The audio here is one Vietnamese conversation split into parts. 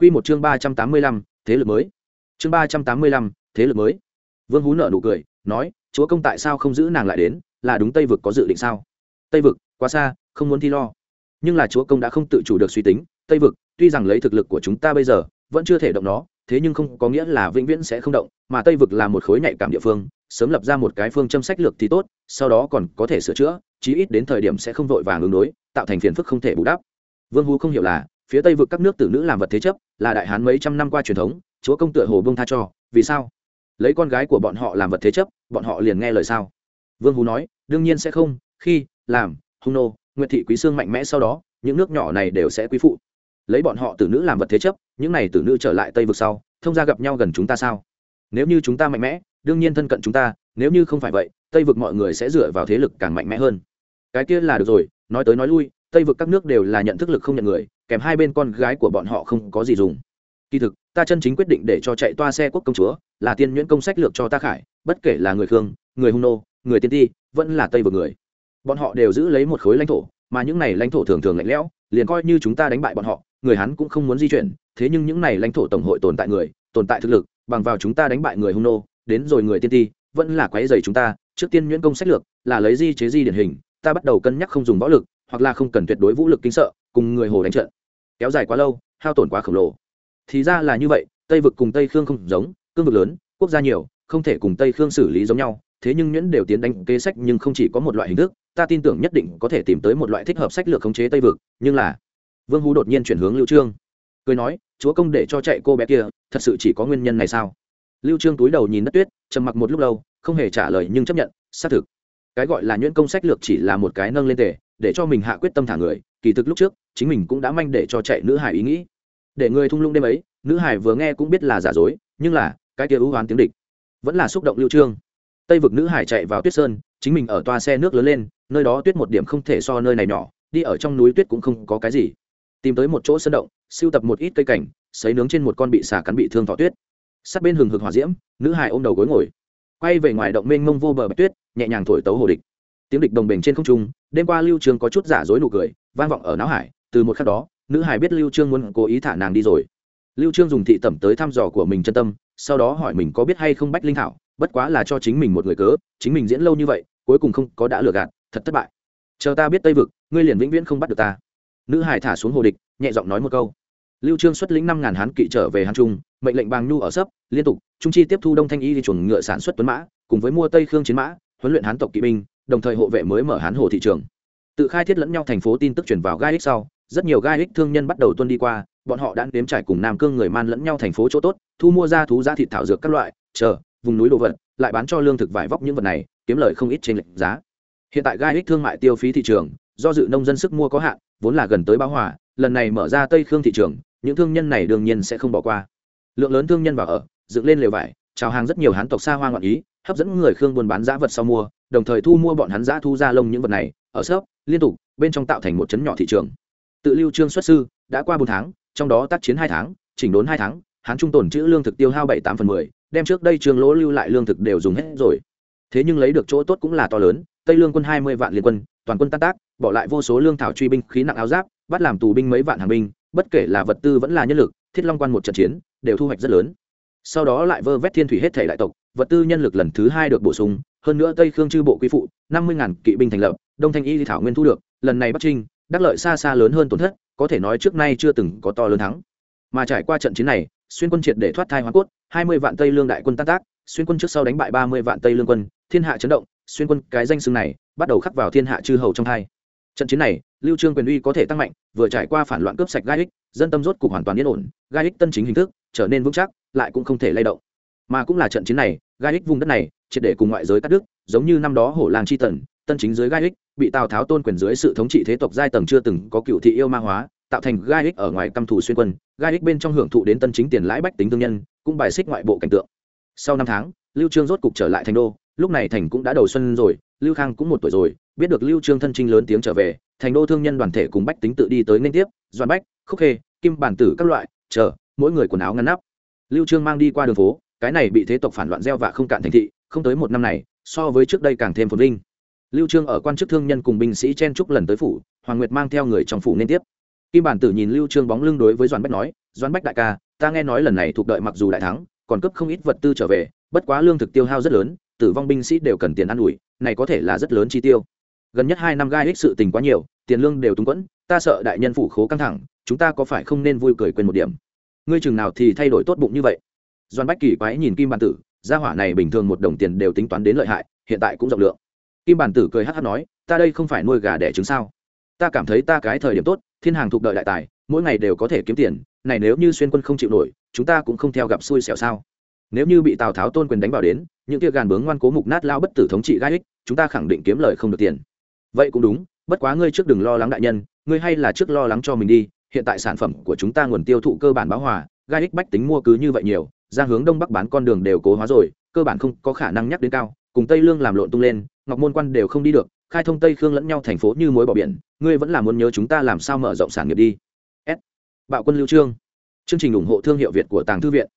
Quy một chương ba trăm tám mươi lăm, thế lực mới. Chương ba trăm tám mươi lăm, thế lực mới. Vương hú nở nụ cười, nói, chúa công tại sao không giữ nàng lại đến? Là đúng tây vực có dự định sao? Tây vực, quá xa, không muốn thi lo. Nhưng là chúa công đã không tự chủ được suy tính. Tây vực, tuy rằng lấy thực lực của chúng ta bây giờ, vẫn chưa thể động nó, thế nhưng không có nghĩa là vĩnh viễn sẽ không động, mà tây vực là một khối nhạy cảm địa phương, sớm lập ra một cái phương châm sách lược thì tốt, sau đó còn có thể sửa chữa, chí ít đến thời điểm sẽ không vội vàng ứng đối, tạo thành phiền phức không thể bù đắp. Vương hú không hiểu là phía tây vực các nước tử nữ làm vật thế chấp, là đại hán mấy trăm năm qua truyền thống, chúa công tựa hồ bông tha cho, vì sao? Lấy con gái của bọn họ làm vật thế chấp, bọn họ liền nghe lời sao? Vương hú nói, đương nhiên sẽ không, khi, làm, hung nô, nguyệt thị quý sương mạnh mẽ sau đó, những nước nhỏ này đều sẽ quý phụ. Lấy bọn họ tử nữ làm vật thế chấp, những này tử nữ trở lại tây vực sau, thông ra gặp nhau gần chúng ta sao? Nếu như chúng ta mạnh mẽ, đương nhiên thân cận chúng ta, nếu như không phải vậy, tây vực mọi người sẽ dựa vào thế lực càng mạnh mẽ hơn. Cái kia là được rồi, nói tới nói lui, tây vực các nước đều là nhận thức lực không nhận người kèm hai bên con gái của bọn họ không có gì dùng. Kỳ thực, ta chân chính quyết định để cho chạy toa xe quốc công chúa là tiên nhuyễn công sách lược cho ta khải, bất kể là người khương, người hung nô, người tiên ti, vẫn là tây vực người. Bọn họ đều giữ lấy một khối lãnh thổ, mà những này lãnh thổ thường thường lạnh lẽo, liền coi như chúng ta đánh bại bọn họ, người hắn cũng không muốn di chuyển, thế nhưng những này lãnh thổ tổng hội tồn tại người, tồn tại thực lực, bằng vào chúng ta đánh bại người hung nô, đến rồi người tiên ti, vẫn là quái dày chúng ta, trước tiên nhuyễn công sách lược là lấy di chế di điển hình, ta bắt đầu cân nhắc không dùng võ lực, hoặc là không cần tuyệt đối vũ lực kinh sợ, cùng người hồ đánh trận kéo dài quá lâu, hao tổn quá khổng lồ. Thì ra là như vậy, tây vực cùng tây khương không giống, cương vực lớn, quốc gia nhiều, không thể cùng tây khương xử lý giống nhau, thế nhưng nhuyễn đều tiến đánh kế sách nhưng không chỉ có một loại hình thức, ta tin tưởng nhất định có thể tìm tới một loại thích hợp sách lược khống chế tây vực, nhưng là vương hú đột nhiên chuyển hướng lưu trương. Cười nói, chúa công để cho chạy cô bé kia, thật sự chỉ có nguyên nhân này sao? Lưu trương túi đầu nhìn đất tuyết, trầm mặc một lúc lâu, không hề trả lời nhưng chấp nhận, xác thực cái gọi là nhuyễn công sách lược chỉ là một cái nâng lên tề, để cho mình hạ quyết tâm thả người, kỳ thực lúc trước, chính mình cũng đã manh để cho chạy nữ hải ý nghĩ. Để người thung lũng đêm ấy, nữ hải vừa nghe cũng biết là giả dối, nhưng là, cái kia ưu hoán tiếng địch, vẫn là xúc động lưu trương. Tây vực nữ hải chạy vào tuyết sơn, chính mình ở toa xe nước lớn lên, nơi đó tuyết một điểm không thể so nơi này nhỏ, đi ở trong núi tuyết cũng không có cái gì. Tìm tới một chỗ sơn động, siêu tập một ít cây cảnh xấy nướng trên một con bị xà cắn bị thương thọ tuyết. Sát bên hừng hực hỏa diễm, nữ hải ôm đầu gối ngồi quay về ngoài động mênh mông vô bờ bạch tuyết, nhẹ nhàng thổi tấu hồ địch. Tiếng địch đồng bình trên không trung, đêm qua lưu trương có chút giả dối nụ cười, vang vọng ở não hải, từ một khắc đó, nữ hải biết lưu trương muốn cố ý thả nàng đi rồi. Lưu trương dùng thị tẩm tới thăm dò của mình chân tâm, sau đó hỏi mình có biết hay không bách linh thảo, bất quá là cho chính mình một người cớ, chính mình diễn lâu như vậy, cuối cùng không có đã lừa gạt, thật thất bại. Chờ ta biết tây vực, ngươi liền vĩnh viễn không bắt được ta. Nữ hải thả xuống hồ địch, nhẹ giọng nói một câu lưu trương xuất lĩnh năm ngàn hán kỵ trở về hán trung, mệnh lệnh bàng nhu ở sấp, liên tục, trung chi tiếp thu đông thanh y đi chuẩn ngựa sản xuất tuấn mã, cùng với mua tây khương chiến mã, huấn luyện hán tộc kỵ binh, đồng thời hộ vệ mới mở hán hồ thị trường. Tự khai thiết lẫn nhau thành phố tin tức truyền vào gai ích sau, rất nhiều gai ích thương nhân bắt đầu tuân đi qua, bọn họ đã đếm trải cùng nam cương người man lẫn nhau thành phố chỗ tốt, thu mua ra thú giá thịt thảo dược các loại, chờ, vùng núi đồ vật, lại bán cho lương thực vải vóc những vật này, kiếm lời không ít trên lệnh giá. Hiện tại gai ích thương mại tiêu phí thị trường, do dự nông dân sức mua có hạn, vốn là gần tới báo hòa, lần này mở ra tây khương thị trường những thương nhân này đương nhiên sẽ không bỏ qua. Lượng lớn thương nhân vào ở, dựng lên lều vải, chào hàng rất nhiều hán tộc xa hoa ngọn ý, hấp dẫn người khương buôn bán giá vật sau mua, đồng thời thu mua bọn hắn giá thu ra lông những vật này, ở sớp liên tục, bên trong tạo thành một chấn nhỏ thị trường. Tự lưu trương xuất sư, đã qua bốn tháng, trong đó tác chiến hai tháng, chỉnh đốn hai tháng, hán trung tồn chữ lương thực tiêu hao bảy tám phần mười, đem trước đây trường lỗ lưu lại lương thực đều dùng hết rồi. Thế nhưng lấy được chỗ tốt cũng là to lớn, tây lương quân hai mươi vạn liên quân, toàn quân tan tác, bỏ lại vô số lương thảo truy binh, khí nặng áo giáp, bắt làm tù binh mấy vạn hàng binh bất kể là vật tư vẫn là nhân lực, thiết long quan một trận chiến, đều thu hoạch rất lớn sau đó lại vơ vét thiên thủy hết thể đại tộc, vật tư nhân lực lần thứ hai được bổ sung, hơn nữa tây khương chư bộ quy phụ, năm mươi ngàn kỵ binh thành lập, đông thanh y thảo nguyên thu được, lần này bắc trinh, đắc lợi xa xa lớn hơn tổn thất, có thể nói trước nay chưa từng có to lớn thắng mà trải qua trận chiến này, xuyên quân triệt để thoát thai hoa cốt, hai mươi vạn tây lương đại quân tan tác, xuyên quân trước sau đánh bại ba mươi vạn tây lương quân, thiên hạ chấn động, xuyên quân cái danh xưng này bắt đầu khắc vào thiên hạ chư hầu trong thai. trận chiến này lưu trương quyền uy có thể tăng mạnh, vừa trải qua phản loạn cướp sạch gai ích, dân tâm rốt cục hoàn toàn yên ổn, gai ích tân chính hình thức trở nên vững chắc, lại cũng không thể lay động. Mà cũng là trận chiến này, gai ích vùng đất này, triệt để cùng ngoại giới cắt đứt, giống như năm đó hổ lang chi tần, tân chính dưới gai ích, bị tào tháo tôn quyền dưới sự thống trị thế tộc giai tầng chưa từng có cựu thị yêu ma hóa, tạo thành gai ích ở ngoài căm thủ xuyên quân, gai ích bên trong hưởng thụ đến tân chính tiền lãi bách tính thương nhân, cũng bài xích ngoại bộ cảnh tượng. Sau năm tháng, lưu trương rốt cục trở lại thành đô, lúc này thành cũng đã đầu xuân rồi, lưu khang cũng một tuổi rồi, biết được lưu trương thân trinh lớn tiếng trở về thành đô thương nhân đoàn thể cùng bách tính tự đi tới nên tiếp doan bách, khúc khê, kim bản tử các loại, chờ, mỗi người quần áo ngăn nắp. Lưu trương mang đi qua đường phố, cái này bị thế tộc phản loạn gieo vạ không cạn thành thị, không tới một năm này, so với trước đây càng thêm phồn vinh. Lưu trương ở quan chức thương nhân cùng binh sĩ chen trúc lần tới phủ, hoàng nguyệt mang theo người trong phủ nên tiếp. Kim bản tử nhìn lưu trương bóng lưng đối với doan bách nói doan bách đại ca, ta nghe nói lần này thuộc đợi mặc dù đại thắng, còn cấp không ít vật tư trở về, bất quá lương thực tiêu hao rất lớn, tử vong binh sĩ đều cần tiền ăn ủi, này có thể là rất lớn chi tiêu gần nhất hai năm gai ích sự tình quá nhiều, tiền lương đều túng quẫn, ta sợ đại nhân phủ khố căng thẳng, chúng ta có phải không nên vui cười quên một điểm? Ngươi chừng nào thì thay đổi tốt bụng như vậy? Doan bách kỳ quái nhìn kim bản tử, gia hỏa này bình thường một đồng tiền đều tính toán đến lợi hại, hiện tại cũng rộng lượng. Kim bản tử cười hát hát nói, ta đây không phải nuôi gà đẻ trứng sao? Ta cảm thấy ta cái thời điểm tốt, thiên hàng thuộc đợi đại tài, mỗi ngày đều có thể kiếm tiền, này nếu như xuyên quân không chịu nổi, chúng ta cũng không theo gặp xui xẻo sao? Nếu như bị tào tháo tôn quyền đánh vào đến, những kia gàn bướng ngoan cố mục nát lao bất tử thống trị gai ích, chúng ta khẳng định kiếm lời không được tiền vậy cũng đúng, bất quá ngươi trước đừng lo lắng đại nhân, ngươi hay là trước lo lắng cho mình đi, hiện tại sản phẩm của chúng ta nguồn tiêu thụ cơ bản báo hòa, gai ích bách tính mua cứ như vậy nhiều, ra hướng đông bắc bán con đường đều cố hóa rồi, cơ bản không có khả năng nhắc đến cao, cùng tây lương làm lộn tung lên, ngọc môn quan đều không đi được, khai thông tây khương lẫn nhau thành phố như mối bỏ biển, ngươi vẫn là muốn nhớ chúng ta làm sao mở rộng sản nghiệp đi. S. Bạo quân lưu trương. Chương trình ủng hộ thương hiệu việt của tàng thư viện.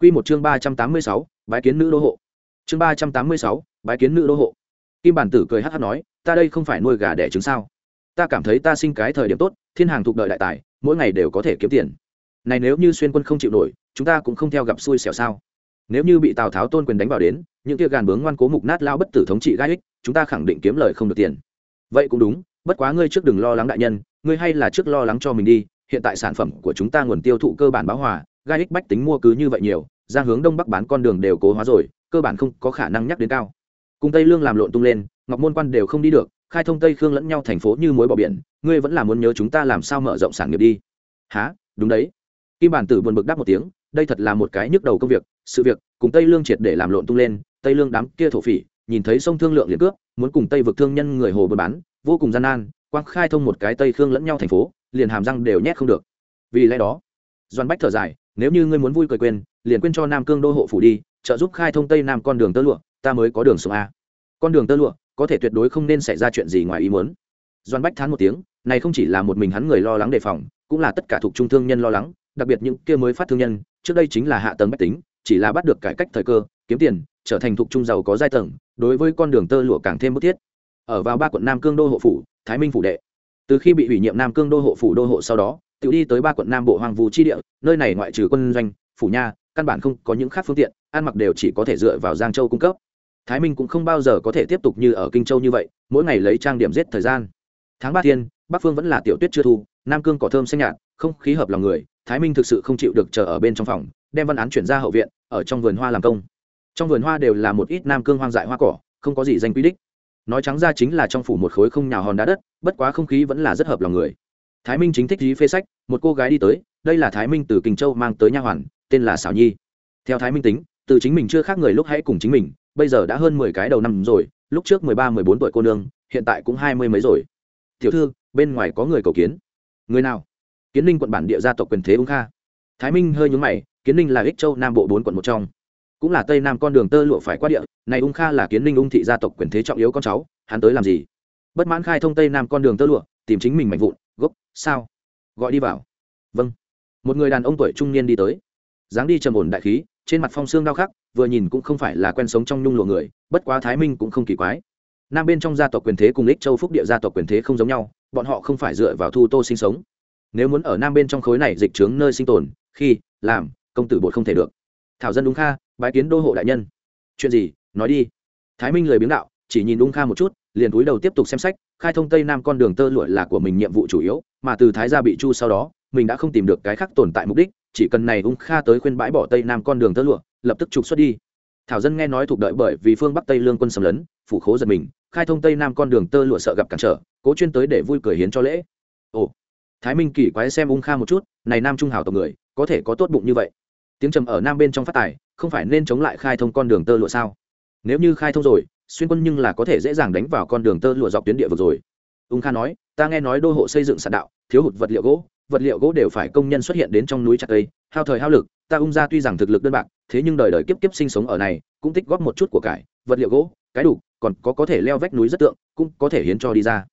Q một chương ba trăm tám mươi sáu, bái kiến nữ đô hộ. Chương ba trăm tám mươi sáu, bái kiến nữ đô hộ. Kim bản tử cười hát hát nói ta đây không phải nuôi gà đẻ trứng sao? Ta cảm thấy ta sinh cái thời điểm tốt, thiên hàng thuộc đợi đại tài, mỗi ngày đều có thể kiếm tiền. Này nếu như xuyên quân không chịu nổi, chúng ta cũng không theo gặp xui xẻo sao? Nếu như bị tào tháo tôn quyền đánh vào đến, những kia gàn bướng ngoan cố mục nát lao bất tử thống trị gai ích, chúng ta khẳng định kiếm lời không được tiền. Vậy cũng đúng, bất quá ngươi trước đừng lo lắng đại nhân, ngươi hay là trước lo lắng cho mình đi, hiện tại sản phẩm của chúng ta nguồn tiêu thụ cơ bản báo hòa, gai ích bách tính mua cứ như vậy nhiều, ra hướng đông bắc bán con đường đều cố hóa rồi, cơ bản không có khả năng nhắc đến cao. Cùng tây lương làm lộn tung lên ngọc môn quan đều không đi được, khai thông tây khương lẫn nhau thành phố như mối bỏ biển, ngươi vẫn là muốn nhớ chúng ta làm sao mở rộng sản nghiệp đi. Há đúng đấy. Kim bản tử buồn bực đáp một tiếng, đây thật là một cái nhức đầu công việc, sự việc, cùng tây lương triệt để làm lộn tung lên, tây lương đám kia thổ phỉ, nhìn thấy sông thương lượng liền cướp, muốn cùng tây vực thương nhân người hồ buôn bán, vô cùng gian nan, quang khai thông một cái tây khương lẫn nhau thành phố, liền hàm răng đều nhét không được. Vì lẽ đó doan bách thở dài, nếu như ngươi muốn vui cười quên, liền quên cho nam cương đô hộ phủ đi, trợ giúp khai thông tây nam con đường tơ lụa, ta mới có đường sông a. Con đường tơ lụa có thể tuyệt đối không nên xảy ra chuyện gì ngoài ý muốn. Doan bách thán một tiếng, này không chỉ là một mình hắn người lo lắng đề phòng, cũng là tất cả thuộc trung thương nhân lo lắng, đặc biệt những kia mới phát thương nhân, trước đây chính là hạ tầng bách tính, chỉ là bắt được cải cách thời cơ, kiếm tiền, trở thành thuộc trung giàu có giai tầng, đối với con đường tơ lụa càng thêm bức thiết. Ở vào ba quận nam cương đô hộ phủ, thái minh phủ đệ. Từ khi bị ủy nhiệm nam cương đô hộ phủ đô hộ sau đó tự đi tới ba quận nam bộ hoàng vũ chi địa, nơi này ngoại trừ quân doanh, phủ nha căn bản không có những khác phương tiện, ăn mặc đều chỉ có thể dựa vào giang châu cung cấp thái minh cũng không bao giờ có thể tiếp tục như ở kinh châu như vậy, mỗi ngày lấy trang điểm giết thời gian. Tháng ba thiên, bắc phương vẫn là tiểu tuyết chưa thu, nam cương cỏ thơm xanh nhạt, không khí hợp lòng người, thái minh thực sự không chịu được chờ ở bên trong phòng, đem văn án chuyển ra hậu viện, ở trong vườn hoa làm công. Trong vườn hoa đều là một ít nam cương hoang dại hoa cỏ, không có gì danh quy đích. Nói trắng ra chính là trong phủ một khối không nhào hòn đá đất, bất quá không khí vẫn là rất hợp lòng người. Thái minh chính thích dí phê sách, một cô gái đi tới, đây là thái minh từ kinh châu mang tới nha hoàn, tên là xảo nhi. Theo thái minh tính, từ chính mình chưa khác người lúc hãy cùng chính mình bây giờ đã hơn mười cái đầu năm rồi, lúc trước mười ba, mười bốn tuổi cô nương, hiện tại cũng hai mươi mấy rồi. Tiểu thư, bên ngoài có người cầu kiến. Người nào? Kiến ninh quận bản địa gia tộc quyền thế ung kha. Thái minh hơi nhúng mày, kiến ninh là ích châu, nam bộ bốn quận một trong. Cũng là tây nam con đường tơ lụa phải qua địa, này ung kha là kiến ninh ung thị gia tộc quyền thế trọng yếu con cháu, hắn tới làm gì? Bất mãn khai thông tây nam con đường tơ lụa, tìm chính mình mạnh vụn, gốc, sao? Gọi đi vào. Vâng. Một người đàn ông tuổi trung niên đi tới. Dáng đi trầm ổn đại khí, trên mặt phong xương đau khắc vừa nhìn cũng không phải là quen sống trong nhung lụa người, bất quá thái minh cũng không kỳ quái. Nam bên trong gia tộc quyền thế cùng ích châu phúc địa gia tộc quyền thế không giống nhau, bọn họ không phải dựa vào thu tô sinh sống. Nếu muốn ở nam bên trong khối này dịch trướng nơi sinh tồn, khi, làm, công tử bột không thể được. Thảo dân đúng kha, bái kiến đô hộ đại nhân. Chuyện gì? Nói đi. Thái minh lời biếng đạo, chỉ nhìn đúng kha một chút, liền cúi đầu tiếp tục xem sách, khai thông tây nam con đường tơ lụa là của mình nhiệm vụ chủ yếu, mà từ thái gia bị chu sau đó, mình đã không tìm được cái khác tồn tại mục đích, chỉ cần này ung kha tới khuyên bãi bỏ tây nam con đường tơ lụa lập tức trục xuất đi. Thảo dân nghe nói thuộc đợi bởi vì phương bắc tây lương quân xâm lấn, phủ khố giật mình, khai thông tây nam con đường tơ lụa sợ gặp cản trở, cố chuyên tới để vui cười hiến cho lễ. Ồ, thái minh kỳ quái xem ung kha một chút, này nam trung Hảo tộc người, có thể có tốt bụng như vậy. Tiếng trầm ở nam bên trong phát tài, không phải nên chống lại khai thông con đường tơ lụa sao? Nếu như khai thông rồi, xuyên quân nhưng là có thể dễ dàng đánh vào con đường tơ lụa dọc tuyến địa vực rồi. Ung kha nói, ta nghe nói đô hộ xây dựng sạn đạo, thiếu hụt vật liệu gỗ, vật liệu gỗ đều phải công nhân xuất hiện đến trong núi chặt cây hao thời hao lực, ta ung ra tuy rằng thực lực đơn bạc thế nhưng đời đời kiếp kiếp sinh sống ở này, cũng tích góp một chút của cải, vật liệu gỗ, cái đủ, còn có có thể leo vách núi rất tượng, cũng có thể hiến cho đi ra.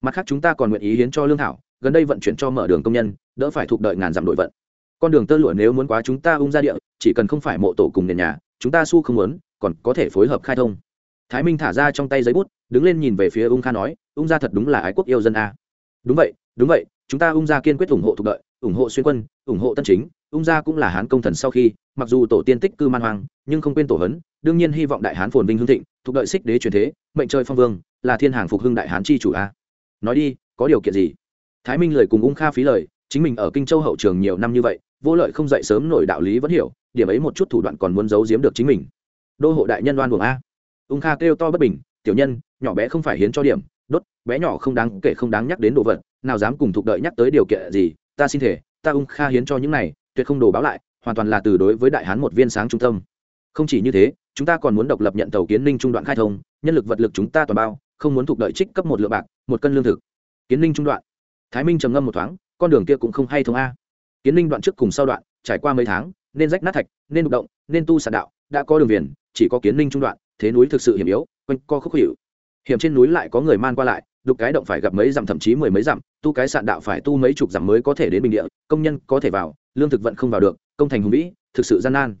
Mặt khác chúng ta còn nguyện ý hiến cho lương thảo, gần đây vận chuyển cho mở đường công nhân, đỡ phải thuộc đợi ngàn dặm đội vận. Con đường tơ lụa nếu muốn quá chúng ta ung ra địa, chỉ cần không phải mộ tổ cùng nền nhà, chúng ta su không muốn, còn có thể phối hợp khai thông. Thái minh thả ra trong tay giấy bút, đứng lên nhìn về phía ung kha nói, ung gia thật đúng là ái quốc yêu dân a. Đúng vậy đúng vậy, chúng ta ung gia kiên quyết ủng hộ thuộc đợi ủng hộ xuyên quân, ủng hộ tân chính, ung gia cũng là hán công thần sau khi, mặc dù tổ tiên tích cư man hoang, nhưng không quên tổ hấn, đương nhiên hy vọng đại hán phồn vinh hưng thịnh thuộc đợi xích đế truyền thế, mệnh trời phong vương, là thiên hàng phục hưng đại hán chi chủ a. Nói đi, có điều kiện gì? Thái minh lời cùng ung kha phí lời, chính mình ở kinh châu hậu trường nhiều năm như vậy, vô lợi không dậy sớm nổi đạo lý vẫn hiểu, điểm ấy một chút thủ đoạn còn muốn giấu giếm được chính mình. Đô hộ đại nhân đoan buồng a. Ung kha kêu to bất bình, tiểu nhân, nhỏ bé không phải hiến cho điểm, đốt, bé nhỏ không đáng kể không đáng nhắc đến đồ vật, nào dám cùng thuộc đợi nhắc tới điều kiện gì ta xin thể, ta ung kha hiến cho những này, tuyệt không đồ báo lại, hoàn toàn là từ đối với đại hán một viên sáng trung tâm. Không chỉ như thế, chúng ta còn muốn độc lập nhận tàu kiến ninh trung đoạn khai thông, nhân lực vật lực chúng ta toàn bao, không muốn thuộc đợi trích cấp một lượng bạc, một cân lương thực. Kiến ninh trung đoạn. Thái minh trầm ngâm một thoáng, con đường kia cũng không hay thông a. Kiến ninh đoạn trước cùng sau đoạn, trải qua mấy tháng, nên rách nát thạch, nên đục động, nên tu sạt đạo, đã có đường viền, chỉ có kiến ninh trung đoạn, thế núi thực sự hiểm yếu, quanh co khúc hiệu hiểm trên núi lại có người man qua lại đục cái động phải gặp mấy dặm, thậm chí mười mấy dặm, tu cái sạn đạo phải tu mấy chục dặm mới có thể đến bình địa, công nhân có thể vào, lương thực vận không vào được, công thành hùng vĩ, thực sự gian nan.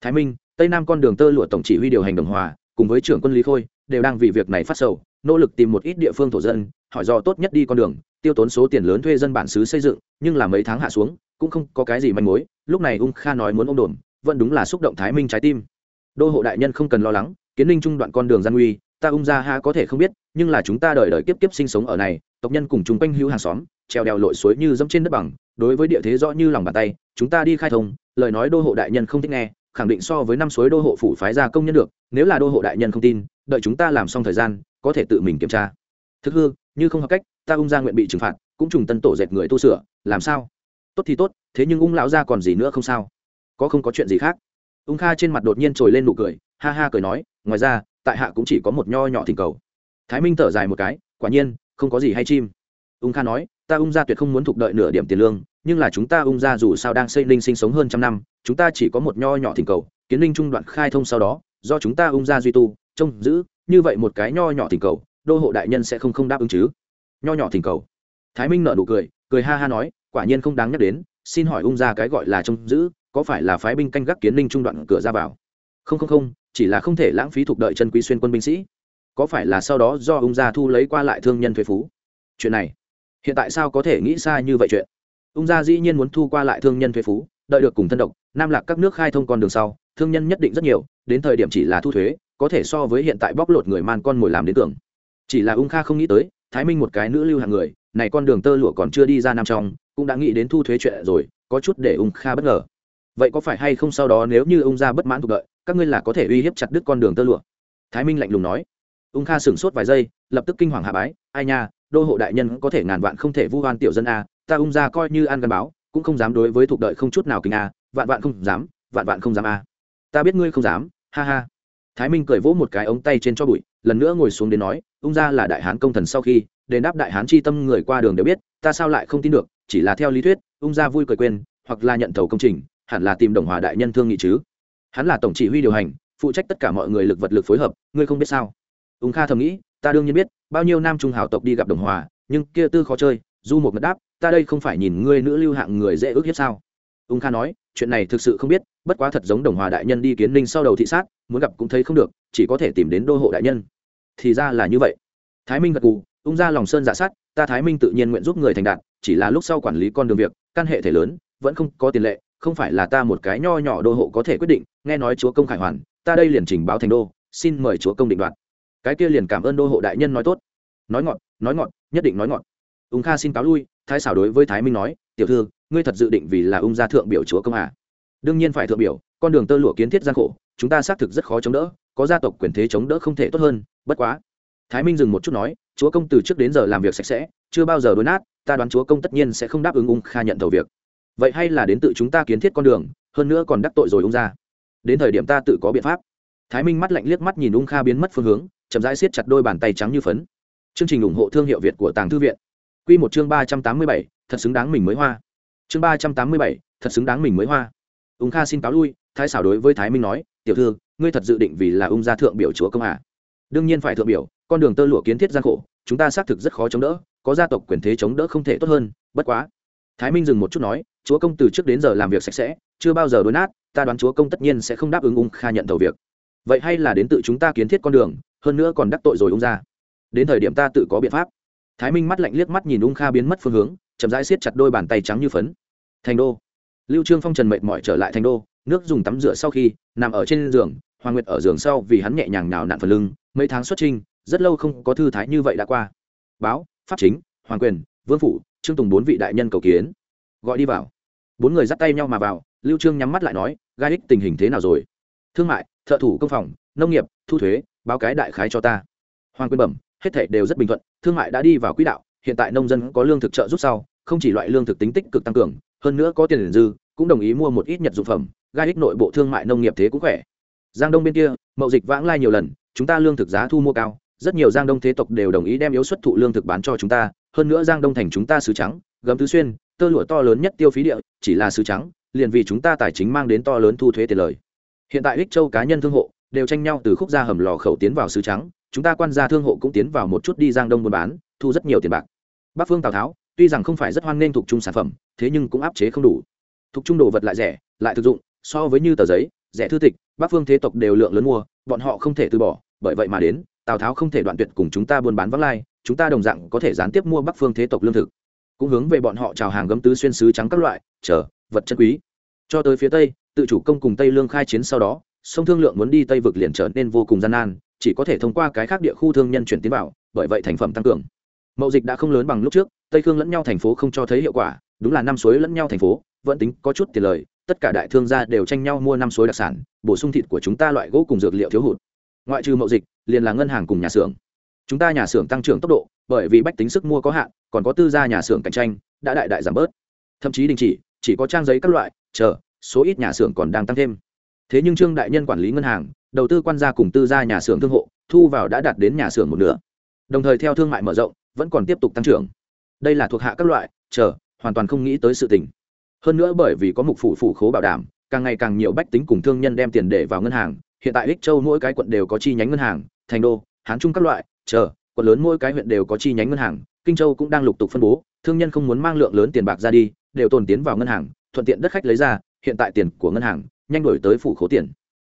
Thái minh, tây nam con đường tơ lụa tổng chỉ huy điều hành đồng hòa, cùng với trưởng quân lý khôi, đều đang vì việc này phát sầu, nỗ lực tìm một ít địa phương thổ dân, hỏi do tốt nhất đi con đường, tiêu tốn số tiền lớn thuê dân bản xứ xây dựng, nhưng là mấy tháng hạ xuống, cũng không có cái gì manh mối, lúc này ung kha nói muốn ông đồn vẫn đúng là xúc động thái minh trái tim. Đô hộ đại nhân không cần lo lắng, kiến linh trung đoạn con đường gian nguy, ta ung ra ha có thể không biết nhưng là chúng ta đời đời kiếp kiếp sinh sống ở này, tộc nhân cùng chúng quanh hữu hàng xóm treo đèo lội suối như dẫm trên đất bằng, đối với địa thế rõ như lòng bàn tay, chúng ta đi khai thông, lời nói đô hộ đại nhân không thích nghe, khẳng định so với năm suối đô hộ phủ phái ra công nhân được, nếu là đô hộ đại nhân không tin, đợi chúng ta làm xong thời gian, có thể tự mình kiểm tra. Thực hư, như không hợp cách, ta ung ra nguyện bị trừng phạt, cũng trùng tân tổ dệt người tu sửa, làm sao? Tốt thì tốt, thế nhưng ung lão ra còn gì nữa không sao? Có không có chuyện gì khác? Ung kha trên mặt đột nhiên trồi lên nụ cười, ha ha cười nói, ngoài ra, tại hạ cũng chỉ có một nho nhỏ thỉnh cầu thái minh thở dài một cái, quả nhiên, không có gì hay chim. Ung kha nói, ta ung gia tuyệt không muốn thục đợi nửa điểm tiền lương, nhưng là chúng ta ung gia dù sao đang xây linh sinh sống hơn trăm năm, chúng ta chỉ có một nho nhỏ thỉnh cầu, kiến linh trung đoạn khai thông sau đó, do chúng ta ung gia duy tu, trông giữ, như vậy một cái nho nhỏ thỉnh cầu, đô hộ đại nhân sẽ không không đáp ứng chứ. Nho nhỏ thỉnh cầu. Thái minh nợ nụ cười cười ha ha nói, quả nhiên không đáng nhắc đến, xin hỏi ung gia cái gọi là trông giữ, có phải là phái binh canh gác kiến linh trung đoạn cửa ra vào? Không không không, chỉ là không thể lãng phí thuộc đợi chân quý xuyên quân binh sĩ có phải là sau đó do ung gia thu lấy qua lại thương nhân thuế phú? Chuyện này, hiện tại sao có thể nghĩ xa như vậy chuyện? Ung gia dĩ nhiên muốn thu qua lại thương nhân thuế phú, đợi được cùng thân độc, nam lạc các nước khai thông con đường sau, thương nhân nhất định rất nhiều, đến thời điểm chỉ là thu thuế, có thể so với hiện tại bóc lột người man con mồi làm đến tưởng. Chỉ là ung kha không nghĩ tới, thái minh một cái nữ lưu hàng người, này con đường tơ lụa còn chưa đi ra nam trong, cũng đã nghĩ đến thu thuế chuyện rồi, có chút để ung kha bất ngờ. Vậy có phải hay không sau đó nếu như ung gia bất mãn thuộc đợi, các ngươi là có thể uy hiếp chặt đứt con đường tơ lụa? Thái minh lạnh lùng nói ung kha sửng sốt vài giây, lập tức kinh hoàng hạ bái, ai nha, đô hộ đại nhân có thể ngàn vạn không thể vu oan tiểu dân a, ta ung ra coi như ăn gắn báo, cũng không dám đối với thuộc đợi không chút nào kinh a, vạn vạn không dám, vạn vạn không dám a. Ta biết ngươi không dám, ha ha. Thái minh cười vỗ một cái ống tay trên cho bụi, lần nữa ngồi xuống đến nói, ung ra là đại hán công thần sau khi, đền đáp đại hán chi tâm người qua đường đều biết, ta sao lại không tin được, chỉ là theo lý thuyết, ung ra vui cười quên, hoặc là nhận thầu công trình, hẳn là tìm đồng hòa đại nhân thương nghị chứ. Hắn là tổng chỉ huy điều hành, phụ trách tất cả mọi người lực vật lực phối hợp, ngươi không biết sao? Ung kha thầm nghĩ, ta đương nhiên biết, bao nhiêu nam trung hào tộc đi gặp đồng hòa, nhưng kia tư khó chơi, du một mật đáp, ta đây không phải nhìn ngươi nữ lưu hạng người dễ ước hiếp sao? Ung kha nói, chuyện này thực sự không biết, bất quá thật giống đồng hòa đại nhân đi kiến ninh sau đầu thị sát, muốn gặp cũng thấy không được, chỉ có thể tìm đến đô hộ đại nhân. Thì ra là như vậy. Thái minh gật cù ung ra lòng sơn giả sát, ta thái minh tự nhiên nguyện giúp người thành đạt, chỉ là lúc sau quản lý con đường việc, căn hệ thể lớn, vẫn không có tiền lệ, không phải là ta một cái nho nhỏ đô hộ có thể quyết định, nghe nói chúa công khải hoàn, ta đây liền trình báo thành đô, xin mời chúa công định đoạt cái kia liền cảm ơn đô hộ đại nhân nói tốt. Nói ngọn, nói ngọn, nhất định nói ngọn. ung kha xin cáo lui thái xảo đối với thái minh nói tiểu thư ngươi thật dự định vì là ung gia thượng biểu chúa công à? Đương nhiên phải thượng biểu con đường tơ lụa kiến thiết gian khổ chúng ta xác thực rất khó chống đỡ có gia tộc quyền thế chống đỡ không thể tốt hơn bất quá. Thái minh dừng một chút nói chúa công từ trước đến giờ làm việc sạch sẽ chưa bao giờ đối nát ta đoán chúa công tất nhiên sẽ không đáp ứng ung kha nhận thầu việc. Vậy hay là đến tự chúng ta kiến thiết con đường hơn nữa còn đắc tội rồi ung ra đến thời điểm ta tự có biện pháp. Thái minh mắt lạnh liếc mắt nhìn ung kha biến mất phương hướng chậm rãi siết chặt đôi bàn tay trắng như phấn. Chương trình ủng hộ thương hiệu việt của tàng thư viện. Q một chương ba trăm tám mươi bảy, thật xứng đáng mình mới hoa. Chương ba trăm tám mươi bảy, thật xứng đáng mình mới hoa. Ung kha xin cáo lui, thái xảo đối với thái minh nói, tiểu thư, ngươi thật dự định vì là ung gia thượng biểu chúa công à. đương nhiên phải thượng biểu, con đường tơ lụa kiến thiết gian khổ, chúng ta xác thực rất khó chống đỡ, có gia tộc quyền thế chống đỡ không thể tốt hơn, bất quá. Thái minh dừng một chút nói, chúa công từ trước đến giờ làm việc sạch sẽ, chưa bao giờ đối nát, ta đoán chúa công tất nhiên sẽ không đáp ứng ung kha nhận đầu việc vậy hay là đến tự chúng ta kiến thiết con đường, hơn nữa còn đắc tội rồi ung ra. Đến thời điểm ta tự có biện pháp. Thái minh mắt lạnh liếc mắt nhìn ung kha biến mất phương hướng, chậm rãi siết chặt đôi bàn tay trắng như phấn. Thành đô. Lưu trương phong trần mệt mỏi trở lại thành đô, nước dùng tắm rửa sau khi, nằm ở trên giường, hoàng nguyệt ở giường sau vì hắn nhẹ nhàng nào nặn phần lưng, mấy tháng xuất trinh, rất lâu không có thư thái như vậy đã qua. Báo, pháp chính, hoàng quyền, vương phủ, trương tùng bốn vị đại nhân cầu kiến. Gọi đi vào. Bốn người dắt tay nhau mà vào, lưu trương nhắm mắt lại nói, gai ích tình hình thế nào rồi? Thương mại thợ thủ công phòng, nông nghiệp, thu thuế, báo cái đại khái cho ta. Hoàng quyên bẩm, hết thảy đều rất bình thuận, thương mại đã đi vào quỹ đạo, hiện tại nông dân có lương thực trợ giúp sau, không chỉ loại lương thực tính tích cực tăng cường, hơn nữa có tiền dư, cũng đồng ý mua một ít nhật dụng phẩm, gai ích nội bộ thương mại nông nghiệp thế cũng khỏe. Giang đông bên kia, mậu dịch vãng lai nhiều lần, chúng ta lương thực giá thu mua cao, rất nhiều giang đông thế tộc đều đồng ý đem yếu xuất thụ lương thực bán cho chúng ta, hơn nữa giang đông thành chúng ta sứ trắng, gấm tứ xuyên, tơ lụa to lớn nhất tiêu phí địa, chỉ là sứ trắng, liền vì chúng ta tài chính mang đến to lớn thu thuế tiền lời hiện tại ích châu cá nhân thương hộ đều tranh nhau từ khúc gia hầm lò khẩu tiến vào sứ trắng, chúng ta quan gia thương hộ cũng tiến vào một chút đi giang đông buôn bán, thu rất nhiều tiền bạc. Bắc phương tào tháo, tuy rằng không phải rất hoan nghênh thuộc chung sản phẩm, thế nhưng cũng áp chế không đủ. Thuộc chung đồ vật lại rẻ, lại thực dụng, so với như tờ giấy, rẻ thư tịch, bắc phương thế tộc đều lượng lớn mua, bọn họ không thể từ bỏ, bởi vậy mà đến, tào tháo không thể đoạn tuyệt cùng chúng ta buôn bán vắng lai, chúng ta đồng dạng có thể gián tiếp mua bắc phương thế tộc lương thực. Cũng hướng về bọn họ chào hàng gấm tứ xuyên sứ trắng các loại, chờ, vật chân quý cho tới phía tây, tự chủ công cùng tây lương khai chiến sau đó, sông thương lượng muốn đi tây vực liền trở nên vô cùng gian nan, chỉ có thể thông qua cái khác địa khu thương nhân chuyển tiến vào, bởi vậy thành phẩm tăng cường. Mậu dịch đã không lớn bằng lúc trước, tây khương lẫn nhau thành phố không cho thấy hiệu quả, đúng là năm suối lẫn nhau thành phố, vẫn tính có chút tiền lời, tất cả đại thương gia đều tranh nhau mua năm suối đặc sản, bổ sung thịt của chúng ta loại gỗ cùng dược liệu thiếu hụt. Ngoại trừ mậu dịch, liền là ngân hàng cùng nhà xưởng. Chúng ta nhà xưởng tăng trưởng tốc độ, bởi vì bách tính sức mua có hạn, còn có tư gia nhà xưởng cạnh tranh, đã đại đại giảm bớt. Thậm chí đình chỉ chỉ có trang giấy các loại chờ, số ít nhà xưởng còn đang tăng thêm. Thế nhưng trương đại nhân quản lý ngân hàng, đầu tư quan gia cùng tư gia nhà xưởng thương hộ, thu vào đã đạt đến nhà xưởng một nửa. Đồng thời theo thương mại mở rộng, vẫn còn tiếp tục tăng trưởng. Đây là thuộc hạ các loại, chờ, hoàn toàn không nghĩ tới sự tình. Hơn nữa bởi vì có mục phủ phủ khố bảo đảm, càng ngày càng nhiều bách tính cùng thương nhân đem tiền để vào ngân hàng, hiện tại ích châu mỗi cái quận đều có chi nhánh ngân hàng, thành đô, hán trung các loại, chờ, quận lớn mỗi cái huyện đều có chi nhánh ngân hàng, kinh châu cũng đang lục tục phân bố, thương nhân không muốn mang lượng lớn tiền bạc ra đi, đều tồn tiến vào ngân hàng thuận tiện đất khách lấy ra, hiện tại tiền của ngân hàng, nhanh đổi tới phủ khố tiền.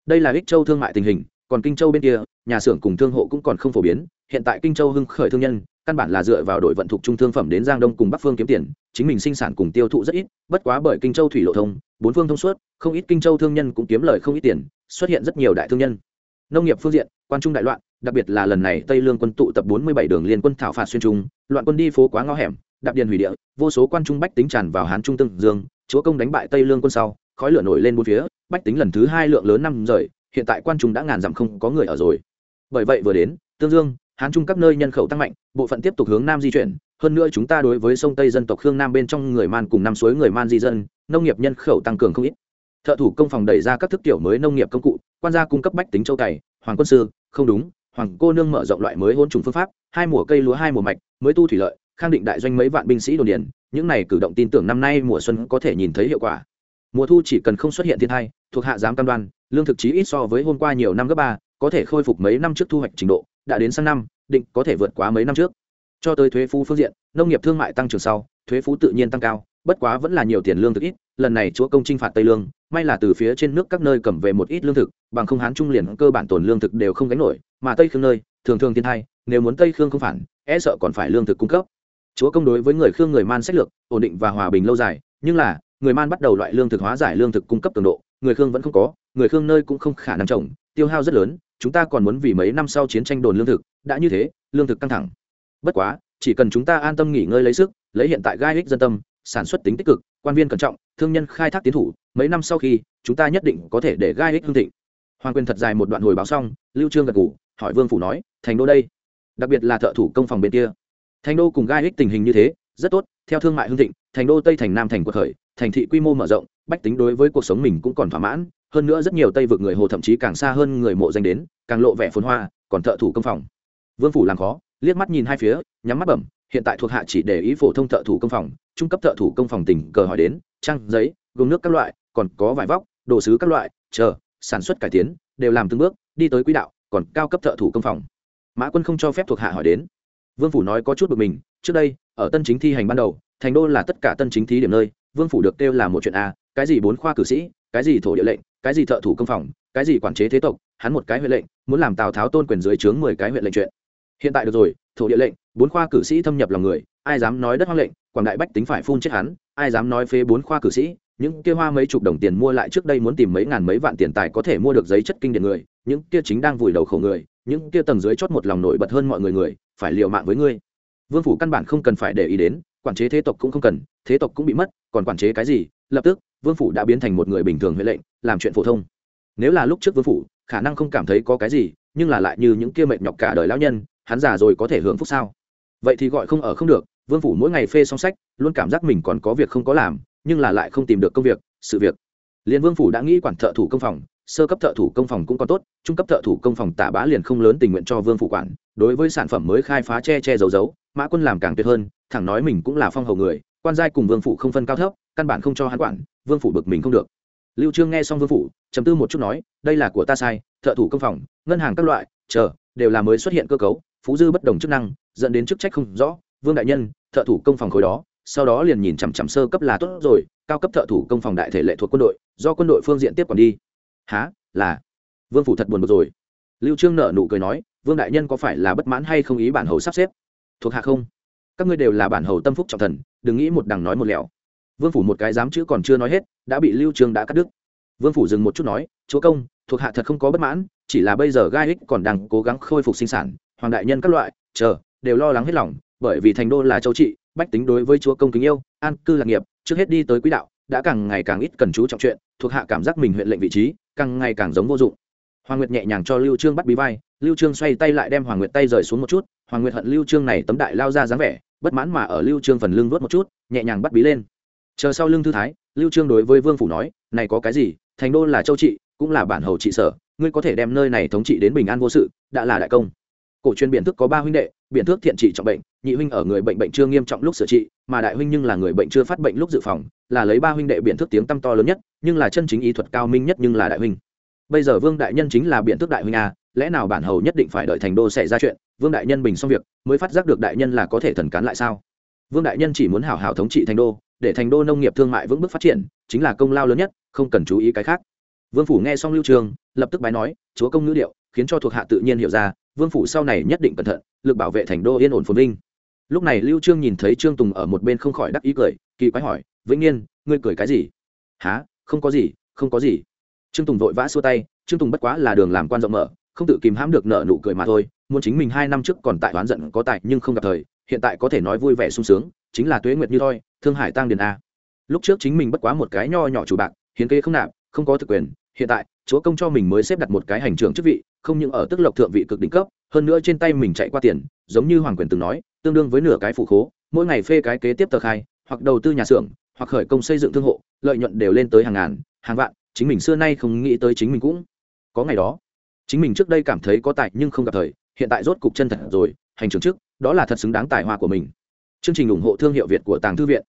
Đây là ích châu thương mại tình hình, còn kinh châu bên kia, nhà xưởng cùng thương hộ cũng còn không phổ biến, hiện tại kinh châu hưng khởi thương nhân, căn bản là dựa vào đội vận thuộc trung thương phẩm đến giang đông cùng bắc phương kiếm tiền, chính mình sinh sản cùng tiêu thụ rất ít, bất quá bởi kinh châu thủy lộ thông, bốn phương thông suốt, không ít kinh châu thương nhân cũng kiếm lời không ít tiền, xuất hiện rất nhiều đại thương nhân. Nông nghiệp phương diện, quan trung đại loạn, đặc biệt là lần này tây lương quân tụ tập bốn mươi bảy đường liên quân thảo phạt xuyên trung, loạn quân đi phố quá ngõ hẻm, đạp điền hủy địa, vô số quan trung bách tính tràn vào hán trung tương dương chúa công đánh bại tây lương quân sau, khói lửa nổi lên bốn phía, bách tính lần thứ hai lượng lớn năm rời, hiện tại quan trung đã ngàn dặm không có người ở rồi. Bởi vậy vừa đến, tương dương, hán trung các nơi nhân khẩu tăng mạnh, bộ phận tiếp tục hướng nam di chuyển, hơn nữa chúng ta đối với sông tây dân tộc khương nam bên trong người man cùng năm suối người man di dân, nông nghiệp nhân khẩu tăng cường không ít. Thợ thủ công phòng đẩy ra các thức kiểu mới nông nghiệp công cụ, quan gia cung cấp bách tính châu cày hoàng quân sư, không đúng, hoàng cô nương mở rộng loại mới hôn trùng phương pháp, hai mùa cây lúa hai mùa mạch, mới tu thủy lợi, khang định đại doanh mấy vạn binh sĩ đồn điền những này cử động tin tưởng năm nay mùa xuân có thể nhìn thấy hiệu quả. Mùa thu chỉ cần không xuất hiện thiên tai thuộc hạ giám cam đoan, lương thực chí ít so với hôm qua nhiều năm gấp ba, có thể khôi phục mấy năm trước thu hoạch trình độ, đã đến sang năm, định có thể vượt quá mấy năm trước. Cho tới thuế phú phương diện, nông nghiệp thương mại tăng trưởng sau, thuế phú tự nhiên tăng cao, bất quá vẫn là nhiều tiền lương thực ít, lần này chúa công trinh phạt tây lương, may là từ phía trên nước các nơi cầm về một ít lương thực, bằng không hán trung liền cơ bản tồn lương thực đều không gánh nổi, mà tây khương nơi, thường thường thiên hai nếu muốn tây khương không phản e sợ còn phải lương thực cung cấp chúa công đối với người khương người man sách lược, ổn định và hòa bình lâu dài, nhưng là, người man bắt đầu loại lương thực hóa giải lương thực cung cấp cường độ, người khương vẫn không có, người khương nơi cũng không khả năng trồng, tiêu hao rất lớn, chúng ta còn muốn vì mấy năm sau chiến tranh đồn lương thực, đã như thế, lương thực căng thẳng. Bất quá, chỉ cần chúng ta an tâm nghỉ ngơi lấy sức, lấy hiện tại gai ích dân tâm, sản xuất tính tích cực, quan viên cẩn trọng, thương nhân khai thác tiến thủ, mấy năm sau khi, chúng ta nhất định có thể để gai ích hương thịnh. Hoàng quyền thật dài một đoạn hồi báo xong, lưu trương gật ngủ hỏi vương phủ nói, thành đô đây, đặc biệt là thợ thủ công phòng bên kia thành đô cùng gai ích tình hình như thế, rất tốt, theo thương mại hương thịnh, thành đô tây thành nam thành quật khởi, thành thị quy mô mở rộng, bách tính đối với cuộc sống mình cũng còn thỏa mãn, hơn nữa rất nhiều tây vực người hồ thậm chí càng xa hơn người mộ danh đến, càng lộ vẻ phồn hoa, còn thợ thủ công phòng. Vương phủ làm khó, liếc mắt nhìn hai phía, nhắm mắt bẩm, hiện tại thuộc hạ chỉ để ý phổ thông thợ thủ công phòng, trung cấp thợ thủ công phòng tỉnh cờ hỏi đến trăng giấy gồm nước các loại, còn có vải vóc, đồ sứ các loại, chờ, sản xuất cải tiến, đều làm từng bước, đi tới quỹ đạo, còn cao cấp thợ thủ công phòng. Mã quân không cho phép thuộc hạ hỏi đến vương phủ nói có chút bực mình, trước đây, ở tân chính thi hành ban đầu, thành đô là tất cả tân chính thí điểm nơi, vương phủ được kêu là một chuyện a, cái gì bốn khoa cử sĩ, cái gì thổ địa lệnh, cái gì thợ thủ công phòng, cái gì quản chế thế tộc, hắn một cái huyện lệnh, muốn làm tào tháo tôn quyền dưới trướng mười cái huyện lệnh chuyện. Hiện tại được rồi, thổ địa lệnh, bốn khoa cử sĩ thâm nhập lòng người, ai dám nói đất hoang lệnh, quảng đại bách tính phải phun chết hắn, ai dám nói phế bốn khoa cử sĩ, những kia hoa mấy chục đồng tiền mua lại trước đây muốn tìm mấy ngàn mấy vạn tiền tài có thể mua được giấy chất kinh điển người, những kia chính đang vùi đầu khổ người, những kia tầng dưới chót một lòng nổi bật hơn mọi người người phải liều mạng với ngươi. Vương phủ căn bản không cần phải để ý đến, quản chế thế tộc cũng không cần, thế tộc cũng bị mất, còn quản chế cái gì? Lập tức, vương phủ đã biến thành một người bình thường huệ lệnh, làm chuyện phổ thông. Nếu là lúc trước vương phủ, khả năng không cảm thấy có cái gì, nhưng là lại như những kia mệt nhọc cả đời lão nhân, hắn già rồi có thể hưởng phúc sao? Vậy thì gọi không ở không được, vương phủ mỗi ngày phê song sách, luôn cảm giác mình còn có việc không có làm, nhưng là lại không tìm được công việc, sự việc. Liền vương phủ đã nghĩ quản thợ thủ công phòng, sơ cấp thợ thủ công phòng cũng còn tốt, trung cấp thợ thủ công phòng tả bá liền không lớn tình nguyện cho vương phủ quản đối với sản phẩm mới khai phá che che giấu giấu, mã quân làm càng tuyệt hơn, thẳng nói mình cũng là phong hầu người, quan giai cùng vương phụ không phân cao thấp, căn bản không cho hắn quản, vương phủ bực mình không được. Lưu trương nghe xong vương phủ, trầm tư một chút nói, đây là của ta sai, thợ thủ công phòng, ngân hàng các loại, chờ, đều là mới xuất hiện cơ cấu, phú dư bất đồng chức năng, dẫn đến chức trách không rõ, vương đại nhân, thợ thủ công phòng khối đó, sau đó liền nhìn chằm chằm sơ cấp là tốt rồi, cao cấp thợ thủ công phòng đại thể lệ thuộc quân đội, do quân đội phương diện tiếp quản đi. Há là. Vương phủ thật buồn bực rồi. Lưu trương nở nụ cười nói vương đại nhân có phải là bất mãn hay không ý bản hầu sắp xếp? Thuộc hạ không. Các ngươi đều là bản hầu tâm phúc trọng thần, đừng nghĩ một đằng nói một lẻo vương phủ một cái dám chữ còn chưa nói hết, đã bị lưu trương đã cắt đứt. Vương phủ dừng một chút nói, chúa công, thuộc hạ thật không có bất mãn, chỉ là bây giờ gai ích còn đang cố gắng khôi phục sinh sản, hoàng đại nhân các loại, chờ, đều lo lắng hết lòng, bởi vì thành đô là châu trị, bách tính đối với chúa công kính yêu, an cư lạc nghiệp, trước hết đi tới quỹ đạo, đã càng ngày càng ít cần chú trọng chuyện, thuộc hạ cảm giác mình huyện lệnh vị trí, càng ngày càng giống vô dụng hoàng nguyệt nhẹ nhàng cho lưu trương bắt bí vai, lưu trương xoay tay lại đem hoàng nguyệt tay rời xuống một chút, hoàng nguyệt hận lưu trương này tấm đại lao ra dáng vẻ, bất mãn mà ở lưu trương phần lưng vuốt một chút, nhẹ nhàng bắt bí lên. Chờ sau lưng thư thái, lưu trương đối với vương phủ nói, này có cái gì, thành đô là châu trị, cũng là bản hầu trị sở, ngươi có thể đem nơi này thống trị đến bình an vô sự, đã là đại công. Cổ truyền biện thức có ba huynh đệ, biện thước thiện trị trọng bệnh, nhị huynh ở người bệnh bệnh chưa nghiêm trọng lúc sửa trị, mà đại huynh nhưng là người bệnh chưa phát bệnh lúc dự phòng, là lấy ba huynh đệ biện thước tiếng tăm to lớn nhất, nhưng là chân chính ý thuật cao minh nhất nhưng là đại huynh bây giờ vương đại nhân chính là biện tước đại huynh a, lẽ nào bản hầu nhất định phải đợi thành đô xảy ra chuyện, vương đại nhân bình xong việc, mới phát giác được đại nhân là có thể thần cán lại sao? Vương đại nhân chỉ muốn hảo hảo thống trị thành đô, để thành đô nông nghiệp thương mại vững bước phát triển, chính là công lao lớn nhất, không cần chú ý cái khác. Vương phủ nghe xong lưu trường, lập tức bái nói, chúa công ngữ điệu, khiến cho thuộc hạ tự nhiên hiểu ra, vương phủ sau này nhất định cẩn thận, lực bảo vệ thành đô yên ổn phồn vinh. Lúc này lưu trương nhìn thấy trương tùng ở một bên không khỏi đắc ý cười, kỳ quái hỏi, vĩnh nhiên, ngươi cười cái gì? Há không có gì, không có gì trương tùng vội vã xua tay, trương tùng bất quá là đường làm quan rộng mở, không tự kìm hãm được nợ nụ cười mà thôi, muốn chính mình hai năm trước còn tại oán giận có tại nhưng không gặp thời, hiện tại có thể nói vui vẻ sung sướng, chính là tuế nguyệt như thôi thương hải tăng điền a. Lúc trước chính mình bất quá một cái nho nhỏ chủ bạc, hiến kế không nạp, không có thực quyền, hiện tại, chúa công cho mình mới xếp đặt một cái hành trưởng chức vị, không những ở tức lộc thượng vị cực đỉnh cấp, hơn nữa trên tay mình chạy qua tiền, giống như hoàng quyền từng nói, tương đương với nửa cái phụ khố, mỗi ngày phê cái kế tiếp tờ khai, hoặc đầu tư nhà xưởng, hoặc khởi công xây dựng thương hộ, lợi nhuận đều lên tới hàng ngàn, hàng vạn chính mình xưa nay không nghĩ tới chính mình cũng có ngày đó. Chính mình trước đây cảm thấy có tài nhưng không gặp thời, hiện tại rốt cục chân thật rồi, hành trưởng trước, đó là thật xứng đáng tài hoa của mình. Chương trình ủng hộ thương hiệu việt của tàng thư viện.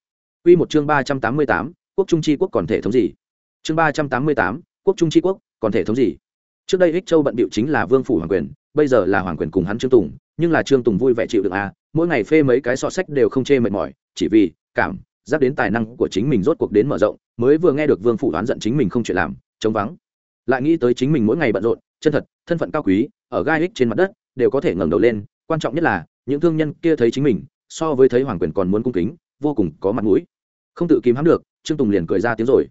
Quy một chương ba trăm tám mươi tám, quốc trung chi quốc còn thể thống gì? Chương ba trăm tám mươi tám, quốc trung chi quốc còn thể thống gì? Trước đây ích châu bận bịu chính là vương phủ hoàng quyền, bây giờ là hoàng quyền cùng hắn trương tùng, nhưng là trương tùng vui vẻ chịu được à mỗi ngày phê mấy cái sọ sách đều không chê mệt mỏi, chỉ vì cảm giáp đến tài năng của chính mình rốt cuộc đến mở rộng, mới vừa nghe được vương phủ đoán giận chính mình không chuyện làm chống vắng. Lại nghĩ tới chính mình mỗi ngày bận rộn, chân thật, thân phận cao quý, ở gai ích trên mặt đất, đều có thể ngẩng đầu lên, quan trọng nhất là, những thương nhân kia thấy chính mình, so với thấy hoàng quyền còn muốn cung kính, vô cùng có mặt mũi. Không tự kìm hãm được, trương tùng liền cười ra tiếng rồi.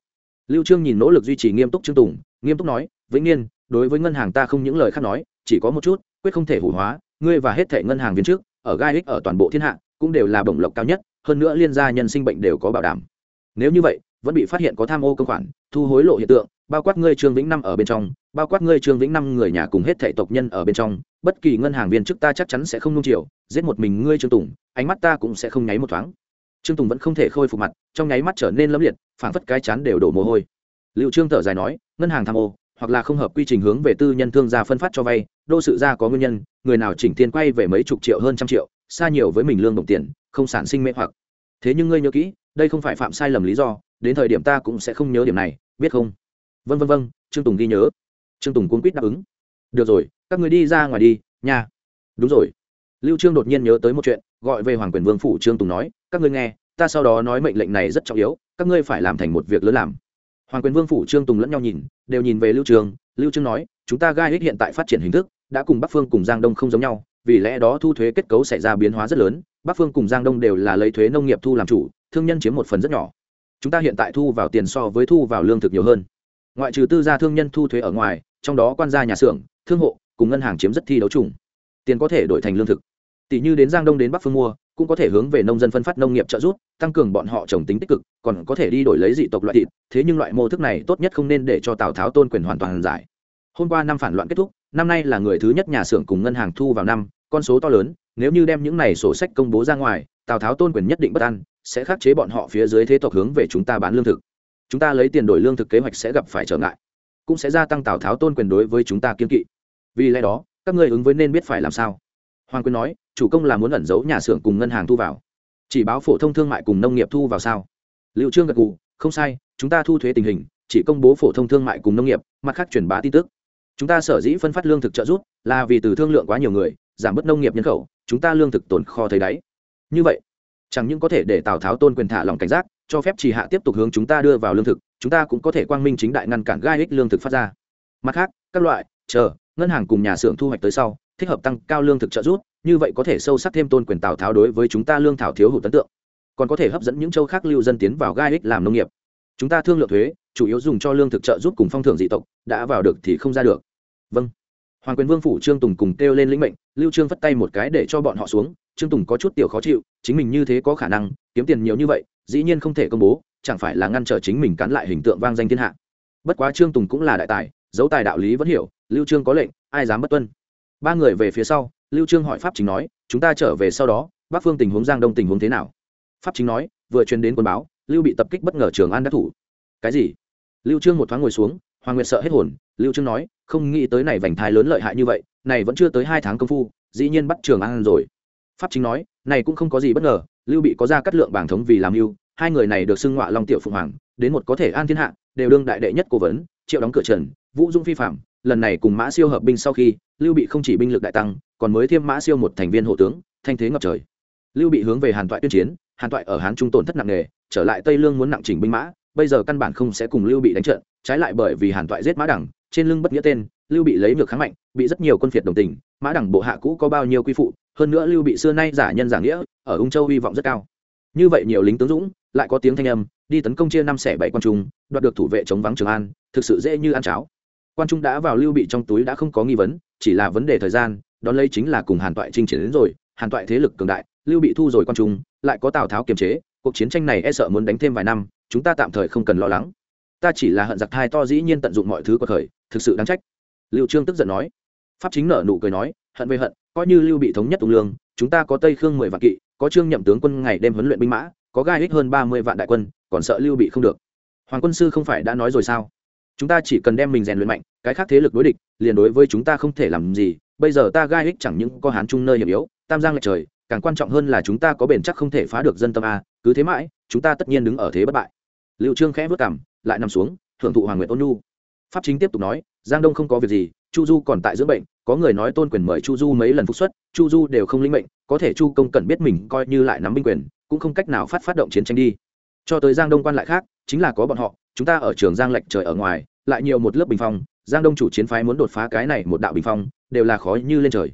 Lưu trương nhìn nỗ lực duy trì nghiêm túc trương tùng, nghiêm túc nói, vĩnh niên, đối với ngân hàng ta không những lời khác nói, chỉ có một chút, quyết không thể hủ hóa, ngươi và hết thệ ngân hàng viên trước, ở gai ích ở toàn bộ thiên hạ, cũng đều là bổng lộc cao nhất hơn nữa liên gia nhân sinh bệnh đều có bảo đảm. Nếu như vậy, vẫn bị phát hiện có tham ô công khoản, thu hối lộ hiện tượng, bao quát ngươi trương vĩnh năm ở bên trong, bao quát ngươi trương vĩnh năm người nhà cùng hết thệ tộc nhân ở bên trong, bất kỳ ngân hàng viên chức ta chắc chắn sẽ không nung chiều, giết một mình ngươi trương tùng, ánh mắt ta cũng sẽ không nháy một thoáng. Trương tùng vẫn không thể khôi phục mặt, trong nháy mắt trở nên lâm liệt, phảng phất cái chán đều đổ mồ hôi. Liệu trương thở dài nói, ngân hàng tham ô, hoặc là không hợp quy trình hướng về tư nhân thương gia phân phát cho vay, đô sự gia có nguyên nhân, người nào chỉnh tiền quay về mấy chục triệu hơn trăm triệu, xa nhiều với mình lương đồng tiền không sản sinh mê hoặc. Thế nhưng ngươi nhớ kỹ, đây không phải phạm sai lầm lý do, đến thời điểm ta cũng sẽ không nhớ điểm này, biết không? Vân vân vân trương tùng ghi nhớ. Trương tùng cuốn quýt đáp ứng. Được rồi, các người đi ra ngoài đi, nha. Đúng rồi. Lưu trương đột nhiên nhớ tới một chuyện, gọi về hoàng quyền vương phủ trương tùng nói, các ngươi nghe, ta sau đó nói mệnh lệnh này rất trọng yếu, các ngươi phải làm thành một việc lớn làm. Hoàng quyền vương phủ trương tùng lẫn nhau nhìn, đều nhìn về lưu trương. Lưu trương nói, chúng ta gai hết hiện tại phát triển hình thức, đã cùng bắc phương cùng giang đông không giống nhau vì lẽ đó thu thuế kết cấu xảy ra biến hóa rất lớn, bắc phương cùng giang đông đều là lấy thuế nông nghiệp thu làm chủ, thương nhân chiếm một phần rất nhỏ. Chúng ta hiện tại thu vào tiền so với thu vào lương thực nhiều hơn. Ngoại trừ tư gia thương nhân thu thuế ở ngoài, trong đó quan gia nhà xưởng, thương hộ cùng ngân hàng chiếm rất thi đấu trùng tiền có thể đổi thành lương thực. Tỷ như đến giang đông đến bắc phương mua, cũng có thể hướng về nông dân phân phát nông nghiệp trợ giúp, tăng cường bọn họ trồng tính tích cực, còn có thể đi đổi lấy dị tộc loại thịt. Thế nhưng loại mô thức này tốt nhất không nên để cho tào tháo tôn quyền hoàn toàn giải. Hôm qua năm phản loạn kết thúc năm nay là người thứ nhất nhà xưởng cùng ngân hàng thu vào năm, con số to lớn, nếu như đem những này sổ sách công bố ra ngoài, tào tháo tôn quyền nhất định bất an, sẽ khắc chế bọn họ phía dưới thế tộc hướng về chúng ta bán lương thực. Chúng ta lấy tiền đổi lương thực kế hoạch sẽ gặp phải trở ngại, cũng sẽ gia tăng tào tháo tôn quyền đối với chúng ta kiên kỵ. Vì lẽ đó, các ngươi ứng với nên biết phải làm sao. Hoàng quyền nói, chủ công là muốn ẩn giấu nhà xưởng cùng ngân hàng thu vào. Chỉ báo phổ thông thương mại cùng nông nghiệp thu vào sao? Liệu trương gật gù, không sai, chúng ta thu thuế tình hình, chỉ công bố phổ thông thương mại cùng nông nghiệp, mặt khác truyền bá tin tức chúng ta sở dĩ phân phát lương thực trợ giúp là vì từ thương lượng quá nhiều người, giảm bớt nông nghiệp nhân khẩu, chúng ta lương thực tồn kho thấy đáy. Như vậy, chẳng những có thể để tào tháo tôn quyền thả lòng cảnh giác, cho phép trì hạ tiếp tục hướng chúng ta đưa vào lương thực, chúng ta cũng có thể quang minh chính đại ngăn cản gai ích lương thực phát ra. Mặt khác, các loại, chờ, ngân hàng cùng nhà xưởng thu hoạch tới sau, thích hợp tăng cao lương thực trợ giúp, như vậy có thể sâu sắc thêm tôn quyền tào tháo đối với chúng ta lương thảo thiếu hụt ấn tượng. Còn có thể hấp dẫn những châu khác lưu dân tiến vào gai ích làm nông nghiệp chúng ta thương lượng thuế, chủ yếu dùng cho lương thực trợ giúp cùng phong thưởng dị tộc, đã vào được thì không ra được. Vâng. Hoàng quyền vương phủ trương tùng cùng kêu lên lĩnh mệnh, lưu trương phất tay một cái để cho bọn họ xuống, trương tùng có chút tiểu khó chịu, chính mình như thế có khả năng, kiếm tiền nhiều như vậy, dĩ nhiên không thể công bố, chẳng phải là ngăn trở chính mình cắn lại hình tượng vang danh thiên hạ. Bất quá trương tùng cũng là đại tài dấu tài đạo lý vẫn hiểu, lưu trương có lệnh, ai dám bất tuân. Ba người về phía sau, lưu trương hỏi pháp chính nói, chúng ta trở về sau đó, bắc phương tình huống giang đông tình huống thế nào? Pháp chính nói, vừa truyền đến quân báo lưu bị tập kích bất ngờ trường an đắc thủ. Cái gì? Lưu trương một thoáng ngồi xuống, hoàng nguyệt sợ hết hồn, lưu trương nói, không nghĩ tới này vành thái lớn lợi hại như vậy, này vẫn chưa tới hai tháng công phu, dĩ nhiên bắt trường an rồi. Pháp chính nói, này cũng không có gì bất ngờ, lưu bị có ra cắt lượng bảng thống vì làm mưu hai người này được xưng ngọa long tiểu phụng hoàng, đến một có thể an thiên hạ, đều đương đại đệ nhất cố vấn, triệu đóng cửa trần, vũ dung phi phạm, lần này cùng mã siêu hợp binh sau khi, lưu bị không chỉ binh lực đại tăng, còn mới thêm mã siêu một thành viên hộ tướng, thanh thế ngập trời. Lưu bị hướng về hàn toại tuyên chiến hàn toại ở hán trung tổn thất nặng nề, trở lại tây lương muốn nặng chỉnh binh mã, bây giờ căn bản không sẽ cùng lưu bị đánh trận, trái lại bởi vì hàn toại giết mã đẳng, trên lưng bất nghĩa tên, lưu bị lấy được kháng mạnh, bị rất nhiều quân phiệt đồng tình, mã đẳng bộ hạ cũ có bao nhiêu quy phụ, hơn nữa lưu bị xưa nay giả nhân giả nghĩa, ở ung châu hy vọng rất cao. Như vậy nhiều lính tướng dũng, lại có tiếng thanh âm, đi tấn công chia năm xẻ bảy quan trung, đoạt được thủ vệ chống vắng trường an, thực sự dễ như ăn cháo. Quan trung đã vào lưu bị trong túi đã không có nghi vấn, chỉ là vấn đề thời gian, đón lấy chính là cùng hàn toại chinh chiến đến rồi, hàn toại thế lực cường đại lưu bị thu rồi quan trung, lại có tào tháo kiềm chế, cuộc chiến tranh này e sợ muốn đánh thêm vài năm, chúng ta tạm thời không cần lo lắng. Ta chỉ là hận giặc thai to dĩ nhiên tận dụng mọi thứ của thời, thực sự đáng trách. Liệu trương tức giận nói. Pháp chính nở nụ cười nói, hận về hận, coi như lưu bị thống nhất tung lương, chúng ta có tây khương mười vạn kỵ, có trương nhậm tướng quân ngày đêm huấn luyện binh mã, có gai ích hơn ba mươi vạn đại quân, còn sợ lưu bị không được. Hoàng quân sư không phải đã nói rồi sao? Chúng ta chỉ cần đem mình rèn luyện mạnh, cái khác thế lực đối địch, liền đối với chúng ta không thể làm gì, bây giờ ta gai ích chẳng những có hán chung nơi hiểm yếu, tam giang lệch trời càng quan trọng hơn là chúng ta có bền chắc không thể phá được dân tâm a, cứ thế mãi, chúng ta tất nhiên đứng ở thế bất bại. Liệu trương khẽ vất cảm lại nằm xuống, thưởng thụ hoàng nguyện ôn nhu. Pháp chính tiếp tục nói, giang đông không có việc gì, chu du còn tại dưỡng bệnh, có người nói tôn quyền mời chu du mấy lần phục xuất, chu du đều không linh mệnh, có thể chu công cần biết mình coi như lại nắm binh quyền, cũng không cách nào phát phát động chiến tranh đi. Cho tới giang đông quan lại khác, chính là có bọn họ, chúng ta ở trường giang lệnh trời ở ngoài, lại nhiều một lớp bình phong, giang đông chủ chiến phái muốn đột phá cái này một đạo bình phong, đều là khó như lên trời.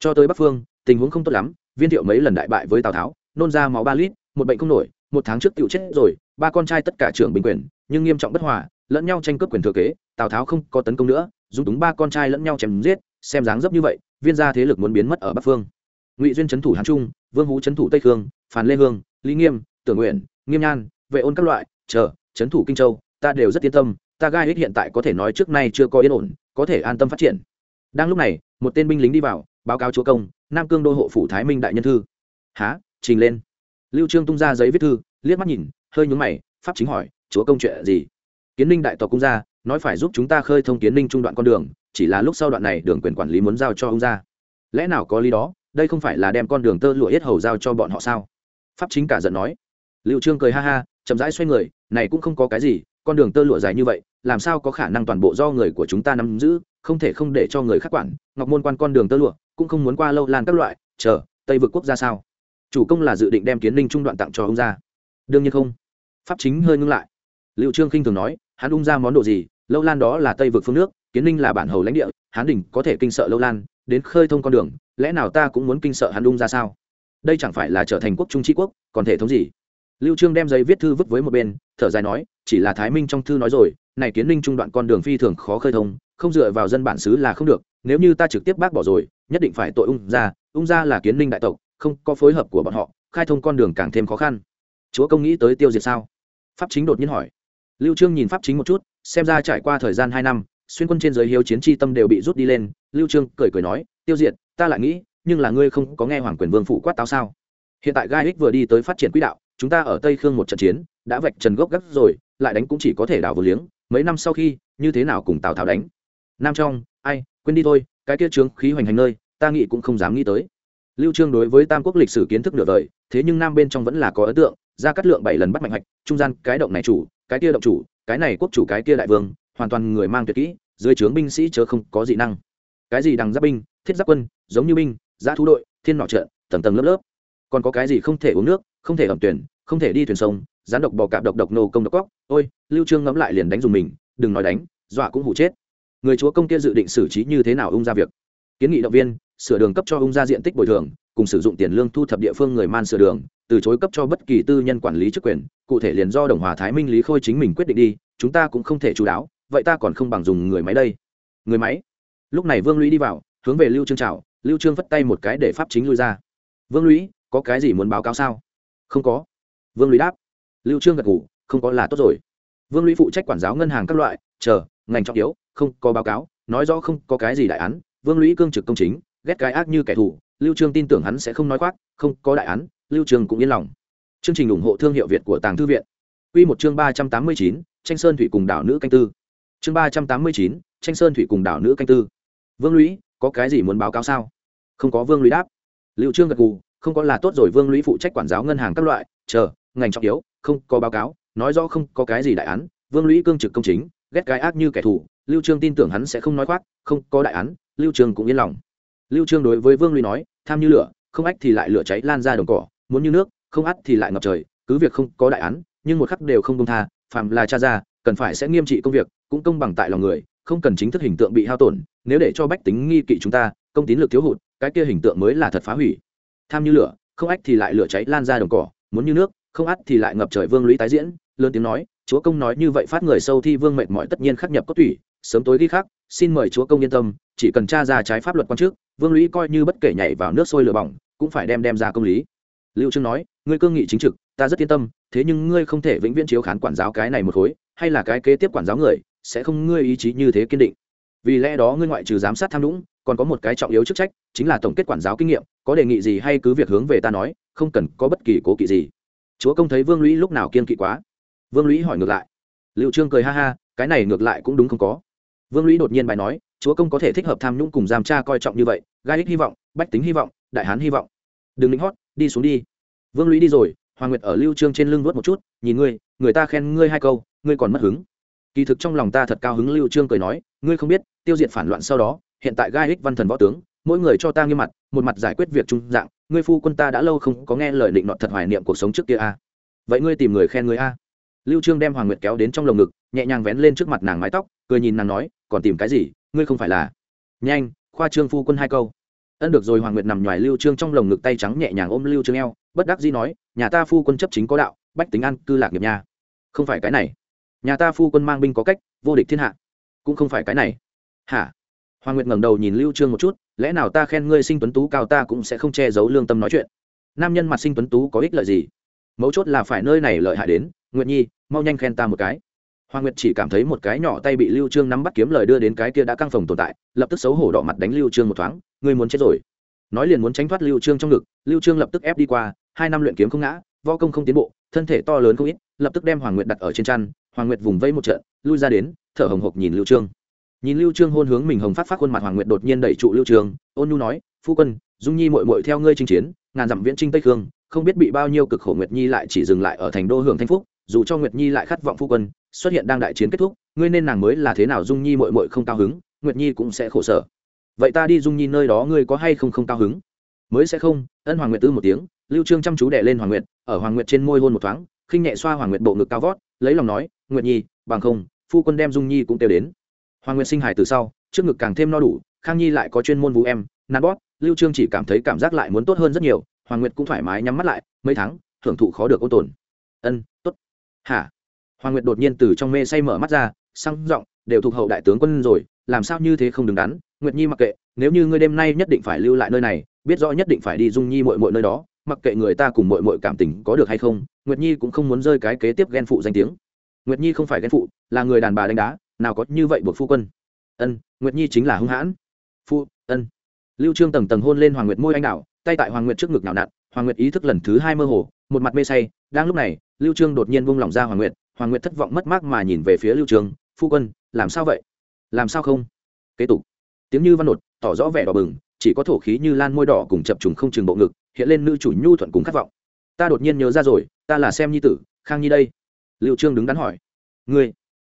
Cho tới bắc phương, tình huống không tốt lắm viên thiệu mấy lần đại bại với tào tháo, nôn ra máu ba lít, một bệnh không nổi, một tháng trước tựu chết rồi, ba con trai tất cả trưởng bình quyền, nhưng nghiêm trọng bất hòa, lẫn nhau tranh cướp quyền thừa kế, tào tháo không có tấn công nữa, dùng túng ba con trai lẫn nhau chém giết, xem dáng dấp như vậy, viên gia thế lực muốn biến mất ở bắc phương. Ngụy duyên trấn thủ hán trung, vương hú trấn thủ tây khương, phàn lê hương, lý nghiêm, tưởng nguyện, nghiêm nhan, vệ ôn các loại, chờ trấn thủ kinh châu, ta đều rất yên tâm, ta gai ích hiện tại có thể nói trước nay chưa có yên ổn, có thể an tâm phát triển. Đang lúc này, một tên binh lính đi vào báo cáo chúa công, nam cương đô hộ phủ thái minh đại nhân thư. Há trình lên. Lưu trương tung ra giấy viết thư, liếc mắt nhìn, hơi nhướng mày, pháp chính hỏi, chúa công chuyện gì? Kiến ninh đại tộc cung gia, nói phải giúp chúng ta khơi thông kiến ninh trung đoạn con đường, chỉ là lúc sau đoạn này đường quyền quản lý muốn giao cho ông gia. Lẽ nào có lý đó? Đây không phải là đem con đường tơ lụa hết hầu giao cho bọn họ sao? Pháp chính cả giận nói. Liệu trương cười ha ha, chậm rãi xoay người, này cũng không có cái gì, con đường tơ lụa dài như vậy làm sao có khả năng toàn bộ do người của chúng ta nắm giữ, không thể không để cho người khác quản. Ngọc môn quan con đường tơ lụa, cũng không muốn qua lâu lan các loại, chờ, tây vực quốc gia sao? Chủ công là dự định đem kiến ninh trung đoạn tặng cho ông gia. Đương nhiên không. Pháp chính hơi ngưng lại. Liệu trương khinh thường nói, hắn ung ra món đồ gì? Lâu lan đó là tây vực phương nước, kiến ninh là bản hầu lãnh địa hán đỉnh có thể kinh sợ lâu lan, đến khơi thông con đường, lẽ nào ta cũng muốn kinh sợ hắn ung ra sao? Đây chẳng phải là trở thành quốc trung tri quốc, còn thể thống gì? Lưu trương đem giấy viết thư vứt với một bên, thở dài nói, chỉ là thái minh trong thư nói rồi này kiến ninh trung đoạn con đường phi thường khó khơi thông, không dựa vào dân bản xứ là không được, nếu như ta trực tiếp bác bỏ rồi, nhất định phải tội ung gia ung gia là kiến ninh đại tộc, không có phối hợp của bọn họ, khai thông con đường càng thêm khó khăn. Chúa công nghĩ tới tiêu diệt sao? Pháp chính đột nhiên hỏi. Lưu trương nhìn pháp chính một chút, xem ra trải qua thời gian hai năm, xuyên quân trên giới hiếu chiến chi tâm đều bị rút đi lên, lưu trương cười cười nói, tiêu diệt, ta lại nghĩ, nhưng là ngươi không có nghe hoàng quyền vương phụ quát táo sao? Hiện tại gai ích vừa đi tới phát triển quỹ đạo, chúng ta ở tây khương một trận chiến, đã vạch trần gốc gác rồi, lại đánh cũng chỉ có thể đào vừa liếng mấy năm sau khi, như thế nào cùng tào tháo đánh? Nam trong, ai, quên đi thôi, cái kia trướng khí hoành hành nơi, ta nghĩ cũng không dám nghĩ tới. Lưu trương đối với tam quốc lịch sử kiến thức nửa đời, thế nhưng nam bên trong vẫn là có ấn tượng ra cắt lượng bảy lần bắt mạnh hạch, trung gian cái động này chủ, cái kia động chủ, cái này quốc chủ, cái kia đại vương, hoàn toàn người mang tuyệt kỹ, dưới trướng binh sĩ chớ không có dị năng. Cái gì đằng giáp binh, thiết giáp quân, giống như binh, giã thú đội, thiên nọ trận tầng tầng lớp lớp. Còn có cái gì không thể uống nước, không thể ẩm tuyển, không thể đi thuyền sông gián độc bò cạp độc độc nô công độc cóc. Ôi, lưu trương ngẫm lại liền đánh dùng mình, đừng nói đánh, dọa cũng hủ chết. Người chúa công kia dự định xử trí như thế nào ung ra việc? Kiến nghị động viên, sửa đường cấp cho ung ra diện tích bồi thường, cùng sử dụng tiền lương thu thập địa phương người man sửa đường, từ chối cấp cho bất kỳ tư nhân quản lý chức quyền, cụ thể liền do đồng hòa thái minh lý khôi chính mình quyết định đi, chúng ta cũng không thể chú đáo, vậy ta còn không bằng dùng người máy đây. Người máy? Lúc này vương lũy đi vào, hướng về lưu trương chào, lưu trương vất tay một cái để pháp chính lui ra. Vương lũy, có cái gì muốn báo cáo sao? Không có. Vương lũy đáp lưu trương gật ngủ không có là tốt rồi. Vương lũy phụ trách quản giáo ngân hàng các loại chờ ngành trọng yếu không có báo cáo nói rõ không có cái gì đại án vương lũy cương trực công chính ghét cái ác như kẻ thù lưu trương tin tưởng hắn sẽ không nói khoác không có đại án lưu trương cũng yên lòng. Chương trình ủng hộ thương hiệu việt của tàng thư viện. Quy một chương ba trăm tám mươi chín, tranh sơn thủy cùng đảo nữ canh tư. Chương ba trăm tám mươi chín, tranh sơn thủy cùng đảo nữ canh tư. Vương lũy có cái gì muốn báo cáo sao? Không có vương lũy đáp. Lưu trương gật gù không có là tốt rồi vương lũy phụ trách quản giáo ngân hàng các loại chờ ngành trọng yếu không có báo cáo, nói rõ không có cái gì đại án, vương lũy cương trực công chính, ghét cái ác như kẻ thù, lưu trương tin tưởng hắn sẽ không nói khoác, không có đại án, lưu trương cũng yên lòng. Lưu trương đối với vương lũy nói, tham như lửa, không ách thì lại lửa cháy lan ra đồng cỏ, muốn như nước, không ắt thì lại ngập trời, cứ việc không có đại án, nhưng một khắc đều không công tha phạm là cha ra, cần phải sẽ nghiêm trị công việc, cũng công bằng tại lòng người, không cần chính thức hình tượng bị hao tổn, nếu để cho bách tính nghi kỵ chúng ta, công tín lực thiếu hụt, cái kia hình tượng mới là thật phá hủy. Tham như lửa, không ách thì lại lửa cháy lan ra đồng cỏ, muốn như nước không ắt thì lại ngập trời vương lũy tái diễn, lớn tiếng nói, chúa công nói như vậy phát người sâu thi vương mệt mỏi tất nhiên khắc nhập có thủy sớm tối ghi khắc, xin mời chúa công yên tâm, chỉ cần tra ra trái pháp luật quan trước, vương lũy coi như bất kể nhảy vào nước sôi lửa bỏng, cũng phải đem đem ra công lý. Lưu trương nói, ngươi cương nghị chính trực, ta rất yên tâm, thế nhưng ngươi không thể vĩnh viễn chiếu khán quản giáo cái này một khối, hay là cái kế tiếp quản giáo người, sẽ không ngươi ý chí như thế kiên định. Vì lẽ đó ngươi ngoại trừ giám sát tham nhũng, còn có một cái trọng yếu chức trách, chính là tổng kết quản giáo kinh nghiệm, có đề nghị gì hay cứ việc hướng về ta nói, không cần có bất kỳ cố kỵ gì chúa công thấy vương lũy lúc nào kiên kỵ quá. Vương lũy hỏi ngược lại. Liệu trương cười ha ha, cái này ngược lại cũng đúng không có. Vương lũy đột nhiên bài nói, chúa công có thể thích hợp tham nhũng cùng giam tra coi trọng như vậy, gai ích hy vọng, bách tính hy vọng, đại hán hy vọng. Đừng lính hót, đi xuống đi. Vương lũy đi rồi, hoàng nguyệt ở lưu trương trên lưng vuốt một chút, nhìn ngươi, người ta khen ngươi hai câu, ngươi còn mất hứng. Kỳ thực trong lòng ta thật cao hứng, lưu trương cười nói, ngươi không biết, tiêu diệt phản loạn sau đó, hiện tại gai ích văn thần võ tướng, mỗi người cho ta nghiêm mặt, một mặt giải quyết việc trung dạng ngươi phu quân ta đã lâu không có nghe lời định nọt thật hoài niệm cuộc sống trước kia a à. vậy ngươi tìm người khen ngươi a à. lưu trương đem hoàng nguyệt kéo đến trong lồng ngực, nhẹ nhàng vén lên trước mặt nàng mái tóc, cười nhìn nàng nói, còn tìm cái gì? Ngươi không phải là nhanh, khoa trương phu quân hai câu. Ân được rồi, hoàng nguyệt nằm ngoài lưu trương trong lồng ngực tay trắng nhẹ nhàng ôm lưu trương eo, bất đắc dĩ nói, nhà ta phu quân chấp chính có đạo, bách tính ăn cư lạc nghiệp nha không phải cái này. Nhà ta phu quân mang binh có cách, vô địch thiên hạ. Cũng không phải cái này. Hả? Hoàng nguyệt ngẩng đầu nhìn lưu trương một chút lẽ nào ta khen ngươi sinh tuấn tú cao ta cũng sẽ không che giấu lương tâm nói chuyện? Nam nhân mặt sinh tuấn tú có ích lợi gì? Mấu chốt là phải nơi này lợi hại đến. Nguyệt nhi, mau nhanh khen ta một cái. Hoàng nguyệt chỉ cảm thấy một cái nhỏ tay bị lưu trương nắm bắt kiếm lời đưa đến cái kia đã căng phòng tồn tại, lập tức xấu hổ đỏ mặt đánh lưu trương một thoáng. Ngươi muốn chết rồi. Nói liền muốn tránh thoát lưu trương trong ngực, lưu trương lập tức ép đi qua, hai năm luyện kiếm không ngã, võ công không tiến bộ, thân thể to lớn không ít, lập tức đem hoàng nguyệt đặt ở trên chăn hoàng nguyệt vùng vây một trận, lui ra đến, thở hồng hộc nhìn lưu trương nhìn lưu trương hôn hướng mình hồng phát phát khuôn mặt hoàng nguyệt đột nhiên đẩy trụ lưu trương. Ôn nhu nói, phu quân, dung nhi muội muội theo ngươi chinh chiến, ngàn dặm viễn trinh tây khương, không biết bị bao nhiêu cực khổ nguyệt nhi lại chỉ dừng lại ở thành đô hưởng thanh phúc, dù cho nguyệt nhi lại khát vọng phu quân, xuất hiện đang đại chiến kết thúc, ngươi nên nàng mới là thế nào dung nhi muội muội không cao hứng, nguyệt nhi cũng sẽ khổ sở. Vậy ta đi dung nhi nơi đó ngươi có hay không không cao hứng? Mới sẽ không, ân hoàng nguyệt tư một tiếng. Lưu trương chăm chú đè lên hoàng nguyệt, ở hoàng nguyệt trên môi hôn một thoáng, khinh nhẹ xoa hoàng nguyệt bộ ngực cao vót, lấy lòng nói, nguyệt nhi, bằng không, phu quân đem dung nhi cũng tiêu đến hoàng nguyệt sinh hài từ sau, trước ngực càng thêm no đủ, khang nhi lại có chuyên môn vũ em nan bót lưu trương chỉ cảm thấy cảm giác lại muốn tốt hơn rất nhiều, hoàng nguyệt cũng thoải mái nhắm mắt lại, mấy tháng thưởng thụ khó được ôn tồn. Ân t ố t hả? Hoàng nguyệt đột nhiên từ trong mê say mở mắt ra, sang giọng, đều thuộc hậu đại tướng quân rồi, làm sao như thế không đứng đắn, nguyệt nhi mặc kệ, nếu như ngươi đêm nay nhất định phải lưu lại nơi này, biết rõ nhất định phải đi dung nhi mội mội nơi đó, mặc kệ người ta cùng mội mội cảm tình có được hay không, nguyệt nhi cũng không muốn rơi cái kế tiếp ghen phụ danh tiếng. Nguyệt nhi không phải ghen phụ, là người đàn bà đánh đá nào có như vậy buộc phu quân? Ân nguyệt nhi chính là hung hãn. Phu ân. Lưu trương tầng tầng hôn lên hoàng nguyệt môi anh đảo, tay tại hoàng nguyệt trước ngực nào nặn hoàng nguyệt ý thức lần thứ hai mơ hồ một mặt mê say đang lúc này lưu trương đột nhiên buông lỏng ra hoàng nguyệt hoàng nguyệt thất vọng mất mát mà nhìn về phía lưu trương phu quân làm sao vậy? Làm sao không? Kế tục. Tiếng như văn nột tỏ rõ vẻ đỏ bừng chỉ có thổ khí như lan môi đỏ cùng chập trùng không chừng bộ ngực hiện lên nữ chủ nhu thuận cùng khát vọng. Ta đột nhiên nhớ ra rồi ta là xem nhi tử khang nhi đây. Lưu trương đứng đắn hỏi ngươi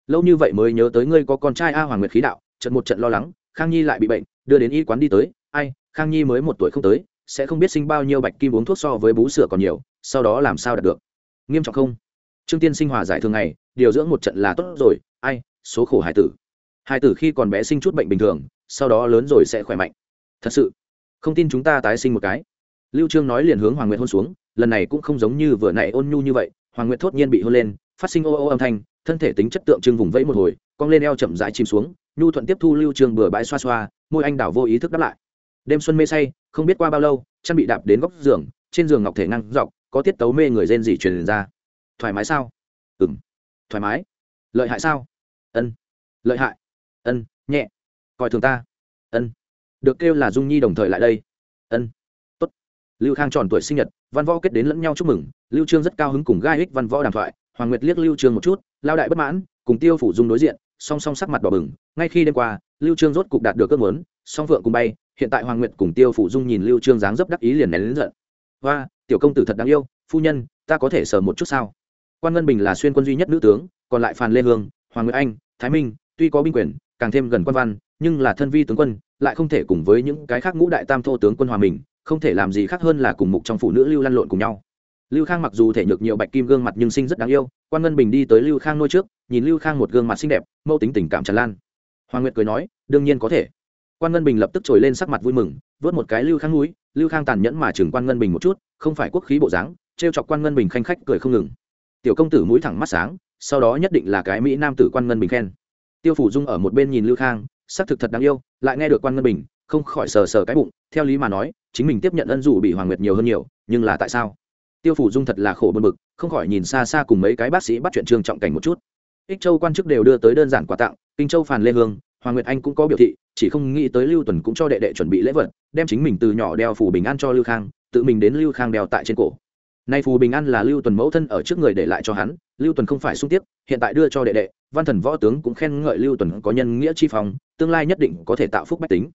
lâu như vậy mới nhớ tới ngươi có con trai a hoàng nguyệt khí đạo trận một trận lo lắng, khang nhi lại bị bệnh, đưa đến y quán đi tới, ai, khang nhi mới một tuổi không tới, sẽ không biết sinh bao nhiêu bạch kim uống thuốc so với bú sữa còn nhiều, sau đó làm sao đạt được? Nghiêm trọng không? Trương tiên sinh hòa giải thường ngày, điều dưỡng một trận là tốt rồi, ai, số khổ hải tử. Hải tử khi còn bé sinh chút bệnh bình thường, sau đó lớn rồi sẽ khỏe mạnh. Thật sự, không tin chúng ta tái sinh một cái. Lưu trương nói liền hướng hoàng nguyệt hôn xuống, lần này cũng không giống như vừa nãy ôn nhu như vậy, hoàng nguyệt thốt nhiên bị hôn lên, phát sinh ô ô âm thanh thân thể tính chất tượng trưng vùng vẫy một hồi, cong lên eo chậm rãi chìm xuống, nhu thuận tiếp thu lưu trường bừa bãi xoa xoa, môi anh đảo vô ý thức đáp lại. Đêm xuân mê say, không biết qua bao lâu, chăn bị đạp đến góc giường, trên giường ngọc thể ngăn dọc, có tiết tấu mê người rên gì truyền ra. Thoải mái sao? Ừm. Thoải mái. Lợi hại sao? Ân. Lợi hại. Ân, nhẹ. Coi thường ta. Ân. Được kêu là dung nhi đồng thời lại đây. Ân. Tốt. Lưu khang tròn tuổi sinh nhật, văn võ kết đến lẫn nhau chúc mừng, lưu trương rất cao hứng cùng gai ích văn võ đàm thoại hoàng nguyệt liếc lưu trương một chút, lao đại bất mãn, cùng tiêu phủ dung đối diện, song song sắc mặt đỏ bừng. Ngay khi đêm qua, lưu trương rốt cục đạt được cơn muốn, song phượng cùng bay, hiện tại hoàng nguyệt cùng tiêu phủ dung nhìn lưu trương dáng dấp đắc ý liền nén lớn giận. Và tiểu công tử thật đáng yêu, phu nhân, ta có thể sờ một chút sao? Quan ngân bình là xuyên quân duy nhất nữ tướng, còn lại phàn lê hương, hoàng nguyệt anh, thái minh, tuy có binh quyền, càng thêm gần quan văn, nhưng là thân vi tướng quân, lại không thể cùng với những cái khác ngũ đại tam thô tướng quân hòa mình, không thể làm gì khác hơn là cùng mục trong phụ nữ lưu lăn lộn cùng nhau lưu khang mặc dù thể nhược nhiều bạch kim gương mặt nhưng sinh rất đáng yêu, quan ngân bình đi tới lưu khang nôi trước, nhìn lưu khang một gương mặt xinh đẹp, mâu tính tình cảm tràn lan. Hoàng nguyệt cười nói, đương nhiên có thể. Quan ngân bình lập tức trồi lên sắc mặt vui mừng, vớt một cái lưu khang núi, lưu khang tàn nhẫn mà chừng quan ngân bình một chút, không phải quốc khí bộ dáng, trêu chọc quan ngân bình khanh khách cười không ngừng. Tiểu công tử mũi thẳng mắt sáng, sau đó nhất định là cái mỹ nam tử quan ngân bình khen. Tiêu phủ dung ở một bên nhìn lưu khang xác thực thật đáng yêu, lại nghe được quan ngân bình, không khỏi sờ sờ cái bụng, theo lý mà nói, chính mình tiếp nhận ân dù bị hoàng nguyệt nhiều hơn nhiều, nhưng là tại sao? Tiêu phủ dung thật là khổ bơn bực, không khỏi nhìn xa xa cùng mấy cái bác sĩ bắt chuyện trương trọng cảnh một chút. Ích châu quan chức đều đưa tới đơn giản quà tặng, kinh châu phàn lê hương, hoàng nguyệt anh cũng có biểu thị, chỉ không nghĩ tới lưu tuần cũng cho đệ đệ chuẩn bị lễ vật, đem chính mình từ nhỏ đeo phù bình an cho lưu khang, tự mình đến lưu khang đeo tại trên cổ. Nay phù bình an là lưu tuần mẫu thân ở trước người để lại cho hắn, lưu tuần không phải sung tiếp hiện tại đưa cho đệ đệ, văn thần võ tướng cũng khen ngợi lưu tuần có nhân nghĩa chi phòng tương lai nhất định có thể tạo phúc bách tính.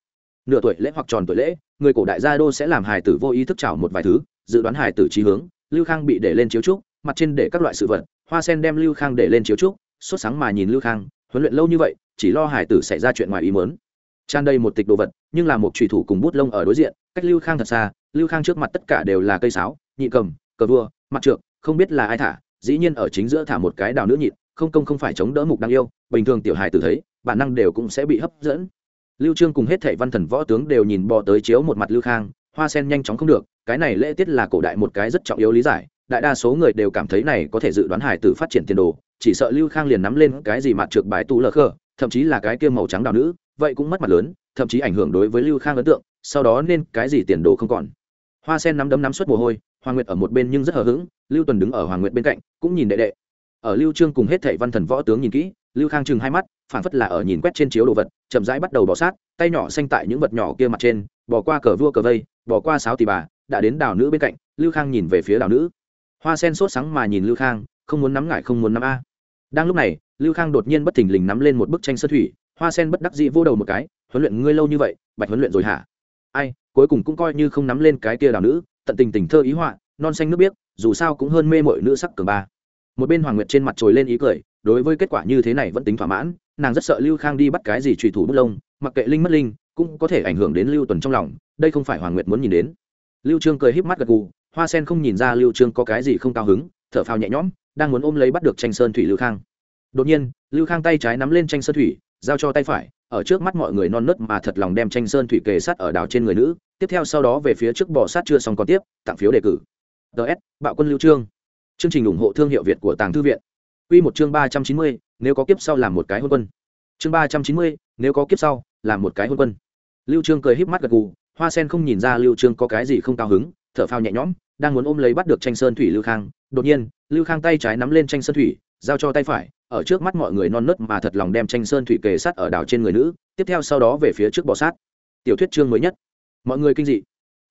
Nửa tuổi lễ hoặc tròn tuổi lễ, người cổ đại gia đô sẽ làm hài tử vô ý thức trào một vài thứ, dự đoán hài tử trí hướng lưu khang bị để lên chiếu trúc, mặt trên để các loại sự vật, hoa sen đem lưu khang để lên chiếu trúc, sốt sáng mà nhìn lưu khang, huấn luyện lâu như vậy, chỉ lo hải tử xảy ra chuyện ngoài ý mớn tràn đầy một tịch đồ vật, nhưng là một trùy thủ cùng bút lông ở đối diện, cách lưu khang thật xa, lưu khang trước mặt tất cả đều là cây sáo, nhị cầm, cờ vua, mặt trượng, không biết là ai thả, dĩ nhiên ở chính giữa thả một cái đào nữ nhịn không công không phải chống đỡ mục đang yêu, bình thường tiểu hài tử thấy, bản năng đều cũng sẽ bị hấp dẫn. Lưu trương cùng hết thảy văn thần võ tướng đều nhìn bò tới chiếu một mặt lưu khang, hoa sen nhanh chóng không được cái này lễ tiết là cổ đại một cái rất trọng yếu lý giải, đại đa số người đều cảm thấy này có thể dự đoán hải tử phát triển tiền đồ, chỉ sợ lưu khang liền nắm lên cái gì mặt trượt bài tu lờ khơ thậm chí là cái kia màu trắng đào nữ, vậy cũng mất mặt lớn, thậm chí ảnh hưởng đối với lưu khang ấn tượng, sau đó nên cái gì tiền đồ không còn. Hoa sen nắm đấm nắm suất mồ hôi, hoàng nguyệt ở một bên nhưng rất hờ hững, lưu tuần đứng ở hoàng nguyệt bên cạnh, cũng nhìn đệ đệ. Ở lưu trương cùng hết thảy văn thần võ tướng nhìn kỹ, lưu khang chừng hai mắt phản phất là ở nhìn quét trên chiếu đồ vật, chậm rãi bắt đầu bò sát, tay nhỏ xanh tại những vật nhỏ kia mặt trên, bỏ qua cờ vua cờ vây, bỏ qua sáo tỳ bà đã đến đào nữ bên cạnh, lưu khang nhìn về phía đào nữ. Hoa sen sốt sáng mà nhìn lưu khang, không muốn nắm ngại không muốn nắm a. Đang lúc này, lưu khang đột nhiên bất thình lình nắm lên một bức tranh sơn thủy, hoa sen bất đắc dĩ vô đầu một cái, huấn luyện ngươi lâu như vậy, bạch huấn luyện rồi hả? Ai, cuối cùng cũng coi như không nắm lên cái kia đào nữ, tận tình tình thơ ý họa, non xanh nước biếc, dù sao cũng hơn mê mội nữ sắc cường ba. Một bên hoàng nguyệt trên mặt trồi lên ý cười, đối với kết quả như thế này vẫn tính thỏa mãn, nàng rất sợ lưu khang đi bắt cái gì trùy thủ bút lông, mặc kệ linh mất linh, cũng có thể ảnh hưởng đến lưu tuần trong lòng, đây không phải hoàng nguyệt muốn nhìn đến lưu trương cười híp mắt gật gù, hoa sen không nhìn ra lưu trương có cái gì không cao hứng, thở phào nhẹ nhõm, đang muốn ôm lấy bắt được tranh sơn thủy lưu khang. Đột nhiên, lưu khang tay trái nắm lên tranh sơn thủy, giao cho tay phải, ở trước mắt mọi người non nớt mà thật lòng đem tranh sơn thủy kề sát ở đảo trên người nữ, tiếp theo sau đó về phía trước bỏ sát chưa xong còn tiếp, tặng phiếu đề cử. Ts bạo quân lưu trương. Chương trình ủng hộ thương hiệu việt của tàng thư viện. Quy một chương ba trăm chín mươi, nếu có kiếp sau làm một cái hôn quân. Chương ba trăm chín mươi, nếu có kiếp sau, làm một cái hôn quân. Lưu trương cười híp mắt gật gù hoa sen không nhìn ra lưu trương có cái gì không cao hứng, thở phào nhẹ nhõm, đang muốn ôm lấy bắt được tranh sơn thủy lưu khang. Đột nhiên, lưu khang tay trái nắm lên tranh sơn thủy, giao cho tay phải, ở trước mắt mọi người non nớt mà thật lòng đem tranh sơn thủy kề sát ở đảo trên người nữ, tiếp theo sau đó về phía trước bò sát. Tiểu thuyết chương mới nhất. Mọi người kinh dị.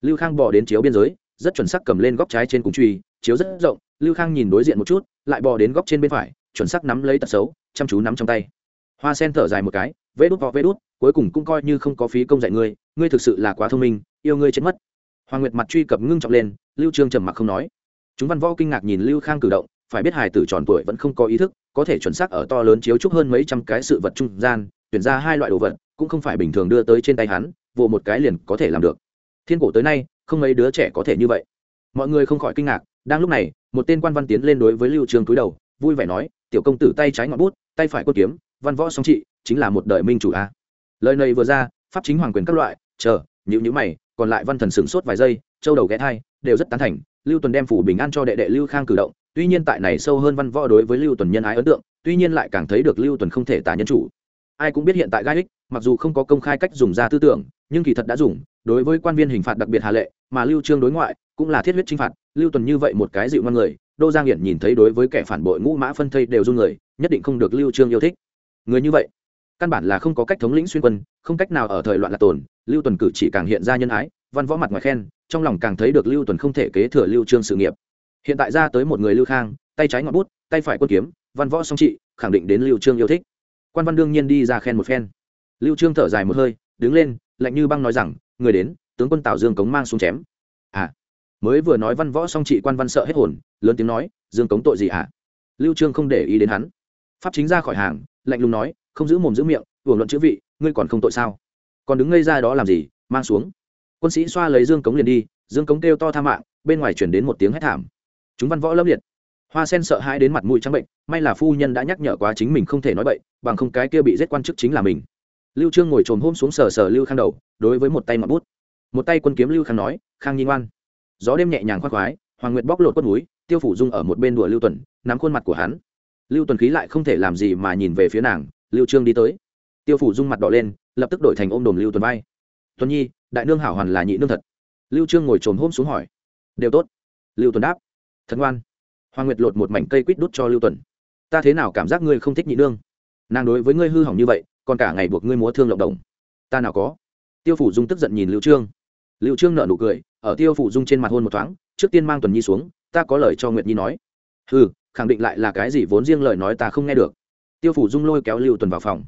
Lưu khang bỏ đến chiếu biên giới, rất chuẩn xác cầm lên góc trái trên cùng truy chiếu rất rộng, lưu khang nhìn đối diện một chút, lại bò đến góc trên bên phải, chuẩn xác nắm lấy tật xấu, chăm chú nắm trong tay. Hoa sen thở dài một cái vê đút vọ vê đút, cuối cùng cũng coi như không có phí công dạy ngươi ngươi thực sự là quá thông minh, yêu ngươi chết mất. Hoàng nguyệt mặt truy cập ngưng trọng lên, lưu trương trầm mặc không nói. Chúng văn võ kinh ngạc nhìn lưu khang cử động, phải biết hài tử tròn tuổi vẫn không có ý thức, có thể chuẩn xác ở to lớn chiếu trúc hơn mấy trăm cái sự vật trung gian, tuyển ra hai loại đồ vật, cũng không phải bình thường đưa tới trên tay hắn vụ một cái liền có thể làm được. Thiên cổ tới nay, không mấy đứa trẻ có thể như vậy. Mọi người không khỏi kinh ngạc, đang lúc này, một tên quan văn tiến lên đối với lưu trương cúi đầu, vui vẻ nói, tiểu công tử tay trái ngọn bút, tay phải quân kiếm, văn võ song trị chính là một đời minh chủ a. Lời này vừa ra, pháp chính hoàng quyền các loại, chờ nhữ nhữ mày, còn lại văn thần sửng sốt vài giây, châu đầu ghé thai, đều rất tán thành, lưu tuần đem phủ bình an cho đệ đệ lưu khang cử động, tuy nhiên tại này sâu hơn văn võ đối với lưu tuần nhân ái ấn tượng, tuy nhiên lại càng thấy được lưu tuần không thể tả nhân chủ. Ai cũng biết hiện tại gai ích mặc dù không có công khai cách dùng ra tư tưởng, nhưng kỳ thật đã dùng, đối với quan viên hình phạt đặc biệt hà lệ, mà lưu trương đối ngoại, cũng là thiết huyết chinh phạt, lưu tuần như vậy một cái dịu ngon người, đô giang hiển nhìn thấy đối với kẻ phản bội ngũ mã phân thây đều run người, nhất định không được lưu trương yêu thích. Người như vậy căn bản là không có cách thống lĩnh xuyên quân, không cách nào ở thời loạn là tồn, lưu tuần cử chỉ càng hiện ra nhân ái, văn võ mặt ngoài khen, trong lòng càng thấy được lưu tuần không thể kế thừa lưu trương sự nghiệp. Hiện tại ra tới một người lưu khang, tay trái ngọn bút, tay phải quân kiếm, văn võ song trị, khẳng định đến lưu trương yêu thích. Quan văn đương nhiên đi ra khen một phen. Lưu trương thở dài một hơi, đứng lên, lạnh như băng nói rằng, người đến, tướng quân tào dương cống mang xuống chém. À. Mới vừa nói văn võ song trị, quan văn sợ hết hồn, lớn tiếng nói, dương cống tội gì à lưu trương không để ý đến hắn. Pháp chính ra khỏi hàng, lạnh lùng nói không giữ mồm giữ miệng, uổng luận chữ vị, ngươi còn không tội sao? Còn đứng ngây ra đó làm gì? Mang xuống. Quân sĩ xoa lấy dương cống liền đi, dương cống kêu to tha mạng, bên ngoài chuyển đến một tiếng hét thảm. Chúng văn võ lâm liệt. Hoa sen sợ hãi đến mặt mũi trắng bệnh, may là phu nhân đã nhắc nhở quá chính mình không thể nói bậy, bằng không cái kia bị giết quan chức chính là mình. Lưu trương ngồi trồm hôm xuống sờ sờ lưu khang đầu, đối với một tay mặt bút. Một tay quân kiếm lưu khang nói, khang nhi ngoan. Gió đêm nhẹ nhàng khoác khoái, hoàng nguyệt bóc lột quất núi, tiêu phủ dung ở một bên đùa lưu tuần, nắm khuôn mặt của hắn. Lưu tuần khí lại không thể làm gì mà nhìn về phía nàng lưu trương đi tới. Tiêu phủ dung mặt đỏ lên, lập tức đổi thành ôm đồm lưu tuần vai. Tuần nhi, đại nương hảo hoàn là nhị nương thật. Lưu trương ngồi trồm hôm xuống hỏi. Đều tốt. Lưu tuần đáp. Thật ngoan. Hoàng nguyệt lột một mảnh cây quýt đút cho lưu tuần. Ta thế nào cảm giác ngươi không thích nhị nương? Nàng đối với ngươi hư hỏng như vậy, còn cả ngày buộc ngươi múa thương lộng đồng. Ta nào có? Tiêu phủ dung tức giận nhìn lưu trương. Lưu trương nở nụ cười, ở tiêu phủ dung trên mặt hôn một thoáng, trước tiên mang tuần nhi xuống, ta có lời cho nguyệt nhi nói. Hừ, khẳng định lại là cái gì vốn riêng lời nói ta không nghe được tiêu phủ dung lôi kéo lưu tuần vào phòng.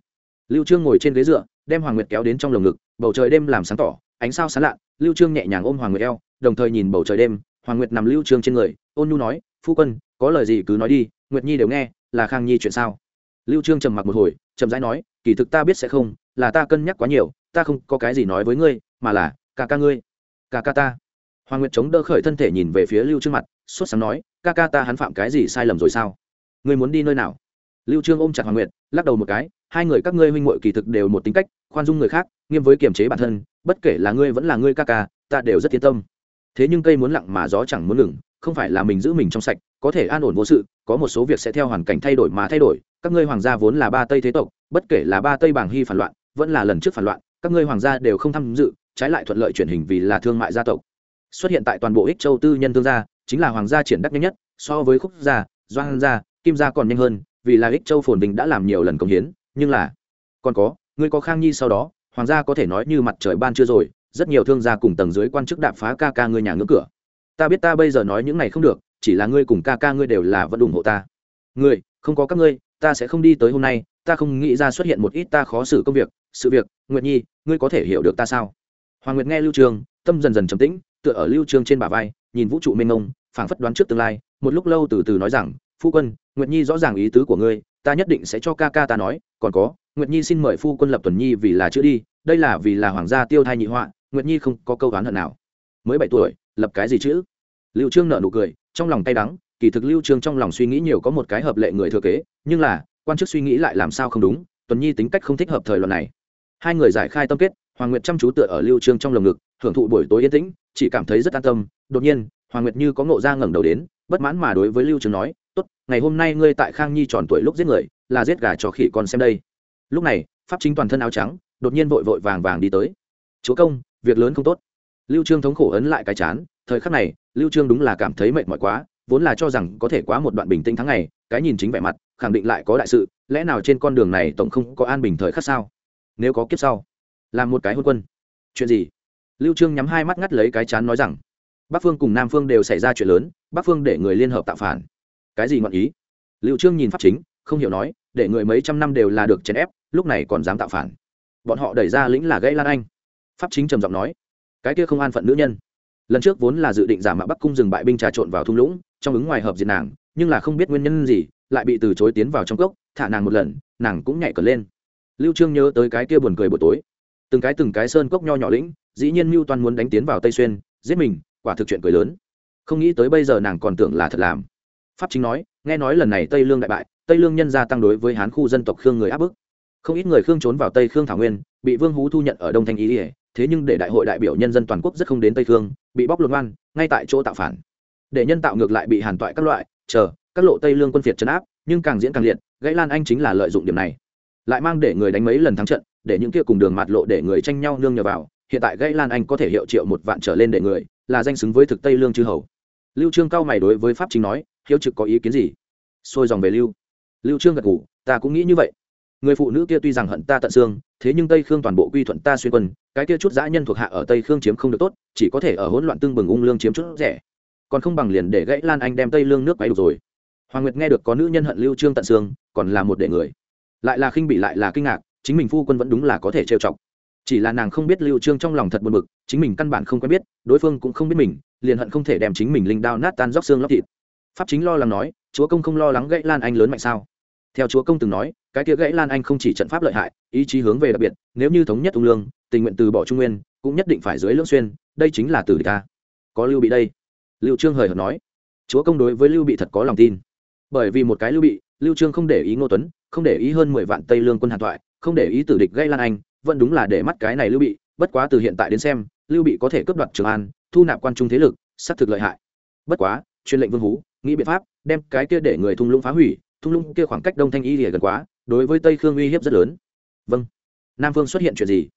Lưu trương ngồi trên ghế dựa, đem hoàng nguyệt kéo đến trong lồng ngực, bầu trời đêm làm sáng tỏ, ánh sao sáng lạ, lưu trương nhẹ nhàng ôm hoàng nguyệt eo, đồng thời nhìn bầu trời đêm, hoàng nguyệt nằm lưu trương trên người, ôn nhu nói, phu quân, có lời gì cứ nói đi, nguyệt nhi đều nghe, là khang nhi chuyện sao? Lưu trương trầm mặc một hồi trầm rãi nói, kỳ thực ta biết sẽ không, là ta cân nhắc quá nhiều, ta không có cái gì nói với ngươi, mà là, ca ca ngươi, ca ca ta. Hoàng nguyệt chống đỡ khởi thân thể nhìn về phía lưu trương mặt suốt sáng nói, ca ca ta hắn phạm cái gì sai lầm rồi sao? Ngươi muốn đi nơi nào? Lưu trương ôm chặt hoàng nguyệt, lắc đầu một cái, hai người các ngươi huynh muội kỳ thực đều một tính cách, khoan dung người khác, nghiêm với kiềm chế bản thân, bất kể là ngươi vẫn là ngươi ca ca, ta đều rất yên tâm. Thế nhưng cây muốn lặng mà gió chẳng muốn ngừng, không phải là mình giữ mình trong sạch, có thể an ổn vô sự, có một số việc sẽ theo hoàn cảnh thay đổi mà thay đổi, các ngươi hoàng gia vốn là ba tây thế tộc, bất kể là ba tây bảng hy phản loạn, vẫn là lần trước phản loạn, các ngươi hoàng gia đều không tham dự, trái lại thuận lợi chuyển hình vì là thương mại gia tộc. Xuất hiện tại toàn bộ ích châu tư nhân thương gia, chính là hoàng gia triển đắc nhanh nhất, so với khúc gia, doan gia, kim gia còn nhanh hơn vì là ích châu phồn vinh đã làm nhiều lần công hiến, nhưng là, còn có, ngươi có khang nhi sau đó, hoàng gia có thể nói như mặt trời ban chưa rồi, rất nhiều thương gia cùng tầng dưới quan chức đạp phá ca ca ngươi nhà ngưỡng cửa. Ta biết ta bây giờ nói những này không được, chỉ là ngươi cùng ca ca ngươi đều là vẫn ủng hộ ta. Ngươi, không có các ngươi, ta sẽ không đi tới hôm nay, ta không nghĩ ra xuất hiện một ít ta khó xử công việc, sự việc, nguyệt nhi, ngươi có thể hiểu được ta sao? Hoàng nguyệt nghe lưu trường, tâm dần dần trầm tĩnh, tựa ở lưu trường trên bả vai, nhìn vũ trụ mênh mông, phảng phất đoán trước tương lai, một lúc lâu từ từ nói rằng phu quân, nguyệt nhi rõ ràng ý tứ của ngươi, ta nhất định sẽ cho ca ca ta nói, còn có, nguyệt nhi xin mời phu quân lập tuần nhi vì là chữ đi, đây là vì là hoàng gia tiêu thai nhị họa, nguyệt nhi không có câu oán hận nào. Mới bảy tuổi, lập cái gì chữ? Lưu trương nở nụ cười, trong lòng tay đắng, kỳ thực lưu trương trong lòng suy nghĩ nhiều có một cái hợp lệ người thừa kế, nhưng là, quan chức suy nghĩ lại làm sao không đúng, tuần nhi tính cách không thích hợp thời loạn này. Hai người giải khai tâm kết, hoàng nguyệt chăm chú tựa ở lưu trương trong lồng ngực, hưởng thụ buổi tối yên tĩnh, chỉ cảm thấy rất an tâm. Đột nhiên, hoàng nguyệt như có ngộ ra ngẩng đầu đến, bất mãn mà đối với lưu trương nói tốt, ngày hôm nay ngươi tại khang nhi tròn tuổi lúc giết người, là giết gà cho khỉ con xem đây. Lúc này, pháp chính toàn thân áo trắng, đột nhiên vội vội vàng vàng đi tới. Chúa công, việc lớn không tốt. Lưu trương thống khổ ấn lại cái chán, thời khắc này, lưu trương đúng là cảm thấy mệt mỏi quá, vốn là cho rằng có thể quá một đoạn bình tĩnh tháng ngày, cái nhìn chính vẻ mặt, khẳng định lại có đại sự, lẽ nào trên con đường này tổng không có an bình thời khắc sao? Nếu có kiếp sau, làm một cái hôn quân. Chuyện gì? Lưu trương nhắm hai mắt ngắt lấy cái chán nói rằng, bắc phương cùng nam phương đều xảy ra chuyện lớn, bắc phương để người liên hợp tạo phản cái gì ngọn ý? Lưu trương nhìn pháp chính, không hiểu nói, để người mấy trăm năm đều là được chèn ép, lúc này còn dám tạo phản. Bọn họ đẩy ra lĩnh là gãy lan anh. Pháp chính trầm giọng nói, cái kia không an phận nữ nhân. Lần trước vốn là dự định giả mạo bắc cung dừng bại binh trà trộn vào thung lũng, trong ứng ngoài hợp diệt nàng, nhưng là không biết nguyên nhân gì, lại bị từ chối tiến vào trong cốc, thả nàng một lần, nàng cũng nhảy cờ lên. Lưu trương nhớ tới cái kia buồn cười buổi tối. Từng cái từng cái sơn cốc nho nhỏ lĩnh, dĩ nhiên mưu Toàn muốn đánh tiến vào tây xuyên, giết mình, quả thực chuyện cười lớn. Không nghĩ tới bây giờ nàng còn tưởng là thật làm pháp chính nói, nghe nói lần này tây lương đại bại, tây lương nhân gia tăng đối với hán khu dân tộc khương người áp bức. Không ít người khương trốn vào tây khương thảo nguyên, bị vương hú thu nhận ở đông thanh ý ỉa thế nhưng để đại hội đại biểu nhân dân toàn quốc rất không đến tây khương, bị bóc lột ngoan ngay tại chỗ tạo phản. Để nhân tạo ngược lại bị hàn toại các loại, chờ, các lộ tây lương quân phiệt chấn áp, nhưng càng diễn càng liệt, gãy lan anh chính là lợi dụng điểm này. Lại mang để người đánh mấy lần thắng trận, để những kia cùng đường mạt lộ để người tranh nhau nương nhờ vào, hiện tại gãy lan anh có thể hiệu triệu một vạn trở lên để người, là danh xứng với thực tây lương chư hầu. Lưu trương cao mày đối với pháp chính nói hiếu trực có ý kiến gì? Xôi dòng về lưu. Lưu trương gật gù, ta cũng nghĩ như vậy. Người phụ nữ kia tuy rằng hận ta tận xương, thế nhưng tây khương toàn bộ quy thuận ta xuyên quân, cái kia chút dã nhân thuộc hạ ở tây khương chiếm không được tốt, chỉ có thể ở hỗn loạn tương bừng ung lương chiếm chút rẻ. Còn không bằng liền để gãy lan anh đem tây lương nước bay được rồi. Hoàng nguyệt nghe được có nữ nhân hận lưu trương tận xương, còn là một đệ người. Lại là khinh bị, lại là kinh ngạc, chính mình phu quân vẫn đúng là có thể trêu chọc. Chỉ là nàng không biết lưu trương trong lòng thật buồn bực, chính mình căn bản không quen biết, đối phương cũng không biết mình, liền hận không thể đem chính mình linh đao nát tan róc xương lóc thịt pháp chính lo lắng nói, chúa công không lo lắng gãy lan anh lớn mạnh sao? Theo chúa công từng nói, cái kia gãy lan anh không chỉ trận pháp lợi hại, ý chí hướng về đặc biệt, nếu như thống nhất ung lương, tình nguyện từ bỏ trung nguyên, cũng nhất định phải dưới lưỡng xuyên, đây chính là từ ta. Có lưu bị đây? Lưu trương hời hợt nói. Chúa công đối với lưu bị thật có lòng tin. Bởi vì một cái lưu bị, lưu trương không để ý ngô tuấn, không để ý hơn mười vạn tây lương quân hàn thoại, không để ý tử địch gây lan anh, vẫn đúng là để mắt cái này lưu bị, bất quá từ hiện tại đến xem, lưu bị có thể cướp đoạt trường an, thu nạp quan trung thế lực sát thực lợi hại. Bất quá, truyền lệnh vương hú nghĩ biện pháp đem cái kia để người thung lũng phá hủy thung lũng kia khoảng cách đông thanh y lìa gần quá đối với tây khương uy hiếp rất lớn. Vâng. Nam vương xuất hiện chuyện gì?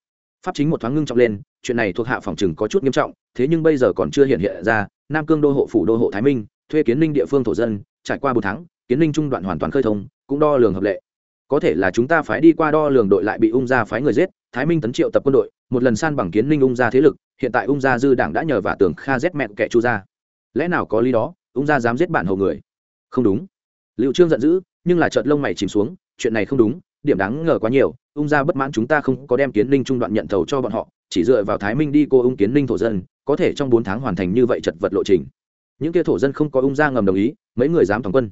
Pháp chính một thoáng ngưng trọng lên chuyện này thuộc hạ phòng chừng có chút nghiêm trọng thế nhưng bây giờ còn chưa hiện hiện ra nam cương đô hộ phủ đô hộ thái minh thuê kiến ninh địa phương thổ dân trải qua bốn tháng kiến ninh trung đoạn hoàn toàn khơi thông cũng đo lường hợp lệ. Có thể là chúng ta phải đi qua đo lường đội lại bị ung gia phái người giết thái minh tấn triệu tập quân đội một lần san bằng kiến ninh ung gia thế lực hiện tại ung gia dư đảng đã nhờ vả tường kha giết mẹn kẻ chu ra, lẽ nào có lý đó? Ung gia dám giết bản hầu người. Không đúng. Liệu trương giận dữ, nhưng là chợt lông mày chìm xuống, chuyện này không đúng, điểm đáng ngờ quá nhiều, ung gia bất mãn chúng ta không có đem kiến ninh trung đoạn nhận thầu cho bọn họ, chỉ dựa vào thái minh đi cô ung kiến ninh thổ dân, có thể trong bốn tháng hoàn thành như vậy chật vật lộ trình. Những kia thổ dân không có ung gia ngầm đồng ý, mấy người dám thắng quân.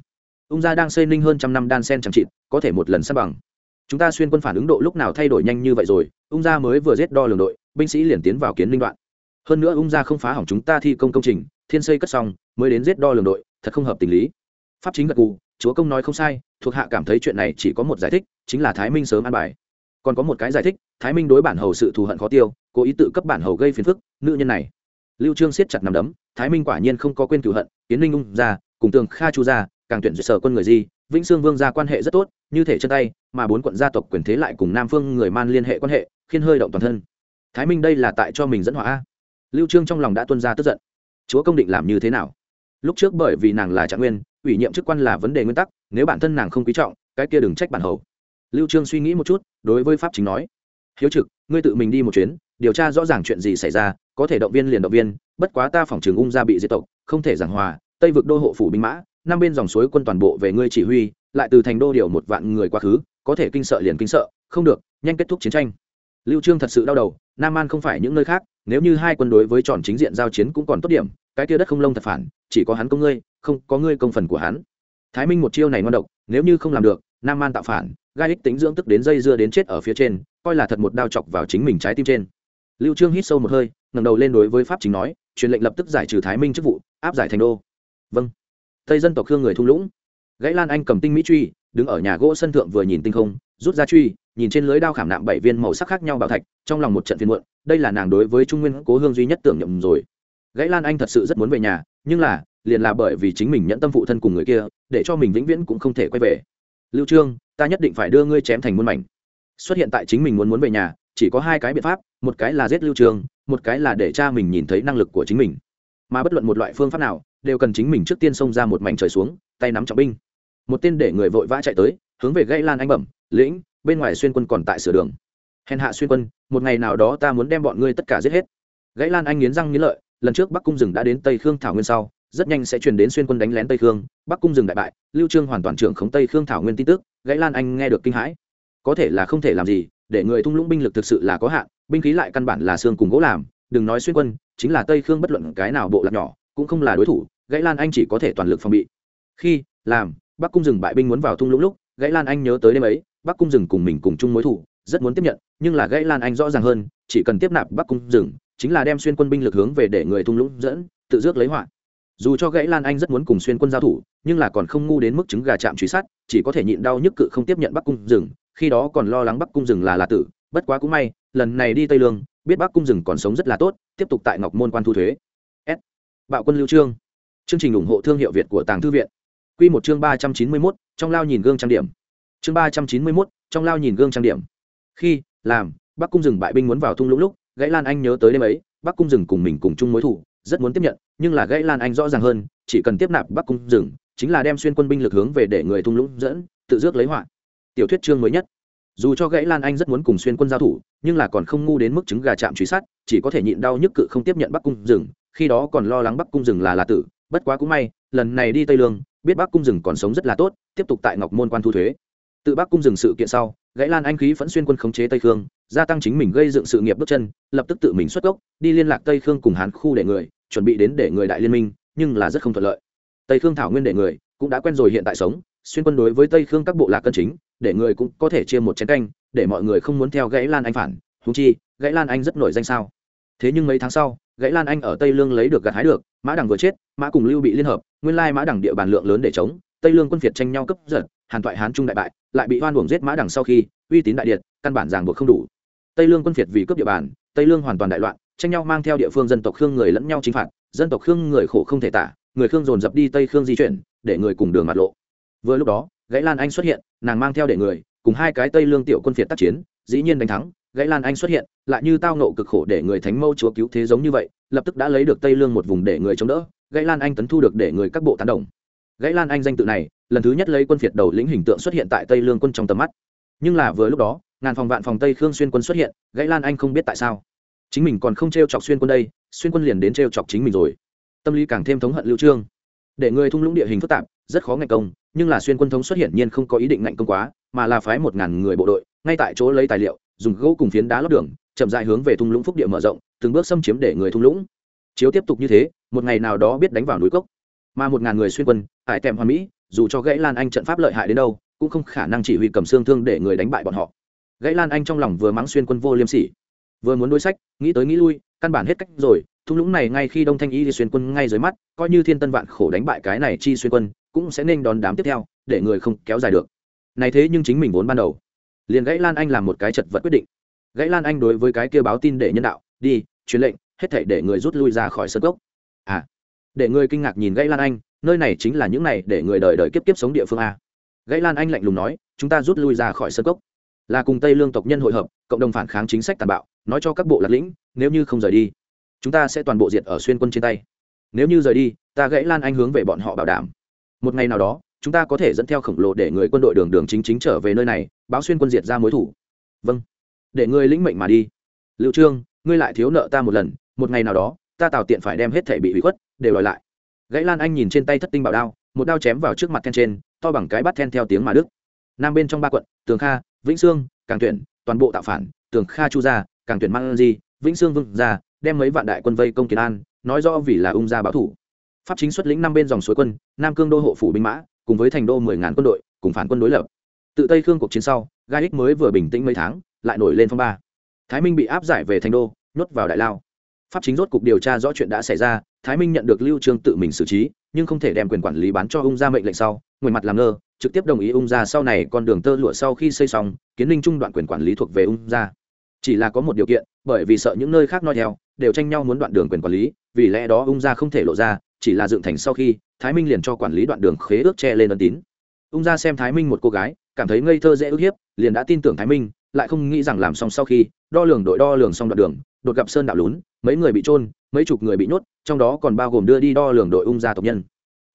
Ung gia đang xây ninh hơn trăm năm đan sen chẳng trịt có thể một lần sắp bằng. Chúng ta xuyên quân phản ứng độ lúc nào thay đổi nhanh như vậy rồi, ung gia mới vừa giết đo lường đội, binh sĩ liền tiến vào kiến ninh đoạn. Hơn nữa ung gia không phá hỏng chúng ta thi công công trình, thiên xây cất xong mới đến giết đo lường đội, thật không hợp tình lý. Pháp chính gật cù chúa công nói không sai, thuộc hạ cảm thấy chuyện này chỉ có một giải thích, chính là thái minh sớm an bài. Còn có một cái giải thích, thái minh đối bản hầu sự thù hận khó tiêu, cố ý tự cấp bản hầu gây phiền phức, nữ nhân này. Lưu trương siết chặt nằm đấm, thái minh quả nhiên không có quên cửu hận kiến linh ung ra, cùng tường kha chu ra, càng tuyển sở quân người di, vĩnh sương vương gia quan hệ rất tốt, như thể chân tay, mà bốn quận gia tộc quyền thế lại cùng nam phương người man liên hệ quan hệ, khiến hơi động toàn thân. Thái minh đây là tại cho mình dẫn hỏa lưu trương trong lòng đã tuân ra tức giận. Chúa công định làm như thế nào? Lúc trước bởi vì nàng là trạng nguyên, ủy nhiệm chức quan là vấn đề nguyên tắc, nếu bản thân nàng không quý trọng, cái kia đừng trách bản hầu. Lưu trương suy nghĩ một chút, đối với pháp chính nói, hiếu trực, ngươi tự mình đi một chuyến, điều tra rõ ràng chuyện gì xảy ra, có thể động viên liền động viên, bất quá ta phòng trường ung gia bị diệt tộc, không thể giảng hòa, tây vực đô hộ phủ binh mã, năm bên dòng suối quân toàn bộ về ngươi chỉ huy, lại từ thành đô điều một vạn người quá khứ, có thể kinh sợ liền kinh sợ, không được, nhanh kết thúc chiến tranh. Lưu trương thật sự đau đầu, nam an không phải những nơi khác, nếu như hai quân đối với tròn chính diện giao chiến cũng còn tốt điểm, cái kia đất không lông thật phản chỉ có hắn công ngươi, không có ngươi công phần của hắn. Thái minh một chiêu này ngon độc, nếu như không làm được, nam an tạo phản, gai ích tính dưỡng tức đến dây dưa đến chết ở phía trên, coi là thật một đao chọc vào chính mình trái tim trên. Lưu trương hít sâu một hơi, ngẩng đầu lên đối với pháp chính nói, truyền lệnh lập tức giải trừ thái minh chức vụ, áp giải thành đô. Vâng. Tây dân tộc khương người thung lũng. Gãy lan anh cầm tinh mỹ truy, đứng ở nhà gỗ sân thượng vừa nhìn tinh không, rút ra truy, nhìn trên lưới đao khảm nạm bảy viên màu sắc khác nhau bảo thạch, trong lòng một trận phiền muộn, đây là nàng đối với trung nguyên cố hương duy nhất tưởng nhậm rồi gãy lan anh thật sự rất muốn về nhà, nhưng là, liền là bởi vì chính mình nhẫn tâm phụ thân cùng người kia, để cho mình vĩnh viễn cũng không thể quay về. Lưu trương, ta nhất định phải đưa ngươi chém thành muôn mảnh. Xuất hiện tại chính mình muốn muốn về nhà, chỉ có hai cái biện pháp, một cái là giết lưu trương, một cái là để cha mình nhìn thấy năng lực của chính mình. Mà bất luận một loại phương pháp nào, đều cần chính mình trước tiên xông ra một mảnh trời xuống, tay nắm trọng binh. Một tên để người vội vã chạy tới, hướng về gãy lan anh bẩm, lĩnh, bên ngoài xuyên quân còn tại sửa đường. Hèn hạ xuyên quân, một ngày nào đó ta muốn đem bọn ngươi tất cả giết hết. Gãy lan anh nghiến răng nghiến lợi lần trước bắc cung rừng đã đến tây khương thảo nguyên sau rất nhanh sẽ truyền đến xuyên quân đánh lén tây khương bắc cung rừng đại bại lưu trương hoàn toàn trưởng khống tây khương thảo nguyên tin tức gãy lan anh nghe được kinh hãi có thể là không thể làm gì để người thung lũng binh lực thực sự là có hạn binh khí lại căn bản là xương cùng gỗ làm đừng nói xuyên quân chính là tây khương bất luận cái nào bộ lạc nhỏ cũng không là đối thủ gãy lan anh chỉ có thể toàn lực phòng bị khi làm bắc cung rừng bại binh muốn vào thung lũng lúc gãy lan anh nhớ tới đêm ấy bắc cung rừng cùng mình cùng chung mối thủ rất muốn tiếp nhận nhưng là gãy lan anh rõ ràng hơn chỉ cần tiếp nạp bắc cung rừng chính là đem xuyên quân binh lực hướng về để người thung lũng dẫn, tự dước lấy họa. Dù cho gãy lan anh rất muốn cùng xuyên quân giao thủ, nhưng là còn không ngu đến mức trứng gà chạm truy sát, chỉ có thể nhịn đau nhức cự không tiếp nhận bắc cung rừng, khi đó còn lo lắng bắc cung rừng là là tử, bất quá cũng may, lần này đi tây lương, biết bắc cung rừng còn sống rất là tốt, tiếp tục tại ngọc môn quan thu thuế. S. Bạo quân lưu trương. Chương trình ủng hộ thương hiệu việt của tàng thư viện. Quy một chương ba trăm chín mươi mốt, trong lao nhìn gương trang điểm. Chương ba trăm chín mươi mốt, trong lao nhìn gương trang điểm. Khi, làm, bắc cung rừng bại binh muốn vào thung lũng lúc gãy lan anh nhớ tới đêm ấy, bắc cung rừng cùng mình cùng chung mối thủ, rất muốn tiếp nhận, nhưng là gãy lan anh rõ ràng hơn, chỉ cần tiếp nạp bắc cung rừng, chính là đem xuyên quân binh lực hướng về để người thung lũng dẫn, tự dước lấy họa. Tiểu thuyết chương mới nhất. Dù cho gãy lan anh rất muốn cùng xuyên quân giao thủ, nhưng là còn không ngu đến mức trứng gà chạm truy sát, chỉ có thể nhịn đau nhức cự không tiếp nhận bắc cung rừng, khi đó còn lo lắng bắc cung rừng là là tử, bất quá cũng may, lần này đi tây lương, biết bắc cung rừng còn sống rất là tốt, tiếp tục tại ngọc môn quan thu thuế. Tự bắc cung rừng sự kiện sau, gãy lan anh khí vẫn xuyên quân khống chế tây khương gia tăng chính mình gây dựng sự nghiệp bước chân, lập tức tự mình xuất gốc, đi liên lạc tây khương cùng hán khu để người, chuẩn bị đến để người đại liên minh, nhưng là rất không thuận lợi. Tây khương thảo nguyên để người cũng đã quen rồi hiện tại sống, xuyên quân đối với tây khương các bộ lạc cân chính, để người cũng có thể chia một chén canh, để mọi người không muốn theo gãy lan anh phản húng chi, gãy lan anh rất nổi danh sao. Thế nhưng mấy tháng sau, gãy lan anh ở tây lương lấy được gặt hái được, mã đằng vừa chết, mã cùng lưu bị liên hợp, nguyên lai mã đằng địa bàn lượng lớn để chống, tây lương quân việt tranh nhau cấp giật, hàn toại hán trung đại bại, lại bị hoan uổng giết mã đằng sau khi uy tín đại điện, căn bản ràng buộc không đủ tây lương quân phiệt vì cướp địa bàn, tây lương hoàn toàn đại loạn, tranh nhau mang theo địa phương dân tộc khương người lẫn nhau chinh phạt, dân tộc khương người khổ không thể tả, người khương dồn dập đi tây khương di chuyển, để người cùng đường mặt lộ. Vừa lúc đó, gãy lan anh xuất hiện, nàng mang theo để người, cùng hai cái tây lương tiểu quân phiệt tác chiến, dĩ nhiên đánh thắng. Gãy lan anh xuất hiện, lại như tao nộ cực khổ để người thánh mâu chúa cứu thế giống như vậy, lập tức đã lấy được tây lương một vùng để người chống đỡ. Gãy lan anh tấn thu được để người các bộ tán đồng. Gãy lan anh danh tự này, lần thứ nhất lấy quân phiệt đầu lĩnh hình tượng xuất hiện tại tây lương quân trong tầm mắt. Nhưng là vừa lúc đó ngàn phòng vạn phòng tây khương xuyên quân xuất hiện, gãy lan anh không biết tại sao. Chính mình còn không t r e o chọc xuyên quân đây, xuyên quân liền đến t r e o chọc chính mình rồi. Tâm lý càng thêm thống hận lưu trương. Để người thung lũng địa hình phức tạp, rất khó ngạch công, nhưng là xuyên quân thống xuất hiện nhiên không có ý định ngạnh công quá, mà là phái một ngàn người bộ đội, ngay tại chỗ lấy tài liệu, dùng gỗ cùng phiến đá lót đường, chậm dại hướng về thung lũng phúc địa mở rộng, từng bước xâm chiếm để người thung lũng. Chiếu tiếp tục như thế, một ngày nào đó biết đánh vào núi cốc. Mà một ngàn người xuyên quân hải tèm hoa mỹ, dù cho gãy lan anh trận pháp lợi hại đến đâu, cũng không khả năng chỉ huy cầm xương thương để người đánh bại bọn họ gãy lan anh trong lòng vừa mắng xuyên quân vô liêm sỉ. Vừa muốn đối sách, nghĩ tới nghĩ lui, căn bản hết cách rồi, thung lũng này ngay khi đông thanh y đi xuyên quân ngay dưới mắt, coi như thiên tân vạn khổ đánh bại cái này chi xuyên quân, cũng sẽ nên đón đám tiếp theo, để người không kéo dài được. Này thế nhưng chính mình vốn ban đầu. Liền gãy lan anh làm một cái chật vật quyết định. Gãy lan anh đối với cái kia báo tin để nhân đạo, đi, truyền lệnh, hết thảy để người rút lui ra khỏi sân cốc. À để người kinh ngạc nhìn gãy lan anh, nơi này chính là những này để người đời đời kiếp kiếp sống địa phương a. Gãy lan anh lạnh lùng nói, chúng ta rút lui ra khỏi sân cốc là cùng tây lương tộc nhân hội hợp, cộng đồng phản kháng chính sách tàn bạo, nói cho các bộ lạc lĩnh, nếu như không rời đi, chúng ta sẽ toàn bộ diệt ở xuyên quân trên tay. Nếu như rời đi, ta gãy lan anh hướng về bọn họ bảo đảm. Một ngày nào đó, chúng ta có thể dẫn theo khổng lồ để người quân đội đường đường chính chính trở về nơi này, báo xuyên quân diệt ra mối thủ. Vâng. Để ngươi lĩnh mệnh mà đi. Liệu trương, ngươi lại thiếu nợ ta một lần, một ngày nào đó, ta tạo tiện phải đem hết thể bị hủy khuất, đều đòi lại. Gãy lan anh nhìn trên tay thất tinh bảo đao, một đao chém vào trước mặt then trên, to bằng cái bắt then theo tiếng mà đức nam bên trong ba quận, tường kha, vĩnh sương, càng tuyển, toàn bộ tạo phản, tường kha chu gia, càng tuyển mang di, vĩnh sương vương gia, đem mấy vạn đại quân vây công kiến an, nói rõ vì là ung gia báo thủ. Pháp chính xuất lĩnh năm bên dòng suối quân, nam cương đô hộ phủ binh mã, cùng với thành đô mười ngàn quân đội, cùng phản quân đối lập. Tự tây khương cuộc chiến sau, gai ích mới vừa bình tĩnh mấy tháng, lại nổi lên phong ba. Thái minh bị áp giải về thành đô, nhốt vào đại lao. Pháp chính rốt cục điều tra rõ chuyện đã xảy ra, thái minh nhận được lưu trương tự mình xử trí, nhưng không thể đem quyền quản lý bán cho ung gia mệnh lệnh sau ngồi mặt làm ngơ, trực tiếp đồng ý ung gia sau này con đường tơ lụa sau khi xây xong, kiến linh trung đoạn quyền quản lý thuộc về ung gia. Chỉ là có một điều kiện, bởi vì sợ những nơi khác nói theo, đều tranh nhau muốn đoạn đường quyền quản lý, vì lẽ đó ung gia không thể lộ ra, chỉ là dựng thành sau khi, thái minh liền cho quản lý đoạn đường khế ước che lên ân tín. Ung ra xem thái minh một cô gái, cảm thấy ngây thơ dễ ức hiếp, liền đã tin tưởng thái minh, lại không nghĩ rằng làm xong sau khi, đo lường đội đo lường xong đoạn đường, đột gặp sơn đạo lún, mấy người bị trôn mấy chục người bị nhốt, trong đó còn bao gồm đưa đi đo lường đội ung gia tộc nhân.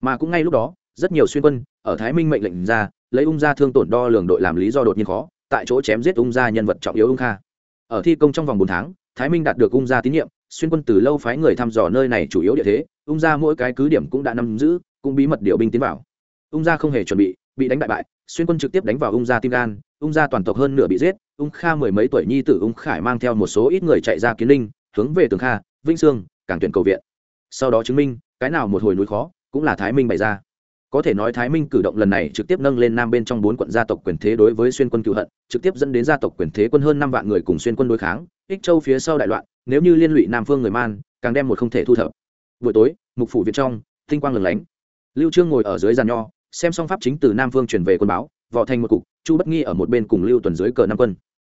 Mà cũng ngay lúc đó, rất nhiều xuyên quân ở thái minh mệnh lệnh ra, lấy ung gia thương tổn đo lường đội làm lý do đột nhiên khó, tại chỗ chém giết ung gia nhân vật trọng yếu ung kha. Ở thi công trong vòng bốn tháng, thái minh đạt được ung gia tín nhiệm, xuyên quân từ lâu phái người thăm dò nơi này chủ yếu địa thế, ung gia mỗi cái cứ điểm cũng đã nắm giữ, cũng bí mật điều binh tiến vào. Ung gia không hề chuẩn bị bị đánh bại bại, xuyên quân trực tiếp đánh vào ung gia tim gan, ung gia toàn tộc hơn nửa bị giết, ung kha mười mấy tuổi nhi tử ung khải mang theo một số ít người chạy ra kiến linh, hướng về tường kha vinh sương, cảng tuyển cầu viện. Sau đó chứng minh, cái nào một hồi núi khó, cũng là thái minh bày ra có thể nói thái minh cử động lần này trực tiếp nâng lên nam bên trong bốn quận gia tộc quyền thế đối với xuyên quân cựu hận, trực tiếp dẫn đến gia tộc quyền thế quân hơn năm vạn người cùng xuyên quân đối kháng, ích châu phía sau đại loạn, nếu như liên lụy nam phương người man, càng đem một không thể thu thập. Buổi tối, mục phủ viện trong, tinh quang lừng lánh. Lưu trương ngồi ở dưới giàn nho, xem xong pháp chính từ nam phương chuyển về quân báo, vò thành một cục, chu bất nghi ở một bên cùng lưu tuần dưới cờ năm quân.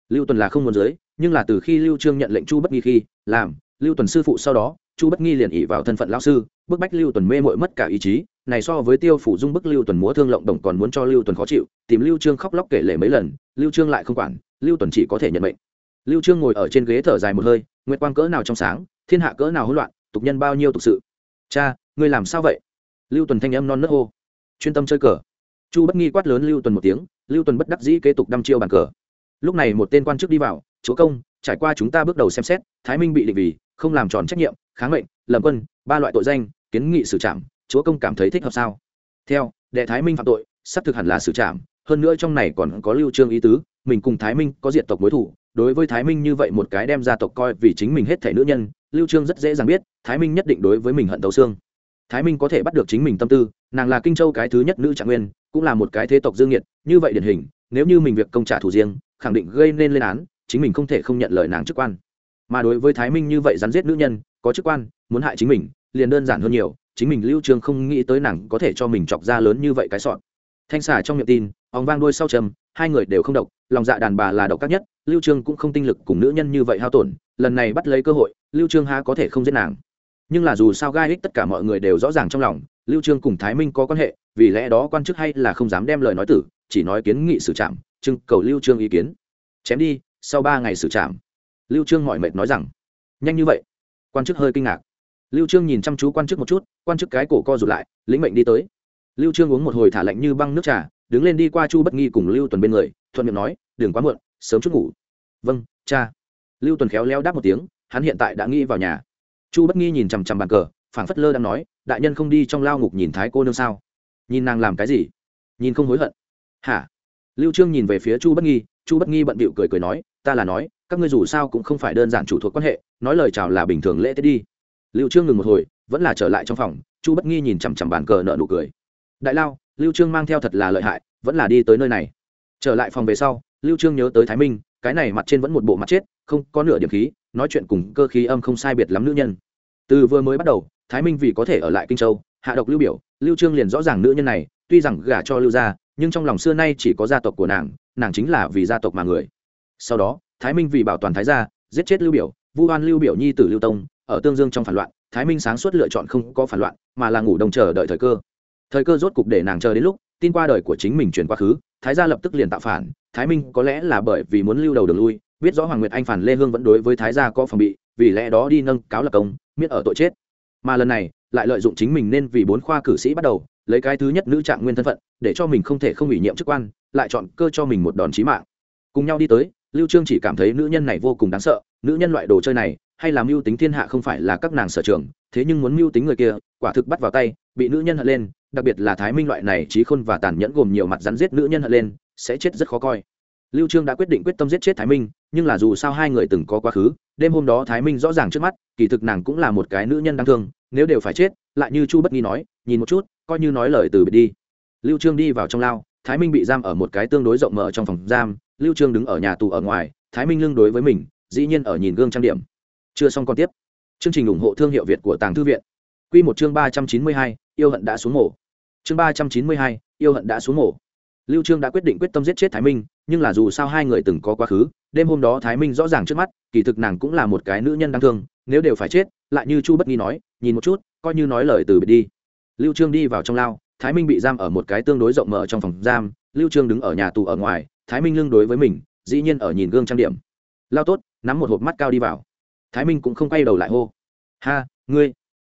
Lưu tuần là không muốn dưới, nhưng là từ khi lưu trương nhận lệnh chu bất nghi khi, làm, lưu tuần sư phụ sau đó, chu bất nghi liền ỉ vào thân phận lão sư, bức bách lưu tuần mê mội mất cả ý chí này so với tiêu phủ dung bức lưu tuần múa thương lộng đồng còn muốn cho lưu tuần khó chịu, tìm lưu trương khóc lóc kể lể mấy lần, lưu trương lại không quản, lưu tuần chỉ có thể nhận mệnh. Lưu trương ngồi ở trên ghế thở dài một hơi, nguyệt quang cỡ nào trong sáng, thiên hạ cỡ nào hỗn loạn, tục nhân bao nhiêu tục sự. Cha, ngươi làm sao vậy? Lưu tuần thanh âm non nớt hô. Chuyên tâm chơi cờ. Chu bất nghi quát lớn lưu tuần một tiếng, lưu tuần bất đắc dĩ kế tục đăm chiêu bàn cờ. Lúc này một tên quan chức đi vào, chúa công, trải qua chúng ta bước đầu xem xét, thái minh bị định vì, không làm tròn trách nhiệm, kháng mệnh lầm quân, ba loại tội danh, kiến nghị xử trảm chúa công cảm thấy thích hợp sao? Theo, đệ thái minh phạm tội sắp thực hẳn là xử trảm, hơn nữa trong này còn có lưu trương ý tứ, mình cùng thái minh có diện tộc mối thủ, đối với thái minh như vậy một cái đem gia tộc coi vì chính mình hết thể nữ nhân, lưu trương rất dễ dàng biết, thái minh nhất định đối với mình hận tấu xương. Thái minh có thể bắt được chính mình tâm tư, nàng là kinh châu cái thứ nhất nữ trạng nguyên, cũng là một cái thế tộc dương nhiệt như vậy điển hình, nếu như mình việc công trả thù riêng, khẳng định gây nên lên án, chính mình không thể không nhận lời nàng chức quan. Mà đối với thái minh như vậy rắn giết nữ nhân, có chức quan, muốn hại chính mình, liền đơn giản hơn nhiều chính mình lưu trương không nghĩ tới nàng có thể cho mình chọc ra lớn như vậy cái sọn. Thanh xà trong miệng tin óng vang đuôi sau trầm, hai người đều không độc, lòng dạ đàn bà là độc các nhất, lưu trương cũng không tinh lực cùng nữ nhân như vậy hao tổn, lần này bắt lấy cơ hội, lưu trương há có thể không giết nàng. Nhưng là dù sao gai ích tất cả mọi người đều rõ ràng trong lòng, lưu trương cùng thái minh có quan hệ, vì lẽ đó quan chức hay là không dám đem lời nói tử, chỉ nói kiến nghị xử trảm, trưng cầu lưu trương ý kiến. Chém đi, sau ba ngày xử trảm. Lưu trương mỏi mệt nói rằng, nhanh như vậy. Quan chức hơi kinh ngạc lưu trương nhìn chăm chú quan chức một chút, quan chức cái cổ co rụt lại, lĩnh mệnh đi tới. Lưu trương uống một hồi thả lạnh như băng nước trà, đứng lên đi qua chu bất nghi cùng lưu tuần bên người, thuận miệng nói, đừng quá muộn, sớm chút ngủ. Vâng cha. Lưu tuần khéo léo đáp một tiếng, hắn hiện tại đã nghĩ vào nhà. Chu bất nghi nhìn chằm chằm bàn cờ, phảng phất lơ đang nói, đại nhân không đi trong lao ngục nhìn thái cô nương sao? Nhìn nàng làm cái gì? Nhìn không hối hận. Hả? Lưu trương nhìn về phía chu bất nghi, chu bất nghi bận bịu cười cười nói, ta là nói, các ngươi dù sao cũng không phải đơn giản chủ thuộc quan hệ, nói lời chào là bình thường lễ tết đi lưu trương ngừng một hồi, vẫn là trở lại trong phòng, chu bất nghi nhìn chằm chằm bàn cờ nợ nụ cười. Đại lao, lưu trương mang theo thật là lợi hại, vẫn là đi tới nơi này. Trở lại phòng về sau, lưu trương nhớ tới thái minh, cái này mặt trên vẫn một bộ mặt chết, không có nửa điểm khí, nói chuyện cùng cơ khí âm không sai biệt lắm nữ nhân. Từ vừa mới bắt đầu, thái minh vì có thể ở lại kinh châu, hạ độc lưu biểu, lưu trương liền rõ ràng nữ nhân này, tuy rằng gả cho lưu gia, nhưng trong lòng xưa nay chỉ có gia tộc của nàng nàng chính là vì gia tộc mà người. Sau đó, thái minh vì bảo toàn thái gia, giết chết lưu biểu, vu oan lưu biểu nhi tử lưu tông ở tương dương trong phản loạn, thái minh sáng suốt lựa chọn không có phản loạn, mà là ngủ đông chờ đợi thời cơ. Thời cơ rốt cục để nàng chờ đến lúc, tin qua đời của chính mình chuyển quá khứ, thái gia lập tức liền tạo phản. Thái minh có lẽ là bởi vì muốn lưu đầu đường lui, biết rõ hoàng nguyệt anh phản lê hương vẫn đối với thái gia có phòng bị, vì lẽ đó đi nâng cáo lập công miết ở tội chết. Mà lần này, lại lợi dụng chính mình nên vì bốn khoa cử sĩ bắt đầu, lấy cái thứ nhất nữ trạng nguyên thân phận, để cho mình không thể không ủy nhiệm chức quan, lại chọn cơ cho mình một đòn chí mạng. Cùng nhau đi tới, lưu trương chỉ cảm thấy nữ nhân này vô cùng đáng sợ, nữ nhân loại đồ chơi này hay là mưu tính thiên hạ không phải là các nàng sở trường, thế nhưng muốn mưu tính người kia, quả thực bắt vào tay, bị nữ nhân hận lên, đặc biệt là thái minh loại này trí khôn và tàn nhẫn gồm nhiều mặt rắn giết nữ nhân hận lên, sẽ chết rất khó coi. Lưu trương đã quyết định quyết tâm giết chết thái minh, nhưng là dù sao hai người từng có quá khứ, đêm hôm đó thái minh rõ ràng trước mắt, kỳ thực nàng cũng là một cái nữ nhân đáng thương, nếu đều phải chết, lại như chu bất nghi nói, nhìn một chút, coi như nói lời từ biệt đi. Lưu trương đi vào trong lao, thái minh bị giam ở một cái tương đối rộng mở trong phòng giam, lưu trương đứng ở nhà tù ở ngoài, thái minh lưng đối với mình, dĩ nhiên ở nhìn gương trang điểm chưa xong còn tiếp. Chương trình ủng hộ thương hiệu việt của tàng thư viện. Quy một chương ba trăm chín mươi hai, yêu hận đã xuống mổ. Chương ba trăm chín mươi hai, yêu hận đã xuống mổ. Lưu trương đã quyết định quyết tâm giết chết thái minh nhưng là dù sao hai người từng có quá khứ đêm hôm đó thái minh rõ ràng trước mắt kỳ thực nàng cũng là một cái nữ nhân đáng thương nếu đều phải chết lại như chu bất nghi nói nhìn một chút coi như nói lời từ biệt đi. Lưu trương đi vào trong lao thái minh bị giam ở một cái tương đối rộng mở trong phòng giam lưu trương đứng ở nhà tù ở ngoài thái minh lưng đối với mình dĩ nhiên ở nhìn gương trang điểm. Lao tốt nắm một hộp mắt cao đi vào thái minh cũng không quay đầu lại hô. Ha, ngươi.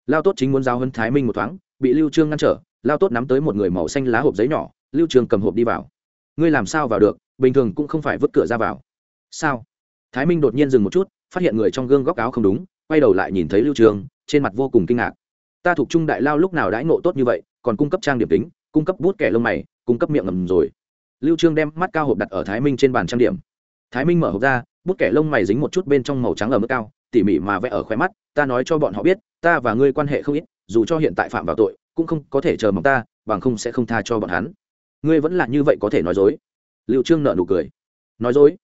Lao tốt chính muốn giao hơn thái minh một thoáng, bị lưu trương ngăn trở, lao tốt nắm tới một người màu xanh lá hộp giấy nhỏ, lưu trương cầm hộp đi vào. Ngươi làm sao vào được, bình thường cũng không phải vứt cửa ra vào. Sao? Thái minh đột nhiên dừng một chút, phát hiện người trong gương góc áo không đúng, quay đầu lại nhìn thấy lưu trương, trên mặt vô cùng kinh ngạc. Ta thuộc trung đại lao lúc nào đãi ngộ tốt như vậy, còn cung cấp trang điểm tính cung cấp bút kẻ lông mày, cung cấp miệng ngầm rồi. Lưu trương đem mắt cao hộp đặt ở thái minh trên bàn trang điểm. Thái minh mở hộp ra, bút kẻ lông mày dính một chút bên trong màu trắng ở mức cao tỉ mỉ mà vẽ ở khóe mắt, ta nói cho bọn họ biết, ta và ngươi quan hệ không ít, dù cho hiện tại phạm vào tội, cũng không có thể chờ mong ta, bằng không sẽ không tha cho bọn hắn. Ngươi vẫn là như vậy có thể nói dối. Liệu trương nợ nụ cười. Nói dối?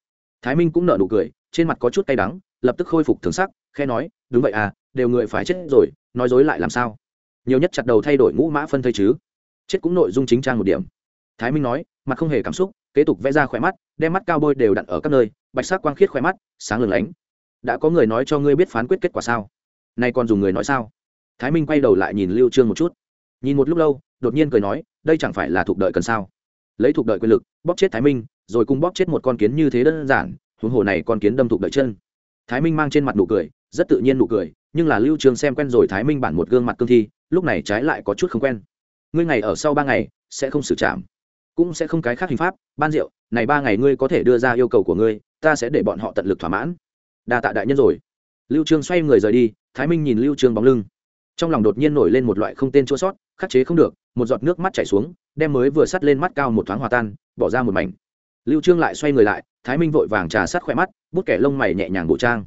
Thái minh cũng nợ nụ cười, trên mặt có chút cay đắng, lập tức khôi phục thường sắc khe nói, đúng vậy à đều người phải chết rồi, nói dối lại làm sao? Nhiều nhất chặt đầu thay đổi ngũ mã phân thây chứ. Chết cũng nội dung chính trang một điểm. Thái minh nói, mặt không hề cảm xúc, kế tục vẽ ra khỏe mắt, đem mắt cao bôi đều đặt ở các nơi, bạch sắc quang khiết khỏe mắt, sáng lừng lánh đã có người nói cho ngươi biết phán quyết kết quả sao? Nay còn dùng người nói sao? Thái minh quay đầu lại nhìn lưu trương một chút. Nhìn một lúc lâu, đột nhiên cười nói, đây chẳng phải là thuộc đợi cần sao? Lấy thuộc đợi quyền lực, bóp chết thái minh, rồi cùng bóp chết một con kiến như thế đơn giản, huống hồ này con kiến đâm thuộc đợi chân. Thái minh mang trên mặt nụ cười, rất tự nhiên nụ cười, nhưng là lưu trương xem quen rồi thái minh bản một gương mặt cương thi, lúc này trái lại có chút không quen. Ngươi ngày ở sau ba ngày, sẽ không xử trảm. Cũng sẽ không cái khác hình pháp, ban rượu, này ba ngày ngươi có thể đưa ra yêu cầu của ngươi, ta sẽ để bọn họ tận lực thỏa mãn đa tạ đại nhân rồi. Lưu trương xoay người rời đi, thái minh nhìn lưu trương bóng lưng. Trong lòng đột nhiên nổi lên một loại không tên chua sót, khắc chế không được, một giọt nước mắt chảy xuống, đem mới vừa sắt lên mắt cao một thoáng hòa tan, bỏ ra một mảnh. Lưu trương lại xoay người lại, thái minh vội vàng trà sát khỏe mắt, bút kẻ lông mày nhẹ nhàng bộ trang.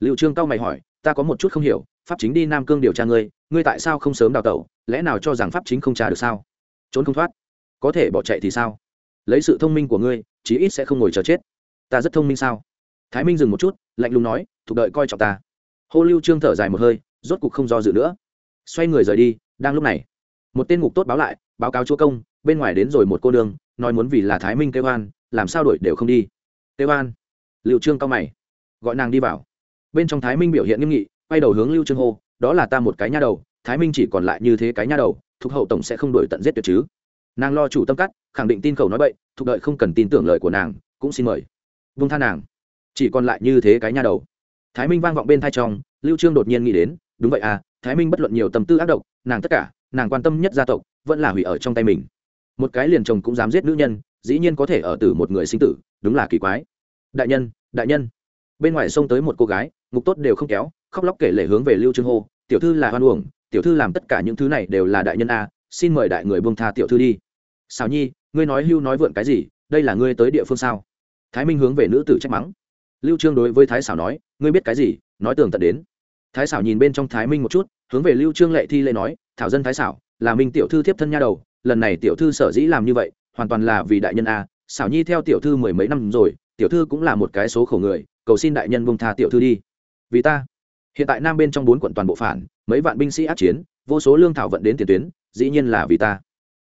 Lưu trương cao mày hỏi, ta có một chút không hiểu, pháp chính đi nam cương điều tra ngươi ngươi tại sao không sớm đào tẩu, lẽ nào cho rằng pháp chính không tra được sao? Trốn không thoát. Có thể bỏ chạy thì sao? Lấy sự thông minh của ngươi, chí ít sẽ không ngồi chờ chết. Ta rất thông minh sao? Thái minh dừng một chút, lạnh lùng nói thuộc đợi coi trọng ta. Hô lưu trương thở dài một hơi, rốt cục không do dự nữa. Xoay người rời đi, đang lúc này, một tên ngục tốt báo lại, báo cáo chúa công, bên ngoài đến rồi một cô đường, nói muốn vì là thái minh kêu hoan làm sao đổi đều không đi. Kêu hoan liệu trương cao mày, gọi nàng đi vào. Bên trong thái minh biểu hiện nghiêm nghị, quay đầu hướng lưu trương hô, đó là ta một cái nha đầu, thái minh chỉ còn lại như thế cái nha đầu thuộc hậu tổng sẽ không đổi tận giết tuyệt chứ. Nàng lo chủ tâm cắt, khẳng định tin khẩu nói bậy thuộc đợi không cần tin tưởng lời của nàng, cũng xin mời. Vung tha nàng chỉ còn lại như thế cái nha đầu. Thái minh vang vọng bên thai trong, lưu trương đột nhiên nghĩ đến, đúng vậy à thái minh bất luận nhiều tâm tư ác độc, nàng tất cả, nàng quan tâm nhất gia tộc, vẫn là hủy ở trong tay mình. Một cái liền chồng cũng dám giết nữ nhân, dĩ nhiên có thể ở tử một người sinh tử, đúng là kỳ quái. Đại nhân đại nhân. Bên ngoài xông tới một cô gái, ngục tốt đều không kéo, khóc lóc kể lể hướng về lưu trương hô, tiểu thư là hoan uổng, tiểu thư làm tất cả những thứ này đều là đại nhân a, xin mời đại người buông tha tiểu thư đi. Xào nhi, ngươi nói hưu nói vượn cái gì, đây là ngươi tới địa phương sao? Thái minh hướng về nữ tử trách mắng lưu trương đối với thái xảo nói, ngươi biết cái gì? Nói tường tận đến. Thái xảo nhìn bên trong thái minh một chút, hướng về lưu trương lệ thi lễ nói, thảo dân thái xảo là minh tiểu thư tiếp thân nha đầu, lần này tiểu thư sở dĩ làm như vậy, hoàn toàn là vì đại nhân a. Xảo nhi theo tiểu thư mười mấy năm rồi, tiểu thư cũng là một cái số khổ người, cầu xin đại nhân buông tha tiểu thư đi. Vì ta? Hiện tại nam bên trong bốn quận toàn bộ phản, mấy vạn binh sĩ át chiến, vô số lương thảo vận đến tiền tuyến, dĩ nhiên là vì ta.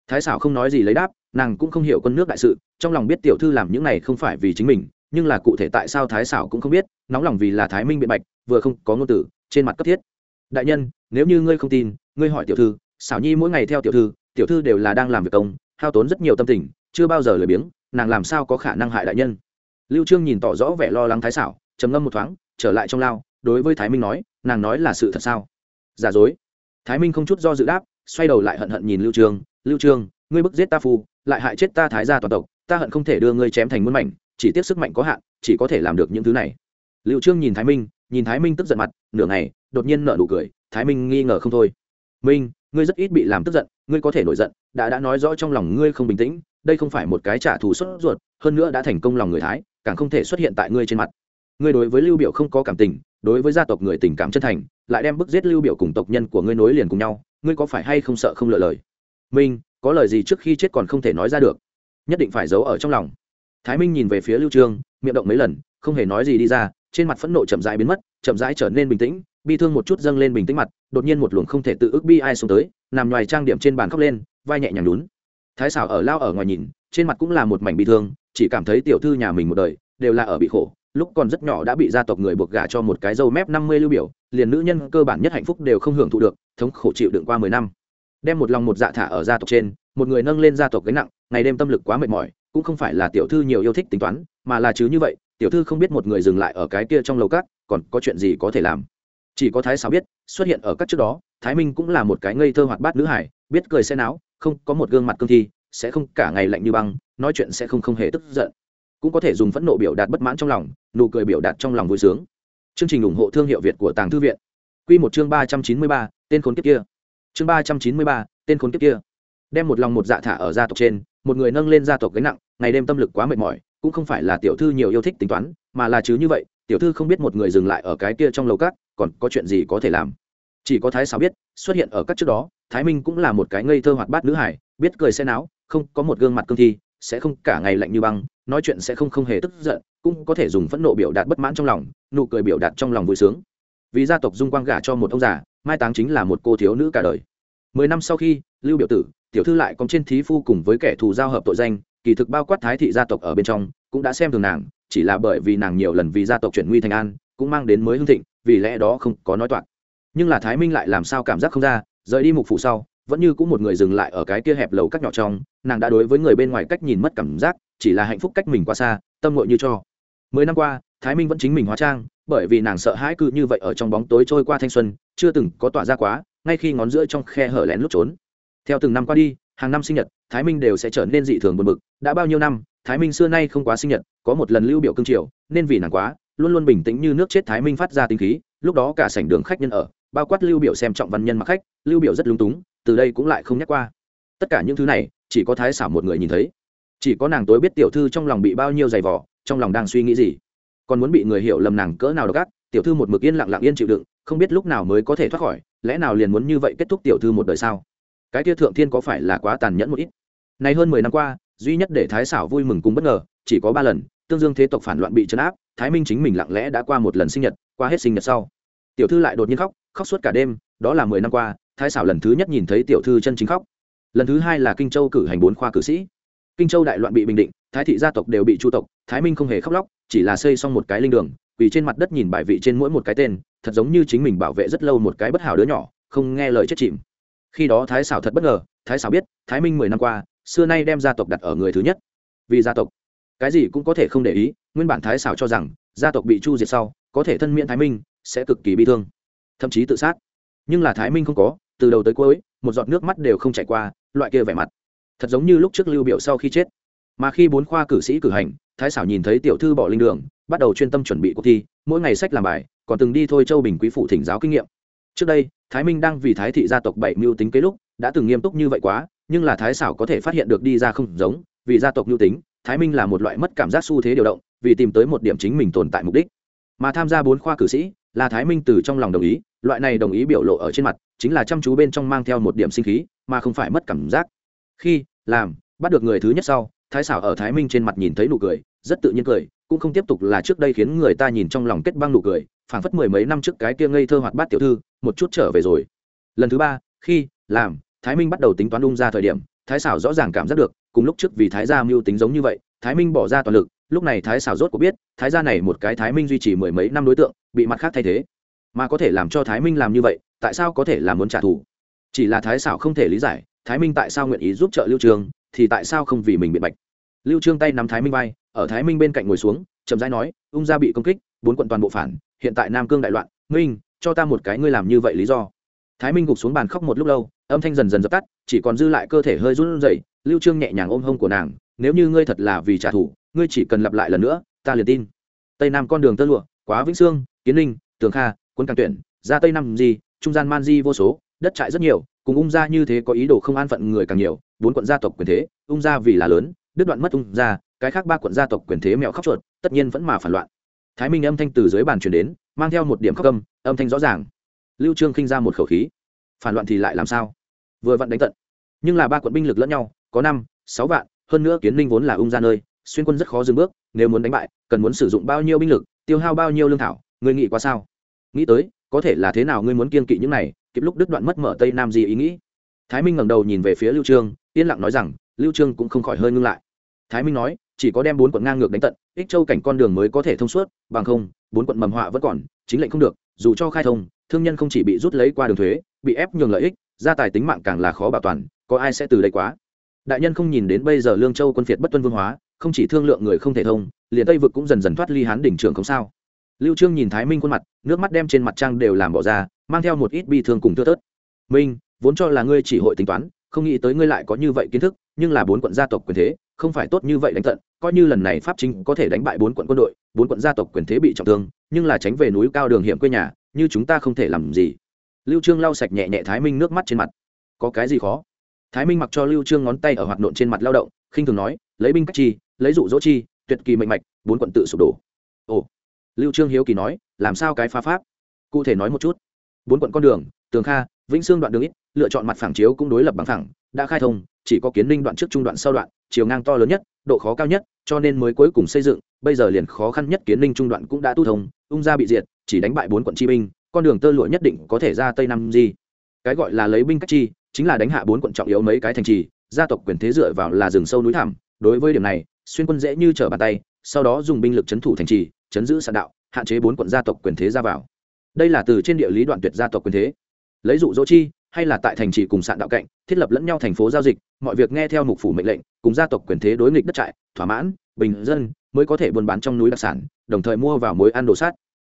Thái xảo không nói gì lấy đáp, nàng cũng không hiểu quân nước đại sự, trong lòng biết tiểu thư làm những này không phải vì chính mình nhưng là cụ thể tại sao thái xảo cũng không biết, nóng lòng vì là thái minh biện bạch, vừa không có ngôn tử, trên mặt cấp thiết. Đại nhân, nếu như ngươi không tin, ngươi hỏi tiểu thư xảo nhi mỗi ngày theo tiểu thư tiểu thư đều là đang làm việc công, hao tốn rất nhiều tâm tình, chưa bao giờ lười biếng, nàng làm sao có khả năng hại đại nhân? Lưu trương nhìn tỏ rõ vẻ lo lắng thái xảo trầm ngâm một thoáng, trở lại trong lao, đối với thái minh nói, nàng nói là sự thật sao? Giả dối. Thái minh không chút do dự đáp, xoay đầu lại hận hận nhìn lưu trương lưu trương, ngươi bức giết ta phu, lại hại chết ta thái gia toàn tộc, ta hận không thể đưa ngươi chém thành muôn mảnh chỉ tiếc sức mạnh có hạn, chỉ có thể làm được những thứ này. Lưu trương nhìn thái minh, nhìn thái minh tức giận mặt, nửa ngày, đột nhiên nở nụ cười, thái minh nghi ngờ không thôi. Minh, ngươi rất ít bị làm tức giận, ngươi có thể nổi giận, đã đã nói rõ trong lòng ngươi không bình tĩnh, đây không phải một cái trả thù xuất ruột, hơn nữa đã thành công lòng người thái, càng không thể xuất hiện tại ngươi trên mặt. Ngươi đối với lưu biểu không có cảm tình, đối với gia tộc người tình cảm chân thành, lại đem bức giết lưu biểu cùng tộc nhân của ngươi nối liền cùng nhau, ngươi có phải hay không sợ không lựa lời? Minh, có lời gì trước khi chết còn không thể nói ra được, nhất định phải giấu ở trong lòng thái minh nhìn về phía lưu trương, miệng động mấy lần, không hề nói gì đi ra, trên mặt phẫn nộ chậm rãi biến mất, chậm rãi trở nên bình tĩnh, bi thương một chút dâng lên bình tĩnh mặt, đột nhiên một luồng không thể tự ức bi ai xuống tới, nằm ngoài trang điểm trên bàn khóc lên, vai nhẹ nhàng lún thái xảo ở lao ở ngoài nhìn, trên mặt cũng là một mảnh bi thương, chỉ cảm thấy tiểu thư nhà mình một đời, đều là ở bị khổ, lúc còn rất nhỏ đã bị gia tộc người buộc gả cho một cái dâu mép năm mươi lưu biểu, liền nữ nhân cơ bản nhất hạnh phúc đều không hưởng thụ được, thống khổ chịu đựng qua mười năm. Đem một lòng một dạ thả ở gia tộc trên, một người nâng lên gia tộc gánh nặng, ngày đêm tâm lực quá mệt mỏi cũng không phải là tiểu thư nhiều yêu thích tính toán, mà là chứ như vậy, tiểu thư không biết một người dừng lại ở cái kia trong lầu cát, còn có chuyện gì có thể làm. Chỉ có thái sao biết, xuất hiện ở các trước đó, thái minh cũng là một cái ngây thơ hoạt bát nữ hải biết cười xe náo, không có một gương mặt cương thi, sẽ không cả ngày lạnh như băng, nói chuyện sẽ không không hề tức giận. Cũng có thể dùng phẫn nộ biểu đạt bất mãn trong lòng, nụ cười biểu đạt trong lòng vui sướng. Chương trình ủng hộ thương hiệu việt của tàng thư viện. Q một chương ba trăm chín mươi ba, tên khốn kiếp kia. Chương ba trăm chín mươi ba, tên khốn kiếp kia. Đem một lòng một dạ thả ở gia tộc trên một người nâng lên gia tộc gánh nặng, ngày đêm tâm lực quá mệt mỏi, cũng không phải là tiểu thư nhiều yêu thích tính toán, mà là chứ như vậy, tiểu thư không biết một người dừng lại ở cái kia trong lầu cát còn có chuyện gì có thể làm. Chỉ có thái sao biết, xuất hiện ở các trước đó, thái minh cũng là một cái ngây thơ hoạt bát nữ hải biết cười xe não không có một gương mặt cương thi, sẽ không cả ngày lạnh như băng, nói chuyện sẽ không không hề tức giận, cũng có thể dùng phẫn nộ biểu đạt bất mãn trong lòng, nụ cười biểu đạt trong lòng vui sướng. Vì gia tộc dung quang gả cho một ông già, mai táng chính là một cô thiếu nữ cả đời. Mười năm sau khi, lưu biểu tử tiểu thư lại còn trên thí phu cùng với kẻ thù giao hợp tội danh, kỳ thực bao quát thái thị gia tộc ở bên trong, cũng đã xem thường nàng, chỉ là bởi vì nàng nhiều lần vì gia tộc chuyển nguy thành an, cũng mang đến mới hưng thịnh, vì lẽ đó không có nói toạc. Nhưng là thái minh lại làm sao cảm giác không ra, rời đi mục phủ sau, vẫn như cũng một người dừng lại ở cái kia hẹp lầu các nhỏ trong, nàng đã đối với người bên ngoài cách nhìn mất cảm giác, chỉ là hạnh phúc cách mình quá xa, tâm ngội như cho. Mười năm qua, thái minh vẫn chính mình hóa trang, bởi vì nàng sợ hãi cứ như vậy ở trong bóng tối trôi qua thanh xuân, chưa từng có tỏa ra quá, ngay khi ngón giữa trong khe hở lén lút trốn theo từng năm qua đi, hàng năm sinh nhật, thái minh đều sẽ trở nên dị thường buồn bực. Đã bao nhiêu năm, thái minh xưa nay không quá sinh nhật, có một lần lưu biểu cương triều nên vì nàng quá, luôn luôn bình tĩnh như nước chết thái minh phát ra tinh khí, lúc đó cả sảnh đường khách nhân ở, bao quát lưu biểu xem trọng văn nhân mặc khách, lưu biểu rất lung túng, từ đây cũng lại không nhắc qua. Tất cả những thứ này, chỉ có thái xảo một người nhìn thấy. Chỉ có nàng tối biết tiểu thư trong lòng bị bao nhiêu dày vỏ trong lòng đang suy nghĩ gì. Còn muốn bị người hiểu lầm nàng cỡ nào độc ác, tiểu thư một mực yên lặng lặng yên chịu đựng, không biết lúc nào mới có thể thoát khỏi, lẽ nào liền muốn như vậy kết thúc tiểu thư một đời sao? Cái kia thượng thiên có phải là quá tàn nhẫn một ít? Nay hơn mười năm qua, duy nhất để thái xảo vui mừng cùng bất ngờ, chỉ có ba lần, tương dương thế tộc phản loạn bị chấn áp, thái minh chính mình lặng lẽ đã qua một lần sinh nhật, qua hết sinh nhật sau. Tiểu thư lại đột nhiên khóc khóc suốt cả đêm, đó là mười năm qua, thái xảo lần thứ nhất nhìn thấy tiểu thư chân chính khóc. Lần thứ hai là kinh châu cử hành bốn khoa cử sĩ. Kinh châu đại loạn bị bình định, thái thị gia tộc đều bị chu tộc, thái minh không hề khóc lóc, chỉ là xây xong một cái linh đường, vì trên mặt đất nhìn bài vị trên mỗi một cái tên, thật giống như chính mình bảo vệ rất lâu một cái bất hảo đứa nhỏ, không nghe lời chết chìm khi đó thái xảo thật bất ngờ, thái xảo biết, thái minh mười năm qua, xưa nay đem gia tộc đặt ở người thứ nhất. Vì gia tộc, cái gì cũng có thể không để ý, nguyên bản thái xảo cho rằng, gia tộc bị chu diệt sau, có thể thân miễn thái minh, sẽ cực kỳ bi thương, thậm chí tự sát. Nhưng là thái minh không có, từ đầu tới cuối, một giọt nước mắt đều không chảy qua, loại kia vẻ mặt. Thật giống như lúc trước lưu biểu sau khi chết. Mà khi bốn khoa cử sĩ cử hành, thái xảo nhìn thấy tiểu thư bỏ linh đường, bắt đầu chuyên tâm chuẩn bị cuộc thi, mỗi ngày sách làm bài, còn từng đi thôi châu bình quý phụ thỉnh giáo kinh nghiệm. Trước đây thái minh đang vì thái thị gia tộc bảy mưu tính kế lúc, đã từng nghiêm túc như vậy quá, nhưng là thái xảo có thể phát hiện được đi ra không giống, vì gia tộc mưu tính, thái minh là một loại mất cảm giác xu thế điều động, vì tìm tới một điểm chính mình tồn tại mục đích. Mà tham gia bốn khoa cử sĩ, là thái minh từ trong lòng đồng ý, loại này đồng ý biểu lộ ở trên mặt, chính là chăm chú bên trong mang theo một điểm sinh khí, mà không phải mất cảm giác. Khi, làm, bắt được người thứ nhất sau, thái xảo ở thái minh trên mặt nhìn thấy nụ cười, rất tự nhiên cười, cũng không tiếp tục là trước đây khiến người ta nhìn trong lòng kết băng nụ cười, phảng phất mười mấy năm trước cái kia ngây thơ hoạt bát tiểu thư một chút trở về rồi. Lần thứ ba, khi làm, thái minh bắt đầu tính toán ung ra thời điểm, thái xảo rõ ràng cảm giác được, cùng lúc trước vì thái gia mưu tính giống như vậy, thái minh bỏ ra toàn lực, lúc này thái xảo rốt có biết, thái gia này một cái thái minh duy trì mười mấy năm đối tượng, bị mặt khác thay thế. Mà có thể làm cho thái minh làm như vậy, tại sao có thể là muốn trả thù? Chỉ là thái xảo không thể lý giải, thái minh tại sao nguyện ý giúp trợ lưu trường thì tại sao không vì mình biện bạch? Lưu trương tay nắm thái minh bay ở thái minh bên cạnh ngồi xuống, chậm rãi nói, ung gia bị công kích, bốn quận toàn bộ phản, hiện tại nam cương đại loạn, minh cho ta một cái ngươi làm như vậy lý do. Thái minh gục xuống bàn khóc một lúc lâu, âm thanh dần dần dập tắt, chỉ còn dư lại cơ thể hơi run rẩy, lưu trương nhẹ nhàng ôm hông của nàng, nếu như ngươi thật là vì trả thù, ngươi chỉ cần lặp lại lần nữa, ta liền tin. Tây nam con đường tơ lụa, quá vĩnh sương kiến linh, tường kha, quân càng tuyển, ra tây nam gì, trung gian man di vô số, đất trại rất nhiều, cùng ung gia như thế có ý đồ không an phận người càng nhiều, bốn quận gia tộc quyền thế, ung gia vì là lớn, đứt đoạn mất ung gia, cái khác ba quận gia tộc quyền thế mèo khóc chuột, tất nhiên vẫn mà phản loạn. Thái minh âm thanh từ dưới bàn truyền đến, mang theo một điểm khóc âm âm thanh rõ ràng. Lưu trương khinh ra một khẩu khí. Phản loạn thì lại làm sao? Vừa vặn đánh tận. Nhưng là ba quận binh lực lẫn nhau, có năm, sáu vạn, hơn nữa kiến ninh vốn là ung gia nơi, xuyên quân rất khó dừng bước, nếu muốn đánh bại, cần muốn sử dụng bao nhiêu binh lực, tiêu hao bao nhiêu lương thảo, ngươi nghĩ quá sao? Nghĩ tới, có thể là thế nào ngươi muốn kiên kỵ những này, kịp lúc đứt đoạn mất mở tây nam gì ý nghĩ? Thái minh ngẩng đầu nhìn về phía lưu trương, yên lặng nói rằng, lưu trương cũng không khỏi hơi ngưng lại. Thái minh nói, chỉ có đem bốn quận ngang ngược đánh tận, ích châu cảnh con đường mới có thể thông suốt, bằng không, bốn quận mầm họa vẫn còn, chính lệnh không được dù cho khai thông, thương nhân không chỉ bị rút lấy qua đường thuế, bị ép nhường lợi ích, gia tài tính mạng càng là khó bảo toàn, có ai sẽ từ đây quá? Đại nhân không nhìn đến bây giờ lương châu quân phiệt bất tuân vương hóa, không chỉ thương lượng người không thể thông, liền tây vực cũng dần dần thoát ly hán đỉnh trường không sao. Lưu trương nhìn thái minh khuôn mặt, nước mắt đem trên mặt trang đều làm bỏ ra, mang theo một ít bi thương cùng thưa tớt minh, vốn cho là ngươi chỉ hội tính toán, không nghĩ tới ngươi lại có như vậy kiến thức, nhưng là bốn quận gia tộc quyền thế không phải tốt như vậy đánh tận, coi như lần này pháp chính có thể đánh bại bốn quận quân đội, bốn quận gia tộc quyền thế bị trọng thương, nhưng là tránh về núi cao đường hiểm quê nhà, như chúng ta không thể làm gì. Lưu trương lau sạch nhẹ nhẹ thái minh nước mắt trên mặt. Có cái gì khó? Thái minh mặc cho lưu trương ngón tay ở hoạt nộn trên mặt lao động, khinh thường nói, lấy binh cách chi, lấy dụ dỗ chi, tuyệt kỳ mệnh mạch, bốn quận tự sụp đổ. Ồ. Lưu trương hiếu kỳ nói, làm sao cái phá pháp? Cụ thể nói một chút. Bốn quận con đường, tường kha vĩnh xương đoạn đường ít, lựa chọn mặt phẳng chiếu cũng đối lập bằng phẳng, đã khai thông, chỉ có kiến ninh đoạn trước trung đoạn sau đoạn, chiều ngang to lớn nhất, độ khó cao nhất, cho nên mới cuối cùng xây dựng, bây giờ liền khó khăn nhất kiến ninh trung đoạn cũng đã tu thông, ung gia bị diệt, chỉ đánh bại bốn quận chi binh, con đường tơ lụa nhất định có thể ra tây nam di. Cái gọi là lấy binh cách chi, chính là đánh hạ bốn quận trọng yếu mấy cái thành trì, gia tộc quyền thế dựa vào là rừng sâu núi thẳm, đối với điểm này, xuyên quân dễ như trở bàn tay, sau đó dùng binh lực chấn thủ thành trì, chấn giữ sạn đạo, hạn chế bốn quận gia tộc quyền thế ra vào. Đây là từ trên địa lý đoạn tuyệt gia tộc quyền thế lấy dụ dỗ chi, hay là tại thành trì cùng sạn đạo cạnh, thiết lập lẫn nhau thành phố giao dịch, mọi việc nghe theo mục phủ mệnh lệnh, cùng gia tộc quyền thế đối nghịch đất trại, thỏa mãn, bình dân, mới có thể buôn bán trong núi đặc sản, đồng thời mua vào mối ăn đồ sát.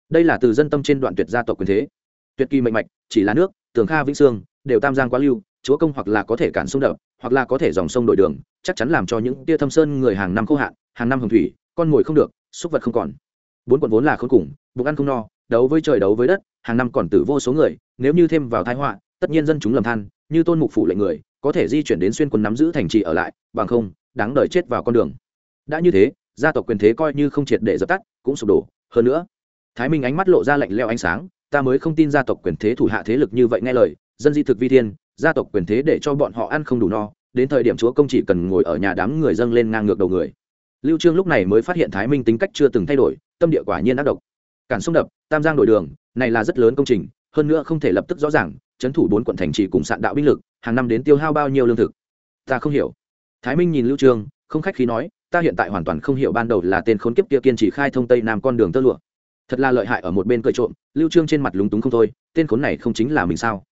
Đây là từ dân tâm trên đoạn tuyệt gia tộc quyền thế. Tuyệt kỳ mệnh mạch, chỉ là nước, tường kha vĩnh sương, đều tam giang quá lưu, chúa công hoặc là có thể cản sông đập, hoặc là có thể dòng sông đổi đường, chắc chắn làm cho những tia thâm sơn người hàng năm khô hạn, hàng năm hồng thủy, con mồi không được, súc vật không còn. Bốn quận vốn là khốn cùng, bụng ăn không no đấu với trời đấu với đất, hàng năm còn tử vô số người, nếu như thêm vào thái họa, tất nhiên dân chúng lầm than, như tôn mục phủ lệnh người, có thể di chuyển đến xuyên quân nắm giữ thành trì ở lại, bằng không, đáng đời chết vào con đường. Đã như thế, gia tộc quyền thế coi như không triệt để dập tắt, cũng sụp đổ. Hơn nữa, thái minh ánh mắt lộ ra lạnh leo ánh sáng, ta mới không tin gia tộc quyền thế thủ hạ thế lực như vậy nghe lời, dân di thực vi thiên, gia tộc quyền thế để cho bọn họ ăn không đủ no, đến thời điểm chúa công chỉ cần ngồi ở nhà đám người dâng lên ngang ngược đầu người. Lưu trương lúc này mới phát hiện thái minh tính cách chưa từng thay đổi, tâm địa quả nhiên ác độc cản sông đập, tam giang đổi đường, này là rất lớn công trình, hơn nữa không thể lập tức rõ ràng chấn thủ bốn quận thành trì cùng sạn đạo binh lực, hàng năm đến tiêu hao bao nhiêu lương thực. Ta không hiểu. Thái minh nhìn lưu trương không khách khí nói, ta hiện tại hoàn toàn không hiểu ban đầu là tên khốn kiếp kia kiên trì khai thông tây nam con đường tơ lụa. Thật là lợi hại ở một bên cơi trộm, lưu trương trên mặt lúng túng không thôi, tên khốn này không chính là mình sao?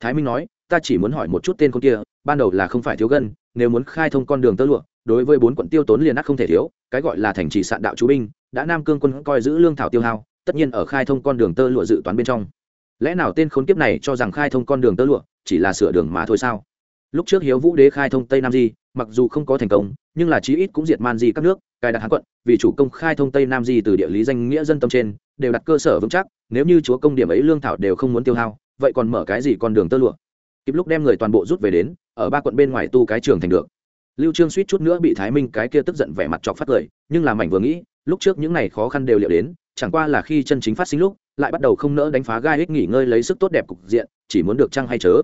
Thái minh nói, ta chỉ muốn hỏi một chút tên khốn kia, ban đầu là không phải thiếu gân, nếu muốn khai thông con đường tơ lụa, đối với bốn quận tiêu tốn liền ác không thể thiếu, cái gọi là thành trì sạn đạo chú binh, đã nam cương quân coi giữ lương thảo tiêu hao tất nhiên ở khai thông con đường tơ lụa dự toán bên trong. Lẽ nào tên khốn kiếp này cho rằng khai thông con đường tơ lụa chỉ là sửa đường mà thôi sao? Lúc trước hiếu vũ đế khai thông tây nam di, mặc dù không có thành công, nhưng là chí ít cũng diệt man di các nước, cài đặt hán quận, vì chủ công khai thông tây nam di từ địa lý danh nghĩa dân tâm trên, đều đặt cơ sở vững chắc, nếu như chúa công điểm ấy lương thảo đều không muốn tiêu hao, vậy còn mở cái gì con đường tơ lụa? Kịp lúc đem người toàn bộ rút về đến, ở ba quận bên ngoài tu cái trường thành được. Lưu trương suýt chút nữa bị thái minh cái kia tức giận vẻ mặt chọc phát cười, nhưng là mảnh vừa nghĩ, lúc trước những này khó khăn đều liệu đến chẳng qua là khi chân chính phát sinh lúc, lại bắt đầu không nỡ đánh phá gai ích nghỉ ngơi lấy sức tốt đẹp cục diện, chỉ muốn được trăng hay chớ.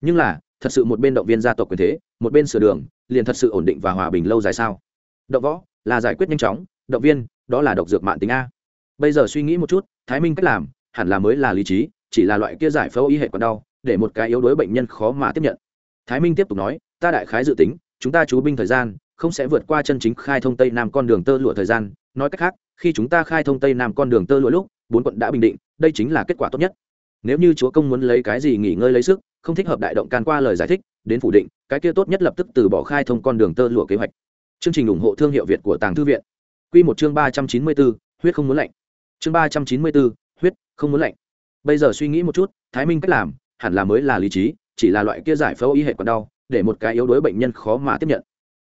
Nhưng là, thật sự một bên động viên gia tộc quyền thế, một bên sửa đường, liền thật sự ổn định và hòa bình lâu dài sao? Động võ, là giải quyết nhanh chóng, động viên, đó là độc dược mạng tính a. Bây giờ suy nghĩ một chút, thái minh cách làm, hẳn là mới là lý trí, chỉ là loại kia giải phẫu y hệ còn đau, để một cái yếu đuối bệnh nhân khó mà tiếp nhận. Thái minh tiếp tục nói, ta đại khái dự tính, chúng ta chú binh thời gian, không sẽ vượt qua chân chính khai thông tây nam con đường tơ lụa thời gian, nói cách khác khi chúng ta khai thông tây nam con đường tơ lụa lúc, bốn quận đã bình định, đây chính là kết quả tốt nhất. Nếu như chúa công muốn lấy cái gì nghỉ ngơi lấy sức, không thích hợp đại động can qua lời giải thích, đến phủ định, cái kia tốt nhất lập tức từ bỏ khai thông con đường tơ lụa kế hoạch. Chương trình ủng hộ thương hiệu việt của tàng thư viện. Quy một chương ba trăm chín mươi bốn, huyết không muốn lạnh. Chương ba trăm chín mươi bốn, huyết không muốn lạnh. Bây giờ suy nghĩ một chút, thái minh cách làm, hẳn là mới là lý trí, chỉ là loại kia giải phẫu y hệ còn đau, để một cái yếu đuối bệnh nhân khó mà tiếp nhận.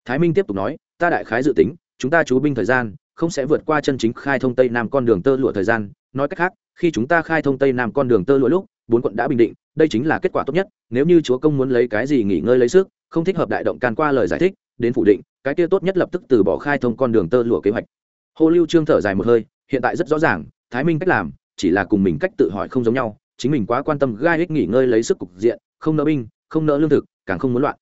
Thái minh tiếp tục nói, ta đại khái dự tính, chúng ta chú binh thời gian không sẽ vượt qua chân chính khai thông tây nam con đường tơ lụa thời gian. Nói cách khác, khi chúng ta khai thông tây nam con đường tơ lụa lúc, bốn quận đã bình định, đây chính là kết quả tốt nhất. Nếu như chúa công muốn lấy cái gì nghỉ ngơi lấy sức, không thích hợp đại động can qua lời giải thích, đến phủ định, cái kia tốt nhất lập tức từ bỏ khai thông con đường tơ lụa kế hoạch. Hồ lưu trương thở dài một hơi, hiện tại rất rõ ràng, thái minh cách làm, chỉ là cùng mình cách tự hỏi không giống nhau, chính mình quá quan tâm gai ích nghỉ ngơi lấy sức cục diện, không nợ binh, không nợ lương thực, càng không muốn loạn.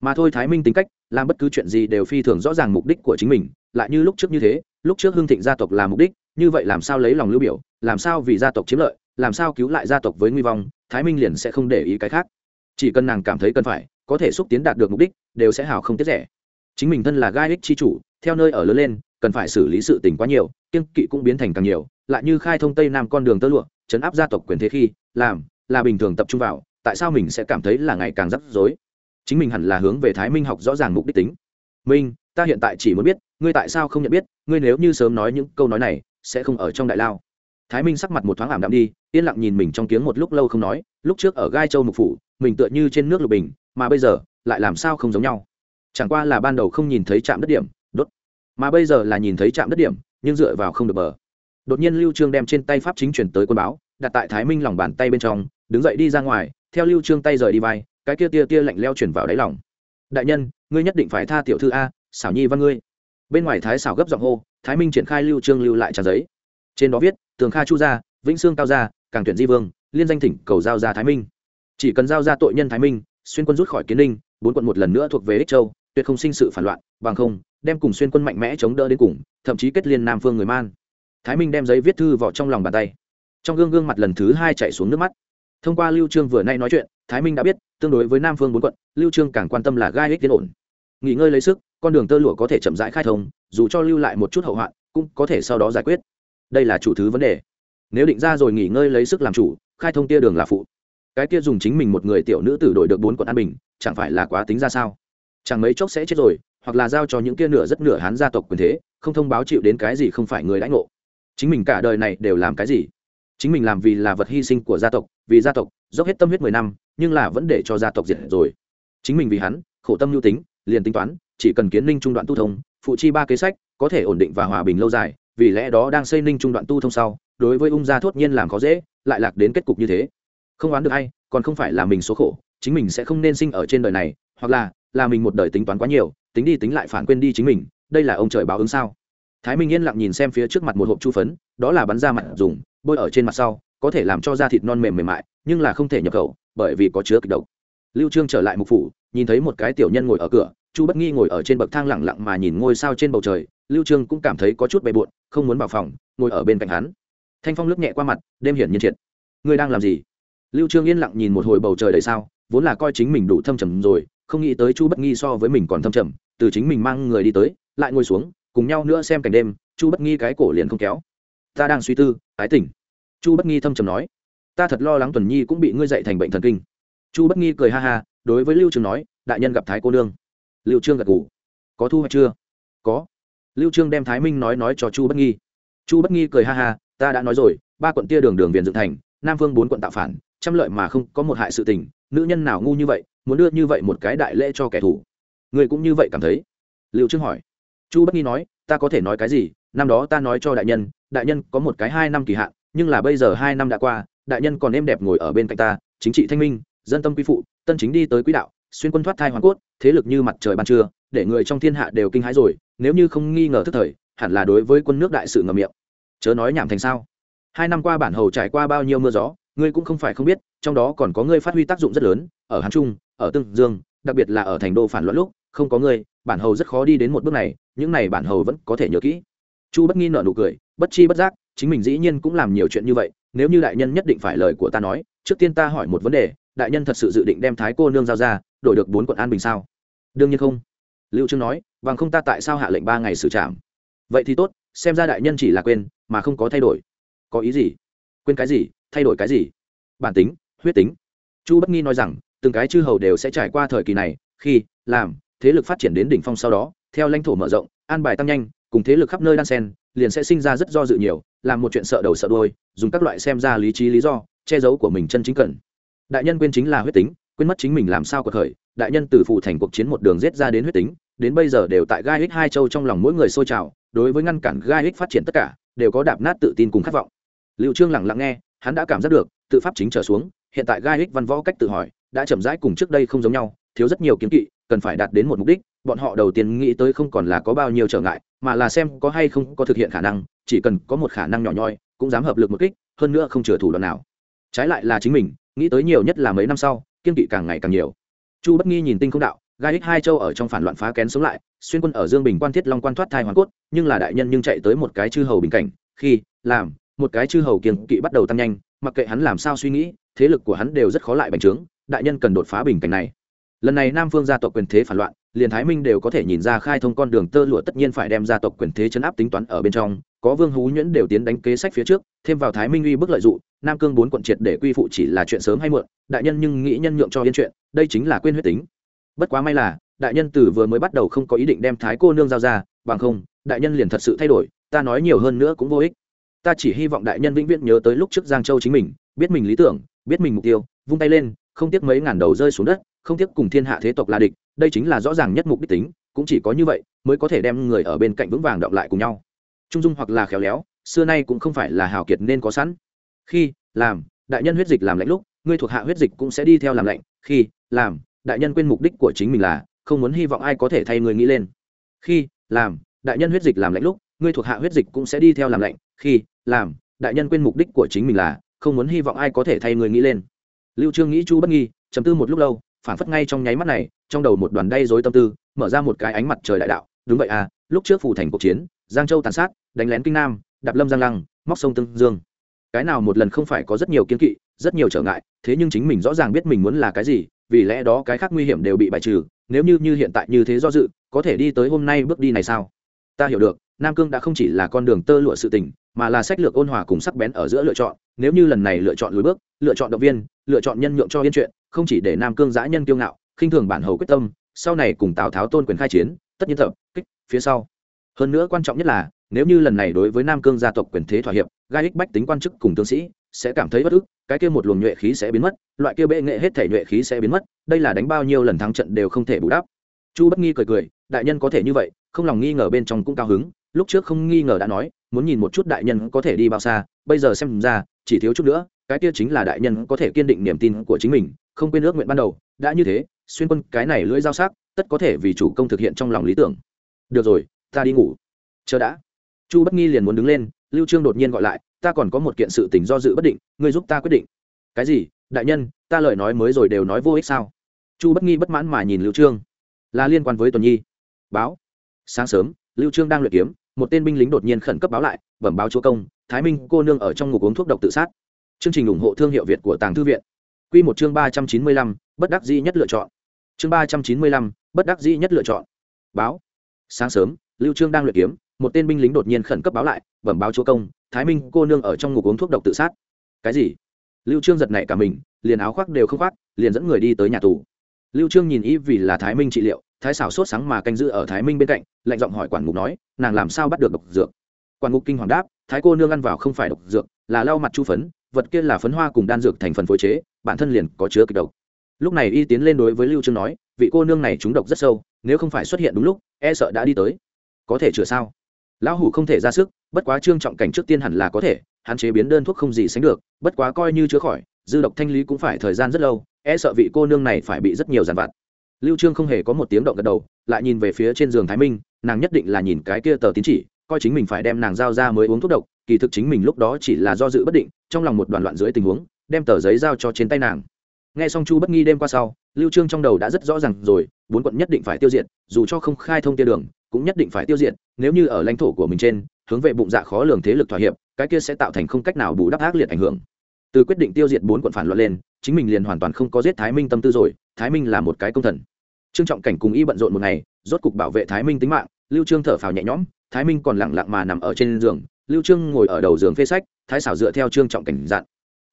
Mà thôi thái minh tính cách, làm bất cứ chuyện gì đều phi thường rõ ràng mục đích của chính mình, lại như lúc trước như thế lúc trước hưng thịnh gia tộc là mục đích, như vậy làm sao lấy lòng lưu biểu, làm sao vì gia tộc chiếm lợi, làm sao cứu lại gia tộc với nguy vong, thái minh liền sẽ không để ý cái khác. Chỉ cần nàng cảm thấy cần phải, có thể xúc tiến đạt được mục đích, đều sẽ hào không tiết rẻ. Chính mình thân là gai ích chi chủ, theo nơi ở lớn lên, cần phải xử lý sự tình quá nhiều kiên kỵ cũng biến thành càng nhiều, lại như khai thông tây nam con đường tơ lụa, chấn áp gia tộc quyền thế khi, làm, là bình thường tập trung vào, tại sao mình sẽ cảm thấy là ngày càng rắc rối? Chính mình hẳn là hướng về thái minh học rõ ràng mục đích tính. Minh, ta hiện tại chỉ muốn biết ngươi tại sao không nhận biết, ngươi nếu như sớm nói những câu nói này, sẽ không ở trong đại lao. Thái minh sắc mặt một thoáng ảm đạm đi, yên lặng nhìn mình trong tiếng một lúc lâu không nói, lúc trước ở gai châu mục phủ, mình tựa như trên nước lục bình, mà bây giờ, lại làm sao không giống nhau. Chẳng qua là ban đầu không nhìn thấy trạm đất điểm, đốt. Mà bây giờ là nhìn thấy trạm đất điểm, nhưng dựa vào không được bờ. Đột nhiên lưu trương đem trên tay pháp chính chuyển tới quân báo, đặt tại thái minh lòng bàn tay bên trong, đứng dậy đi ra ngoài, theo lưu trương tay rời đi vai, cái kia tia tia lạnh leo chuyển vào đáy lòng. Đại nhân, ngươi nhất định phải tha tiểu thư a, xảo nhi văn ngươi bên ngoài thái xảo gấp giọng hô, thái minh triển khai lưu trương lưu lại trang giấy. Trên đó viết, tường kha chu gia, vĩnh xương cao gia, càng tuyển di vương, liên danh thỉnh cầu giao ra thái minh. Chỉ cần giao ra tội nhân thái minh, xuyên quân rút khỏi kiến ninh, bốn quận một lần nữa thuộc về ích châu, tuyệt không sinh sự phản loạn, bằng không, đem cùng xuyên quân mạnh mẽ chống đỡ đến cùng, thậm chí kết liên nam phương người man. Thái minh đem giấy viết thư vào trong lòng bàn tay. Trong gương gương mặt lần thứ hai chạy xuống nước mắt. Thông qua lưu trương vừa nay nói chuyện, thái minh đã biết, tương đối với nam phương bốn quận, lưu trương càng quan tâm là gai ích tiến ổn. Nghỉ ngơi lấy sức con đường tơ lụa có thể chậm rãi khai thông, dù cho lưu lại một chút hậu hoạn, cũng có thể sau đó giải quyết. Đây là chủ thứ vấn đề. Nếu định ra rồi nghỉ ngơi lấy sức làm chủ, khai thông tia đường là phụ. Cái kia dùng chính mình một người tiểu nữ tử đổi được bốn quận an bình, chẳng phải là quá tính ra sao? Chẳng mấy chốc sẽ chết rồi, hoặc là giao cho những kia nửa rất nửa hán gia tộc quyền thế, không thông báo chịu đến cái gì không phải người đãi ngộ. Chính mình cả đời này đều làm cái gì? Chính mình làm vì là vật hy sinh của gia tộc, vì gia tộc, dốc hết tâm huyết mười năm, nhưng là vẫn để cho gia tộc diệt rồi. Chính mình vì hắn, khổ tâm lưu tính liền tính toán, chỉ cần kiến ninh trung đoạn tu thông, phụ chi ba kế sách, có thể ổn định và hòa bình lâu dài, vì lẽ đó đang xây ninh trung đoạn tu thông sau, đối với ung gia thốt nhiên làm khó dễ, lại lạc đến kết cục như thế. Không oán được hay còn không phải là mình số khổ, chính mình sẽ không nên sinh ở trên đời này, hoặc là là mình một đời tính toán quá nhiều, tính đi tính lại phản quên đi chính mình, đây là ông trời báo ứng sao? Thái minh yên lặng nhìn xem phía trước mặt một hộp chu phấn, đó là bắn ra mặt dùng, bôi ở trên mặt sau, có thể làm cho da thịt non mềm mềm mại, nhưng là không thể nhập khẩu, bởi vì có chứa kịch độc lưu trương trở lại mục phủ, nhìn thấy một cái tiểu nhân ngồi ở cửa, chu bất nghi ngồi ở trên bậc thang lặng lặng mà nhìn ngôi sao trên bầu trời, lưu trương cũng cảm thấy có chút bề bộn, không muốn vào phòng, ngồi ở bên cạnh hắn. Thanh phong lướt nhẹ qua mặt, đêm hiển nhiên triệt. Ngươi đang làm gì? Lưu trương yên lặng nhìn một hồi bầu trời đầy sao, vốn là coi chính mình đủ thâm trầm rồi, không nghĩ tới chu bất nghi so với mình còn thâm trầm, từ chính mình mang người đi tới, lại ngồi xuống, cùng nhau nữa xem cảnh đêm, chu bất nghi cái cổ liền không kéo. Ta đang suy tư, ái tỉnh chu bất nghi thâm trầm nói, ta thật lo lắng tuần nhi cũng bị ngươi dạy thành bệnh thần kinh chu bất nghi cười ha ha, đối với lưu trương nói, đại nhân gặp thái cô nương. Lưu trương gật gù, có thu hoạch chưa? Có. Lưu trương đem thái minh nói nói cho chu bất nghi. Chu bất nghi cười ha ha, ta đã nói rồi, ba quận tia đường đường viền dựng thành, nam vương bốn quận tạo phản, trăm lợi mà không có một hại sự tình, nữ nhân nào ngu như vậy, muốn đưa như vậy một cái đại lễ cho kẻ thù. Người cũng như vậy cảm thấy. Liệu trương hỏi. Chu bất nghi nói, ta có thể nói cái gì? Năm đó ta nói cho đại nhân đại nhân có một cái hai năm kỳ hạn, nhưng là bây giờ hai năm đã qua, đại nhân còn êm đẹp ngồi ở bên cạnh ta, chính trị thanh minh dân tâm quy phụ, tân chính đi tới quỹ đạo, xuyên quân thoát thai hoàn cốt, thế lực như mặt trời ban trưa, để người trong thiên hạ đều kinh hãi rồi, nếu như không nghi ngờ thức thời, hẳn là đối với quân nước đại sự ngầm miệng. Chớ nói nhảm thành sao. Hai năm qua bản hầu trải qua bao nhiêu mưa gió, ngươi cũng không phải không biết, trong đó còn có ngươi phát huy tác dụng rất lớn, ở hán trung, ở tương dương, đặc biệt là ở thành đô phản loạn lúc, không có ngươi, bản hầu rất khó đi đến một bước này, những này bản hầu vẫn có thể nhớ kỹ. Chu bất nghi nợ nụ cười, bất chi bất giác, chính mình dĩ nhiên cũng làm nhiều chuyện như vậy, nếu như đại nhân nhất định phải lời của ta nói, trước tiên ta hỏi một vấn đề đại nhân thật sự dự định đem thái cô nương giao ra, đổi được bốn quận an bình sao? Đương nhiên không. Lưu trương nói, bằng không ta tại sao hạ lệnh ba ngày xử trảm? Vậy thì tốt, xem ra đại nhân chỉ là quên, mà không có thay đổi. Có ý gì? Quên cái gì? Thay đổi cái gì? Bản tính, huyết tính. Chu bất nghi nói rằng, từng cái chư hầu đều sẽ trải qua thời kỳ này, khi, làm, thế lực phát triển đến đỉnh phong sau đó, theo lãnh thổ mở rộng, an bài tăng nhanh, cùng thế lực khắp nơi đan sen liền sẽ sinh ra rất do dự nhiều, làm một chuyện sợ đầu sợ đuôi, dùng các loại xem ra lý trí lý do, che giấu của mình chân chính cần đại nhân quên chính là huyết tính, quên mất chính mình làm sao cuộc khởi. Đại nhân từ phụ thành cuộc chiến một đường giết ra đến huyết tính, đến bây giờ đều tại gai ích hai châu trong lòng mỗi người sôi trào, đối với ngăn cản gai ích phát triển tất cả, đều có đạp nát tự tin cùng khát vọng. Liệu trương lặng lặng nghe, hắn đã cảm giác được, tự pháp chính trở xuống, hiện tại gai ích văn võ cách tự hỏi, đã chậm rãi cùng trước đây không giống nhau, thiếu rất nhiều kiến kỵ, cần phải đạt đến một mục đích, bọn họ đầu tiên nghĩ tới không còn là có bao nhiêu trở ngại, mà là xem có hay không có thực hiện khả năng, chỉ cần có một khả năng nhỏ nhoi, cũng dám hợp lực một kích, hơn nữa không chừa thủ đoạn nào. Trái lại là chính mình nghĩ tới nhiều nhất là mấy năm sau, kiên kỵ càng ngày càng nhiều. Chu bất nghi nhìn tinh không đạo, gai ích hai châu ở trong phản loạn phá kén sống lại, xuyên quân ở dương bình quan thiết long quan thoát thai hoàn cốt, nhưng là đại nhân nhưng chạy tới một cái chư hầu bình cảnh, khi, làm, một cái chư hầu kiên kỵ bắt đầu tăng nhanh, mặc kệ hắn làm sao suy nghĩ, thế lực của hắn đều rất khó lại bành trướng, đại nhân cần đột phá bình cảnh này. Lần này nam phương gia tộc quyền thế phản loạn, liền thái minh đều có thể nhìn ra khai thông con đường tơ lụa tất nhiên phải đem gia tộc quyền thế chấn áp tính toán ở bên trong có vương hú nhuyễn đều tiến đánh kế sách phía trước, thêm vào thái minh uy bức lợi dụng nam cương bốn quận triệt để quy phụ chỉ là chuyện sớm hay muộn, đại nhân nhưng nghĩ nhân nhượng cho yên chuyện, đây chính là quên huyết tính. Bất quá may là, đại nhân từ vừa mới bắt đầu không có ý định đem thái cô nương giao ra, bằng không, đại nhân liền thật sự thay đổi, ta nói nhiều hơn nữa cũng vô ích. Ta chỉ hy vọng đại nhân vĩnh viễn nhớ tới lúc trước giang châu chính mình, biết mình lý tưởng, biết mình mục tiêu, vung tay lên, không tiếc mấy ngàn đầu rơi xuống đất, không tiếc cùng thiên hạ thế tộc là địch, đây chính là rõ ràng nhất mục đích tính, cũng chỉ có như vậy, mới có thể đem người ở bên cạnh vững vàng động lại cùng nhau trung dung hoặc là khéo léo, xưa nay cũng không phải là hào kiệt nên có sẵn. Khi, làm, đại nhân huyết dịch làm lạnh lúc, ngươi thuộc hạ huyết dịch cũng sẽ đi theo làm lạnh. Khi, làm, đại nhân quên mục đích của chính mình là, không muốn hy vọng ai có thể thay người nghĩ lên. Khi, làm, đại nhân huyết dịch làm lạnh lúc, ngươi thuộc hạ huyết dịch cũng sẽ đi theo làm lạnh. Khi, làm, đại nhân quên mục đích của chính mình là, không muốn hy vọng ai có thể thay người nghĩ lên. Lưu trương nghĩ chu bất nghi chấm tư một lúc lâu, phản phất ngay trong nháy mắt này, trong đầu một đoàn đay rối tâm tư, mở ra một cái ánh mặt trời đại đạo. Đúng vậy à lúc trước phủ thành cuộc chiến, giang châu tàn sát đánh lén kinh nam, đạp lâm giang lăng, móc sông tương dương. Cái nào một lần không phải có rất nhiều kiên kỵ, rất nhiều trở ngại, thế nhưng chính mình rõ ràng biết mình muốn là cái gì, vì lẽ đó cái khác nguy hiểm đều bị bài trừ, nếu như như hiện tại như thế do dự, có thể đi tới hôm nay bước đi này sao? Ta hiểu được, nam cương đã không chỉ là con đường tơ lụa sự tình, mà là sách lược ôn hòa cùng sắc bén ở giữa lựa chọn, nếu như lần này lựa chọn lối bước, lựa chọn động viên, lựa chọn nhân nhượng cho yên chuyện, không chỉ để nam cương giã nhân kiêu ngạo, khinh thường bản hầu quyết tâm, sau này cùng tào tháo tôn quyền khai chiến, tất nhiên thập kích, phía sau. Hơn nữa quan trọng nhất là nếu như lần này đối với nam cương gia tộc quyền thế thỏa hiệp, gai ích bách tính quan chức cùng tướng sĩ sẽ cảm thấy bất ức, cái kia một luồng nhuệ khí sẽ biến mất, loại kia bệ nghệ hết thể nhuệ khí sẽ biến mất, đây là đánh bao nhiêu lần thắng trận đều không thể bù đắp. Chu bất nghi cười cười, đại nhân có thể như vậy, không lòng nghi ngờ bên trong cũng cao hứng, lúc trước không nghi ngờ đã nói, muốn nhìn một chút đại nhân có thể đi bao xa, bây giờ xem ra, chỉ thiếu chút nữa, cái kia chính là đại nhân có thể kiên định niềm tin của chính mình, không quên ước nguyện ban đầu, đã như thế, xuyên quân cái này lưỡi dao sắc, tất có thể vì chủ công thực hiện trong lòng lý tưởng. Được rồi, ta đi ngủ. Chờ đã chu bất nghi liền muốn đứng lên lưu trương đột nhiên gọi lại ta còn có một kiện sự tình do dự bất định ngươi giúp ta quyết định. Cái gì? Đại nhân ta lời nói mới rồi đều nói vô ích sao? Chu bất nghi bất mãn mà nhìn lưu trương. Là liên quan với tuần nhi. Báo. Sáng sớm lưu trương đang luyện kiếm một tên binh lính đột nhiên khẩn cấp báo lại bẩm báo chúa công thái minh cô nương ở trong ngục uống thuốc độc tự sát. Chương trình ủng hộ thương hiệu việt của tàng thư viện. Quy một chương ba trăm chín mươi lăm, bất đắc dĩ nhất lựa chọn. Chương ba trăm chín mươi lăm, bất đắc dĩ nhất lựa chọn. Báo. Sáng sớm lưu trương đang luyện kiếm một tên binh lính đột nhiên khẩn cấp báo lại, bẩm báo chúa công, thái minh, cô nương ở trong ngục uống thuốc độc tự sát. Cái gì? Lưu trương giật nảy cả mình, liền áo khoác đều không khoác, liền dẫn người đi tới nhà tù. Lưu trương nhìn y vì là thái minh trị liệu, thái xảo sốt sáng mà canh giữ ở thái minh bên cạnh, lạnh giọng hỏi quản ngục nói, nàng làm sao bắt được độc dược? Quản ngục kinh hoàng đáp, thái cô nương ăn vào không phải độc dược, là lau mặt chu phấn, vật kia là phấn hoa cùng đan dược thành phần phối chế, bản thân liền có chứa kịch độc. Lúc này y tiến lên đối với lưu trương nói, vị cô nương này trúng độc rất sâu, nếu không phải xuất hiện đúng lúc e sợ đã đi tới. Có thể chữa sao? Lão hủ không thể ra sức, bất quá trương trọng cảnh trước tiên hẳn là có thể hạn chế biến đơn thuốc không gì sánh được, bất quá coi như chữa khỏi, dư độc thanh lý cũng phải thời gian rất lâu e sợ vị cô nương này phải bị rất nhiều giàn vặt. Lưu trương không hề có một tiếng động gật đầu, lại nhìn về phía trên giường thái minh, nàng nhất định là nhìn cái kia tờ tín chỉ, coi chính mình phải đem nàng giao ra mới uống thuốc độc, kỳ thực chính mình lúc đó chỉ là do dự bất định, trong lòng một đoàn loạn dưới tình huống, đem tờ giấy giao cho trên tay nàng. Nghe xong chu bất nghi đêm qua sau, lưu trương trong đầu đã rất rõ ràng rồi, bốn quận nhất định phải tiêu diệt, dù cho không khai thông tia đường cũng nhất định phải tiêu diệt, nếu như ở lãnh thổ của mình trên, hướng về bụng dạ khó lường thế lực thỏa hiệp, cái kia sẽ tạo thành không cách nào bù đắp ác liệt ảnh hưởng. Từ quyết định tiêu diệt bốn quận phản loạn lên, chính mình liền hoàn toàn không có giết thái minh tâm tư rồi, thái minh là một cái công thần. Trương trọng cảnh cùng y bận rộn một ngày, rốt cục bảo vệ thái minh tính mạng, lưu trương thở phào nhẹ nhõm, thái minh còn lặng lặng mà nằm ở trên giường, lưu trương ngồi ở đầu giường phê sách, thái xảo dựa theo trương trọng cảnh dặn.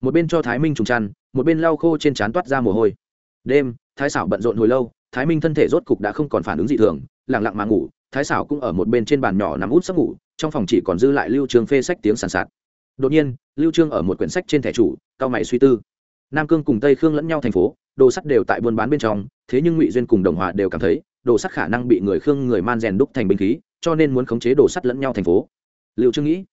Một bên cho thái minh trùng chăn, một bên lau khô trên trán toát ra mồ hôi. Đêm, thái xảo bận rộn hồi lâu, thái minh thân thể rốt cục đã không còn phản ứng dị thường, lặng lặng mà ngủ thái xảo cũng ở một bên trên bàn nhỏ nằm út sắp ngủ, trong phòng chỉ còn dư lại lưu trương phê sách tiếng sàn sạt. Đột nhiên, lưu trương ở một quyển sách trên thẻ chủ, cao mày suy tư. Nam cương cùng tây khương lẫn nhau thành phố, đồ sắt đều tại buôn bán bên trong, thế nhưng ngụy duyên cùng đồng hòa đều cảm thấy, đồ sắt khả năng bị người khương, người man rèn đúc thành binh khí, cho nên muốn khống chế đồ sắt lẫn nhau thành phố. Liệu trương nghĩ,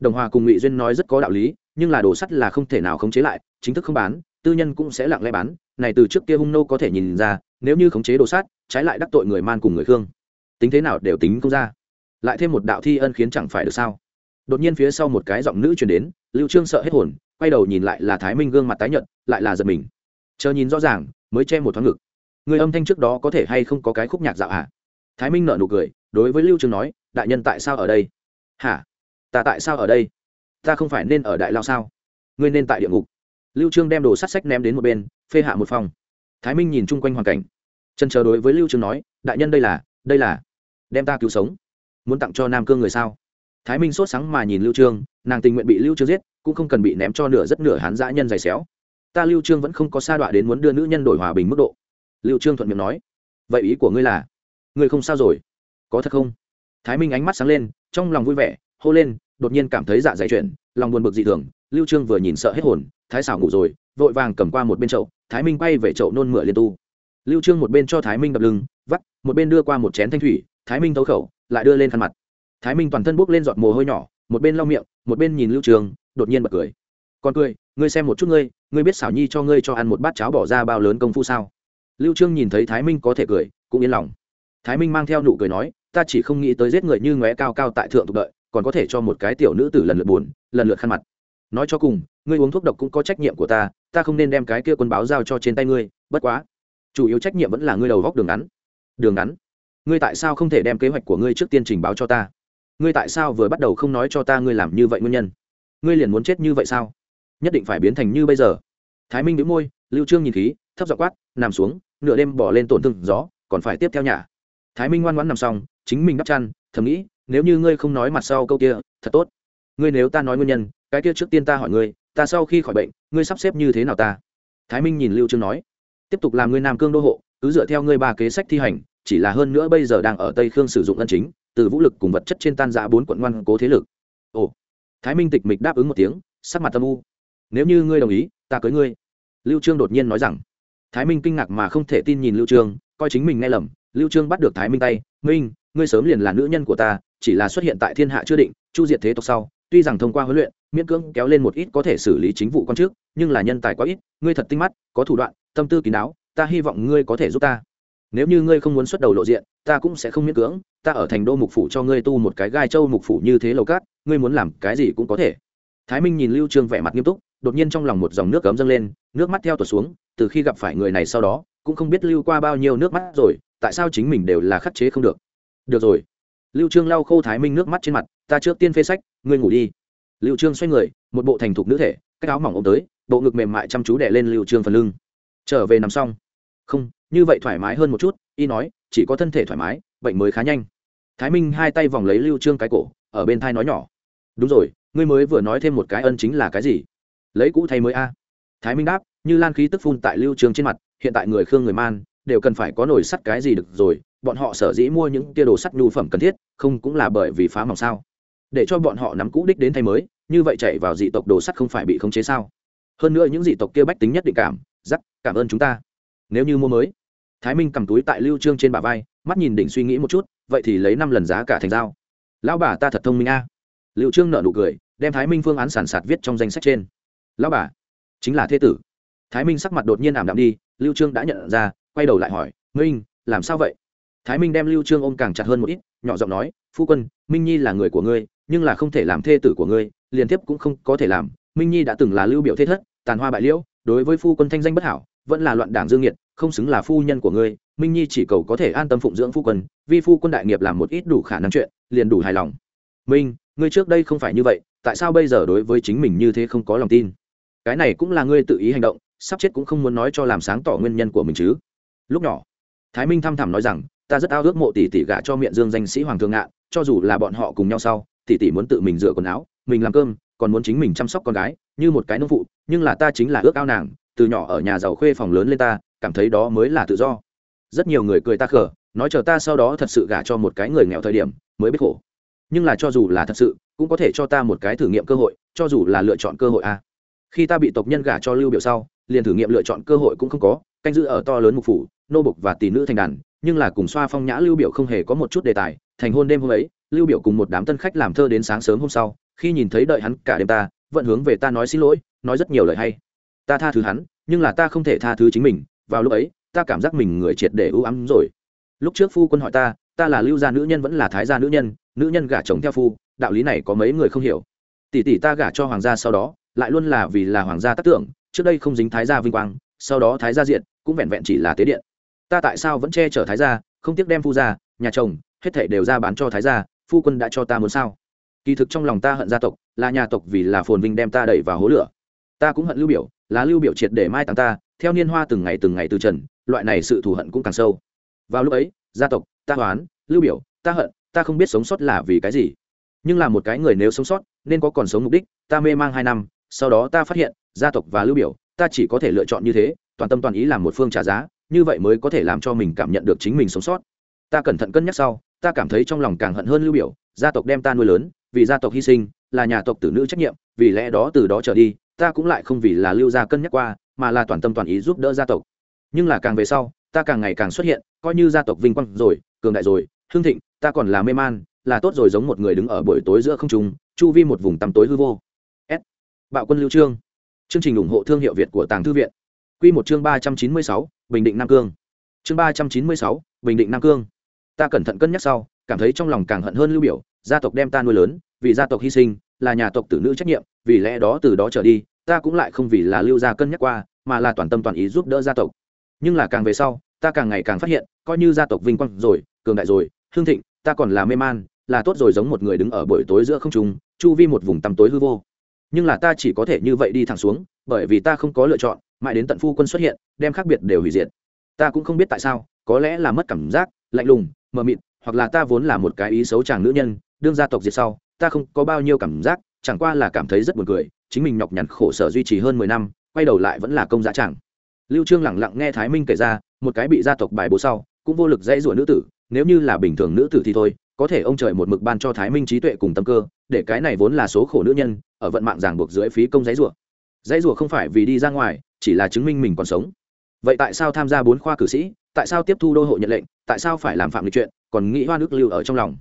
đồng hòa cùng ngụy duyên nói rất có đạo lý, nhưng là đồ sắt là không thể nào khống chế lại, chính thức không bán, tư nhân cũng sẽ lặng lẽ bán, này từ trước kia hung nô có thể nhìn ra, nếu như khống chế đồ sắt, trái lại đắc tội người man cùng người khương tính thế nào đều tính không ra. Lại thêm một đạo thi ân khiến chẳng phải được sao? Đột nhiên phía sau một cái giọng nữ truyền đến, lưu trương sợ hết hồn, quay đầu nhìn lại là thái minh gương mặt tái nhợt, lại là giật mình. Chờ nhìn rõ ràng, mới che một thoáng ngực. Người âm thanh trước đó có thể hay không có cái khúc nhạc dạo hả? Thái minh nở nụ cười, đối với lưu trương nói, đại nhân tại sao ở đây? Hả? Ta tại sao ở đây? Ta không phải nên ở đại lao sao? Ngươi nên tại địa ngục. Lưu trương đem đồ sắt sách ném đến một bên, phê hạ một phòng. Thái minh nhìn chung quanh hoàn cảnh. Chân chờ đối với lưu trương nói, đại nhân đây là đây là đem ta cứu sống. Muốn tặng cho nam cương người sao? Thái minh sốt sáng mà nhìn lưu trương, nàng tình nguyện bị lưu trương giết, cũng không cần bị ném cho nửa rất nửa hán dã nhân dày xéo. Ta lưu trương vẫn không có sa đọa đến muốn đưa nữ nhân đổi hòa bình mức độ. Lưu trương thuận miệng nói. Vậy ý của ngươi là, ngươi không sao rồi? Có thật không? Thái minh ánh mắt sáng lên, trong lòng vui vẻ, hô lên, đột nhiên cảm thấy dạ dày chuyển lòng buồn bực dị thường, lưu trương vừa nhìn sợ hết hồn, thái xảo ngủ rồi, vội vàng cầm qua một bên chậu, thái minh bay về chậu nôn mửa liên tu. Lưu trương một bên cho thái minh đập lưng, vắt, một bên đưa qua một chén thanh thủy thái minh thấu khẩu lại đưa lên khăn mặt. Thái minh toàn thân bốc lên giọt mồ hôi nhỏ một bên lau miệng một bên nhìn lưu Trường, đột nhiên bật cười. Còn cười ngươi xem một chút ngươi ngươi biết xảo nhi cho ngươi cho ăn một bát cháo bỏ ra bao lớn công phu sao? Lưu trương nhìn thấy thái minh có thể cười cũng yên lòng. Thái minh mang theo nụ cười nói ta chỉ không nghĩ tới giết người như ngóe cao cao tại thượng tục đợi còn có thể cho một cái tiểu nữ tử lần lượt buồn lần lượt khăn mặt. Nói cho cùng ngươi uống thuốc độc cũng có trách nhiệm của ta ta không nên đem cái kia quân báo giao cho trên tay ngươi bất quá. Chủ yếu trách nhiệm vẫn là ngươi đầu góc đường ngắn. Đường ngắn? Ngươi tại sao không thể đem kế hoạch của ngươi trước tiên trình báo cho ta? Ngươi tại sao vừa bắt đầu không nói cho ta ngươi làm như vậy nguyên nhân? Ngươi liền muốn chết như vậy sao? Nhất định phải biến thành như bây giờ. Thái minh đĩu môi, lưu trương nhìn khí, thấp giọng quát, nằm xuống, nửa đêm bỏ lên tổn thương gió, còn phải tiếp theo nhà. Thái minh ngoan ngoãn nằm xong, chính mình đắp chăn, thầm nghĩ, nếu như ngươi không nói mặt sau câu kia, thật tốt. Ngươi nếu ta nói nguyên nhân, cái kia trước tiên ta hỏi ngươi, ta sau khi khỏi bệnh, ngươi sắp xếp như thế nào ta? Thái minh nhìn lưu trương nói, tiếp tục làm ngươi nam cương đô hộ, cứ dựa theo ngươi ba kế sách thi hành chỉ là hơn nữa bây giờ đang ở tây khương sử dụng ân chính, từ vũ lực cùng vật chất trên tan giã bốn quận ngoan cố thế lực. Ồ, thái minh tịch mịch đáp ứng một tiếng, sắc mặt tâm u. Nếu như ngươi đồng ý, ta cưới ngươi. Lưu trương đột nhiên nói rằng. Thái minh kinh ngạc mà không thể tin nhìn lưu trương, coi chính mình nghe lầm. Lưu trương bắt được thái minh tay, minh, ngươi sớm liền là nữ nhân của ta, chỉ là xuất hiện tại thiên hạ chưa định, chu diệt thế tộc sau, tuy rằng thông qua huấn luyện, miễn cưỡng kéo lên một ít có thể xử lý chính vụ quan trước, nhưng là nhân tài quá ít, ngươi thật tinh mắt, có thủ đoạn, tâm tư kín đáo, ta hy vọng ngươi có thể giúp ta nếu như ngươi không muốn xuất đầu lộ diện, ta cũng sẽ không miễn cưỡng, ta ở thành đô mục phủ cho ngươi tu một cái gai châu mục phủ như thế lầu cát, ngươi muốn làm cái gì cũng có thể. Thái minh nhìn lưu trương vẻ mặt nghiêm túc, đột nhiên trong lòng một dòng nước cấm dâng lên, nước mắt theo tuột xuống, từ khi gặp phải người này sau đó, cũng không biết lưu qua bao nhiêu nước mắt rồi, tại sao chính mình đều là khắc chế không được. Được rồi. Lưu trương lau khô thái minh nước mắt trên mặt, ta trước tiên phê sách, ngươi ngủ đi. Lưu trương xoay người, một bộ thành thục nữ thể, cái áo mỏng ôm tới, bộ ngực mềm mại chăm chú đè lên lưu trương phần lưng. Trở về nằm xong. Không như vậy thoải mái hơn một chút, y nói, chỉ có thân thể thoải mái, bệnh mới khá nhanh. Thái minh hai tay vòng lấy lưu trương cái cổ, ở bên thai nói nhỏ. Đúng rồi, ngươi mới vừa nói thêm một cái ân chính là cái gì? Lấy cũ thay mới a. Thái minh đáp, như lan khí tức phun tại lưu trương trên mặt, hiện tại người khương người man, đều cần phải có nổi sắt cái gì được rồi, bọn họ sở dĩ mua những tia đồ sắt nhu phẩm cần thiết, không cũng là bởi vì phá mỏng sao? Để cho bọn họ nắm cũ đích đến thay mới, như vậy chạy vào dị tộc đồ sắt không phải bị khống chế sao? Hơn nữa những dị tộc kia bách tính nhất định cảm giắc cảm ơn chúng ta nếu như mua mới, thái minh cầm túi tại lưu trương trên bả vai, mắt nhìn đỉnh suy nghĩ một chút, vậy thì lấy năm lần giá cả thành dao lão bà ta thật thông minh a. Lưu trương nở nụ cười, đem thái minh phương án sản sạt viết trong danh sách trên. Lão bà, chính là thế tử. Thái minh sắc mặt đột nhiên ảm đạm đi, lưu trương đã nhận ra, quay đầu lại hỏi, minh, làm sao vậy? Thái minh đem lưu trương ôm càng chặt hơn một ít, nhỏ giọng nói, phu quân, minh nhi là người của ngươi, nhưng là không thể làm thê tử của ngươi, liên tiếp cũng không có thể làm. Minh nhi đã từng là lưu biểu thế thất, tàn hoa bại liễu, đối với phu quân thanh danh bất hảo vẫn là loạn đảng dương nghiệt không xứng là phu nhân của ngươi, minh nhi chỉ cầu có thể an tâm phụng dưỡng phu quân Vi phu quân đại nghiệp làm một ít đủ khả năng chuyện, liền đủ hài lòng. Minh, ngươi trước đây không phải như vậy, tại sao bây giờ đối với chính mình như thế không có lòng tin? Cái này cũng là ngươi tự ý hành động, sắp chết cũng không muốn nói cho làm sáng tỏ nguyên nhân của mình chứ. Lúc nhỏ, thái minh thăm thẳm nói rằng, ta rất ao ước mộ tỷ tỷ gả cho miệng dương danh sĩ hoàng thượng ngạn cho dù là bọn họ cùng nhau sau, tỷ tỷ muốn tự mình rửa quần áo, mình làm cơm, còn muốn chính mình chăm sóc con gái, như một cái nông phụ, nhưng là ta chính là ước ao nàng từ nhỏ ở nhà giàu khuê phòng lớn lên ta, cảm thấy đó mới là tự do. Rất nhiều người cười ta khở nói chờ ta sau đó thật sự gả cho một cái người nghèo thời điểm, mới biết khổ. Nhưng là cho dù là thật sự, cũng có thể cho ta một cái thử nghiệm cơ hội, cho dù là lựa chọn cơ hội a. À. khi ta bị tộc nhân gả cho lưu biểu sau, liền thử nghiệm lựa chọn cơ hội cũng không có, canh giữ ở to lớn mục phủ, nô bục và tỷ nữ thành đàn, nhưng là cùng xoa phong nhã lưu biểu không hề có một chút đề tài, thành hôn đêm hôm ấy, lưu biểu cùng một đám tân khách làm thơ đến sáng sớm hôm sau, khi nhìn thấy đợi hắn cả đêm ta, vẫn hướng về ta nói xin lỗi, nói rất nhiều lời hay ta tha thứ hắn, nhưng là ta không thể tha thứ chính mình, vào lúc ấy, ta cảm giác mình người triệt để ưu ám rồi. Lúc trước phu quân hỏi ta ta là lưu gia nữ nhân vẫn là thái gia nữ nhân nữ nhân gả chồng theo phu, đạo lý này có mấy người không hiểu. Tỷ tỷ ta gả cho hoàng gia sau đó, lại luôn là vì là hoàng gia tác tưởng, trước đây không dính thái gia vinh quang, sau đó thái gia diện cũng vẹn vẹn chỉ là tế điện. Ta tại sao vẫn che chở thái gia, không tiếc đem phu gia, nhà chồng, hết thảy đều ra bán cho thái gia, phu quân đã cho ta muốn sao? Kỳ thực trong lòng ta hận gia tộc, là nhà tộc vì là phồn vinh đem ta đẩy vào hố lửa. Ta cũng hận lưu biểu là lưu biểu triệt để mai táng ta, theo niên hoa từng ngày từng ngày từ trần, loại này sự thù hận cũng càng sâu. Vào lúc ấy, gia tộc, ta hoán, lưu biểu, ta hận, ta không biết sống sót là vì cái gì. Nhưng là một cái người nếu sống sót, nên có còn sống mục đích, ta mê mang hai năm, sau đó ta phát hiện, gia tộc và lưu biểu, ta chỉ có thể lựa chọn như thế, toàn tâm toàn ý làm một phương trả giá, như vậy mới có thể làm cho mình cảm nhận được chính mình sống sót. Ta cẩn thận cân nhắc sau, ta cảm thấy trong lòng càng hận hơn lưu biểu, gia tộc đem ta nuôi lớn, vì gia tộc hy sinh, là nhà tộc tử nữ trách nhiệm, vì lẽ đó từ đó trở đi ta cũng lại không vì là lưu gia cân nhắc qua, mà là toàn tâm toàn ý giúp đỡ gia tộc. Nhưng là càng về sau, ta càng ngày càng xuất hiện, coi như gia tộc vinh quang rồi, cường đại rồi hương thịnh, ta còn là mê man, là tốt rồi giống một người đứng ở buổi tối giữa không trung, chu vi một vùng tăm tối hư vô. S. Bạo quân lưu trương. Chương trình ủng hộ thương hiệu việt của tàng thư viện. Quy một chương ba trăm chín mươi sáu, bình định nam cương. Chương ba trăm chín mươi sáu, bình định nam cương. Ta cẩn thận cân nhắc sau, cảm thấy trong lòng càng hận hơn lưu biểu, gia tộc đem ta nuôi lớn, vì gia tộc hy sinh là nhà tộc tử nữ trách nhiệm, vì lẽ đó từ đó trở đi, ta cũng lại không vì là lưu gia cân nhắc qua, mà là toàn tâm toàn ý giúp đỡ gia tộc. Nhưng là càng về sau, ta càng ngày càng phát hiện, coi như gia tộc vinh quang rồi, cường đại rồi, hương thịnh, ta còn là mê man, là tốt rồi giống một người đứng ở buổi tối giữa không trung, chu vi một vùng tăm tối hư vô. Nhưng là ta chỉ có thể như vậy đi thẳng xuống, bởi vì ta không có lựa chọn, mãi đến tận phu quân xuất hiện, đem khác biệt đều hủy diệt. Ta cũng không biết tại sao, có lẽ là mất cảm giác, lạnh lùng, mờ mịt, hoặc là ta vốn là một cái ý xấu chàng nữ nhân, đương gia tộc diệt sau ta không có bao nhiêu cảm giác, chẳng qua là cảm thấy rất buồn cười, chính mình nhọc nhằn khổ sở duy trì hơn mười năm, quay đầu lại vẫn là công giá chẳng. Lưu trương lẳng lặng nghe thái minh kể ra, một cái bị gia tộc bài bố sau, cũng vô lực dãy rủa nữ tử, nếu như là bình thường nữ tử thì thôi, có thể ông trời một mực ban cho thái minh trí tuệ cùng tâm cơ, để cái này vốn là số khổ nữ nhân, ở vận mạng ràng buộc dưới phí công dãy rủa. Dãy rủa không phải vì đi ra ngoài, chỉ là chứng minh mình còn sống. Vậy tại sao tham gia bốn khoa cử sĩ, tại sao tiếp thu đô hộ nhận lệnh, tại sao phải làm phạm lịch chuyện, còn nghĩ hoa nước lưu ở trong lòng?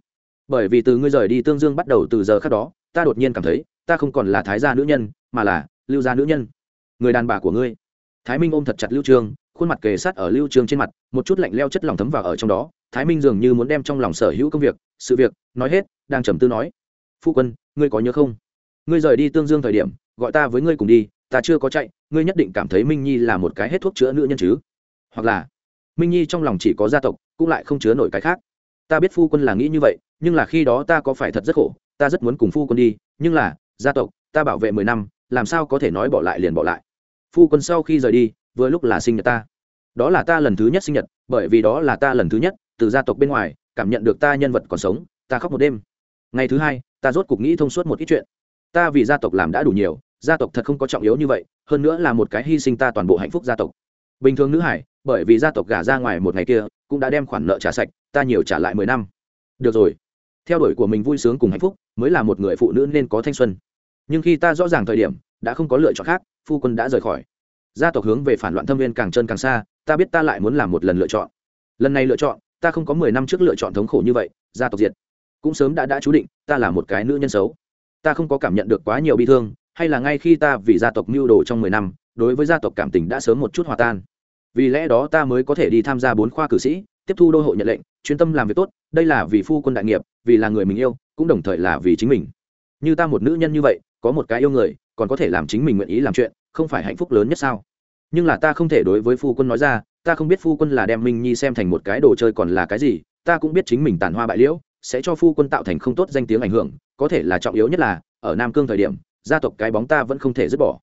Bởi vì từ ngươi rời đi tương dương bắt đầu từ giờ khác đó, ta đột nhiên cảm thấy, ta không còn là thái gia nữ nhân, mà là lưu gia nữ nhân. Người đàn bà của ngươi. Thái minh ôm thật chặt lưu trương khuôn mặt kề sát ở lưu trương trên mặt, một chút lạnh leo chất lòng thấm vào ở trong đó. Thái minh dường như muốn đem trong lòng sở hữu công việc, sự việc, nói hết, đang trầm tư nói. Phu quân, ngươi có nhớ không? Ngươi rời đi tương dương thời điểm, gọi ta với ngươi cùng đi, ta chưa có chạy, ngươi nhất định cảm thấy minh nhi là một cái hết thuốc chữa nữ nhân chứ. Hoặc là, minh nhi trong lòng chỉ có gia tộc, cũng lại không chứa nổi cái khác. Ta biết phu quân là nghĩ như vậy nhưng là khi đó ta có phải thật rất khổ, ta rất muốn cùng phu quân đi, nhưng là, gia tộc, ta bảo vệ mười năm, làm sao có thể nói bỏ lại liền bỏ lại. Phu quân sau khi rời đi, vừa lúc là sinh nhật ta. Đó là ta lần thứ nhất sinh nhật, bởi vì đó là ta lần thứ nhất, từ gia tộc bên ngoài, cảm nhận được ta nhân vật còn sống, ta khóc một đêm. Ngày thứ hai, ta rốt cục nghĩ thông suốt một ít chuyện. Ta vì gia tộc làm đã đủ nhiều, gia tộc thật không có trọng yếu như vậy, hơn nữa là một cái hy sinh ta toàn bộ hạnh phúc gia tộc. Bình thường nữ hải, bởi vì gia tộc gả ra ngoài một ngày kia, cũng đã đem khoản nợ trả sạch, ta nhiều trả lại mười năm. Được rồi theo đuổi của mình vui sướng cùng hạnh phúc, mới là một người phụ nữ nên có thanh xuân. Nhưng khi ta rõ ràng thời điểm, đã không có lựa chọn khác, phu quân đã rời khỏi. Gia tộc hướng về phản loạn thâm viên càng chân càng xa, ta biết ta lại muốn làm một lần lựa chọn. Lần này lựa chọn, ta không có mười năm trước lựa chọn thống khổ như vậy, gia tộc diệt. Cũng sớm đã đã chú định, ta là một cái nữ nhân xấu. Ta không có cảm nhận được quá nhiều bi thương, hay là ngay khi ta vì gia tộc mưu đồ trong mười năm, đối với gia tộc cảm tình đã sớm một chút hòa tan. Vì lẽ đó ta mới có thể đi tham gia bốn khoa cử sĩ tiếp thu đô hội nhận lệnh, chuyên tâm làm việc tốt, đây là vì phu quân đại nghiệp, vì là người mình yêu, cũng đồng thời là vì chính mình. Như ta một nữ nhân như vậy, có một cái yêu người, còn có thể làm chính mình nguyện ý làm chuyện, không phải hạnh phúc lớn nhất sao? Nhưng là ta không thể đối với phu quân nói ra, ta không biết phu quân là đem minh nhi xem thành một cái đồ chơi còn là cái gì, ta cũng biết chính mình tàn hoa bại liễu, sẽ cho phu quân tạo thành không tốt danh tiếng ảnh hưởng, có thể là trọng yếu nhất là, ở nam cương thời điểm, gia tộc cái bóng ta vẫn không thể dứt bỏ.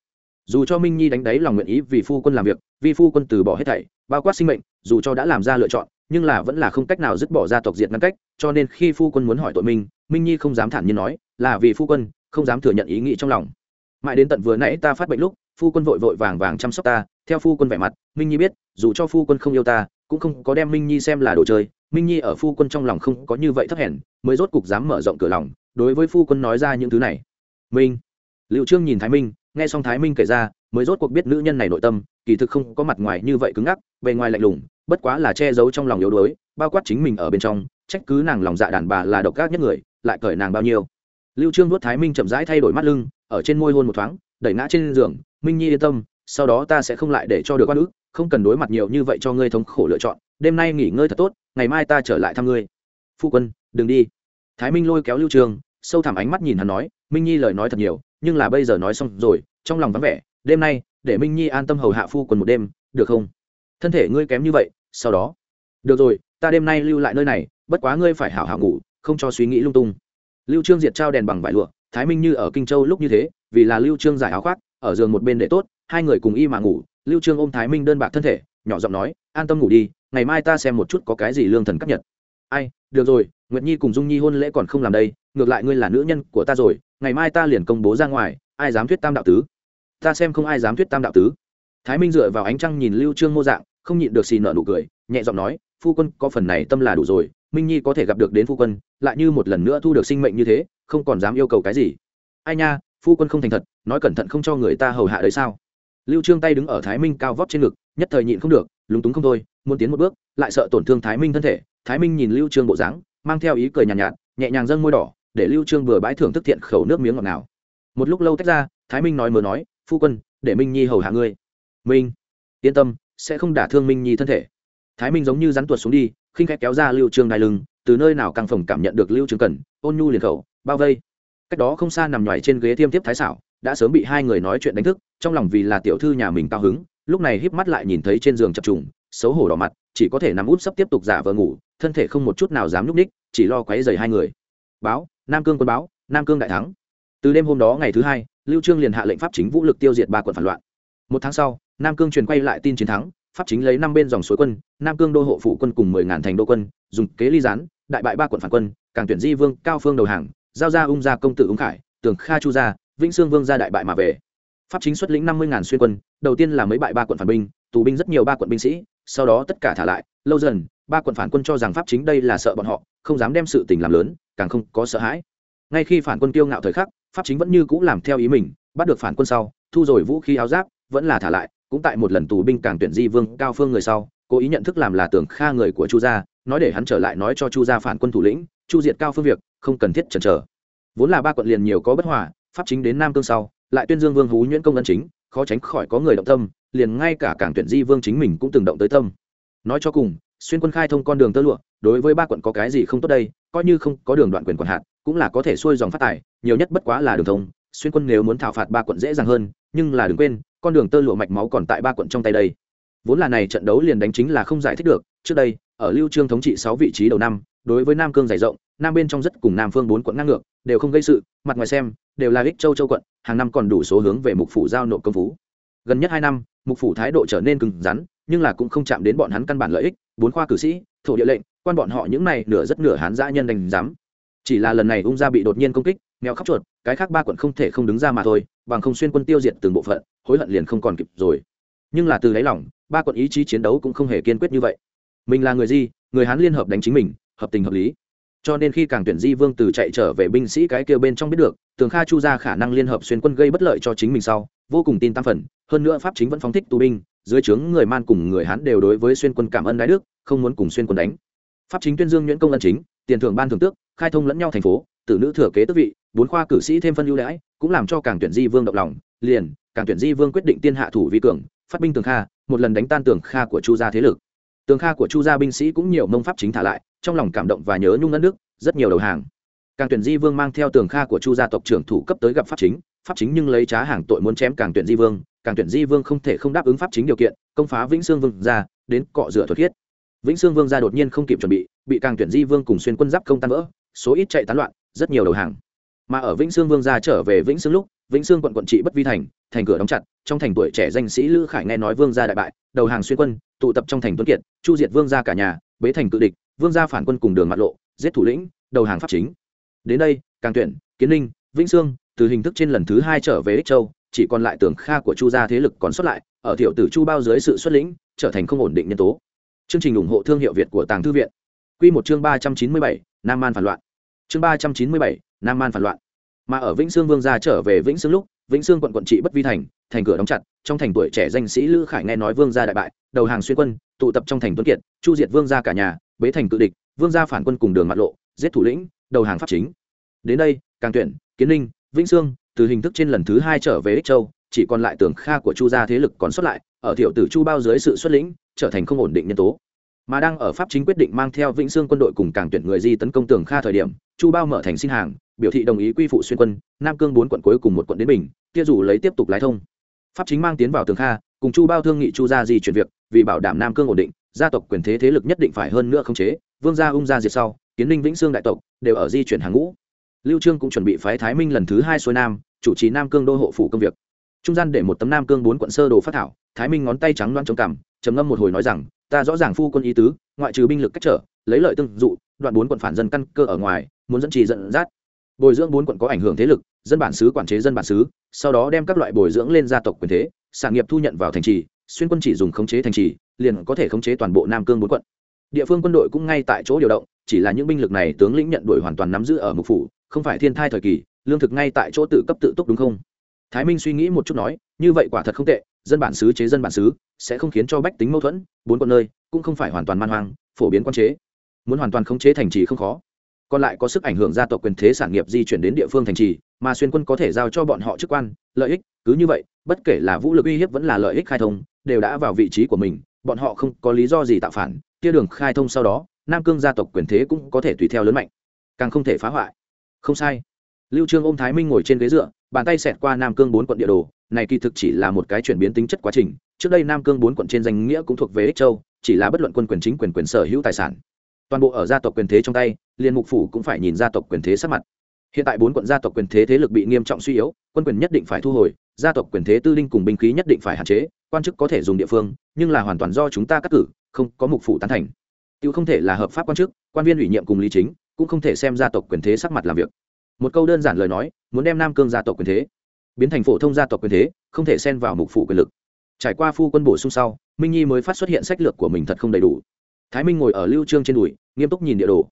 Dù cho minh nhi đánh đáy lòng nguyện ý vì phu quân làm việc, vì phu quân từ bỏ hết thảy, bao quát sinh mệnh, dù cho đã làm ra lựa chọn nhưng là vẫn là không cách nào dứt bỏ gia tộc diệt ngăn cách cho nên khi phu quân muốn hỏi tội mình, minh nhi không dám thản nhiên nói là vì phu quân không dám thừa nhận ý nghĩ trong lòng. Mãi đến tận vừa nãy ta phát bệnh lúc phu quân vội vội vàng vàng chăm sóc ta theo phu quân vẻ mặt minh nhi biết dù cho phu quân không yêu ta cũng không có đem minh nhi xem là đồ chơi minh nhi ở phu quân trong lòng không có như vậy thấp hèn mới rốt cục dám mở rộng cửa lòng đối với phu quân nói ra những thứ này. Minh. Liệu trương nhìn thái minh nghe xong thái minh kể ra mới rốt cuộc biết nữ nhân này nội tâm kỳ thực không có mặt ngoài như vậy cứng ngắc bề ngoài lạnh lùng bất quá là che giấu trong lòng yếu đuối, bao quát chính mình ở bên trong, trách cứ nàng lòng dạ đàn bà là độc ác nhất người, lại cởi nàng bao nhiêu. Lưu trương vuốt thái minh chậm rãi thay đổi mắt lưng, ở trên môi hôn một thoáng, đẩy ngã trên giường, minh nhi yên tâm, sau đó ta sẽ không lại để cho được quan ức, không cần đối mặt nhiều như vậy cho ngươi thống khổ lựa chọn, đêm nay nghỉ ngơi thật tốt, ngày mai ta trở lại thăm ngươi. Phu quân, đừng đi. Thái minh lôi kéo lưu trương, sâu thẳm ánh mắt nhìn hắn nói, minh nhi lời nói thật nhiều, nhưng là bây giờ nói xong rồi, trong lòng vắng vẻ, đêm nay, để minh nhi an tâm hầu hạ phu quân một đêm, được không? Thân thể ngươi kém như vậy sau đó. Được rồi, ta đêm nay lưu lại nơi này, bất quá ngươi phải hảo hảo ngủ, không cho suy nghĩ lung tung. Lưu trương diệt trao đèn bằng vải lụa, thái minh như ở kinh châu lúc như thế, vì là lưu trương giải áo khoác, ở giường một bên để tốt, hai người cùng y mà ngủ, lưu trương ôm thái minh đơn bạc thân thể, nhỏ giọng nói, an tâm ngủ đi, ngày mai ta xem một chút có cái gì lương thần cấp nhật. Ai, được rồi, nguyệt nhi cùng dung nhi hôn lễ còn không làm đây, ngược lại ngươi là nữ nhân của ta rồi, ngày mai ta liền công bố ra ngoài, ai dám thuyết tam đạo tứ? Ta xem không ai dám thuyết tam đạo tứ. Thái minh dựa vào ánh trăng nhìn lưu trương mô dạng không nhịn được xì nợ nụ cười nhẹ giọng nói phu quân có phần này tâm là đủ rồi minh nhi có thể gặp được đến phu quân lại như một lần nữa thu được sinh mệnh như thế không còn dám yêu cầu cái gì. Ai nha phu quân không thành thật nói cẩn thận không cho người ta hầu hạ đấy sao? Lưu trương tay đứng ở thái minh cao vót trên ngực nhất thời nhịn không được lúng túng không thôi muốn tiến một bước lại sợ tổn thương thái minh thân thể. Thái minh nhìn lưu trương bộ dáng mang theo ý cười nhàn nhạt, nhạt nhẹ nhàng dâng môi đỏ để lưu trương vừa bãi thưởng thức thiện khẩu nước miếng ngọt ngào. Một lúc lâu tách ra thái minh nói mờ nói phu quân để minh nhi hầu hạ ngươi. Minh yên tâm sẽ không đả thương minh nhi thân thể. Thái minh giống như rắn tuột xuống đi, khinh khẽ kéo ra lưu trương đai lưng, từ nơi nào càng phòng cảm nhận được lưu trương cần, ôn nhu liền khẩu, bao vây. Cách đó không xa nằm nhòi trên ghế tiêm tiếp thái xảo đã sớm bị hai người nói chuyện đánh thức, trong lòng vì là tiểu thư nhà mình cao hứng, lúc này híp mắt lại nhìn thấy trên giường chập trùng, xấu hổ đỏ mặt, chỉ có thể nằm út sấp tiếp tục giả vờ ngủ, thân thể không một chút nào dám nhúc ních chỉ lo quấy rầy hai người. Báo, nam cương quân báo, nam cương đại thắng. Từ đêm hôm đó ngày thứ hai, lưu trương liền hạ lệnh pháp chính vũ lực tiêu diệt ba quận phản loạn. Một tháng sau nam cương truyền quay lại tin chiến thắng, pháp chính lấy năm bên dòng suối quân, nam cương đô hộ phụ quân cùng mười ngàn thành đô quân, dùng kế ly gián, đại bại ba quận phản quân, càng tuyển di vương, cao phương đầu hàng, giao ra ung gia công tử ung khải, tường kha chu gia, vĩnh sương vương gia đại bại mà về. Pháp chính xuất lĩnh năm mươi ngàn xuyên quân, đầu tiên là mấy bại ba quận phản binh, tù binh rất nhiều ba quận binh sĩ, sau đó tất cả thả lại, lâu dần, ba quận phản quân cho rằng pháp chính đây là sợ bọn họ, không dám đem sự tình làm lớn, càng không có sợ hãi. Ngay khi phản quân kiêu ngạo thời khắc, pháp chính vẫn như cũ làm theo ý mình, bắt được phản quân sau, thu rồi vũ khí áo giáp, vẫn là thả lại cũng tại một lần tù binh càng tuyển di vương cao phương người sau, cố ý nhận thức làm là tưởng kha người của chu gia, nói để hắn trở lại nói cho chu gia phản quân thủ lĩnh, chu diệt cao phương việc, không cần thiết chần chờ. Vốn là ba quận liền nhiều có bất hòa, pháp chính đến nam cương sau, lại tuyên dương vương hú nhuyễn công ân chính, khó tránh khỏi có người động tâm, liền ngay cả cảng tuyển di vương chính mình cũng từng động tới tâm. Nói cho cùng, xuyên quân khai thông con đường tơ lụa, đối với ba quận có cái gì không tốt đây, coi như không có đường đoạn quyền quản hạt, cũng là có thể xuôi dòng phát tài, nhiều nhất bất quá là đường thông xuyên quân nếu muốn thảo phạt ba quận dễ dàng hơn, nhưng là đừng quên, con đường tơ lụa mạch máu còn tại ba quận trong tay đây. Vốn là này trận đấu liền đánh chính là không giải thích được, trước đây, ở lưu trương thống trị sáu vị trí đầu năm, đối với nam cương dày rộng, nam bên trong rất cùng nam phương bốn quận ngang ngược, đều không gây sự, mặt ngoài xem, đều là ích châu châu quận, hàng năm còn đủ số hướng về mục phủ giao nộp công phú. Gần nhất hai năm, mục phủ thái độ trở nên cứng rắn, nhưng là cũng không chạm đến bọn hắn căn bản lợi ích, bốn khoa cử sĩ, thổ địa lệnh, quan bọn họ những này nửa rất nửa hán dã nhân đành dám chỉ là lần này ung gia bị đột nhiên công kích mèo khóc chuột cái khác ba quận không thể không đứng ra mà thôi, bằng không xuyên quân tiêu diệt từng bộ phận, hối hận liền không còn kịp rồi. Nhưng là từ đáy lòng, ba quận ý chí chiến đấu cũng không hề kiên quyết như vậy. Mình là người gì người hán liên hợp đánh chính mình, hợp tình hợp lý. Cho nên khi càng tuyển di vương từ chạy trở về binh sĩ cái kia bên trong biết được, tường kha chu ra khả năng liên hợp xuyên quân gây bất lợi cho chính mình sau, vô cùng tin tam phần, hơn nữa pháp chính vẫn phóng thích tù binh, dưới trướng người man cùng người hán đều đối với xuyên quân cảm ơn đại đức, không muốn cùng xuyên quân đánh. Pháp chính tuyên dương nhuyễn công ân chính, tiền thưởng ban thưởng tước, khai thông lẫn nhau thành phố, tử nữ thừa kế tước vị bốn khoa cử sĩ thêm phân ưu đãi, cũng làm cho càng tuyển di vương động lòng, liền càng tuyển di vương quyết định tiên hạ thủ vi cường, phát binh tường kha, một lần đánh tan tường kha của chu gia thế lực. Tường kha của chu gia binh sĩ cũng nhiều mông pháp chính thả lại, trong lòng cảm động và nhớ nhung đất nước rất nhiều đầu hàng. Càng tuyển di vương mang theo tường kha của chu gia tộc trưởng thủ cấp tới gặp pháp chính pháp chính nhưng lấy trá hàng tội muốn chém càng tuyển di vương càng tuyển di vương không thể không đáp ứng pháp chính điều kiện, công phá vĩnh sương vương ra đến cọ rửa thuật thiết vĩnh sương vương ra đột nhiên không kịp chuẩn bị bị càng tuyển di vương cùng xuyên quân giáp công tan vỡ, số ít chạy tán loạn, rất nhiều đầu hàng mà ở vĩnh sương vương gia trở về vĩnh sương lúc, vĩnh sương quận quận trị bất vi thành thành cửa đóng chặt, trong thành tuổi trẻ danh sĩ lữ khải nghe nói vương gia đại bại, đầu hàng xuyên quân, tụ tập trong thành tuấn kiệt, chu diệt vương gia cả nhà, bế thành cự địch, vương gia phản quân cùng đường mặt lộ, giết thủ lĩnh, đầu hàng pháp chính. Đến đây, càng tuyển, kiến ninh, vĩnh sương, từ hình thức trên lần thứ hai trở về ích châu, chỉ còn lại tưởng kha của chu gia thế lực còn xuất lại, ở Tiểu tử chu bao dưới sự xuất lĩnh, trở thành không ổn định nhân tố. Chương trình ủng hộ thương hiệu việt của tàng thư viện. Q một chương ba trăm chín mươi bảy, nam man phản loạn chương ba trăm chín mươi bảy, nam man phản loạn. Mà ở vĩnh sương vương gia trở về vĩnh sương lúc, vĩnh sương quận quận trị bất vi thành thành cửa đóng chặt, trong thành tuổi trẻ danh sĩ lữ khải nghe nói vương gia đại bại, đầu hàng xuyên quân, tụ tập trong thành tuấn kiệt, chu diệt vương gia cả nhà, bế thành cự địch, vương gia phản quân cùng đường mặt lộ, giết thủ lĩnh, đầu hàng pháp chính. Đến đây, càng tuyển, kiến ninh, vĩnh sương, từ hình thức trên lần thứ hai trở về ích châu, chỉ còn lại tường kha của chu gia thế lực còn xuất lại, ở thiệu tử chu bao dưới sự xuất lĩnh, trở thành không ổn định nhân tố mà đang ở pháp chính quyết định mang theo vĩnh sương quân đội cùng càng tuyển người di tấn công tường kha thời điểm, chu bao mở thành xin hàng, biểu thị đồng ý quy phụ xuyên quân, nam cương bốn quận cuối cùng một quận đến bình kia dù lấy tiếp tục lái thông. Pháp chính mang tiến vào tường kha, cùng chu bao thương nghị chu gia di chuyển việc, vì bảo đảm nam cương ổn định, gia tộc quyền thế thế lực nhất định phải hơn nữa khống chế, vương gia ung gia diệt sau, kiến ninh vĩnh sương đại tộc đều ở di chuyển hàng ngũ. Lưu trương cũng chuẩn bị phái thái minh lần thứ hai xuôi nam, chủ trì nam cương đô hộ phủ công việc. Trung gian để một tấm nam cương bốn quận sơ đồ phát thảo, thái minh ngón tay trắng loan trong cằm, trầm ngâm một hồi nói rằng ta rõ ràng phu quân ý tứ, ngoại trừ binh lực cách trở, lấy lợi tương dụ, đoạn bốn quận phản dân căn cơ ở ngoài, muốn dẫn trì dẫn dắt. Bồi dưỡng bốn quận có ảnh hưởng thế lực, dân bản xứ quản chế dân bản xứ, sau đó đem các loại bồi dưỡng lên gia tộc quyền thế sản nghiệp thu nhận vào thành trì, xuyên quân chỉ dùng khống chế thành trì, liền có thể khống chế toàn bộ nam cương bốn quận. Địa phương quân đội cũng ngay tại chỗ điều động, chỉ là những binh lực này tướng lĩnh nhận đội hoàn toàn nắm giữ ở mục phủ, không phải thiên thai thời kỳ, lương thực ngay tại chỗ tự cấp tự túc đúng không? Thái minh suy nghĩ một chút nói như vậy quả thật không tệ, dân bản xứ chế dân bản xứ, sẽ không khiến cho bách tính mâu thuẫn, bốn quận nơi, cũng không phải hoàn toàn man hoang, phổ biến quan chế. Muốn hoàn toàn khống chế thành trì không khó. Còn lại có sức ảnh hưởng gia tộc quyền thế sản nghiệp di chuyển đến địa phương thành trì, mà xuyên quân có thể giao cho bọn họ chức quan, lợi ích, cứ như vậy, bất kể là vũ lực uy hiếp vẫn là lợi ích khai thông, đều đã vào vị trí của mình, bọn họ không có lý do gì tạo phản kia đường khai thông sau đó, nam cương gia tộc quyền thế cũng có thể tùy theo lớn mạnh, càng không thể phá hoại. Không sai. Lưu trương ôm thái minh ngồi trên ghế dựa bàn tay xẹt qua nam cương bốn quận địa đồ, này kỳ thực chỉ là một cái chuyển biến tính chất quá trình, trước đây nam cương bốn quận trên danh nghĩa cũng thuộc về ích châu, chỉ là bất luận quân quyền chính quyền quyền sở hữu tài sản. Toàn bộ ở gia tộc quyền thế trong tay, liên mục phủ cũng phải nhìn gia tộc quyền thế sát mặt. Hiện tại bốn quận gia tộc quyền thế thế lực bị nghiêm trọng suy yếu, quân quyền nhất định phải thu hồi, gia tộc quyền thế tư linh cùng binh khí nhất định phải hạn chế, quan chức có thể dùng địa phương, nhưng là hoàn toàn do chúng ta cắt cử, không có mục phủ tán thành. Tiêu không thể là hợp pháp quan chức, quan viên ủy nhiệm cùng lý chính, cũng không thể xem gia tộc quyền thế sắc mặt làm việc một câu đơn giản lời nói, muốn đem nam cương gia tộc quyền thế biến thành phổ thông gia tộc quyền thế, không thể xen vào mục phụ quyền lực. Trải qua phu quân bổ sung sau, minh nhi mới phát xuất hiện sách lược của mình thật không đầy đủ. Thái minh ngồi ở lưu trương trên đùi, nghiêm túc nhìn địa đồ.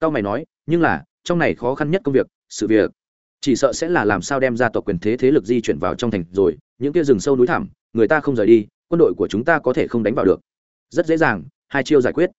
Cao mày nói, nhưng là, trong này khó khăn nhất công việc, sự việc. Chỉ sợ sẽ là làm sao đem gia tộc quyền thế thế lực di chuyển vào trong thành rồi, những kia rừng sâu núi thẳm, người ta không rời đi, quân đội của chúng ta có thể không đánh vào được. Rất dễ dàng, hai chiêu giải quyết.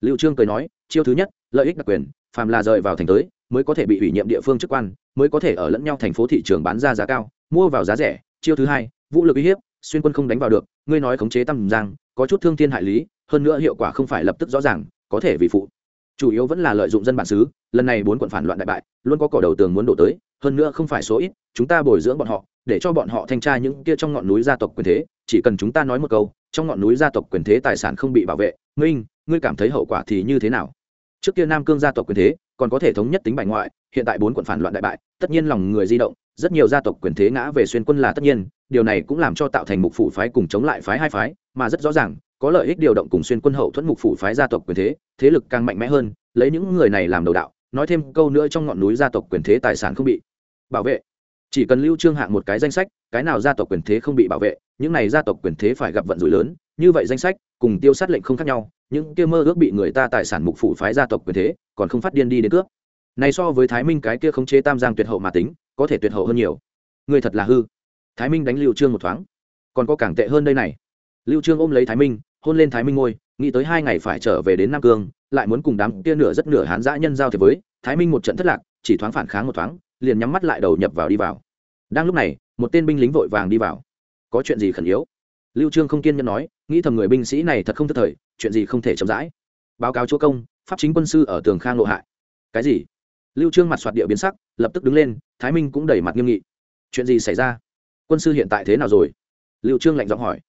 Lưu trương cười nói, chiêu thứ nhất, lợi ích đặc quyền, phàm là rời vào thành tới mới có thể bị ủy nhiệm địa phương chức quan, mới có thể ở lẫn nhau thành phố thị trường bán ra giá cao, mua vào giá rẻ, chiêu thứ hai, vũ lực uy hiếp, xuyên quân không đánh vào được, ngươi nói khống chế tâm giang, có chút thương thiên hại lý, hơn nữa hiệu quả không phải lập tức rõ ràng, có thể vì phụ. Chủ yếu vẫn là lợi dụng dân bản xứ, lần này bốn quận phản loạn đại bại, luôn có cỏ đầu tường muốn đổ tới, hơn nữa không phải số ít, chúng ta bồi dưỡng bọn họ, để cho bọn họ thanh tra những kia trong ngọn núi gia tộc quyền thế, chỉ cần chúng ta nói một câu, trong ngọn núi gia tộc quyền thế tài sản không bị bảo vệ, minh, ngươi cảm thấy hậu quả thì như thế nào? Trước kia nam cương gia tộc quyền thế còn có thể thống nhất tính bại ngoại, hiện tại bốn quận phản loạn đại bại, tất nhiên lòng người di động, rất nhiều gia tộc quyền thế ngã về xuyên quân là tất nhiên, điều này cũng làm cho tạo thành mục phủ phái cùng chống lại phái hai phái, mà rất rõ ràng, có lợi ích điều động cùng xuyên quân hậu thuẫn mục phủ phái gia tộc quyền thế thế lực càng mạnh mẽ hơn, lấy những người này làm đầu đạo, nói thêm câu nữa trong ngọn núi gia tộc quyền thế tài sản không bị bảo vệ. Chỉ cần lưu trương hạng một cái danh sách, cái nào gia tộc quyền thế không bị bảo vệ, những này gia tộc quyền thế phải gặp vận rủi lớn như vậy danh sách cùng tiêu sát lệnh không khác nhau, những kia mơ ước bị người ta tài sản mục phủ phái gia tộc quyền thế, còn không phát điên đi đến cướp. Này so với thái minh cái kia khống chế tam giang tuyệt hậu mà tính, có thể tuyệt hậu hơn nhiều. Người thật là hư. Thái minh đánh lưu trương một thoáng. Còn có càng tệ hơn đây này. Lưu trương ôm lấy thái minh, hôn lên thái minh ngôi, nghĩ tới hai ngày phải trở về đến nam cương, lại muốn cùng đám kia nửa rất nửa hán dã nhân giao thế với, thái minh một trận thất lạc, chỉ thoáng phản kháng một thoáng, liền nhắm mắt lại đầu nhập vào đi vào. Đang lúc này, một tên binh lính vội vàng đi vào. Có chuyện gì khẩn yếu? Lưu trương không kiên nhẫn nói nghĩ thầm người binh sĩ này thật không thất thời, chuyện gì không thể chậm rãi. Báo cáo chúa công, pháp chính quân sư ở tường khang lộ hại. Cái gì? Lưu trương mặt soạt địa biến sắc, lập tức đứng lên, thái minh cũng đẩy mặt nghiêm nghị. Chuyện gì xảy ra? Quân sư hiện tại thế nào rồi? Lưu trương lạnh giọng hỏi.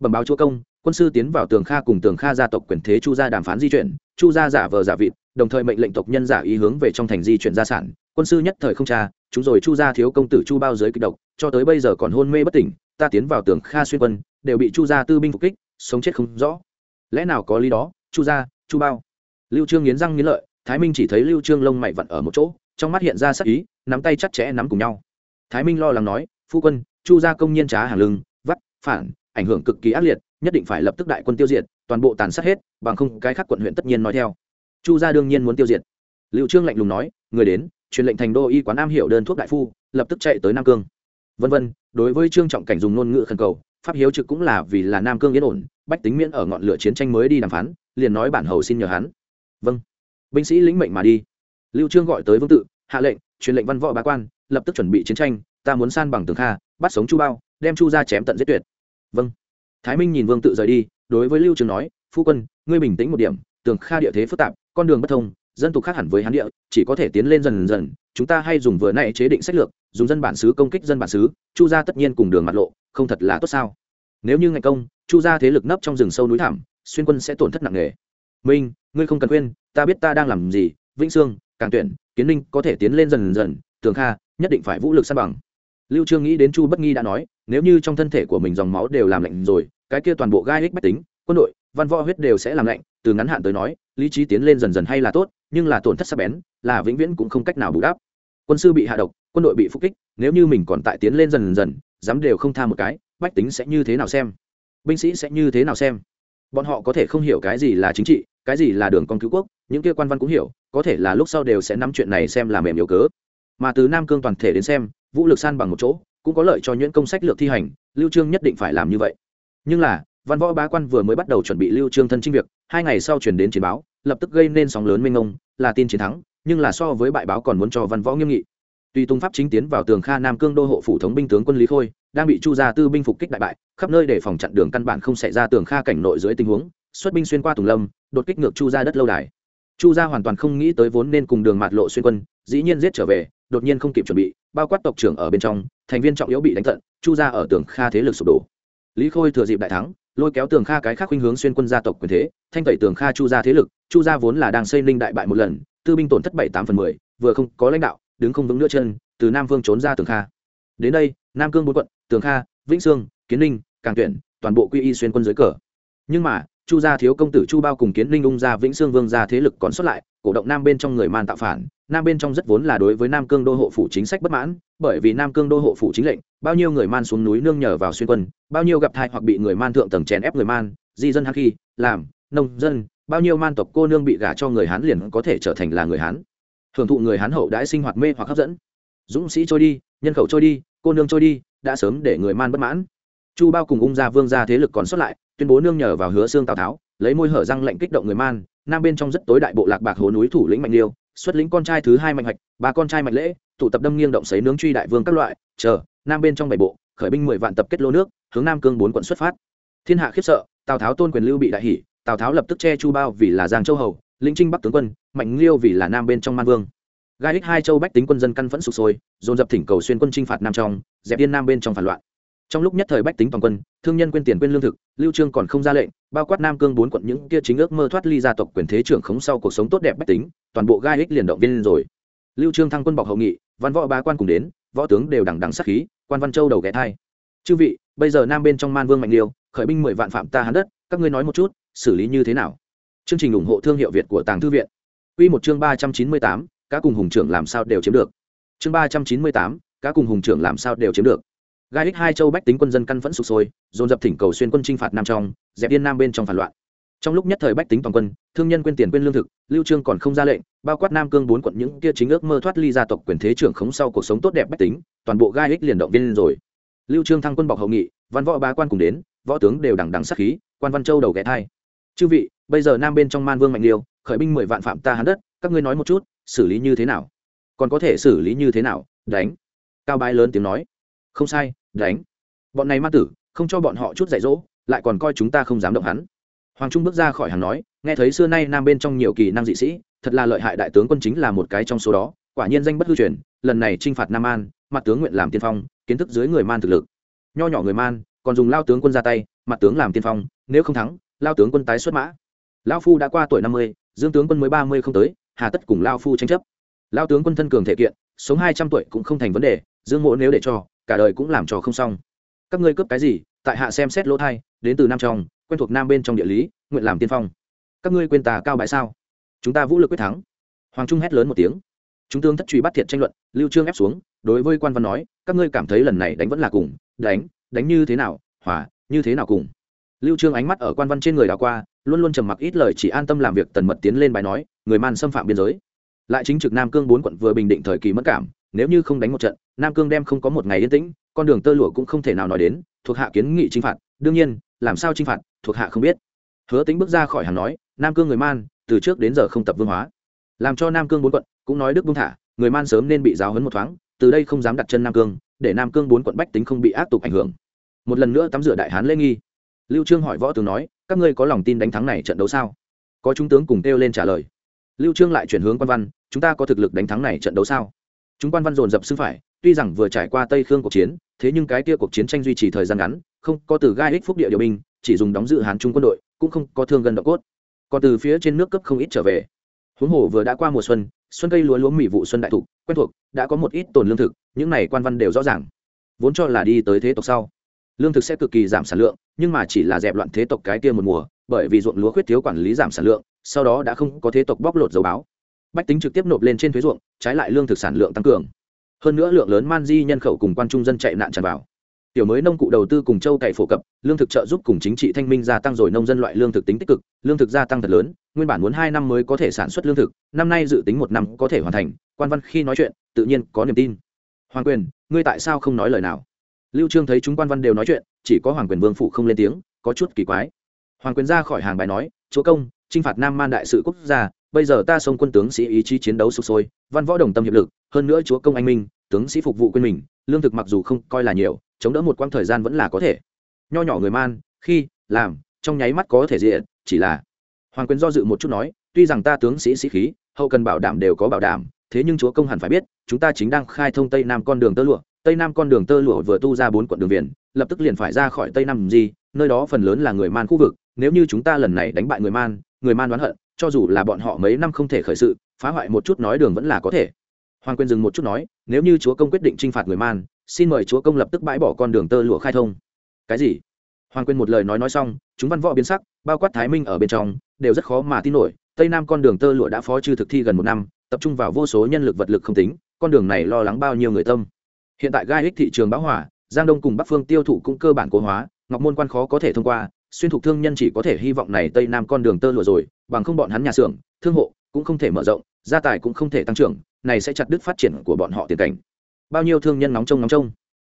Bẩm báo chúa công, quân sư tiến vào tường kha cùng tường kha gia tộc quyền thế chu gia đàm phán di chuyển, chu gia giả vờ giả vịt, đồng thời mệnh lệnh tộc nhân giả ý hướng về trong thành di chuyển gia sản. Quân sư nhất thời không tra, chúng rồi chu gia thiếu công tử chu bao giới kịch độc, cho tới bây giờ còn hôn mê bất tỉnh, ta tiến vào tường kha xuyên quân, đều bị chu gia tư binh phục kích sống chết không rõ. Lẽ nào có lý đó, chu gia, chu bao? Lưu trương nghiến răng nghiến lợi, thái minh chỉ thấy lưu trương lông mày vặn ở một chỗ, trong mắt hiện ra sắc ý, nắm tay chặt chẽ nắm cùng nhau. Thái minh lo lắng nói, phu quân, chu gia công nhiên trá hàng lưng, vắt, phản, ảnh hưởng cực kỳ ác liệt, nhất định phải lập tức đại quân tiêu diệt, toàn bộ tàn sát hết, bằng không cái khác quận huyện tất nhiên nói theo. Chu gia đương nhiên muốn tiêu diệt. Lưu trương lạnh lùng nói, người đến, truyền lệnh thành đô y quán am hiệu đơn thuốc đại phu, lập tức chạy tới nam cương vân vân, đối với trương trọng cảnh dùng ngôn ngữ khẩn cầu, pháp hiếu trực cũng là vì là nam cương yên ổn, bách tính miễn ở ngọn lửa chiến tranh mới đi đàm phán, liền nói bản hầu xin nhờ hắn. Vâng. Binh sĩ lĩnh mệnh mà đi. Lưu trương gọi tới vương tự, hạ lệnh, truyền lệnh văn võ bá quan, lập tức chuẩn bị chiến tranh, ta muốn san bằng tường kha, bắt sống chu bao, đem chu ra chém tận giết tuyệt. Vâng. Thái minh nhìn vương tự rời đi, đối với lưu trương nói, phu quân, ngươi bình tĩnh một điểm, tường kha địa thế phức tạp, con đường bất thông dân tộc khác hẳn với hán địa, chỉ có thể tiến lên dần dần. Chúng ta hay dùng vừa nãy chế định sách lược, dùng dân bản xứ công kích dân bản xứ, chu gia tất nhiên cùng đường mặt lộ, không thật là tốt sao? Nếu như ngày công, chu gia thế lực nấp trong rừng sâu núi thảm xuyên quân sẽ tổn thất nặng nề. Minh, ngươi không cần khuyên, ta biết ta đang làm gì, vĩnh sương, càng tuyển, kiến ninh có thể tiến lên dần dần. Tường kha, nhất định phải vũ lực san bằng. Lưu trương nghĩ đến chu bất nghi đã nói, nếu như trong thân thể của mình dòng máu đều làm lạnh rồi, cái kia toàn bộ gai ích bách tính, quân đội văn võ huyết đều sẽ làm lạnh, từ ngắn hạn tới nói, lý trí tiến lên dần dần hay là tốt, nhưng là tổn thất sắc bén, là vĩnh viễn cũng không cách nào bù đắp. Quân sư bị hạ độc, quân đội bị phục kích, nếu như mình còn tại tiến lên dần dần, dám đều không tha một cái, bách tính sẽ như thế nào xem? Binh sĩ sẽ như thế nào xem? Bọn họ có thể không hiểu cái gì là chính trị, cái gì là đường con cứu quốc, những kia quan văn cũng hiểu, có thể là lúc sau đều sẽ nắm chuyện này xem là mềm yếu cớ. Mà từ nam cương toàn thể đến xem, vũ lực san bằng một chỗ, cũng có lợi cho những công sách lược thi hành, lưu trương nhất định phải làm như vậy. Nhưng là văn võ bá quan vừa mới bắt đầu chuẩn bị lưu trương thân chinh việc, hai ngày sau chuyển đến chiến báo, lập tức gây nên sóng lớn minh ông là tin chiến thắng, nhưng là so với bại báo còn muốn cho văn võ nghiêm nghị. Tuy tung pháp chính tiến vào tường kha nam cương đô hộ phủ thống binh tướng quân lý khôi, đang bị chu gia tư binh phục kích đại bại, khắp nơi để phòng chặn đường căn bản không xảy ra tường kha cảnh nội dưới tình huống, xuất binh xuyên qua tùng lâm, đột kích ngược chu gia đất lâu đài. Chu gia hoàn toàn không nghĩ tới vốn nên cùng đường mạt lộ xuyên quân, dĩ nhiên giết trở về, đột nhiên không kịp chuẩn bị, bao quát tộc trưởng ở bên trong, thành viên trọng yếu bị đánh tận, chu gia ở tường kha thế lực sụp đổ. Lý khôi thừa dịp đại thắng lôi kéo tường kha cái khác khuynh hướng xuyên quân gia tộc quyền thế, thanh tẩy tường kha chu gia thế lực, chu gia vốn là đang xây ninh đại bại một lần, tư binh tổn thất bảy tám phần mười, vừa không có lãnh đạo, đứng không vững nữa chân, từ nam vương trốn ra tường kha. Đến đây, nam cương bốn quận, tường kha, vĩnh sương, kiến ninh, càng tuyển, toàn bộ quy y xuyên quân dưới cờ. Nhưng mà, chu gia thiếu công tử chu bao cùng kiến ninh ung gia vĩnh sương vương gia thế lực còn xuất lại cổ động nam bên trong người man tạo phản, nam bên trong rất vốn là đối với nam cương đô hộ phủ chính sách bất mãn, bởi vì nam cương đô hộ phủ chính lệnh, bao nhiêu người man xuống núi nương nhờ vào xuyên quân, bao nhiêu gặp thai hoặc bị người man thượng tầng chèn ép người man, di dân hắc khi làm, nông dân, bao nhiêu man tộc cô nương bị gả cho người hán liền có thể trở thành là người hán. Hưởng thụ người hán hậu đãi sinh hoạt mê hoặc hấp dẫn. Dũng sĩ trôi đi, nhân khẩu trôi đi, cô nương trôi đi, đã sớm để người man bất mãn. Chu bao cùng ung gia vương gia thế lực còn xuất lại, tuyên bố nương nhờ vào hứa xương tào tháo, lấy môi hở răng lệnh kích động người man nam bên trong rất tối đại bộ lạc bạc hồ núi thủ lĩnh mạnh liêu, xuất lĩnh con trai thứ hai mạnh hạch, ba con trai mạnh lễ, tụ tập đâm nghiêng động xấy nướng truy đại vương các loại, chờ, nam bên trong bảy bộ, khởi binh mười vạn tập kết lô nước, hướng nam cương bốn quận xuất phát. Thiên hạ khiếp sợ, tào tháo tôn quyền lưu bị đại hỷ tào tháo lập tức che chu bao vì là giang châu hầu, lĩnh trinh bắc tướng quân, mạnh liêu vì là nam bên trong man vương. Gai ích hai châu bách tính quân dân căn phẫn sụp sôi, dồn dập thỉnh cầu xuyên quân chinh phạt nam trong, dẹp yên nam bên trong phản loạn trong lúc nhất thời bách tính toàn quân thương nhân quên tiền quên lương thực lưu trương còn không ra lệnh bao quát nam cương bốn quận những kia chính ước mơ thoát ly gia tộc quyền thế trưởng khống sau cuộc sống tốt đẹp bách tính toàn bộ gai ích liền động viên rồi. Lưu trương thăng quân bọc hậu nghị văn võ bá quan cùng đến võ tướng đều đằng đằng sát khí quan văn châu đầu ghé thai. Chư vị bây giờ nam bên trong man vương mạnh liêu khởi binh mười vạn phạm ta hán đất các ngươi nói một chút xử lý như thế nào? Chương trình ủng hộ thương hiệu việt của tàng thư viện. Quy một chương ba trăm chín mươi tám, cá cùng hùng trưởng làm sao đều chiếm được. Chương ba trăm chín mươi tám, cá cùng hùng trưởng làm sao đều chiếm được gai ích hai châu bách tính quân dân căn phẫn sụp sôi, dồn dập thỉnh cầu xuyên quân chinh phạt nam trong, dẹp yên nam bên trong phản loạn. Trong lúc nhất thời bách tính toàn quân, thương nhân quên tiền quên lương thực, lưu trương còn không ra lệnh, bao quát nam cương bốn quận những kia chính ước mơ thoát ly gia tộc quyền thế trưởng khống sau cuộc sống tốt đẹp bách tính, toàn bộ gai ích liền động viên rồi. Lưu trương thăng quân bọc hậu nghị, văn võ bá quan cùng đến, võ tướng đều đằng đằng sát khí, quan văn châu đầu ghé thai. Chư vị, bây giờ nam bên trong man vương mạnh liêu, khởi binh mười vạn phạm ta hán đất, các ngươi nói một chút, xử lý như thế nào? Còn có thể xử lý như thế nào? Đánh. Cao bái lớn tiếng nói. Không sai đánh. Bọn này ma tử, không cho bọn họ chút dạy dỗ, lại còn coi chúng ta không dám động hắn. Hoàng trung bước ra khỏi hàng nói, nghe thấy xưa nay nam bên trong nhiều kỳ năng dị sĩ, thật là lợi hại đại tướng quân chính là một cái trong số đó, quả nhiên danh bất hư truyền, lần này t r i n h phạt nam an, mặt tướng nguyện làm tiên phong, kiến thức dưới người man thực lực. Nho nhỏ người man, còn dùng lao tướng quân ra tay, mặt tướng làm tiên phong, nếu không thắng, lao tướng quân tái xuất mã. Lao phu đã qua tuổi năm mươi, dương tướng quân mới ba mươi không tới, hà tất cùng lao phu tranh chấp. Lao tướng quân thân cường thể kiện, sống hai trăm tuổi cũng không thành vấn đề, dương mộ nếu để cho cả đời cũng làm trò không xong. Các ngươi cướp cái gì? Tại hạ xem xét lỗ thai, đến từ nam trong, quen thuộc nam bên trong địa lý, nguyện làm tiên phong. Các ngươi quên tà cao bại sao? Chúng ta vũ lực quyết thắng. Hoàng trung hét lớn một tiếng. Chúng tướng thất truy bắt thiệt tranh luận, lưu trương ép xuống, đối với quan văn nói, các ngươi cảm thấy lần này đánh vẫn là cùng, đánh đánh như thế nào hỏa như thế nào cùng. Lưu trương ánh mắt ở quan văn trên người đảo qua, luôn luôn trầm mặc ít lời chỉ an tâm làm việc tần mật tiến lên bài nói, người man xâm phạm biên giới. Lại chính trực nam cương bốn quận vừa bình định thời kỳ mất cảm nếu như không đánh một trận, nam cương đem không có một ngày yên tĩnh, con đường tơ lụa cũng không thể nào nói đến, thuộc hạ kiến nghị chinh phạt, đương nhiên, làm sao chinh phạt, thuộc hạ không biết. Hứa tính bước ra khỏi hàng nói, nam cương người man, từ trước đến giờ không tập vương hóa. Làm cho nam cương bốn quận, cũng nói đức buông thả, người man sớm nên bị giáo hấn một thoáng, từ đây không dám đặt chân nam cương, để nam cương bốn quận bách tính không bị ác tục ảnh hưởng. Một lần nữa tắm rửa đại hán lễ nghi. Lưu trương hỏi võ tướng nói, các ngươi có lòng tin đánh thắng này trận đấu sao? Có trung tướng cùng kêu lên trả lời. Lưu trương lại chuyển hướng quan văn, chúng ta có thực lực đánh thắng này trận đấu sao? Chúng quan văn dồn dập xưng phải, tuy rằng vừa trải qua tây khương cuộc chiến, thế nhưng cái kia cuộc chiến tranh duy trì thời gian ngắn, không có từ gai ích phúc địa điều binh, chỉ dùng đóng dự hán trung quân đội, cũng không có thương gần độ cốt. Còn từ phía trên nước cấp không ít trở về. Huống hồ vừa đã qua mùa xuân xuân cây lúa lúa mì vụ xuân đại thụ, quen thuộc, đã có một ít tồn lương thực, những này quan văn đều rõ ràng. Vốn cho là đi tới thế tộc sau, lương thực sẽ cực kỳ giảm sản lượng, nhưng mà chỉ là dẹp loạn thế tộc cái kia một mùa, bởi vì ruộng lúa khuyết thiếu quản lý giảm sản lượng, sau đó đã không có thế tộc bóc lột dầu báo bách tính trực tiếp nộp lên trên thuế ruộng, trái lại lương thực sản lượng tăng cường. Hơn nữa lượng lớn man di nhân khẩu cùng quan trung dân chạy nạn tràn vào. Tiểu mới nông cụ đầu tư cùng châu cày phổ cập, lương thực trợ giúp cùng chính trị thanh minh gia tăng rồi nông dân loại lương thực tính tích cực, lương thực gia tăng thật lớn, nguyên bản muốn hai năm mới có thể sản xuất lương thực, năm nay dự tính một năm có thể hoàn thành, quan văn khi nói chuyện, tự nhiên có niềm tin. Hoàng quyền, ngươi tại sao không nói lời nào? Lưu trương thấy chúng quan văn đều nói chuyện, chỉ có hoàng quyền vương phụ không lên tiếng, có chút kỳ quái. Hoàng quyền ra khỏi hàng bài nói, chúa công, chinh phạt nam man đại sự quốc gia bây giờ ta xông quân tướng sĩ ý chí chiến đấu sục sôi, văn võ đồng tâm hiệp lực, hơn nữa chúa công anh minh, tướng sĩ phục vụ quên mình, lương thực mặc dù không coi là nhiều, chống đỡ một quãng thời gian vẫn là có thể. Nho nhỏ người man, khi, làm, trong nháy mắt có thể diện, chỉ là hoàng quyền do dự một chút nói, tuy rằng ta tướng sĩ sĩ khí, hậu cần bảo đảm đều có bảo đảm, thế nhưng chúa công hẳn phải biết, chúng ta chính đang khai thông tây nam con đường tơ lụa. Tây nam con đường tơ lụa vừa tu ra bốn quận đường viền lập tức liền phải ra khỏi tây nam gì, nơi đó phần lớn là người man khu vực, nếu như chúng ta lần này đánh bại người man người man đoán hận cho dù là bọn họ mấy năm không thể khởi sự, phá hoại một chút nói đường vẫn là có thể. Hoàng quyền dừng một chút nói, nếu như chúa công quyết định t r i n h phạt người man, xin mời chúa công lập tức bãi bỏ con đường tơ lụa khai thông. Cái gì? Hoàng quyền một lời nói nói xong, chúng văn võ biến sắc, bao quát thái minh ở bên trong, đều rất khó mà tin nổi, tây nam con đường tơ lụa đã phó chư thực thi gần một năm, tập trung vào vô số nhân lực vật lực không tính, con đường này lo lắng bao nhiêu người tâm. Hiện tại gai ích thị trường bão hỏa giang đông cùng bắc phương tiêu thụ cũng cơ bản cố hóa, ngọc môn quan khó có thể thông qua xuyên thục thương nhân chỉ có thể hy vọng này tây nam con đường tơ lụa rồi, bằng không bọn hắn nhà xưởng, thương hộ, cũng không thể mở rộng, gia tài cũng không thể tăng trưởng, này sẽ chặt đứt phát triển của bọn họ tiền cảnh. Bao nhiêu thương nhân nóng trông nóng trông.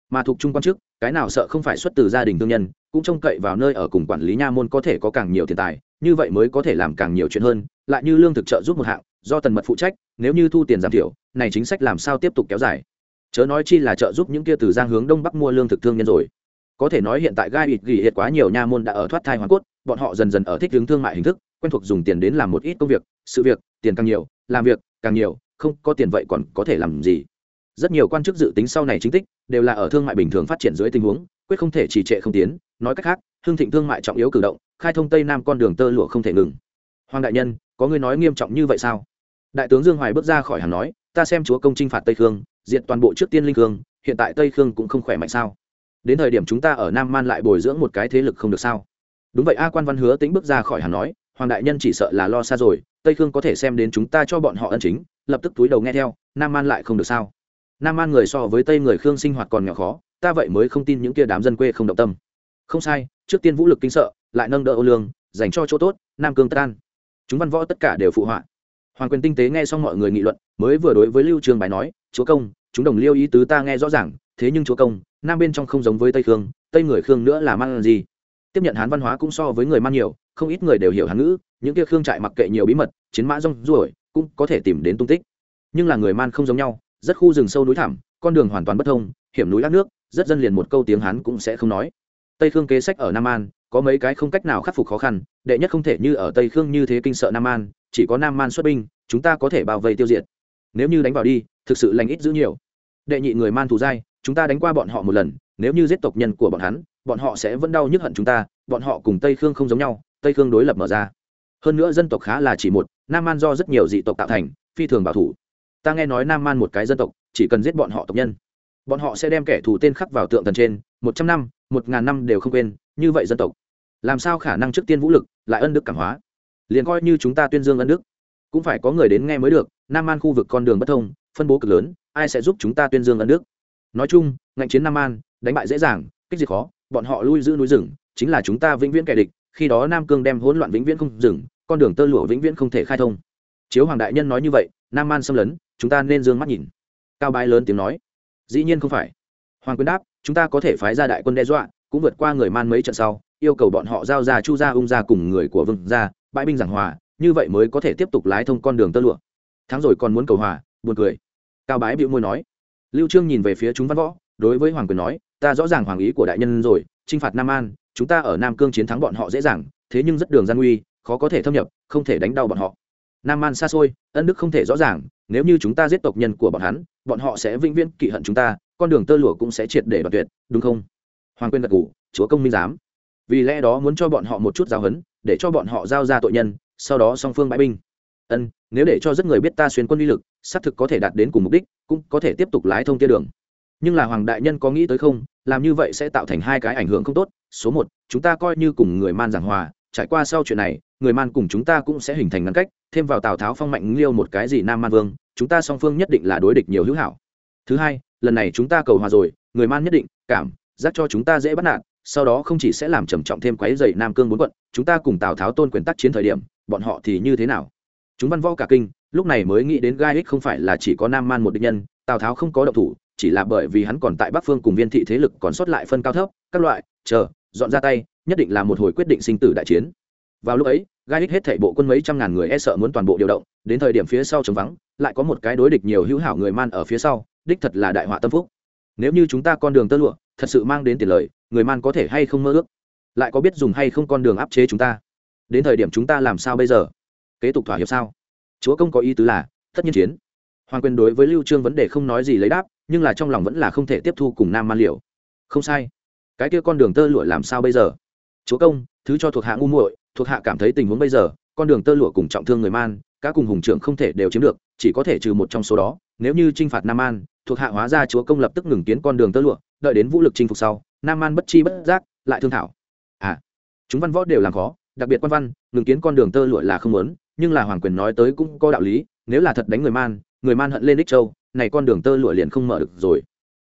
Mà thuộc trung quan chức, cái nào sợ không phải xuất từ gia đình thương nhân, cũng trông cậy vào nơi ở cùng quản lý nha môn có thể có càng nhiều tiền tài, như vậy mới có thể làm càng nhiều chuyện hơn, lại như lương thực trợ giúp một hạng, do tần mật phụ trách, nếu như thu tiền giảm thiểu, này chính sách làm sao tiếp tục kéo dài. Chớ nói chi là trợ giúp những kia từ giang hướng đông bắc mua lương thực thương nhân rồi có thể nói hiện tại gai ịt gỉ hiệt quá nhiều nha môn đã ở thoát thai hoàn cốt, bọn họ dần dần ở thích hướng thương mại hình thức, quen thuộc dùng tiền đến làm một ít công việc, sự việc, tiền càng nhiều, làm việc càng nhiều, không có tiền vậy còn có thể làm gì? Rất nhiều quan chức dự tính sau này chính tích, đều là ở thương mại bình thường phát triển dưới tình huống, quyết không thể trì trệ không tiến, nói cách khác hương thịnh thương mại trọng yếu cử động, khai thông tây nam con đường tơ lụa không thể ngừng. Hoàng đại nhân, có người nói nghiêm trọng như vậy sao? Đại tướng dương hoài bước ra khỏi hàng nói, ta xem chúa công chinh phạt tây khương, diệt toàn bộ trước tiên linh khương, hiện tại tây khương cũng không khỏe mạnh sao? Đến thời điểm chúng ta ở nam man lại bồi dưỡng một cái thế lực không được sao? Đúng vậy, a quan văn hứa tính bước ra khỏi hàng nói, hoàng đại nhân chỉ sợ là lo xa rồi, tây khương có thể xem đến chúng ta cho bọn họ ân chính, lập tức túi đầu nghe theo, nam man lại không được sao? Nam man người so với tây người khương sinh hoạt còn nhỏ khó, ta vậy mới không tin những kia đám dân quê không động tâm. Không sai, trước tiên vũ lực kinh sợ, lại nâng đỡ ô lương, dành cho chỗ tốt, nam cương tan chúng văn võ tất cả đều phụ họa. Hoàng quyền tinh tế nghe xong mọi người nghị luận, mới vừa đối với lưu trường bài nói, chúa công, chúng đồng liêu ý tứ ta nghe rõ ràng, thế nhưng chúa công nam bên trong không giống với tây khương, tây người khương nữa là man gì? Tiếp nhận hán văn hóa cũng so với người man nhiều, không ít người đều hiểu hán ngữ, những kia khương trại mặc kệ nhiều bí mật, chiến mã rong ruổi, cũng có thể tìm đến tung tích. Nhưng là người man không giống nhau, rất khu rừng sâu núi thẳm, con đường hoàn toàn bất thông, hiểm núi lát nước, rất dân liền một câu tiếng hán cũng sẽ không nói. Tây khương kế sách ở nam an, có mấy cái không cách nào khắc phục khó khăn, đệ nhất không thể như ở tây khương như thế kinh sợ nam an, chỉ có nam man xuất binh, chúng ta có thể bao vây tiêu diệt. Nếu như đánh vào đi, thực sự lành ít giữ nhiều. Đệ nhị người man thù dai chúng ta đánh qua bọn họ một lần, nếu như giết tộc nhân của bọn hắn, bọn họ sẽ vẫn đau nhức hận chúng ta, bọn họ cùng tây khương không giống nhau, tây khương đối lập mở ra. Hơn nữa dân tộc khá là chỉ một, nam man do rất nhiều dị tộc tạo thành, phi thường bảo thủ. Ta nghe nói nam man một cái dân tộc, chỉ cần giết bọn họ tộc nhân, bọn họ sẽ đem kẻ thù tên khắc vào tượng thần trên, một trăm năm, một ngàn năm đều không quên, như vậy dân tộc, làm sao khả năng trước tiên vũ lực, lại ân đức cảm hóa? Liền coi như chúng ta tuyên dương ân đức, cũng phải có người đến nghe mới được, nam man khu vực con đường bất thông, phân bố cực lớn, ai sẽ giúp chúng ta tuyên dương ân đức? Nói chung, ngạnh chiến nam an, đánh bại dễ dàng, kích diệt khó, bọn họ lui giữ núi rừng, chính là chúng ta vĩnh viễn kẻ địch, khi đó nam cương đem hỗn loạn vĩnh viễn không dừng, con đường tơ lụa vĩnh viễn không thể khai thông. Chiếu hoàng đại nhân nói như vậy, nam an xâm lấn, chúng ta nên d ư ơ n g mắt nhìn. Cao bái lớn tiếng nói. Dĩ nhiên không phải. Hoàng quyên đáp, chúng ta có thể phái ra đại quân đe dọa, cũng vượt qua người man mấy trận sau, yêu cầu bọn họ giao ra chu gia, ung ra cùng người của vương ra bãi binh giảng hòa, như vậy mới có thể tiếp tục lái thông con đường tơ lụa. Thắng rồi còn muốn cầu hòa, buồn cười. Cao bái bịu môi nói lưu trương nhìn về phía chúng văn võ, đối với hoàng quyền nói, ta rõ ràng hoàng ý của đại nhân rồi, chinh phạt nam an, chúng ta ở nam cương chiến thắng bọn họ dễ dàng, thế nhưng rất đường gian nguy, khó có thể thâm nhập, không thể đánh đau bọn họ. Nam an xa xôi, ân đức không thể rõ ràng, nếu như chúng ta giết tộc nhân của bọn hắn, bọn họ sẽ vĩnh viễn kỵ hận chúng ta, con đường tơ lụa cũng sẽ triệt để đoạt tuyệt, đúng không? Hoàng quyền gật gù, chúa công minh giám. Vì lẽ đó muốn cho bọn họ một chút giáo huấn, để cho bọn họ giao ra tội nhân, sau đó song phương bãi binh ân, nếu để cho rất người biết ta xuyên quân uy lực, xác thực có thể đạt đến cùng mục đích, cũng có thể tiếp tục lái thông tia đường. Nhưng là hoàng đại nhân có nghĩ tới không, làm như vậy sẽ tạo thành hai cái ảnh hưởng không tốt. Số một, chúng ta coi như cùng người man giảng hòa, trải qua sau chuyện này, người man cùng chúng ta cũng sẽ hình thành ngăn cách, thêm vào tào tháo phong mạnh liêu một cái gì nam man vương, chúng ta song phương nhất định là đối địch nhiều hữu hảo. Thứ hai, lần này chúng ta cầu hòa rồi, người man nhất định, cảm, giác cho chúng ta dễ bắt nạt, sau đó không chỉ sẽ làm trầm trọng thêm quái dày nam cương bốn quận, chúng ta cùng tào tháo tôn quyền tác chiến thời điểm, bọn họ thì như thế nào? Chúng văn võ cả kinh, lúc này mới nghĩ đến gai ích không phải là chỉ có nam man một địch nhân, tào tháo không có động thủ, chỉ là bởi vì hắn còn tại bắc phương cùng viên thị thế lực còn sót lại phân cao thấp, các loại, chờ, dọn ra tay, nhất định là một hồi quyết định sinh tử đại chiến. Vào lúc ấy, gai ích hết thảy bộ quân mấy trăm ngàn người e sợ muốn toàn bộ điều động, đến thời điểm phía sau trống vắng, lại có một cái đối địch nhiều hữu hảo người man ở phía sau, đích thật là đại họa tâm phúc. Nếu như chúng ta con đường tơ lụa, thật sự mang đến tiền lời, người man có thể hay không mơ ước? Lại có biết dùng hay không con đường áp chế chúng ta? Đến thời điểm chúng ta làm sao bây giờ? Kế tục thỏa hiệp sao? Chúa công có ý tứ là, tất nhiên chiến. Hoàng quyền đối với lưu trương vấn đề không nói gì lấy đáp, nhưng là trong lòng vẫn là không thể tiếp thu cùng nam man liều. Không sai. Cái kia con đường tơ lụa làm sao bây giờ? Chúa công, thứ cho thuộc hạ ngu muội, thuộc hạ cảm thấy tình huống bây giờ, con đường tơ lụa cùng trọng thương người man các cùng hùng trưởng không thể đều chiếm được, chỉ có thể trừ một trong số đó, nếu như chinh phạt nam man, thuộc hạ hóa ra chúa công lập tức ngừng tiến con đường tơ lụa, đợi đến vũ lực chinh phục sau, nam man bất chi bất giác lại thương thảo. À chúng văn võ đều làm khó, đặc biệt quan văn, ngừng kiến con đường tơ lụa là không muốn nhưng là hoàng quyền nói tới cũng có đạo lý, nếu là thật đánh người man người man hận lên đích châu, này con đường tơ lụa liền không mở được rồi.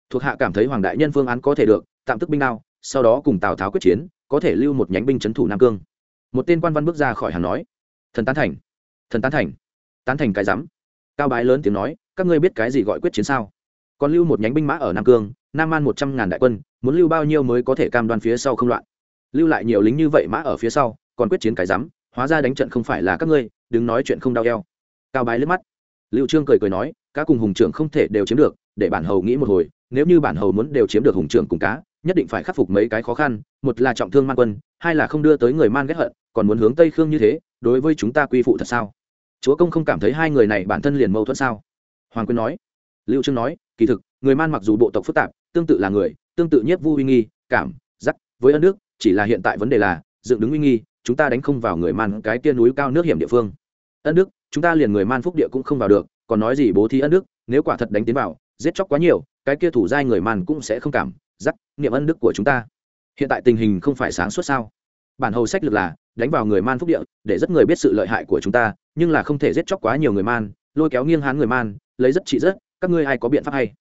Thuộc hạ cảm thấy hoàng đại nhân phương án có thể được, tạm tức binh đao, sau đó cùng tào tháo quyết chiến, có thể lưu một nhánh binh trấn thủ nam cương. Một tên quan văn bước ra khỏi hàng nói, thần tán thành, thần tán thành tán thành cái rắm. Cao bái lớn tiếng nói, các ngươi biết cái gì gọi quyết chiến sao? Còn lưu một nhánh binh mã ở nam cương, nam man một trăm ngàn đại quân, muốn lưu bao nhiêu mới có thể cam đoan phía sau không loạn? Lưu lại nhiều lính như vậy mã ở phía sau, còn quyết chiến cái rắm, hóa ra đánh trận không phải là các ngươi đừng nói chuyện không đau eo. Cao bái lướt mắt. Lưu trương cười cười nói, cá cùng hùng trưởng không thể đều chiếm được, để bản hầu nghĩ một hồi, nếu như bản hầu muốn đều chiếm được hùng trưởng cùng cá, nhất định phải khắc phục mấy cái khó khăn, một là trọng thương man quân, hai là không đưa tới người man ghét hận, còn muốn hướng tây khương như thế, đối với chúng ta quy phụ thật sao? Chúa công không cảm thấy hai người này bản thân liền mâu thuẫn sao? Hoàng quyên nói. Lưu trương nói, kỳ thực, người man mặc dù bộ tộc phức tạp, tương tự là người, tương tự nhất vu uy nghi, cảm, giác, với ân nước chỉ là hiện tại vấn đề là, dựng đứng uy nghi, chúng ta đánh không vào người man cái tia núi cao nước hiểm địa phương ân đức, chúng ta liền người man phúc địa cũng không vào được, còn nói gì bố thí ân đức, nếu quả thật đánh tiến vào, giết chóc quá nhiều, cái kia thủ giai người man cũng sẽ không cảm giác niệm ân đức của chúng ta. Hiện tại tình hình không phải sáng suốt sao? Bản hầu sách lược là, đánh vào người man phúc địa, để rất người biết sự lợi hại của chúng ta, nhưng là không thể giết chóc quá nhiều người man, lôi kéo nghiêng hán người man, lấy rất trị rất, các ngươi ai có biện pháp hay?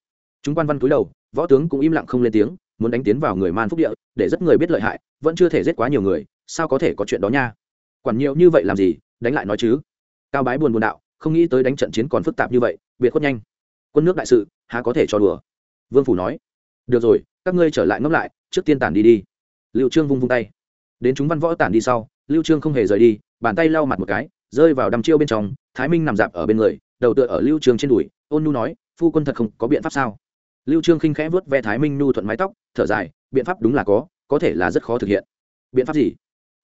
Chúng quan văn cúi đầu, võ tướng cũng im lặng không lên tiếng, muốn đánh tiến vào người man phúc địa, để rất người biết lợi hại, vẫn chưa thể giết quá nhiều người, sao có thể có chuyện đó nha? Quản nhiều như vậy làm gì, đánh lại nói chứ? Cao bái buồn buồn đạo, không nghĩ tới đánh trận chiến còn phức tạp như vậy, biệt khuất nhanh. Quân nước đại sự, há có thể cho đùa? Vương phủ nói. Được rồi, các ngươi trở lại ngấp lại, trước tiên tản đi đi. Liệu trương vung vung tay. Đến chúng văn võ tản đi sau, lưu trương không hề rời đi, bàn tay lau mặt một cái, rơi vào đăm chiêu bên trong, thái minh nằm dạp ở bên người, đầu tựa ở lưu trương trên đùi, ôn nu nói, phu quân thật không có biện pháp sao? Lưu trương khinh khẽ vuốt ve thái minh nu thuận mái tóc, thở dài, biện pháp đúng là có có thể là rất khó thực hiện. Biện pháp gì?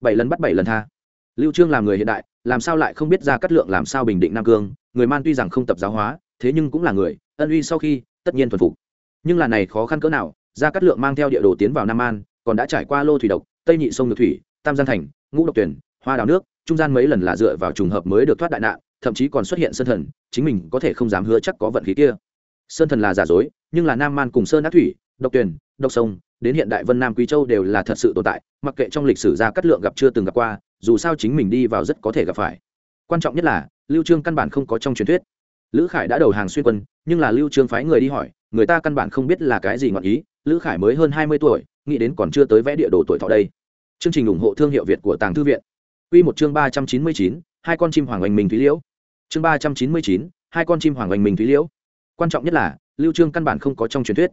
Bảy lần bắt bảy lần tha. Lưu trương làm người hiện đại làm sao lại không biết ra cắt lượng làm sao bình định nam cương? Người man tuy rằng không tập giáo hóa, thế nhưng cũng là người, ân uy sau khi, tất nhiên thuần phục. Nhưng là này khó khăn cỡ nào, ra cắt lượng mang theo địa đồ tiến vào nam an, còn đã trải qua lô thủy độc, tây nhị sông ngược thủy, tam giang thành, ngũ độc tuyển, hoa đào nước, trung gian mấy lần là dựa vào trùng hợp mới được thoát đại nạn, thậm chí còn xuất hiện sơn thần, chính mình có thể không dám hứa chắc có vận khí kia. Sơn thần là giả dối, nhưng là nam man cùng sơn ác thủy, độc tuyển, độc sông, đến hiện đại vân nam quý châu đều là thật sự tồn tại, mặc kệ trong lịch sử ra cắt lượng gặp chưa từng gặp qua dù sao chính mình đi vào rất có thể gặp phải. Quan trọng nhất là lưu trương căn bản không có trong truyền thuyết. Lữ khải đã đầu hàng xuyên quân nhưng là lưu trương phái người đi hỏi người ta căn bản không biết là cái gì ngọn ý lữ khải mới hơn 20 tuổi nghĩ đến còn chưa tới vẽ địa đồ tuổi thọ đây. Chương trình ủng hộ thương hiệu việt của tàng thư viện. Quy một chương 399, hai con chim hoàng oanh minh thúy liễu. Chương 399, hai con chim hoàng oanh minh thúy liễu. Quan trọng nhất là lưu trương căn bản không có trong truyền thuyết.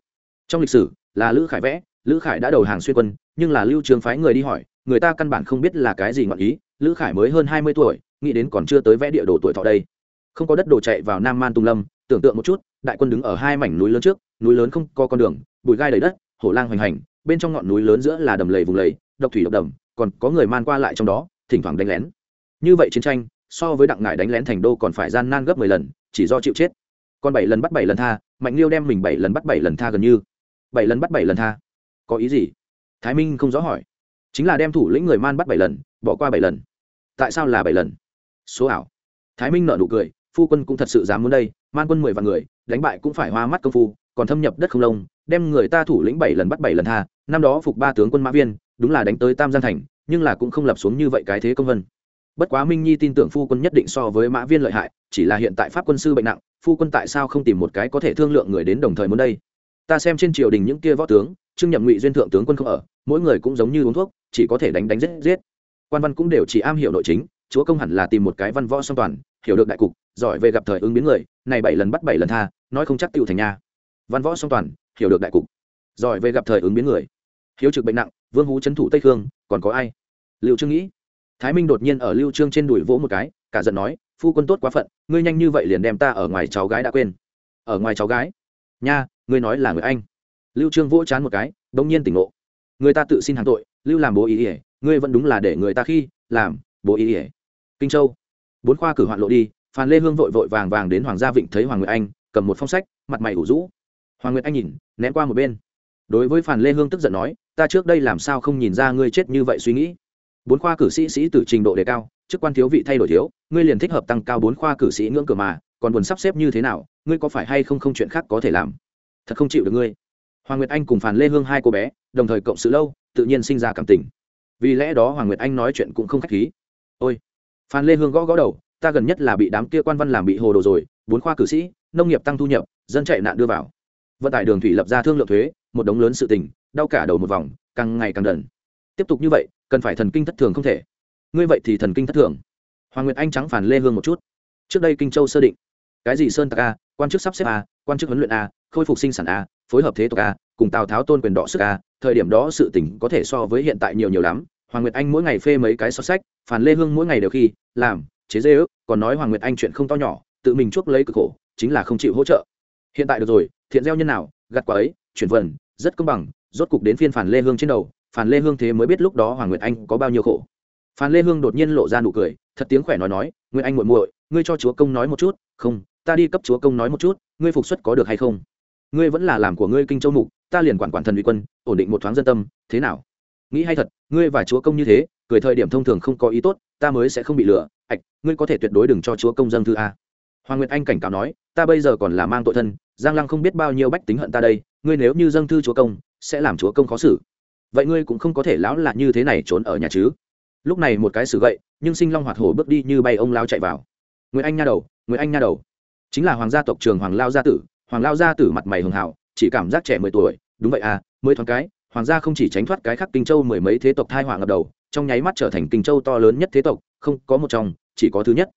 Trong lịch sử là lữ khải vẽ lữ khải đã đầu hàng xuyên quân nhưng là lưu trương phái người đi hỏi người ta căn bản không biết là cái gì ngọn ý, lữ khải mới hơn 20 tuổi, nghĩ đến còn chưa tới vẽ địa đồ tuổi thọ đây. Không có đất đồ chạy vào nam man tung lâm, tưởng tượng một chút, đại quân đứng ở hai mảnh núi lớn trước, núi lớn không có con đường, bụi gai đầy đất, hổ lang hoành hành, bên trong ngọn núi lớn giữa là đầm lầy vùng lầy, độc thủy độc đầm, còn có người man qua lại trong đó, thỉnh thoảng đánh lén. Như vậy chiến tranh, so với đặng ngải đánh lén thành đô còn phải gian nan gấp mười lần, chỉ do chịu chết. Còn bảy lần bắt bảy lần tha, mạnh liêu đem mình bảy lần bắt bảy lần tha gần như. Bảy lần bắt bảy lần tha. Có ý gì? Thái minh không rõ hỏi chính là đem thủ lĩnh người man bắt bảy lần, bỏ qua bảy lần. Tại sao là bảy lần? Số ảo. Thái minh nợ nụ cười, phu quân cũng thật sự dám muốn đây, man quân mười vạn người, đánh bại cũng phải hoa mắt công phu, còn thâm nhập đất không lông, đem người ta thủ lĩnh bảy lần bắt bảy lần tha, năm đó phục ba tướng quân mã viên, đúng là đánh tới tam giang thành, nhưng là cũng không lập xuống như vậy cái thế công vân. Bất quá minh nhi tin tưởng phu quân nhất định so với mã viên lợi hại, chỉ là hiện tại pháp quân sư bệnh nặng, phu quân tại sao không tìm một cái có thể thương lượng người đến đồng thời muốn đây? Ta xem trên triều đình những kia võ tướng trương nhậm ngụy duyên thượng tướng quân không ở, mỗi người cũng giống như uống thuốc, chỉ có thể đánh đánh giết giết. Quan văn cũng đều chỉ am hiểu nội chính, chúa công hẳn là tìm một cái văn võ song toàn, hiểu được đại cục, giỏi về gặp thời ứng biến người, này bảy lần bắt bảy lần tha, nói không chắc tựu thành nha. Văn võ song toàn, hiểu được đại cục, giỏi về gặp thời ứng biến người. Hiếu trực bệnh nặng, vương hú trấn thủ tây khương, còn có ai? Liệu trương nghĩ. Thái minh đột nhiên ở lưu trương trên đùi vỗ một cái, cả giận nói, phu quân tốt quá phận, ngươi nhanh như vậy liền đem ta ở ngoài cháu gái đã quên. Ở ngoài cháu gái? Nha, ngươi nói là người anh lưu trương vỗ chán một cái đông nhiên tỉnh ngộ. Người ta tự xin hàng tội, lưu làm bố ý ỉa, ngươi vẫn đúng là để người ta khi, làm bố ý ỉa. Kinh châu. Bốn khoa cử hoạn lộ đi, phan lê hương vội vội vàng vàng đến hoàng gia vịnh thấy hoàng nguyệt anh, cầm một phong sách, mặt mày ủ rũ. Hoàng nguyệt anh nhìn, ném qua một bên. Đối với phan lê hương tức giận nói, ta trước đây làm sao không nhìn ra ngươi chết như vậy suy nghĩ? Bốn khoa cử sĩ sĩ từ trình độ đề cao, chức quan thiếu vị thay đổi thiếu, ngươi liền thích hợp tăng cao bốn khoa cử sĩ ngưỡng cửa mà, còn buồn sắp xếp như thế nào, ngươi có phải hay không không chuyện khác có thể làm? Thật không chịu được ngươi hoàng nguyệt anh cùng phản lê hương hai cô bé, đồng thời cộng sự lâu, tự nhiên sinh ra cảm tình. Vì lẽ đó hoàng nguyệt anh nói chuyện cũng không k h á c h khí. Ôi! Phan lê hương gõ gõ đầu, ta gần nhất là bị đám kia quan văn làm bị hồ đồ rồi, bốn khoa cử sĩ, nông nghiệp tăng thu nhập, dân chạy nạn đưa vào. Vận tải đường thủy lập ra thương lượng thuế, một đống lớn sự tình, đau cả đầu một vòng, càng ngày càng đần. Tiếp tục như vậy, cần phải thần kinh thất thường không thể. Ngươi vậy thì thần kinh thất thường. Hoàng nguyệt anh trắng phản lê hương một chút. Trước đây kinh châu sơ định. Cái gì sơn tạc a? Quan chức sắp xếp a? Quan chức huấn luyện a? Khôi phục sinh sản a? Phối hợp thế tộc a, cùng tào tháo tôn quyền đỏ sức a, thời điểm đó sự tỉnh có thể so với hiện tại nhiều nhiều lắm. Hoàng nguyệt anh mỗi ngày phê mấy cái so sách phản lê hương mỗi ngày đều khi, làm, chế dê ước, còn nói hoàng nguyệt anh chuyện không to nhỏ, tự mình chuốc lấy cực khổ, chính là không chịu hỗ trợ. Hiện tại được rồi, thiện gieo nhân nào, gặt quả ấy, chuyển vần, rất công bằng, rốt cục đến phiên phản lê hương trên đầu phản lê hương thế mới biết lúc đó hoàng nguyệt anh có bao nhiêu khổ. Phan lê hương đột nhiên lộ ra nụ cười, thật tiếng khỏe nói nói, Nguyệt anh muội muội, ngươi cho chúa công nói một chút, không, ta đi cấp chúa công nói một chút, ngươi phục xuất có được hay không? Ngươi vẫn là làm của ngươi kinh châu mục, ta liền quản quản thần uy quân, ổn định một thoáng dân tâm, thế nào? Nghĩ hay thật, ngươi và chúa công như thế, cười thời điểm thông thường không có ý tốt, ta mới sẽ không bị lừa, ạch, ngươi có thể tuyệt đối đừng cho chúa công dâng thư a. Hoàng nguyệt anh cảnh cáo nói, ta bây giờ còn là mang tội thân, giang lăng không biết bao nhiêu bách tính hận ta đây, ngươi nếu như dâng thư chúa công, sẽ làm chúa công khó xử. Vậy ngươi cũng không có thể lão là như thế này trốn ở nhà chứ? Lúc này một cái xử gậy, nhưng sinh long hoạt hổ bước đi như bay ông lao chạy vào. Nguyễn anh nha đầu nguyễn anh nha đầu. Chính là hoàng gia tộc trường hoàng lao gia tử hoàng lao gia tử mặt mày hường hảo, chỉ cảm giác trẻ mười tuổi. Đúng vậy à mới thoáng cái, hoàng gia không chỉ tránh thoát cái khắc kinh châu mười mấy thế tộc thai hoàng ngập đầu, trong nháy mắt trở thành kinh châu to lớn nhất thế tộc, không có một trong, chỉ có thứ nhất.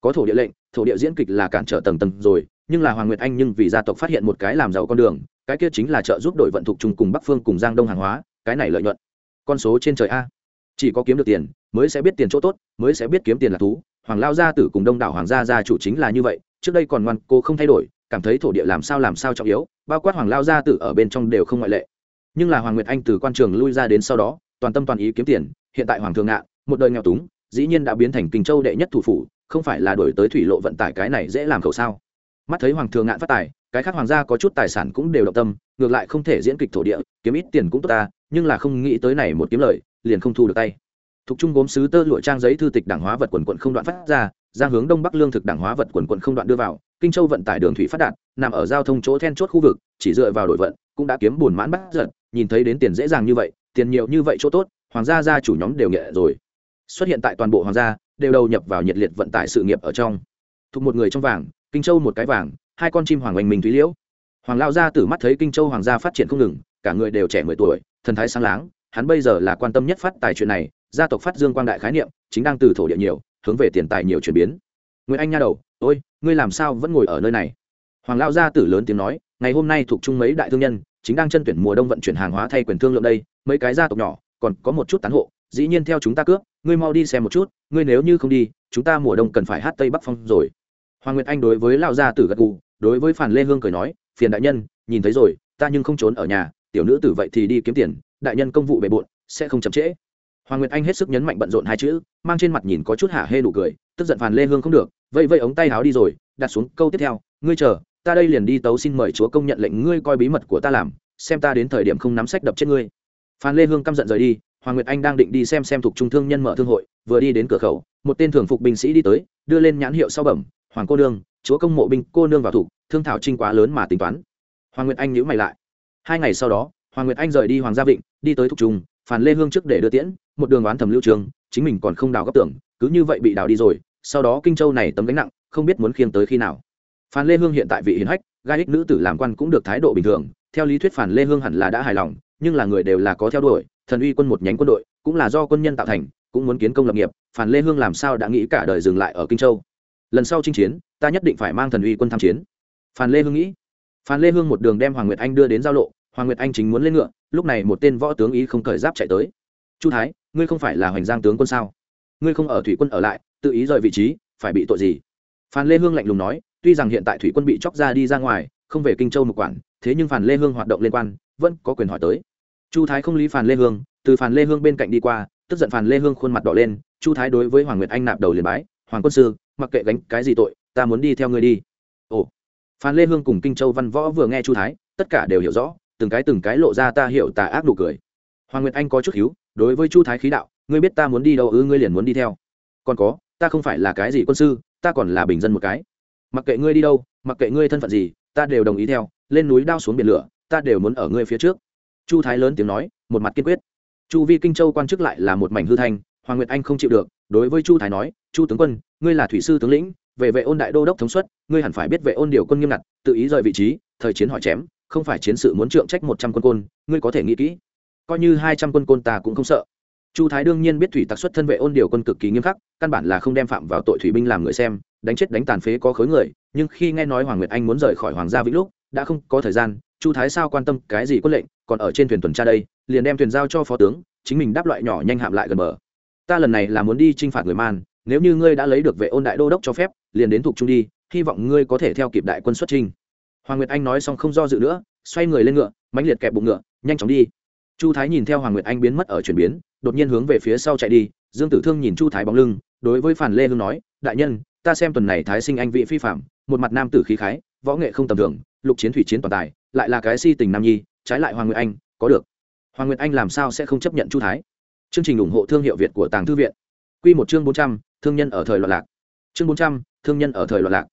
Có thổ địa lệnh, thổ địa diễn kịch là cản trở tầng tầng rồi, nhưng là hoàng nguyệt anh nhưng vì gia tộc phát hiện một cái làm giàu con đường, cái kia chính là trợ giúp đội vận thục chung cùng bắc phương cùng giang đông hàng hóa, cái này lợi nhuận. Con số trên trời a. Chỉ có kiếm được tiền, mới sẽ biết tiền chỗ tốt, mới sẽ biết kiếm tiền là thú. Hoàng lao gia tử cùng đông đảo hoàng gia gia chủ chính là như vậy, trước đây còn ngoan cô không thay đổi cảm thấy thổ địa làm sao làm sao trọng yếu bao quát hoàng lao gia tử ở bên trong đều không ngoại lệ. Nhưng là hoàng nguyệt anh từ quan trường lui ra đến sau đó toàn tâm toàn ý kiếm tiền hiện tại hoàng thượng ngạn một đời nghèo túng dĩ nhiên đã biến thành kinh châu đệ nhất thủ phủ không phải là đổi tới thủy lộ vận tải cái này dễ làm khẩu sao. Mắt thấy hoàng thượng ngạn phát tài cái khác hoàng gia có chút tài sản cũng đều động tâm ngược lại không thể diễn kịch thổ địa kiếm ít tiền cũng tốt ta nhưng là không nghĩ tới này một kiếm lời liền không thu được tay. Thục trung gốm sứ tơ lụa trang giấy thư tịch đảng hóa vật quần quận không đoạn phát ra, ra hướng đông bắc lương thực đảng hóa vật quần quận không đoạn đưa vào, kinh châu vận tải đường thủy phát đạt, nằm ở giao thông chỗ then chốt khu vực, chỉ dựa vào đội vận, cũng đã kiếm buồn mãn bắt giật, nhìn thấy đến tiền dễ dàng như vậy, tiền nhiều như vậy chỗ tốt, hoàng gia gia chủ nhóm đều nghệ rồi. Xuất hiện tại toàn bộ hoàng gia, đều đầu nhập vào nhiệt liệt vận tải sự nghiệp ở trong. thuộc một người trong vàng, kinh châu một cái vàng, hai con chim hoàng oanh mình thúy liễu. Hoàng lao gia tử mắt thấy kinh châu hoàng gia phát triển không ngừng, cả người đều trẻ mười tuổi, thần thái sáng láng, hắn bây giờ là quan tâm nhất phát tài chuyện này, gia tộc phát dương quang đại khái niệm chính đang từ thổ địa nhiều hướng về tiền tài nhiều chuyển biến nguyễn anh nha đầu ôi, ngươi làm sao vẫn ngồi ở nơi này? Hoàng lao gia tử lớn tiếng nói, ngày hôm nay thuộc chung mấy đại thương nhân, chính đang chân tuyển mùa đông vận chuyển hàng hóa thay quyền thương lượng đây, mấy cái gia tộc nhỏ, còn có một chút tán hộ, dĩ nhiên theo chúng ta cướp, ngươi mau đi xem một chút, ngươi nếu như không đi, chúng ta mùa đông cần phải hát tây bắc phong rồi. Hoàng nguyệt anh đối với lao gia tử gật gù, đối với phản lê hương cười nói, phiền đại nhân, nhìn thấy rồi, ta nhưng không trốn ở nhà, tiểu nữ tử vậy thì đi kiếm tiền, đại nhân công vụ bề bộn, sẽ không chậm trễ hoàng nguyệt anh hết sức nhấn mạnh bận rộn hai chữ, mang trên mặt nhìn có chút hả hê đủ cười, tức giận phàn lê hương không được vây vây ống tay áo đi rồi, đặt xuống, câu tiếp theo, ngươi chờ, ta đây liền đi tấu xin mời chúa công nhận lệnh ngươi coi bí mật của ta làm, xem ta đến thời điểm không nắm sách đập chết ngươi. Phan lê hương căm giận rời đi, hoàng nguyệt anh đang định đi xem xem thuộc trung thương nhân mở thương hội, vừa đi đến cửa khẩu, một tên thường phục binh sĩ đi tới, đưa lên nhãn hiệu sau bẩm, hoàng cô nương, chúa công mộ binh, cô nương vào thủ, thương thảo trinh quá lớn mà tính toán. Hoàng nguyệt anh nhíu mày lại. Hai ngày sau đó, hoàng nguyệt anh rời đi hoàng gia vịnh, đi tới thục trung phản lê hương trước để đưa tiễn, một đường oán thầm lưu trường, chính mình còn không đào góc tưởng, cứ như vậy bị đào đi rồi, sau đó kinh châu này tấm gánh nặng, không biết muốn khiêng tới khi nào. Phan lê hương hiện tại vị hiền hách, gai ích nữ tử làm quan cũng được thái độ bình thường, theo lý thuyết phản lê hương hẳn là đã hài lòng, nhưng là người đều là có theo đuổi, thần uy quân một nhánh quân đội, cũng là do quân nhân tạo thành, cũng muốn kiến công lập nghiệp phản lê hương làm sao đã nghĩ cả đời dừng lại ở kinh châu. Lần sau chinh chiến, ta nhất định phải mang thần uy quân tham chiến. Phan lê hương nghĩ. Phan lê hương một đường đem hoàng nguyệt anh đưa đến giao lộ hoàng nguyệt anh chính muốn lên ngựa, lúc này một tên võ tướng ý không cởi giáp chạy tới. Chu thái, ngươi không phải là hoành giang tướng quân sao? Ngươi không ở thủy quân ở lại, tự ý rời vị trí, phải bị tội gì? Phan lê hương lạnh lùng nói, tuy rằng hiện tại thủy quân bị chóc ra đi ra ngoài, không về kinh châu một quản, thế nhưng phan lê hương hoạt động liên quan, vẫn có quyền hỏi tới. Chu thái không lý phan lê hương, từ phan lê hương bên cạnh đi qua, tức giận phan lê hương khuôn mặt đỏ lên, chu thái đối với hoàng nguyệt anh nạp đầu liền bái, hoàng quân sư, mặc kệ gánh cái gì tội, ta muốn đi theo ngươi đi. Ồ. Phan lê hương cùng kinh châu văn võ vừa nghe chu thái, tất cả đều hiểu rõ từng cái từng cái lộ ra ta hiểu tà ác nụ cười. Hoàng nguyệt anh có chút hiếu, đối với chu thái khí đạo, ngươi biết ta muốn đi đâu ư, ngươi liền muốn đi theo. Còn có, ta không phải là cái gì quân sư, ta còn là bình dân một cái. Mặc kệ ngươi đi đâu, mặc kệ ngươi thân phận gì, ta đều đồng ý theo, lên núi đao xuống biển lửa, ta đều muốn ở ngươi phía trước. Chu thái lớn tiếng nói, một mặt kiên quyết. Chu vi kinh châu quan chức lại là một mảnh hư thanh, hoàng nguyệt anh không chịu được, đối với chu thái nói, chu tướng quân, ngươi là thủy sư tướng lĩnh, về vệ ôn đại đô đốc thống suất, ngươi hẳn phải biết vệ ôn điều quân nghiêm ngặt, tự ý rời vị trí, thời chiến hỏi chém không phải chiến sự muốn trượng trách một trăm quân côn, ngươi có thể nghĩ kỹ. Coi như hai trăm quân côn ta cũng không sợ. Chu thái đương nhiên biết thủy tặc xuất thân vệ ôn điều quân cực kỳ nghiêm khắc, căn bản là không đem phạm vào tội thủy binh làm người xem, đánh chết đánh tàn phế có khối người, nhưng khi nghe nói hoàng nguyệt anh muốn rời khỏi hoàng gia vĩnh lúc, đã không có thời gian, chu thái sao quan tâm cái gì quân lệnh, còn ở trên thuyền tuần tra đây, liền đem thuyền giao cho phó tướng, chính mình đáp loại nhỏ nhanh hạm lại gần bờ. Ta lần này là muốn đi chinh phạt người man, nếu như ngươi đã lấy được vệ ôn đại đô đốc cho phép, liền đến thuộc trung đi, hy vọng ngươi có thể theo kịp đại quân xuất trinh hoàng nguyệt anh nói xong không do dự nữa, xoay người lên ngựa, mãnh liệt kẹp bụng ngựa, nhanh chóng đi. Chu thái nhìn theo hoàng nguyệt anh biến mất ở chuyển biến, đột nhiên hướng về phía sau chạy đi. Dương tử thương nhìn chu thái bóng lưng, đối với phản lê hương nói, đại nhân, ta xem tuần này thái sinh anh vị phi phạm, một mặt nam tử khí khái, võ nghệ không tầm thường, lục chiến thủy chiến toàn tài, lại là cái si tình nam nhi, trái lại hoàng nguyệt anh, có được. Hoàng nguyệt anh làm sao sẽ không chấp nhận chu thái? Chương trình ủng hộ thương hiệu việt của tàng thư viện. Q một chương bốn trăm, thương nhân ở thời loạn lạc. Chương bốn trăm, thương nhân ở thời loạn lạc.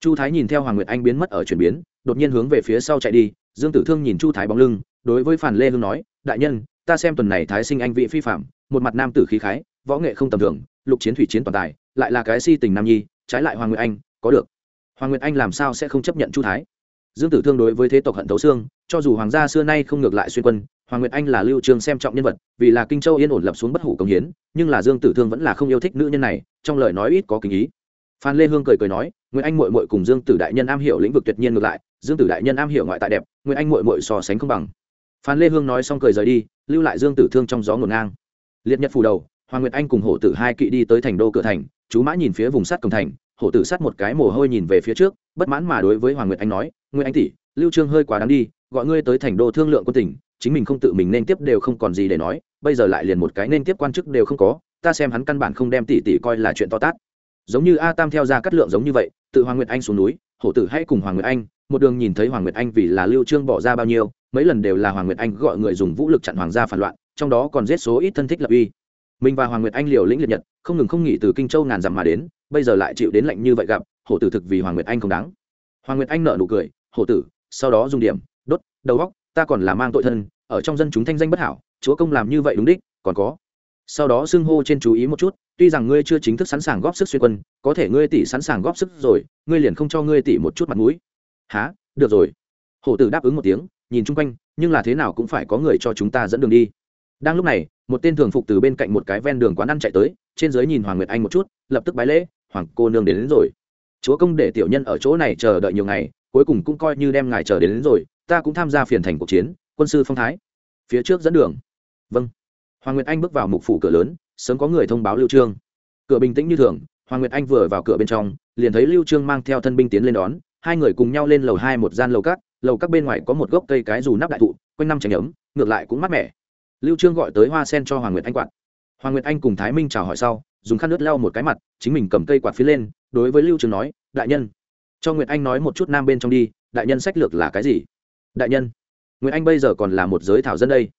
Chu thái nhìn theo hoàng nguyệt anh biến mất ở chuyển biến đột nhiên hướng về phía sau chạy đi, dương tử thương nhìn chu thái bóng lưng, đối với phản lê hương nói, đại nhân, ta xem tuần này thái sinh anh vị phi phạm, một mặt nam tử khí khái, võ nghệ không tầm thường, lục chiến thủy chiến toàn tài, lại là cái si tình nam nhi, trái lại hoàng nguyệt anh, có được. Hoàng nguyệt anh làm sao sẽ không chấp nhận chu thái? Dương tử thương đối với thế tộc hận thấu xương, cho dù hoàng gia xưa nay không ngược lại xuyên quân, hoàng nguyệt anh là lưu trường xem trọng nhân vật, vì là kinh châu yên ổn lập xuống bất hủ công hiến, nhưng là dương tử thương vẫn là không yêu thích nữ nhân này, trong lời nói ít có kính ý. Phan lê hương cười cười nói nguyễn anh mội mội cùng dương tử đại nhân am hiểu lĩnh vực tuyệt nhiên ngược lại dương tử đại nhân am hiểu ngoại tại đẹp nguyên anh mội mội so sánh không bằng. Phan lê hương nói xong cười rời đi, lưu lại dương tử thương trong gió ngổn ngang. Liệt nhật phủ đầu, hoàng nguyệt anh cùng hổ tử hai kỵ đi tới thành đô cửa thành, chú mã nhìn phía vùng sắt cổng thành, hổ tử sắt một cái mồ hôi nhìn về phía trước, bất mãn mà đối với hoàng nguyệt anh nói nguyễn anh tỷ, lưu trương hơi quá đáng đi, gọi ngươi tới thành đô thương lượng quân tỉnh chính mình không tự mình nên tiếp đều không còn gì để nói, bây giờ lại liền một cái nên tiếp quan chức đều không có, ta xem hắn căn bản không đem tỷ tỷ coi là chuyện to tát. Giống như a tam theo ra cắt lượng giống như vậy, tự hoàng nguyệt anh xuống núi, hổ tử hãy cùng hoàng nguyệt anh một đường nhìn thấy hoàng nguyệt anh vì là lưu trương bỏ ra bao nhiêu, mấy lần đều là hoàng nguyệt anh gọi người dùng vũ lực chặn hoàng gia phản loạn, trong đó còn giết số ít thân thích lập uy. Mình và hoàng nguyệt anh liều lĩnh liệt nhật, không ngừng không nghỉ từ kinh châu ngàn dặm mà đến, bây giờ lại chịu đến lệnh như vậy gặp, hổ tử thực vì hoàng nguyệt anh không đáng. Hoàng nguyệt anh nợ nụ cười, hổ tử, sau đó dùng điểm, đốt, đầu góc ta còn là mang tội thân, ở trong dân chúng thanh danh bất hảo, chúa công làm như vậy đúng đích, còn có. Sau đó xưng hô trên chú ý một chút, tuy rằng ngươi chưa chính thức sẵn sàng góp sức xuyên quân, có thể ngươi tỷ sẵn sàng góp sức rồi, ngươi liền không cho ngươi tỷ một chút mặt mũi há được rồi. Hổ tử đáp ứng một tiếng nhìn chung quanh nhưng là thế nào cũng phải có người cho chúng ta dẫn đường đi. Đang lúc này một tên thường phục từ bên cạnh một cái ven đường quán ăn chạy tới trên dưới nhìn hoàng nguyệt anh một chút lập tức bái lễ hoàng cô nương đến, đến rồi. Chúa công để tiểu nhân ở chỗ này chờ đợi nhiều ngày cuối cùng cũng coi như đem ngài chờ đến, đến rồi ta cũng tham gia phiền thành cuộc chiến quân sư phong thái. Phía trước dẫn đường. Vâng. Hoàng nguyệt anh bước vào mục phủ cửa lớn sớm có người thông báo lưu trương. Cửa bình tĩnh như thường hoàng nguyệt anh vừa vào cửa bên trong liền thấy lưu trương mang theo thân binh tiến lên đón hai người cùng nhau lên lầu hai một gian lầu cát, lầu các bên ngoài có một gốc cây cái dù nắp đại thụ, quanh năm tránh ấm ngược lại cũng mát mẻ. Lưu trương gọi tới hoa sen cho hoàng nguyệt anh quạt. Hoàng nguyệt anh cùng thái minh chào hỏi sau, dùng khăn nước lau một cái mặt, chính mình cầm cây quạt phía lên, đối với lưu trương nói, đại nhân. Cho nguyệt anh nói một chút nam bên trong đi, đại nhân sách lược là cái gì? Đại nhân. Nguyệt anh bây giờ còn là một giới thảo dân đây.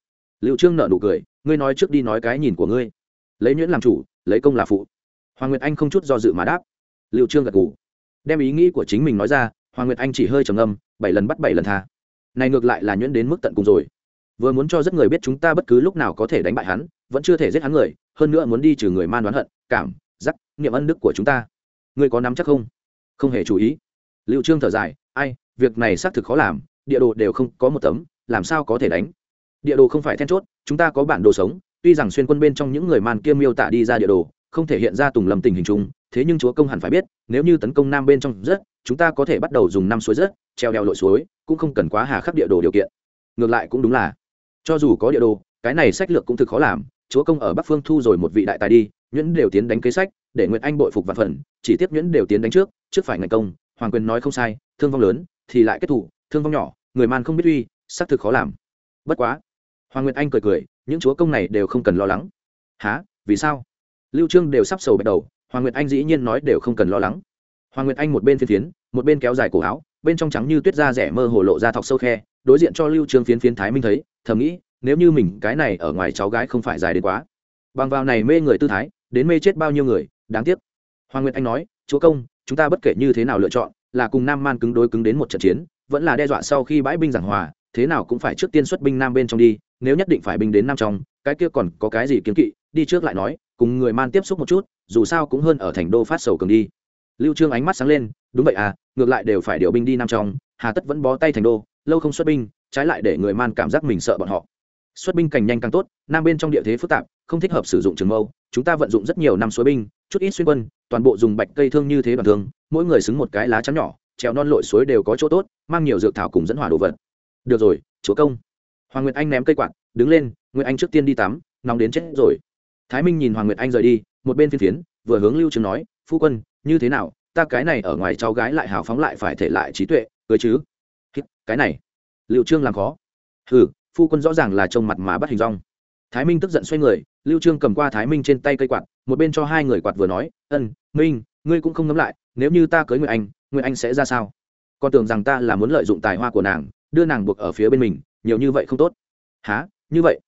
Lưu trương nở nụ cười, ngươi nói trước đi nói cái nhìn của ngươi. Lấy nhuyễn làm chủ, lấy công là phụ. Hoàng nguyệt anh không chút do dự mà đáp. Lưu trương gật gù đem ý nghĩ của chính mình nói ra, hoàng nguyệt anh chỉ hơi trầm âm bảy lần bắt bảy lần tha. Này ngược lại là nhuyễn đến mức tận cùng rồi. Vừa muốn cho rất người biết chúng ta bất cứ lúc nào có thể đánh bại hắn, vẫn chưa thể giết hắn người, hơn nữa muốn đi trừ người man đoán hận, cảm, giác, niệm ân đức của chúng ta. Ngươi có nắm chắc không? Không hề chú ý. Liệu trương thở dài, ai, việc này xác thực khó làm, địa đồ đều không có một tấm, làm sao có thể đánh? Địa đồ không phải then chốt, chúng ta có bản đồ sống, tuy rằng xuyên quân bên trong những người man kia miêu tả đi ra địa đồ, không thể hiện ra tùng lầm tình hình chung thế nhưng chúa công hẳn phải biết, nếu như tấn công nam bên trong rất chúng ta có thể bắt đầu dùng năm suối rất treo đeo lội suối, cũng không cần quá hà khắc địa đồ điều kiện. Ngược lại cũng đúng là. Cho dù có địa đồ, cái này sách lược cũng thực khó làm, chúa công ở bắc phương thu rồi một vị đại tài đi, nhuyễn đều tiến đánh kế sách, để nguyễn anh bội phục vạn phần, chỉ tiếp nhuyễn đều tiến đánh trước trước phải ngày công, hoàng quyền nói không sai, thương vong lớn, thì lại kết thủ, thương vong nhỏ, người man không biết uy, xác thực khó làm. Bất quá, hoàng nguyệt anh cười cười, những chúa công này đều không cần lo lắng. Há vì sao? Lưu trương đều sắp sầu bắt đầu hoàng nguyệt anh dĩ nhiên nói đều không cần lo lắng. Hoàng nguyệt anh một bên phiến phiến, một bên kéo dài cổ áo, bên trong trắng như tuyết da rẻ mơ hồ lộ ra thọc sâu khe, đối diện cho lưu trương phiến phiến thái minh thấy, thầm nghĩ, nếu như mình, cái này ở ngoài cháu gái không phải dài đến quá. Bằng vào này mê người tư thái, đến mê chết bao nhiêu người, đáng tiếc. Hoàng nguyệt anh nói, chúa công, chúng ta bất kể như thế nào lựa chọn, là cùng nam man cứng đối cứng đến một trận chiến, vẫn là đe dọa sau khi bãi binh giảng hòa, thế nào cũng phải trước tiên xuất binh nam bên trong đi, nếu nhất định phải binh đến nam trong, cái kia còn có cái gì kiến kỵ? Đi trước lại nói, cùng người man tiếp xúc một chút dù sao cũng hơn ở thành đô phát sầu cường đi. Lưu trương ánh mắt sáng lên, đúng vậy à ngược lại đều phải điều binh đi nam trong, hà tất vẫn bó tay thành đô, lâu không xuất binh, trái lại để người man cảm giác mình sợ bọn họ. Xuất binh càng nhanh càng tốt, nam bên trong địa thế phức tạp, không thích hợp sử dụng trường mâu, chúng ta vận dụng rất nhiều năm suối binh, chút ít xuyên quân, toàn bộ dùng bạch cây thương như thế bằng thương mỗi người xứng một cái lá chắn nhỏ, trèo non lội suối đều có chỗ tốt, mang nhiều dược thảo cùng dẫn hỏa đồ vật. Được rồi, chúa công. Hoàng nguyệt anh ném cây quạt, đứng lên, nguyệt anh trước tiên đi tắm, nóng đến chết rồi. Thái minh nhìn hoàng nguyệt anh rời đi một bên phiên phiến, vừa hướng lưu trường nói, phu quân, như thế nào? Ta cái này ở ngoài cháu gái lại hào phóng lại phải thể lại trí tuệ cưới chứ? Cái này. Liệu trương làm khó. Hừ, phu quân rõ ràng là trông mặt mà bắt hình rong. Thái minh tức giận xoay người, lưu trương cầm qua thái minh trên tay cây quạt, một bên cho hai người quạt vừa nói, ân, minh, ngươi cũng không ngấm lại, nếu như ta cưới người anh người anh sẽ ra sao? Con tưởng rằng ta là muốn lợi dụng tài hoa của nàng, đưa nàng buộc ở phía bên mình, nhiều như vậy không tốt. Há như vậy?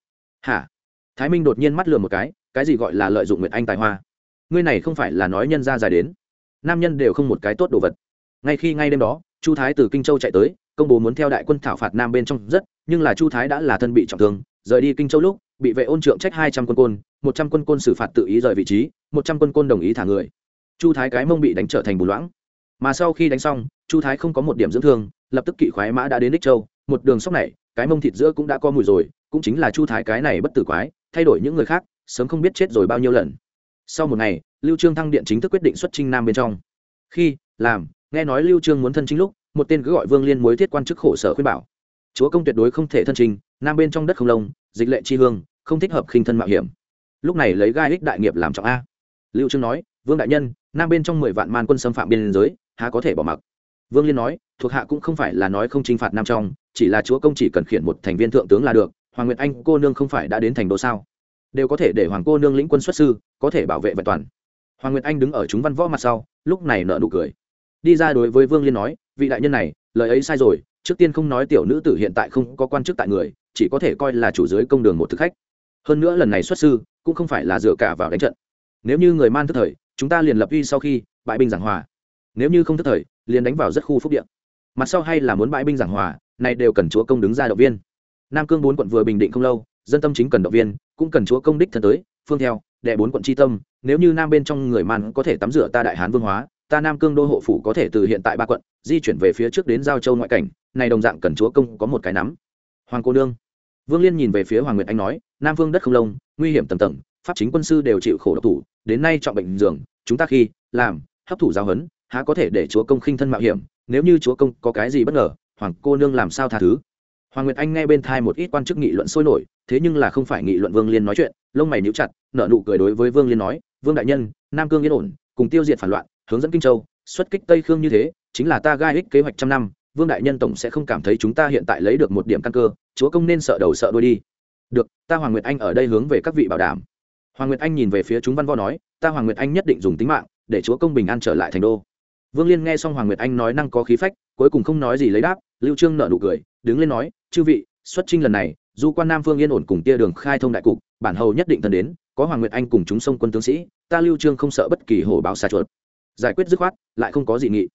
Hả? Thái minh đột nhiên mắt lừa một cái cái gì gọi là lợi dụng nguyệt anh tài hoa? Ngươi này không phải là nói nhân ra dài đến, nam nhân đều không một cái tốt đồ vật. Ngay khi ngay đêm đó, chu thái từ kinh châu chạy tới, công bố muốn theo đại quân thảo phạt nam bên trong rất, nhưng là chu thái đã là thân bị trọng thương, rời đi kinh châu lúc, bị vệ ôn trượng trách hai trăm quân côn, một trăm quân côn xử phạt tự ý rời vị trí, một trăm quân côn đồng ý thả người. Chu thái cái mông bị đánh trở thành bù loãng. Mà sau khi đánh xong, chu thái không có một điểm dưỡng thương, lập tức kỵ khoái mã đã đến đích châu, một đường sóc này, cái mông thịt giữa cũng đã có mùi rồi, cũng chính là chu thái cái này bất tử quái, thay đổi những người khác sớm không biết chết rồi bao nhiêu lần. Sau một ngày, lưu trương thăng điện chính thức quyết định xuất trinh nam bên trong. Khi, làm, nghe nói lưu trương muốn thân chính lúc, một tên cứ gọi vương liên mối thiết quan chức khổ sở khuyên bảo. Chúa công tuyệt đối không thể thân trình nam bên trong đất không lông, dịch lệ chi hương, không thích hợp khinh thân mạo hiểm. Lúc này lấy gai ích đại nghiệp làm trọng a. Lưu trương nói, vương đại nhân, nam bên trong mười vạn man quân xâm phạm biên giới, há có thể bỏ mặc? Vương liên nói, thuộc hạ cũng không phải là nói không chinh phạt nam trong, chỉ là chúa công chỉ cần khiển một thành viên thượng tướng là được, hoàng nguyệt anh cô nương không phải đã đến thành đô sao? Đều có thể để hoàng cô nương lĩnh quân xuất sư, có thể bảo vệ vẹn toàn. Hoàng nguyệt anh đứng ở chúng văn võ mặt sau, lúc này nợ nụ cười. Đi ra đối với vương liên nói, vị đại nhân này, lời ấy sai rồi, trước tiên không nói tiểu nữ tử hiện tại không có quan chức tại người, chỉ có thể coi là chủ dưới công đường một thực khách. Hơn nữa lần này xuất sư, cũng không phải là dựa cả vào đánh trận. Nếu như người man thức thời, chúng ta liền lập uy sau khi bãi binh giảng hòa. Nếu như không thức thời, liền đánh vào rất khu phúc điện mặt sau hay là muốn bãi binh giảng hòa, này đều cần chúa công đứng ra động viên. Nam cương bốn quận vừa bình định không lâu dân tâm chính cần động viên, cũng cần chúa công đích thân tới, phương theo, đệ bốn quận tri tâm, nếu như nam bên trong người man có thể tắm rửa ta đại hán vương hóa, ta nam cương đô hộ phủ có thể từ hiện tại ba quận, di chuyển về phía trước đến giao châu ngoại cảnh, này đồng dạng cần chúa công có một cái nắm. Hoàng cô nương. Vương liên nhìn về phía hoàng nguyệt anh nói, nam vương đất không lông, nguy hiểm tầm tầng, pháp chính quân sư đều chịu khổ độc thủ, đến nay chọn bệnh giường chúng ta khi, làm, hấp thủ giáo huấn, há có thể để chúa công khinh thân mạo hiểm, nếu như chúa công có cái gì bất ngờ, hoàng cô nương làm sao tha thứ? Hoàng nguyệt anh nghe bên thai một ít quan chức nghị luận sôi nổi, thế nhưng là không phải nghị luận vương liên nói chuyện, lông mày níu chặt, nở nụ cười đối với vương liên nói, vương đại nhân, nam cương yên ổn, cùng tiêu diệt phản loạn, hướng dẫn kinh châu, xuất kích tây khương như thế, chính là ta gai ích kế hoạch trăm năm, vương đại nhân tổng sẽ không cảm thấy chúng ta hiện tại lấy được một điểm căn cơ, chúa công nên sợ đầu sợ đuôi đi. Được, ta hoàng nguyệt anh ở đây hướng về các vị bảo đảm. Hoàng nguyệt anh nhìn về phía chúng văn võ nói, ta hoàng nguyệt anh nhất định dùng tính mạng, để chúa công bình an trở lại thành đô. Vương liên nghe xong hoàng nguyệt anh nói năng có khí phách, cuối cùng không nói gì lấy đáp, lưu trương nở nụ cười, đứng lên nói chư vị, xuất trinh lần này dù quan nam phương yên ổn cùng tia đường khai thông đại cục, bản hầu nhất định thân đến, có hoàng nguyệt anh cùng chúng sông quân tướng sĩ, ta lưu trương không sợ bất kỳ hổ báo xa chuột. Giải quyết dứt khoát, lại không có gì nghị.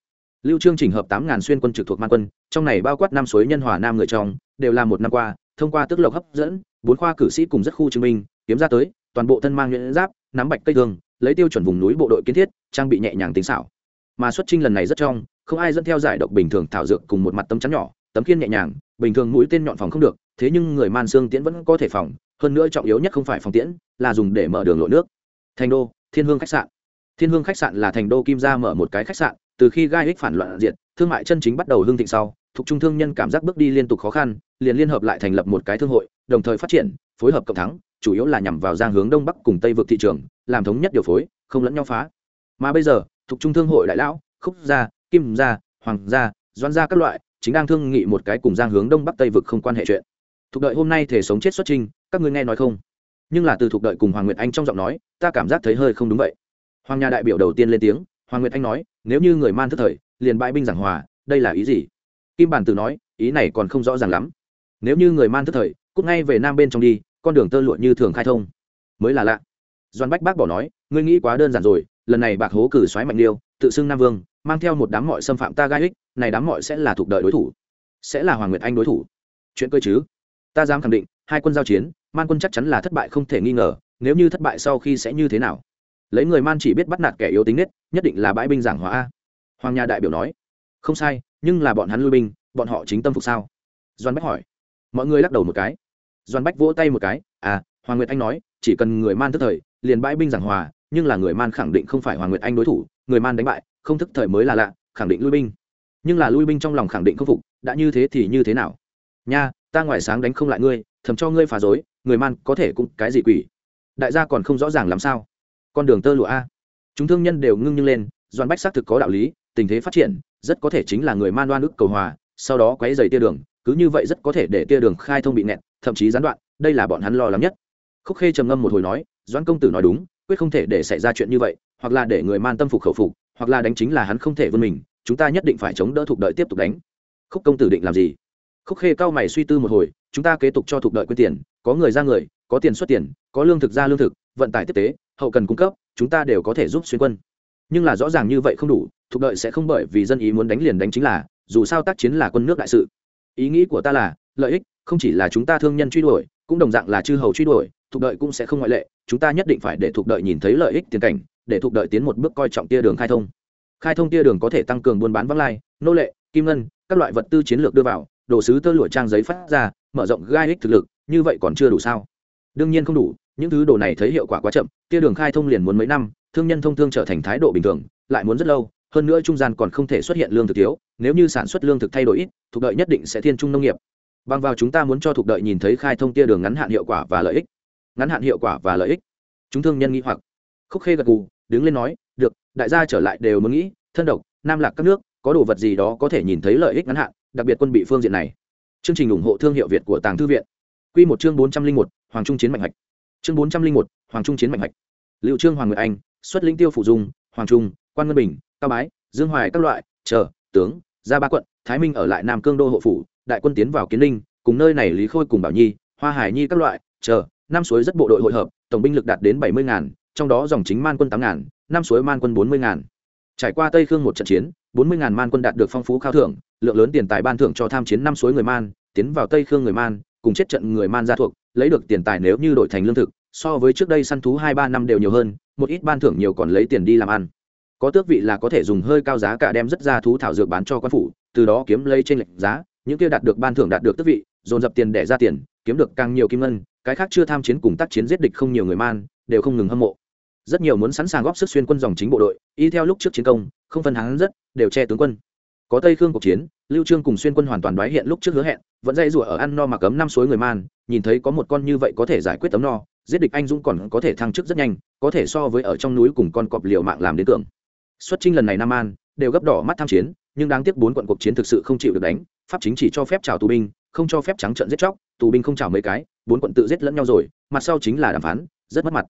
Lưu trương chỉnh hợp tám ngàn xuyên quân trực thuộc man quân, trong này bao quát năm suối nhân hòa nam người trong, đều là một năm qua, thông qua tức lộc hấp dẫn, bốn khoa cử sĩ cùng rất khu chứng minh, kiếm ra tới, toàn bộ thân mang nhuyễn giáp, nắm bạch cây thương, lấy tiêu chuẩn vùng núi bộ đội kiến thiết, trang bị nhẹ nhàng tính xảo. Mà xuất trinh lần này rất trong, không ai dẫn theo giải độc bình thường thảo dược cùng một mặt tấm chắn nhỏ tấm kiên nhẹ nhàng, bình thường mũi tên nhọn phòng không được, thế nhưng người man xương tiễn vẫn có thể phòng, hơn nữa trọng yếu nhất không phải phòng tiễn, là dùng để mở đường lộ nước. Thành đô, thiên hương khách sạn. Thiên hương khách sạn là thành đô kim gia mở một cái khách sạn, từ khi gai hích phản loạn diện thương mại chân chính bắt đầu hưng thịnh sau, thuộc trung thương nhân cảm giác bước đi liên tục khó khăn, liền liên hợp lại thành lập một cái thương hội, đồng thời phát triển, phối hợp cộng thắng, chủ yếu là nhằm vào giang hướng đông bắc cùng tây vực thị trường, làm thống nhất điều phối, không lẫn nhau phá. Mà bây giờ, thuộc trung thương hội đại lão, khúc gia, kim gia, hoàng gia doan gia các loại chính đang thương nghị một cái cùng giang hướng đông bắc tây vực không quan hệ chuyện. Thuộc đợi hôm nay thể sống chết xuất trinh các ngươi nghe nói không? Nhưng là từ thuộc đợi cùng hoàng nguyệt anh trong giọng nói, ta cảm giác thấy hơi không đúng vậy. Hoàng nhà đại biểu đầu tiên lên tiếng, hoàng nguyệt anh nói, nếu như người man thức thời, liền bãi binh giảng hòa, đây là ý gì? Kim bản tử nói, ý này còn không rõ ràng lắm. Nếu như người man thức thời, cút ngay về nam bên trong đi, con đường tơ lụa như thường khai thông. Mới là lạ. Doan bách bác bỏ nói, ngươi nghĩ quá đơn giản rồi, lần này bạc hố cử xoáy mạnh liêu, tự xưng nam vương, mang theo một đám mọi xâm phạm ta gai ích này đám mọi sẽ là thuộc đợi đối thủ, sẽ là hoàng nguyệt anh đối thủ. Chuyện cơ chứ? Ta dám khẳng định, hai quân giao chiến, man quân chắc chắn là thất bại không thể nghi ngờ, nếu như thất bại sau khi sẽ như thế nào? Lấy người man chỉ biết bắt nạt kẻ yếu tính nết, nhất định là bãi binh giảng hóa hoàng nhà đại biểu nói, không sai, nhưng là bọn hắn lui binh, bọn họ chính tâm phục sao? Doan bách hỏi. Mọi người lắc đầu một cái. Doan bách vỗ tay một cái à hoàng nguyệt anh nói, chỉ cần người man thức thời, liền bãi binh giảng hòa, nhưng là người man khẳng định không phải hoàng nguyệt anh đối thủ, người man đánh bại, không thức thời mới là lạ, khẳng định lui binh nhưng là lui binh trong lòng khẳng định không phục, đã như thế thì như thế nào? Nha, ta ngoài sáng đánh không lại ngươi, thầm cho ngươi phá dối người man có thể cũng cái gì quỷ? Đại gia còn không rõ ràng làm sao? Con đường tơ lụa a. Chúng thương nhân đều ngưng nhưng lên doan bách xác thực có đạo lý, tình thế phát triển, rất có thể chính là người man đoan ức cầu hòa, sau đó quấy dày tia đường, cứ như vậy rất có thể để tia đường khai thông bị nẹt thậm chí gián đoạn, đây là bọn hắn lo lắng nhất. Khúc khê trầm ngâm một hồi nói doan công tử nói đúng, quyết không thể để xảy ra chuyện như vậy, hoặc là để người man tâm phục khẩu phục, hoặc là đánh chính là hắn không thể vươn mình chúng ta nhất định phải chống đỡ thuộc đợi tiếp tục đánh. Khúc công tử định làm gì? Khúc khê cao mày suy tư một hồi, chúng ta kế tục cho thuộc đợi quyên tiền, có người ra người, có tiền xuất tiền, có lương thực ra lương thực, vận tải tiếp tế, hậu cần cung cấp, chúng ta đều có thể giúp xuyên quân. Nhưng là rõ ràng như vậy không đủ, thuộc đợi sẽ không bởi vì dân ý muốn đánh liền đánh chính là, dù sao tác chiến là quân nước đại sự. Ý nghĩ của ta là, lợi ích không chỉ là chúng ta thương nhân truy đuổi, cũng đồng dạng là chư hầu truy đuổi, thuộc đợi cũng sẽ không ngoại lệ, chúng ta nhất định phải để thuộc đợi nhìn thấy lợi ích tiền cảnh, để thuộc đợi tiến một bước coi trọng tia đường khai thông khai thông tia đường có thể tăng cường buôn bán vắng lai, nô lệ, kim ngân, các loại vật tư chiến lược đưa vào, đồ sứ tơ lụa trang giấy phát ra, mở rộng gai ích thực lực, như vậy còn chưa đủ sao? Đương nhiên không đủ, những thứ đồ này thấy hiệu quả quá chậm, tia đường khai thông liền muốn mấy năm, thương nhân thông thương trở thành thái độ bình thường, lại muốn rất lâu, hơn nữa trung gian còn không thể xuất hiện lương thực thiếu, nếu như sản xuất lương thực thay đổi ít, thuộc đợi nhất định sẽ thiên trung nông nghiệp. Bằng vào chúng ta muốn cho thuộc đợi nhìn thấy khai thông tia đường ngắn hạn hiệu quả và lợi ích. Ngắn hạn hiệu quả và lợi ích. Chúng thương nhân nghĩ hoặc. Khúc khê gật gù đứng lên nói, được, đại gia trở lại đều muốn nghĩ, thân độc, nam lạc các nước, có đồ vật gì đó có thể nhìn thấy lợi ích ngắn hạn, đặc biệt quân bị phương diện này. Chương trình ủng hộ thương hiệu việt của tàng thư viện. Q một chương bốn trăm linh một, hoàng trung chiến mạnh hạch chương bốn trăm linh một, hoàng trung chiến mạnh hạch liệu trương, hoàng nguyệt anh, xuất lĩnh tiêu phụ dung, hoàng trung, quan ngân bình, cao bái, dương hoài các loại, chờ, tướng, ra ba quận, thái minh ở lại nam cương đô hộ phủ, đại quân tiến vào kiến linh cùng nơi này lý khôi cùng bảo nhi, hoa hải nhi các loại, chờ, năm suối rất bộ đội hội hợp, tổng binh lực đạt đến bảy mươi ngàn trong đó dòng chính man quân tám ngàn, năm suối man quân bốn mươi ngàn. Trải qua tây khương một trận chiến, bốn mươi ngàn man quân đạt được phong phú khao thưởng, lượng lớn tiền tài ban thưởng cho tham chiến năm suối người man, tiến vào tây khương người man, cùng chết trận người man gia thuộc, lấy được tiền tài nếu như đổi thành lương thực, so với trước đây săn thú hai ba năm đều nhiều hơn, một ít ban thưởng nhiều còn lấy tiền đi làm ăn. Có tước vị là có thể dùng hơi cao giá cả đem rất ra thú thảo dược bán cho quan phủ, từ đó kiếm lấy trên lệnh giá, những kia đạt được ban thưởng đạt được tước vị, dồn dập tiền để ra tiền, kiếm được càng nhiều kim ngân, cái khác chưa tham chiến cùng tác chiến giết địch không nhiều người man, đều không ngừng hâm mộ rất nhiều muốn sẵn sàng góp sức xuyên quân dòng chính bộ đội, y theo lúc trước chiến công, không phân hắn rất, đều che tướng quân. Có tây khương cuộc chiến, lưu trương cùng xuyên quân hoàn toàn đoái hiện lúc trước hứa hẹn, vẫn dây rủa ở ăn no mà cấm năm suối người man, nhìn thấy có một con như vậy có thể giải quyết tấm no, giết địch anh dũng còn có thể thăng chức rất nhanh, có thể so với ở trong núi cùng con cọp liều mạng làm đến tưởng. Xuất trinh lần này nam an, đều gấp đỏ mắt tham chiến, nhưng đáng tiếc bốn quận cuộc chiến thực sự không chịu được đánh, pháp chính chỉ cho phép chào tù binh, không cho phép trắng trận giết chóc, tù binh không chào mấy cái, bốn quận tự giết lẫn nhau rồi, mặt sau chính là đàm phán, rất mất mặt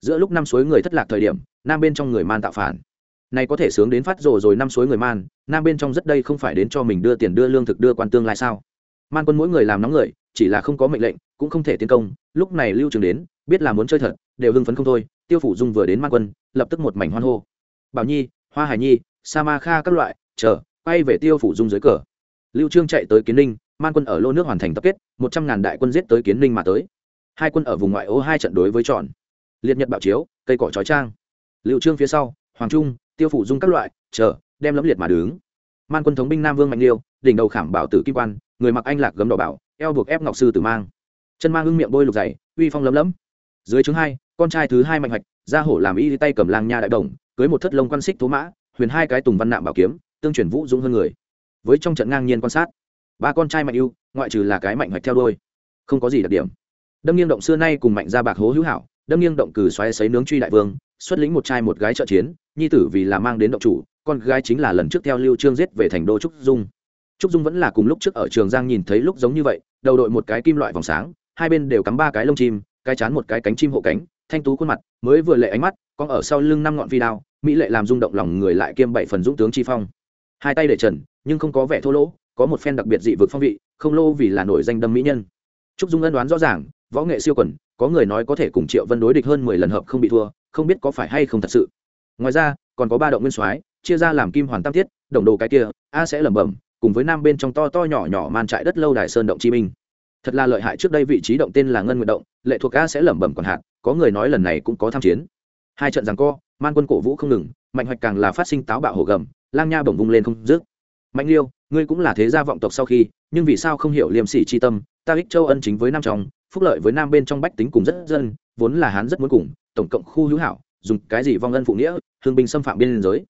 giữa lúc năm suối người thất lạc thời điểm, nam bên trong người man tạo phản. Này có thể sướng đến phát rồ rồi năm suối người man, nam bên trong rất đây không phải đến cho mình đưa tiền, đưa lương thực, đưa quan tương lai sao? Man quân mỗi người làm nóng người, chỉ là không có mệnh lệnh, cũng không thể tiến công, lúc này lưu trường đến, biết là muốn chơi thật, đều hưng phấn không thôi, tiêu phủ dung vừa đến man quân, lập tức một mảnh hoan hô. Bảo nhi, hoa hải nhi, sa ma kha các loại, chờ, quay về tiêu phủ dung dưới cờ. Lưu trương chạy tới kiến ninh, man quân ở lô nước hoàn thành tập kết, một trăm ngàn đại quân giết tới kiến ninh mà tới. Hai quân ở vùng ngoại ô hai trận đối với tròn liệt nhật bạo chiếu, cây cỏ trói trang. Liệu trương phía sau, hoàng trung, tiêu phủ dung các loại, chờ, đem lẫm liệt mà đứng. Man quân thống binh nam vương mạnh liêu, đỉnh đầu khảm bảo tử kim quan, người mặc anh lạc gấm đỏ bảo, eo buộc ép ngọc sư tử mang. Chân mang hưng miệng bôi lục dày, uy phong lấm lấm. Dưới chứng hai, con trai thứ hai mạnh hoạch, ra hổ làm y tay cầm lang nha đại đồng, cưới một thất lông quan xích thố mã, huyền hai cái tùng văn nạm bảo kiếm, tương truyền vũ dũng hơn người. Với trong trận ngang nhiên quan sát, ba con trai mạnh ưu, ngoại trừ là cái mạnh hoạch theo đôi không có gì đặc điểm. Đâm nghiêng động xưa nay cùng mạnh ra bạc hố hữu hảo đâm nghiêng động cử xoáy sấy nướng truy đại vương, xuất lĩnh một trai một gái trợ chiến, nhi tử vì là mang đến động chủ, con gái chính là lần trước theo lưu trương giết về thành đô trúc dung. Trúc dung vẫn là cùng lúc trước ở trường giang nhìn thấy lúc giống như vậy, đầu đội một cái kim loại vòng sáng, hai bên đều cắm ba cái lông chim, cái chán một cái cánh chim hộ cánh, thanh tú khuôn mặt, mới vừa lệ ánh mắt, con ở sau lưng năm ngọn phi đao, mỹ lệ làm rung động lòng người lại kiêm bảy phần dũng tướng chi phong. Hai tay để trần, nhưng không có vẻ thô lỗ, có một phen đặc biệt dị vực phong vị, không lô vì là nổi danh đâm mỹ nhân. Trúc dung ân đoán rõ ràng võ nghệ siêu quần có người nói có thể cùng triệu vân đối địch hơn mười lần hợp không bị thua không biết có phải hay không thật sự. Ngoài ra còn có ba động nguyên soái chia ra làm kim hoàn tam tiết đồng đồ cái kia a sẽ lẩm bẩm cùng với nam bên trong to to nhỏ nhỏ man trại đất lâu đài sơn động chi minh. Thật là lợi hại trước đây vị trí động tên là ngân nguyện động lệ thuộc a sẽ lẩm bẩm còn hạn, có người nói lần này cũng có tham chiến. Hai trận rằng co man quân cổ vũ không ngừng mạnh hoạch càng là phát sinh táo bạo hổ gầm lang nha bổng vung lên không dứt. Mạnh liêu ngươi cũng là thế gia vọng tộc sau khi nhưng vì sao không hiểu liêm sỉ chi tâm ta ích châu ân chính với nam trong phúc lợi với nam bên trong bách tính cùng rất dân, vốn là hán rất muốn cùng, tổng cộng khu hữu hảo, dùng cái gì vong ân phụ nghĩa, hương binh xâm phạm biên giới.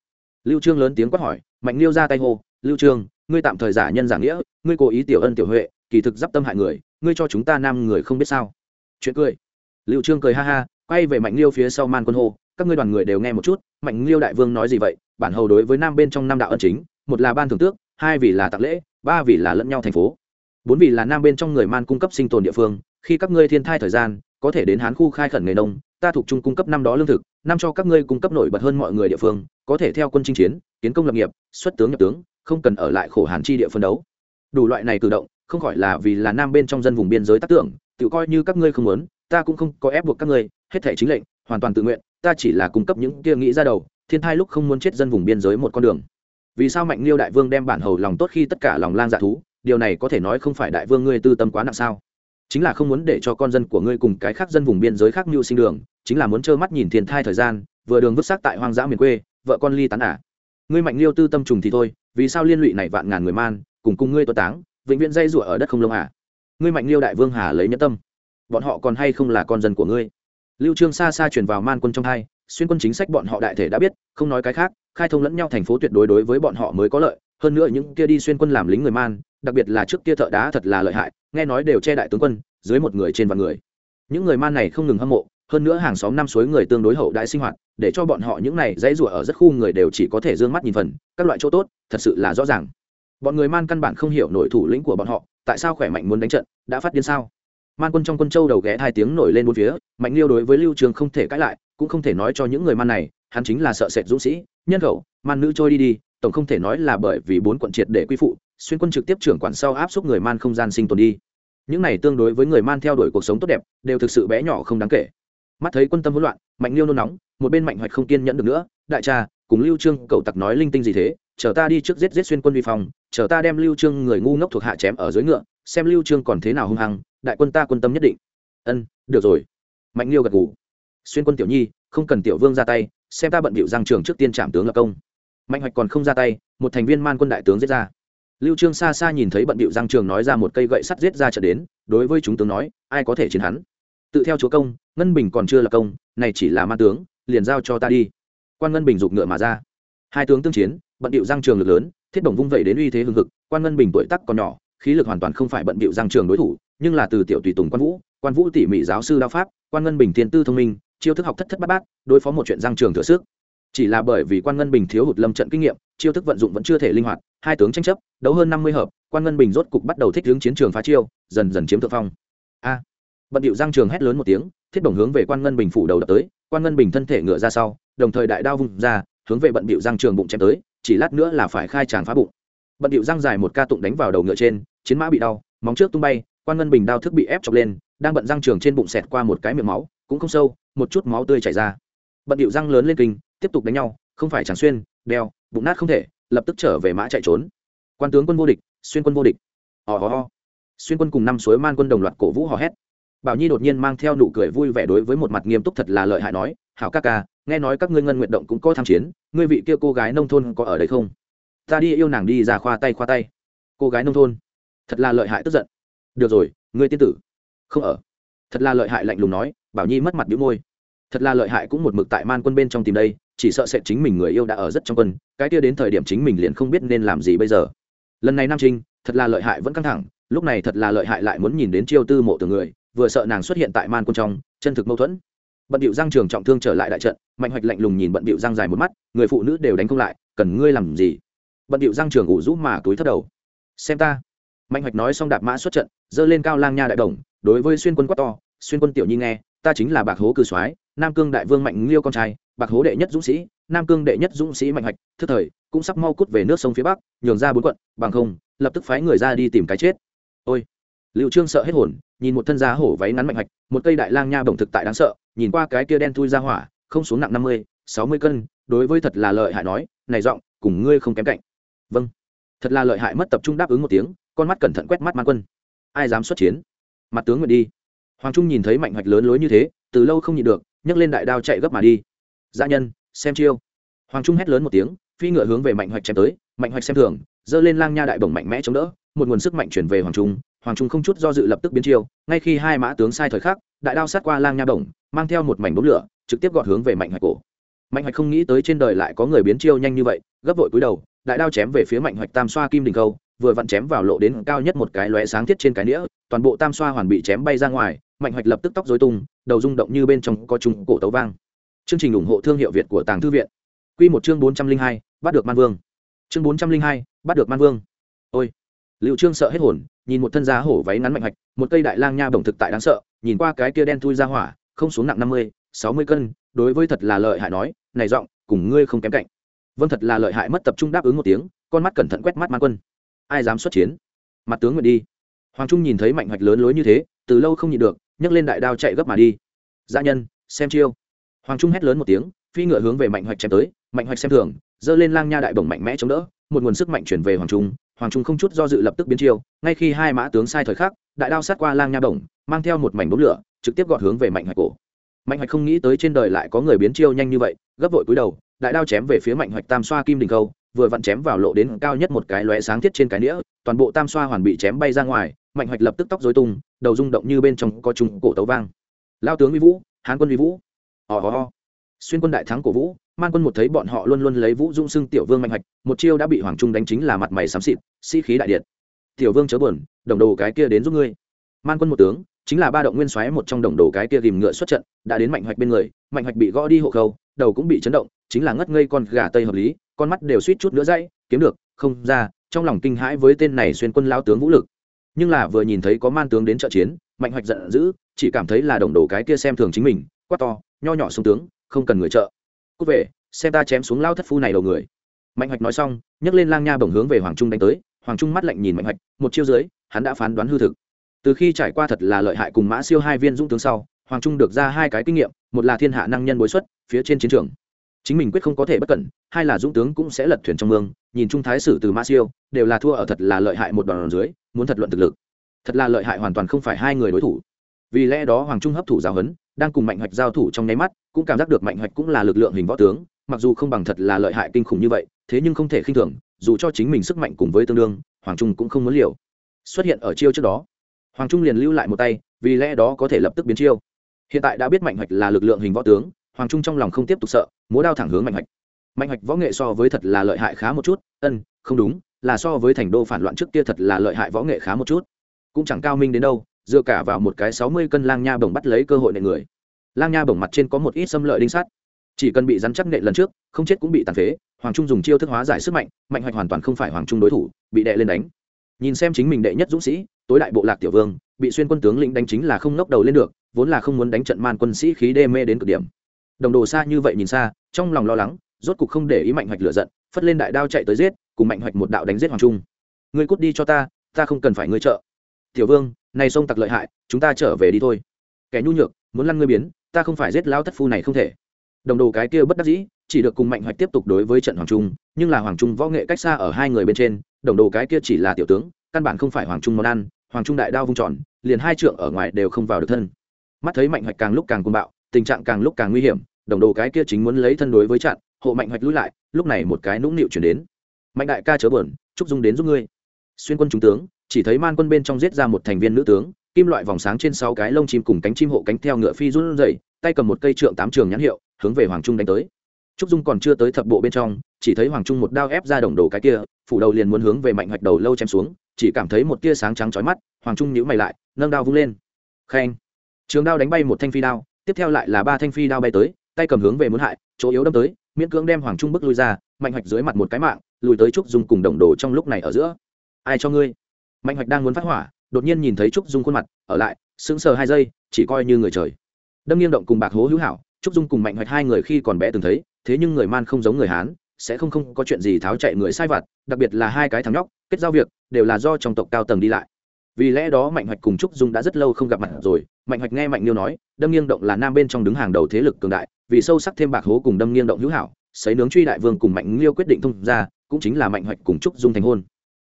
Lưu trương lớn tiếng quát hỏi, mạnh liêu ra tay hô, lưu trương, ngươi tạm thời giả nhân giả nghĩa, ngươi cố ý tiểu ân tiểu huệ, kỳ thực giáp tâm hại người, ngươi cho chúng ta nam người không biết sao. Chuyện cười. Lưu trương cười ha ha, quay về mạnh liêu phía sau man quân hô, các ngươi đoàn người đều nghe một chút, mạnh liêu đại vương nói gì vậy, bản hầu đối với nam bên trong năm đạo ân chính, một là ban thưởng tước, hai vì là tặng lễ, ba vì là lẫn nhau thành phố. Bốn vì là nam bên trong người man cung cấp sinh tồn địa phương khi các ngươi thiên thai thời gian, có thể đến hán khu khai khẩn nghề nông, ta thuộc trung cung cấp năm đó lương thực, năm cho các ngươi cung cấp nổi bật hơn mọi người địa phương, có thể theo quân chinh chiến, kiến công lập nghiệp, xuất tướng nhập tướng, không cần ở lại khổ hàn chi địa phân đấu. Đủ loại này cử động, không khỏi là vì là nam bên trong dân vùng biên giới tác tưởng, tự coi như các ngươi không muốn, ta cũng không có ép buộc các ngươi, hết thể chính lệnh, hoàn toàn tự nguyện, ta chỉ là cung cấp những kia nghĩ ra đầu, thiên thai lúc không muốn chết dân vùng biên giới một con đường. Vì sao mạnh liêu đại vương đem bản hầu lòng tốt khi tất cả lòng lang dạ thú, điều này có thể nói không phải đại vương ngươi tư tâm quá nặng sao? Chính là không muốn để cho con dân của ngươi cùng cái khác dân vùng biên giới khác mưu sinh đường, chính là muốn trơ mắt nhìn thiên thai thời gian, vừa đường vứt xác tại hoang dã miền quê, vợ con ly tán ả. Ngươi mạnh liêu tư tâm trùng thì thôi, vì sao liên lụy này vạn ngàn người man, cùng cùng ngươi tuất táng, vĩnh viễn dây rủa ở đất không lông ả? Ngươi mạnh liêu đại vương hà lấy nhẫn tâm. Bọn họ còn hay không là con dân của ngươi? Lưu trương xa xa truyền vào man quân trong hai, xuyên quân chính sách bọn họ đại thể đã biết, không nói cái khác, khai thông lẫn nhau thành phố tuyệt đối đối với bọn họ mới có lợi hơn nữa những kia đi xuyên quân làm lính người man, đặc biệt là trước kia thợ đá thật là lợi hại, nghe nói đều che đại tướng quân, dưới một người trên vạn người. Những người man này không ngừng hâm mộ, hơn nữa hàng xóm năm suối người tương đối hậu đại sinh hoạt, để cho bọn họ những này dãy rủa ở rất khu người đều chỉ có thể d ư ơ n g mắt nhìn phần, các loại chỗ tốt, thật sự là rõ ràng. Bọn người man căn bản không hiểu nổi thủ lĩnh của bọn họ, tại sao khỏe mạnh muốn đánh trận, đã phát điên sao? Man quân trong quân châu đầu ghé hai tiếng nổi lên bốn phía, mạnh liêu đối với lưu trường không thể cãi lại, cũng không thể nói cho những người man này, hắn chính là sợ sệt dũng sĩ nhân khẩu, man nữ trôi đi đi, tổng không thể nói là bởi vì bốn quận triệt để quy phụ, xuyên quân trực tiếp trưởng quản sau áp suất người man không gian sinh tồn đi. Những này tương đối với người man theo đuổi cuộc sống tốt đẹp, đều thực sự bé nhỏ không đáng kể. Mắt thấy quân tâm hỗn loạn, mạnh liêu nôn nóng, một bên mạnh hoạch không kiên nhẫn được nữa, đại cha, cùng lưu trương cầu tặc nói linh tinh gì thế, chờ ta đi trước giết giết xuyên quân vi phòng, chờ ta đem lưu trương người ngu ngốc thuộc hạ chém ở dưới ngựa, xem lưu trương còn thế nào hung hăng, đại quân ta quân tâm nhất định. Ân, được rồi. Mạnh liêu gật gù. Xuyên quân tiểu nhi, không cần tiểu vương ra tay xem ta bận bịu giang trường trước tiên trạm tướng lập công. Mạnh hoạch còn không ra tay, một thành viên man quân đại tướng giết ra. Lưu trương xa xa nhìn thấy bận bịu giang trường nói ra một cây gậy sắt giết ra trận đến, đối với chúng tướng nói, ai có thể chiến hắn? Tự theo chúa công, ngân bình còn chưa là công, này chỉ là ma tướng, liền giao cho ta đi. Quan ngân bình giục ngựa mà ra. Hai tướng tương chiến, bận bịu giang trường lực lớn, thiết đồng vung vẩy đến uy thế hưng hực, quan ngân bình tuổi tác còn nhỏ, khí lực hoàn toàn không phải bận bịu giang trường đối thủ, nhưng là từ tiểu tùy tùng quan vũ quan vũ tỉ mỉ giáo sư đao pháp, quan ngân bình thiên tư thông minh chiêu thức học thất thất bát bát, đối phó một chuyện giang trường thừa sức. Chỉ là bởi vì quan ngân bình thiếu hụt lâm trận kinh nghiệm, chiêu thức vận dụng vẫn chưa thể linh hoạt, hai tướng tranh chấp, đấu hơn năm mươi hợp, quan ngân bình rốt cục bắt đầu thích hướng chiến trường phá chiêu, dần dần chiếm thượng phong. A! Bận điệu giang trường hét lớn một tiếng, thiết đồng hướng về quan ngân bình phủ đầu đập tới, quan ngân bình thân thể ngựa ra sau, đồng thời đại đao vung ra, hướng về bận điệu giang trường bụng chém tới, chỉ lát nữa là phải khai tràn phá bụng. Bận điệu giang dài một ca tụng đánh vào đầu ngựa trên, chiến mã bị đau, móng trước tung bay, quan ngân bình đao thức bị ép chọc lên, đang bận giang trường trên bụng xẹt qua một cái miệng máu cũng không sâu, một chút máu tươi chảy ra. Bận điệu răng lớn lên kinh, tiếp tục đánh nhau, không phải chẳng xuyên, đeo, bụng nát không thể, lập tức trở về mã chạy trốn. Quan tướng quân vô địch, xuyên quân vô địch. Ò ho ho. Xuyên quân cùng năm suối man quân đồng loạt cổ vũ hò hét. Bảo nhi đột nhiên mang theo nụ cười vui vẻ đối với một mặt nghiêm túc thật là lợi hại nói, hảo ca ca, nghe nói các ngươi ngân nguyện động cũng có tham chiến, ngươi vị kia cô gái nông thôn có ở đây không? Ta đi yêu nàng đi ra khoa tay khoa tay. Cô gái nông thôn? Thật là lợi hại tức giận. Được rồi, ngươi tiên tử. Không ở. Thật là lợi hại, lạnh lùng nói bảo nhi mất mặt đĩu môi. Thật là lợi hại cũng một mực tại man quân bên trong tìm đây, chỉ sợ sẽ chính mình người yêu đã ở rất trong quân, cái kia đến thời điểm chính mình liền không biết nên làm gì bây giờ. Lần này nam trinh, thật là lợi hại vẫn căng thẳng, lúc này thật là lợi hại lại muốn nhìn đến chiêu tư mộ từ người, vừa sợ nàng xuất hiện tại man quân trong, chân thực mâu thuẫn. Bận điệu giang trường trọng thương trở lại đại trận, mạnh hoạch lạnh lùng nhìn bận điệu giang dài một mắt, người phụ nữ đều đánh không lại, cần ngươi làm gì? Bận điệu giang trường ủ rũ mà túi thất đầu. Xem ta. Mạnh hoạch nói xong đạp mã xuất trận dơ lên cao lang nha đại đồng, đối với xuyên quân quát to, xuyên quân tiểu nhi nghe ta chính là bạc hố cư soái, nam cương đại vương mạnh liêu con trai, bạc hố đệ nhất dũng sĩ, nam cương đệ nhất dũng sĩ mạnh hoạch, thức thời, cũng sắp mau cút về nước sông phía bắc, nhường ra bốn quận, bằng không, lập tức phái người ra đi tìm cái chết. Ôi! Liệu trương sợ hết hồn, nhìn một thân giá hổ váy ngắn mạnh hoạch, một cây đại lang nha bổng thực tại đáng sợ, nhìn qua cái kia đen thui ra hỏa, không xuống nặng năm mươi, sáu mươi cân, đối với thật là lợi hại nói, này giọng, cùng ngươi không kém cạnh. Vâng. Thật là lợi hại mất tập trung đáp ứng một tiếng, con mắt cẩn thận quét mắt man quân. Ai dám xuất chiến? Mặt tướng nguyện đi hoàng trung nhìn thấy mạnh hoạch lớn lối như thế, từ lâu không nhịn được, nhấc lên đại đao chạy gấp mà đi. Dã nhân, xem chiêu. Hoàng trung hét lớn một tiếng, phi ngựa hướng về mạnh hoạch chém tới mạnh hoạch xem thường, giơ lên lang nha đại bổng mạnh mẽ chống đỡ, một nguồn sức mạnh chuyển về hoàng trung. Hoàng trung không chút do dự lập tức biến chiêu, ngay khi hai mã tướng sai thời khắc, đại đao sát qua lang nha bổng, mang theo một mảnh đốm lửa, trực tiếp gọt hướng về mạnh hoạch cổ. Mạnh hoạch không nghĩ tới trên đời lại có người biến chiêu nhanh như vậy, gấp vội cúi đầu, đại đao chém về phía mạnh hoạch tam xoa kim đình câu vừa vặn chém vào lộ đến cao nhất một cái lóe sáng thiết trên cái nĩa, toàn bộ tam xoa hoàn bị chém bay ra ngoài, mạnh hoạch lập tức tóc dối tung, đầu rung động như bên trong có trùng cổ tấu vang. Chương trình ủng hộ thương hiệu việt của tàng thư viện. Q một chương bốn trăm linh hai, bắt được man vương. Chương bốn trăm linh hai, bắt được man vương. Ôi. Liệu trương sợ hết hồn, nhìn một thân giá hổ váy ngắn mạnh hoạch, một cây đại lang nha bổng thực tại đáng sợ, nhìn qua cái kia đen thui ra hỏa, không xuống nặng năm mươi, sáu mươi cân, đối với thật là lợi hại nói, này giọng, cùng ngươi không kém cạnh. Vâng thật là lợi hại, mất tập trung đáp ứng một tiếng, con mắt cẩn thận quét mắt man quân ai dám xuất chiến? Mặt tướng nguyện đi. Hoàng trung nhìn thấy mạnh hoạch lớn lối như thế, từ lâu không nhịn được, nhấc lên đại đao chạy gấp mà đi. Dã nhân, xem chiêu. Hoàng trung hét lớn một tiếng, phi ngựa hướng về mạnh hoạch chém tới mạnh hoạch xem thường, giơ lên lang nha đại bổng mạnh mẽ chống đỡ, một nguồn sức mạnh chuyển về hoàng trung. Hoàng trung không chút do dự lập tức biến chiêu, ngay khi hai mã tướng sai thời khắc, đại đao sát qua lang nha bổng, mang theo một mảnh đốm lửa, trực tiếp gọt hướng về mạnh hoạch cổ. Mạnh hoạch không nghĩ tới trên đời lại có người biến chiêu nhanh như vậy, gấp vội cúi đầu, đại đao chém về phía mạnh hoạch tam xoa kim đình khâu vừa vặn chém vào lộ đến cao nhất một cái lóe sáng thiết trên cái nĩa, toàn bộ tam xoa hoàn bị chém bay ra ngoài, mạnh hoạch lập tức tóc dối tung, đầu rung động như bên trong có trùng cổ tấu vang. Lao tướng vi vũ, hán quân vi vũ. Ho ho ho. Xuyên quân đại thắng cổ vũ, man quân một thấy bọn họ luôn luôn lấy vũ dung xưng tiểu vương mạnh hoạch, một chiêu đã bị hoàng trung đánh chính là mặt mày xám xịt, sĩ、si、khí đại điện. Tiểu vương chớ buồn, đồng đồ cái kia đến giúp ngươi. Man quân một tướng, chính là ba động nguyên xoáy một trong đồng đồ cái kia ghìm ngựa xuất trận, đã đến mạnh hoạch bên người, mạnh hoạch bị gõ đi hộ khâu đầu cũng bị chấn động, chính là ngất ngây con gà tây hợp lý con mắt đều suýt chút nữa dãy, kiếm được, không ra, trong lòng kinh hãi với tên này xuyên quân lao tướng vũ lực. Nhưng là vừa nhìn thấy có man tướng đến trợ chiến, mạnh hoạch giận dữ, chỉ cảm thấy là đồng đồ cái kia xem thường chính mình, quát to, nho nhỏ xuống tướng, không cần người trợ. Cút về, xem ta chém xuống lao thất phu này đầu người. Mạnh hoạch nói xong, nhấc lên lang nha bổng hướng về hoàng trung đánh tới, hoàng trung mắt lạnh nhìn mạnh hoạch, một chiêu dưới, hắn đã phán đoán hư thực. Từ khi trải qua thật là lợi hại cùng mã siêu hai viên dũng tướng sau, hoàng trung được ra hai cái kinh nghiệm, một là thiên hạ năng nhân bối xuất, phía trên chiến trường chính mình quyết không có thể bất cẩn, hai là dũng tướng cũng sẽ lật thuyền trong mương, nhìn trung thái sử từ Ma siêu, đều là thua ở thật là lợi hại một đòn dưới, muốn thật luận thực lực. Thật là lợi hại hoàn toàn không phải hai người đối thủ. Vì lẽ đó hoàng trung hấp thủ giáo huấn, đang cùng mạnh hoạch giao thủ trong nháy mắt, cũng cảm giác được mạnh hoạch cũng là lực lượng hình võ tướng, mặc dù không bằng thật là lợi hại kinh khủng như vậy, thế nhưng không thể khinh thường, dù cho chính mình sức mạnh cùng với tương đương, hoàng trung cũng không muốn liều. Xuất hiện ở chiêu trước đó, hoàng trung liền lưu lại một tay, vì lẽ đó có thể lập tức biến chiêu. Hiện tại đã biết mạnh hoạch là lực lượng hình võ tướng hoàng trung trong lòng không tiếp tục sợ, múa đao thẳng hướng mạnh hoạch mạnh hoạch võ nghệ so với thật là lợi hại khá một chút, ân, không đúng, là so với thành đô phản loạn trước kia thật là lợi hại võ nghệ khá một chút. Cũng chẳng cao minh đến đâu, dựa cả vào một cái sáu mươi cân lang nha bồng bắt lấy cơ hội nệ người. Lang nha bồng mặt trên có một ít xâm lợi đinh sát. Chỉ cần bị rắn chắc nệ lần trước, không chết cũng bị tàn phế. Hoàng trung dùng chiêu thức hóa giải sức mạnh mạnh hoạch hoàn toàn không phải hoàng trung đối thủ, bị đệ lên đánh. Nhìn xem chính mình đệ nhất dũng sĩ, tối đại bộ lạc tiểu vương, bị xuyên quân tướng lĩnh đánh chính là không ngóc đầu lên được, vốn là không muốn đánh trận man quân sĩ khí đê mê đến cực điểm đồng đồ xa như vậy nhìn xa, trong lòng lo lắng, rốt cục không để ý mạnh hoạch lựa giận, phất lên đại đao chạy tới giết, cùng mạnh hoạch một đạo đánh giết hoàng trung. Ngươi cút đi cho ta ta không cần phải ngươi trợ. Tiểu vương, này sông tặc lợi hại, chúng ta trở về đi thôi. Kẻ nhu nhược, muốn lăn ngươi biến, ta không phải giết lao thất phu này không thể. Đồng đồ cái kia bất đắc dĩ, chỉ được cùng mạnh hoạch tiếp tục đối với trận hoàng trung, nhưng là hoàng trung võ nghệ cách xa ở hai người bên trên, đồng đồ cái kia chỉ là tiểu tướng, căn bản không phải hoàng trung món ăn, hoàng trung đại đao vung tròn, liền hai trượng ở ngoài đều không vào được thân. Mắt thấy mạnh hoạch càng lúc càng côn bạo tình trạng càng lúc càng nguy hiểm, đồng đồ cái kia chính muốn lấy thân đối với chặn, hộ mạnh hoạch lui lại, lúc này một cái nũng nịu chuyển đến. Mạnh đại ca chớ bờn trúc dung đến giúp ngươi. Xuyên quân trung tướng, chỉ thấy man quân bên trong giết ra một thành viên nữ tướng, kim loại vòng sáng trên sáu cái lông chim cùng cánh chim hộ cánh theo ngựa phi run rẩy, tay cầm một cây trượng tám trường nhãn hiệu, hướng về hoàng trung đánh tới. Trúc dung còn chưa tới thập bộ bên trong, chỉ thấy hoàng trung một đao ép ra đồng đồ cái kia, phủ đầu liền muốn hướng về mạnh hoạch đầu lâu chém xuống, chỉ cảm thấy một tia sáng trắng chói mắt, hoàng trung nhíu mày lại, nâng đao vung lên. Khen. Trường đao đánh bay một thanh phi đao tiếp theo lại là ba thanh phi đao bay tới, tay cầm hướng về muốn hại, chỗ yếu đâm tới, miễn cưỡng đem hoàng trung bước lui ra, mạnh hoạch dưới mặt một cái mạng, lùi tới trúc dung cùng đồng đồ trong lúc này ở giữa. Ai cho ngươi? Mạnh hoạch đang muốn phát hỏa, đột nhiên nhìn thấy trúc dung khuôn mặt, ở lại, sững sờ hai giây, chỉ coi như người trời. Đâm nghiêng động cùng bạc hố hữu hảo, trúc dung cùng mạnh hoạch hai người khi còn bé từng thấy, thế nhưng người man không giống người hán, sẽ không không có chuyện gì tháo chạy người sai vặt, đặc biệt là hai cái thằng nhóc, kết giao việc, đều là do trong tộc cao tầng đi lại vì lẽ đó mạnh hoạch cùng trúc dung đã rất lâu không gặp mặt rồi. Mạnh hoạch nghe mạnh liêu nói, đâm nghiêng động là nam bên trong đứng hàng đầu thế lực cường đại, vì sâu sắc thêm bạc hố cùng đâm nghiêng động hữu hảo xấy nướng truy đại vương cùng mạnh liêu quyết định thông ra cũng chính là mạnh hoạch cùng trúc dung thành hôn.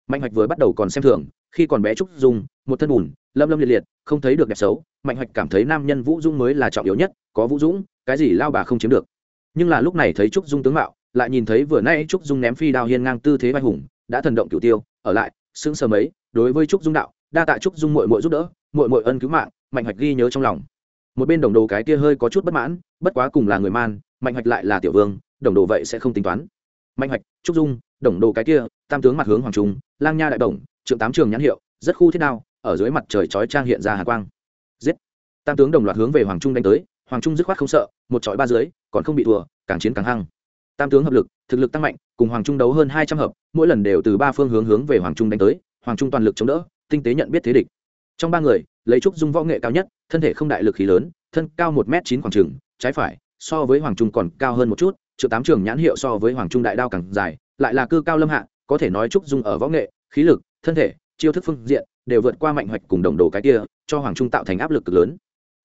Mạnh hoạch vừa bắt đầu còn xem thường, khi còn bé trúc dung, một thân bùn, lâm lâm liệt liệt, không thấy được đẹp xấu, mạnh hoạch cảm thấy nam nhân vũ dung mới là trọng yếu nhất, có vũ dũng, cái gì lao bà không chiếm được. Nhưng là lúc này thấy trúc dung tướng mạo, lại nhìn thấy vừa nay trúc dung ném phi đao hiên ngang tư thế vai hùng, đã thần động cửu tiêu, ở lại, sững sờ mấy, đối với trúc dung đạo đa tạ trúc dung muội muội giúp đỡ muội muội ân cứu mạng, mạnh hoạch ghi nhớ trong lòng. Một bên đồng đồ cái kia hơi có chút bất mãn, bất quá cùng là người man, mạnh hoạch lại là tiểu vương, đồng đồ vậy sẽ không tính toán. Mạnh hoạch trúc dung, đồng đồ cái kia, tam tướng mặt hướng hoàng trung, lang nha đại đồng trượng tám trường nhãn hiệu, rất khu thiết đao, ở dưới mặt trời chói trang hiện ra hà quang. Giết! Tam tướng đồng loạt hướng về hoàng trung đánh tới, hoàng trung dứt khoát không sợ, một trọi ba dưới, còn không bị thua, càng chiến càng hăng. Tam tướng hợp lực, thực lực tăng mạnh, cùng hoàng trung đấu hơn hai trăm hợp, mỗi lần đều từ ba phương hướng hướng về hoàng trung đánh tới, hoàng trung toàn lực chống đỡ tinh tế nhận biết thế địch. Trong ba người, lấy trúc dung võ nghệ cao nhất, thân thể không đại lực khí lớn, thân cao một m chín khoảng trừng trái phải, so với hoàng trung còn cao hơn một chút triệu tám trường nhãn hiệu so với hoàng trung đại đao càng dài, lại là cư cao lâm hạ, có thể nói trúc dung ở võ nghệ, khí lực, thân thể, chiêu thức phương diện, đều vượt qua mạnh hoạch cùng đồng đồ cái kia, cho hoàng trung tạo thành áp lực cực lớn.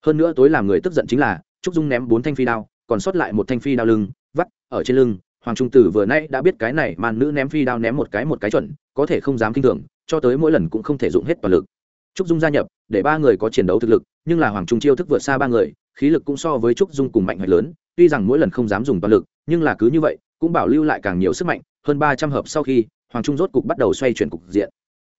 Hơn nữa tối làm người tức giận chính là, trúc dung ném bốn thanh phi đao, còn sót lại một thanh phi đao lưng, vắt, ở trên lưng, hoàng trung tử vừa nay đã biết cái này, màn nữ ném phi đao ném một cái một cái chuẩn, có thể không dám kinh thường cho tới mỗi lần cũng không thể dụng hết toàn lực. Trúc dung gia nhập, để ba người có chiến đấu thực lực, nhưng là hoàng trung chiêu thức vượt xa ba người, khí lực cũng so với trúc dung cùng mạnh hoạch lớn, tuy rằng mỗi lần không dám dùng toàn lực, nhưng là cứ như vậy, cũng bảo lưu lại càng nhiều sức mạnh, hơn ba trăm hợp sau khi, hoàng trung rốt cục bắt đầu xoay chuyển cục diện.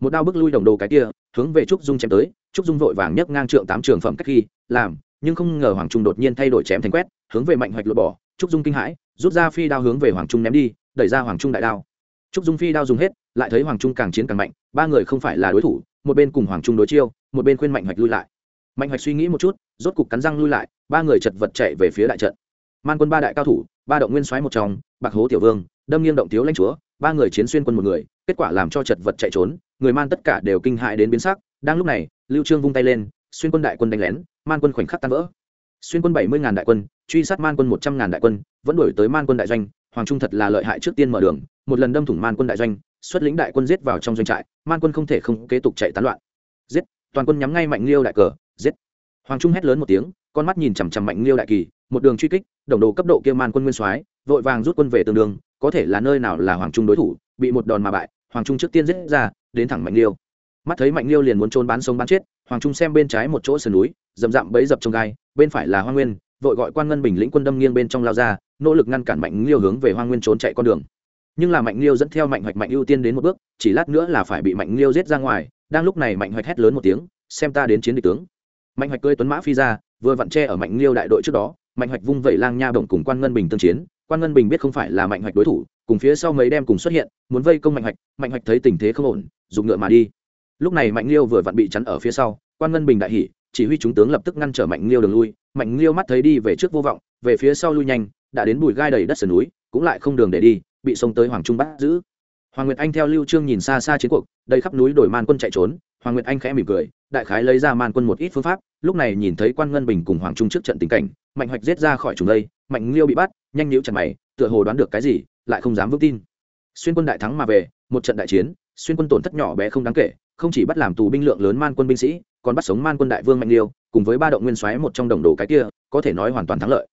Một đao bước lui đồng đồ cái kia, hướng về trúc dung chém tới, trúc dung vội vàng nhấc ngang trượng tám trường phẩm cách khi, làm, nhưng không ngờ hoàng trung đột nhiên thay đổi chém thành quét, hướng về mạnh hoạch lột bỏ, trúc dung kinh hãi, rút ra phi đao hướng về hoàng trung ném đi, đẩy ra hoàng trung đại đao. Trúc dung phi đao dùng hết, lại thấy hoàng trung càng chiến càng mạnh ba người không phải là đối thủ, một bên cùng hoàng trung đối chiêu, một bên khuyên mạnh hoạch lui lại. Mạnh hoạch suy nghĩ một chút, rốt cục cắn răng lui lại, ba người chật vật chạy về phía đại trận. Man quân ba đại cao thủ, ba động nguyên soái một trong, bạc hố tiểu vương, đâm nghiêng động thiếu lãnh chúa, ba người chiến xuyên quân một người, kết quả làm cho chật vật chạy trốn, người man tất cả đều kinh hại đến biến sắc, đang lúc này, lưu trương vung tay lên, xuyên quân đại quân đánh lén, man quân khoảnh khắc tan vỡ. Xuyên quân bảy mươi ngàn đại quân, truy sát man quân một trăm ngàn đại quân, vẫn đuổi tới man quân đại doanh, hoàng trung thật là lợi hại trước tiên mở đường, một lần đâm thủng man quân đại doanh xuất lĩnh đại quân giết vào trong doanh trại, man quân không thể không kế tục chạy tán loạn. Giết, toàn quân nhắm ngay mạnh liêu đại cờ, giết. Hoàng trung hét lớn một tiếng, con mắt nhìn chằm chằm mạnh liêu đại kỳ, một đường truy kích, đồng đồ cấp độ kia man quân nguyên soái, vội vàng rút quân về tương đương, có thể là nơi nào là hoàng trung đối thủ, bị một đòn mà bại, hoàng trung trước tiên giết ra, đến thẳng mạnh liêu. Mắt thấy mạnh liêu liền muốn trốn bán sống bán chết, hoàng trung xem bên trái một chỗ sườn núi dầm dạm bấy dập trong gai, bên phải là hoa nguyên, vội gọi quan ngân bình lĩnh quân đâm nghiêng bên trong lao ra, nỗ lực ngăn cản mạnh liêu hướng về hoa nguyên trốn chạy con đường nhưng là mạnh liêu dẫn theo mạnh hoạch mạnh ưu tiên đến một bước, chỉ lát nữa là phải bị mạnh liêu giết ra ngoài, đang lúc này mạnh hoạch hét lớn một tiếng, xem ta đến chiến địch tướng. Mạnh hoạch cơi tuấn mã phi ra, vừa vặn tre ở mạnh liêu đại đội trước đó, mạnh hoạch vung vẩy lang nha bổng cùng quan ngân bình tương chiến. Quan ngân bình biết không phải là mạnh hoạch đối thủ, cùng phía sau mấy đem cùng xuất hiện, muốn vây công mạnh hoạch mạnh hoạch thấy tình thế không ổn, dùng ngựa mà đi. Lúc này mạnh liêu vừa vặn bị chắn ở phía sau, quan ngân bình đại hỉ, chỉ huy chúng tướng lập tức ngăn trở mạnh liêu đường lui. Mạnh liêu mắt thấy đi về trước vô vọng, về phía sau lui nhanh, đã đến bụi gai đầy đất sườn núi, cũng lại không đường để đi bị xông tới hoàng trung bắt giữ. Hoàng nguyệt anh theo lưu trương nhìn xa xa chiến cuộc, đầy khắp núi đổi man quân chạy trốn, hoàng nguyệt anh khẽ mỉm cười, đại khái lấy ra man quân một ít phương pháp, lúc này nhìn thấy quan ngân bình cùng hoàng trung trước trận tình cảnh, mạnh hoạch giết ra khỏi trùng đây mạnh liêu bị bắt, nhanh liễu chặt mày, tựa hồ đoán được cái gì, lại không dám vững tin. Xuyên quân đại thắng mà về, một trận đại chiến, xuyên quân tổn thất nhỏ bé không đáng kể, không chỉ bắt làm tù binh lượng lớn man quân binh sĩ, còn bắt sống man quân đại vương mạnh liêu, cùng với ba động nguyên soái một trong đồng đồ cái kia, có thể nói hoàn toàn thắng lợi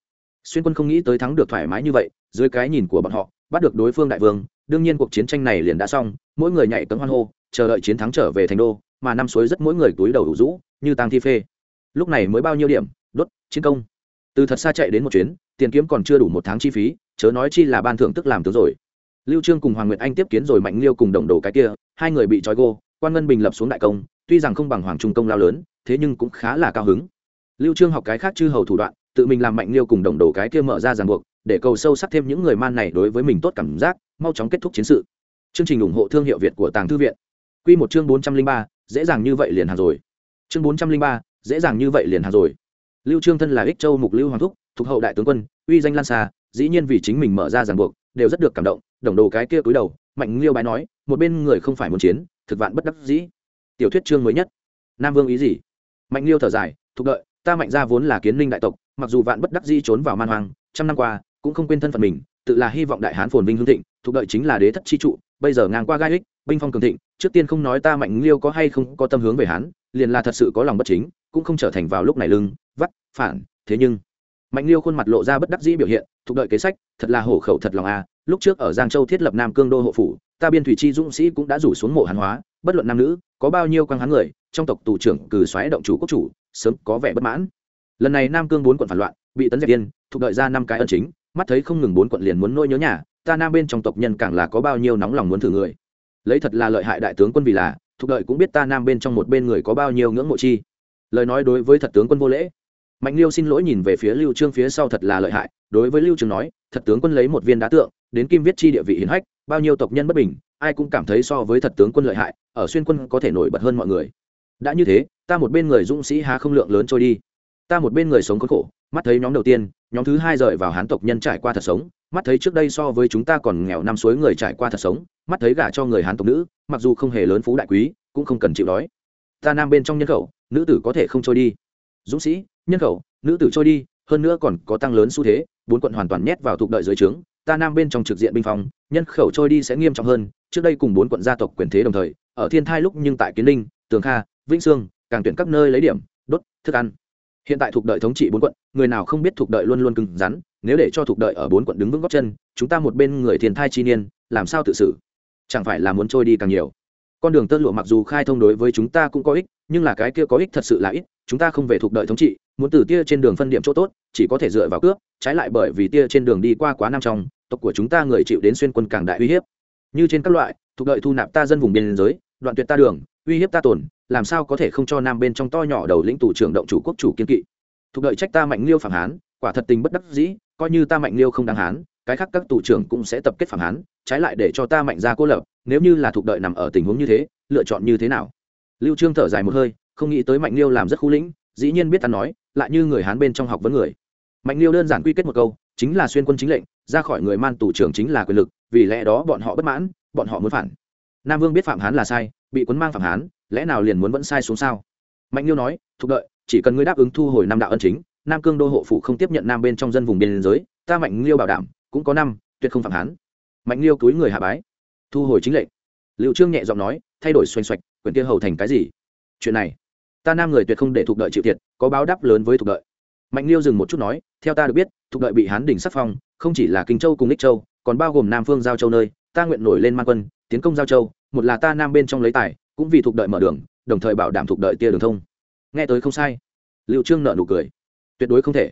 xuyên quân không nghĩ tới thắng được thoải mái như vậy, dưới cái nhìn của bọn họ, bắt được đối phương đại vương, đương nhiên cuộc chiến tranh này liền đã xong, mỗi người nhảy cấm hoan hô, chờ đợi chiến thắng trở về thành đô, mà năm suối rất mỗi người túi đầu đủ rũ, như tang thi phê. Lúc này mới bao nhiêu điểm, đốt, chiến công. Từ thật xa chạy đến một chuyến, tiền kiếm còn chưa đủ một tháng chi phí, chớ nói chi là ban thưởng tức làm tướng rồi. Lưu trương cùng hoàng nguyệt anh tiếp kiến rồi mạnh liêu cùng đồng đồ cái kia, hai người bị trói gô, quan ngân bình lập xuống đại công, tuy rằng không bằng hoàng trung công lao lớn, thế nhưng cũng khá là cao hứng. Lưu trương học cái khác chư hầu thủ đoạn tự mình làm mạnh liêu cùng đồng đồ cái kia mở ra ràng buộc để cầu sâu sắc thêm những người man này đối với mình tốt cảm giác mau chóng kết thúc chiến sự. Chương trình ủng hộ thương hiệu việt của tàng thư viện. Quy một chương 403, dễ dàng như vậy liền hàng rồi. Chương 403, dễ dàng như vậy liền hàng rồi. Lưu trương thân là ích châu mục lưu hoàng thúc thuộc hậu đại tướng quân uy danh lan xa dĩ nhiên vì chính mình mở ra ràng buộc đều rất được cảm động đồng đồ cái kia cúi đầu mạnh liêu bái nói một bên người không phải muốn chiến thực vạn bất đắc dĩ. Tiểu thuyết chương mới nhất. Nam vương ý gì? Mạnh liêu thở dài thuộc đợi ta mạnh ra vốn là kiến linh đại tộc mặc dù vạn bất đắc di trốn vào man hoang, trăm năm qua, cũng không quên thân phận mình, tự là hy vọng đại hán phồn vinh hương thịnh, thuộc đợi chính là đế thất chi trụ, bây giờ ngang qua gai ích, binh phong cường thịnh, trước tiên không nói ta mạnh liêu có hay không có tâm hướng về hán, liền là thật sự có lòng bất chính, cũng không trở thành vào lúc này lưng, vắt, phản, thế nhưng, mạnh liêu khuôn mặt lộ ra bất đắc dĩ biểu hiện, thuộc đợi kế sách, thật là hổ khẩu thật lòng a, lúc trước ở giang châu thiết lập nam cương đô hộ phủ, ta biên thủy chi dũng sĩ cũng đã rủ xuống mộ hàn hóa, bất luận nam nữ, có bao nhiêu quang hán người, trong tộc tù trưởng cử xoáy động chủ quốc chủ, sớm có vẻ bất mãn lần này nam cương bốn quận phản loạn, bị tấn dẹp viên thuộc đợi ra năm cái ân chính, mắt thấy không ngừng bốn quận liền muốn nỗi nhớ nhà, ta nam bên trong tộc nhân càng là có bao nhiêu nóng lòng muốn thử người. Lấy thật là lợi hại đại tướng quân vì là, thuộc đợi cũng biết ta nam bên trong một bên người có bao nhiêu ngưỡng mộ chi. Lời nói đối với thật tướng quân vô lễ. Mạnh liêu xin lỗi nhìn về phía lưu trương phía sau thật là lợi hại, đối với lưu trương nói, thật tướng quân lấy một viên đá tượng, đến kim viết chi địa vị hiển hách, bao nhiêu tộc nhân bất bình, ai cũng cảm thấy so với thật tướng quân lợi hại, ở xuyên quân có thể nổi bật hơn mọi người. Đã như thế, ta một bên người dũng sĩ há không lượng lớn trôi đi ta một bên người sống khốn khổ, mắt thấy nhóm đầu tiên, nhóm thứ hai rời vào hán tộc nhân trải qua thật sống, mắt thấy trước đây so với chúng ta còn nghèo năm suối người trải qua thật sống, mắt thấy gả cho người hán tộc nữ, mặc dù không hề lớn phú đại quý, cũng không cần chịu đói. Ta nam bên trong nhân khẩu, nữ tử có thể không trôi đi. Dũng sĩ, nhân khẩu, nữ tử trôi đi, hơn nữa còn có tăng lớn xu thế, bốn quận hoàn toàn nhét vào thuộc đợi dưới trướng. Ta nam bên trong trực diện binh phong, nhân khẩu trôi đi sẽ nghiêm trọng hơn. Trước đây cùng bốn quận gia tộc quyền thế đồng thời, ở thiên thai lúc nhưng tại kiến ninh, tường kha, vĩnh sương, càng tuyển các nơi lấy điểm, đốt, thức ăn hiện tại thuộc đợi thống trị bốn quận, người nào không biết thuộc đợi luôn luôn cứng rắn, nếu để cho thuộc đợi ở bốn quận đứng vững góc chân, chúng ta một bên người thiền thai chi niên, làm sao tự xử? Chẳng phải là muốn trôi đi càng nhiều. Con đường tơ lụa mặc dù khai thông đối với chúng ta cũng có ích, nhưng là cái kia có ích thật sự là ít, chúng ta không về thuộc đợi thống trị, muốn từ tia trên đường phân điểm chỗ tốt, chỉ có thể dựa vào cướp trái lại bởi vì tia trên đường đi qua quá năm trong, tộc của chúng ta người chịu đến xuyên quân càng đại uy hiếp. Như trên các loại, thuộc đợi thu nạp ta dân vùng biên giới, đoạn tuyệt ta đường, uy hiếp ta tổn làm sao có thể không cho nam bên trong to nhỏ đầu lĩnh tù trưởng động chủ quốc chủ kiên kỵ? Thuộc đợi trách ta mạnh liêu phạm hán, quả thật tình bất đắc dĩ, coi như ta mạnh liêu không đáng hán, cái khác các tù trưởng cũng sẽ tập kết phạm hán, trái lại để cho ta mạnh ra cô lập, nếu như là thuộc đợi nằm ở tình huống như thế, lựa chọn như thế nào? Lưu trương thở dài một hơi, không nghĩ tới mạnh liêu làm rất khu lĩnh, dĩ nhiên biết ta nói, lại như người hán bên trong học vấn người. Mạnh liêu đơn giản quy kết một câu, chính là xuyên quân chính lệnh, ra khỏi người man tù trưởng chính là quyền lực, vì lẽ đó bọn họ bất mãn, bọn họ muốn phản. Nam vương biết phạm hán là sai, bị quân mang phạm hán lẽ nào liền muốn vẫn sai xuống sao? Mạnh liêu nói, thục đợi, chỉ cần ngươi đáp ứng thu hồi năm đạo ân chính, nam cương đô hộ phụ không tiếp nhận nam bên trong dân vùng biên giới, ta mạnh liêu bảo đảm, cũng có năm, tuyệt không phạm hán mạnh liêu túi người hạ bái. Thu hồi chính lệnh. Liệu trương nhẹ giọng nói, thay đổi xoành xoạch, quyền kia hầu thành cái gì? Chuyện này, ta nam người tuyệt không để thuộc đợi chịu thiệt, có báo đáp lớn với thuộc đợi. Mạnh liêu dừng một chút nói, theo ta được biết thuộc đợi bị hán đỉnh sắc phong, không chỉ là kinh châu cùng ích châu, còn bao gồm nam phương giao châu nơi, ta nguyện nổi lên man quân, tiến công giao châu, một là ta nam bên trong lấy tài cũng vì thuộc đợi mở đường, đồng thời bảo đảm thuộc đợi tia đường thông. Nghe tới không sai. Liệu trương nợ nụ cười. Tuyệt đối không thể.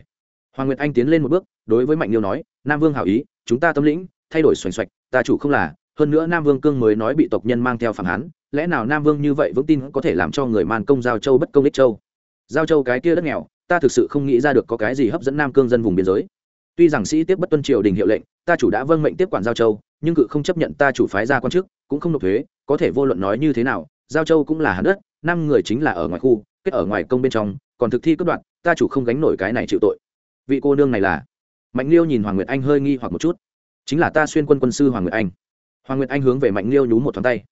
Hoàng nguyệt anh tiến lên một bước, đối với mạnh liêu nói, nam vương hảo ý, chúng ta tâm lĩnh, thay đổi xoành xoạch, ta chủ không là, hơn nữa nam vương cương mới nói bị tộc nhân mang theo phản hán, lẽ nào nam vương như vậy vững tin có thể làm cho người man công giao châu bất công đích châu? Giao châu cái kia đất nghèo, ta thực sự không nghĩ ra được có cái gì hấp dẫn nam cương dân vùng biên giới. Tuy rằng sĩ tiếp bất tuân triều đình hiệu lệnh, ta chủ đã vâng mệnh tiếp quản giao châu, nhưng cự không chấp nhận ta chủ phái ra quan chức, cũng không nộp thuế có thể vô luận nói như thế nào, giao châu cũng là hắn đất, năm người chính là ở ngoài khu, kết ở ngoài công bên trong, còn thực thi cất đoạn ta chủ không gánh nổi cái này chịu tội. Vị cô nương này là? Mạnh liêu nhìn hoàng nguyệt anh hơi nghi hoặc một chút. Chính là ta xuyên quân quân sư hoàng nguyệt anh. Hoàng nguyệt anh hướng về mạnh liêu nhú một thoáng tay.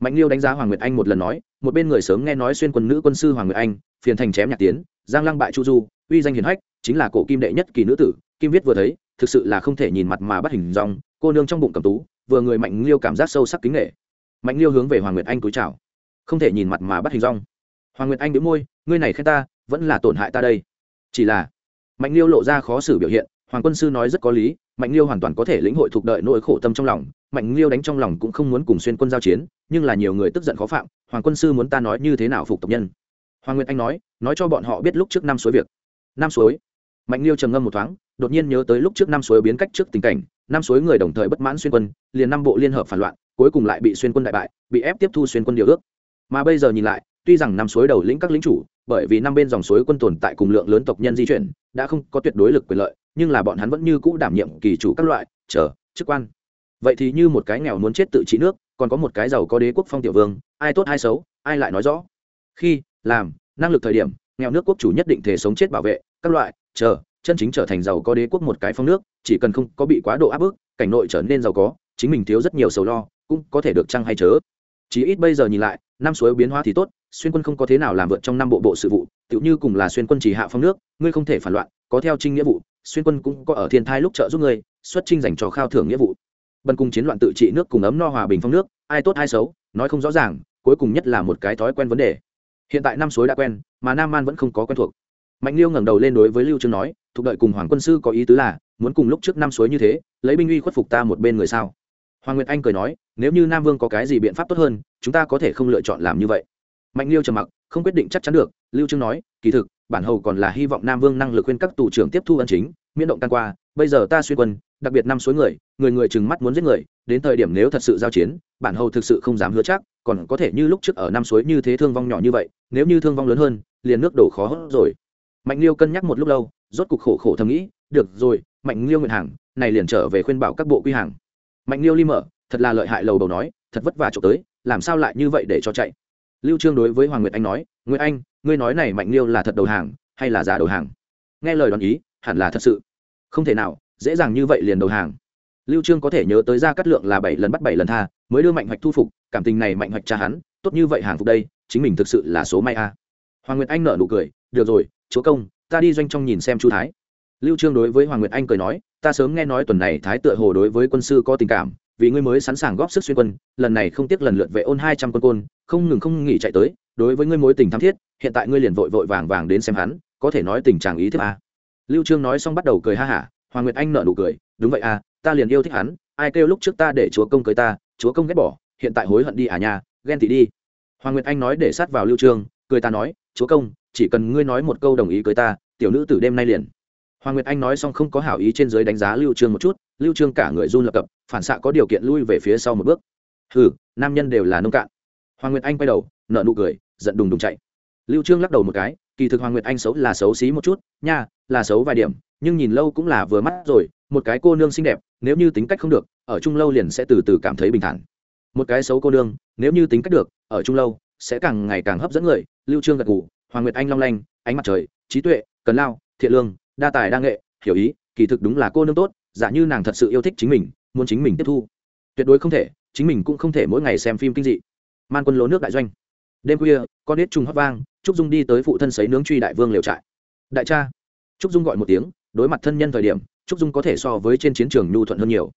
Mạnh liêu đánh giá hoàng nguyệt anh một lần nói, một bên người sớm nghe nói xuyên quân nữ quân sư hoàng nguyệt anh, phiền thành chém nhạc tiến, giang lăng bại chu du, uy danh hiền hách, chính là cổ kim đệ nhất kỳ nữ tử, kim viết vừa thấy, thực sự là không thể nhìn mặt mà bắt hình dong, cô nương trong bụng cầm tú, vừa người mạnh liêu cảm giác sâu sắc kính nghệ mạnh liêu hướng về hoàng nguyệt anh cúi chào. Không thể nhìn mặt mà bắt hình dong. Hoàng nguyệt anh đĩu môi, ngươi này khen ta, vẫn là tổn hại ta đây. Chỉ là, mạnh liêu lộ ra khó xử biểu hiện, hoàng quân sư nói rất có lý, mạnh liêu hoàn toàn có thể lĩnh hội thuộc đợi nỗi khổ tâm trong lòng, mạnh liêu đánh trong lòng cũng không muốn cùng xuyên quân giao chiến, nhưng là nhiều người tức giận khó phạm, hoàng quân sư muốn ta nói như thế nào phục tộc nhân? Hoàng nguyệt anh nói nói cho bọn họ biết lúc trước năm suối việc. Năm suối? Mạnh liêu trầm ngâm một thoáng, đột nhiên nhớ tới lúc trước năm suối biến cách trước tình cảnh, năm suối người đồng thời bất mãn xuyên quân, liền năm bộ liên hợp phản loạn cuối cùng lại bị xuyên quân đại bại, bị ép tiếp thu xuyên quân điều ước. Mà bây giờ nhìn lại, tuy rằng năm suối đầu lĩnh các lính chủ, bởi vì năm bên dòng suối quân tồn tại cùng lượng lớn tộc nhân di chuyển, đã không có tuyệt đối lực quyền lợi, nhưng là bọn hắn vẫn như cũ đảm nhiệm kỳ chủ các loại, chờ, chức quan. Vậy thì như một cái nghèo muốn chết tự trị nước, còn có một cái giàu có đế quốc phong tiểu vương, ai tốt ai xấu, ai lại nói rõ. Khi, làm, năng lực thời điểm, nghèo nước quốc chủ nhất định thể sống chết bảo vệ, các loại, chờ, chân chính trở thành giàu có đế quốc một cái phong nước, chỉ cần không có bị quá độ áp bức, cảnh nội trở nên giàu có chính mình thiếu rất nhiều sầu lo, cũng có thể được chăng hay chớ? Chỉ ít bây giờ nhìn lại, năm suối biến hóa thì tốt, xuyên quân không có thế nào làm vượt trong năm bộ bộ sự vụ, tựu như cùng là xuyên quân chỉ hạ phong nước, ngươi không thể phản loạn, có theo trinh nghĩa vụ, xuyên quân cũng có ở thiên thai lúc trợ giúp ngươi, xuất trinh dành cho khao thưởng nghĩa vụ. Bần cùng chiến loạn tự trị nước cùng ấm no hòa bình phong nước, ai tốt ai xấu, nói không rõ ràng, cuối cùng nhất là một cái thói quen vấn đề. Hiện tại năm suối đã quen, mà nam man vẫn không có quen thuộc. Mạnh liêu ngẩng đầu lên đối với lưu trương nói thuộc đợi cùng hoàng quân sư có ý tứ là, muốn cùng lúc trước năm suối như thế, lấy binh uy khuất phục ta một bên người sao? Hoàng nguyệt anh cười nói, nếu như nam vương có cái gì biện pháp tốt hơn, chúng ta có thể không lựa chọn làm như vậy. Mạnh liêu trầm mặc, không quyết định chắc chắn được, lưu trương nói, kỳ thực, bản hầu còn là hy vọng nam vương năng lực khuyên các tù trưởng tiếp thu ân chính, miễn động tan qua, bây giờ ta xuyên quân, đặc biệt năm suối người người người chừng mắt muốn giết người, đến thời điểm nếu thật sự giao chiến, bản hầu thực sự không dám hứa chắc, còn có thể như lúc trước ở năm suối như thế thương vong nhỏ như vậy, nếu như thương vong lớn hơn, liền nước đổ khó hơn rồi. Mạnh liêu cân nhắc một lúc lâu, rốt cục khổ khổ thầm nghĩ, được rồi, mạnh liêu nguyện hàng, này liền trở về khuyên bảo các bộ quy hàng mạnh liêu li mở, thật là lợi hại lầu đầu nói, thật vất vả trộm tới, làm sao lại như vậy để cho chạy? Lưu trương đối với hoàng nguyệt anh nói, nguyệt anh, ngươi nói này mạnh liêu là thật đầu hàng, hay là giả đầu hàng? Nghe lời đoán ý, hẳn là thật sự. Không thể nào, dễ dàng như vậy liền đầu hàng. Lưu trương có thể nhớ tới ra cắt lượng là bảy lần bắt bảy lần tha, mới đưa mạnh hoạch thu phục, cảm tình này mạnh hoạch cha hắn, tốt như vậy hàng phục đây, chính mình thực sự là số may a. Hoàng nguyệt anh nở nụ cười, được rồi, chúa công, ta đi doanh trong nhìn xem chu thái. Lưu trương đối với hoàng nguyệt anh cười nói ta sớm nghe nói tuần này thái tựa hồ đối với quân sư có tình cảm vì ngươi mới sẵn sàng góp sức xuyên quân lần này không tiếc lần lượt vệ ôn hai trăm quân côn không ngừng không nghỉ chạy tới đối với ngươi mối tình thắm thiết hiện tại ngươi liền vội vội vàng vàng đến xem hắn có thể nói tình trạng ý thức a à. lưu trương nói xong bắt đầu cười ha hả hoàng nguyệt anh nở nụ cười đúng vậy a ta liền yêu thích hắn ai kêu lúc trước ta để chúa công cưới ta chúa công ghét bỏ hiện tại hối hận đi à nhà, ghen tị đi. Hoàng nguyệt anh nói để sát vào lưu trương cười ta nói chúa công chỉ cần ngươi nói một câu đồng ý cưới ta tiểu nữ từ đêm nay liền hoàng nguyệt anh nói xong không có hảo ý trên dưới đánh giá lưu trương một chút, lưu trương cả người run lập cập, phản xạ có điều kiện lui về phía sau một bước. Hừ, nam nhân đều là nông cạn. Hoàng nguyệt anh quay đầu, nở nụ cười, giận đùng đùng chạy. Lưu trương lắc đầu một cái, kỳ thực hoàng nguyệt anh xấu là xấu xí một chút, nha, là xấu vài điểm, nhưng nhìn lâu cũng là vừa mắt rồi, một cái cô nương xinh đẹp, nếu như tính cách không được, ở chung lâu liền sẽ từ từ cảm thấy bình thản. Một cái xấu cô nương, nếu như tính cách được, ở chung lâu, sẽ càng ngày càng hấp dẫn người. Lưu trương gật gù, hoàng nguyệt anh long lanh, ánh mặt trời, trí tuệ, cần lao, thiện lương đa tài đa nghệ, hiểu ý, kỳ thực đúng là cô nương tốt, giả như nàng thật sự yêu thích chính mình, muốn chính mình tiếp thu. Tuyệt đối không thể, chính mình cũng không thể mỗi ngày xem phim kinh dị. Man quân lỗ nước đại doanh. Đêm khuya, con nết trung hót vang, trúc dung đi tới phụ thân sấy nướng truy đại vương liều trại. Đại cha. Trúc dung gọi một tiếng, đối mặt thân nhân thời điểm, trúc dung có thể so với trên chiến trường nhu thuận hơn nhiều.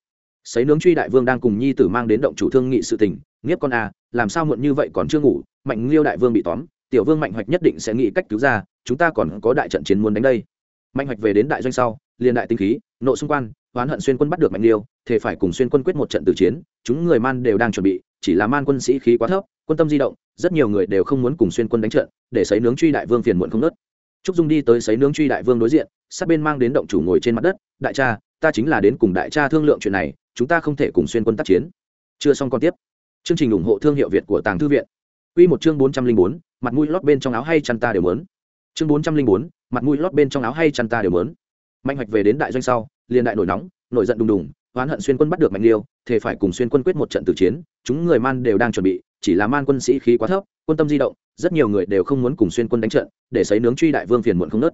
Sấy nướng truy đại vương đang cùng nhi tử mang đến động chủ thương nghị sự tình, nghiếp con à làm sao muộn như vậy còn chưa ngủ, mạnh liêu đại vương bị tóm, tiểu vương mạnh hoạch nhất định sẽ nghĩ cách cứu ra, chúng ta còn có đại trận chiến muốn đánh đây mạnh hoạch về đến đại doanh sau, liền đại tinh khí, nộ xung quan, oán hận xuyên quân bắt được mạnh liêu thể phải cùng xuyên quân quyết một trận tử chiến, chúng người man đều đang chuẩn bị, chỉ là man quân sĩ khí quá thấp, quân tâm di động, rất nhiều người đều không muốn cùng xuyên quân đánh trận, để sấy nướng truy đại vương phiền muộn không nớt. Trúc dung đi tới sấy nướng truy đại vương đối diện, sát bên mang đến động chủ ngồi trên mặt đất, đại cha, ta chính là đến cùng đại cha thương lượng chuyện này, chúng ta không thể cùng xuyên quân tác chiến. Chưa xong còn tiếp. Chương trình ủng hộ thương hiệu việt của tàng thư viện. Quy một chương bốn trăm linh bốn, mặt mũi lót bên trong áo hay chăn ta đều muốn. Chương bốn trăm linh bốn mặt mũi lót bên trong áo hay chăn ta đều muốn mạnh hoạch về đến đại doanh sau, liền đại nổi nóng, nổi giận đùng đùng, oán hận xuyên quân bắt được mạnh liêu thể phải cùng xuyên quân quyết một trận tử chiến, chúng người man đều đang chuẩn bị, chỉ là man quân sĩ khí quá thấp, quân tâm di động, rất nhiều người đều không muốn cùng xuyên quân đánh trận, để sấy nướng truy đại vương phiền muộn không nớt.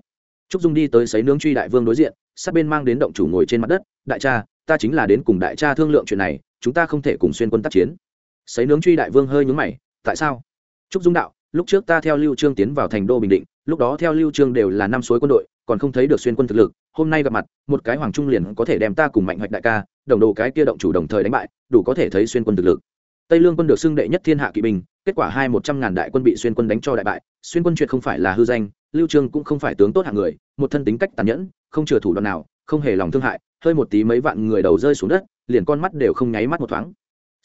Trúc dung đi tới sấy nướng truy đại vương đối diện, sát bên mang đến động chủ ngồi trên mặt đất, đại cha, ta chính là đến cùng đại cha thương lượng chuyện này, chúng ta không thể cùng xuyên quân tác chiến. Sấy nướng truy đại vương hơi nhướng mày, tại sao? Trúc dung đạo, lúc trước ta theo lưu trương tiến vào thành đô bình định lúc đó theo lưu trương đều là năm suối quân đội, còn không thấy được xuyên quân thực lực, hôm nay gặp mặt, một cái hoàng trung liền có thể đem ta cùng mạnh hoạch đại ca, đồng đồ cái kia động chủ đồng thời đánh bại, đủ có thể thấy xuyên quân thực lực. Tây lương quân được xưng đệ nhất thiên hạ kỵ binh, kết quả hai một trăm ngàn đại quân bị xuyên quân đánh cho đại bại, xuyên quân chuyện không phải là hư danh, lưu trương cũng không phải tướng tốt hạng người, một thân tính cách tàn nhẫn, không chừa thủ đoạn nào, không hề lòng thương hại, hơi một tí mấy vạn người đầu rơi xuống đất, liền con mắt đều không nháy mắt một thoáng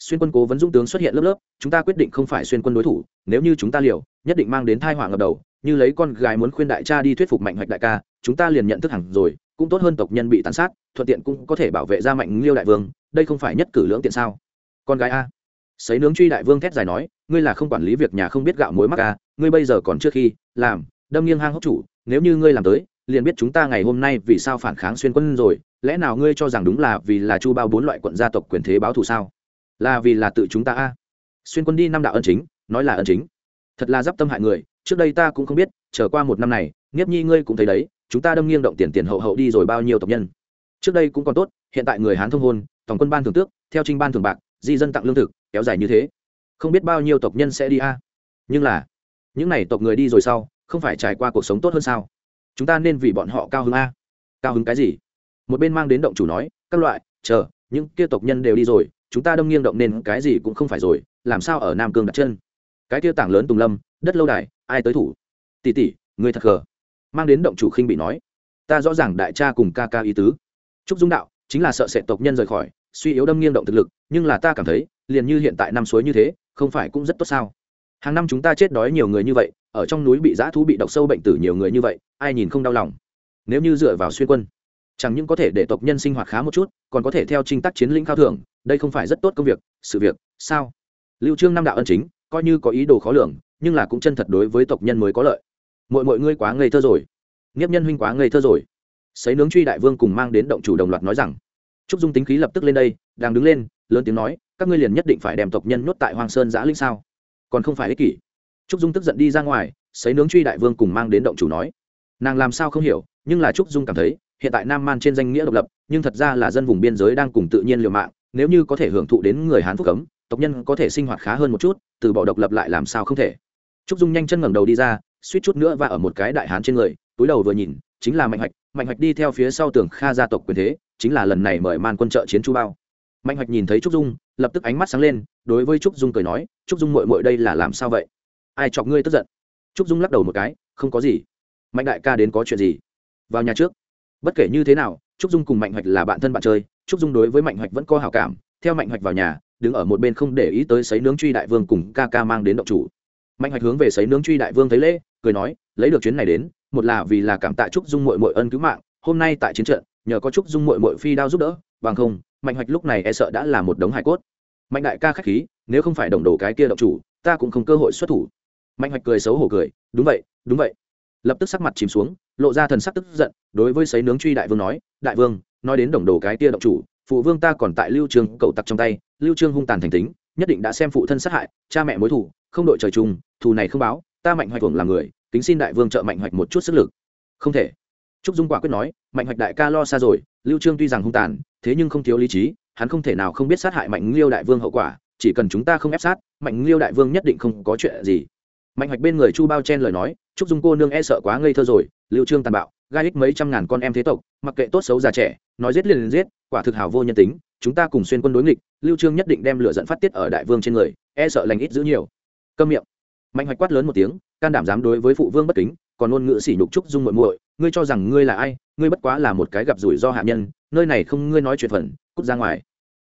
xuyên quân cố vấn dũng tướng xuất hiện lớp lớp, chúng ta quyết định không phải xuyên quân đối thủ, nếu như chúng ta liều, nhất định mang đến thai họa ngập đầu, như lấy con gái muốn khuyên đại cha đi thuyết phục mạnh hoạch đại ca, chúng ta liền nhận thức hẳn rồi, cũng tốt hơn tộc nhân bị tàn sát, thuận tiện cũng có thể bảo vệ ra mạnh liêu đại vương, đây không phải nhất cử lưỡng tiện sao? Con gái a. Sấy nướng truy đại vương thét dài nói, ngươi là không quản lý việc nhà không biết gạo muối mắc a, ngươi bây giờ còn trước khi, làm, đâm nghiêng hang hốc chủ, nếu như ngươi làm tới, liền biết chúng ta ngày hôm nay vì sao phản kháng xuyên quân rồi, lẽ nào ngươi cho rằng đúng là vì là chu bao bốn loại quận gia tộc quyền thế báo thù sao? Là vì là tự chúng ta a. Xuyên quân đi năm đạo ân chính, nói là ân chính. Thật là d i p tâm hại người, trước đây ta cũng không biết trở qua một năm này, nghiếp nhi ngươi cũng thấy đấy, chúng ta đâm nghiêng động tiền tiền hậu hậu đi rồi bao nhiêu tộc nhân. Trước đây cũng còn tốt, hiện tại người hán thông hôn, tổng quân ban thường tước, theo trinh ban thường bạc, di dân tặng lương thực, kéo dài như thế. Không biết bao nhiêu tộc nhân sẽ đi a. Nhưng là, những n à y tộc người đi rồi sau, không phải trải qua cuộc sống tốt hơn sao? Chúng ta nên vì bọn họ cao hứng a. Cao hứng cái gì? Một bên mang đến động chủ nói, các loại, chờ, những kia tộc nhân đều đi rồi chúng ta đông nghiêng động nên cái gì cũng không phải rồi, làm sao ở nam cương đặt chân? Cái tiêu tảng lớn tùng lâm, đất lâu đài, ai tới thủ? Tỷ tỷ, người thật gờ mang đến động chủ khinh bị nói. Ta rõ ràng đại cha cùng ca ca ý tứ. Trúc dung đạo, chính là sợ sệt tộc nhân rời khỏi, suy yếu đâm nghiêng động thực lực, nhưng là ta cảm thấy, liền như hiện tại năm suối như thế, không phải cũng rất tốt sao? Hàng năm chúng ta chết đói nhiều người như vậy, ở trong núi bị dã thú bị độc sâu bệnh tử nhiều người như vậy, ai nhìn không đau lòng? Nếu như dựa vào xuyên quân chẳng những có thể để tộc nhân sinh hoạt khá một chút, còn có thể theo trinh tác chiến lĩnh khao thưởng, đây không phải rất tốt công việc, sự việc, sao? Lưu trương năm đạo ân chính, coi như có ý đồ khó lường, nhưng là cũng chân thật đối với tộc nhân mới có lợi. Mọi mọi ngươi quá ngây thơ rồi. Nghiếp nhân huynh quá ngây thơ rồi. Sấy nướng truy đại vương cùng mang đến động chủ đồng loạt nói rằng, trúc dung tính khí lập tức lên đây, đang đứng lên, lớn tiếng nói, các ngươi liền nhất định phải đem tộc nhân nhốt tại hoàng sơn giã linh sao? Còn không phải ích kỷ. Trúc dung tức giận đi ra ngoài, sấy nướng truy đại vương cùng mang đến động chủ nói, nàng làm sao không hiểu, nhưng là trúc dung cảm thấy hiện tại nam man trên danh nghĩa độc lập, nhưng thật ra là dân vùng biên giới đang cùng tự nhiên liều mạng, nếu như có thể hưởng thụ đến người hán phúc cấm, tộc nhân có thể sinh hoạt khá hơn một chút, từ bỏ độc lập lại làm sao không thể. Trúc dung nhanh chân ngẩng đầu đi ra, suýt chút nữa và ở một cái đại hán trên người, túi đầu vừa nhìn, chính là mạnh hoạch. Mạnh hoạch đi theo phía sau tường kha gia tộc quyền thế, chính là lần này mời man quân trợ chiến chu bao. Mạnh hoạch nhìn thấy trúc dung, lập tức ánh mắt sáng lên, đối với trúc dung cười nói, trúc dung mội mội đây là làm sao vậy? Ai chọc ngươi tức giận? Trúc dung lắc đầu một cái, không có gì. Mạnh đại ca đến có chuyện gì? Vào nhà trước bất kể như thế nào, trúc dung cùng mạnh hoạch là bạn thân bạn chơi, trúc dung đối với mạnh hoạch vẫn có hào cảm, theo mạnh hoạch vào nhà, đứng ở một bên không để ý tới sấy nướng truy đại vương cùng ca ca mang đến động chủ. Mạnh hoạch hướng về sấy nướng truy đại vương thấy lễ, cười nói, lấy được chuyến này đến, một là vì là cảm tạ trúc dung mội mội ân cứu mạng, hôm nay tại chiến trận, nhờ có trúc dung mội mội phi đao giúp đỡ, bằng không, mạnh hoạch lúc này e sợ đã là một đống hải cốt. Mạnh đại ca k h á c h khí, nếu không phải đồng đồ cái kia động chủ, ta cũng không cơ hội xuất thủ. Mạnh hoạch cười xấu hổ cười, đúng vậy đúng vậy. Lập tức sắc mặt chìm xuống lộ ra thần sắc tức giận đối với sấy nướng truy đại vương nói đại vương nói đến đồng đồ cái tia động chủ phụ vương ta còn tại lưu trương cậu tặc trong tay lưu trương hung tàn thành tính nhất định đã xem phụ thân sát hại cha mẹ mối thù, không đội trời chung thù này không báo ta mạnh hoạch thuồng là người kính xin đại vương trợ mạnh hoạch một chút sức lực. Không thể. Trúc dung quả quyết nói mạnh hoạch đại ca lo xa rồi lưu trương tuy rằng hung tàn thế nhưng không thiếu lý trí hắn không thể nào không biết sát hại mạnh liêu đại vương hậu quả chỉ cần chúng ta không ép sát mạnh liêu đại vương nhất định không có chuyện gì. Mạnh hoạch bên người chu bao chen lời nói trúc dung cô nương e sợ quá ngây thơ rồi lưu trương tàn bạo, gai ích mấy trăm ngàn con em thế tộc, mặc kệ tốt xấu già trẻ, nói giết liền liền giết, quả thực hào vô nhân tính, chúng ta cùng xuyên quân đối nghịch, lưu trương nhất định đem lửa dẫn phát tiết ở đại vương trên người e sợ lành ít giữ nhiều. Câm miệng. Mạnh hoạch quát lớn một tiếng, can đảm dám đối với phụ vương bất kính, còn ngôn ngữ sỉ nhục trúc dung muội muội, ngươi cho rằng ngươi là ai, ngươi bất quá là một cái gặp rủi do hạ nhân, nơi này không ngươi nói chuyện phần, cút ra ngoài.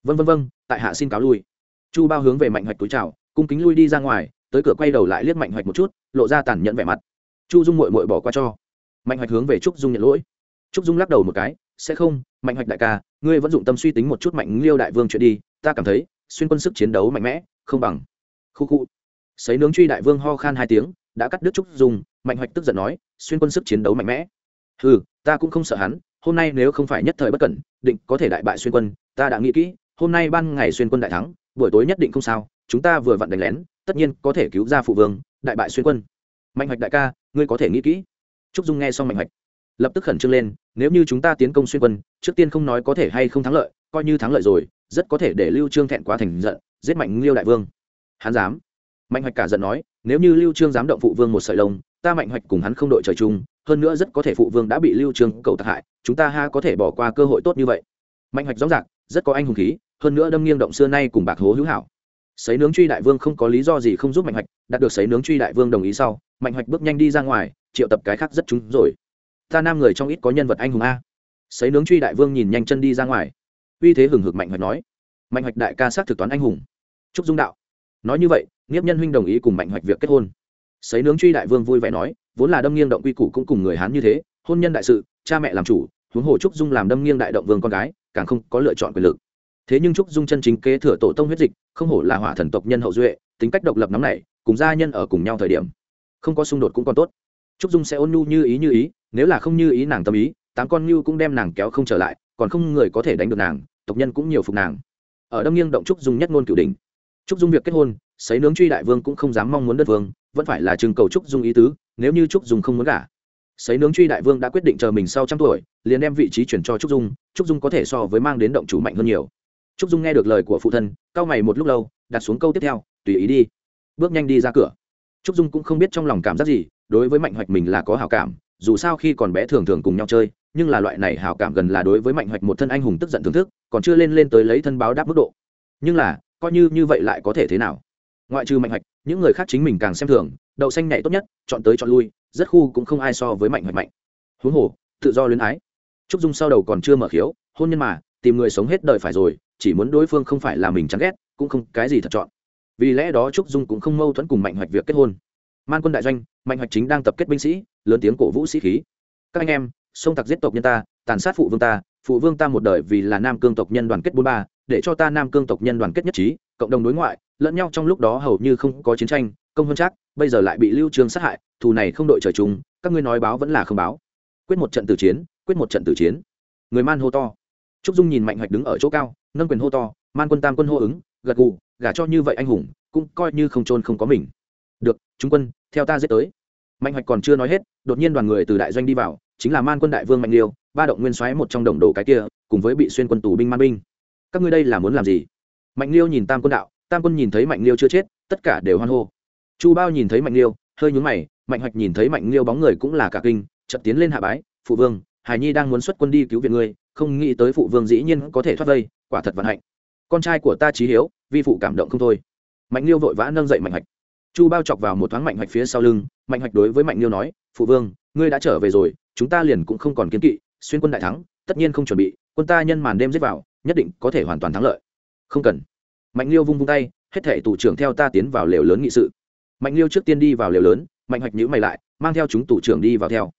Vân vân vân tại hạ xin cáo lui. Chu bao hướng về mạnh hoạch túi chào, cung kính lui đi ra ngoài, tới cửa quay đầu lại liếc mạnh hoạch một chút, lộ ra tàn nhẫn vẻ mặt. Chu dung muội muội bỏ qua cho mạnh hoạch hướng về trúc dung nhận lỗi. Trúc dung lắc đầu một cái, sẽ không, mạnh hoạch đại ca, ngươi vẫn dụng tâm suy tính một chút mạnh liêu đại vương chuyện đi, ta cảm thấy, xuyên quân sức chiến đấu mạnh mẽ, không bằng. Khu khu. Sấy nướng truy đại vương ho khan hai tiếng, đã cắt đứt trúc dung, mạnh hoạch tức giận nói, xuyên quân sức chiến đấu mạnh mẽ. Ừ ta cũng không sợ hắn, hôm nay nếu không phải nhất thời bất cẩn, định có thể đại bại xuyên quân, ta đã nghĩ kỹ, hôm nay ban ngày xuyên quân đại thắng, buổi tối nhất định không sao, chúng ta vừa vặn đánh lén, tất nhiên có thể cứu ra phụ vương, đại bại xuyên quân. Mạnh hoạch đại ca, ngươi có thể nghĩ kỹ trúc dung nghe xong mạnh hoạch, lập tức khẩn trương lên, nếu như chúng ta tiến công xuyên quân, trước tiên không nói có thể hay không thắng lợi, coi như thắng lợi rồi, rất có thể để lưu trương thẹn quá thành giận, giết mạnh liêu đại vương. Hắn dám. Mạnh hoạch cả giận nói, nếu như lưu trương dám động phụ vương một sợi lông, ta mạnh hoạch cùng hắn không đội trời chung, hơn nữa rất có thể phụ vương đã bị lưu trương cầu tạc hại, chúng ta ha có thể bỏ qua cơ hội tốt như vậy. Mạnh hoạch rõ ràng, rất có anh hùng khí, hơn nữa đâm nghiêng động xưa nay cùng bạc hố hữu hảo. Sấy nướng truy đại vương không có lý do gì không giúp mạnh hoạch, đạt được sấy nướng truy đại vương đồng ý sau mạnh hoạch bước nhanh đi ra ngoài, triệu tập cái khác rất chúng rồi. Ta nam người trong ít có nhân vật anh hùng a. Sấy nướng truy đại vương nhìn nhanh chân đi ra ngoài. Uy thế hừng hực mạnh hoạch nói. Mạnh hoạch đại ca sát thực toán anh hùng. Trúc dung đạo. Nói như vậy, nghiếp nhân huynh đồng ý cùng mạnh hoạch việc kết hôn. Sấy nướng truy đại vương vui vẻ nói, vốn là đâm nghiêng động quy củ cũng cùng người hán như thế, hôn nhân đại sự, cha mẹ làm chủ, huống hồ trúc dung làm đâm nghiêng đại động vương con gái, càng không có lựa chọn quyền lực. Thế nhưng trúc dung chân chính kế thừa tổ tông huyết dịch, không hổ là hỏa thần tộc nhân hậu duệ, tính cách độc lập nóng này cùng gia nhân ở cùng nhau thời điểm không có xung đột cũng còn tốt. Trúc dung sẽ ôn nhu như ý như ý, nếu là không như ý nàng tâm ý, tám con như cũng đem nàng kéo không trở lại, còn không người có thể đánh được nàng, tộc nhân cũng nhiều phục nàng. Ở đâm nghiêng động trúc dung nhất ngôn cửu đình trúc dung việc kết hôn, sấy nướng truy đại vương cũng không dám mong muốn đất vương, vẫn phải là trưng cầu trúc dung ý tứ, nếu như trúc dung không muốn gả. Sấy nướng truy đại vương đã quyết định chờ mình sau trăm tuổi, liền đem vị trí chuyển cho trúc dung trúc dung có thể so với mang đến động chủ mạnh hơn nhiều. Trúc dung nghe được lời của phụ thân cao mày một lúc lâu, đặt xuống câu tiếp theo, tùy ý đi. Bước nhanh đi ra cửa trúc dung cũng không biết trong lòng cảm giác gì, đối với mạnh hoạch mình là có hảo cảm, dù sao khi còn bé thường thường cùng nhau chơi, nhưng là loại này hảo cảm gần là đối với mạnh hoạch một thân anh hùng tức giận thưởng thức, còn chưa lên lên tới lấy thân báo đáp mức độ. Nhưng là, coi như như vậy lại có thể thế nào? Ngoại trừ mạnh hoạch, những người khác chính mình càng xem thường, đậu xanh nhảy tốt nhất, chọn tới chọn lui, rất khu cũng không ai so với mạnh hoạch mạnh. Huống hồ, tự do luyến ái. Trúc dung sau đầu còn chưa mở khiếu, hôn nhân mà, tìm người sống hết đời phải rồi, chỉ muốn đối phương không phải là mình chán ghét, cũng không cái gì thật chọn vì lẽ đó trúc dung cũng không mâu thuẫn cùng mạnh hoạch việc kết hôn man quân đại doanh mạnh hoạch chính đang tập kết binh sĩ lớn tiếng cổ vũ sĩ khí các anh em sông tặc giết tộc nhân ta tàn sát phụ vương ta phụ vương ta một đời vì là nam cương tộc nhân đoàn kết bốn ba để cho ta nam cương tộc nhân đoàn kết nhất trí cộng đồng đối ngoại lẫn nhau trong lúc đó hầu như không có chiến tranh công hơn chắc bây giờ lại bị lưu trương sát hại thù này không đội trời chung các ngươi nói báo vẫn là không báo quyết một trận tử chiến quyết một trận tử chiến người man hô to trúc dung nhìn mạnh hoạch đứng ở chỗ cao nâng quyền hô to man quân tam quân hô ứng gật gù gả cho như vậy anh hùng, cũng coi như không trôn không có mình. Được, chúng quân, theo ta giết tới. Mạnh hoạch còn chưa nói hết, đột nhiên đoàn người từ đại doanh đi vào, chính là man quân đại vương mạnh liêu, ba động nguyên xoáy một trong đồng đồ cái kia, cùng với bị xuyên quân tù binh man binh các ngươi đây là muốn làm gì? Mạnh liêu nhìn tam quân đạo, tam quân nhìn thấy mạnh liêu chưa chết, tất cả đều hoan hô. Chu bao nhìn thấy mạnh liêu, hơi nhúng mày, mạnh hoạch nhìn thấy mạnh liêu bóng người cũng là cả kinh, chợt tiến lên hạ bái, phụ vương, hải nhi đang muốn xuất quân đi cứu viện ngươi, không nghĩ tới phụ vương dĩ nhiên có thể thoát vây, quả thật vận hạnh. Con trai của ta trí hiếu vi phụ cảm động không thôi. Mạnh liêu vội vã nâng dậy mạnh hoạch chu bao chọc vào một thoáng mạnh hoạch phía sau lưng, mạnh hoạch đối với mạnh liêu nói, phụ vương, ngươi đã trở về rồi, chúng ta liền cũng không còn kiến kỵ, xuyên quân đại thắng, tất nhiên không chuẩn bị, quân ta nhân màn đêm giết vào, nhất định có thể hoàn toàn thắng lợi. Không cần. Mạnh liêu vung vung tay, hết thể tù trưởng theo ta tiến vào lều lớn nghị sự. Mạnh liêu trước tiên đi vào lều lớn, mạnh hoạch nhữ mày lại, mang theo chúng tù trưởng đi vào theo.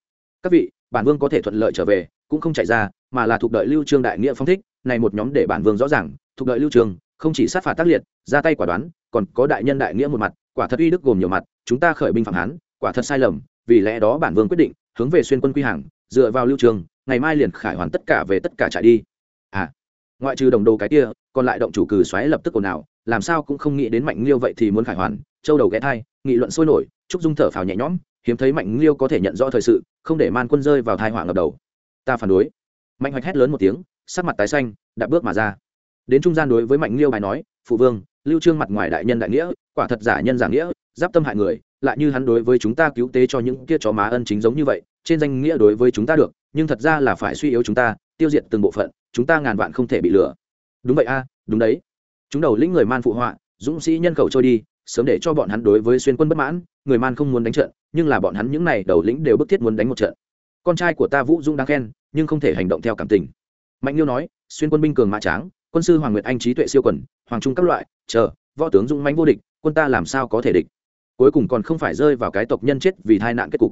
Các vị, bản vương có thể thuận lợi trở về, cũng không chạy ra, mà là thuộc đợi lưu trương đại nghĩa phong thích, này một nhóm để bản vương rõ ràng, thuộc đợi lưu trương không chỉ sát phạt tác liệt, ra tay quả đoán, còn có đại nhân đại nghĩa một mặt, quả thật uy đức gồm nhiều mặt, chúng ta khởi binh phạm hán, quả thật sai lầm, vì lẽ đó bản vương quyết định, hướng về xuyên quân quy hàng, dựa vào lưu trường, ngày mai liền khải hoàn tất cả về tất cả trại đi. À ngoại trừ đồng đồ cái kia, còn lại động chủ cử xoáy lập tức ồn ào, làm sao cũng không nghĩ đến mạnh liêu vậy thì muốn khải hoàn, châu đầu ghé thai, nghị luận sôi nổi trúc dung thở phào nhẹ nhõm, hiếm thấy mạnh liêu có thể nhận rõ thời sự, không để man quân rơi vào thai họa ngập đầu. Ta phản đối. Mạnh hoạch hét lớn một tiếng, sắc mặt tái xanh đã bước mà ra đến trung gian đối với mạnh liêu bài nói, phụ vương, lưu trương mặt ngoài đại nhân đại nghĩa, quả thật giả nhân giả nghĩa, giáp tâm hại người, lại như hắn đối với chúng ta cứu tế cho những kia chó má ân chính giống như vậy, trên danh nghĩa đối với chúng ta được, nhưng thật ra là phải suy yếu chúng ta, tiêu diệt từng bộ phận, chúng ta ngàn vạn không thể bị lừa. Đúng vậy a, đúng đấy. Chúng đầu lĩnh người man phụ họa, dũng sĩ nhân khẩu trôi đi, sớm để cho bọn hắn đối với xuyên quân bất mãn, người man không muốn đánh trận, nhưng là bọn hắn những này đầu lĩnh đều bức thiết muốn đánh một trận. Con trai của ta vũ dũng đáng khen, nhưng không thể hành động theo cảm tình. Mạnh liêu nói, xuyên quân binh cường mã tráng quân sư hoàng nguyệt anh trí tuệ siêu quần, hoàng trung các loại, chờ, võ tướng dũng mãnh vô địch, quân ta làm sao có thể địch? Cuối cùng còn không phải rơi vào cái tộc nhân chết vì tai nạn kết cục.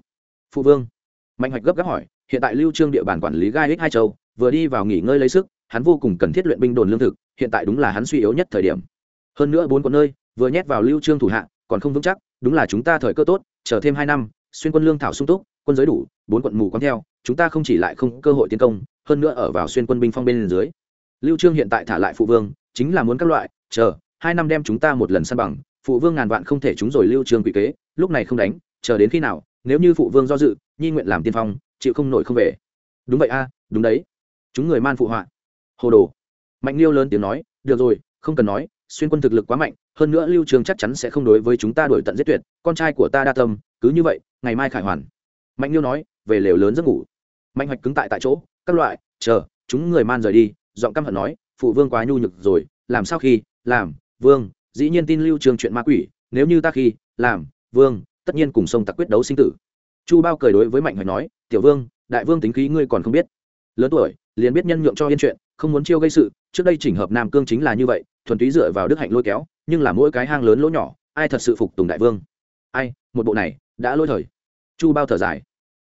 Phụ vương, mạnh hoạch gấp gáp hỏi, hiện tại lưu trương địa bàn quản lý gai ích hai châu, vừa đi vào nghỉ ngơi lấy sức, hắn vô cùng cần thiết luyện binh đồn lương thực, hiện tại đúng là hắn suy yếu nhất thời điểm. Hơn nữa bốn quận nơi, vừa nhét vào lưu trương thủ hạ, còn không vững chắc, đúng là chúng ta thời cơ tốt, chờ thêm hai năm, xuyên quân lương thảo sung túc, quân giới đủ, bốn quận mù quán theo, chúng ta không chỉ lại không cơ hội tiến công, hơn nữa ở vào xuyên quân binh phong bên dưới lưu trương hiện tại thả lại phụ vương, chính là muốn các loại, chờ, hai năm đem chúng ta một lần săn bằng, phụ vương ngàn vạn không thể chúng rồi lưu trương quỷ kế, lúc này không đánh, chờ đến khi nào, nếu như phụ vương do dự, nhi nguyện làm tiên phong, chịu không nổi không về. Đúng vậy a, đúng đấy. Chúng người man phụ họa. Hồ đồ. Mạnh liêu lớn tiếng nói, được rồi, không cần nói, xuyên quân thực lực quá mạnh, hơn nữa lưu trường chắc chắn sẽ không đối với chúng ta đổi tận giết tuyệt, con trai của ta đa tâm, cứ như vậy, ngày mai khải hoàn. Mạnh liêu nói, về lều lớn giấc ngủ. Mạnh hoạch cứng tại tại chỗ, các loại, chờ, chúng người man rời đi giọng căm hận nói, phụ vương quá nhu nhược rồi, làm sao khi, làm, vương, dĩ nhiên tin lưu trường chuyện ma quỷ, nếu như ta khi, làm, vương, tất nhiên cùng sông tặc quyết đấu sinh tử. Chu bao cười đối với mạnh hoạch nói, tiểu vương, đại vương tính khí ngươi còn không biết. Lớn tuổi, liền biết nhân nhượng cho yên chuyện, không muốn chiêu gây sự, trước đây chỉnh hợp nam cương chính là như vậy, thuần túy dựa vào đức hạnh lôi kéo, nhưng là mỗi cái hang lớn lỗ nhỏ, ai thật sự phục tùng đại vương? Ai, một bộ này, đã lôi thời. Chu bao thở dài.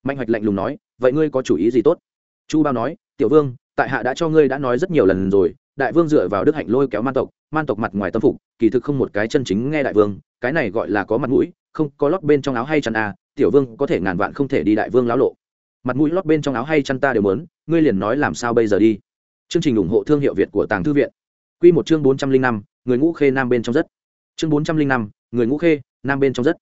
Mạnh hoạch lạnh lùng nói, vậy ngươi có chủ ý gì tốt? Chu bao nói tiểu vương, tại hạ đã cho ngươi đã nói rất nhiều lần rồi, đại vương dựa vào đức hạnh lôi kéo man tộc man tộc mặt ngoài tâm phục, kỳ thực không một cái chân chính nghe đại vương, cái này gọi là có mặt mũi, không, có lót bên trong áo hay chăn à tiểu vương có thể ngàn vạn không thể đi đại vương lão lộ. Mặt mũi lót bên trong áo hay chăn ta đều mớn ngươi liền nói làm sao bây giờ đi. Chương trình ủng hộ thương hiệu việt của tàng thư viện. Q một chương bốn trăm linh năm, người ngũ khê nam bên trong rất. Chương bốn trăm linh năm, người ngũ khê nam bên trong rất.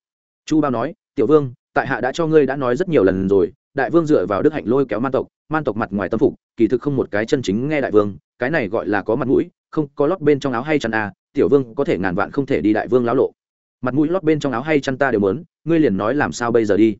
Chu bao nói, tiểu vương, tại hạ đã cho ngươi đã nói rất nhiều lần rồi đại vương dựa vào đức hạnh lôi kéo man tộc man tộc mặt ngoài tâm phục, kỳ thực không một cái chân chính nghe đại vương, cái này gọi là có mặt mũi, không, có lót bên trong áo hay chăn à tiểu vương có thể ngàn vạn không thể đi đại vương lão lộ. Mặt mũi lót bên trong áo hay chăn ta đều mớn ngươi liền nói làm sao bây giờ đi.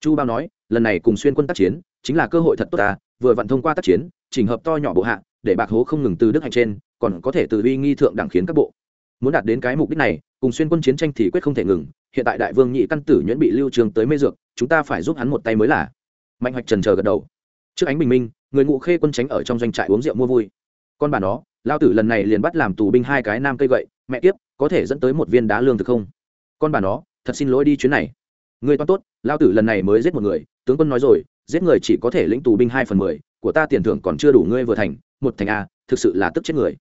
Chu bao nói, lần này cùng xuyên quân tác chiến, chính là cơ hội thật tốt ta, vừa vặn thông qua tác chiến, chỉnh hợp to nhỏ bộ hạ, để bạc hố không ngừng từ đức hạnh trên, còn có thể từ uy nghi thượng đẳng khiến các bộ. Muốn đạt đến cái mục đích này, cùng xuyên quân chiến tranh thì quyết không thể ngừng, hiện tại đại vương nhị căn tử nhuyễn bị lưu trường tới mê dược, chúng ta phải giúp hắn một tay mới là mạnh hoạch trần chờ gật đầu. Trước ánh bình minh, người ngụ khê quân tránh ở trong doanh trại uống rượu mua vui. Con bà nó, lao tử lần này liền bắt làm tù binh hai cái nam cây gậy, mẹ tiếp có thể dẫn tới một viên đá lương thực không? Con bà nó, thật xin lỗi đi chuyến này. Người toán tốt, lao tử lần này mới giết một người, tướng quân nói rồi, giết người chỉ có thể lĩnh tù binh hai phần mười, của ta tiền thưởng còn chưa đủ ngươi vừa thành, một thành a, thực sự là tức chết người.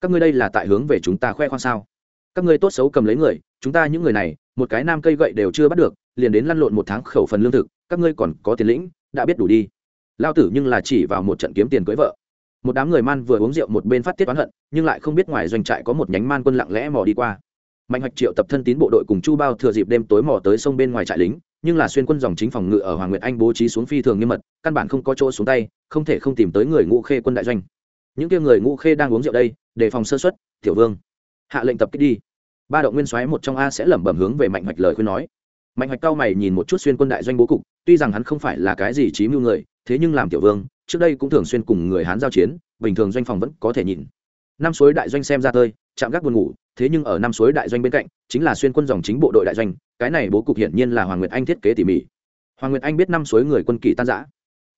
Các ngươi đây là tại hướng về chúng ta khoe khoang sao? Các ngươi tốt xấu cầm lấy người, chúng ta những người này, một cái nam cây gậy đều chưa bắt được, liền đến lăn lộn một tháng khẩu phần lương thực, các ngươi còn có tiền lĩnh đã biết đủ đi. Lao tử nhưng là chỉ vào một trận kiếm tiền cưới vợ. Một đám người man vừa uống rượu một bên phát tiết oán hận, nhưng lại không biết ngoài doanh trại có một nhánh man quân lặng lẽ mò đi qua. Mạnh hoạch triệu tập thân tín bộ đội cùng chu bao thừa dịp đêm tối mò tới sông bên ngoài trại lính, nhưng là xuyên quân dòng chính phòng ngự ở hoàng nguyệt anh bố trí xuống phi thường nghiêm mật, căn bản không có chỗ xuống tay, không thể không tìm tới người ngũ khê quân đại doanh. Những kia người ngũ khê đang uống rượu đây, đề phòng sơ xuất tiểu vương. Hạ lệnh tập kích đi. Ba động nguyên soái một trong a sẽ lẩm bẩm hướng về mạnh hoạch lời khuyên nói mạnh hoạch cao mày nhìn một chút xuyên quân đại doanh bố cục, tuy rằng hắn không phải là cái gì trí mưu người, thế nhưng làm tiểu vương, trước đây cũng thường xuyên cùng người hán giao chiến, bình thường doanh phòng vẫn có thể nhìn. Năm suối đại doanh xem ra tơi, chạm gác buồn ngủ, thế nhưng ở năm suối đại doanh bên cạnh, chính là xuyên quân dòng chính bộ đội đại doanh, cái này bố cục hiển nhiên là hoàng nguyệt anh thiết kế tỉ mỉ. Hoàng nguyệt anh biết năm suối người quân kỳ tan giã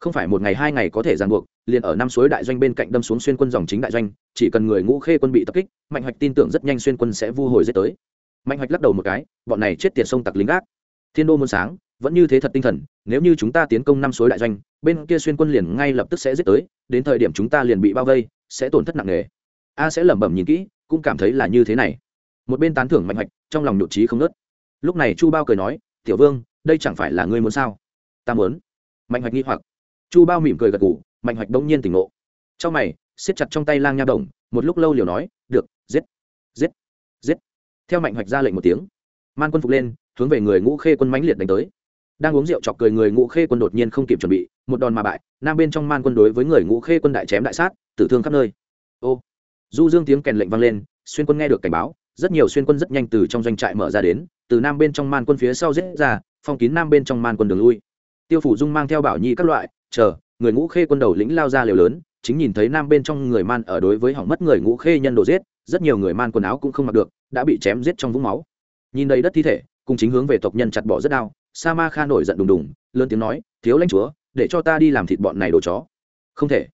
không phải một ngày hai ngày có thể ràng buộc, liền ở năm suối đại doanh bên cạnh đâm xuống xuyên quân dòng chính đại doanh, chỉ cần người ngũ khê quân bị tập kích, mạnh hoạch tin tưởng rất nhanh xuyên quân sẽ vu hồi dết tới. Mạnh hoạch lắc đầu một cái, bọn này chết tiệt sông tặc lính gác thiên đô muôn sáng, vẫn như thế thật tinh thần, nếu như chúng ta tiến công năm suối đại doanh, bên kia xuyên quân liền ngay lập tức sẽ giết tới, đến thời điểm chúng ta liền bị bao vây, sẽ tổn thất nặng nề. A sẽ lẩm bẩm nhìn kỹ, cũng cảm thấy là như thế này. Một bên tán thưởng mạnh hoạch, trong lòng nhộn trí không nớt lúc này chu bao cười nói, tiểu vương, đây chẳng phải là ngươi muốn sao? Ta muốn. Mạnh hoạch nghi hoặc. Chu bao mỉm cười gật ngủ mạnh hoạch đông nhiên tỉnh ngộ. Trong mày, siết chặt trong tay lang nha đồng, một lúc lâu liều nói, được, giết giết giết. Theo mạnh hoạch ra lệnh một tiếng, man quân phục lên hướng về người ngũ khê quân mãnh liệt đánh tới. Đang uống rượu chọc cười người ngũ khê quân đột nhiên không kịp chuẩn bị, một đòn mà bại, nam bên trong man quân đối với người ngũ khê quân đại chém đại sát, tử thương khắp nơi. Ô, du dương tiếng kèn lệnh vang lên, xuyên quân nghe được cảnh báo, rất nhiều xuyên quân rất nhanh từ trong doanh trại mở ra đến, từ nam bên trong man quân phía sau giết ra, phong kín nam bên trong man quân đường lui. Tiêu phủ dung mang theo bảo nhi các loại, chờ, người ngũ khê quân đầu lĩnh lao ra liều lớn, chính nhìn thấy nam bên trong người man ở đối với hỏng mất người ngũ khê nhân đồ giết, rất nhiều người man quần áo cũng không mặc được, đã bị chém giết trong vũng máu. Nhìn đầy đất thi thể cùng chính hướng về tộc nhân chặt bỏ rất đau sa ma kha nổi giận đùng đùng, lớn tiếng nói, thiếu lãnh chúa, để cho ta đi làm thịt bọn này đồ chó. Không thể.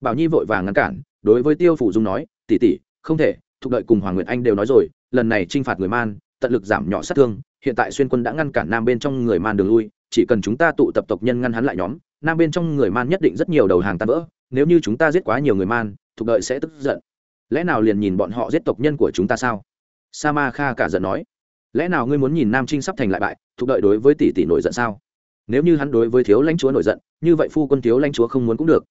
Bảo nhi vội vàng ngăn cản, đối với tiêu phủ dung nói, tỷ tỷ, không thể, thuộc đợi cùng hoàng nguyệt anh đều nói rồi, lần này t r i n h phạt người man, tận lực giảm nhỏ sát thương, hiện tại xuyên quân đã ngăn cản nam bên trong người man đường lui, chỉ cần chúng ta tụ tập tộc nhân ngăn hắn lại nhóm, nam bên trong người man nhất định rất nhiều đầu hàng tan vỡ, nếu như chúng ta giết quá nhiều người man, thuộc đợi sẽ tức giận. Lẽ nào liền nhìn bọn họ giết tộc nhân của chúng ta sao? Sa ma kha cả giận nói lẽ nào ngươi muốn nhìn nam trinh sắp thành lại bại, thuộc đợi đối với tỷ tỷ nổi giận sao? Nếu như hắn đối với thiếu lãnh chúa nổi giận, như vậy phu quân thiếu lãnh chúa không muốn cũng được.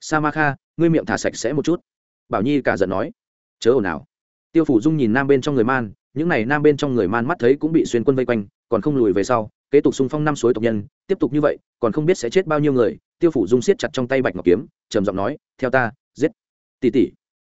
Sa ma kha ngươi miệng thả sạch sẽ một chút. Bảo nhi cả giận nói. Chớ ồn ào. Tiêu phủ dung nhìn nam bên trong người man, những n à y nam bên trong người man mắt thấy cũng bị xuyên quân vây quanh, còn không lùi về sau, kế tục xung phong năm suối tộc nhân, tiếp tục như vậy, còn không biết sẽ chết bao nhiêu người. Tiêu phủ dung siết chặt trong tay bạch ngọc kiếm, trầm giọng nói, theo ta, giết. Tỉ tỉ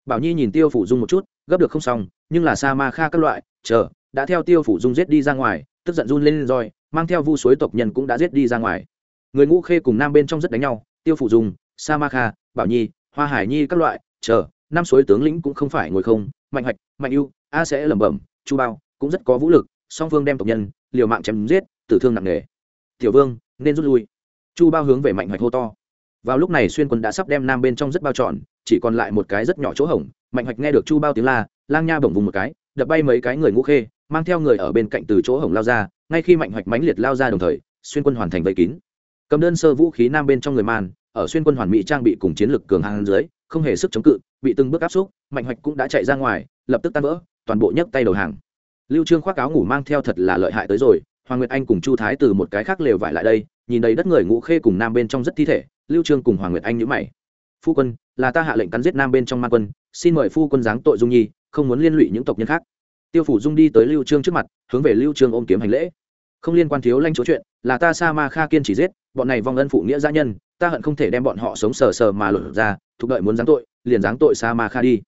bảo nhi nhìn tiêu phủ dung một chút, gấp được không xong, nhưng là sa ma kha các loại, chờ đã theo tiêu phủ dung giết đi ra ngoài, tức giận run lên roi, mang theo vu suối tộc nhân cũng đã giết đi ra ngoài. Người ngũ khê cùng nam bên trong rất đánh nhau, tiêu phủ dung, sa ma kha, bảo nhi, hoa hải nhi các loại, chờ năm suối tướng lĩnh cũng không phải ngồi không, mạnh hoạch, mạnh ưu, a sẽ lẩm bẩm, chu bao, cũng rất có vũ lực, song phương đem tộc nhân, liều mạng chém giết, tử thương nặng nề. Tiểu vương, nên rút lui. Chu bao hướng về mạnh hoạch hô to. Vào lúc này xuyên quân đã sắp đem nam bên trong rất bao trọn, chỉ còn lại một cái rất nhỏ chỗ hổng, mạnh hoạch nghe được chu bao tiếng la, lang nha bổng vùng một cái, đập bay mấy cái người ngũ khê mang theo người ở bên cạnh từ chỗ hổng lao ra, ngay khi mạnh hoạch mãnh liệt lao ra đồng thời, xuyên quân hoàn thành vây kín. Cầm đơn sơ vũ khí nam bên trong người man, ở xuyên quân hoàn mỹ trang bị cùng chiến lực cường hàng dưới, không hề sức chống cự, bị từng bước áp xúc, mạnh hoạch cũng đã chạy ra ngoài, lập tức tan vỡ, toàn bộ nhấc tay đầu hàng. Lưu trương khoác áo ngủ mang theo thật là lợi hại tới rồi, hoàng nguyệt anh cùng chu thái từ một cái khác lều vải lại đây, nhìn đầy đất người ngũ khê cùng nam bên trong rất thi thể, lưu trương cùng hoàng nguyệt anh nhíu mày. Phu quân, là ta hạ lệnh cắn giết nam bên trong man quân, xin mời phu quân giáng tội dung nhi, không muốn liên lụy những tộc nhân khác tiêu phủ dung đi tới lưu trương trước mặt, hướng về lưu trương ôm kiếm hành lễ. Không liên quan thiếu lanh chỗ chuyện, là ta sa ma kha kiên chỉ giết, bọn này vong ân phụ nghĩa gia nhân, ta hận không thể đem bọn họ sống sờ sờ mà lột ra thúc đợi muốn giáng tội, liền giáng tội sa ma kha đi.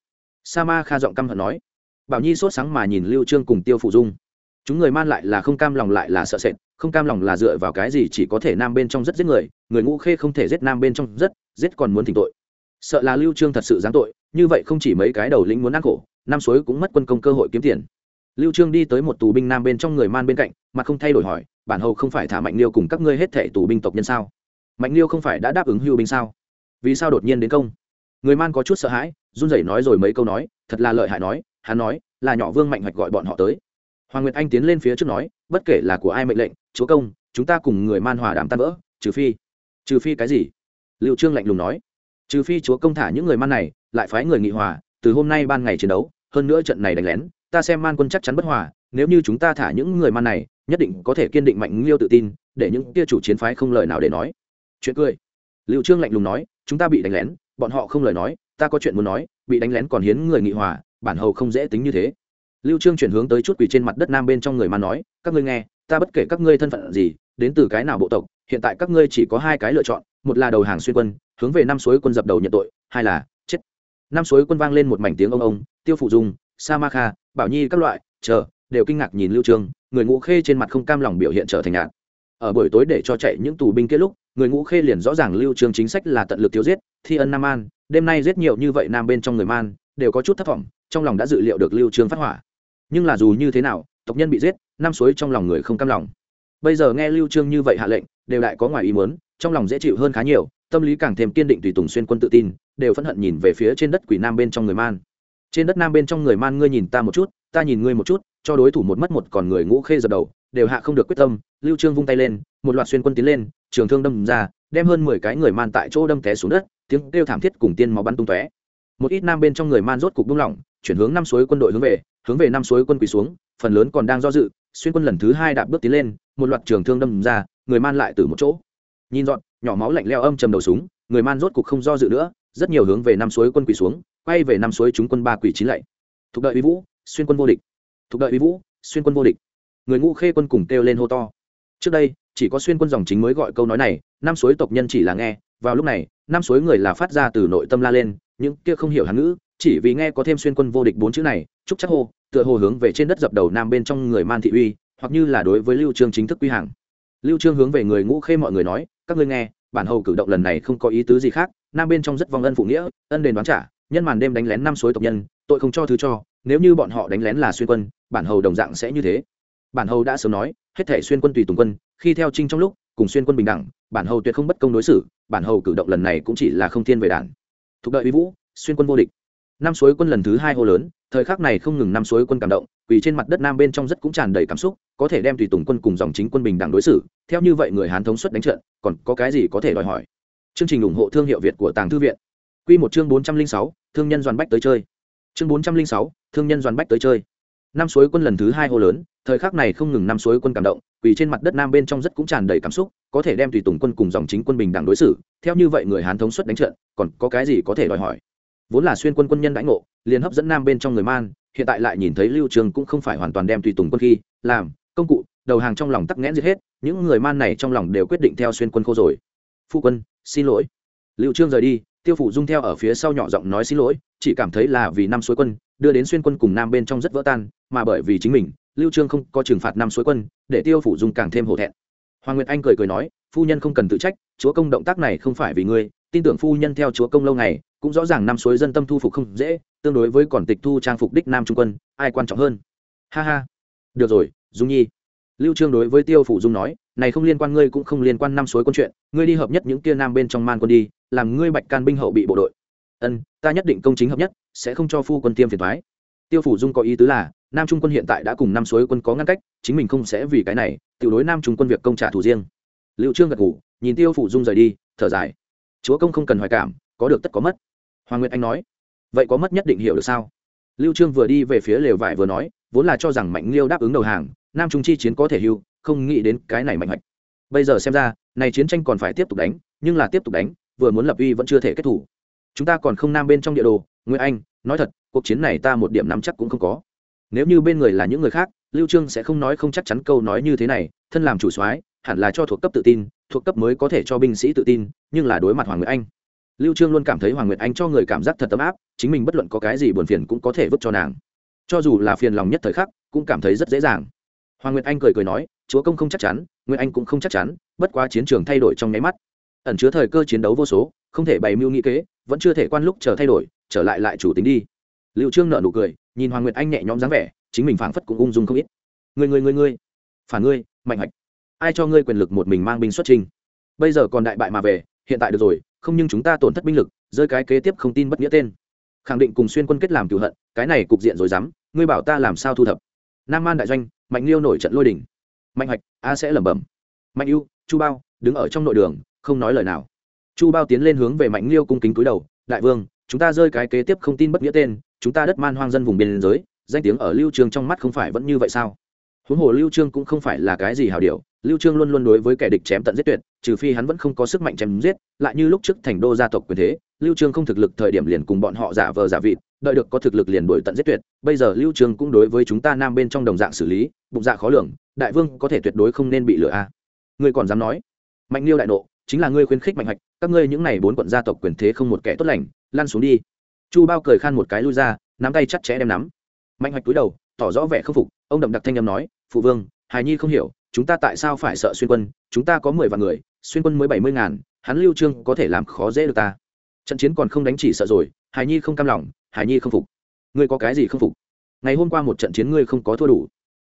Sa ma kha giọng căm hận nói. Bảo nhi sốt sáng mà nhìn lưu trương cùng tiêu phụ dung. Chúng người man lại là không cam lòng lại là sợ sệt, không cam lòng là dựa vào cái gì chỉ có thể nam bên trong rất giết người người ngũ khê không thể giết nam bên trong rất, giết còn muốn thỉnh tội. Sợ là lưu trương thật sự giáng tội, như vậy không chỉ mấy cái đầu lĩnh muốn ăn khổ nam suối cũng mất quân công cơ hội kiếm tiền lưu trương đi tới một tù binh nam bên trong người man bên cạnh, mà không thay đổi hỏi, bản hầu không phải thả mạnh liêu cùng các ngươi hết thể tù binh tộc nhân sao? Mạnh liêu không phải đã đáp ứng hưu binh sao? Vì sao đột nhiên đến công? Người man có chút sợ hãi, run rẩy nói rồi mấy câu nói, thật là lợi hại nói, hắn nói, là nhỏ vương mạnh hoạch gọi bọn họ tới. Hoàng nguyệt anh tiến lên phía trước nói, bất kể là của ai mệnh lệnh, chúa công, chúng ta cùng người man hòa đàm tan vỡ, trừ phi trừ phi cái gì? Liệu trương lạnh lùng nói, trừ phi chúa công thả những người man này, lại phái người nghị hòa, từ hôm nay ban ngày chiến đấu, hơn nữa trận này đánh lén ta xem man quân chắc chắn bất hòa, nếu như chúng ta thả những người man này, nhất định có thể kiên định mạnh liêu tự tin, để những kia chủ chiến phái không lời nào để nói. Chuyện cười. Liệu trương lạnh lùng nói, chúng ta bị đánh lén, bọn họ không lời nói, ta có chuyện muốn nói, bị đánh lén còn hiến người nghị hòa, bản hầu không dễ tính như thế. Lưu trương chuyển hướng tới chút quỷ trên mặt đất nam bên trong người man nói, các ngươi nghe, ta bất kể các ngươi thân phận gì, đến từ cái nào bộ tộc, hiện tại các ngươi chỉ có hai cái lựa chọn, một là đầu hàng xuyên quân, hướng về năm suối quân dập đầu nhận tội, hai là chết. Năm suối quân vang lên một mảnh tiếng ông ông, tiêu phụ dung sa ma kha bảo nhi các loại, chờ, đều kinh ngạc nhìn lưu trương, người ngũ khê trên mặt không cam lòng biểu hiện trở thành nhạt. Ở buổi tối để cho chạy những tù binh kia lúc, người ngũ khê liền rõ ràng lưu trương chính sách là tận lực tiêu giết, thi ân nam an, đêm nay giết nhiều như vậy nam bên trong người man, đều có chút thất vọng, trong lòng đã dự liệu được lưu trương phát hỏa. Nhưng là dù như thế nào, tộc nhân bị giết, năm suối trong lòng người không cam lòng. Bây giờ nghe lưu trương như vậy hạ lệnh, đều lại có ngoài ý muốn, trong lòng dễ chịu hơn khá nhiều, tâm lý càng thêm kiên định tùy tùng xuyên quân tự tin, đều phẫn hận nhìn về phía trên đất quỷ nam bên trong người man trên đất nam bên trong người man ngươi nhìn ta một chút, ta nhìn ngươi một chút, cho đối thủ một mất một còn người ngũ khê dập đầu, đều hạ không được quyết tâm. Lưu trương vung tay lên, một loạt xuyên quân tiến lên, trường thương đâm ra, đem hơn 10 cái người man tại chỗ đâm té xuống đất, tiếng kêu thảm thiết cùng tiên máu bắn tung tóe. Một ít nam bên trong người man rốt cục buông lỏng, chuyển hướng năm suối quân đội hướng về hướng về năm suối quân quỳ xuống, phần lớn còn đang do dự, xuyên quân lần thứ hai đạp bước tiến lên, một loạt trường thương đâm ra, người man lại từ một chỗ. Nhìn dọn, nhỏ máu lạnh leo âm trầm đầu súng, người man rốt cục không do dự nữa, rất nhiều hướng về năm suối quân quỳ xuống quay về năm suối chúng quân ba Quỷ chín lạy. Thuộc đợi uy vũ, xuyên quân vô địch. Thuộc đợi uy vũ, xuyên quân vô địch. Người ngũ khê quân cùng kêu lên hô to. Trước đây, chỉ có xuyên quân dòng chính mới gọi câu nói này, năm suối tộc nhân chỉ là nghe, vào lúc này, năm suối người là phát ra từ nội tâm la lên, những kia không hiểu hán ngữ, chỉ vì nghe có thêm xuyên quân vô địch bốn chữ này, chúc chắc hô, tựa hồ hướng về trên đất dập đầu nam bên trong người man thị uy, hoặc như là đối với lưu trương chính thức quy hàng. Lưu trương hướng về người ngũ khê mọi người nói, các ngươi nghe, bản hầu cử động lần này không có ý tứ gì khác, nam bên trong rất vong ân phụ nghĩa, ân đền đoán trả nhân màn đêm đánh lén năm suối tộc nhân, tội không cho thứ cho, nếu như bọn họ đánh lén là xuyên quân, bản hầu đồng dạng sẽ như thế. Bản hầu đã sớm nói, hết thể xuyên quân tùy tùng quân, khi theo trinh trong lúc, cùng xuyên quân bình đẳng, bản hầu tuyệt không bất công đối xử, bản hầu cử động lần này cũng chỉ là không thiên về đản. Thuộc đợi uy vũ, xuyên quân vô địch. Năm suối quân lần thứ hai hô lớn, thời khắc này không ngừng năm suối quân cảm động vì trên mặt đất nam bên trong rất cũng tràn đầy cảm xúc, có thể đem tùy tùng quân cùng dòng chính quân bình đẳng đối xử, theo như vậy người hán thống suất đánh trận, còn có cái gì có thể đòi hỏi? Chương trình ủng hộ thương hiệu việt của tàng thư viện quy một chương bốn trăm linh sáu, thương nhân Doan bách tới chơi. Chương bốn trăm linh sáu, thương nhân Doan bách tới chơi. Năm suối quân lần thứ hai hô lớn, thời khắc này không ngừng năm suối quân cảm động, vì trên mặt đất nam bên trong rất cũng tràn đầy cảm xúc, có thể đem tùy tùng quân cùng dòng chính quân bình đẳng đối xử, theo như vậy người hán thống suất đánh trận, còn có cái gì có thể đòi hỏi? Vốn là xuyên quân quân nhân đãi ngộ, liền hấp dẫn nam bên trong người man, hiện tại lại nhìn thấy lưu trường cũng không phải hoàn toàn đem tùy tùng quân khi, làm, công cụ, đầu hàng trong lòng tắc nghẽn giết hết, những người man này trong lòng đều quyết định theo xuyên quân khô rồi. Phu quân, xin lỗi. Lưu trương rời đi tiêu phủ dung theo ở phía sau nhỏ giọng nói xin lỗi, chỉ cảm thấy là vì năm suối quân, đưa đến xuyên quân cùng nam bên trong rất vỡ tan, mà bởi vì chính mình, lưu trương không có trừng phạt năm suối quân, để tiêu phủ dung càng thêm hổ thẹn. Hoàng nguyệt anh cười cười nói, phu nhân không cần tự trách, chúa công động tác này không phải vì ngươi, tin tưởng phu nhân theo chúa công lâu ngày, cũng rõ ràng năm suối dân tâm thu phục không dễ, tương đối với còn tịch thu trang phục đích nam trung quân, ai quan trọng hơn. Ha ha. Được rồi, dung nhi. Lưu trương đối với tiêu phủ dung nói này không liên quan ngươi cũng không liên quan năm suối quân chuyện, ngươi đi hợp nhất những kia nam bên trong man quân đi, làm ngươi bạch can binh hậu bị bộ đội. Ân, ta nhất định công chính hợp nhất, sẽ không cho phu quân tiêm phiền thoái tiêu phủ dung có ý tứ là, nam trung quân hiện tại đã cùng năm suối quân có ngăn cách, chính mình không sẽ vì cái này tự đối nam trung quân việc công trả thù riêng. Liệu trương gật ngủ nhìn tiêu phủ dung rời đi, thở dài. Chúa công không cần hoài cảm, có được tất có mất. Hoàng nguyệt anh nói. Vậy có mất nhất định hiểu được sao? Lưu trương vừa đi về phía lều vải vừa nói, vốn là cho rằng mạnh liêu đáp ứng đầu hàng, nam trung chi chiến có thể hưu không nghĩ đến cái này mạnh mạnh bây giờ xem ra, này chiến tranh còn phải tiếp tục đánh, nhưng là tiếp tục đánh, vừa muốn lập uy vẫn chưa thể kết thủ. Chúng ta còn không nam bên trong địa đồ, nguyễn anh, nói thật, cuộc chiến này ta một điểm nắm chắc cũng không có. Nếu như bên người là những người khác, lưu trương sẽ không nói không chắc chắn câu nói như thế này, thân làm chủ soái, hẳn là cho thuộc cấp tự tin, thuộc cấp mới có thể cho binh sĩ tự tin, nhưng là đối mặt hoàng nguyệt anh. Lưu trương luôn cảm thấy hoàng nguyệt anh cho người cảm giác thật ấm áp, chính mình bất luận có cái gì buồn phiền cũng có thể vứt cho nàng. Cho dù là phiền lòng nhất thời khắc, cũng cảm thấy rất dễ dàng. Hoàng nguyệt anh cười cười nói chúa công không chắc chắn nguyễn anh cũng không chắc chắn, bất quá chiến trường thay đổi trong nháy mắt. Ẩn chứa thời cơ chiến đấu vô số, không thể bày mưu nghĩ kế, vẫn chưa thể quan lúc chờ thay đổi, trở lại lại chủ tính đi. Liệu trương nợ nụ cười, nhìn hoàng nguyệt anh nhẹ nhõm dáng vẻ, chính mình phảng phất cũng ung dung không ít. Người người người người phản ngươi, mạnh hạch ai cho ngươi quyền lực một mình mang binh xuất trình bây giờ còn đại bại mà về, hiện tại được rồi, không nhưng chúng ta tổn thất binh lực, rơi cái kế tiếp không tin bất nghĩa tên. Khẳng định cùng xuyên quân kết làm cựu hận, cái này cục diện rồi dám ngươi bảo ta làm sao thu thập? Nam man đại doanh, mạnh liêu nổi trận lôi đỉnh mạnh hoạch a sẽ lẩm bẩm. Mạnh ưu, chu bao, đứng ở trong nội đường, không nói lời nào. Chu bao tiến lên hướng về mạnh liêu cung kính cúi đầu, đại vương, chúng ta rơi cái kế tiếp không tin bất nghĩa tên, chúng ta đất man hoang dân vùng biên giới, danh tiếng ở lưu trường trong mắt không phải vẫn như vậy sao? Huống hồ lưu trương cũng không phải là cái gì hảo điều. Lưu trương luôn luôn đối với kẻ địch chém tận giết tuyệt, trừ phi hắn vẫn không có sức mạnh chém giết, lại như lúc trước thành đô gia tộc quyền thế, lưu trương không thực lực thời điểm liền cùng bọn họ giả vờ giả vịt, đợi được có thực lực liền đuổi tận giết tuyệt. Bây giờ lưu trương cũng đối với chúng ta nam bên trong đồng dạng xử lý, bụng dạ khó lường, đại vương có thể tuyệt đối không nên bị lừa a. À. ngươi còn dám nói? Mạnh liêu đại nộ, chính là ngươi khuyến khích mạnh hoạch, các ngươi những này bốn quận gia tộc quyền thế không một kẻ tốt lành, lăn xuống đi. Chu bao cười khan một cái lui ra, nắm tay chặt chẽ đem nắm. Mạnh hoạch cúi đầu, tỏ rõ vẻ không phục, ông đậm đặc thanh âm nói phụ vương hài nhi không hiểu, chúng ta tại sao phải sợ xuyên quân? Chúng ta có mười vạn người, xuyên quân mới bảy mươi ngàn, hắn lưu trương có thể làm khó dễ được ta. Trận chiến còn không đánh chỉ sợ rồi hài nhi không cam lòng hài nhi không phục. Ngươi có cái gì không phục? Ngày hôm qua một trận chiến ngươi không có thua đủ.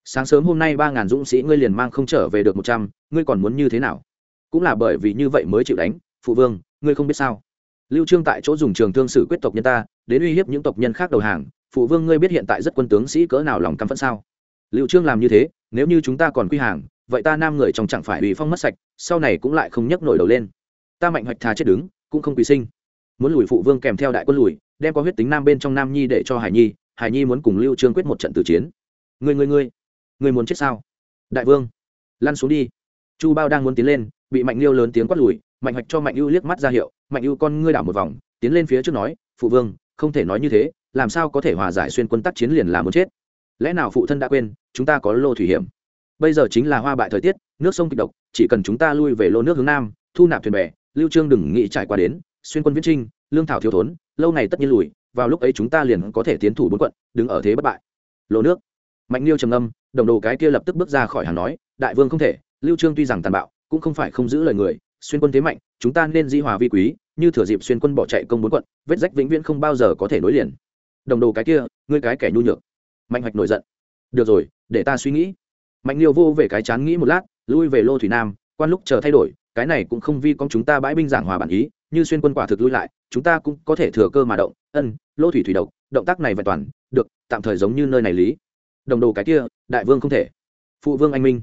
Sáng sớm hôm nay ba ngàn dũng sĩ ngươi liền mang không trở về được một trăm, ngươi còn muốn như thế nào? Cũng là bởi vì như vậy mới chịu đánh, phụ vương, ngươi không biết sao? Lưu trương tại chỗ dùng trường thương sử quyết tộc nhân ta, đến uy hiếp những tộc nhân khác đầu hàng, phụ vương ngươi biết hiện tại rất quân tướng sĩ cỡ nào lòng căm phẫn sao? Liệu trương làm như thế, nếu như chúng ta còn quy hàng, vậy ta nam người trong chẳng phải bị phong mất sạch, sau này cũng lại không nhấc nổi đầu lên. Ta mạnh hoạch thà chết đứng, cũng không quý sinh. Muốn lùi phụ vương kèm theo đại quân lùi, đem có huyết tính nam bên trong nam nhi để cho hải nhi hải nhi muốn cùng lưu trương quyết một trận tử chiến. Người người người người muốn chết sao? Đại vương, lăn xuống đi. Chu bao đang muốn tiến lên, bị mạnh liêu lớn tiếng quát lùi, mạnh hoạch cho mạnh ưu liếc mắt ra hiệu, mạnh ưu con ngươi đảo một vòng, tiến lên phía trước nói, phụ vương, không thể nói như thế, làm sao có thể hòa giải xuyên quân tác chiến liền là muốn chết? Lẽ nào phụ thân đã quên, chúng ta có lô thủy hiểm? Bây giờ chính là hoa bại thời tiết, nước sông kịch độc, chỉ cần chúng ta lui về lô nước hướng nam, thu nạp thuyền bè, lưu trương đừng nghĩ trải qua đến, xuyên quân viễn trinh, lương thảo thiếu thốn, lâu ngày tất nhiên lùi, vào lúc ấy chúng ta liền có thể tiến thủ bốn quận, đứng ở thế bất bại. Lô nước. Mạnh liêu trầm ngâm, đồng đồ cái kia lập tức bước ra khỏi hàng nói, đại vương không thể, lưu trương tuy rằng tàn bạo, cũng không phải không giữ lời người, xuyên quân thế mạnh, chúng ta nên di hòa vi quý, như thừa dịp xuyên quân bỏ chạy công bốn quận, vết rách vĩnh viễn không bao giờ có thể nối liền. Đồng đồ cái kia, ngươi cái kẻ nhu nhược mạnh hoạch nổi giận. Được rồi, để ta suy nghĩ. Mạnh liêu vô về cái chán nghĩ một lát, lui về lô thủy nam, quan lúc chờ thay đổi, cái này cũng không vi con chúng ta bãi binh giảng hòa bản ý, như xuyên quân quả thực lui lại, chúng ta cũng có thể thừa cơ mà động. Ân, lô thủy thủy độc, động tác này vẹn toàn, được, tạm thời giống như nơi này lý. Đồng đồ cái kia, đại vương không thể. Phụ vương anh minh.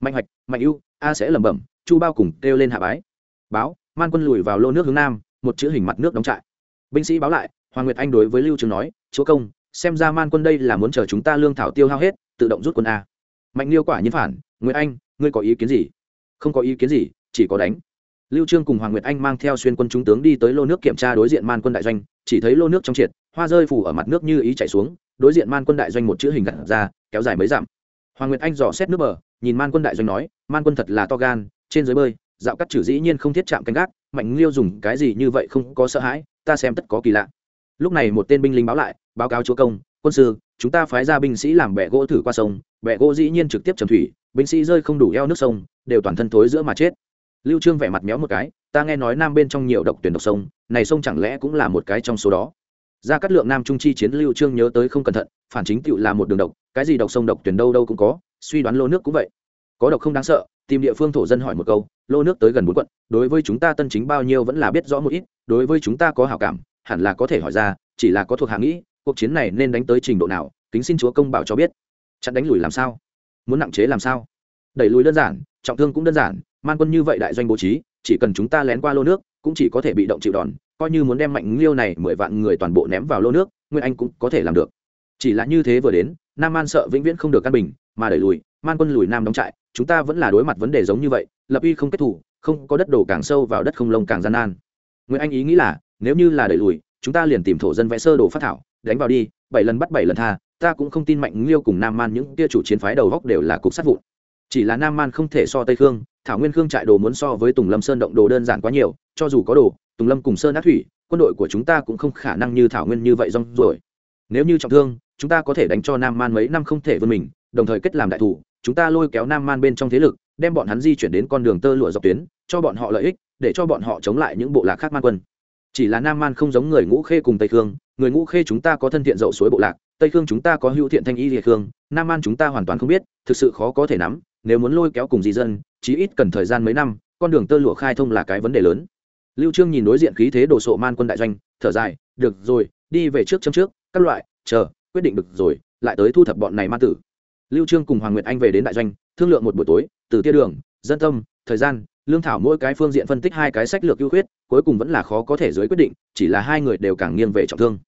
Mạnh hoạch, mạnh ưu, a sẽ lẩm bẩm, chu bao cùng kêu lên hạ bái. Báo, man quân lùi vào lô nước hướng nam, một chữ hình mặt nước đóng trại. Binh sĩ báo lại, hoàng nguyệt anh đối với lưu trường nói, chúa công xem ra man quân đây là muốn chờ chúng ta lương thảo tiêu hao hết, tự động rút quân a. Mạnh liêu quả nhiên phản, nguyệt anh, ngươi có ý kiến gì? Không có ý kiến gì, chỉ có đánh. Lưu trương cùng hoàng nguyệt anh mang theo xuyên quân chúng tướng đi tới lô nước kiểm tra đối diện man quân đại doanh, chỉ thấy lô nước trong triệt, hoa rơi phủ ở mặt nước như ý chảy xuống, đối diện man quân đại doanh một chữ hình gặt ra, kéo dài mấy dặm. Hoàng nguyệt anh dò xét nước bờ, nhìn man quân đại doanh nói, man quân thật là to gan, trên dưới bơi, dạo cắt trừ dĩ nhiên không thiết chạm canh gác, mạnh liêu dùng cái gì như vậy không có sợ hãi, ta xem tất có kỳ lạ lúc này một tên binh lính báo lại, báo cáo chúa công, quân sư, chúng ta phái ra binh sĩ làm bẹ gỗ thử qua sông. Bẹ gỗ dĩ nhiên trực tiếp trầm thủy, binh sĩ rơi không đủ eo nước sông, đều toàn thân thối giữa mà chết. Lưu trương vẻ mặt méo một cái, ta nghe nói nam bên trong nhiều độc tuyển độc sông, này sông chẳng lẽ cũng là một cái trong số đó? Ra cắt lượng nam trung chi chiến, lưu trương nhớ tới không cẩn thận, phản chính tựu là một đường độc, cái gì độc sông độc tuyển đâu đâu cũng có, suy đoán lô nước cũng vậy. Có độc không đáng sợ, tìm địa phương thổ dân hỏi một câu, lô nước tới gần bốn quận, đối với chúng ta tân chính bao nhiêu vẫn là biết rõ một ít, đối với chúng ta có hảo cảm hẳn là có thể hỏi ra, chỉ là có thuộc hạ nghĩ, cuộc chiến này nên đánh tới trình độ nào, kính xin chúa công bảo cho biết. Chặn đánh lùi làm sao? Muốn nặng chế làm sao? Đẩy lùi đơn giản, trọng thương cũng đơn giản, man quân như vậy đại doanh bố trí, chỉ cần chúng ta lén qua lô nước, cũng chỉ có thể bị động chịu đòn, coi như muốn đem mạnh liêu này mười vạn người toàn bộ ném vào lô nước, nguyên anh cũng có thể làm được. Chỉ là như thế vừa đến, nam man sợ vĩnh viễn không được căn bình, mà đẩy lùi, man quân lùi nam đóng trại, chúng ta vẫn là đối mặt vấn đề giống như vậy, lập uy không kết thủ, không có đất đổ càng sâu vào đất không lông càng gian nan nguyễn anh ý nghĩ là, nếu như là đẩy lùi, chúng ta liền tìm thổ dân vẽ sơ đồ phát thảo, đánh vào đi, bảy lần bắt bảy lần tha, ta cũng không tin mạnh liêu cùng nam man những kia chủ chiến phái đầu góc đều là cục sát vụn. Chỉ là nam man không thể so tây khương, thảo nguyên khương trại đồ muốn so với tùng lâm sơn động đồ đơn giản quá nhiều, cho dù có đồ, tùng lâm cùng sơn ác thủy, quân đội của chúng ta cũng không khả năng như thảo nguyên như vậy rong rồi nếu như trọng thương, chúng ta có thể đánh cho nam man mấy năm không thể vươn mình, đồng thời kết làm đại thủ, chúng ta lôi kéo nam man bên trong thế lực đem bọn hắn di chuyển đến con đường tơ lụa dọc tuyến, cho bọn họ lợi ích, để cho bọn họ chống lại những bộ lạc khác man quân. Chỉ là nam man không giống người ngũ khê cùng tây khương, người ngũ khê chúng ta có thân thiện dậu suối bộ lạc, tây khương chúng ta có hữu thiện thanh y liệt khương, nam man chúng ta hoàn toàn không biết, thực sự khó có thể nắm, nếu muốn lôi kéo cùng di dân, chí ít cần thời gian mấy năm, con đường tơ lụa khai thông là cái vấn đề lớn. Lưu trương nhìn đối diện khí thế đồ sộ man quân đại doanh, thở dài, được rồi, đi về trước chấm trước, các loại, chờ, quyết định được rồi, lại tới thu thập bọn này ma tử. Lưu trương cùng hoàng nguyệt anh về đến đại doanh thương lượng một buổi tối, từ tia đường, dân tâm, thời gian, lương thảo mỗi cái phương diện phân tích hai cái sách lược ưu khuyết, cuối cùng vẫn là khó có thể dưới quyết định, chỉ là hai người đều càng nghiêng về trọng thương.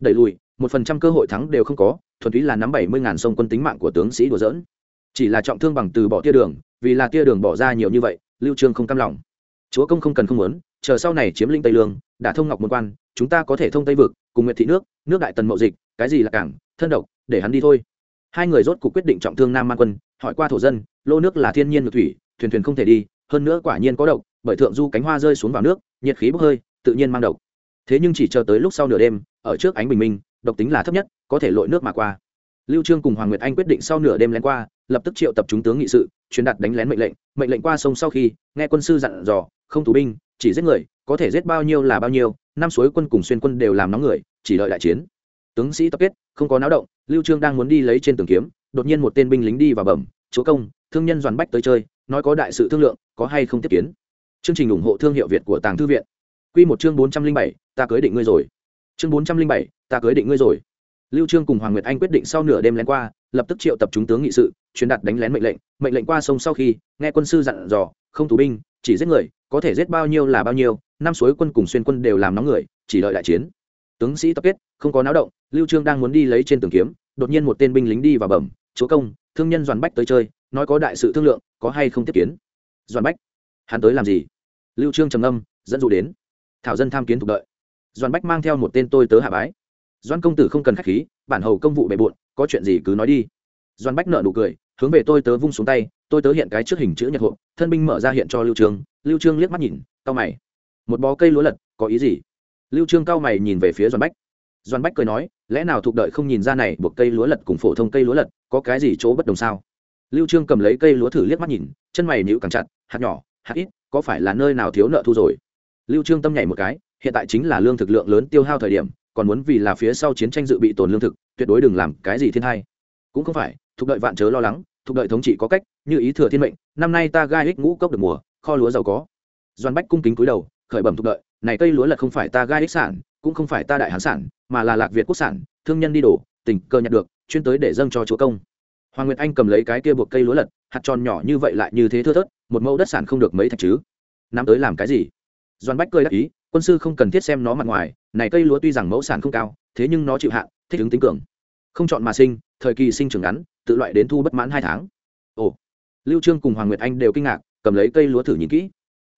Đẩy lùi, một phần trăm cơ hội thắng đều không có, thuần túy là nắm bảy mươi ngàn sông quân tính mạng của tướng sĩ đùa dỡn chỉ là trọng thương bằng từ bỏ tia đường, vì là tia đường bỏ ra nhiều như vậy, lưu trương không cam lòng. Chúa công không cần không muốn, chờ sau này chiếm lĩnh tây lương đã thông ngọc môn quan, chúng ta có thể thông tây vực, cùng nguyệt thị nước nước đại tần mậu dịch, cái gì là cảng, thân độc, để hắn đi thôi. Hai người rốt cuộc quyết định trọng thương nam man quân hỏi qua thổ dân, lô nước là thiên nhiên ngược thủy, thuyền thuyền không thể đi, hơn nữa quả nhiên có độc, bởi thượng du cánh hoa rơi xuống vào nước, nhiệt khí bốc hơi, tự nhiên mang độc. Thế nhưng chỉ chờ tới lúc sau nửa đêm, ở trước ánh bình minh, độc tính là thấp nhất, có thể lội nước mà qua. Lưu trương cùng hoàng nguyệt anh quyết định sau nửa đêm lén qua, lập tức triệu tập chúng tướng nghị sự, truyền đạt đánh lén mệnh lệnh. Mệnh lệnh qua sông sau khi, nghe quân sư dặn dò, không thủ binh, chỉ giết người, có thể giết bao nhiêu là bao nhiêu, năm suối quân cùng xuyên quân đều làm nóng người, chỉ đợi đại chiến. Tướng sĩ tập kết, không có náo động, lưu trương đang muốn đi lấy trên tường kiếm đột nhiên một tên binh lính đi vào bẩm chúa công thương nhân doàn bách tới chơi nói có đại sự thương lượng có hay không tiếp kiến? Chương trình ủng hộ thương hiệu việt của tàng thư viện. Quy một chương 407, ta cưới định ngươi rồi. Chương 407, ta cưới định ngươi rồi. Lưu trương cùng hoàng nguyệt anh quyết định sau nửa đêm lén qua lập tức triệu tập chúng tướng nghị sự truyền đạt đánh lén mệnh lệnh. Mệnh lệnh qua sông sau khi nghe quân sư dặn dò không thủ binh chỉ giết người có thể giết bao nhiêu là bao nhiêu năm suối quân cùng xuyên quân đều làm nóng người chỉ đợi đại chiến. Tướng sĩ tập kết không có náo động lưu trương đang muốn đi lấy trên tường kiếm đột nhiên một tên binh lính đi vào bẩm chúa công, thương nhân doàn bách tới chơi, nói có đại sự thương lượng, có hay không tiếp kiến? Doàn bách, hắn tới làm gì? Lưu trương trầm âm dẫn dụ đến. Thảo dân tham kiến thuộc đợi. Doàn bách mang theo một tên tôi tớ hạ bái. Doan công tử không cần khách khí, bản hầu công vụ bề bộn, có chuyện gì cứ nói đi. Doan bách nợ nụ cười, hướng về tôi tớ vung xuống tay, tôi tớ hiện cái trước hình chữ nhật hộ, thân binh mở ra hiện cho lưu trương lưu trương liếc mắt nhìn cao mày. Một bó cây lúa lật, có ý gì? Lưu trương cao mày nhìn về phía doan bách doan bách cười nói, lẽ nào thuộc đợi không nhìn ra này, buộc cây lúa lật cùng phổ thông cây lúa lật, có cái gì chỗ bất đồng sao? Lưu trương cầm lấy cây lúa thử liếc mắt nhìn, chân mày nhíu càng chặt, hạt nhỏ, hạt ít, có phải là nơi nào thiếu nợ thu rồi? Lưu trương tâm nhảy một cái, hiện tại chính là lương thực lượng lớn tiêu hao thời điểm, còn muốn vì là phía sau chiến tranh dự bị tồn lương thực, tuyệt đối đừng làm cái gì thiên hay cũng không phải, thuộc đợi vạn chớ lo lắng, thuộc đợi thống trị có cách, như ý thừa thiên mệnh, năm nay ta gai ích ngũ cốc được mùa, kho lúa giàu có. Doan bách cung kính cúi đầu, khởi bẩm thuộc đợi này cây lúa là không phải ta gai ích sản, cũng không phải ta đại hán sản, mà là lạc việt quốc sản, thương nhân đi đổ, tình cơ nhặt được, chuyên tới để dâng cho chúa công. Hoàng nguyệt anh cầm lấy cái kia buộc cây lúa lật, hạt tròn nhỏ như vậy lại như thế thưa thớt, một mẫu đất sản không được mấy thạch chứ. Nắm tới làm cái gì? Doan bách cười đắc ý, quân sư không cần thiết xem nó mặt ngoài, này cây lúa tuy rằng mẫu sản không cao, thế nhưng nó chịu hạn, thích ứng tính cường. Không chọn mà sinh, thời kỳ sinh trưởng ngắn, tự loại đến thu bất mãn hai tháng. Ồ. Lưu trương cùng hoàng nguyệt anh đều kinh ngạc, cầm lấy cây lúa thử nhìn kỹ.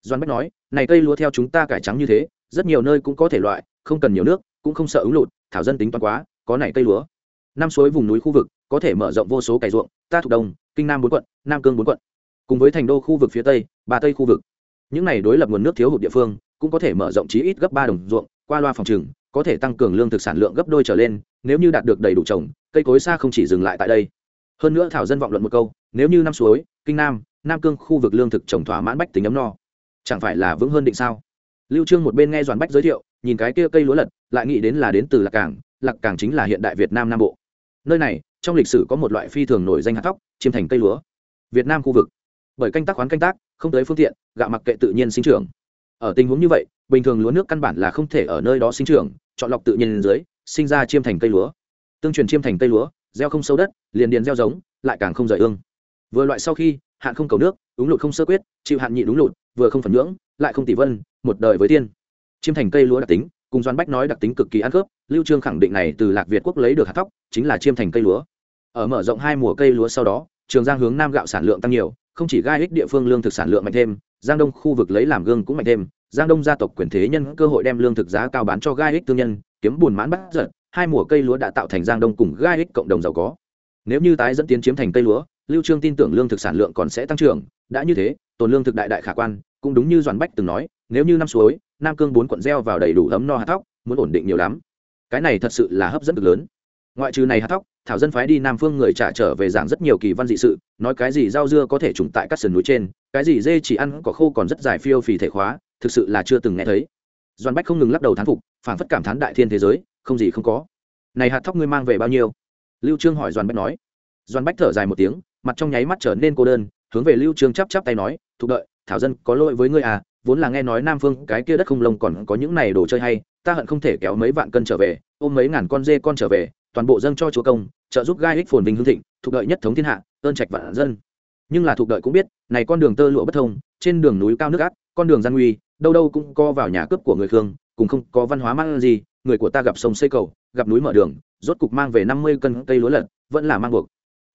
Doan bách nói này cây lúa theo chúng ta cải trắng như thế rất nhiều nơi cũng có thể loại không cần nhiều nước cũng không sợ ứng lụt thảo dân tính toán quá có này cây lúa. Năm suối vùng núi khu vực có thể mở rộng vô số cày ruộng ta thuộc đồng, kinh nam bốn quận nam cương bốn quận. Cùng với thành đô khu vực phía tây ba tây khu vực. Những này đối lập nguồn nước thiếu hụt địa phương cũng có thể mở rộng chí ít gấp ba đồng ruộng qua loa phòng trừng có thể tăng cường lương thực sản lượng gấp đôi trở lên nếu như đạt được đầy đủ trồng cây cối xa không chỉ dừng lại tại đây. Hơn nữa thảo dân vọng luận một câu nếu như năm suối kinh nam nam cương khu vực lương thực trồng thỏa mãn bách tính ấm no chẳng phải là vững hơn định sao? Lưu trương một bên nghe doãn bách giới thiệu, nhìn cái kia cây lúa lật, lại nghĩ đến là đến từ lạc cảng lạc cảng chính là hiện đại việt nam nam bộ. Nơi này, trong lịch sử có một loại phi thường nổi danh hạt thóc, chiêm thành cây lúa. Việt nam khu vực. Bởi canh tác khoán canh tác, không tới phương tiện, gạo mặc kệ tự nhiên sinh trưởng. Ở tình huống như vậy, bình thường lúa nước căn bản là không thể ở nơi đó sinh trưởng, chọn lọc tự nhiên dưới, sinh ra chiêm thành cây lúa. Tương truyền chiêm thành cây lúa, gieo không sâu đất, liền điền gieo giống, lại càng không rời ương. Vừa loại sau khi hạn không cầu nước đúng lụt không sơ quyết, chịu hạn nhị đúng lụt, vừa không phần nhưỡng, lại không tỷ vân, một đời với tiên. Chiêm thành cây lúa đặc tính, cùng doan bách nói đặc tính cực kỳ ăn khớp, lưu trương khẳng định này từ lạc việt quốc lấy được hạt thóc, chính là chiêm thành cây lúa. Ở mở rộng hai mùa cây lúa sau đó, trường giang hướng nam gạo sản lượng tăng nhiều, không chỉ gai ích địa phương lương thực sản lượng mạnh thêm, giang đông khu vực lấy làm gương cũng mạnh thêm. Giang đông gia tộc quyền thế nhân cơ hội đem lương thực giá cao bán cho gai ích thương nhân, kiếm buồn mãn bắt giật hai mùa cây lúa đã tạo thành giang đông cùng gai ích cộng đồng giàu có. Nếu như tái dẫn tiến chiếm thành cây lúa lưu trương tin tưởng lương thực sản lượng còn sẽ tăng trưởng, đã như thế, tồn lương thực đại đại khả quan, cũng đúng như doãn bách từng nói, nếu như năm suối, nam cương bốn quận gieo vào đầy đủ ấm no hạt thóc, muốn ổn định nhiều lắm. Cái này thật sự là hấp dẫn cực lớn. Ngoại trừ này hạt thóc, thảo dân phái đi nam phương người trả trở về giảng rất nhiều kỳ văn dị sự, nói cái gì rau dưa có thể trùng tại các sườn núi trên, cái gì dê chỉ ăn cỏ khô còn rất dài phiêu phì thể khóa, thực sự là chưa từng nghe thấy. Doan bách không ngừng lắc đầu thán phục, phảng phất cảm thán đại thiên thế giới, không gì không có. Này hạt thóc ngươi mang về bao nhiêu? Lưu trương hỏi doan bách nói. Doan bách thở dài một tiếng mặt trong nháy mắt trở nên cô đơn, hướng về lưu trương chắp chắp tay nói, thục đợi, thảo dân, có lỗi với ngươi à vốn là nghe nói nam phương cái kia đất không lông còn có những này đồ chơi hay, ta hận không thể kéo mấy vạn cân trở về, ôm mấy ngàn con dê con trở về, toàn bộ dâng cho chúa công, trợ giúp gai ích phồn vinh hương thịnh thuộc đợi nhất thống thiên hạ, ơn trạch vạn dân. Nhưng là thuộc đợi cũng biết, này con đường tơ lụa bất thông, trên đường núi cao nước át, con đường gian nguy, đâu đâu cũng co vào nhà cướp của người khương, cùng không có văn hóa mang gì, người của ta gặp sông xây cầu, gặp núi mở đường, rốt cục mang về năm mươi cân cây lúa lật vẫn là mang buộc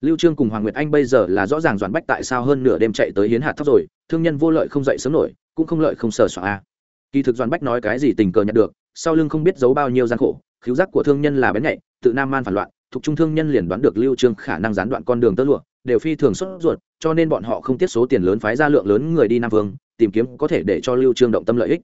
lưu trương cùng hoàng nguyệt anh bây giờ là rõ ràng doãn bách tại sao hơn nửa đêm chạy tới hiến hạt thóc rồi, thương nhân vô lợi không dậy sớm nổi, cũng không lợi không sờ soạn a. Kỳ thực doãn bách nói cái gì tình cờ nhận được, sau lưng không biết giấu bao nhiêu gian khổ, khiếu giác của thương nhân là bén nhạy, tự nam man phản loạn, thuộc trung thương nhân liền đoán được lưu trương khả năng gián đoạn con đường tơ lụa, đều phi thường xuất ruột, cho nên bọn họ không tiết số tiền lớn phái ra lượng lớn người đi nam vương, tìm kiếm có thể để cho lưu trương động tâm lợi ích.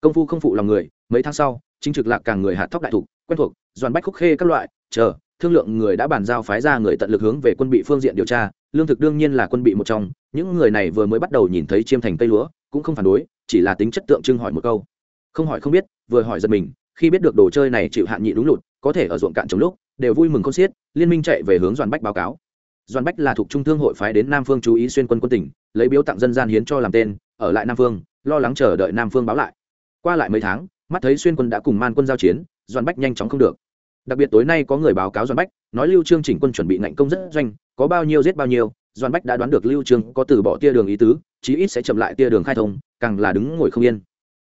Công phu không phụ lòng người, mấy tháng sau, chính trực lạc càng người hạt thóc đại thục, quen thuộc, doãn bách khúc khê các loại, chờ thương lượng người đã bàn giao phái ra người tận lực hướng về quân bị phương diện điều tra, lương thực đương nhiên là quân bị một trong, những người này vừa mới bắt đầu nhìn thấy chiêm thành tây lúa, cũng không phản đối, chỉ là tính chất tượng trưng hỏi một câu. Không hỏi không biết, vừa hỏi giật mình, khi biết được đồ chơi này chịu hạn nhị đúng lụt, có thể ở ruộng cạn trong lúc, đều vui mừng con xiết, liên minh chạy về hướng doan bách báo cáo. Doan bách là thuộc trung thương hội phái đến nam phương chú ý xuyên quân quân tỉnh, lấy biếu tặng dân gian hiến cho làm tên, ở lại nam phương, lo lắng chờ đợi nam phương báo lại. Qua lại mấy tháng, mắt thấy xuyên quân đã cùng man quân giao chiến doan bách nhanh chóng không được đặc biệt tối nay có người báo cáo doan bách, nói lưu trương chỉnh quân chuẩn bị ngạnh công rất doanh, có bao nhiêu giết bao nhiêu doan bách đã đoán được lưu trương có từ bỏ tia đường ý tứ, chí ít sẽ chậm lại tia đường khai thông, càng là đứng ngồi không yên.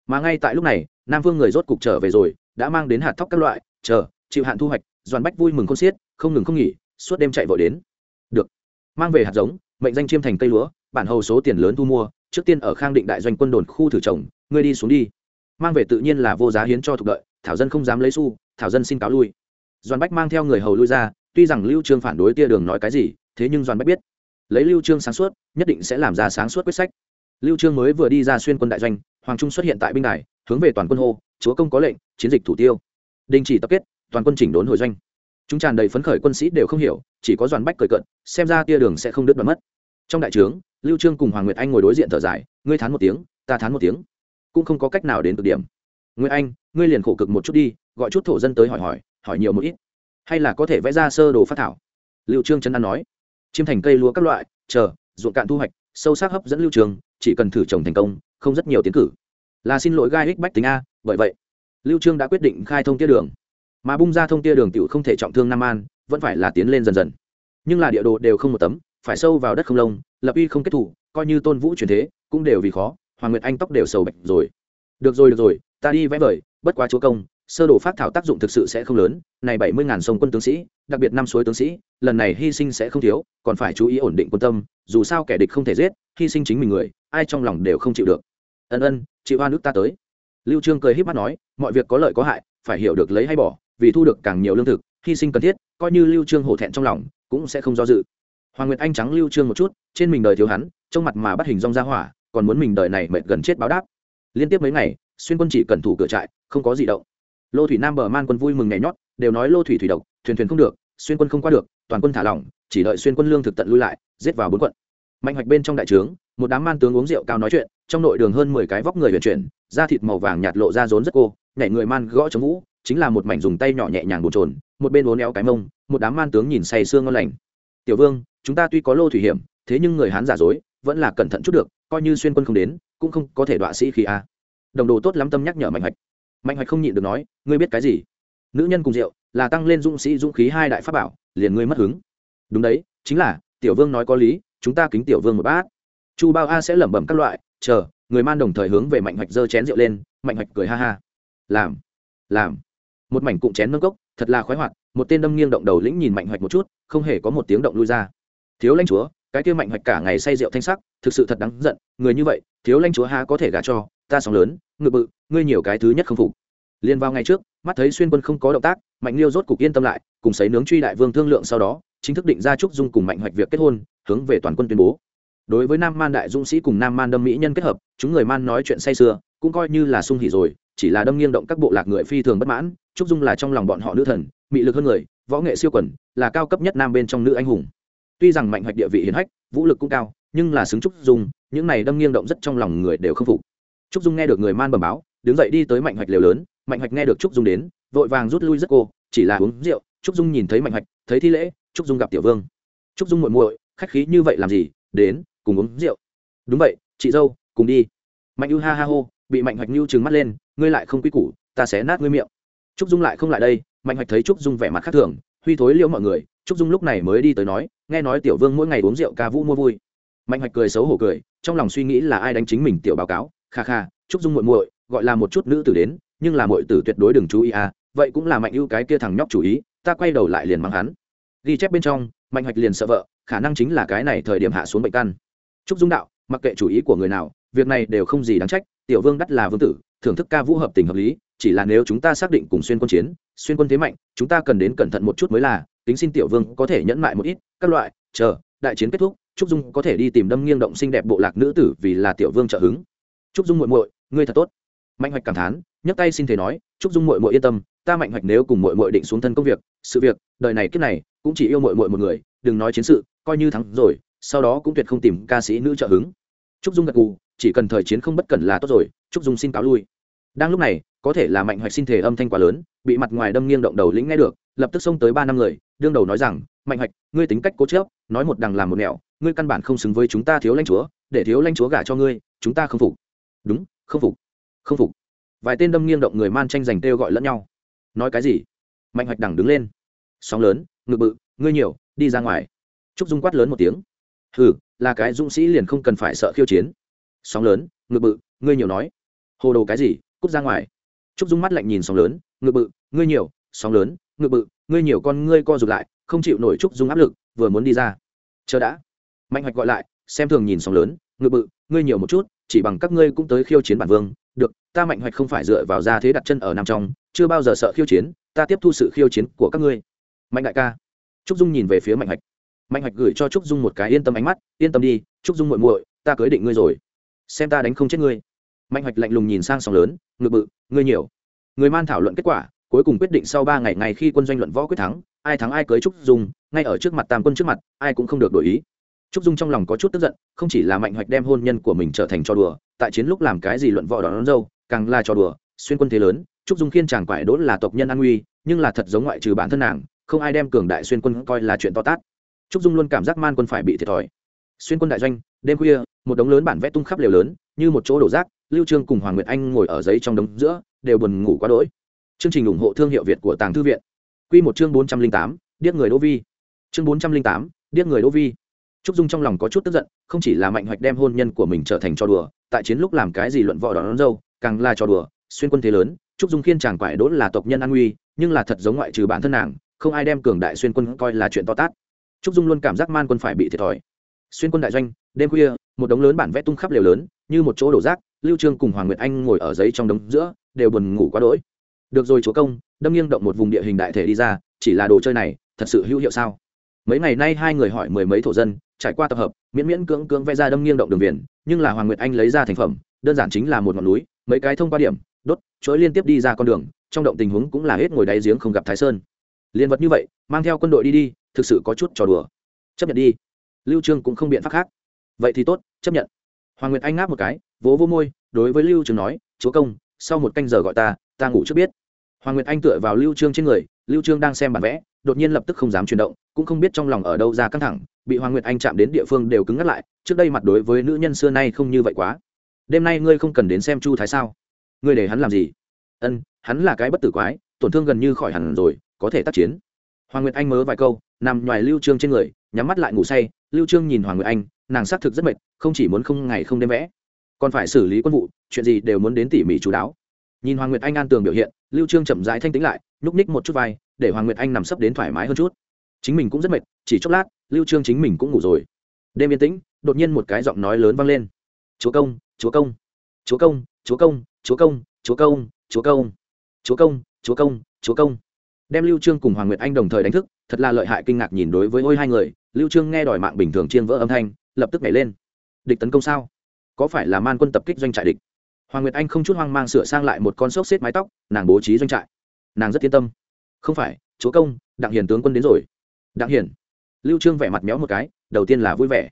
Mà ngay tại lúc này, nam phương người rốt cục trở về rồi, đã mang đến hạt thóc các loại, chờ, chịu hạn thu hoạch doan bách vui mừng không xiết, không ngừng không nghỉ, suốt đêm chạy vội đến. Được. Mang về hạt giống, mệnh danh chiêm thành cây lúa, bản hầu số tiền lớn thu mua, trước tiên ở khang định đại doanh quân đồn khu thử trồng, ngươi đi xuống đi. Mang về tự nhiên là vô giá hiến cho thuộc đợi, thảo dân không dám lấy xu, thảo dân xin cáo lui doan bách mang theo người hầu lui ra, tuy rằng lưu trương phản đối tia đường nói cái gì, thế nhưng doan bách biết, lấy lưu trương sáng suốt, nhất định sẽ làm ra sáng suốt quyết sách. Lưu trương mới vừa đi ra xuyên quân đại doanh, hoàng trung xuất hiện tại binh đài, hướng về toàn quân hô, chúa công có lệnh, chiến dịch thủ tiêu. Đình chỉ tập kết, toàn quân chỉnh đốn hồi doanh. Chúng tràn đầy phấn khởi quân sĩ đều không hiểu, chỉ có doan bách cười cận xem ra tia đường sẽ không đứt đoạn mất. Trong đại trướng, lưu trương cùng hoàng nguyệt anh ngồi đối diện thở dài, ngươi thán một tiếng, ta thán một tiếng. Cũng không có cách nào đến cực điểm. Nguyệt anh, ngươi liền khổ cực một chút đi, gọi chút thổ dân tới hỏi hỏi hỏi nhiều một ít. Hay là có thể vẽ ra sơ đồ phát thảo? Lưu trương trấn an nói. Chiêm thành cây lúa các loại, chờ, ruộng cạn thu hoạch, sâu sắc hấp dẫn lưu trường, chỉ cần thử trồng thành công, không rất nhiều tiến cử. Là xin lỗi gai ích bách tính a, bởi vậy, lưu trương đã quyết định khai thông tia đường. Mà bung ra thông tia đường tiểu không thể trọng thương nam an, vẫn phải là tiến lên dần dần. Nhưng là địa đồ đều không một tấm, phải sâu vào đất không lông, lập uy không kết thủ, coi như tôn vũ truyền thế, cũng đều vì khó, hoàng nguyệt anh tóc đều sầu bạch rồi. Được rồi được rồi, ta đi vẽ vời, bất quá chúa công sơ đồ phát thảo tác dụng thực sự sẽ không lớn, này bảy mươi ngàn sông quân tướng sĩ, đặc biệt năm suối tướng sĩ, lần này hy sinh sẽ không thiếu, còn phải chú ý ổn định quân tâm, dù sao kẻ địch không thể giết, hy sinh chính mình người, ai trong lòng đều không chịu được. Ân ân, chị hoa nước ta tới. Lưu trương cười híp mắt nói, mọi việc có lợi có hại, phải hiểu được lấy hay bỏ, vì thu được càng nhiều lương thực, hy sinh cần thiết, coi như lưu trương hổ thẹn trong lòng, cũng sẽ không do dự. Hoàng nguyệt anh trắng lưu trương một chút, trên mình đời thiếu hắn trong mặt mà bắt hình rong ra hỏa, còn muốn mình đời này mệt gần chết báo đáp. Liên tiếp mấy ngày, xuyên quân chỉ cần thủ cửa trại, không có gì động lô thủy nam bờ man quân vui mừng nhảy nhót, đều nói lô thủy thủy độc, thuyền thuyền không được, xuyên quân không qua được, toàn quân thả lỏng, chỉ đợi xuyên quân lương thực tận lui lại, giết vào bốn quận. Mạnh hoạch bên trong đại trướng, một đám man tướng uống rượu cao nói chuyện, trong nội đường hơn mười cái vóc người huyền chuyển, da thịt màu vàng nhạt lộ ra rốn rất cô, nhảy người man gõ chống vũ, chính là một mảnh dùng tay nhỏ nhẹ nhàng bồn trồn một bên uốn éo cái mông, một đám man tướng nhìn say sương ngon lành. Tiểu vương, chúng ta tuy có lô thủy hiểm, thế nhưng người hán giả dối, vẫn là cẩn thận chút được, coi như xuyên quân không đến, cũng không có thể đọa sĩ khí a. Đồng đồ tốt lắm tâm nhắc nhở mạnh hoạch mạnh hoạch không nhịn được nói, ngươi biết cái gì? Nữ nhân cùng rượu là tăng lên dũng sĩ dũng khí hai đại pháp bảo, liền ngươi mất hứng. Đúng đấy, chính là, tiểu vương nói có lý, chúng ta kính tiểu vương một bát. Chu bao a sẽ lẩm bẩm các loại, chờ, người man đồng thời hướng về mạnh hoạch giơ chén rượu lên. Mạnh hoạch cười ha ha. Làm làm. Một mảnh cụm chén nâng cốc, thật là khoái hoạt, một tên đâm nghiêng động đầu lĩnh nhìn mạnh hoạch một chút, không hề có một tiếng động lui ra. Thiếu lãnh chúa cái kia mạnh hoạch cả ngày say rượu thanh sắc, thực sự thật đáng giận, người như vậy, thiếu lãnh chúa ha có thể gả cho, ta sóng lớn, ngự bự, ngươi nhiều cái thứ nhất không phục. Liền vào ngày trước, mắt thấy xuyên quân không có động tác, mạnh liêu rốt cục yên tâm lại, cùng sấy nướng truy đại vương thương lượng sau đó, chính thức định ra trúc dung cùng mạnh hoạch việc kết hôn, hướng về toàn quân tuyên bố. Đối với nam man đại dũng sĩ cùng nam man đâm mỹ nhân kết hợp, chúng người man nói chuyện say sưa, cũng coi như là sung hỉ rồi, chỉ là đâm nghiêng động các bộ lạc người phi thường bất mãn, trúc dung là trong lòng bọn họ nữ thần, mị lực hơn người, võ nghệ siêu quẩn là cao cấp nhất nam bên trong nữ anh hùng tuy rằng mạnh hoạch địa vị hiển hách, vũ lực cũng cao, nhưng là xứng trúc dung, những này đâm nghiêng động rất trong lòng người đều không phục. Trúc dung nghe được người man bẩm báo, đứng dậy đi tới mạnh hoạch liều lớn, mạnh hoạch nghe được trúc dung đến, vội vàng rút lui rất cô, chỉ là uống rượu, trúc dung nhìn thấy mạnh hoạch, thấy thi lễ, trúc dung gặp tiểu vương. Trúc dung muội muội, khách khí như vậy làm gì, đến, cùng uống rượu. Đúng vậy, chị dâu, cùng đi. Mạnh ưu ha ha hô, bị mạnh hoạch nhu trừng mắt lên, ngươi lại không quy củ, ta sẽ nát ngươi miệng. Trúc dung lại không lại đây, mạnh hoạch thấy trúc dung vẻ mặt khác thường, huy thối liễu mọi người trúc dung lúc này mới đi tới nói, nghe nói tiểu vương mỗi ngày uống rượu ca vũ mua vui. Mạnh hoạch cười xấu hổ cười, trong lòng suy nghĩ là ai đánh chính mình tiểu báo cáo. Kha kha, trúc dung muội muội, gọi là một chút nữ tử đến, nhưng là muội tử tuyệt đối đừng chú ý à vậy cũng là mạnh ưu cái kia thằng nhóc chủ ý, ta quay đầu lại liền mắng hắn. Ghi chép bên trong, mạnh hoạch liền sợ vợ, khả năng chính là cái này thời điểm hạ xuống bệnh căn. Trúc dung đạo, mặc kệ chủ ý của người nào, việc này đều không gì đáng trách, tiểu vương đắt là vương tử, thưởng thức ca vũ hợp tình hợp lý, chỉ là nếu chúng ta xác định cùng xuyên quân chiến, xuyên quân thế mạnh, chúng ta cần đến cẩn thận một chút mới là tính xin tiểu vương có thể nhẫn mại một ít, các loại, chờ, đại chiến kết thúc, trúc dung có thể đi tìm đâm nghiêng động xinh đẹp bộ lạc nữ tử vì là tiểu vương trợ hứng. Trúc dung muội muội, ngươi thật tốt. Mạnh hoạch cảm thán, nhấc tay xin thể nói, trúc dung muội muội yên tâm, ta mạnh hoạch nếu cùng muội muội định xuống thân công việc, sự việc, đời này kiếp này, cũng chỉ yêu muội muội một người, đừng nói chiến sự, coi như thắng rồi, sau đó cũng tuyệt không tìm ca sĩ nữ trợ hứng. Trúc dung gật gù, chỉ cần thời chiến không bất cẩn là tốt rồi, trúc dung xin cáo lui. Đang lúc này, có thể là mạnh hoạch xin thể âm thanh quá lớn, bị mặt ngoài đâm nghiêng động đầu lĩnh nghe được lập tức xông tới ba năm người, đương đầu nói rằng, mạnh hoạch ngươi tính cách cố chớp nói một đằng làm một nẻo, ngươi căn bản không xứng với chúng ta thiếu lãnh chúa, để thiếu lãnh chúa gả cho ngươi, chúng ta không phục. Đúng, không phục không phục. Vài tên đâm nghiêng động người man tranh giành kêu gọi lẫn nhau. Nói cái gì? Mạnh hoạch đằng đứng lên. Sóng lớn, ngự bự, ngươi nhiều, đi ra ngoài. Trúc dung quát lớn một tiếng. Hừ, là cái dũng sĩ liền không cần phải sợ khiêu chiến. Sóng lớn, ngự bự, ngươi nhiều nói. Hồ đồ cái gì, cút ra ngoài. Trúc dung mắt lạnh nhìn sóng lớn, ngự bự, ngươi nhiều, sóng lớn ngự bự, ngươi nhiều con ngươi co rụt lại, không chịu nổi trúc dung áp lực, vừa muốn đi ra. Chờ đã. Mạnh hoạch gọi lại, xem thường nhìn sóng lớn ngự bự, ngươi nhiều một chút, chỉ bằng các ngươi cũng tới khiêu chiến bản vương. Được, ta mạnh hoạch không phải dựa vào ra thế đặt chân ở nam trong, chưa bao giờ sợ khiêu chiến, ta tiếp thu sự khiêu chiến của các ngươi. Mạnh đại ca. Trúc dung nhìn về phía mạnh hoạch. Mạnh hoạch gửi cho trúc dung một cái yên tâm ánh mắt, yên tâm đi, trúc dung muội muội, ta cưới định ngươi rồi. Xem ta đánh không chết ngươi. Mạnh hoạch lạnh lùng nhìn sang sóng lớn ngự bự, ngươi nhiều. Người man thảo luận kết quả cuối cùng quyết định sau ba ngày ngày khi quân doanh luận võ quyết thắng ai thắng ai cưới trúc dung ngay ở trước mặt tam quân trước mặt ai cũng không được đổi ý. Trúc dung trong lòng có chút tức giận không chỉ là mạnh hoạch đem hôn nhân của mình trở thành trò đùa tại chiến lúc làm cái gì luận võ đón, đón dâu càng là trò đùa xuyên quân thế lớn trúc dung khiên chàng quải đốn là tộc nhân an nguy nhưng là thật giống ngoại trừ bản thân nàng không ai đem cường đại xuyên quân coi là chuyện to tát. Trúc dung luôn cảm giác man quân phải bị thiệt thòi. Xuyên quân đại doanh đêm khuya một đống lớn bản vẽ tung khắp lều lớn như một chỗ đổ rác lưu trương cùng hoàng nguyệt anh ngồi ở giấy trong đống giữa đều buồn ngủ quá đỗi chương trình ủng hộ thương hiệu việt của tàng thư viện. Quy một chương 408, điếc người đỗ vi. Chương 408, điếc người đỗ vi. Trúc dung trong lòng có chút tức giận không chỉ là mạnh hoạch đem hôn nhân của mình trở thành trò đùa tại chiến lúc làm cái gì luận võ đón, đón dâu càng là trò đùa xuyên quân thế lớn trúc dung khiên chàng quải đốt là tộc nhân an nguy nhưng là thật giống ngoại trừ bản thân nàng không ai đem cường đại xuyên quân coi là chuyện to tát. Trúc dung luôn cảm giác man quân phải bị thiệt thòi. Xuyên quân đại doanh đêm khuya một đống lớn bản vẽ tung khắp lều lớn như một chỗ đổ rác lưu trương cùng hoàng nguyệt anh ngồi ở giấy trong đống giữa đều buồn ngủ quá đỗi được rồi chúa công, đâm nghiêng động một vùng địa hình đại thể đi ra, chỉ là đồ chơi này, thật sự hữu hiệu sao? Mấy ngày nay hai người hỏi mười mấy thổ dân, trải qua tập hợp, miễn miễn cưỡng cưỡng vẽ ra đâm nghiêng động đường viền, nhưng là hoàng nguyệt anh lấy ra thành phẩm, đơn giản chính là một ngọn núi, mấy cái thông qua điểm, đốt chuỗi liên tiếp đi ra con đường, trong động tình huống cũng là hết ngồi đáy giếng không gặp thái sơn. Liên vật như vậy, mang theo quân đội đi đi, thực sự có chút trò đùa. Chấp nhận đi. Lưu trương cũng không biện pháp khác. Vậy thì tốt, chấp nhận. Hoàng nguyệt anh ngáp một cái, vỗ vỗ môi, đối với lưu trương nói, chúa công, sau một canh giờ gọi ta ta ngủ trước biết. Hoàng nguyệt anh tựa vào lưu trương trên người, lưu trương đang xem bản vẽ, đột nhiên lập tức không dám chuyển động, cũng không biết trong lòng ở đâu ra căng thẳng, bị hoàng nguyệt anh chạm đến địa phương đều cứng ngắt lại, trước đây mặt đối với nữ nhân xưa nay không như vậy quá. Đêm nay ngươi không cần đến xem chu thái sao? Ngươi để hắn làm gì? Ân, hắn là cái bất tử quái, tổn thương gần như khỏi hẳn rồi, có thể tác chiến. Hoàng nguyệt anh mớ vài câu, nằm ngoài lưu trương trên người, nhắm mắt lại ngủ say, lưu trương nhìn hoàng nguyệt anh, nàng xác thực rất mệt, không chỉ muốn không ngày không đêm vẽ, còn phải xử lý quân vụ, chuyện gì đều muốn đến tỉ mỉ chú đáo nhìn hoàng nguyệt anh an tường biểu hiện, lưu trương chậm rãi thanh tĩnh lại, nhúc ních một chút vai, để hoàng nguyệt anh nằm sấp đến thoải mái hơn chút. Chính mình cũng rất mệt, chỉ chốc lát, lưu trương chính mình cũng ngủ rồi. Đêm yên tĩnh, đột nhiên một cái giọng nói lớn vang lên. Chúa công chúa công chúa công chúa công chúa công chúa công chúa công chúa công chúa công chúa công. Đem lưu trương cùng hoàng nguyệt anh đồng thời đánh thức, thật là lợi hại kinh ngạc nhìn đối với ôi hai người, lưu trương nghe đòi mạng bình thường chiên vỡ âm thanh, lập tức nhảy lên. Địch tấn công sao? Có phải là man quân tập kích doanh trại địch? Hoàng nguyệt anh không chút hoang mang sửa sang lại một con xốc xếp mái tóc, nàng bố trí doanh trại. Nàng rất yên tâm. Không phải, chúa công, đặng hiền tướng quân đến rồi. Đặng hiền. Lưu trương vẻ mặt méo một cái, đầu tiên là vui vẻ.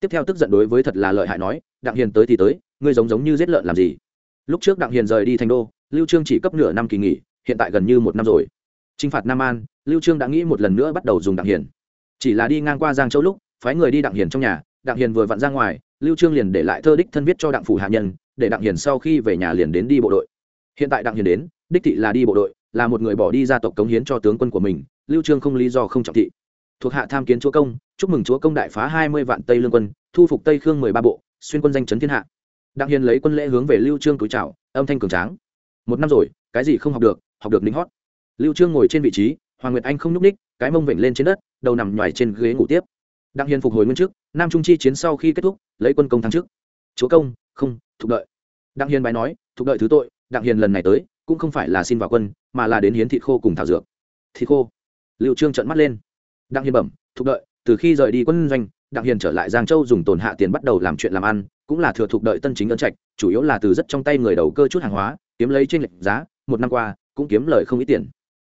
Tiếp theo tức giận đối với thật là lợi hại nói, đặng hiền tới thì tới, ngươi giống giống như giết lợn làm gì? Lúc trước đặng hiền rời đi thành đô, lưu trương chỉ cấp nửa năm kỳ nghỉ, hiện tại gần như một năm rồi. Trinh phạt nam an, lưu trương đã nghĩ một lần nữa bắt đầu dùng đặng hiền. Chỉ là đi ngang qua giang châu lúc, phái người đi đặng hiền trong nhà đặng hiền vừa vặn ra ngoài, lưu trương liền để lại thơ đích thân viết cho đặng phủ hạ nhân, để đặng hiền sau khi về nhà liền đến đi bộ đội. Hiện tại đặng hiền đến, đích thị là đi bộ đội, là một người bỏ đi gia tộc cống hiến cho tướng quân của mình, lưu trương không lý do không trọng thị. Thuộc hạ tham kiến chúa công, chúc mừng chúa công đại phá hai mươi vạn tây lương quân, thu phục tây khương mười ba bộ, xuyên quân danh chấn thiên hạ. Đặng hiền lấy quân lễ hướng về lưu trương túi chào, âm thanh cường tráng. Một năm rồi, cái gì không học được học được ninh hót. Lưu trương ngồi trên vị trí, hoàng nguyệt anh không nhúc ních cái mông vểnh lên trên đất, đầu nằm nhòi trên ghế ngủ tiếp đặng hiền phục hồi nguyên chức, nam trung chi chiến sau khi kết thúc lấy quân công thắng trước. Chúa công không thục đợi. Đặng hiền bài nói thục đợi thứ tội đặng hiền lần này tới cũng không phải là xin vào quân mà là đến hiến thịt khô cùng thảo dược. Thịt khô. Liệu trương trợn mắt lên. Đặng hiền bẩm thục đợi từ khi rời đi quân doanh đặng hiền trở lại giang châu dùng tồn hạ tiền bắt đầu làm chuyện làm ăn cũng là thừa thục đợi tân chính ân trạch chủ yếu là từ rất trong tay người đầu cơ chút hàng hóa kiếm lấy trên lệch giá một năm qua cũng kiếm lời không ít tiền.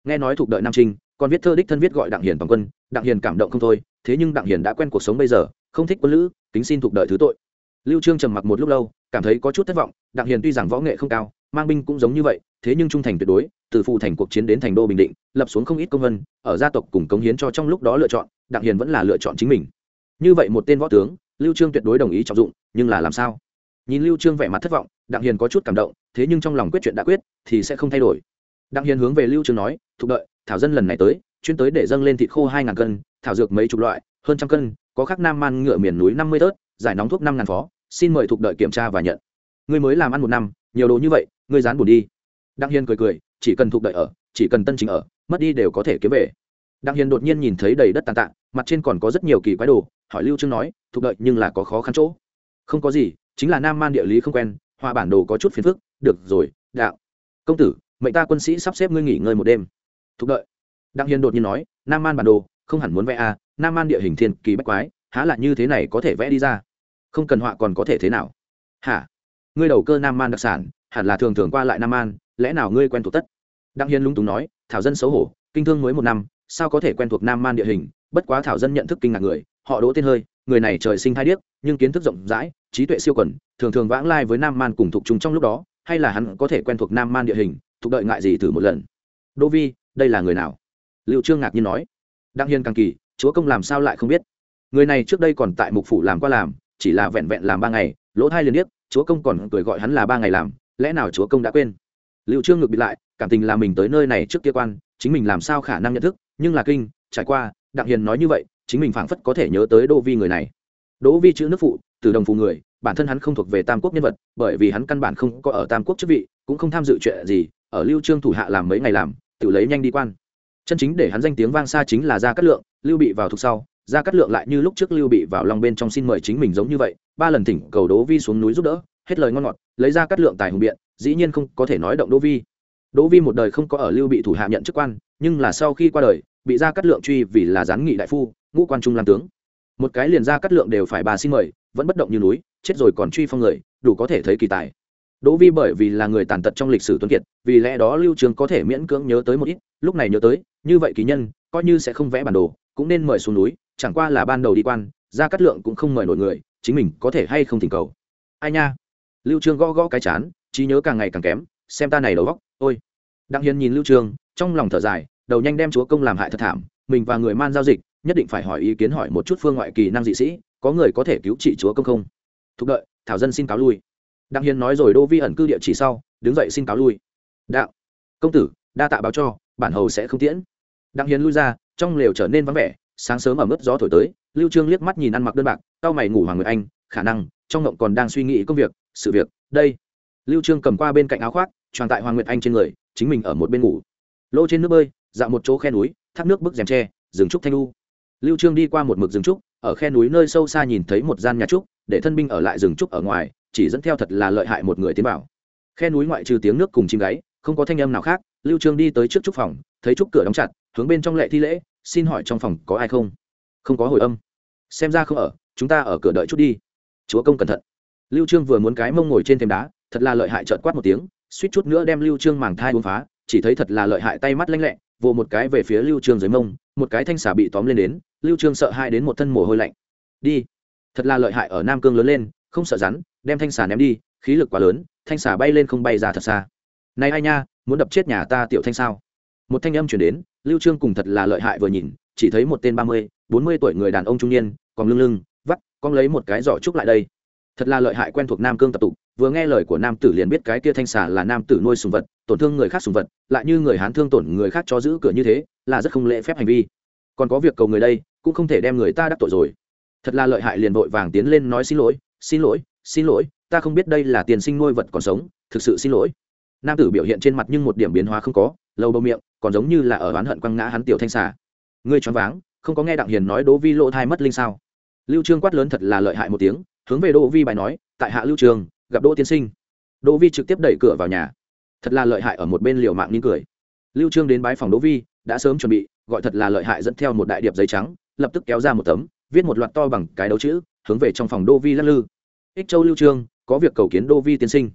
Nghe nói thục đợi nam trinh còn viết thơ đích thân viết gọi đặng hiền toàn quân đặng hiền cảm động không thôi thế nhưng đặng hiền đã quen cuộc sống bây giờ, không thích quân lữ, kính xin thuộc đợi thứ tội. Lưu trương trầm mặc một lúc lâu, cảm thấy có chút thất vọng, đặng hiền tuy rằng võ nghệ không cao, mang binh cũng giống như vậy, thế nhưng trung thành tuyệt đối, từ phụ thành cuộc chiến đến thành đô bình định, lập xuống không ít công vân, ở gia tộc cùng cống hiến cho trong lúc đó lựa chọn, đặng hiền vẫn là lựa chọn chính mình. Như vậy một tên võ tướng, lưu trương tuyệt đối đồng ý trọng dụng, nhưng là làm sao? Nhìn lưu trương vẻ mặt thất vọng, đặng hiền có chút cảm động, thế nhưng trong lòng quyết chuyện đã quyết, thì sẽ không thay đổi. Đặng hiền hướng về lưu trương nói, thục đợi, thảo dân lần này tới, chuyên tới để dâng lên thịt khô hai ngàn cân thảo dược mấy chục loại, hơn trăm cân, có khắc nam man ngựa miền núi năm mươi tớt, giải nóng thuốc năm ngàn phó, xin mời thuộc đợi kiểm tra và nhận. Ngươi mới làm ăn một năm, nhiều đồ như vậy, ngươi dán buồn đi. Đặng hiền cười cười, chỉ cần thuộc đợi ở, chỉ cần tân chính ở, mất đi đều có thể kiếm về. Đặng hiền đột nhiên nhìn thấy đầy đất tàn tạ, mặt trên còn có rất nhiều kỳ quái đồ, hỏi lưu trương nói, thuộc đợi nhưng là có khó khăn chỗ. Không có gì, chính là nam man địa lý không quen, hòa bản đồ có chút phiền phức, được rồi, đạo. Công tử, mệnh ta quân sĩ sắp xếp ngươi nghỉ ngơi một đêm. Thuộc đợi. Đặng hiền đột nhiên nói, nam man bản đồ không hẳn muốn vẽ à nam An địa hình thiên kỳ bách quái há lại như thế này có thể vẽ đi ra? Không cần họa còn có thể thế nào? Hả? Ngươi đầu cơ nam man đặc sản hẳn là thường thường qua lại nam An, lẽ nào ngươi quen thuộc tất? Đặng Hiên lung túng nói thảo dân xấu hổ kinh thương mới một năm sao có thể quen thuộc nam man địa hình? Bất quá thảo dân nhận thức kinh ngạc người họ đỗ tên hơi người này trời sinh hai điếc nhưng kiến thức rộng rãi trí tuệ siêu quẩn thường thường vãng lai với nam man cùng thuộc chúng trong lúc đó hay là hắn có thể quen thuộc nam man địa hình thuộc đợi ngại gì thử một lần? Đỗ vi đây là người nào? Liệu trương ngạc nhiên nói đặng hiền càng kỳ, chúa công làm sao lại không biết? Người này trước đây còn tại mục phủ làm qua làm, chỉ là vẹn vẹn làm ba ngày, lỗ thai liền biết chúa công còn cười gọi hắn là ba ngày làm, lẽ nào chúa công đã quên? Liệu trương ngược bị lại, cảm tình là mình tới nơi này trước kia quan, chính mình làm sao khả năng nhận thức, nhưng là kinh, trải qua, đặng hiền nói như vậy, chính mình phảng phất có thể nhớ tới đỗ vi người này. Đỗ vi chữ nước phụ, từ đồng phù người, bản thân hắn không thuộc về tam quốc nhân vật, bởi vì hắn căn bản không có ở tam quốc chức vị, cũng không tham dự chuyện gì, ở lưu trương thủ hạ làm mấy ngày làm, tự lấy nhanh đi quan chân chính để hắn danh tiếng vang xa chính là gia cát lượng, lưu bị vào thuộc sau, gia cát lượng lại như lúc trước lưu bị vào lòng bên trong xin mời chính mình giống như vậy, ba lần thỉnh cầu đỗ vi xuống núi giúp đỡ, hết lời ngon ngọt, lấy ra cát lượng tài hùng biện, dĩ nhiên không có thể nói động đỗ vi. Đỗ vi một đời không có ở lưu bị thủ hạ nhận chức quan, nhưng là sau khi qua đời, bị gia cát lượng truy vì là gián nghị đại phu, ngũ quan trung làm tướng. Một cái liền gia cát lượng đều phải bà xin mời, vẫn bất động như núi, chết rồi còn truy phong người, đủ có thể thấy kỳ tài đỗ vi bởi vì là người tàn tật trong lịch sử tuấn kiệt vì lẽ đó lưu trường có thể miễn cưỡng nhớ tới một ít lúc này nhớ tới như vậy kỳ nhân coi như sẽ không vẽ bản đồ cũng nên mời xuống núi chẳng qua là ban đầu đi quan ra cát lượng cũng không mời nổi người chính mình có thể hay không thỉnh cầu. Ai nha? Lưu trường gõ gõ cái chán trí nhớ càng ngày càng kém xem ta này đầu óc, ôi. Đặng hiền nhìn lưu trường trong lòng thở dài đầu nhanh đem chúa công làm hại thật thảm mình và người man giao dịch nhất định phải hỏi ý kiến hỏi một chút phương ngoại kỳ năng dị sĩ có người có thể cứu trị chúa công không? Thúc đợi thảo dân xin cáo lui đặng hiền nói rồi đô vi ẩn cư địa chỉ sau, đứng dậy xin cáo lui. Đạo công tử, đa tạ báo cho, bản hầu sẽ không tiễn. Đặng hiền lui ra, trong lều trở nên vắng vẻ, sáng sớm ở mức gió thổi tới, lưu trương liếc mắt nhìn ăn mặc đơn bạc tao mày ngủ hoàng nguyệt anh, khả năng, trong ngộng còn đang suy nghĩ công việc, sự việc, đây. Lưu trương cầm qua bên cạnh áo khoác tròn tại hoàng nguyệt anh trên người, chính mình ở một bên ngủ. Lô trên nước bơi, dạo một chỗ khe núi, thác nước bức rèm tre, rừng trúc thanh lu lưu trương đi qua một mực rừng trúc, ở khe núi nơi sâu xa nhìn thấy một gian nhà trúc, để thân binh ở lại rừng trúc ở ngoài chỉ dẫn theo thật là lợi hại một người tiến vào. Khe núi ngoại trừ tiếng nước cùng chim gáy, không có thanh âm nào khác, lưu trương đi tới trước trúc phòng, thấy trúc cửa đóng chặt, hướng bên trong lệ thi lễ, xin hỏi trong phòng có ai không? Không có hồi âm. Xem ra không ở, chúng ta ở cửa đợi chút đi. Chúa công cẩn thận. Lưu trương vừa muốn cái mông ngồi trên thềm đá, thật là lợi hại trợn quát một tiếng, suýt chút nữa đem lưu trương màng thai uốn phá, chỉ thấy thật là lợi hại tay mắt lanh lẹ, vồ một cái về phía lưu trương dưới mông, một cái thanh xà bị tóm lên đến, lưu trương sợ hai đến một thân mồ hôi lạnh. Đi. Thật là lợi hại ở nam cương lớn lên không sợ rắn đem thanh xà ném đi khí lực quá lớn thanh xà bay lên không bay ra thật xa. Này ai nha muốn đập chết nhà ta tiểu thanh sao? Một thanh âm chuyển đến lưu trương cùng thật là lợi hại vừa nhìn chỉ thấy một tên ba mươi, bốn mươi tuổi người đàn ông trung niên còn lưng lưng vắt con lấy một cái giỏ trúc lại đây. Thật là lợi hại quen thuộc nam cương tập tục vừa nghe lời của nam tử liền biết cái kia thanh xà là nam tử nuôi sùng vật tổn thương người khác sùng vật lại như người hán thương tổn người khác cho giữ cửa như thế là rất không lễ phép hành vi. Còn có việc cầu người đây cũng không thể đem người ta đắc tội rồi. Thật là lợi hại liền vội vàng tiến lên nói xin lỗi xin lỗi xin lỗi, ta không biết đây là tiền sinh nuôi vật còn sống, thực sự xin lỗi. Nam tử biểu hiện trên mặt nhưng một điểm biến hóa không có, lâu bầu miệng, còn giống như là ở oán hận quăng ngã hắn tiểu thanh xà. Ngươi choáng váng, không có nghe đặng hiền nói đỗ vi lộ thai mất linh sao? Lưu trương quát lớn thật là lợi hại một tiếng, hướng về đỗ vi bài nói, tại hạ lưu trường, gặp đỗ tiên sinh. Đỗ vi trực tiếp đẩy cửa vào nhà. Thật là lợi hại ở một bên liều mạng nín cười. Lưu trương đến bái phòng đỗ vi, đã sớm chuẩn bị, gọi thật là lợi hại dẫn theo một đại điệp giấy trắng, lập tức kéo ra một tấm, viết một loạt to bằng cái đấu chữ, hướng về trong phòng đỗ vi lắc lư ích châu lưu trương, có việc cầu kiến đỗ vi tiên sinh.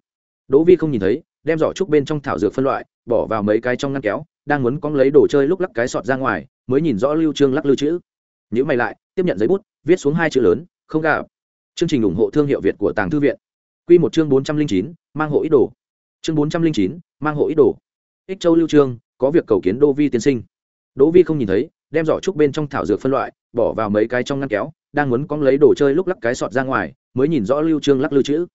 Đỗ vi không nhìn thấy, đem giỏ trúc bên trong thảo dược phân loại, bỏ vào mấy cái trong ngăn kéo, đang muốn cong lấy đồ chơi lúc lắc cái sọt ra ngoài, mới nhìn rõ lưu trương lắc lư chữ nhữ mày lại, tiếp nhận giấy bút, viết xuống hai chữ lớn, không gạo chương trình ủng hộ thương hiệu việt của tàng thư viện. Quy một chương bốn trăm linh chín, mang hộ ít đồ. Chương bốn trăm linh chín, mang hộ ít đồ. Ích châu lưu trương, có việc cầu kiến đô vi tiên sinh. Đỗ vi không nhìn thấy, đem giỏ trúc bên trong thảo dược phân loại bỏ vào mấy cái trong ngăn kéo, đang muốn cóng lấy đồ chơi lúc lắc cái sọt ra ngoài, mới nhìn rõ lưu trương lắc lư chữ.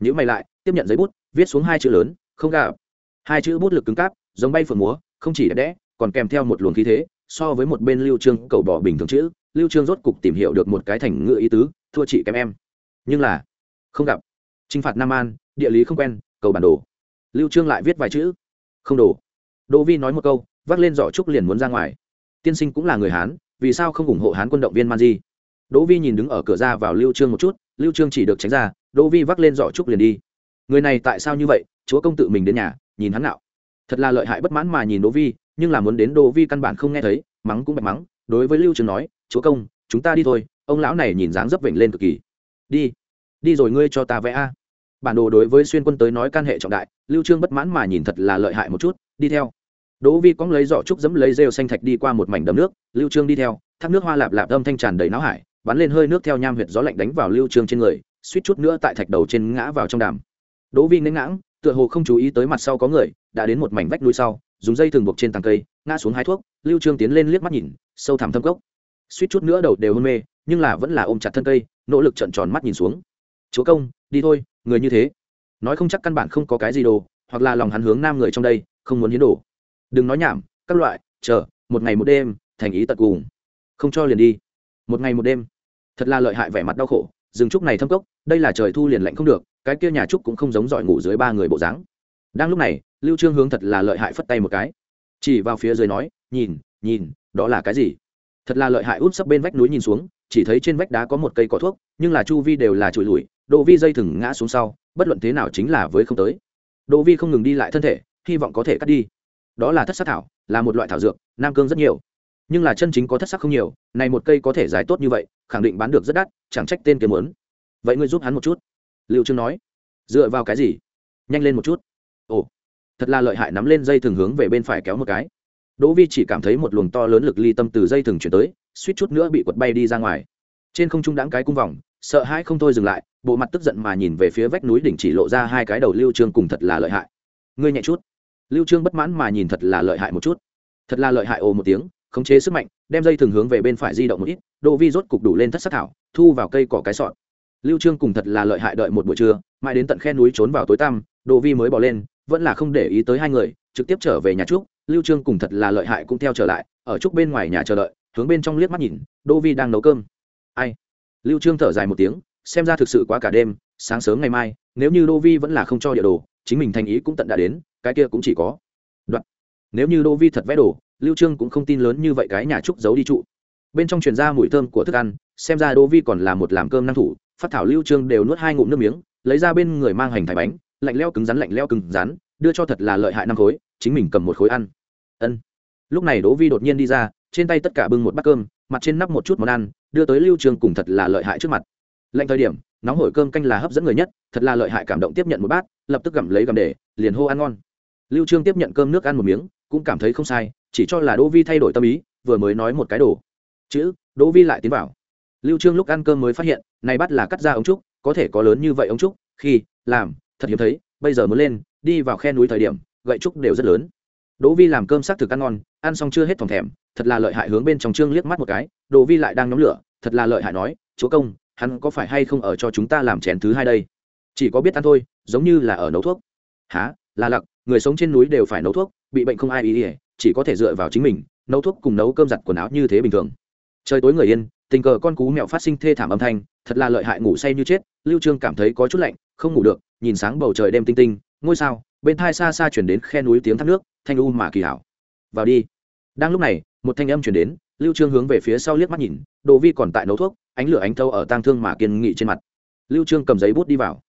Nhữ mày lại, tiếp nhận giấy bút, viết xuống hai chữ lớn, không gặp. Hai chữ bút lực cứng cáp, giống bay phượng múa, không chỉ đẹp đẽ, còn kèm theo một luồng khí thế, so với một bên lưu trương cầu bỏ bình thường chữ, lưu trương rốt cục tìm hiểu được một cái thành ngữ ý tứ, thua chị kém em. Nhưng là, không gặp. Trinh phạt nam an, địa lý không quen, cầu bản đồ. Lưu trương lại viết vài chữ, không đồ. Đỗ vi nói một câu, vác lên giỏ trúc liền muốn ra ngoài. Tiên sinh cũng là người hán vì sao không ủng hộ hán quân động viên man di? Đỗ vi nhìn đứng ở cửa ra vào lưu trương một chút, lưu trương chỉ được tránh ra, đỗ vi vác lên giỏ trúc liền đi. Người này tại sao như vậy? Chúa công tự mình đến nhà, nhìn hắn nào thật là lợi hại bất mãn mà nhìn đỗ vi, nhưng là muốn đến đỗ vi căn bản không nghe thấy, mắng cũng bạch mắng, đối với lưu trương nói, chúa công, chúng ta đi thôi, ông lão này nhìn dáng dấp vểnh lên cực kỳ. Đi đi rồi ngươi cho ta vẽ a. Bản đồ đối với xuyên quân tới nói can hệ trọng đại, lưu trương bất mãn mà nhìn thật là lợi hại một chút, đi theo đỗ vi cóng lấy giỏ trúc dẫm lấy rêu xanh thạch đi qua một mảnh đầm nước, lưu trương đi theo, thác nước hoa lạp lạp âm thanh tràn đầy não hải, bắn lên hơi nước theo nham huyệt gió lạnh đánh vào lưu trương trên người, suýt chút nữa tại thạch đầu trên ngã vào trong đàm. Đỗ vi nén ngãng, tựa hồ không chú ý tới mặt sau có người, đã đến một mảnh vách núi sau, dùng dây thường buộc trên tầng cây, ngã xuống hái thuốc, lưu trương tiến lên liếc mắt nhìn, sâu thẳm thâm cốc. Suýt chút nữa đầu đều hôn mê, nhưng là vẫn là ôm chặt thân cây, nỗ lực trợn tròn mắt nhìn xuống. Chúa công, đi thôi, người như thế. Nói không chắc căn bản không có cái gì đồ, hoặc là lòng hắn hướng nam người trong đây, không muốn hiến đồ đừng nói nhảm, các loại, chờ, một ngày một đêm, thành ý tận cùng. Không cho liền đi. Một ngày một đêm. Thật là lợi hại vẻ mặt đau khổ, rừng trúc này thâm cốc, đây là trời thu liền lạnh không được, cái kia nhà trúc cũng không giống giỏi ngủ dưới ba người bộ dáng. Đang lúc này, lưu trương hướng thật là lợi hại phất tay một cái. Chỉ vào phía dưới nói, nhìn nhìn, đó là cái gì? Thật là lợi hại út sấp bên vách núi nhìn xuống, chỉ thấy trên vách đá có một cây cỏ thuốc, nhưng là chu vi đều là trụi lùi độ vi dây thừng ngã xuống sau, bất luận thế nào chính là với không tới. Độ vi không ngừng đi lại thân thể, hy vọng có thể cắt đi đó là thất sắc thảo, là một loại thảo dược, nam cương rất nhiều. Nhưng là chân chính có thất sắc không nhiều, này một cây có thể giải tốt như vậy, khẳng định bán được rất đắt, chẳng trách tên kiếm muốn. Vậy ngươi giúp hắn một chút. Liệu trương nói. Dựa vào cái gì? Nhanh lên một chút. Ồ, thật là lợi hại, nắm lên dây thường hướng về bên phải kéo một cái. Đỗ vi chỉ cảm thấy một luồng to lớn lực ly tâm từ dây thừng chuyển tới, suýt chút nữa bị quật bay đi ra ngoài. Trên không trung đáng cái cung vòng, sợ hãi không thôi dừng lại, bộ mặt tức giận mà nhìn về phía vách núi đỉnh chỉ lộ ra hai cái đầu lưu trương cùng thật là lợi hại. Ngươi nhẹ chút lưu trương bất mãn mà nhìn thật là lợi hại một chút. Thật là lợi hại ồ một tiếng, khống chế sức mạnh, đem dây thường hướng về bên phải di động một ít, đỗ vi rốt cục đủ lên thất sát thảo, thu vào cây cỏ cái sọt. Lưu trương cùng thật là lợi hại đợi một buổi trưa, mãi đến tận khe núi trốn vào tối tăm, đỗ vi mới bỏ lên, vẫn là không để ý tới hai người, trực tiếp trở về nhà trúc. Lưu trương cùng thật là lợi hại cũng theo trở lại, ở trúc bên ngoài nhà chờ đợi, hướng bên trong liếc mắt nhìn, đỗ vi đang nấu cơm. Ai? Lưu trương thở dài một tiếng, xem ra thực sự quá cả đêm, sáng sớm ngày mai, nếu như đỗ vi vẫn là không cho địa đồ, chính mình thành ý cũng tận đã đến cái kia cũng chỉ có. Đoạn. Nếu như đỗ vi thật vẽ đồ, lưu trương cũng không tin lớn như vậy cái nhà trúc giấu đi trụ. Bên trong truyền ra mùi thơm của thức ăn, xem ra đỗ vi còn là một làm cơm năng thủ, phát thảo lưu trương đều nuốt hai ngụm nước miếng, lấy ra bên người mang hành thái bánh, lạnh leo cứng rắn, lạnh leo cứng rắn, đưa cho thật là lợi hại năm khối, chính mình cầm một khối ăn. Ân. Lúc này đỗ vi đột nhiên đi ra, trên tay tất cả bưng một bát cơm, mặt trên nắp một chút món ăn, đưa tới lưu trương cùng thật là lợi hại trước mặt. Lạnh thời điểm, nóng hổi cơm canh là hấp dẫn người nhất, thật là lợi hại cảm động tiếp nhận một bát, lập tức gặm lấy gặm để, liền hô ăn ngon lưu trương tiếp nhận cơm nước ăn một miếng, cũng cảm thấy không sai, chỉ cho là đỗ vi thay đổi tâm ý, vừa mới nói một cái đồ. Chữ, đỗ vi lại tiến vào. Lưu trương lúc ăn cơm mới phát hiện, này bắt là cắt ra ống trúc, có thể có lớn như vậy ống trúc, khi, làm, thật hiếm thấy, bây giờ muốn lên, đi vào khe núi thời điểm, gậy trúc đều rất lớn. Đỗ vi làm cơm sắc thực ăn ngon, ăn xong chưa hết thòng thèm, thật là lợi hại hướng bên trong trương liếc mắt một cái, đỗ vi lại đang nhóm lửa, thật là lợi hại nói, chúa công, hắn có phải hay không ở cho chúng ta làm chén thứ hai đây? Chỉ có biết ăn thôi, giống như là ở nấu thuốc. Há là lặc người sống trên núi đều phải nấu thuốc, bị bệnh không ai ý ỉa chỉ có thể dựa vào chính mình, nấu thuốc cùng nấu cơm giặt quần áo như thế bình thường. Trời tối người yên, tình cờ con cú mèo phát sinh thê thảm âm thanh, thật là lợi hại ngủ say như chết, lưu trương cảm thấy có chút lạnh, không ngủ được, nhìn sáng bầu trời đêm tinh tinh, ngôi sao, bên thai xa xa chuyển đến khe núi tiếng thác nước, thanh u mà kỳ hảo. Vào đi. Đang lúc này, một thanh âm chuyển đến, lưu trương hướng về phía sau liếc mắt nhìn, đồ vi còn tại nấu thuốc, ánh lửa ánh thâu ở tang thương mà kiên nghị trên mặt. Lưu trương cầm giấy bút đi vào.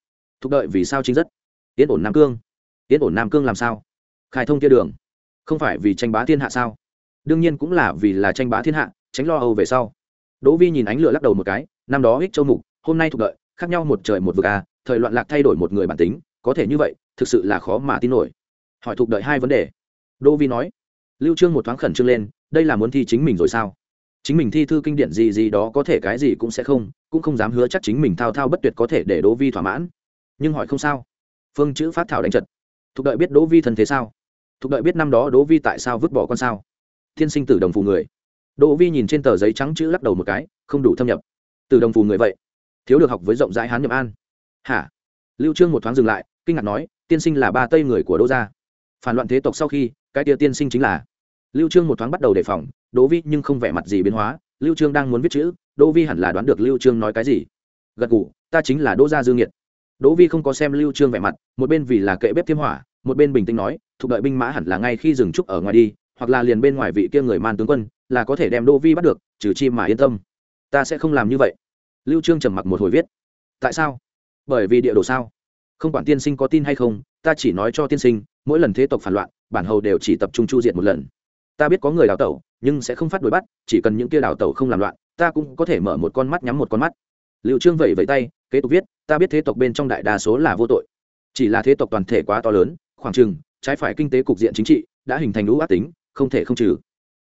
Thúc đợi vì sao chính rất. Tiến ổn nam cương tiến ổn nam cương làm sao? Khai thông kia đường, không phải vì tranh bá thiên hạ sao? Đương nhiên cũng là vì là tranh bá thiên hạ, tránh lo âu về sau. Đỗ vi nhìn ánh lửa lắc đầu một cái, năm đó ích châu mục, hôm nay thuộc đợi, khác nhau một trời một vực à thời loạn lạc thay đổi một người bản tính, có thể như vậy, thực sự là khó mà tin nổi. Hỏi thuộc đợi hai vấn đề. Đỗ vi nói, lưu trương một thoáng khẩn trương lên, đây là muốn thi chính mình rồi sao? Chính mình thi thư kinh điển gì gì đó có thể cái gì cũng sẽ không, cũng không dám hứa chắc chính mình thao thao bất tuyệt có thể để đỗ vi thỏa mãn. Nhưng hỏi không sao. Phương chữ phát thảo đánh trật thuộc đợi biết đỗ vi thân thế sao? Thuộc đợi biết năm đó đỗ vi tại sao vứt bỏ con sao? Thiên sinh tử đồng phù người. Đỗ vi nhìn trên tờ giấy trắng chữ lắc đầu một cái, không đủ thâm nhập. Từ đồng phù người vậy? Thiếu được học với rộng rãi hán nhập an. Hả? Lưu trương một thoáng dừng lại, kinh ngạc nói, tiên sinh là ba tây người của đỗ gia. Phản loạn thế tộc sau khi, cái tia tiên sinh chính là. Lưu trương một thoáng bắt đầu đề phòng, đỗ vi nhưng không vẻ mặt gì biến hóa, lưu trương đang muốn viết chữ, đỗ vi hẳn là đoán được lưu trương nói cái gì. Gật gù, ta chính là đỗ gia dương nhiệt đỗ vi không có xem lưu trương vẻ mặt, một bên vì là kệ bếp thiêm hỏa, một bên bình tĩnh nói thuộc đợi binh mã hẳn là ngay khi dừng trúc ở ngoài đi, hoặc là liền bên ngoài vị kia người man tướng quân, là có thể đem đỗ vi bắt được, trừ chi mà yên tâm. Ta sẽ không làm như vậy. Lưu trương trầm mặc một hồi viết, tại sao? Bởi vì địa đồ sao? Không quản tiên sinh có tin hay không, ta chỉ nói cho tiên sinh, mỗi lần thế tộc phản loạn, bản hầu đều chỉ tập trung chu diệt một lần. Ta biết có người đào tẩu, nhưng sẽ không phát đuổi bắt, chỉ cần những kia đào tẩu không làm loạn, ta cũng có thể mở một con mắt nhắm một con mắt. Liệu trương vẩy vẫy tay, kế tục viết ta biết thế tộc bên trong đại đa số là vô tội. Chỉ là thế tộc toàn thể quá to lớn, khoảng chừng, trái phải kinh tế cục diện chính trị đã hình thành lũ ác tính, không thể không trừ.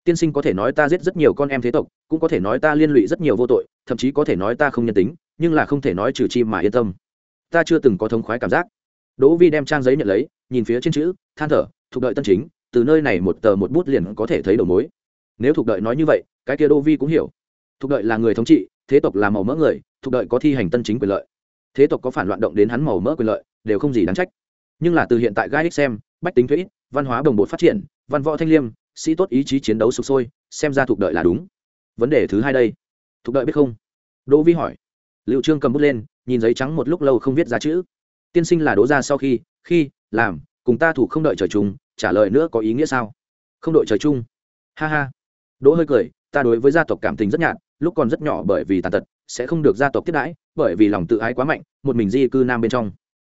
Tiên sinh có thể nói ta giết rất nhiều con em thế tộc, cũng có thể nói ta liên lụy rất nhiều vô tội, thậm chí có thể nói ta không nhân tính, nhưng là không thể nói trừ chi mà yên tâm. Ta chưa từng có thống khoái cảm giác. Đỗ vi đem trang giấy nhận lấy, nhìn phía trên chữ, than thở, thuộc đợi tân chính, từ nơi này một tờ một bút liền có thể thấy đầu mối. Nếu thuộc đợi nói như vậy, cái kia đỗ vi cũng hiểu. Thuộc đợi là người thống trị, thế tộc là màu mỡ người, thuộc đợi có thi hành tân chính quyền lợi thế tộc có phản loạn động đến hắn màu mỡ quyền lợi, đều không gì đáng trách. Nhưng là từ hiện tại gai xem, bách tính thuế văn hóa đồng bộ phát triển, văn võ thanh liêm, sĩ tốt ý chí chiến đấu sục sôi, xem ra thuộc đợi là đúng. Vấn đề thứ hai đây, thuộc đợi biết không? Đỗ vi hỏi. Liệu trương cầm bút lên, nhìn giấy trắng một lúc lâu không viết ra chữ. Tiên sinh là đỗ ra sau khi khi, làm, cùng ta thủ không đợi trời chung, trả lời nữa có ý nghĩa sao? Không đội trời chung. Ha ha. Đỗ hơi cười, ta đối với gia tộc cảm tình rất nhạt lúc còn rất nhỏ bởi vì tàn tật, sẽ không được gia tộc tiếp đãi, bởi vì lòng tự ái quá mạnh, một mình di cư nam bên trong.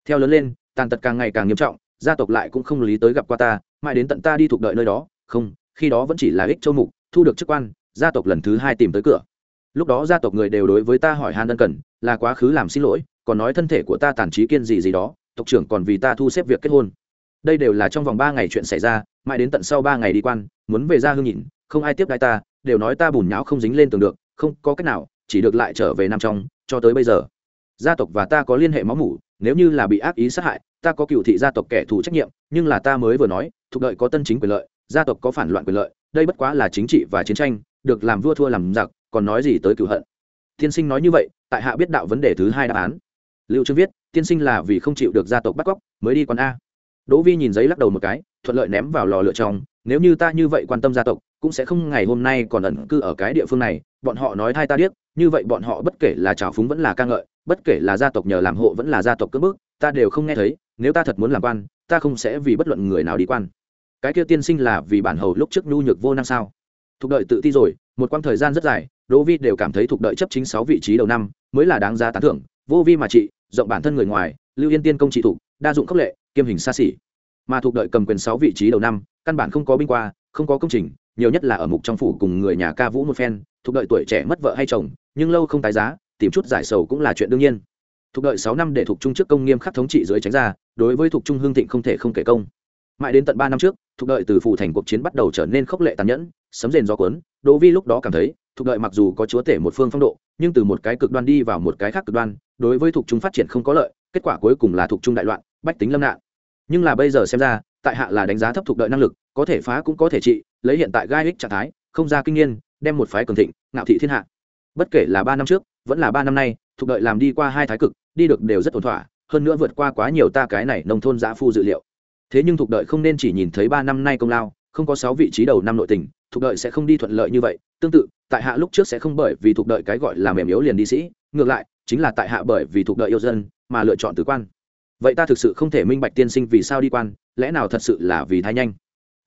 Theo lớn lên, tàn tật càng ngày càng nghiêm trọng, gia tộc lại cũng không lý tới gặp qua ta, mãi đến tận ta đi thuộc đợi nơi đó, không, khi đó vẫn chỉ là ích châu mục, thu được chức quan, gia tộc lần thứ hai tìm tới cửa. Lúc đó gia tộc người đều đối với ta hỏi han ân cần, là quá khứ làm xin lỗi, còn nói thân thể của ta tàn trí kiên gì gì đó, tộc trưởng còn vì ta thu xếp việc kết hôn. Đây đều là trong vòng ba ngày chuyện xảy ra, mãi đến tận sau ba ngày đi quan, muốn về ra hương nhìn không ai tiếp đai ta, đều nói ta bùn nhão không dính lên tường được không có cách nào, chỉ được lại trở về nam trong, cho tới bây giờ. Gia tộc và ta có liên hệ máu mủ, nếu như là bị ác ý sát hại, ta có cựu thị gia tộc kẻ thù trách nhiệm, nhưng là ta mới vừa nói, thuộc đợi có tân chính quyền lợi, gia tộc có phản loạn quyền lợi, đây bất quá là chính trị và chiến tranh, được làm vua thua làm giặc, còn nói gì tới cựu hận. Tiên sinh nói như vậy, tại hạ biết đạo vấn đề thứ hai đáp án. Liệu trương viết, tiên sinh là vì không chịu được gia tộc bắt cóc, mới đi còn a. Đỗ vi nhìn giấy lắc đầu một cái, thuận lợi ném vào lò lựa trong, nếu như ta như vậy quan tâm gia tộc, cũng sẽ không ngày hôm nay còn ẩn cư ở cái địa phương này bọn họ nói thay ta điếc, như vậy bọn họ bất kể là trào phúng vẫn là ca ngợi, bất kể là gia tộc nhờ làm hộ vẫn là gia tộc cưỡng bức, ta đều không nghe thấy, nếu ta thật muốn làm quan, ta không sẽ vì bất luận người nào đi quan. Cái kia tiên sinh là vì bản hầu lúc trước nhu nhược vô năng sao? Thuộc đợi tự ti rồi, một quãng thời gian rất dài, đỗ vi đều cảm thấy thuộc đợi chấp chính sáu vị trí đầu năm mới là đáng giá tán thưởng, vô vi mà trị, rộng bản thân người ngoài, lưu yên tiên công trị thủ đa dụng khốc lệ, kiêm hình xa xỉ. Mà thuộc đợi cầm quyền sáu vị trí đầu năm, căn bản không có binh qua, không có công trình nhiều nhất là ở mục trong phủ cùng người nhà ca vũ một phen thuộc đợi tuổi trẻ mất vợ hay chồng, nhưng lâu không tái giá, tìm chút giải sầu cũng là chuyện đương nhiên. Thuộc đợi sáu năm để thuộc trung trước công nghiêm khắc thống trị dưới tránh ra, đối với thuộc trung hương thịnh không thể không kể công. Mãi đến tận ba năm trước thuộc đợi từ phủ thành cuộc chiến bắt đầu trở nên khốc lệ tàn nhẫn, sấm rền gió cuốn, đỗ vi lúc đó cảm thấy thuộc đợi mặc dù có chúa tể một phương phong độ, nhưng từ một cái cực đoan đi vào một cái khác cực đoan, đối với thuộc trung phát triển không có lợi, kết quả cuối cùng là thuộc trung đại loạn, bách tính lâm nạn. Nhưng là bây giờ xem ra, tại hạ là đánh giá thấp thuộc đợi năng lực có thể phá cũng có thể trị, lấy hiện tại gai ích trạng thái, không ra kinh niên, đem một phái cường thịnh, ngạo thị thiên hạ. Bất kể là ba năm trước, vẫn là ba năm nay, thuộc đợi làm đi qua hai thái cực, đi được đều rất ổn thỏa, hơn nữa vượt qua quá nhiều ta cái này nông thôn giã phu dự liệu. Thế nhưng thuộc đợi không nên chỉ nhìn thấy ba năm nay công lao, không có sáu vị trí đầu năm nội tình, thuộc đợi sẽ không đi thuận lợi như vậy. Tương tự, tại hạ lúc trước sẽ không bởi vì thuộc đợi cái gọi là mềm yếu liền đi sĩ, ngược lại, chính là tại hạ bởi vì thuộc đợi yêu dân mà lựa chọn tử quan. Vậy ta thực sự không thể minh bạch tiên sinh vì sao đi quan, lẽ nào thật sự là vì thái nhanh?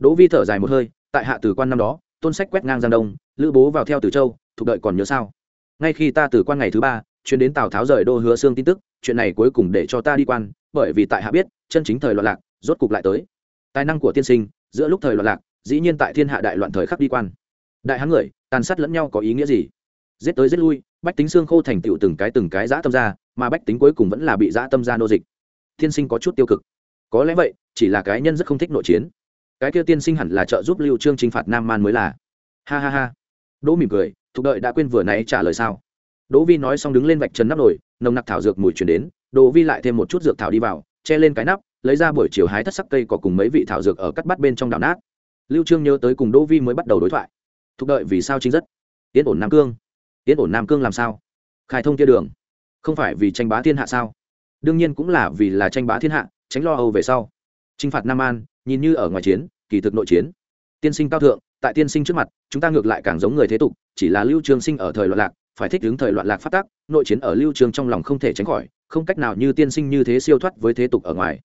Đỗ vi thở dài một hơi, tại hạ từ quan năm đó, tôn sách quét ngang giang đông, lữ bố vào theo từ châu, thuộc đợi còn nhớ sao? Ngay khi ta từ quan ngày thứ ba, chuyến đến tào tháo rời đô hứa xương tin tức, chuyện này cuối cùng để cho ta đi quan, bởi vì tại hạ biết, chân chính thời loạn lạc, rốt cục lại tới. Tài năng của tiên sinh, giữa lúc thời loạn lạc, dĩ nhiên tại thiên hạ đại loạn thời khắc đi quan. Đại hán người, tàn sát lẫn nhau có ý nghĩa gì? Giết tới giết lui, bách tính xương khô thành tựu từng cái từng cái dã tâm ra, mà bách tính cuối cùng vẫn là bị dã tâm ra nô dịch. Tiên sinh có chút tiêu cực. Có lẽ vậy, chỉ là cái nhân rất không thích nội chiến cái kia tiên sinh hẳn là trợ giúp lưu trương chinh phạt nam man mới là. Ha ha ha. Đỗ mỉm cười thục đợi đã quên vừa nãy trả lời sao. Đỗ vi nói xong đứng lên vạch trần nắp nồi, nồng nặc thảo dược mùi chuyển đến, đỗ vi lại thêm một chút dược thảo đi vào, che lên cái nắp, lấy ra buổi chiều hái thất sắc cây có cùng mấy vị thảo dược ở cắt bắt bên trong đảo nát. Lưu trương nhớ tới cùng đỗ vi mới bắt đầu đối thoại. Thục đợi vì sao chính rất? Tiến ổn nam cương. Tiến ổn nam cương làm sao? Khai thông kia đường. Không phải vì tranh bá thiên hạ sao? Đương nhiên cũng là vì là tranh bá thiên hạ, tránh lo âu về sau. Chinh phạt nam an, nhìn như ở ngoài chiến kỳ thực nội chiến. Tiên sinh cao thượng, tại tiên sinh trước mặt, chúng ta ngược lại càng giống người thế tục, chỉ là lưu trường sinh ở thời loạn lạc, phải thích ứng thời loạn lạc phát tác, nội chiến ở lưu trường trong lòng không thể tránh khỏi, không cách nào như tiên sinh như thế siêu thoát với thế tục ở ngoài.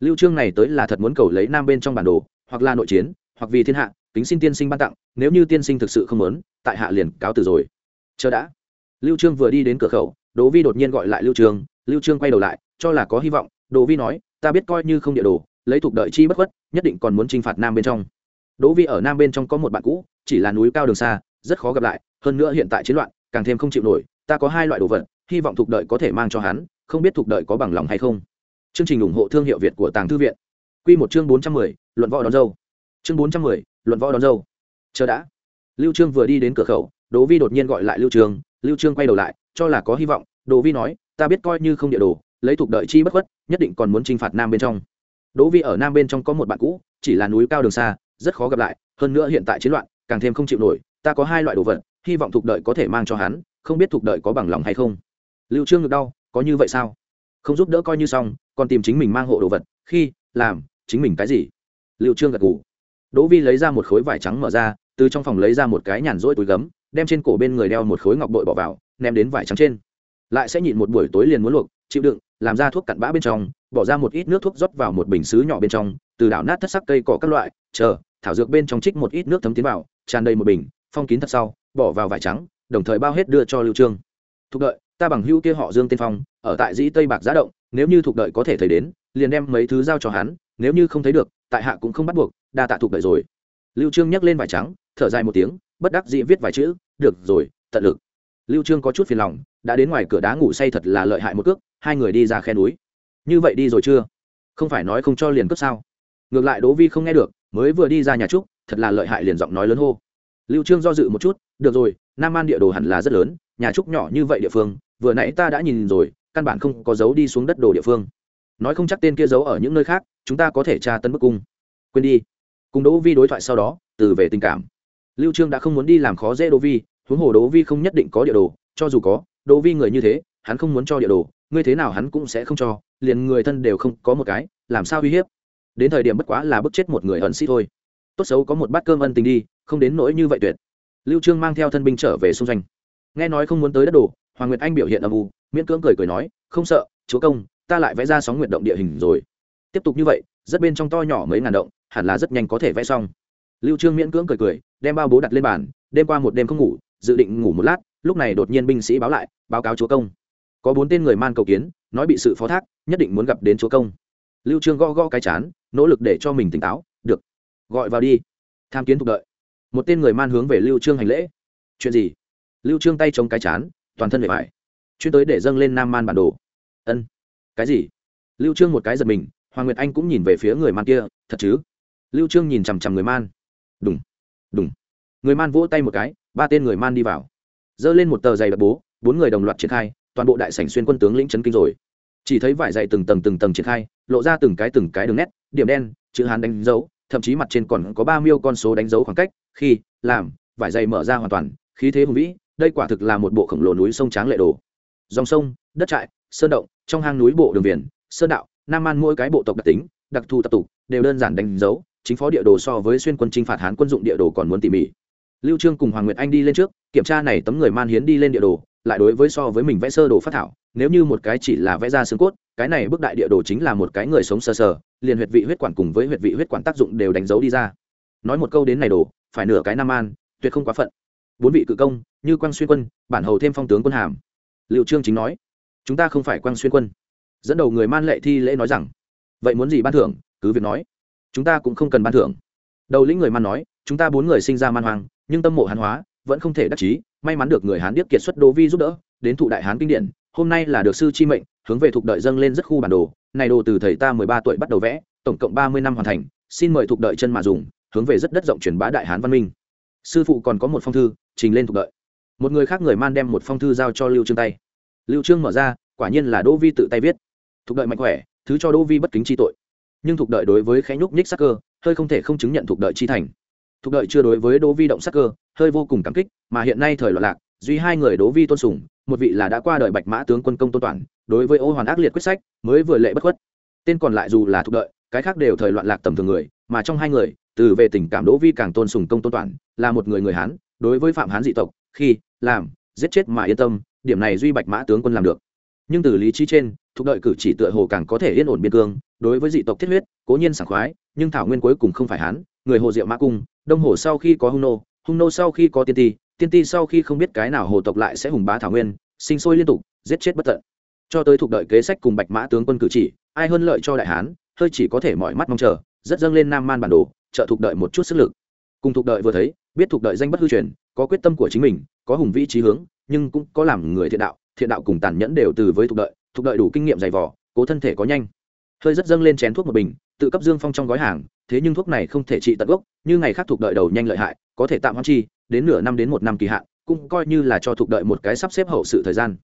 Lưu trương này tới là thật muốn cầu lấy nam bên trong bản đồ, hoặc là nội chiến, hoặc vì thiên hạ, kính xin tiên sinh ban tặng, nếu như tiên sinh thực sự không muốn, tại hạ liền cáo từ rồi. Chờ đã. Lưu trương vừa đi đến cửa khẩu, đỗ vi đột nhiên gọi lại lưu trương lưu trương quay đầu lại, cho là có hy vọng, đỗ vi nói, ta biết coi như không địa đồ lấy thuộc đợi chi bất khuất, nhất định còn muốn chinh phạt nam bên trong. Đỗ vi ở nam bên trong có một bạn cũ, chỉ là núi cao đường xa, rất khó gặp lại, hơn nữa hiện tại chiến loạn, càng thêm không chịu nổi, ta có hai loại đồ vật, hy vọng thuộc đợi có thể mang cho hắn, không biết thuộc đợi có bằng lòng hay không. Chương trình ủng hộ thương hiệu việt của tàng thư viện. Quy một chương bốn trăm mười, luận võ đón dâu. Chương bốn trăm mười, luận võ đón dâu. Chờ đã. Lưu trương vừa đi đến cửa khẩu, đỗ vi đột nhiên gọi lại lưu trương lưu trương quay đầu lại, cho là có hy vọng. Đỗ vi nói, ta biết coi như không địa đồ, lấy thuộc đợi chi bất khuất, nhất định còn muốn chinh phạt nam bên trong đỗ vi ở nam bên trong có một bạn cũ, chỉ là núi cao đường xa, rất khó gặp lại, hơn nữa hiện tại chiến loạn, càng thêm không chịu nổi, ta có hai loại đồ vật, hy vọng thuộc đợi có thể mang cho hắn, không biết thuộc đợi có bằng lòng hay không. Lưu trương ngực đau, có như vậy sao? Không giúp đỡ coi như xong, còn tìm chính mình mang hộ đồ vật, khi, làm, chính mình cái gì? Lưu trương gật gù. Đỗ vi lấy ra một khối vải trắng mở ra, từ trong phòng lấy ra một cái nhàn rỗi túi gấm, đem trên cổ bên người đeo một khối ngọc bội bỏ vào, ném đến vải trắng trên. Lại sẽ nhịn một buổi tối liền muốn luộc, chịu đựng, làm ra thuốc cặn bã bên trong bỏ ra một ít nước thuốc rót vào một bình xứ nhỏ bên trong, từ đảo nát thất sắc cây cỏ các loại, chờ, thảo dược bên trong trích một ít nước thấm tiến vào, tràn đầy một bình, phong kín thật sau, bỏ vào vải trắng, đồng thời bao hết đưa cho lưu trương. Thuộc đợi, ta bằng hưu kia họ dương tiên phong, ở tại dĩ tây bạc giá động, nếu như thuộc đợi có thể thấy đến, liền đem mấy thứ giao cho hắn, nếu như không thấy được, tại hạ cũng không bắt buộc, đa tạ thuộc đợi rồi. Lưu trương nhấc lên vải trắng, thở dài một tiếng, bất đắc dĩ viết vài chữ, được rồi, tận lực. Lưu trương có chút phiền lòng, đã đến ngoài cửa đá ngủ say thật là lợi hại một cước, hai người đi ra khe núi như vậy đi rồi chưa? Không phải nói không cho liền cướp sao? Ngược lại đỗ vi không nghe được, mới vừa đi ra nhà trúc, thật là lợi hại liền giọng nói lớn hô. Lưu trương do dự một chút, được rồi, nam an địa đồ hẳn là rất lớn, nhà trúc nhỏ như vậy địa phương, vừa nãy ta đã nhìn rồi, căn bản không có dấu đi xuống đất đồ địa phương. Nói không chắc tên kia giấu ở những nơi khác, chúng ta có thể tra tấn bức cung. Quên đi. Cùng đỗ vi đối thoại sau đó, từ về tình cảm. Lưu trương đã không muốn đi làm khó dễ đỗ vi, huống hồ đỗ vi không nhất định có địa đồ, cho dù có, đỗ vi người như thế, hắn không muốn cho địa đồ, ngươi thế nào hắn cũng sẽ không cho liền người thân đều không có một cái, làm sao uy hiếp? Đến thời điểm bất quá là bức chết một người ẩn sĩ thôi. Tốt xấu có một bát cơm ân tình đi, không đến nỗi như vậy tuyệt. Lưu trương mang theo thân binh trở về xung doanh nghe nói không muốn tới đất đồ hoàng nguyệt anh biểu hiện âm u, miễn cưỡng cười cười nói, không sợ, chúa công, ta lại vẽ ra sóng nguyệt động địa hình rồi. Tiếp tục như vậy, rất bên trong to nhỏ mấy ngàn động, hẳn là rất nhanh có thể vẽ xong. Lưu trương miễn cưỡng cười cười, đem bao bố đặt lên bàn, đêm qua một đêm không ngủ, dự định ngủ một lát, lúc này đột nhiên binh sĩ báo lại, báo cáo chúa công. Có bốn tên người man cầu kiến nói bị sự phó thác, nhất định muốn gặp đến chúa công. Lưu trương gõ gõ cái chán, nỗ lực để cho mình tỉnh táo, được, gọi vào đi. Tham kiến thuộc đợi. Một tên người man hướng về lưu trương hành lễ. Chuyện gì? Lưu trương tay chống cái chán, toàn thân vẻ vải chuyên tới để dâng lên nam man bản đồ. Ân, cái gì? Lưu trương một cái giật mình, hoàng nguyệt anh cũng nhìn về phía người man kia, thật chứ? Lưu trương nhìn chằm chằm người man. Đúng đúng người man vỗ tay một cái, ba tên người man đi vào. Dơ lên một tờ giày đặc bố, bốn người đồng loạt triển khai, toàn bộ đại sảnh xuyên quân tướng lĩnh chấn kinh rồi chỉ thấy vải dày từng tầng từng tầng triển khai, lộ ra từng cái từng cái đường nét, điểm đen, chữ hán đánh dấu, thậm chí mặt trên còn có ba miêu con số đánh dấu khoảng cách, khi, làm, vải dày mở ra hoàn toàn, khí thế hùng vĩ, đây quả thực là một bộ khổng lồ núi sông tráng lệ đồ. Dòng sông, đất trại, sơn động, trong hang núi bộ đường viền sơn đạo, nam man mỗi cái bộ tộc đặc tính, đặc thù tập tục, đều đơn giản đánh dấu, chính phó địa đồ so với xuyên quân chinh phạt hán quân dụng địa đồ còn muốn tỉ mỉ. Lưu trương cùng hoàng nguyệt anh đi lên trước, kiểm tra này tấm người man hiến đi lên địa đồ lại đối với so với mình vẽ sơ đồ phát thảo, nếu như một cái chỉ là vẽ ra xương cốt, cái này bức đại địa đồ chính là một cái người sống sờ sờ, liền huyệt vị huyết quản cùng với huyệt vị huyết quản tác dụng đều đánh dấu đi ra. Nói một câu đến này đồ, phải nửa cái nam an, tuyệt không quá phận. Bốn vị cự công, như quang xuyên quân, bản hầu thêm phong tướng quân hàm. Liệu trương chính nói, chúng ta không phải quang xuyên quân. Dẫn đầu người man lệ thi lễ nói rằng, vậy muốn gì ban thưởng? Cứ việc nói, chúng ta cũng không cần ban thưởng. Đầu lĩnh người man nói, chúng ta bốn người sinh ra man hoàng nhưng tâm mộ hàn hóa, vẫn không thể đắc chí may mắn được người hán điếc kiệt xuất đô vi giúp đỡ, đến thụ đại hán kinh điển, hôm nay là được sư chi mệnh, hướng về thuộc đợi dâng lên rất khu bản đồ. Này đồ từ thầy ta mười ba tuổi bắt đầu vẽ, tổng cộng ba mươi năm hoàn thành, xin mời thuộc đợi chân mà dùng, hướng về rất đất rộng truyền bá đại hán văn minh. Sư phụ còn có một phong thư, trình lên thuộc đợi. Một người khác người man đem một phong thư giao cho lưu trương tay. Lưu trương mở ra, quả nhiên là đỗ vi tự tay viết. Thuộc đợi mạnh khỏe, thứ cho đỗ vi bất kính chi tội. Nhưng thuộc đợi đối với khẽ nhúc nhích sắc cơ, hơi không thể không chứng nhận thuộc đợi chi thành thuộc đợi chưa đối với đỗ vi động sắc cơ, hơi vô cùng cảm kích, mà hiện nay thời loạn lạc, duy hai người đỗ vi tôn sùng, một vị là đã qua đời bạch mã tướng quân công tôn toàn, đối với ô hoàn ác liệt quyết sách, mới vừa lệ bất khuất. Tên còn lại dù là thuộc đợi, cái khác đều thời loạn lạc tầm thường người, mà trong hai người, từ về tình cảm đỗ vi càng tôn sùng công tôn toàn, là một người người hán, đối với phạm hán dị tộc, khi, làm, giết chết mà yên tâm, điểm này duy bạch mã tướng quân làm được. Nhưng từ lý trí trên, thuộc đợi cử chỉ tựa hồ càng có thể yên ổn biên cương, đối với dị tộc thiết huyết, cố nhiên sảng khoái, nhưng thảo nguyên cuối cùng không phải hán, người hồ diệu mã cung đông hồ sau khi có hung nô hung nô sau khi có tiên ti tiên ti sau khi không biết cái nào hồ tộc lại sẽ hùng bá thảo nguyên, sinh sôi liên tục, giết chết bất tận. Cho tới thuộc đợi kế sách cùng bạch mã tướng quân cử chỉ, ai hơn lợi cho đại hán, hơi chỉ có thể mọi mắt mong chờ, rất dâng lên nam man bản đồ, trợ thuộc đợi một chút sức lực. Cùng thuộc đợi vừa thấy, biết thuộc đợi danh bất hư truyền, có quyết tâm của chính mình, có hùng vĩ trí hướng, nhưng cũng có làm người thiện đạo thiện đạo cùng tàn nhẫn đều từ với thuộc đợi thuộc đợi đủ kinh nghiệm dày vỏ cố thân thể có nhanh. Hơi rất dâng lên chén thuốc một bình tự cấp dương phong trong gói hàng, thế nhưng thuốc này không thể trị tận gốc, như ngày khác thuộc đợi đầu nhanh lợi hại, có thể tạm hoãn chi, đến nửa năm đến một năm kỳ hạn, cũng coi như là cho thuộc đợi một cái sắp xếp hậu sự thời gian.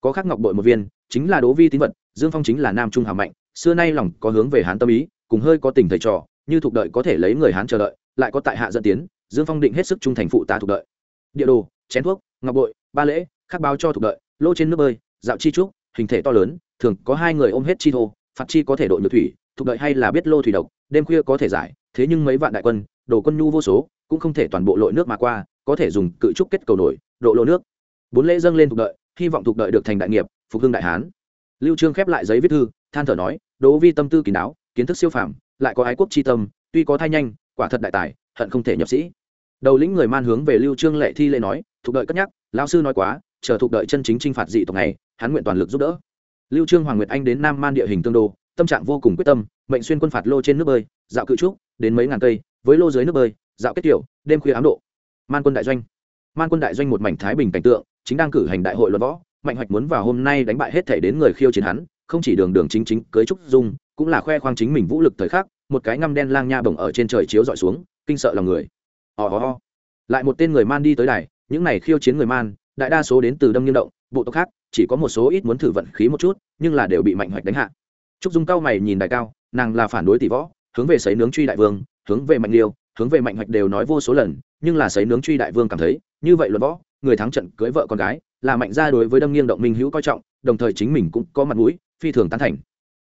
Có khắc ngọc bội một viên, chính là đố vi tín vật, dương phong chính là nam trung hào mạnh, xưa nay lòng có hướng về hán tâm ý, cùng hơi có tình thầy trò, như thuộc đợi có thể lấy người hán chờ đợi, lại có tại hạ dẫn tiến, dương phong định hết sức trung thành phụ tá thuộc đợi. Địa đồ, chén thuốc, ngọc bội, ba lễ, khắc báo cho thuộc đợi, lô trên nước bơi, dạo chi trúc, hình thể to lớn, thường có hai người ôm hết chi thô, phạt chi có thể độ nhược thủy thuộc đợi hay là biết lô thủy độc, đêm khuya có thể giải, thế nhưng mấy vạn đại quân, đồ quân nhu vô số, cũng không thể toàn bộ lội nước mà qua, có thể dùng cự trúc kết cầu nổi, độ lô nước. Bốn lễ dâng lên thuộc đợi, hy vọng thuộc đợi được thành đại nghiệp, phục hưng đại hán. Lưu trương khép lại giấy viết thư, than thở nói, đỗ vi tâm tư kín đáo, kiến thức siêu phàm, lại có ái quốc chi tâm, tuy có thai nhanh, quả thật đại tài, hận không thể nhập sĩ. Đầu lĩnh người man hướng về lưu trương lệ thi lễ nói, thuộc đợi cất nhắc, lão sư nói quá, chờ thuộc đợi chân chính trinh phạt dị tộc này, hắn nguyện toàn lực giúp đỡ. Lưu trương hoàng nguyệt anh đến nam man địa hình tương đô tâm trạng vô cùng quyết tâm, mệnh xuyên quân phạt lô trên nước bơi, dạo cự trúc, đến mấy ngàn cây, với lô dưới nước bơi, dạo kết tiểu, đêm khuya ám độ. Man quân đại doanh. Man quân đại doanh một mảnh thái bình cảnh tượng, chính đang cử hành đại hội luận võ, mạnh hoạch muốn vào hôm nay đánh bại hết thể đến người khiêu chiến hắn, không chỉ đường đường chính chính, cưới trúc dung, cũng là khoe khoang chính mình vũ lực thời khắc, một cái ngăm đen lang nha bồng ở trên trời chiếu dọi xuống, kinh sợ lòng người. Ò ho ho. Lại một tên người man đi tới đài, những này khiêu chiến người man, đại đa số đến từ đâm nghiêng động, bộ tộc khác, chỉ có một số ít muốn thử vận khí một chút, nhưng là đều bị mạnh hoạch đánh hạ trúc dung cao mày nhìn đại cao, nàng là phản đối tỷ võ, hướng về sấy nướng truy đại vương, hướng về mạnh liêu, hướng về mạnh hoạch đều nói vô số lần, nhưng là sấy nướng truy đại vương cảm thấy, như vậy luận võ, người thắng trận cưới vợ con gái, là mạnh gia đối với đâm nghiêng động minh hữu coi trọng, đồng thời chính mình cũng có mặt mũi, phi thường tán thành.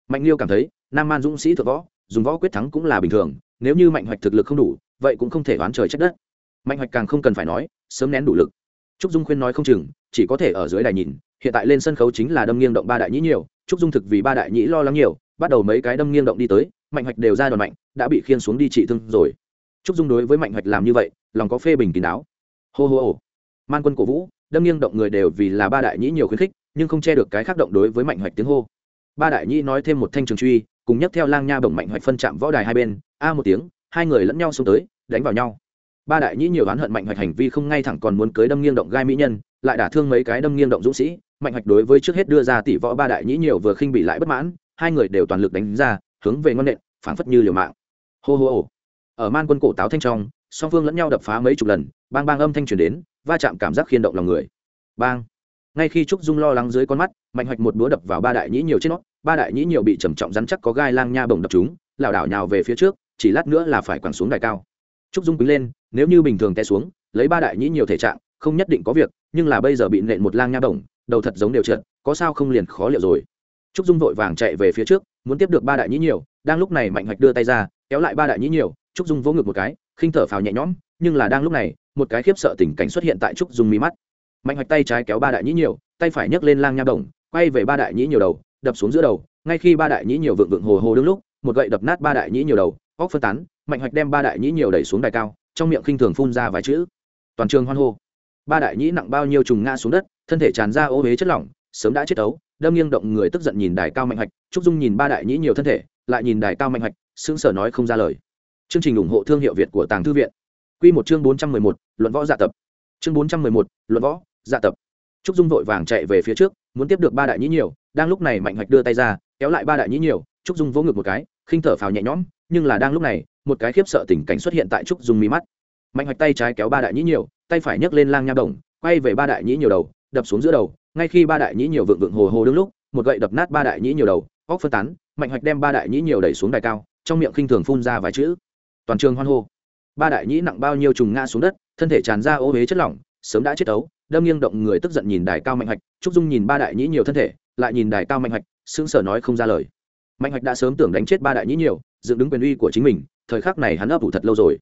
Mạnh liêu cảm thấy, nam man dũng sĩ thượng võ, dùng võ quyết thắng cũng là bình thường, nếu như mạnh hoạch thực lực không đủ, vậy cũng không thể oán trời trách đất. Mạnh hoạch càng không cần phải nói, sớm nén đủ lực. Trúc dung khuyên nói không chừng chỉ có thể ở dưới đài nhìn, hiện tại lên sân khấu chính là đâm nghiêng động ba đại nhĩ nhiều, trúc dung thực vì ba đại nhĩ lo lắng nhiều, bắt đầu mấy cái đâm nghiêng động đi tới, mạnh hoạch đều ra đòn mạnh, đã bị khiên xuống đi trị thương rồi. Trúc dung đối với mạnh hoạch làm như vậy, lòng có phê bình kín đáo. Hô hô ồ man quân cổ vũ, đâm nghiêng động người đều vì là ba đại nhĩ nhiều khuyến khích, nhưng không che được cái khác động đối với mạnh hoạch tiếng hô. Ba đại nhĩ nói thêm một thanh trường truy, cùng nhấc theo lang nha bổng mạnh hoạch phân chạm võ đài hai bên, a một tiếng, hai người lẫn nhau xông tới, đánh vào nhau. Ba đại nhĩ nhiều oán hận mạnh hoạch hành vi không ngay thẳng còn muốn cưới đâm nghiêng động gai mỹ nhân lại đả thương mấy cái đâm nghiêng động dũng sĩ, mạnh hoạch đối với trước hết đưa ra tỷ võ ba đại nhĩ nhiều vừa khinh bị lại bất mãn, hai người đều toàn lực đánh ra, hướng về ngon nện, phảng phất như liều mạng. Hô hô ồ ở man quân cổ táo thanh trong, song phương lẫn nhau đập phá mấy chục lần, bang bang âm thanh truyền đến, va chạm cảm giác khiên động lòng người. Bang. Ngay khi trúc dung lo lắng dưới con mắt, mạnh hoạch một búa đập vào ba đại nhĩ nhiều trên nó, ba đại nhĩ nhiều bị trầm trọng rắn chắc có gai lang nha bồng đập chúng lảo đảo nhào về phía trước, chỉ lát nữa là phải quẳng xuống đài cao. Trúc dung quý lên, nếu như bình thường té xuống, lấy ba đại nhĩ nhiều thể trạng không nhất định có việc, nhưng là bây giờ bị nện một lang nha bổng, đầu thật giống đều trượt, có sao không liền khó liệu rồi. Trúc dung vội vàng chạy về phía trước, muốn tiếp được ba đại nhĩ nhiều, đang lúc này mạnh hoạch đưa tay ra, kéo lại ba đại nhĩ nhiều, trúc dung vỗ ngực một cái, khinh thở phào nhẹ nhõm, nhưng là đang lúc này, một cái khiếp sợ tình cảnh xuất hiện tại trúc dung mi mắt. Mạnh hoạch tay trái kéo ba đại nhĩ nhiều, tay phải nhấc lên lang nha bổng, quay về ba đại nhĩ nhiều đầu, đập xuống giữa đầu, ngay khi ba đại nhĩ nhiều vượng vượng hồ hồ đứng lúc, một gậy đập nát ba đại nhĩ nhiều đầu, óc phân tán, mạnh hoạch đem ba đại nhĩ nhiều đẩy xuống đài cao, trong miệng khinh thường phun ra vài chữ. Toàn trường hoan hô ba đại nhĩ nặng bao nhiêu trùng ngã xuống đất, thân thể tràn ra ô huế chất lỏng, sớm đã chết ấu, đâm nghiêng động người tức giận nhìn đài cao mạnh hoạch trúc dung nhìn ba đại nhĩ nhiều thân thể, lại nhìn đài cao mạnh hoạch sững sờ nói không ra lời. Chương trình ủng hộ thương hiệu việt của tàng thư viện. Quy một chương bốn trăm mười một, luận võ dạ tập. Chương bốn trăm mười một, luận võ dạ tập. Trúc dung vội vàng chạy về phía trước, muốn tiếp được ba đại nhĩ nhiều, đang lúc này mạnh hoạch đưa tay ra, kéo lại ba đại nhĩ nhiều, trúc dung vỗ ngực một cái, khinh thở phào nhẹ nhõm, nhưng là đang lúc này, một cái khiếp sợ tình cảnh xuất hiện tại trúc dung mi mắt. Mạnh hoạch tay trái kéo ba đại nhĩ nhiều tay phải nhấc lên lang nha đồng quay về ba đại nhĩ nhiều đầu, đập xuống giữa đầu, ngay khi ba đại nhĩ nhiều vượng vượng hồ hồ đứng lúc, một gậy đập nát ba đại nhĩ nhiều đầu, óc phân tán, mạnh hoạch đem ba đại nhĩ nhiều đẩy xuống đài cao, trong miệng khinh thường phun ra vài chữ. Toàn trường hoan hô. Ba đại nhĩ nặng bao nhiêu trùng ngã xuống đất, thân thể tràn ra ô huế chất lỏng, sớm đã chết ấu, đâm nghiêng động người tức giận nhìn đài cao mạnh hoạch, trúc dung nhìn ba đại nhĩ nhiều thân thể, lại nhìn đài cao mạnh hoạch, sững sờ nói không ra lời. Mạnh hoạch đã sớm tưởng đánh chết ba đại nhĩ nhiều, dựng đứng quyền uy của chính mình, thời khắc này hắn ấp ủ thật lâu rồi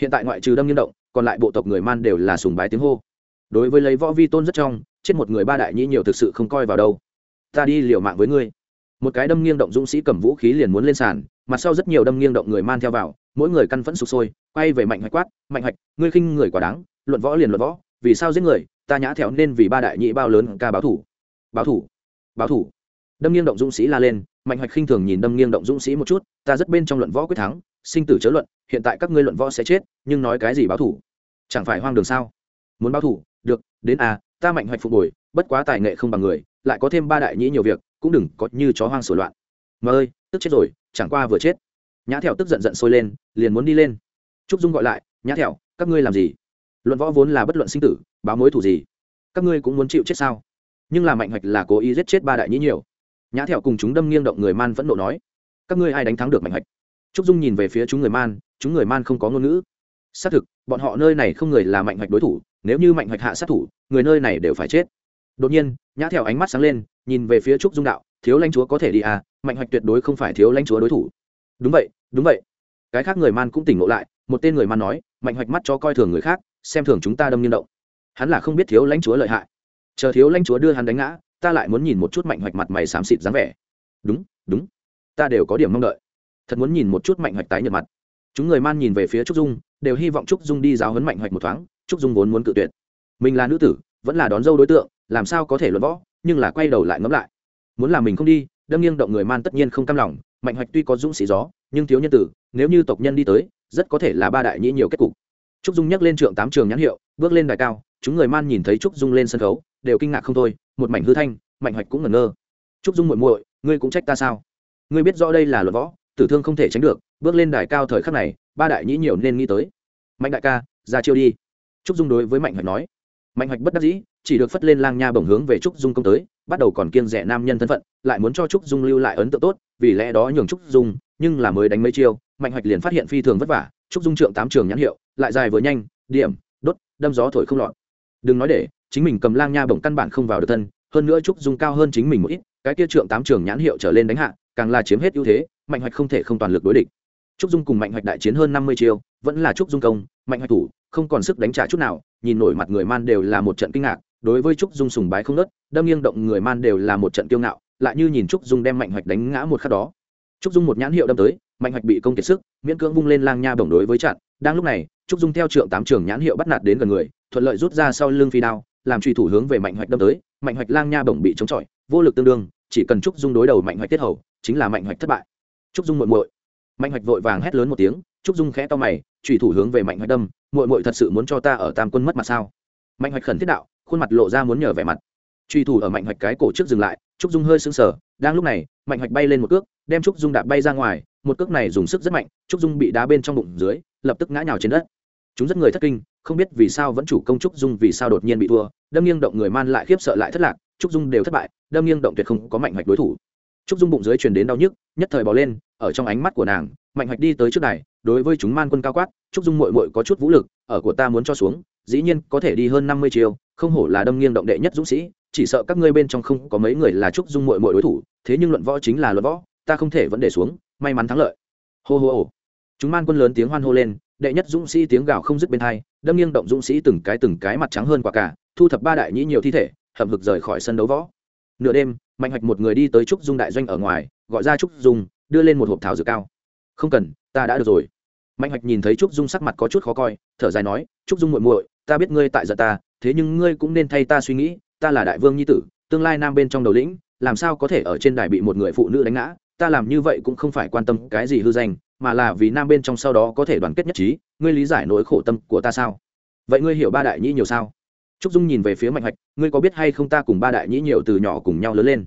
hiện tại ngoại trừ đâm nghiêng động, còn lại bộ tộc người man đều là sùng bái tiếng hô. Đối với lấy võ vi tôn rất trong, chết một người ba đại nhĩ nhiều thực sự không coi vào đâu. Ta đi liều mạng với ngươi. Một cái đâm nghiêng động dũng sĩ cầm vũ khí liền muốn lên sàn mặt sau rất nhiều đâm nghiêng động người man theo vào, mỗi người căn phẫn sụp sôi, quay về mạnh hoạch quát, mạnh hoạch, ngươi khinh người quả đáng, luận võ liền luận võ, vì sao giết người, ta nhã thẹo nên vì ba đại nhị bao lớn ca báo thủ. Báo thủ? Báo thủ? Đâm nghiêng động dũng sĩ la lên, mạnh hoạch khinh thường nhìn đâm nghiêng động dũng sĩ một chút, ta rất bên trong luận võ quyết thắng sinh tử chớ luận, hiện tại các ngươi luận võ sẽ chết, nhưng nói cái gì báo thủ? Chẳng phải hoang đường sao? Muốn báo thủ? Được, đến à ta mạnh hoạch phục hồi bất quá tài nghệ không bằng người, lại có thêm ba đại nhĩ nhiều việc, cũng đừng có như chó hoang sổ loạn. Mà ơi, tức chết rồi, chẳng qua vừa chết. Nhã thẹo tức giận giận sôi lên, liền muốn đi lên. Trúc dung gọi lại, nhã thẹo, các ngươi làm gì? Luận võ vốn là bất luận sinh tử, báo mối thủ gì? Các ngươi cũng muốn chịu chết sao? Nhưng là mạnh hoạch là cố ý giết chết ba đại nhĩ nhiều. Nhã thẹo cùng chúng đâm nghiêng động người man vẫn nộ nói, các ngươi ai đánh thắng được mạnh hoạch? Trúc dung nhìn về phía chúng người man, chúng người man không có ngôn ngữ. Xác thực, bọn họ nơi này không người là mạnh hoạch đối thủ, nếu như mạnh hoạch hạ sát thủ, người nơi này đều phải chết. Đột nhiên, nhã theo ánh mắt sáng lên, nhìn về phía trúc dung đạo, thiếu lãnh chúa có thể đi à? Mạnh hoạch tuyệt đối không phải thiếu lãnh chúa đối thủ. Đúng vậy đúng vậy. Cái khác người man cũng tỉnh ngộ lại, một tên người man nói, mạnh hoạch mắt cho coi thường người khác, xem thường chúng ta đâm nghiêng động. Hắn là không biết thiếu lãnh chúa lợi hại. Chờ thiếu lãnh chúa đưa hắn đánh ngã, ta lại muốn nhìn một chút mạnh hoạch mặt mày xám xịt dáng vẻ. Đúng đúng, ta đều có điểm mong đợi thật muốn nhìn một chút mạnh hoạch tái nhợt mặt. Chúng người man nhìn về phía trúc dung, đều hy vọng trúc dung đi giáo hấn mạnh hoạch một thoáng, trúc dung vốn muốn cự tuyệt. Mình là nữ tử, vẫn là đón dâu đối tượng, làm sao có thể luận võ, nhưng là quay đầu lại ngẫm lại. Muốn làm mình không đi, đâm nghiêng động người man tất nhiên không cam lòng, mạnh hoạch tuy có dũng sĩ gió, nhưng thiếu nhân tử, nếu như tộc nhân đi tới, rất có thể là ba đại nhĩ nhiều kết cục. Trúc dung nhắc lên trượng tám trường nhãn hiệu, bước lên đài cao, chúng người man nhìn thấy trúc dung lên sân khấu, đều kinh ngạc không thôi, một mảnh hư thanh, mạnh hoạch cũng ngẩn ngơ. Trúc dung muội muội, ngươi cũng trách ta sao? Ngươi biết rõ đây là luật võ tử thương không thể tránh được, bước lên đài cao thời khắc này, ba đại nhĩ nhiều nên nghĩ tới. Mạnh đại ca, ra chiêu đi. Trúc dung đối với mạnh hoạch nói. Mạnh hoạch bất đắc dĩ, chỉ được phất lên lang nha bổng hướng về trúc dung công tới, bắt đầu còn kiêng rẻ nam nhân thân phận, lại muốn cho trúc dung lưu lại ấn tượng tốt, vì lẽ đó nhường trúc dung, nhưng là mới đánh mấy chiêu, mạnh hoạch liền phát hiện phi thường vất vả, trúc dung trượng tám trường nhãn hiệu, lại dài vừa nhanh, điểm, đốt, đâm gió thổi không lọt. Đừng nói để, chính mình cầm lang nha bổng căn bản không vào được thân, hơn nữa trúc dung cao hơn chính mình một ít, cái kia trượng tám trường nhãn hiệu trở lên đánh hạ, càng là chiếm hết ưu thế mạnh hoạch không thể không toàn lực đối địch. Trúc dung cùng mạnh hoạch đại chiến hơn năm mươi chiêu, vẫn là trúc dung công, mạnh hoạch thủ, không còn sức đánh trả chút nào, nhìn nổi mặt người man đều là một trận kinh ngạc, đối với trúc dung sùng bái không nớt, đâm nghiêng động người man đều là một trận kiêu ngạo, lại như nhìn trúc dung đem mạnh hoạch đánh ngã một khắc đó. Trúc dung một nhãn hiệu đâm tới, mạnh hoạch bị công kiệt sức, miễn cưỡng vung lên lang nha bổng đối với chặn, đang lúc này, trúc dung theo trượng tám trường nhãn hiệu bắt nạt đến gần người, thuận lợi rút ra sau lưng phi đao, làm truy thủ hướng về mạnh hoạch đâm tới, mạnh hoạch lang nha bổng bị chống chọi, vô lực tương đương, chỉ cần trúc dung đối đầu mạnh hoạch tiết hầu, chính là mạnh hoạch thất bại trúc dung muội muội. Mạnh hoạch vội vàng hét lớn một tiếng, trúc dung khẽ to mày Trùy thủ hướng về mạnh hoạch đâm, muội muội thật sự muốn cho ta ở tam quân mất mặt sao? Mạnh hoạch khẩn thiết đạo, khuôn mặt lộ ra muốn nhờ vẻ mặt. Trùy thủ ở mạnh hoạch cái cổ trước dừng lại, trúc dung hơi sững sờ, đang lúc này, mạnh hoạch bay lên một cước, đem trúc dung đạp bay ra ngoài, một cước này dùng sức rất mạnh, trúc dung bị đá bên trong bụng dưới, lập tức ngã nhào trên đất. Chúng rất người thất kinh, không biết vì sao vẫn chủ công trúc dung vì sao đột nhiên bị thua, đâm nghiêng động người man lại khiếp sợ lại thất lạc, trúc dung đều thất bại, đâm nghiêng động tuyệt không có mạnh hoạch đối thủ trúc dung bụng dưới truyền đến đau nhức, nhất thời bò lên, ở trong ánh mắt của nàng, mạnh hoạch đi tới trước này đối với chúng man quân cao quát, trúc dung mội mội có chút vũ lực, ở của ta muốn cho xuống, dĩ nhiên có thể đi hơn năm mươi chiều không hổ là đâm nghiêng động đệ nhất dũng sĩ, chỉ sợ các ngươi bên trong không có mấy người là trúc dung mội mội đối thủ, thế nhưng luận võ chính là luận võ, ta không thể vẫn để xuống, may mắn thắng lợi. Hô hô hô. Chúng man quân lớn tiếng hoan hô lên, đệ nhất dũng sĩ tiếng gào không dứt bên hai, đâm nghiêng động dũng sĩ từng cái từng cái mặt trắng hơn quả cả, thu thập ba đại nhĩ nhiều thi thể, hậm hực rời khỏi sân đấu võ. Nửa đêm mạnh hoạch một người đi tới trúc dung đại doanh ở ngoài, gọi ra trúc dung, đưa lên một hộp thảo dược cao. Không cần, ta đã được rồi. Mạnh hoạch nhìn thấy trúc dung sắc mặt có chút khó coi, thở dài nói, trúc dung muội muội, ta biết ngươi tại giận ta, thế nhưng ngươi cũng nên thay ta suy nghĩ, ta là đại vương nhi tử, tương lai nam bên trong đầu lĩnh, làm sao có thể ở trên đài bị một người phụ nữ đánh ngã, ta làm như vậy cũng không phải quan tâm cái gì hư danh, mà là vì nam bên trong sau đó có thể đoàn kết nhất trí, ngươi lý giải nỗi khổ tâm của ta sao? Vậy ngươi hiểu ba đại nhĩ nhiều sao? Trúc dung nhìn về phía mạnh hoạch ngươi có biết hay không ta cùng ba đại nhĩ nhiều từ nhỏ cùng nhau lớn lên?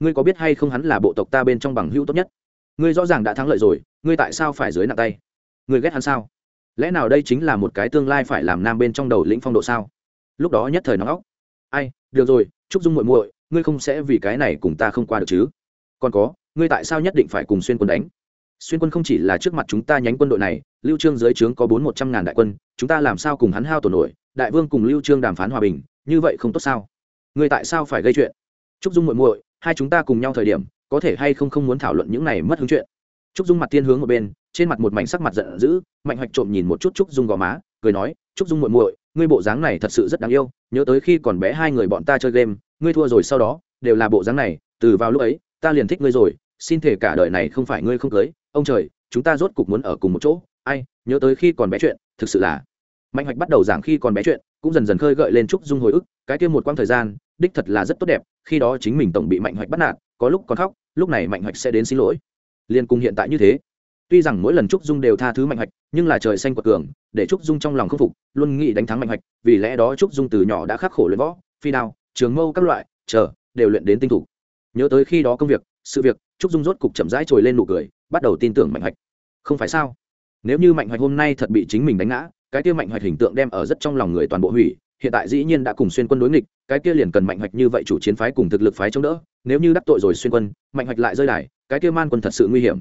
Ngươi có biết hay không hắn là bộ tộc ta bên trong bằng hữu tốt nhất? Ngươi rõ ràng đã thắng lợi rồi, ngươi tại sao phải dưới nặng tay? Ngươi ghét hắn sao? Lẽ nào đây chính là một cái tương lai phải làm nam bên trong đầu lĩnh phong độ sao? Lúc đó nhất thời nóng óc. Ai, được rồi, trúc dung muội muội, ngươi không sẽ vì cái này cùng ta không qua được chứ? Còn có, ngươi tại sao nhất định phải cùng xuyên quân đánh? Xuyên quân không chỉ là trước mặt chúng ta nhánh quân đội này, lưu trương dưới trướng có bốn một trăm ngàn đại quân, chúng ta làm sao cùng hắn hao tổn nổi? Đại vương cùng lưu trương đàm phán hòa bình, như vậy không tốt sao? Ngươi tại sao phải gây chuyện? Trúc dung muội muội, hai chúng ta cùng nhau thời điểm, có thể hay không không muốn thảo luận những này mất hứng chuyện? Trúc dung mặt tiên hướng một bên, trên mặt một mảnh sắc mặt giận dữ, mạnh hoạch trộm nhìn một chút trúc dung gò má, cười nói, trúc dung muội muội, ngươi bộ dáng này thật sự rất đáng yêu, nhớ tới khi còn bé hai người bọn ta chơi game, ngươi thua rồi sau đó, đều là bộ dáng này, từ vào lúc ấy, ta liền thích ngươi rồi, xin thể cả đời này không phải ngươi không cưới, ông trời, chúng ta rốt cục muốn ở cùng một chỗ, ai, nhớ tới khi còn bé chuyện, thực sự là mạnh hoạch bắt đầu giảng khi còn bé chuyện, cũng dần dần khơi gợi lên trúc dung hồi ức, cái kia một quãng thời gian, đích thật là rất tốt đẹp, khi đó chính mình tổng bị mạnh hoạch bắt nạt, có lúc còn khóc, lúc này mạnh hoạch sẽ đến xin lỗi. Liên cùng hiện tại như thế. Tuy rằng mỗi lần trúc dung đều tha thứ mạnh hoạch, nhưng là trời xanh quật cường, để trúc dung trong lòng khâm phục, luôn nghĩ đánh thắng mạnh hoạch, vì lẽ đó trúc dung từ nhỏ đã khắc khổ luyện võ, phi đao, trường mâu các loại, chờ, đều luyện đến tinh thủ. Nhớ tới khi đó công việc, sự việc trúc dung rốt cục chậm rãi trồi lên nụ cười, bắt đầu tin tưởng mạnh hoạch. Không phải sao? Nếu như mạnh hoạch hôm nay thật bị chính mình đánh ngã cái kia mạnh hoạch hình tượng đem ở rất trong lòng người toàn bộ hủy, hiện tại dĩ nhiên đã cùng xuyên quân đối nghịch, cái kia liền cần mạnh hoạch như vậy chủ chiến phái cùng thực lực phái chống đỡ, nếu như đắc tội rồi xuyên quân, mạnh hoạch lại rơi đài, cái kia man quân thật sự nguy hiểm.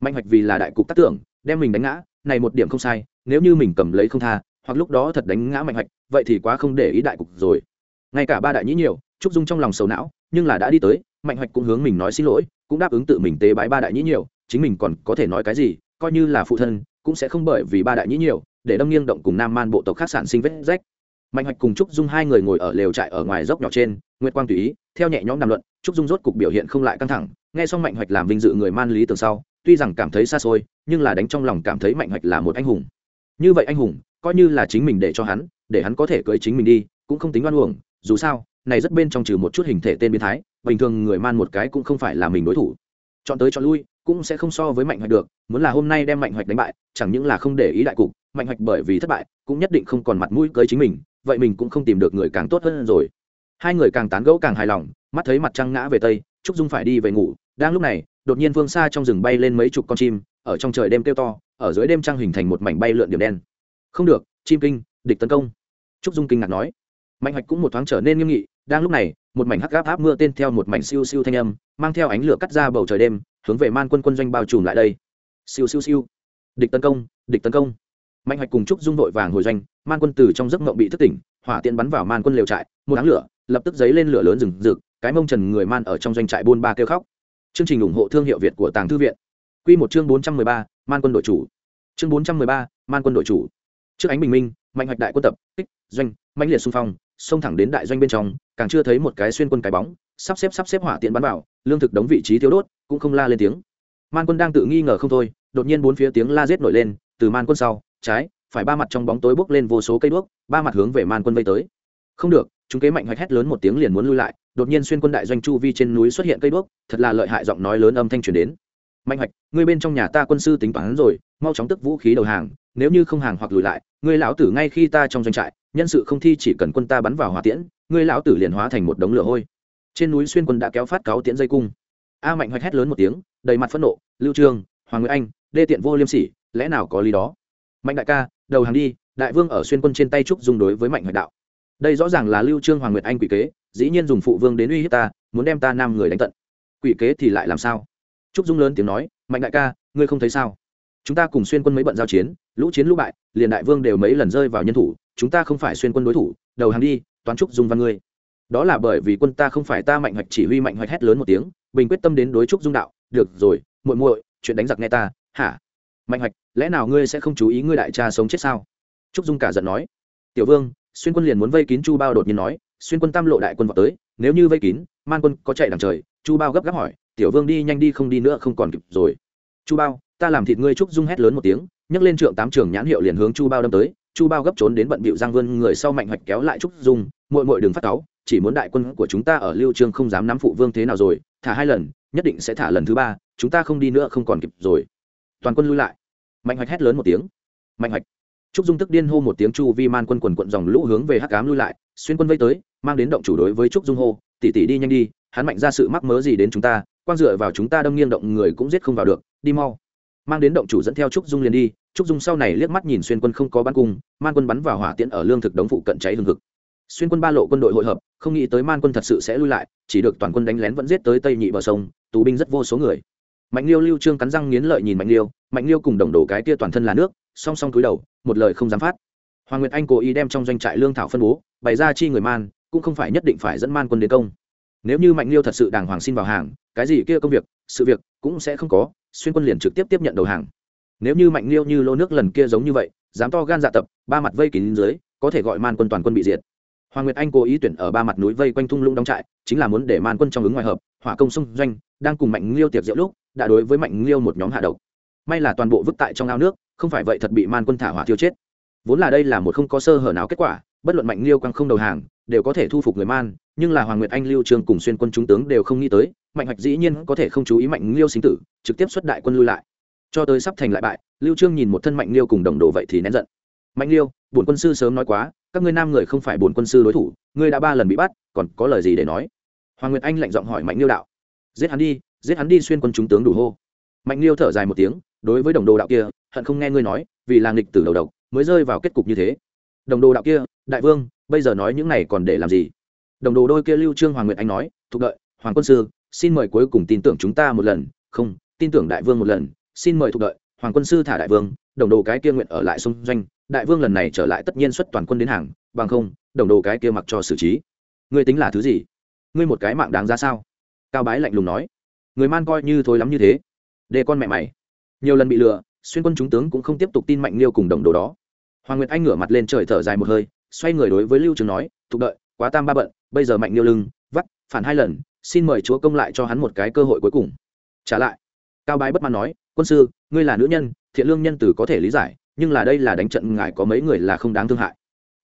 Mạnh hoạch vì là đại cục tác tưởng, đem mình đánh ngã, này một điểm không sai, nếu như mình cầm lấy không tha, hoặc lúc đó thật đánh ngã mạnh hoạch, vậy thì quá không để ý đại cục rồi. Ngay cả ba đại nhĩ nhiều, trúc dung trong lòng sầu não, nhưng là đã đi tới, mạnh hoạch cũng hướng mình nói xin lỗi, cũng đáp ứng tự mình tế bái ba đại nhĩ nhiều, chính mình còn có thể nói cái gì, coi như là phụ thân, cũng sẽ không bởi vì ba đại nhĩ nhiều để đâm nghiêng động cùng nam man bộ tộc khác sản sinh vết rách. Mạnh hoạch cùng trúc dung hai người ngồi ở lều trại ở ngoài dốc nhỏ trên, nguyệt quang tùy ý, theo nhẹ nhõm đàm luận, trúc dung rốt cục biểu hiện không lại căng thẳng, nghe xong mạnh hoạch làm vinh dự người man lý tường sau, tuy rằng cảm thấy xa xôi, nhưng là đánh trong lòng cảm thấy mạnh hoạch là một anh hùng. Như vậy anh hùng, coi như là chính mình để cho hắn, để hắn có thể cưới chính mình đi, cũng không tính oan uổng, dù sao, này rất bên trong trừ một chút hình thể tên biến thái, bình thường người man một cái cũng không phải là mình đối thủ. Chọn tới chọn lui cũng sẽ không so với mạnh hoạch được, muốn là hôm nay đem mạnh hoạch đánh bại, chẳng những là không để ý đại cục, mạnh hoạch bởi vì thất bại, cũng nhất định không còn mặt mũi cưới chính mình, vậy mình cũng không tìm được người càng tốt hơn rồi. Hai người càng tán gẫu càng hài lòng, mắt thấy mặt trăng ngã về tây, trúc dung phải đi về ngủ, đang lúc này, đột nhiên phương xa trong rừng bay lên mấy chục con chim, ở trong trời đêm kêu to, ở dưới đêm trăng hình thành một mảnh bay lượn điểm đen. Không được, chim kinh, địch tấn công. Trúc dung kinh ngạc nói. Mạnh hoạch cũng một thoáng trở nên nghiêm nghị, đang lúc này, một mảnh hắc gáp áp mưa tên theo một mảnh siêu siêu thanh âm, mang theo ánh lửa cắt ra bầu trời đêm hướng về man quân quân doanh bao trùm lại đây. Siêu siêu siêu. Địch tấn công, địch tấn công. Mạnh hoạch cùng trúc dung đội vàng hồi doanh, man quân từ trong giấc mộng bị thức tỉnh, hỏa tiện bắn vào man quân liều trại, một đám lửa, lập tức dấy lên lửa lớn rừng rực, cái mông trần người man ở trong doanh trại buôn ba kêu khóc. Chương trình ủng hộ thương hiệu việt của tàng thư viện. Quy một chương bốn trăm mười ba, man quân đội chủ. Chương bốn trăm mười ba, man quân đội chủ. Trước ánh bình minh, mạnh hoạch đại quân tập, kích, doanh mạnh liệt xung phong, xông thẳng đến đại doanh bên trong, càng chưa thấy một cái xuyên quân cái bóng sắp xếp sắp xếp hỏa tiện bắn vào, lương thực đóng vị trí thiếu đốt, cũng không la lên tiếng. Man quân đang tự nghi ngờ không thôi, đột nhiên bốn phía tiếng la rết nổi lên, từ man quân sau, trái, phải ba mặt trong bóng tối bốc lên vô số cây đuốc, ba mặt hướng về man quân vây tới. Không được, chúng kế mạnh hoạch hét lớn một tiếng liền muốn lui lại, đột nhiên xuyên quân đại doanh chu vi trên núi xuất hiện cây đuốc, thật là lợi hại giọng nói lớn âm thanh truyền đến. Mạnh hoạch, ngươi bên trong nhà ta quân sư tính toán rồi, mau chóng tức vũ khí đầu hàng, nếu như không hàng hoặc lùi lại, ngươi lão tử ngay khi ta trong doanh trại, nhân sự không thi chỉ cần quân ta bắn vào hỏa tiễn, ngươi lão tử liền hóa thành một đống lửa hôi trên núi xuyên quân đã kéo phát cáo tiễn dây cung. A mạnh hoạch hét lớn một tiếng, đầy mặt phẫn nộ, lưu trương, hoàng nguyễn anh, đê tiện vô liêm sỉ, lẽ nào có lý đó? Mạnh đại ca, đầu hàng đi, đại vương ở xuyên quân trên tay trúc dùng đối với mạnh hoạch đạo. Đây rõ ràng là lưu trương hoàng nguyệt anh quỷ kế, dĩ nhiên dùng phụ vương đến uy hiếp ta, muốn đem ta nam người đánh tận. Quỷ kế thì lại làm sao? Trúc dung lớn tiếng nói, mạnh đại ca, ngươi không thấy sao? Chúng ta cùng xuyên quân mấy bận giao chiến, lũ chiến lũ bại, liền đại vương đều mấy lần rơi vào nhân thủ, chúng ta không phải xuyên quân đối thủ, đầu hàng đi, toán trúc dung văn ngươi đó là bởi vì quân ta không phải ta mạnh hoạch chỉ huy mạnh hoạch hét lớn một tiếng, bình quyết tâm đến đối trúc dung đạo. Được rồi, muội muội, chuyện đánh giặc nghe ta, hả? Mạnh hoạch, lẽ nào ngươi sẽ không chú ý ngươi đại cha sống chết sao? Trúc dung cả giận nói. Tiểu vương, xuyên quân liền muốn vây kín chu bao đột nhiên nói, xuyên quân tam lộ đại quân vào tới, nếu như vây kín, man quân có chạy đằng trời, chu bao gấp gáp hỏi, tiểu vương đi nhanh đi không đi nữa không còn kịp rồi. Chu bao, ta làm thịt ngươi. Trúc dung hét lớn một tiếng, nhấc lên trượng tám trường nhãn hiệu liền hướng chu bao đâm tới. Chu bao gấp trốn đến bận bịu giang vươn người sau mạnh hoạch kéo lại trúc dung, muội muội đừng phát cáu chỉ muốn đại quân của chúng ta ở lưu trương không dám nắm phụ vương thế nào rồi, thả hai lần, nhất định sẽ thả lần thứ ba, chúng ta không đi nữa không còn kịp rồi. Toàn quân lui lại. Mạnh hoạch hét lớn một tiếng. Mạnh hoạch. Trúc dung tức điên hô một tiếng, chu vi man quân quần quận dòng lũ hướng về hắc cám lui lại, xuyên quân vây tới, mang đến động chủ đối với trúc dung hô, tỷ tỷ đi nhanh đi, hắn mạnh ra sự mắc mớ gì đến chúng ta quan dựa vào chúng ta đâm nghiêng động người cũng giết không vào được, đi mau. Mang đến động chủ dẫn theo trúc dung liền đi, trúc dung sau này liếc mắt nhìn xuyên quân không có bắn cung, man quân bắn vào hỏa tiễn ở lương thực đống phụ cận cháy hừng hực xuyên quân ba lộ quân đội hội hợp, không nghĩ tới man quân thật sự sẽ lui lại, chỉ được toàn quân đánh lén vẫn giết tới tây nhị bờ sông, tù binh rất vô số người. Mạnh liêu lưu trương cắn răng nghiến lợi nhìn mạnh liêu mạnh liêu cùng đồng đồ cái tia toàn thân là nước, song song cúi đầu, một lời không dám phát. Hoàng nguyệt anh cố ý đem trong doanh trại lương thảo phân bố, bày ra chi người man, cũng không phải nhất định phải dẫn man quân đến công. Nếu như mạnh liêu thật sự đàng hoàng xin vào hàng, cái gì kia công việc, sự việc cũng sẽ không có, xuyên quân liền trực tiếp tiếp nhận đầu hàng. Nếu như mạnh liêu như lô nước lần kia giống như vậy, dám to gan dạ tập, ba mặt vây kín dưới, có thể gọi man quân toàn quân bị diệt hoàng nguyệt anh cố ý tuyển ở ba mặt núi vây quanh thung lũng đóng trại, chính là muốn để man quân trong ứng ngoài hợp, hỏa công sông doanh, đang cùng mạnh liêu tiệc rượu lúc, đã đối với mạnh liêu một nhóm hạ độc. May là toàn bộ vứt tại trong ao nước, không phải vậy thật bị man quân thả hỏa tiêu chết. Vốn là đây là một không có sơ hở nào kết quả, bất luận mạnh liêu quang không đầu hàng, đều có thể thu phục người man, nhưng là hoàng nguyệt anh, lưu trương cùng xuyên quân trung tướng đều không nghĩ tới, mạnh hoạch dĩ nhiên có thể không chú ý mạnh liêu sinh tử, trực tiếp xuất đại quân lui lại. Cho tới sắp thành lại bại, lưu trương nhìn một thân mạnh liêu cùng đồng đồ vậy thì nén giận mạnh liêu, bổn quân sư sớm nói quá, các ngươi nam người không phải bổn quân sư đối thủ, ngươi đã ba lần bị bắt, còn có lời gì để nói? Hoàng nguyệt anh lạnh giọng hỏi mạnh liêu đạo. Giết hắn đi, giết hắn đi xuyên quân chúng tướng đủ hô. Mạnh liêu thở dài một tiếng, đối với đồng đồ đạo kia, hận không nghe ngươi nói, vì là nghịch tử đầu độc, mới rơi vào kết cục như thế. Đồng đồ đạo kia, đại vương, bây giờ nói những này còn để làm gì? Đồng đồ đôi kia lưu trương hoàng nguyệt anh nói thúc đợi, hoàng quân sư, xin mời cuối cùng tin tưởng chúng ta một lần, không, tin tưởng đại vương một lần, xin mời thúc đợi, hoàng quân sư thả đại vương, đồng đồ cái kia nguyện ở lại sông doanh đại vương lần này trở lại tất nhiên xuất toàn quân đến hàng, bằng không, đồng đồ cái kia mặc cho xử trí. Ngươi tính là thứ gì? Ngươi một cái mạng đáng ra sao? Cao bái lạnh lùng nói. Người man coi như thối lắm như thế. Để con mẹ mày. Nhiều lần bị lừa, xuyên quân chúng tướng cũng không tiếp tục tin mạnh liêu cùng đồng đồ đó. Hoàng nguyệt anh ngửa mặt lên trời thở dài một hơi, xoay người đối với lưu trường nói, thục đợi, quá tam ba bận, bây giờ mạnh liêu lưng, vắt, phản hai lần, xin mời chúa công lại cho hắn một cái cơ hội cuối cùng. Trả lại, cao bái bất mãn nói, quân sư, ngươi là nữ nhân, thiện lương nhân tử có thể lý giải nhưng là đây là đánh trận ngại có mấy người là không đáng thương hại.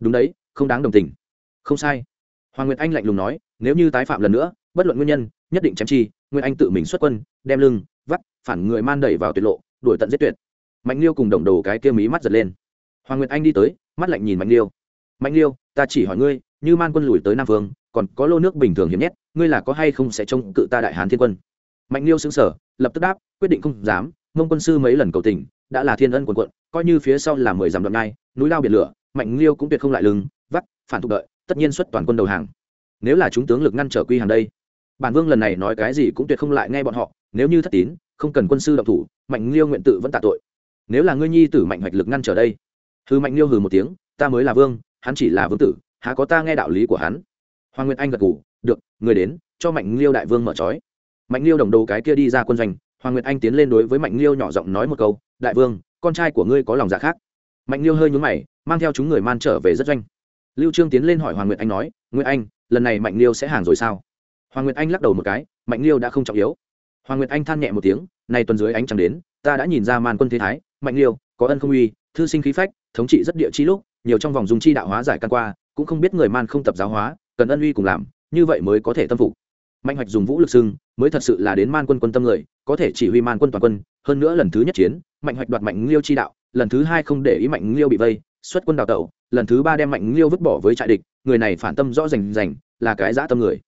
Đúng đấy, không đáng đồng tình. Không sai. Hoàng nguyệt anh lạnh lùng nói, nếu như tái phạm lần nữa, bất luận nguyên nhân, nhất định chém chi nguyên anh tự mình xuất quân, đem lưng, vắt, phản người man đẩy vào tuyệt lộ, đuổi tận giết tuyệt. Mạnh liêu cùng đồng đồ cái kia mí mắt giật lên. Hoàng nguyệt anh đi tới, mắt lạnh nhìn mạnh liêu. Mạnh liêu, ta chỉ hỏi ngươi, như man quân lùi tới nam phương, còn có lô nước bình thường hiếm nhét, ngươi là có hay không sẽ trông cự ta đại hán thiên quân? Mạnh liêu xứng sở lập tức đáp, quyết định không dám, mông quân sư mấy lần cầu tình đã là thiên ân quần quận, coi như phía sau là mười dặm đoạn ngay núi lao biển lửa, mạnh liêu cũng tuyệt không lại lưng vắt, phản thục đợi, tất nhiên xuất toàn quân đầu hàng. Nếu là chúng tướng lực ngăn trở quy hàng đây, bản vương lần này nói cái gì cũng tuyệt không lại nghe bọn họ, nếu như thất tín, không cần quân sư động thủ, mạnh liêu nguyện tự vẫn tạ tội. Nếu là ngươi nhi tử mạnh hoạch lực ngăn trở đây hư mạnh liêu hừ một tiếng, ta mới là vương, hắn chỉ là vương tử, há có ta nghe đạo lý của hắn? Hoàng nguyệt anh gật ngủ được người đến, cho mạnh liêu đại vương mở trói. Mạnh liêu đồng đồ cái kia đi ra quân doanh hoàng nguyệt anh tiến lên đối với mạnh liêu nhỏ giọng nói một câu, đại vương, con trai của ngươi có lòng dạ khác. Mạnh liêu hơi nhún mày, mang theo chúng người man trở về rất doanh. Lưu trương tiến lên hỏi hoàng nguyệt anh nói, nguyệt anh, lần này mạnh liêu sẽ hàng rồi sao? Hoàng nguyệt anh lắc đầu một cái, mạnh liêu đã không trọng yếu. Hoàng nguyệt anh than nhẹ một tiếng, nay tuần dưới ánh trăng đến, ta đã nhìn ra màn quân thế thái, mạnh liêu, có ân không uy, thư sinh khí phách, thống trị rất địa chi lúc, nhiều trong vòng dùng chi đạo hóa giải căn qua, cũng không biết người man không tập giáo hóa, cần ân uy cùng làm, như vậy mới có thể tâm phục mạnh hoạch dùng vũ lực xưng, mới thật sự là đến man quân quân tâm người, có thể chỉ huy man quân toàn quân, hơn nữa lần thứ nhất chiến, mạnh hoạch đoạt mạnh liêu chi đạo, lần thứ hai không để ý mạnh liêu bị vây, xuất quân đào tẩu, lần thứ ba đem mạnh liêu vứt bỏ với trại địch, người này phản tâm rõ rành rành, là cái dã tâm người.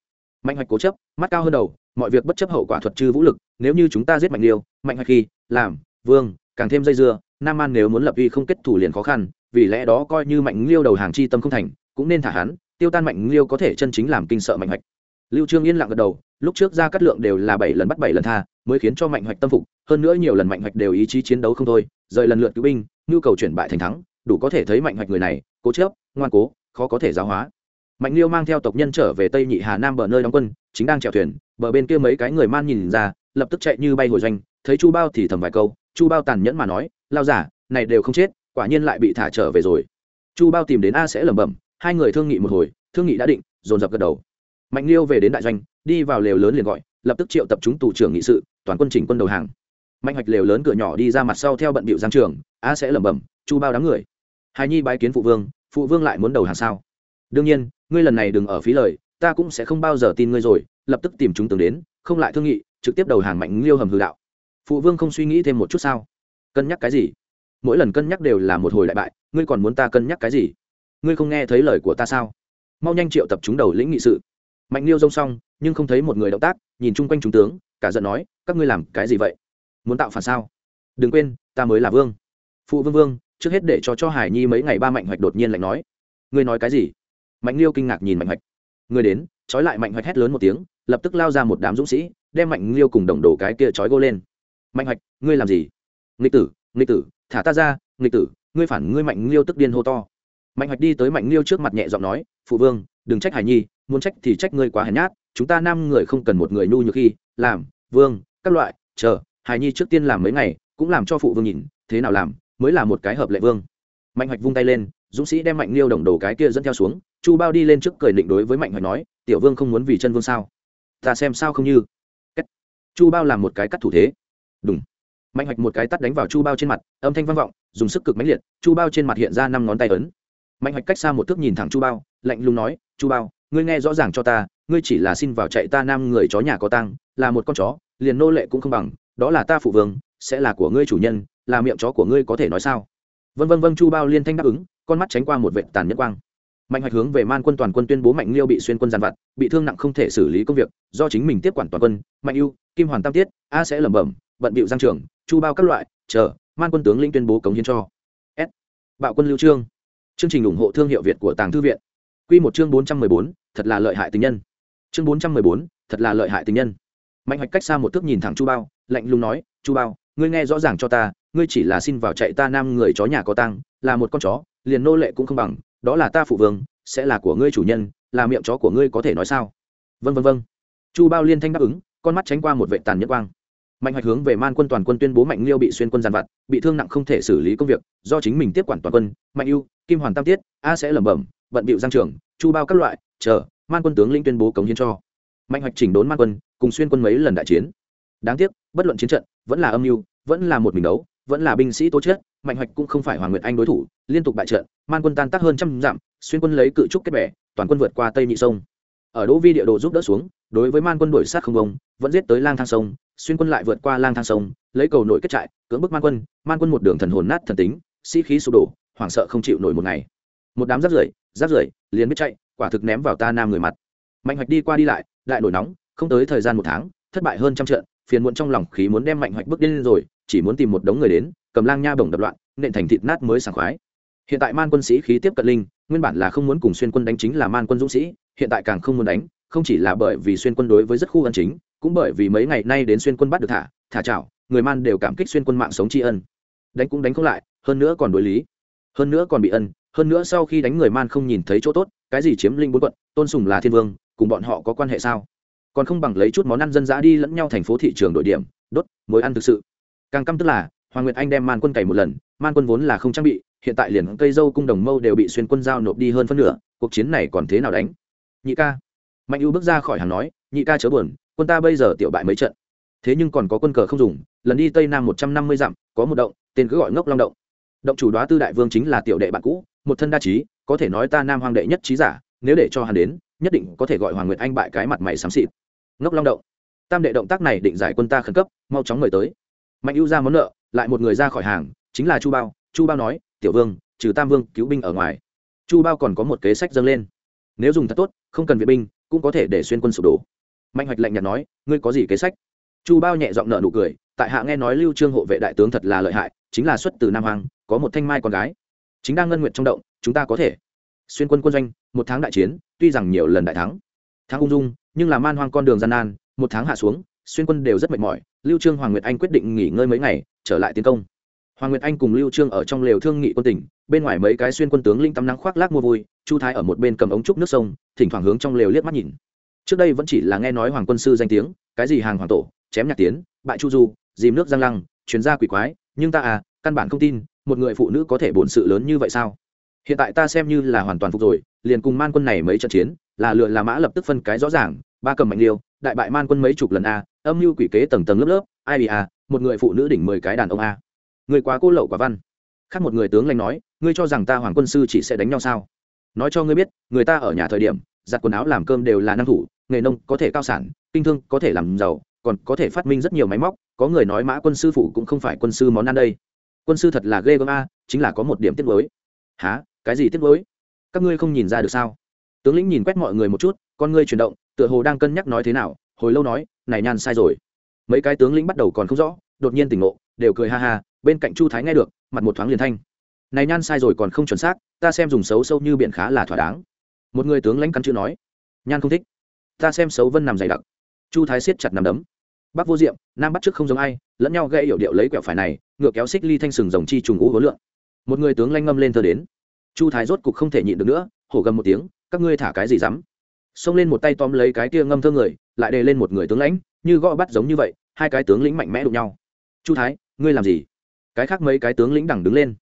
Mạnh hoạch cố chấp, mắt cao hơn đầu, mọi việc bất chấp hậu quả thuật chư vũ lực, nếu như chúng ta giết mạnh liêu mạnh hoạch khi, làm, vương, càng thêm dây dưa, nam an nếu muốn lập uy không kết thủ liền khó khăn, vì lẽ đó coi như mạnh liêu đầu hàng chi tâm không thành, cũng nên thả hắn, tiêu tan mạnh liêu có thể chân chính làm kinh sợ mạnh hoạch lưu trương yên lặng gật đầu, lúc trước ra cắt lượng đều là bảy lần bắt bảy lần tha, mới khiến cho mạnh hoạch tâm phục, hơn nữa nhiều lần mạnh hoạch đều ý chí chiến đấu không thôi, rời lần lượt cứu binh, nhu cầu chuyển bại thành thắng, đủ có thể thấy mạnh hoạch người này, cố chấp, ngoan cố, khó có thể giáo hóa. Mạnh liêu mang theo tộc nhân trở về tây nhị hà nam bờ nơi đóng quân, chính đang chèo thuyền, bờ bên kia mấy cái người man nhìn ra, lập tức chạy như bay hồi doanh, thấy chu bao thì thầm vài câu, chu bao tàn nhẫn mà nói, lao giả này đều không chết, quả nhiên lại bị thả trở về rồi. Chu bao tìm đến a sẽ lẩm bẩm, hai người thương nghị một hồi, thương nghị đã định, dồn dập gật đầu mạnh liêu về đến đại doanh, đi vào lều lớn liền gọi, lập tức triệu tập chúng tù trưởng nghị sự, toàn quân chỉnh quân đầu hàng. Mạnh hoạch lều lớn cửa nhỏ đi ra mặt sau theo bận bịu giang trường a sẽ lẩm bẩm, chu bao đám người, hài nhi bái kiến phụ vương phụ vương lại muốn đầu hàng sao? Đương nhiên, ngươi lần này đừng ở phí lời, ta cũng sẽ không bao giờ tin ngươi rồi, lập tức tìm chúng tướng đến, không lại thương nghị, trực tiếp đầu hàng mạnh liêu hầm hư đạo. Phụ vương không suy nghĩ thêm một chút sao? Cân nhắc cái gì? Mỗi lần cân nhắc đều là một hồi đại bại, ngươi còn muốn ta cân nhắc cái gì? Ngươi không nghe thấy lời của ta sao? Mau nhanh triệu tập chúng đầu lĩnh nghị sự mạnh liêu rông xong, nhưng không thấy một người động tác, nhìn chung quanh chúng tướng, cả giận nói, các ngươi làm cái gì vậy? Muốn tạo phản sao? Đừng quên, ta mới là vương. Phụ vương vương, trước hết để cho cho hải nhi mấy ngày ba mạnh hoạch đột nhiên lạnh nói, ngươi nói cái gì? Mạnh liêu kinh ngạc nhìn mạnh hoạch. Người đến, trói lại mạnh hoạch hét lớn một tiếng, lập tức lao ra một đám dũng sĩ, đem mạnh liêu cùng đồng đồ cái kia trói gô lên. Mạnh hoạch, ngươi làm gì? Nghịch tử nghịch tử, thả ta ra, nghịch tử, ngươi phản ngươi mạnh liêu tức điên hô to. Mạnh hoạch đi tới mạnh liêu trước mặt nhẹ giọng nói, phụ vương, đừng trách hải nhi muốn trách thì trách ngươi quá hèn nhát, chúng ta năm người không cần một người nhu như khi, làm, vương, các loại, chờ hải nhi trước tiên làm mấy ngày, cũng làm cho phụ vương nhìn, thế nào làm, mới là một cái hợp lệ vương. Mạnh hoạch vung tay lên, dũng sĩ đem mạnh liêu đồng đồ cái kia dẫn theo xuống, chu bao đi lên trước cười định đối với mạnh hoạch nói, tiểu vương không muốn vì chân vương sao? Ta xem sao không như? Chu bao làm một cái cắt thủ thế. Đúng mạnh hoạch một cái tắt đánh vào chu bao trên mặt, âm thanh vang vọng, dùng sức cực mãnh liệt, chu bao trên mặt hiện ra năm ngón tay ấn. Mạnh hoạch cách xa một thước nhìn thẳng chu bao, lạnh lùng nói, chu bao ngươi nghe rõ ràng cho ta ngươi chỉ là xin vào chạy ta nam người chó nhà có tăng là một con chó liền nô lệ cũng không bằng đó là ta phụ vương sẽ là của ngươi chủ nhân là miệng chó của ngươi có thể nói sao? Vân vân vân chu bao liên thanh đáp ứng con mắt tránh qua một vệ tàn nhẫn quang. Mạnh hoạch hướng về man quân toàn quân tuyên bố mạnh liêu bị xuyên quân giàn vặt bị thương nặng không thể xử lý công việc do chính mình tiếp quản toàn quân mạnh ưu kim hoàn tam tiết a sẽ lẩm bẩm bận bịu giang trưởng, chu bao các loại chờ man quân tướng lĩnh tuyên bố cống hiến cho. S. Bạo quân lưu trương. Chương trình ủng hộ thương hiệu việt của tàng thư viện quy một chương bốn trăm mười bốn, thật là lợi hại tình nhân. Chương bốn trăm mười bốn, thật là lợi hại tình nhân. Mạnh hoạch cách xa một thước nhìn thẳng chu bao, lạnh lùng nói, chu bao, ngươi nghe rõ ràng cho ta, ngươi chỉ là xin vào chạy ta nam người chó nhà có tăng là một con chó, liền nô lệ cũng không bằng, đó là ta phụ vương, sẽ là của ngươi chủ nhân, là miệng chó của ngươi có thể nói sao? Vâng vâng vâng. chu bao liên thanh đáp ứng, con mắt tránh qua một vệ tàn nhẫn quang. Mạnh hoạch hướng về man quân toàn quân tuyên bố mạnh liêu bị xuyên quân giàn vặt, bị thương nặng không thể xử lý công việc, do chính mình tiếp quản toàn quân, mạnh ưu, kim hoàn tam tiết, a sẽ lẩm bẩm bận bịu giang trường chu bao các loại chờ man quân tướng lĩnh tuyên bố cống hiến cho. Mạnh hoạch chỉnh đốn man quân cùng xuyên quân mấy lần đại chiến. Đáng tiếc bất luận chiến trận vẫn là âm mưu vẫn là một mình đấu vẫn là binh sĩ tố chết mạnh hoạch cũng không phải hoàng nguyệt anh đối thủ liên tục bại trận man quân tan tác hơn trăm dặm xuyên quân lấy cự trúc kết bè, toàn quân vượt qua tây nhị sông. Ở đỗ vi địa đồ giúp đỡ xuống đối với man quân đuổi sát không bông vẫn giết tới lang thang sông xuyên quân lại vượt qua lang thang sông lấy cầu nội kết trại cưỡng bức man quân man quân một đường thần hồn nát thần tính sĩ khí sụp đổ hoảng sợ không chịu nổi một ngày một đám rác rưởi rác rưởi, liền biết chạy, quả thực ném vào ta nam người mặt. Mạnh hoạch đi qua đi lại lại nổi nóng, không tới thời gian một tháng, thất bại hơn trăm trận, phiền muộn trong lòng khí muốn đem mạnh hoạch bước lên rồi, chỉ muốn tìm một đống người đến, cầm lang nha bổng đập loạn, nện thành thịt nát mới sảng khoái. Hiện tại man quân sĩ khí tiếp cận linh, nguyên bản là không muốn cùng xuyên quân đánh chính là man quân dũng sĩ, hiện tại càng không muốn đánh, không chỉ là bởi vì xuyên quân đối với rất khu ân chính, cũng bởi vì mấy ngày nay đến xuyên quân bắt được thả thả chảo, người man đều cảm kích xuyên quân mạng sống tri ân. Đánh cũng đánh không lại, hơn nữa còn đối lý, hơn nữa còn bị ân hơn nữa sau khi đánh người man không nhìn thấy chỗ tốt, cái gì chiếm linh bốn quận, tôn sùng là thiên vương, cùng bọn họ có quan hệ sao? Còn không bằng lấy chút món ăn dân dã đi lẫn nhau thành phố thị trường đội điểm, đốt, mối ăn thực sự. Càng căm tức là, hoàng nguyệt anh đem man quân cày một lần, man quân vốn là không trang bị, hiện tại liền cây dâu cung đồng mâu đều bị xuyên quân giao nộp đi hơn phân nửa, cuộc chiến này còn thế nào đánh? Nhị ca. Mạnh ưu bước ra khỏi hàng nói, nhị ca chớ buồn, quân ta bây giờ tiểu bại mấy trận. Thế nhưng còn có quân cờ không dùng, lần đi tây nam một trăm năm mươi dặm, có một động, tên cứ gọi ngốc long động. Động chủ đoá tư đại vương chính là tiểu đệ bạn cũ một thân đa trí, có thể nói ta nam hoàng đệ nhất trí giả, nếu để cho hắn đến, nhất định có thể gọi hoàng nguyệt anh bại cái mặt mày xám xịt. Ngốc long động. Tam đệ động tác này định giải quân ta khẩn cấp, mau chóng mời tới. Mạnh ưu ra món nợ, lại một người ra khỏi hàng, chính là chu bao. Chu bao nói, tiểu vương, trừ tam vương, cứu binh ở ngoài. Chu bao còn có một kế sách dâng lên. Nếu dùng thật tốt, không cần viện binh, cũng có thể để xuyên quân sụp đổ. Mạnh hoạch lạnh nhạt nói, ngươi có gì kế sách? Chu bao nhẹ giọng nợ nụ cười, tại hạ nghe nói lưu trương hộ vệ đại tướng thật là lợi hại, chính là xuất từ nam hoàng có một thanh mai con gái chính đang ngân nguyện trong động, chúng ta có thể. Xuyên quân quân doanh, một tháng đại chiến, tuy rằng nhiều lần đại thắng. Thắng ung dung, nhưng là man hoang con đường gian nan, một tháng hạ xuống, xuyên quân đều rất mệt mỏi. Lưu trương, hoàng nguyệt anh quyết định nghỉ ngơi mấy ngày, trở lại tiến công. Hoàng nguyệt anh cùng lưu trương ở trong lều thương nghị quân tỉnh, bên ngoài mấy cái xuyên quân tướng linh tắm nắng khoác lác mua vui, chu thái ở một bên cầm ống trúc nước sông, thỉnh thoảng hướng trong lều liếc mắt nhìn. Trước đây vẫn chỉ là nghe nói hoàng quân sư danh tiếng, cái gì hàng hoàng tổ, chém nhạc tiến, bại chu du, dìm nước giang lăng chuyến ra quỷ quái, nhưng ta à căn bản không tin một người phụ nữ có thể bổn sự lớn như vậy sao? Hiện tại ta xem như là hoàn toàn phục rồi, liền cùng man quân này mấy trận chiến, là lựa là mã lập tức phân cái rõ ràng, ba cầm mạnh liêu, đại bại man quân mấy chục lần a, âm mưu quỷ kế tầng tầng lớp lớp, ai bị a, một người phụ nữ đỉnh mười cái đàn ông a. Người quá cô lậu quả văn. Khác một người tướng lãnh nói, ngươi cho rằng ta hoàng quân sư chỉ sẽ đánh nhau sao? Nói cho ngươi biết, người ta ở nhà thời điểm, giặt quần áo làm cơm đều là năng thủ, nghề nông có thể cao sản, kinh thương có thể làm giàu, còn có thể phát minh rất nhiều máy móc, có người nói mã quân sư phụ cũng không phải quân sư món ăn đây quân sư thật là ghê gớm a, chính là có một điểm tiết mới há cái gì tiết mới các ngươi không nhìn ra được sao? Tướng lĩnh nhìn quét mọi người một chút, con ngươi chuyển động, tựa hồ đang cân nhắc nói thế nào, hồi lâu nói, này nhan sai rồi. Mấy cái tướng lĩnh bắt đầu còn không rõ, đột nhiên tỉnh ngộ, đều cười ha ha, bên cạnh chu thái nghe được, mặt một thoáng liền thanh. Này nhan sai rồi còn không chuẩn xác, ta xem dùng xấu sâu như biển khá là thỏa đáng. Một người tướng lãnh căn chữ nói nhan không thích. Ta xem xấu vân nằm dày đặc. Chu thái siết chặt nằm đấm. Bắc vô diệm, nam bắt trước không giống ai, lẫn nhau gây hiểu điệu lấy quẹo phải này ngựa kéo xích ly thanh sừng rồng chi trùng ngũ hối lượng một người tướng lanh ngâm lên thơ đến. Chu thái rốt cục không thể nhịn được nữa, hổ gầm một tiếng, các ngươi thả cái gì dám? Xông lên một tay tóm lấy cái kia ngâm thơ người, lại đề lên một người tướng lãnh, như gõ bắt giống như vậy, hai cái tướng lĩnh mạnh mẽ đụng nhau. Chu thái, ngươi làm gì? Cái khác mấy cái tướng lĩnh đẳng đứng lên.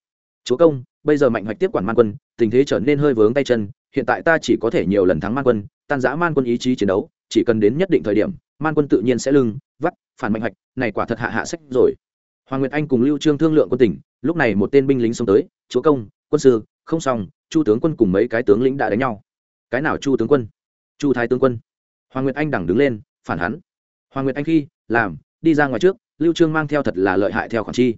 Chúa công, bây giờ mạnh hoạch tiếp quản man quân, tình thế trở nên hơi vướng tay chân, hiện tại ta chỉ có thể nhiều lần thắng man quân, tan giã man quân ý chí chiến đấu, chỉ cần đến nhất định thời điểm, man quân tự nhiên sẽ lưng, vắt, phản mạnh hoạch, này quả thật hạ hạ sách rồi hoàng nguyệt anh cùng lưu trương thương lượng quân tỉnh lúc này một tên binh lính xông tới, chúa công, quân sư, không xong, chu tướng quân cùng mấy cái tướng lĩnh đã đánh nhau. Cái nào chu tướng quân? Chu thái tướng quân. Hoàng nguyệt anh đẳng đứng lên, phản hắn. Hoàng nguyệt anh khi, làm, đi ra ngoài trước, lưu trương mang theo thật là lợi hại theo khoản chi.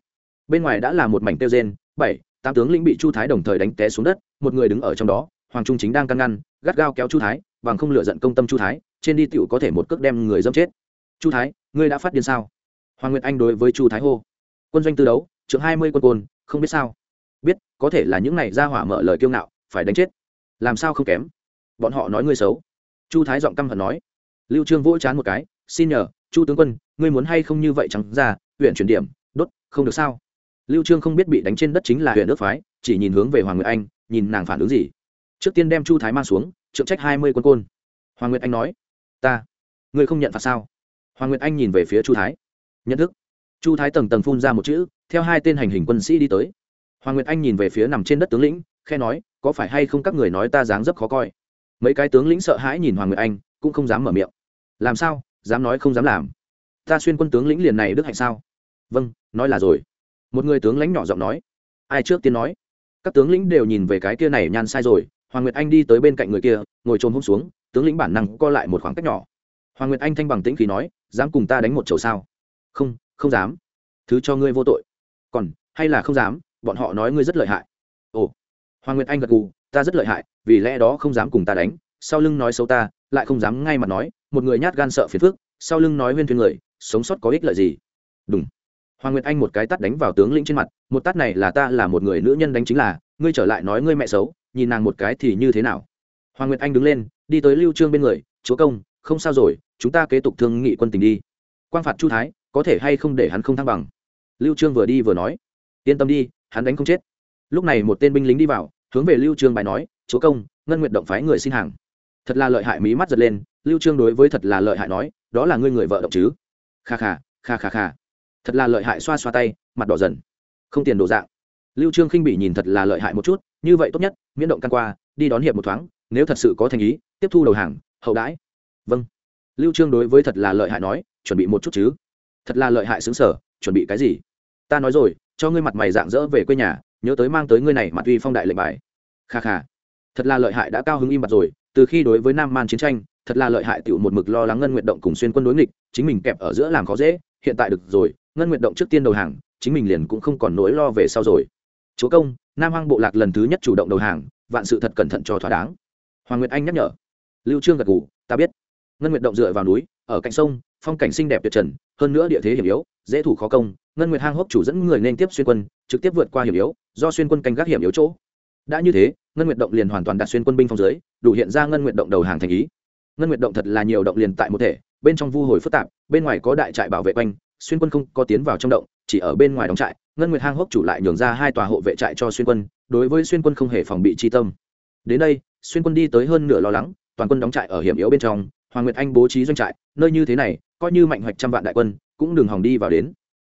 Bên ngoài đã là một mảnh tiêu rên, bảy, tám tướng lĩnh bị chu thái đồng thời đánh té xuống đất, một người đứng ở trong đó, hoàng trung chính đang căn ngăn, gắt gao kéo chu thái, bằng không lựa giận công tâm chu thái, trên đi tiểu có thể một cước đem người dâm chết. Chu thái, ngươi đã phát điên sao? Hoàng nguyệt anh đối với chu thái hô quân doanh tư đấu, trưởng hai mươi quân côn, không biết sao. Biết, có thể là những này ra hỏa mở lời kiêu ngạo, phải đánh chết. Làm sao không kém? Bọn họ nói ngươi xấu. Chu thái giọng căm hận nói. Lưu trương vỗ chán một cái, xin nhờ, chu tướng quân, ngươi muốn hay không như vậy chẳng ra, huyện chuyển điểm, đốt, không được sao? Lưu trương không biết bị đánh trên đất chính là huyện nước phái, chỉ nhìn hướng về hoàng nguyệt anh, nhìn nàng phản ứng gì. Trước tiên đem chu thái mang xuống trượng trách hai mươi quân côn. Hoàng nguyệt anh nói, ta, ngươi không nhận phạt sao? Hoàng nguyệt anh nhìn về phía chu thái, nhận thức chu thái tầng tầng phun ra một chữ, theo hai tên hành hình quân sĩ đi tới. Hoàng nguyệt anh nhìn về phía nằm trên đất tướng lĩnh khe nói, có phải hay không các người nói ta dáng dấp khó coi? Mấy cái tướng lĩnh sợ hãi nhìn hoàng nguyệt anh, cũng không dám mở miệng. Làm sao? Dám nói không dám làm? Ta xuyên quân tướng lĩnh liền này đức hạnh sao? Vâng nói là rồi. Một người tướng lãnh nhỏ giọng nói. Ai trước tiên nói? Các tướng lĩnh đều nhìn về cái kia này nhan sai rồi, hoàng nguyệt anh đi tới bên cạnh người kia, ngồi trồm hôm xuống, tướng lĩnh bản năng co lại một khoảng cách nhỏ. Hoàng nguyệt anh thanh bằng tĩnh khí nói, dám cùng ta đánh một chầu sao? Không không dám. Thứ cho ngươi vô tội. Còn, hay là không dám, bọn họ nói ngươi rất lợi hại. Ồ, hoàng nguyệt anh gật gù, ta rất lợi hại, vì lẽ đó không dám cùng ta đánh. Sau lưng nói xấu ta, lại không dám ngay mặt nói, một người nhát gan sợ phiền phức, sau lưng nói huyên thuyên người, sống sót có ích lợi gì? Đúng hoàng nguyệt anh một cái tắt đánh vào tướng lĩnh trên mặt, một tắt này là ta là một người nữ nhân đánh chính là, ngươi trở lại nói ngươi mẹ xấu, nhìn nàng một cái thì như thế nào? Hoàng nguyệt anh đứng lên, đi tới lưu trương bên người, chúa công, không sao rồi, chúng ta kế tục thương nghị quân tình đi. Quang phạt chu thái có thể hay không để hắn không thăng bằng? Lưu trương vừa đi vừa nói. Yên tâm đi, hắn đánh không chết. Lúc này một tên binh lính đi vào, hướng về lưu trương bài nói, chúa công, ngân nguyện động phái người xin hàng. Thật là lợi hại, mí mắt giật lên, lưu trương đối với thật là lợi hại nói, đó là ngươi người vợ động chứ? Kha kha kha kha kha. Thật là lợi hại, xoa xoa tay, mặt đỏ dần. Không tiền đồ dạng. Lưu trương khinh bị nhìn thật là lợi hại một chút, như vậy tốt nhất, miễn động căn qua, đi đón hiệp một thoáng, nếu thật sự có thành ý, tiếp thu đầu hàng, hậu đãi. Vâng. Lưu trương đối với thật là lợi hại nói, chuẩn bị một chút chứ thật là lợi hại xứng sở, chuẩn bị cái gì? Ta nói rồi, cho ngươi mặt mày dạng dỡ về quê nhà, nhớ tới mang tới ngươi này mặt uy phong đại lệnh bài. Kha kha, thật là lợi hại đã cao hứng im bặt rồi, từ khi đối với nam man chiến tranh, thật là lợi hại tiểu một mực lo lắng ngân nguyện động cùng xuyên quân đối nghịch, chính mình kẹp ở giữa làm khó dễ, hiện tại được rồi, ngân nguyện động trước tiên đầu hàng, chính mình liền cũng không còn nỗi lo về sau rồi. Chúa công, nam hoang bộ lạc lần thứ nhất chủ động đầu hàng, vạn sự thật cẩn thận cho thỏa đáng. Hoàng nguyệt anh nhắc nhở. Lưu trương gật gù, ta biết. Ngân nguyệt động dựa vào núi, ở cạnh sông phong cảnh xinh đẹp tuyệt trần, hơn nữa địa thế hiểm yếu, dễ thủ khó công, ngân nguyệt hang hốc chủ dẫn người nên tiếp xuyên quân, trực tiếp vượt qua hiểm yếu, do xuyên quân canh gác hiểm yếu chỗ. Đã như thế, ngân nguyệt động liền hoàn toàn đặt xuyên quân binh phong dưới, đủ hiện ra ngân nguyệt động đầu hàng thành ý. Ngân nguyệt động thật là nhiều động liền tại một thể, bên trong vu hồi phức tạp, bên ngoài có đại trại bảo vệ quanh, xuyên quân không có tiến vào trong động, chỉ ở bên ngoài đóng trại, ngân nguyệt hang hốc chủ lại nhường ra hai tòa hộ vệ trại cho xuyên quân, đối với xuyên quân không hề phòng bị chi tâm. Đến đây, xuyên quân đi tới hơn nửa lo lắng, toàn quân đóng trại ở hiểm yếu bên trong, hoàng nguyệt anh bố trí doanh trại, nơi như thế này coi như mạnh hoạch trăm vạn đại quân, cũng đừng hòng đi vào đến.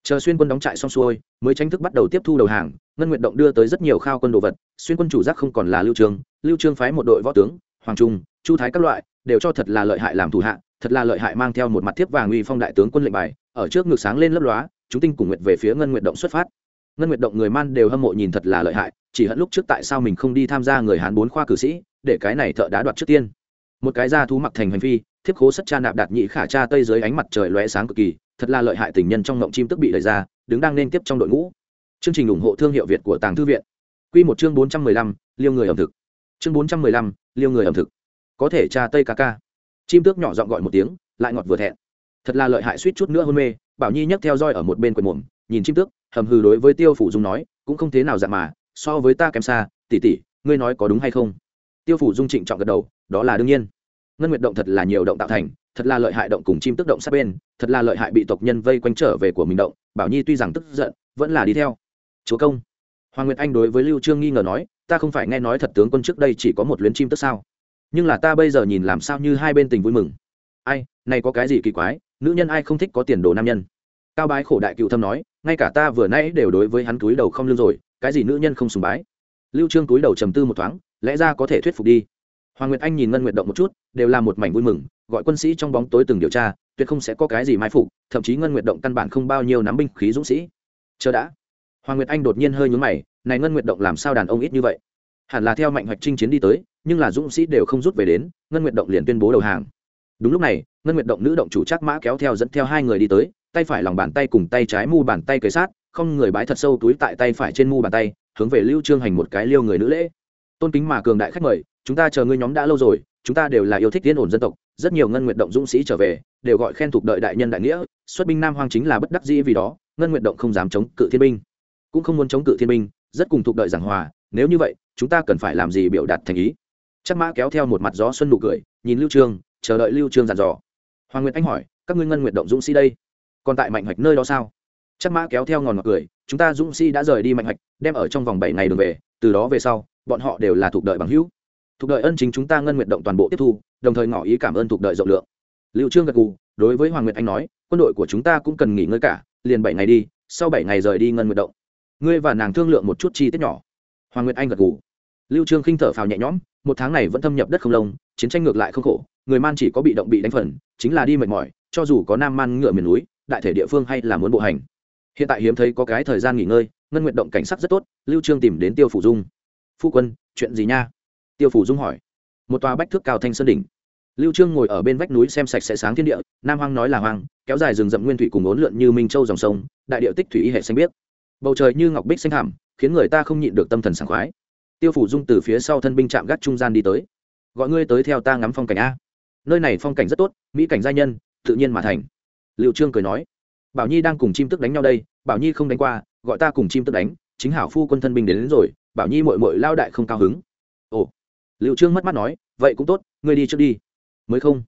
Chờ xuyên quân đóng trại xong xuôi, mới tranh thức bắt đầu tiếp thu đầu hàng, ngân nguyệt động đưa tới rất nhiều khao quân đồ vật, xuyên quân chủ giác không còn là lưu trường lưu trương phái một đội võ tướng, hoàng trung, chu thái các loại, đều cho thật là lợi hại làm thủ hạ, thật là lợi hại mang theo một mặt thiếp vàng uy phong đại tướng quân lệnh bài, ở trước ngực sáng lên lấp lóa, chúng tinh cùng nguyệt về phía ngân nguyệt động xuất phát. Ngân nguyệt động người man đều hâm mộ nhìn thật là lợi hại, chỉ hận lúc trước tại sao mình không đi tham gia người hán bốn khoa cử sĩ, để cái này thợ đá đoạt trước tiên. Một cái da thú mặc thành hành phi thiếp khố sất cha nạp đạt nhị khả cha tây dưới ánh mặt trời lóe sáng cực kỳ, thật là lợi hại tình nhân trong ngộng chim tức bị đẩy ra, đứng đang nên tiếp trong đội ngũ. Chương trình ủng hộ thương hiệu việt của tàng thư viện. Quy một chương bốn trăm mười lăm, liêu người ẩm thực. Chương bốn trăm mười lăm, liêu người ẩm thực. Có thể cha tây ca ca. Chim tước nhỏ giọng gọi một tiếng, lại ngọt vừa thẹn. Thật là lợi hại suýt chút nữa hôn mê, bảo nhi nhấc theo roi ở một bên quần mồm, nhìn chim tước, hầm hừ đối với tiêu phủ dung nói, cũng không thế nào dạng mà, so với ta kém xa tỉ tỉ ngươi nói có đúng hay không? Tiêu phủ dung trịnh trọng gật đầu, đó là đương nhiên ngân nguyệt động thật là nhiều động tạo thành, thật là lợi hại động cùng chim tức động sát bên, thật là lợi hại bị tộc nhân vây quanh trở về của mình động, bảo nhi tuy rằng tức giận, vẫn là đi theo. Chúa công. Hoàng nguyệt anh đối với lưu trương nghi ngờ nói, ta không phải nghe nói thật tướng quân trước đây chỉ có một luyến chim tức sao? Nhưng là ta bây giờ nhìn làm sao như hai bên tình vui mừng. Ai, này có cái gì kỳ quái, nữ nhân ai không thích có tiền đồ nam nhân? Cao bái khổ đại cựu thâm nói, ngay cả ta vừa nãy đều đối với hắn túi đầu không lương rồi, cái gì nữ nhân không sùng bái? Lưu trương túi đầu trầm tư một thoáng, lẽ ra có thể thuyết phục đi hoàng nguyệt anh nhìn ngân nguyệt động một chút, đều là một mảnh vui mừng, gọi quân sĩ trong bóng tối từng điều tra, tuyệt không sẽ có cái gì mai phục, thậm chí ngân nguyệt động căn bản không bao nhiêu nắm binh khí dũng sĩ. Chờ đã. Hoàng nguyệt anh đột nhiên hơi nhướng mày, này ngân nguyệt động làm sao đàn ông ít như vậy? Hẳn là theo mạnh hoạch chinh chiến đi tới, nhưng là dũng sĩ đều không rút về đến, ngân nguyệt động liền tuyên bố đầu hàng. Đúng lúc này, ngân nguyệt động nữ động chủ chắc mã kéo theo dẫn theo hai người đi tới, tay phải lòng bàn tay cùng tay trái mu bàn tay cấy sát, không người bái thật sâu túi tại tay phải trên mu bàn tay, hướng về lưu trương hành một cái liêu người nữ lễ tôn kính mà cường đại khách mời, chúng ta chờ ngươi nhóm đã lâu rồi, chúng ta đều là yêu thích tiên ổn dân tộc, rất nhiều ngân nguyện động dũng sĩ trở về, đều gọi khen thuộc đợi đại nhân đại nghĩa, xuất binh nam hoang chính là bất đắc dĩ vì đó, ngân nguyện động không dám chống cự thiên binh, cũng không muốn chống cự thiên binh, rất cùng thuộc đợi giảng hòa, nếu như vậy, chúng ta cần phải làm gì biểu đạt thành ý? Chắc mã kéo theo một mặt gió xuân nụ cười, nhìn lưu trương, chờ đợi lưu trương dặn dò. Hoàng nguyệt anh hỏi, các ngươi ngân nguyện động dũng sĩ đây, còn tại mạnh hoạch nơi đó sao? Chắc mã kéo theo ngòn ngọt cười, chúng ta dũng sĩ đã rời đi mạnh hoạch, đem ở trong vòng bảy ngày đường về, từ đó về sau bọn họ đều là thuộc đợi bằng hữu. Thuộc đợi ân chính chúng ta ngân nguyện động toàn bộ tiếp thu, đồng thời ngỏ ý cảm ơn thuộc đợi rộng lượng. Liệu trương gật gù, đối với hoàng nguyệt anh nói, quân đội của chúng ta cũng cần nghỉ ngơi cả, liền bảy ngày đi, sau bảy ngày rời đi ngân nguyện động. Ngươi và nàng thương lượng một chút chi tiết nhỏ. Hoàng nguyệt anh gật gù. Lưu trương khinh thở phào nhẹ nhõm, một tháng này vẫn thâm nhập đất không lông, chiến tranh ngược lại không khổ, người man chỉ có bị động bị đánh phần, chính là đi mệt mỏi, cho dù có nam man ngựa miền núi, đại thể địa phương hay là muốn bộ hành. Hiện tại hiếm thấy có cái thời gian nghỉ ngơi, ngân nguyện động cảnh sắc rất tốt, lưu trương tìm đến tiêu phủ dung phu quân chuyện gì nha? Tiêu phủ dung hỏi. Một tòa bách thước cao thanh sơn đỉnh. Lưu trương ngồi ở bên vách núi xem sạch sẽ sáng thiên địa nam hoang nói là hoang kéo dài rừng rậm nguyên thủy cùng ốn lượn như minh châu dòng sông đại địa tích thủy y hệ xanh biếc. Bầu trời như ngọc bích xanh thẳm khiến người ta không nhịn được tâm thần sảng khoái. Tiêu phủ dung từ phía sau thân binh chạm gác trung gian đi tới. Gọi ngươi tới theo ta ngắm phong cảnh a. Nơi này phong cảnh rất tốt mỹ cảnh gia nhân tự nhiên mà thành. Liệu trương cười nói. Bảo nhi đang cùng chim tức đánh nhau đây bảo nhi không đánh qua gọi ta cùng chim tức đánh chính hảo phu quân thân binh đến, đến rồi bảo nhi mội mội lao đại không cao hứng. Ồ liệu trương mất mắt nói, vậy cũng tốt, ngươi đi trước đi. Mới không?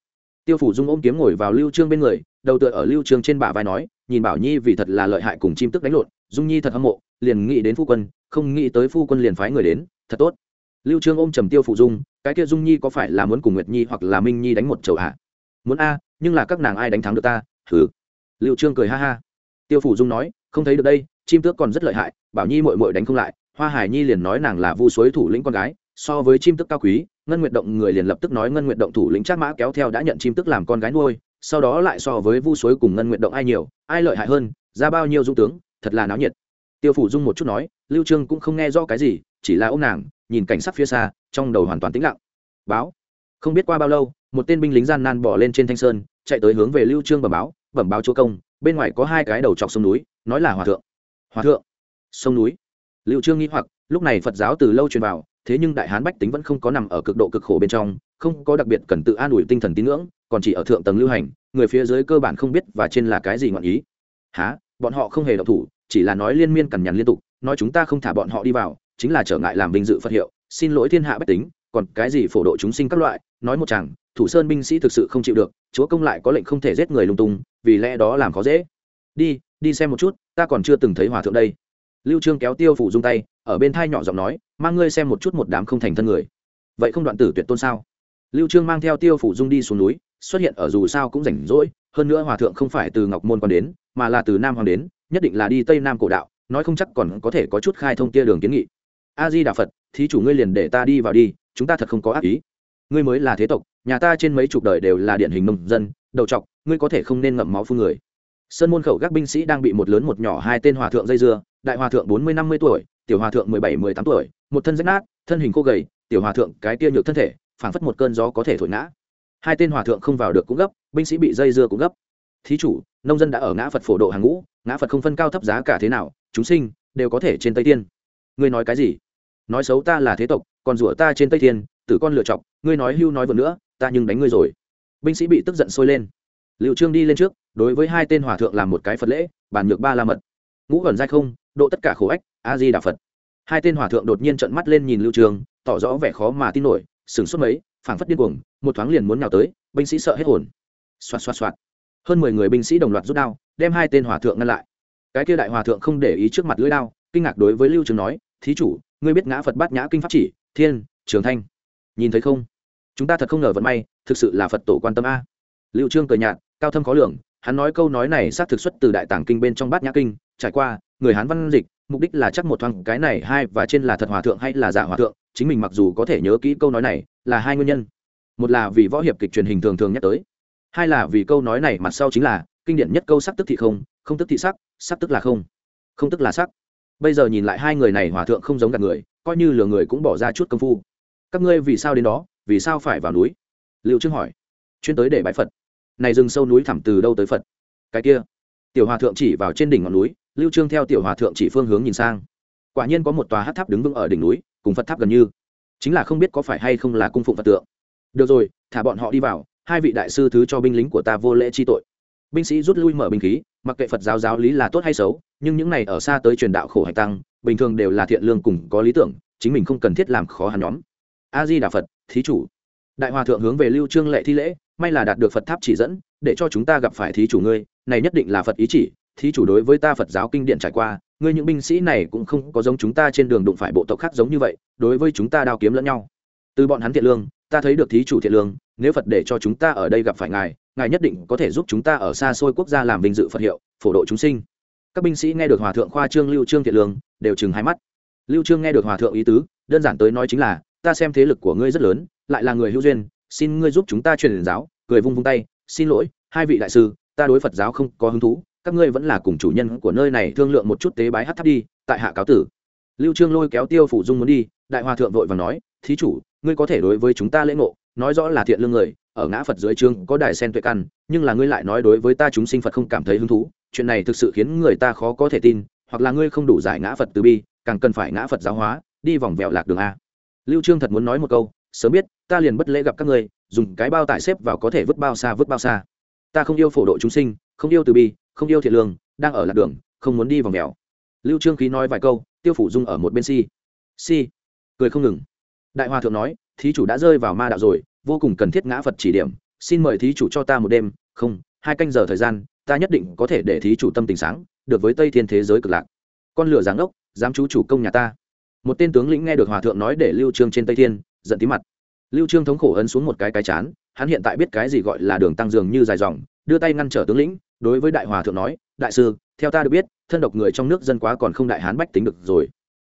Tiêu phủ dung ôm kiếm ngồi vào lưu trương bên người, đầu tựa ở lưu trương trên bả vai nói, nhìn bảo nhi vì thật là lợi hại cùng chim tức đánh lộn, dung nhi thật hâm mộ, liền nghĩ đến phu quân, không nghĩ tới phu quân liền phái người đến, thật tốt. Lưu trương ôm trầm tiêu phụ dung, cái kia dung nhi có phải là muốn cùng nguyệt nhi hoặc là minh nhi đánh một chầu ạ muốn a, nhưng là các nàng ai đánh thắng được ta? Thử lưu trương cười ha ha. Tiêu phụ dung nói, không thấy được đây, chim tước còn rất lợi hại, bảo nhi muội muội đánh không lại hoa hải nhi liền nói nàng là vu suối thủ lĩnh con gái, so với chim tức cao quý, ngân Nguyệt động người liền lập tức nói ngân Nguyệt động thủ lĩnh trác mã kéo theo đã nhận chim tức làm con gái nuôi, sau đó lại so với vu suối cùng ngân Nguyệt động ai nhiều, ai lợi hại hơn, ra bao nhiêu dung tướng, thật là náo nhiệt. Tiêu phủ dung một chút nói, lưu trương cũng không nghe rõ cái gì, chỉ là ôm nàng, nhìn cảnh sắc phía xa, trong đầu hoàn toàn tĩnh lặng. Báo. Không biết qua bao lâu, một tên binh lính gian nan bỏ lên trên thanh sơn, chạy tới hướng về lưu trương bẩm báo bẩm báo chúa công, bên ngoài có hai cái đầu chọc sông núi, nói là hòa thượng. Hòa thượng. Sông núi lưu trương nghĩ hoặc, lúc này phật giáo từ lâu truyền vào, thế nhưng đại hán bách tính vẫn không có nằm ở cực độ cực khổ bên trong, không có đặc biệt cần tự an ủi tinh thần tín ngưỡng, còn chỉ ở thượng tầng lưu hành, người phía dưới cơ bản không biết và trên là cái gì ngọn ý. Há bọn họ không hề động thủ, chỉ là nói liên miên cằn nhằn liên tục, nói chúng ta không thả bọn họ đi vào, chính là trở ngại làm vinh dự phật hiệu, xin lỗi thiên hạ bách tính, còn cái gì phổ độ chúng sinh các loại, nói một chàng thủ sơn binh sĩ thực sự không chịu được, chúa công lại có lệnh không thể giết người lung tung, vì lẽ đó làm khó dễ. Đi đi xem một chút, ta còn chưa từng thấy hòa thượng đây lưu trương kéo tiêu phủ dung tay, ở bên thai nhỏ giọng nói, mang ngươi xem một chút một đám không thành thân người. Vậy không đoạn tử tuyệt tôn sao? Lưu trương mang theo tiêu phủ dung đi xuống núi, xuất hiện ở dù sao cũng rảnh rỗi, hơn nữa hòa thượng không phải từ ngọc môn quan đến, mà là từ nam hoàng đến, nhất định là đi tây nam cổ đạo, nói không chắc còn có thể có chút khai thông tia đường kiến nghị. A di đà phật, thí chủ ngươi liền để ta đi vào đi, chúng ta thật không có ác ý. Ngươi mới là thế tộc, nhà ta trên mấy chục đời đều là điển hình nông dân, đầu trọc, ngươi có thể không nên ngậm máu phun người. Sơn môn khẩu các binh sĩ đang bị một lớn một nhỏ hai tên hòa thượng dây dưa đại hòa thượng bốn mươi năm mươi tuổi, tiểu hòa thượng mười bảy, mười tám tuổi, một thân rách nát, thân hình khô gầy, tiểu hòa thượng cái kia nhược thân thể, phảng phất một cơn gió có thể thổi ngã. Hai tên hòa thượng không vào được cũng gấp, binh sĩ bị dây dưa cũng gấp. Thí chủ, nông dân đã ở ngã phật phổ độ hàng ngũ, ngã phật không phân cao thấp giá cả thế nào, chúng sinh đều có thể trên tây thiên. Ngươi nói cái gì? Nói xấu ta là thế tộc, còn rủa ta trên tây thiên, tử con lựa chọc, ngươi nói hưu nói vừa nữa, ta nhưng đánh ngươi rồi. Binh sĩ bị tức giận sôi lên. Liệu trương đi lên trước, đối với hai tên hòa thượng làm một cái phật lễ, bàn nhược ba la mật. Ngũ gần dai không độ tất cả khổ ách a di đà phật. Hai tên hòa thượng đột nhiên trợn mắt lên nhìn lưu trường, tỏ rõ vẻ khó mà tin nổi sừng sốt mấy, phảng phất điên cuồng, một thoáng liền muốn nhào tới, binh sĩ sợ hết hồn. Xoạt xoạt xoạt. Hơn mười người binh sĩ đồng loạt rút đao, đem hai tên hòa thượng ngăn lại. Cái kia đại hòa thượng không để ý trước mặt lưỡi đao, kinh ngạc đối với lưu trường nói, thí chủ, ngươi biết ngã phật bát nhã kinh pháp chỉ, thiên, trường thanh, nhìn thấy không? Chúng ta thật không ngờ vận may, thực sự là phật tổ quan tâm a. Lưu trương cười nhạt, cao thâm khó lường, hắn nói câu nói này xác thực xuất từ đại tàng kinh bên trong bát nhã kinh, trải qua người hán văn dịch, mục đích là chắc một thoáng cái này hai và trên là thật hòa thượng hay là giả hòa thượng, chính mình mặc dù có thể nhớ kỹ câu nói này, là hai nguyên nhân. Một là vì võ hiệp kịch truyền hình thường thường nhắc tới, hai là vì câu nói này mặt sau chính là, kinh điển nhất câu sắc tức thị không không tức thị sắc sắc tức là không. Không tức là sắc. Bây giờ nhìn lại hai người này hòa thượng không giống gạt người, coi như lừa người cũng bỏ ra chút công phu. Các ngươi vì sao đến đó, vì sao phải vào núi? Liệu trương hỏi. Chuyên tới để bãi phật. Này rừng sâu núi thẳm từ đâu tới phật? Cái kia. Tiểu hòa thượng chỉ vào trên đỉnh ngọn núi lưu trương theo tiểu hòa thượng chỉ phương hướng nhìn sang. Quả nhiên có một tòa hát tháp đứng vững ở đỉnh núi, cùng phật tháp gần như. Chính là không biết có phải hay không là cung phụng phật tượng. Được rồi, thả bọn họ đi vào, hai vị đại sư thứ cho binh lính của ta vô lễ chi tội. Binh sĩ rút lui mở binh khí, mặc kệ phật giáo giáo lý là tốt hay xấu, nhưng những này ở xa tới truyền đạo khổ hạnh tăng, bình thường đều là thiện lương cùng có lý tưởng, chính mình không cần thiết làm khó hắn nhóm. A di đà phật, thí chủ. Đại hòa thượng hướng về lưu trương lệ thi lễ, may là đạt được phật tháp chỉ dẫn, để cho chúng ta gặp phải thí chủ ngươi, này nhất định là phật ý chỉ thí chủ đối với ta phật giáo kinh điển trải qua, ngươi những binh sĩ này cũng không có giống chúng ta trên đường đụng phải bộ tộc khác giống như vậy, đối với chúng ta đao kiếm lẫn nhau. Từ bọn hắn thiện lương, ta thấy được thí chủ thiện lương, nếu phật để cho chúng ta ở đây gặp phải ngài ngài nhất định có thể giúp chúng ta ở xa xôi quốc gia làm vinh dự phật hiệu, phổ độ chúng sinh. Các binh sĩ nghe được hòa thượng khoa trương lưu trương thiện lương, đều chừng hai mắt. Lưu trương nghe được hòa thượng ý tứ, đơn giản tới nói chính là, ta xem thế lực của ngươi rất lớn, lại là người hữu duyên, xin ngươi giúp chúng ta truyền giáo. Cười vung vung tay, xin lỗi, hai vị đại sư, ta đối phật giáo không có hứng thú các ngươi vẫn là cùng chủ nhân của nơi này thương lượng một chút tế bái hát tháp đi, tại hạ cáo tử. Lưu trương lôi kéo tiêu phủ dung muốn đi, đại hòa thượng vội vàng nói, thí chủ, ngươi có thể đối với chúng ta lễ ngộ, nói rõ là thiện lương người, ở ngã phật dưới trương có đài sen tuệ căn, nhưng là ngươi lại nói đối với ta chúng sinh phật không cảm thấy hứng thú, chuyện này thực sự khiến người ta khó có thể tin, hoặc là ngươi không đủ giải ngã phật từ bi, càng cần phải ngã phật giáo hóa, đi vòng vèo lạc đường a. Lưu trương thật muốn nói một câu, sớm biết, ta liền bất lễ gặp các ngươi, dùng cái bao tải xếp vào có thể vứt bao xa vứt bao xa. Ta không yêu phổ độ chúng sinh, không yêu từ bi không yêu thiện lương, đang ở lạc đường, không muốn đi vòng mèo. Lưu trương khí nói vài câu, tiêu phủ dung ở một bên si. Si. Cười không ngừng. Đại hòa thượng nói, thí chủ đã rơi vào ma đạo rồi, vô cùng cần thiết ngã phật chỉ điểm. Xin mời thí chủ cho ta một đêm, không, hai canh giờ thời gian, ta nhất định có thể để thí chủ tâm tình sáng, được với tây thiên thế giới cực lạc. Con lửa giáng ốc, dám chú chủ công nhà ta. Một tên tướng lĩnh nghe được hòa thượng nói để lưu trương trên tây thiên, giận tí mặt. Lưu trương thống khổ ấn xuống một cái cái chán, hắn hiện tại biết cái gì gọi là đường tăng dường như dài dòng, đưa tay ngăn trở tướng lĩnh đối với đại hòa thượng nói, đại sư, theo ta được biết, thân độc người trong nước dân quá còn không đại hán bách tính được rồi.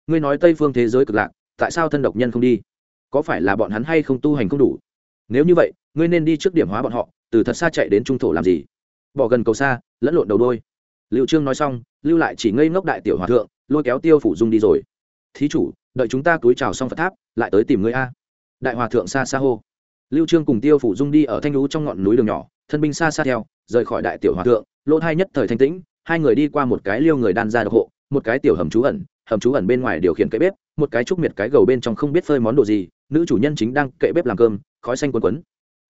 Ngươi nói tây phương thế giới cực lạc, tại sao thân độc nhân không đi? Có phải là bọn hắn hay không tu hành không đủ? Nếu như vậy, ngươi nên đi trước điểm hóa bọn họ, từ thật xa chạy đến trung thổ làm gì? Bỏ gần cầu xa, lẫn lộn đầu đôi. Lưu trương nói xong, lưu lại chỉ ngây ngốc đại tiểu hòa thượng, lôi kéo tiêu phủ dung đi rồi. Thí chủ, đợi chúng ta túi chào xong phật tháp, lại tới tìm ngươi a. Đại hòa thượng xa xa hô lưu trương cùng tiêu phủ dung đi ở thanh lũ trong ngọn núi đường nhỏ, thân binh xa xa theo, rời khỏi đại tiểu hòa thượng, lỗ thai nhất thời thanh tĩnh, hai người đi qua một cái liêu người đan ra độc hộ, một cái tiểu hầm trú ẩn, hầm trú ẩn bên ngoài điều khiển cái bếp, một cái trúc miệt cái gầu bên trong không biết phơi món đồ gì, nữ chủ nhân chính đang kệ bếp làm cơm, khói xanh quấn quấn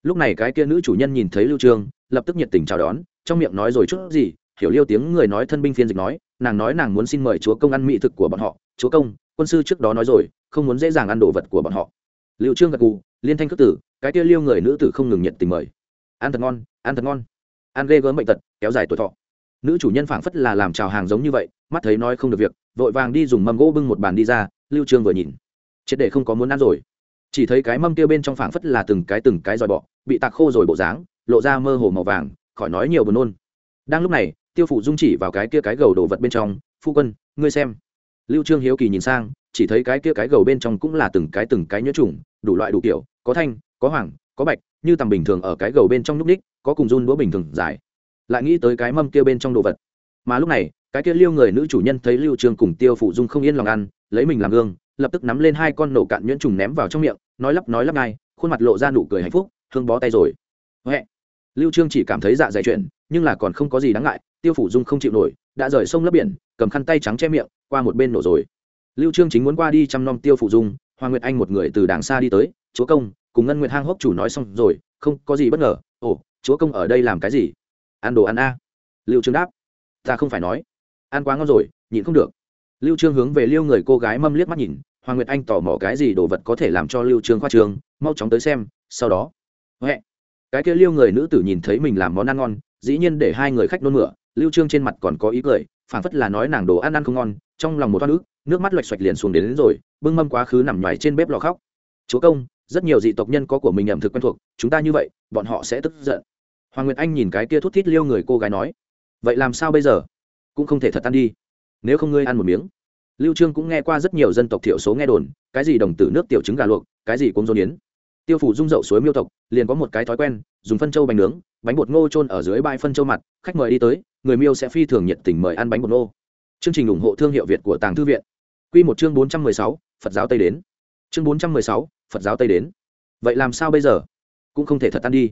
lúc này cái kia nữ chủ nhân nhìn thấy lưu trương, lập tức nhiệt tình chào đón, trong miệng nói rồi chút gì, hiểu liêu tiếng người nói thân binh phiên dịch nói, nàng nói nàng muốn xin mời chúa công ăn mỹ thực của bọn họ, chúa công, quân sư trước đó nói rồi, không muốn dễ dàng ăn đồ vật của bọn họ liệu trương gật gù, liên thanh cất tử, cái kia liêu người nữ tử không ngừng nhận tình mời. Ăn thật ngon, ăn thật ngon. Ăn ghê gớm bệnh tật, kéo dài tuổi thọ. Nữ chủ nhân phảng phất là làm chào hàng giống như vậy, mắt thấy nói không được việc, vội vàng đi dùng mâm gỗ bưng một bàn đi ra, lưu trương vừa nhìn. Triệt để không có muốn ăn rồi. Chỉ thấy cái mâm kia bên trong phảng phất là từng cái từng cái dòi bọ, bị tạc khô rồi bộ dáng, lộ ra mơ hồ màu vàng, khỏi nói nhiều buồn nôn. Đang lúc này, tiêu phủ dung chỉ vào cái kia cái gầu đồ vật bên trong, phu quân, ngươi xem. Lưu trương hiếu kỳ nhìn sang, chỉ thấy cái kia cái gầu bên trong cũng là từng cái từng cái nhuyễn trùng đủ loại đủ kiểu, có thanh, có hoàng, có bạch, như tầm bình thường ở cái gầu bên trong núc ních, có cùng run đũa bình thường dài. Lại nghĩ tới cái mâm kia bên trong đồ vật. Mà lúc này, cái kia liêu người nữ chủ nhân thấy lưu trương cùng tiêu phụ dung không yên lòng ăn, lấy mình làm gương, lập tức nắm lên hai con nổ cạn nhuyễn trùng ném vào trong miệng, nói lắp nói lắp ngay, khuôn mặt lộ ra nụ cười hạnh phúc hương bó tay rồi. Huệ. lưu trương chỉ cảm thấy dạ dày chuyện, nhưng là còn không có gì đáng ngại, tiêu phủ dung không chịu nổi, đã rời sông lấp biển, cầm khăn tay trắng che miệng, qua một bên nổ rồi. Lưu trương chính muốn qua đi chăm nom tiêu phủ dung hoàng nguyệt anh một người từ đàng xa đi tới chúa công cùng ngân nguyệt hang hốc chủ nói xong rồi không có gì bất ngờ. Ồ chúa công ở đây làm cái gì? Ăn đồ ăn a. Lưu trương đáp. Ta không phải nói. Ăn quá ngon rồi nhịn không được. Lưu trương hướng về liêu người cô gái mâm liếc mắt nhìn hoàng nguyệt anh tò mò cái gì đồ vật có thể làm cho lưu trương khoa trường, mau chóng tới xem sau đó huệ. Cái kia liêu người nữ tử nhìn thấy mình làm món ăn ngon dĩ nhiên để hai người khách nôn mửa lưu trương trên mặt còn có ý cười phảng phất là nói nàng đồ ăn ăn không ngon trong lòng một toan ức nước mắt loạch xoạch liền xuống đến, đến rồi bưng mâm quá khứ nằm nhoài trên bếp lò khóc. Chúa công rất nhiều dị tộc nhân có của mình ẩm thực quen thuộc chúng ta như vậy bọn họ sẽ tức giận. Hoàng nguyệt anh nhìn cái kia thút thít liêu người cô gái nói vậy làm sao bây giờ? Cũng không thể thật ăn đi. Nếu không ngươi ăn một miếng. Lưu trương cũng nghe qua rất nhiều dân tộc thiểu số nghe đồn cái gì đồng tử nước tiểu trứng gà luộc cái gì cũng dôn yến tiêu phủ dung dậu suối miêu tộc liền có một cái thói quen dùng phân châu bánh nướng bánh bột ngô trôn ở dưới bãi phân châu mặt khách mời đi tới người miêu sẽ phi thường nhiệt tình mời ăn bánh bột ngô chương trình ủng hộ thương hiệu việt của tàng thư viện. Quy một chương bốn trăm mười sáu, phật giáo tây đến. Chương bốn trăm mười sáu, phật giáo tây đến. Vậy làm sao bây giờ? Cũng không thể thật ăn đi.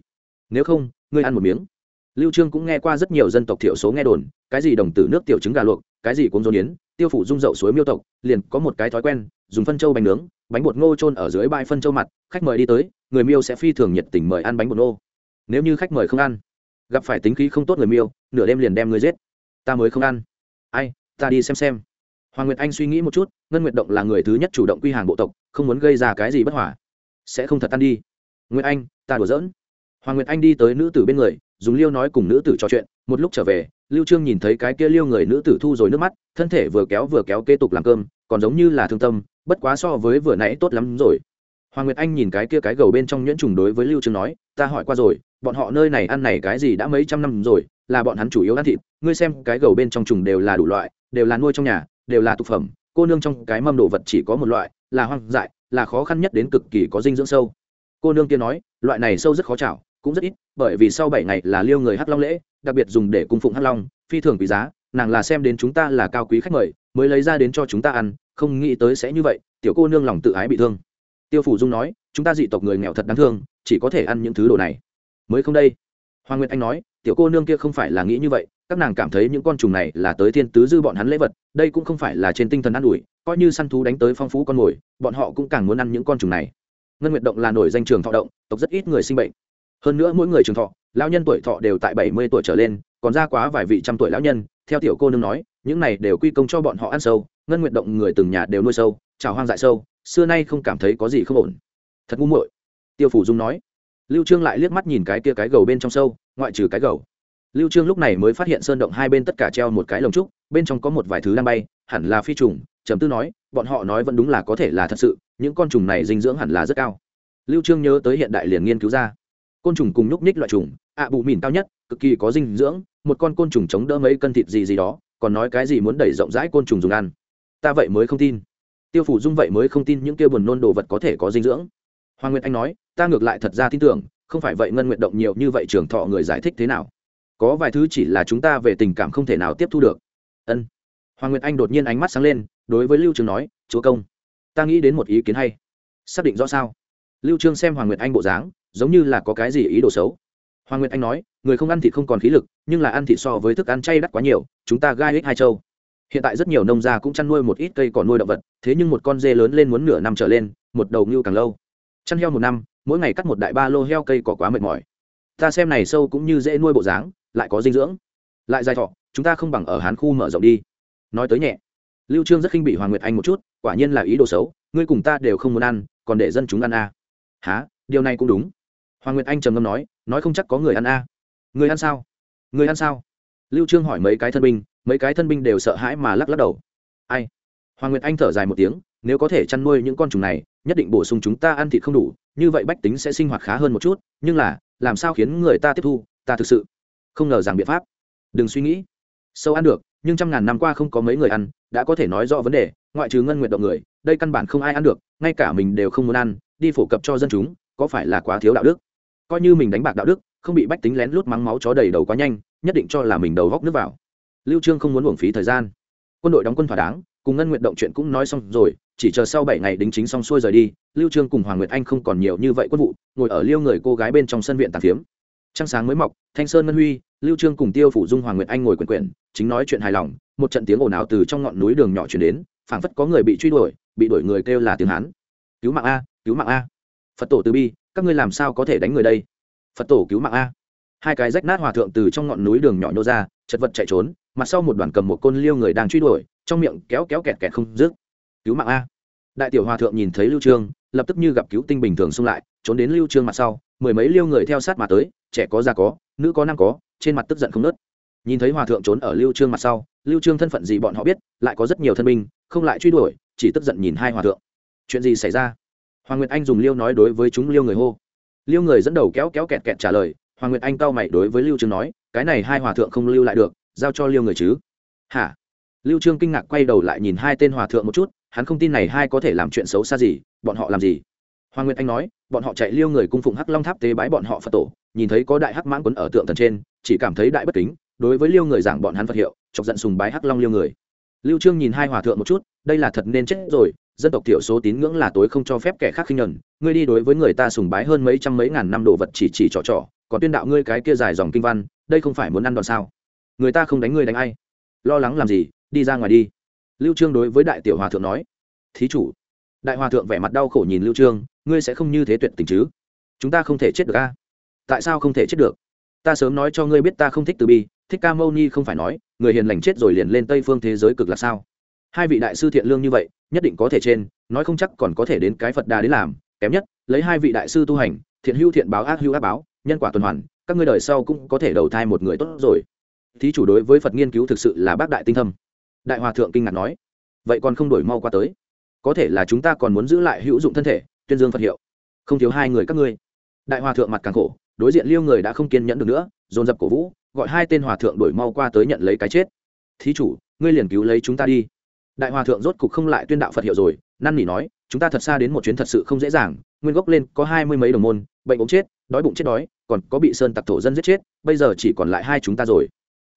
Nếu không, ngươi ăn một miếng. Lưu trương cũng nghe qua rất nhiều dân tộc thiểu số nghe đồn, cái gì đồng tử nước tiểu trứng gà luộc, cái gì cũng rốn yến tiêu phủ dung dậu suối miêu tộc, liền có một cái thói quen, dùng phân châu bánh nướng, bánh bột ngô trôn ở dưới bãi phân châu mặt, khách mời đi tới, người miêu sẽ phi thường nhiệt tình mời ăn bánh bột ngô. Nếu như khách mời không ăn, gặp phải tính khí không tốt người miêu, nửa đêm liền đem người giết. Ta mới không ăn. Ai ta đi xem xem. Hoàng nguyệt anh suy nghĩ một chút, ngân nguyệt động là người thứ nhất chủ động quy hàng bộ tộc, không muốn gây ra cái gì bất hòa. Sẽ không thật tan đi. Nguyệt anh, ta đùa giỡn. Hoàng nguyệt anh đi tới nữ tử bên người, dùng liêu nói cùng nữ tử trò chuyện, một lúc trở về, lưu trương nhìn thấy cái kia liêu người nữ tử thu rồi nước mắt, thân thể vừa kéo vừa kéo kế tục làm cơm, còn giống như là thương tâm, bất quá so với vừa nãy tốt lắm rồi. Hoàng nguyệt anh nhìn cái kia cái gầu bên trong nhuyễn trùng đối với lưu trương nói, ta hỏi qua rồi, bọn họ nơi này ăn này cái gì đã mấy trăm năm rồi, là bọn hắn chủ yếu ăn thịt ngươi xem, cái gầu bên trong trùng đều là đủ loại, đều là nuôi trong nhà, đều là thực phẩm. Cô nương trong cái mâm đồ vật chỉ có một loại, là hoang dại, là khó khăn nhất đến cực kỳ có dinh dưỡng sâu. Cô nương kia nói, loại này sâu rất khó chảo, cũng rất ít, bởi vì sau bảy ngày là liêu người hắc long lễ, đặc biệt dùng để cung phụng hắc long, phi thường quý giá, nàng là xem đến chúng ta là cao quý khách mời, mới lấy ra đến cho chúng ta ăn, không nghĩ tới sẽ như vậy, tiểu cô nương lòng tự ái bị thương. Tiêu phủ dung nói, chúng ta dị tộc người nghèo thật đáng thương, chỉ có thể ăn những thứ đồ này. Mới không đây. Hoàng nguyệt anh nói, tiểu cô nương kia không phải là nghĩ như vậy các nàng cảm thấy những con trùng này là tới thiên tứ dư bọn hắn lễ vật, đây cũng không phải là trên tinh thần ăn ủi, coi như săn thú đánh tới phong phú con mồi, bọn họ cũng càng muốn ăn những con trùng này. Ngân nguyệt động là nổi danh trường thọ động, tộc rất ít người sinh bệnh. Hơn nữa mỗi người trường thọ, lão nhân tuổi thọ đều tại bảy mươi tuổi trở lên, còn ra quá vài vị trăm tuổi lão nhân, theo tiểu cô nương nói, những này đều quy công cho bọn họ ăn sâu, ngân nguyệt động người từng nhà đều nuôi sâu trào hoang dại sâu, xưa nay không cảm thấy có gì không ổn. Thật ngu muội. Tiêu phủ dung nói. Lưu trương lại liếc mắt nhìn cái kia cái gầu bên trong sâu, ngoại trừ cái gầu lưu trương lúc này mới phát hiện sơn động hai bên tất cả treo một cái lồng trúc, bên trong có một vài thứ đang bay, hẳn là phi trùng, trầm tư nói, bọn họ nói vẫn đúng là có thể là thật sự, những con trùng này dinh dưỡng hẳn là rất cao. Lưu trương nhớ tới hiện đại liền nghiên cứu ra. Côn trùng cùng nhúc nhích loại trùng, ạ bù mìn cao nhất, cực kỳ có dinh dưỡng, một con côn trùng chống đỡ mấy cân thịt gì gì đó, còn nói cái gì muốn đẩy rộng rãi côn trùng dùng ăn. Ta vậy mới không tin. Tiêu phủ dung vậy mới không tin những kia buồn nôn đồ vật có thể có dinh dưỡng. Hoàng nguyệt anh nói, ta ngược lại thật ra tin tưởng, không phải vậy ngân nguyện động nhiều như vậy trường thọ người giải thích thế nào? Có vài thứ chỉ là chúng ta về tình cảm không thể nào tiếp thu được. Ân. Hoàng nguyệt anh đột nhiên ánh mắt sáng lên, đối với lưu trường nói, chúa công, ta nghĩ đến một ý kiến hay. Xác định rõ sao? Lưu trương xem hoàng nguyệt anh bộ dáng, giống như là có cái gì ý đồ xấu. Hoàng nguyệt anh nói, người không ăn thịt không còn khí lực, nhưng là ăn thịt so với thức ăn chay đắt quá nhiều, chúng ta gai ích hai châu. Hiện tại rất nhiều nông gia cũng chăn nuôi một ít cây còn nuôi động vật, thế nhưng một con dê lớn lên muốn nửa năm trở lên, một đầu ngưu càng lâu. Chăn heo một năm, mỗi ngày cắt một đại ba lô heo cây cỏ quá mệt mỏi. Ta xem này sâu cũng như dễ nuôi bộ dáng lại có dinh dưỡng. Lại dài thọ, chúng ta không bằng ở hán khu mở rộng đi. Nói tới nhẹ, lưu trương rất khinh bị hoàng nguyệt anh một chút, quả nhiên là ý đồ xấu, ngươi cùng ta đều không muốn ăn, còn để dân chúng ăn à. há điều này cũng đúng. Hoàng nguyệt anh trầm ngâm nói nói không chắc có người ăn à. người ăn sao? Người ăn sao? Lưu trương hỏi mấy cái thân binh, mấy cái thân binh đều sợ hãi mà lắc lắc đầu. Ai? Hoàng nguyệt anh thở dài một tiếng, nếu có thể chăn nuôi những con trùng này, nhất định bổ sung chúng ta ăn thịt không đủ, như vậy bách tính sẽ sinh hoạt khá hơn một chút, nhưng là, làm sao khiến người ta tiếp thu, ta thực sự không ngờ rằng biện pháp. Đừng suy nghĩ. Sâu ăn được, nhưng trăm ngàn năm qua không có mấy người ăn, đã có thể nói rõ vấn đề, ngoại trừ ngân nguyện động người, đây căn bản không ai ăn được, ngay cả mình đều không muốn ăn, đi phổ cập cho dân chúng, có phải là quá thiếu đạo đức? Coi như mình đánh bạc đạo đức, không bị bách tính lén lút mắng máu chó đầy đầu quá nhanh, nhất định cho là mình đầu góc nước vào. Lưu trương không muốn uổng phí thời gian. Quân đội đóng quân thỏa đáng, cùng ngân nguyện động chuyện cũng nói xong rồi, chỉ chờ sau bảy ngày đính chính xong xuôi rời đi, lưu trương cùng hoàng nguyệt anh không còn nhiều như vậy quân vụ, ngồi ở liêu người cô gái bên trong sân viện tàn phiếm trăng sáng mới mọc, thanh sơn ngân huy, lưu trương cùng tiêu phủ dung, hoàng nguyệt anh ngồi quyển quyển, chính nói chuyện hài lòng, một trận tiếng ồn ào từ trong ngọn núi đường nhỏ chuyển đến, phảng phất có người bị truy đuổi, bị đuổi người kêu là tiếng hán. Cứu mạng a, cứu mạng a. Phật tổ từ bi, các ngươi làm sao có thể đánh người đây? Phật tổ cứu mạng a. Hai cái rách nát hòa thượng từ trong ngọn núi đường nhỏ nhô ra, chật vật chạy trốn, mặt sau một đoàn cầm một côn liêu người đang truy đuổi, trong miệng kéo kéo kẹt kẹt không dứt. Cứu mạng a. Đại tiểu hòa thượng nhìn thấy lưu trương, lập tức như gặp cứu tinh bình thường xung lại, trốn đến lưu trương mặt sau, mười mấy liêu người theo sát mà tới trẻ có già có, nữ có nam có, trên mặt tức giận không nớt. Nhìn thấy hòa thượng trốn ở lưu trương mặt sau, lưu trương thân phận gì bọn họ biết, lại có rất nhiều thân binh, không lại truy đuổi, chỉ tức giận nhìn hai hòa thượng. Chuyện gì xảy ra? Hoàng nguyệt anh dùng liêu nói đối với chúng liêu người hô. Liêu người dẫn đầu kéo kéo kẹt kẹt trả lời, hoàng nguyệt anh cau mày đối với lưu trương nói, cái này hai hòa thượng không lưu lại được, giao cho liêu người chứ? Hả? Lưu trương kinh ngạc quay đầu lại nhìn hai tên hòa thượng một chút, hắn không tin này hai có thể làm chuyện xấu xa gì, bọn họ làm gì? Hoàng nguyệt anh nói bọn họ chạy liêu người cung phụng hắc long tháp tế bái bọn họ phật tổ, nhìn thấy có đại hắc mãn quấn ở tượng thần trên, chỉ cảm thấy đại bất kính, đối với liêu người giảng bọn hắn phật hiệu, chọc giận sùng bái hắc long liêu người. Lưu trương nhìn hai hòa thượng một chút, đây là thật nên chết rồi, dân tộc thiểu số tín ngưỡng là tối không cho phép kẻ khác khinh nhẫn ngươi đi đối với người ta sùng bái hơn mấy trăm mấy ngàn năm đồ vật chỉ chỉ trò trò, còn tuyên đạo ngươi cái kia dài dòng kinh văn, đây không phải muốn ăn đòn sao? Người ta không đánh ngươi đánh ai? Lo lắng làm gì? Đi ra ngoài đi. Lưu trương đối với đại tiểu hòa thượng nói, thí chủ. Đại hòa thượng vẻ mặt đau khổ nhìn lưu trương ngươi sẽ không như thế tuyệt tình chứ? Chúng ta không thể chết được a. Tại sao không thể chết được? Ta sớm nói cho ngươi biết ta không thích từ bi, thích ca mâu ni không phải nói, người hiền lành chết rồi liền lên tây phương thế giới cực là sao? Hai vị đại sư thiện lương như vậy, nhất định có thể trên, nói không chắc còn có thể đến cái phật đà đến làm, kém nhất, lấy hai vị đại sư tu hành, thiện hữu thiện báo ác hữu ác báo, nhân quả tuần hoàn, các ngươi đời sau cũng có thể đầu thai một người tốt rồi. Thí chủ đối với phật nghiên cứu thực sự là bác đại tinh thâm. Đại hòa thượng kinh ngạc nói, vậy còn không đổi mau qua tới. Có thể là chúng ta còn muốn giữ lại hữu dụng thân thể tuyên dương phật hiệu. Không thiếu hai người các ngươi. Đại hòa thượng mặt càng khổ, đối diện liêu người đã không kiên nhẫn được nữa, dồn dập cổ vũ, gọi hai tên hòa thượng đổi mau qua tới nhận lấy cái chết. Thí chủ, ngươi liền cứu lấy chúng ta đi. Đại hòa thượng rốt cục không lại tuyên đạo phật hiệu rồi, năn nỉ nói, chúng ta thật xa đến một chuyến thật sự không dễ dàng, nguyên gốc lên có hai mươi mấy đồng môn, bệnh ốm chết, đói bụng chết đói, còn có bị sơn tặc thổ dân giết chết, bây giờ chỉ còn lại hai chúng ta rồi.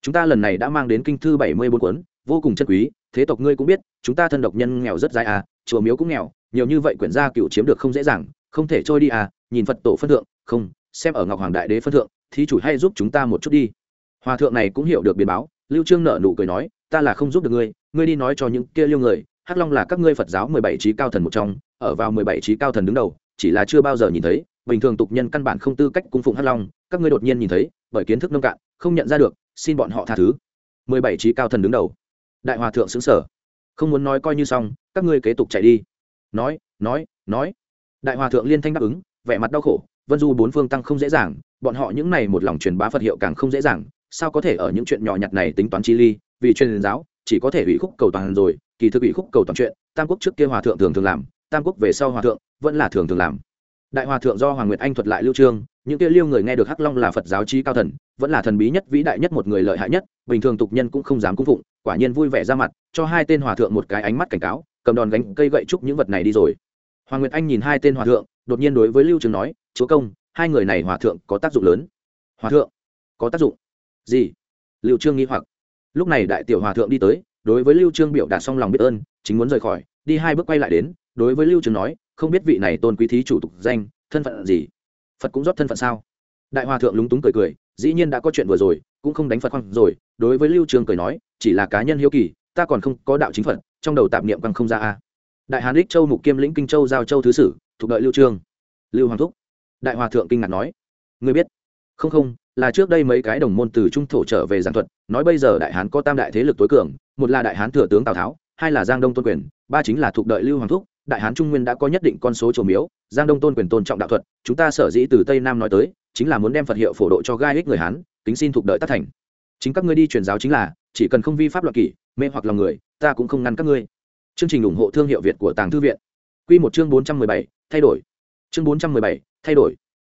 Chúng ta lần này đã mang đến kinh thư bảy mươi bốn cuốn, vô cùng chân quý, thế tộc ngươi cũng biết, chúng ta thân độc nhân nghèo rất dài à chùa miếu cũng nghèo nhiều như vậy quyển gia cựu chiếm được không dễ dàng, không thể trôi đi à nhìn phật tổ phân thượng, không, xem ở ngọc hoàng đại đế phân thượng thì chủ hay giúp chúng ta một chút đi. Hòa thượng này cũng hiểu được biến báo, lưu trương nở nụ cười nói, ta là không giúp được ngươi ngươi đi nói cho những kia liêu người, hắc long là các ngươi phật giáo mười bảy trí cao thần một trong, ở vào mười bảy trí cao thần đứng đầu, chỉ là chưa bao giờ nhìn thấy, bình thường tục nhân căn bản không tư cách cung phụng hắc long, các ngươi đột nhiên nhìn thấy, bởi kiến thức nông cạn, không nhận ra được, xin bọn họ tha thứ. mười bảy trí cao thần đứng đầu. Đại hòa thượng xứng sở không muốn nói coi như xong, các ngươi kế tục chạy đi nói nói nói. Đại hòa thượng liên thanh đáp ứng, vẻ mặt đau khổ, vân du bốn phương tăng không dễ dàng, bọn họ những này một lòng truyền bá phật hiệu càng không dễ dàng, sao có thể ở những chuyện nhỏ nhặt này tính toán chi ly, vì truyền giáo, chỉ có thể ủy khúc cầu toàn rồi, kỳ thực ủy khúc cầu toàn chuyện, tam quốc trước kia hòa thượng thường thường làm, tam quốc về sau hòa thượng, vẫn là thường thường làm. Đại hòa thượng do hoàng nguyệt anh thuật lại lưu trương, những kia liêu người nghe được hắc long là phật giáo trí cao thần, vẫn là thần bí nhất, vĩ đại nhất, một người lợi hại nhất, bình thường tục nhân cũng không dám cung phụng, quả nhiên vui vẻ ra mặt, cho hai tên hòa thượng một cái ánh mắt cảnh cáo cầm đòn gánh cây gậy trúc những vật này đi rồi. Hoàng nguyệt anh nhìn hai tên hòa thượng, đột nhiên đối với lưu trường nói, chúa công, hai người này hòa thượng có tác dụng lớn. Hòa thượng? Có tác dụng? Gì? Lưu trương nghi hoặc. Lúc này đại tiểu hòa thượng đi tới, đối với lưu trương biểu đạt xong lòng biết ơn, chính muốn rời khỏi, đi hai bước quay lại đến, đối với lưu trương nói, không biết vị này tôn quý thí chủ tục danh, thân phận gì? Phật cũng rót thân phận sao? Đại hòa thượng lúng túng cười cười, dĩ nhiên đã có chuyện vừa rồi, cũng không đánh phật khoan rồi. Đối với lưu trương cười nói, chỉ là cá nhân hiếu kỳ, ta còn không có đạo chính phật trong đầu tạp niệm quăng không ra a. Đại hán đích châu mục kiêm lĩnh kinh châu giao châu thứ sử, thuộc đợi lưu trương. Lưu hoàng thúc. Đại hòa thượng kinh ngạc nói, ngươi biết, không không, là trước đây mấy cái đồng môn từ trung thổ trở về giảng thuật, nói bây giờ đại hán có tam đại thế lực tối cường, một là đại hán thừa tướng tào tháo, hai là giang đông tôn quyền, ba chính là thuộc đợi lưu hoàng thúc. Đại hán trung nguyên đã có nhất định con số trổ miếu, giang đông tôn quyền tôn trọng đạo thuật, chúng ta sở dĩ từ tây nam nói tới, chính là muốn đem phật hiệu phổ độ cho gai ích người hán, kính xin thuộc đợi tác thành. Chính các ngươi đi truyền giáo chính là, chỉ cần không vi pháp luật kỷ, mê hoặc lòng người ta cũng không ngăn các ngươi. Chương trình ủng hộ thương hiệu việt của tàng thư viện. Q một chương bốn trăm mười bảy, thay đổi. Chương bốn trăm mười bảy, thay đổi.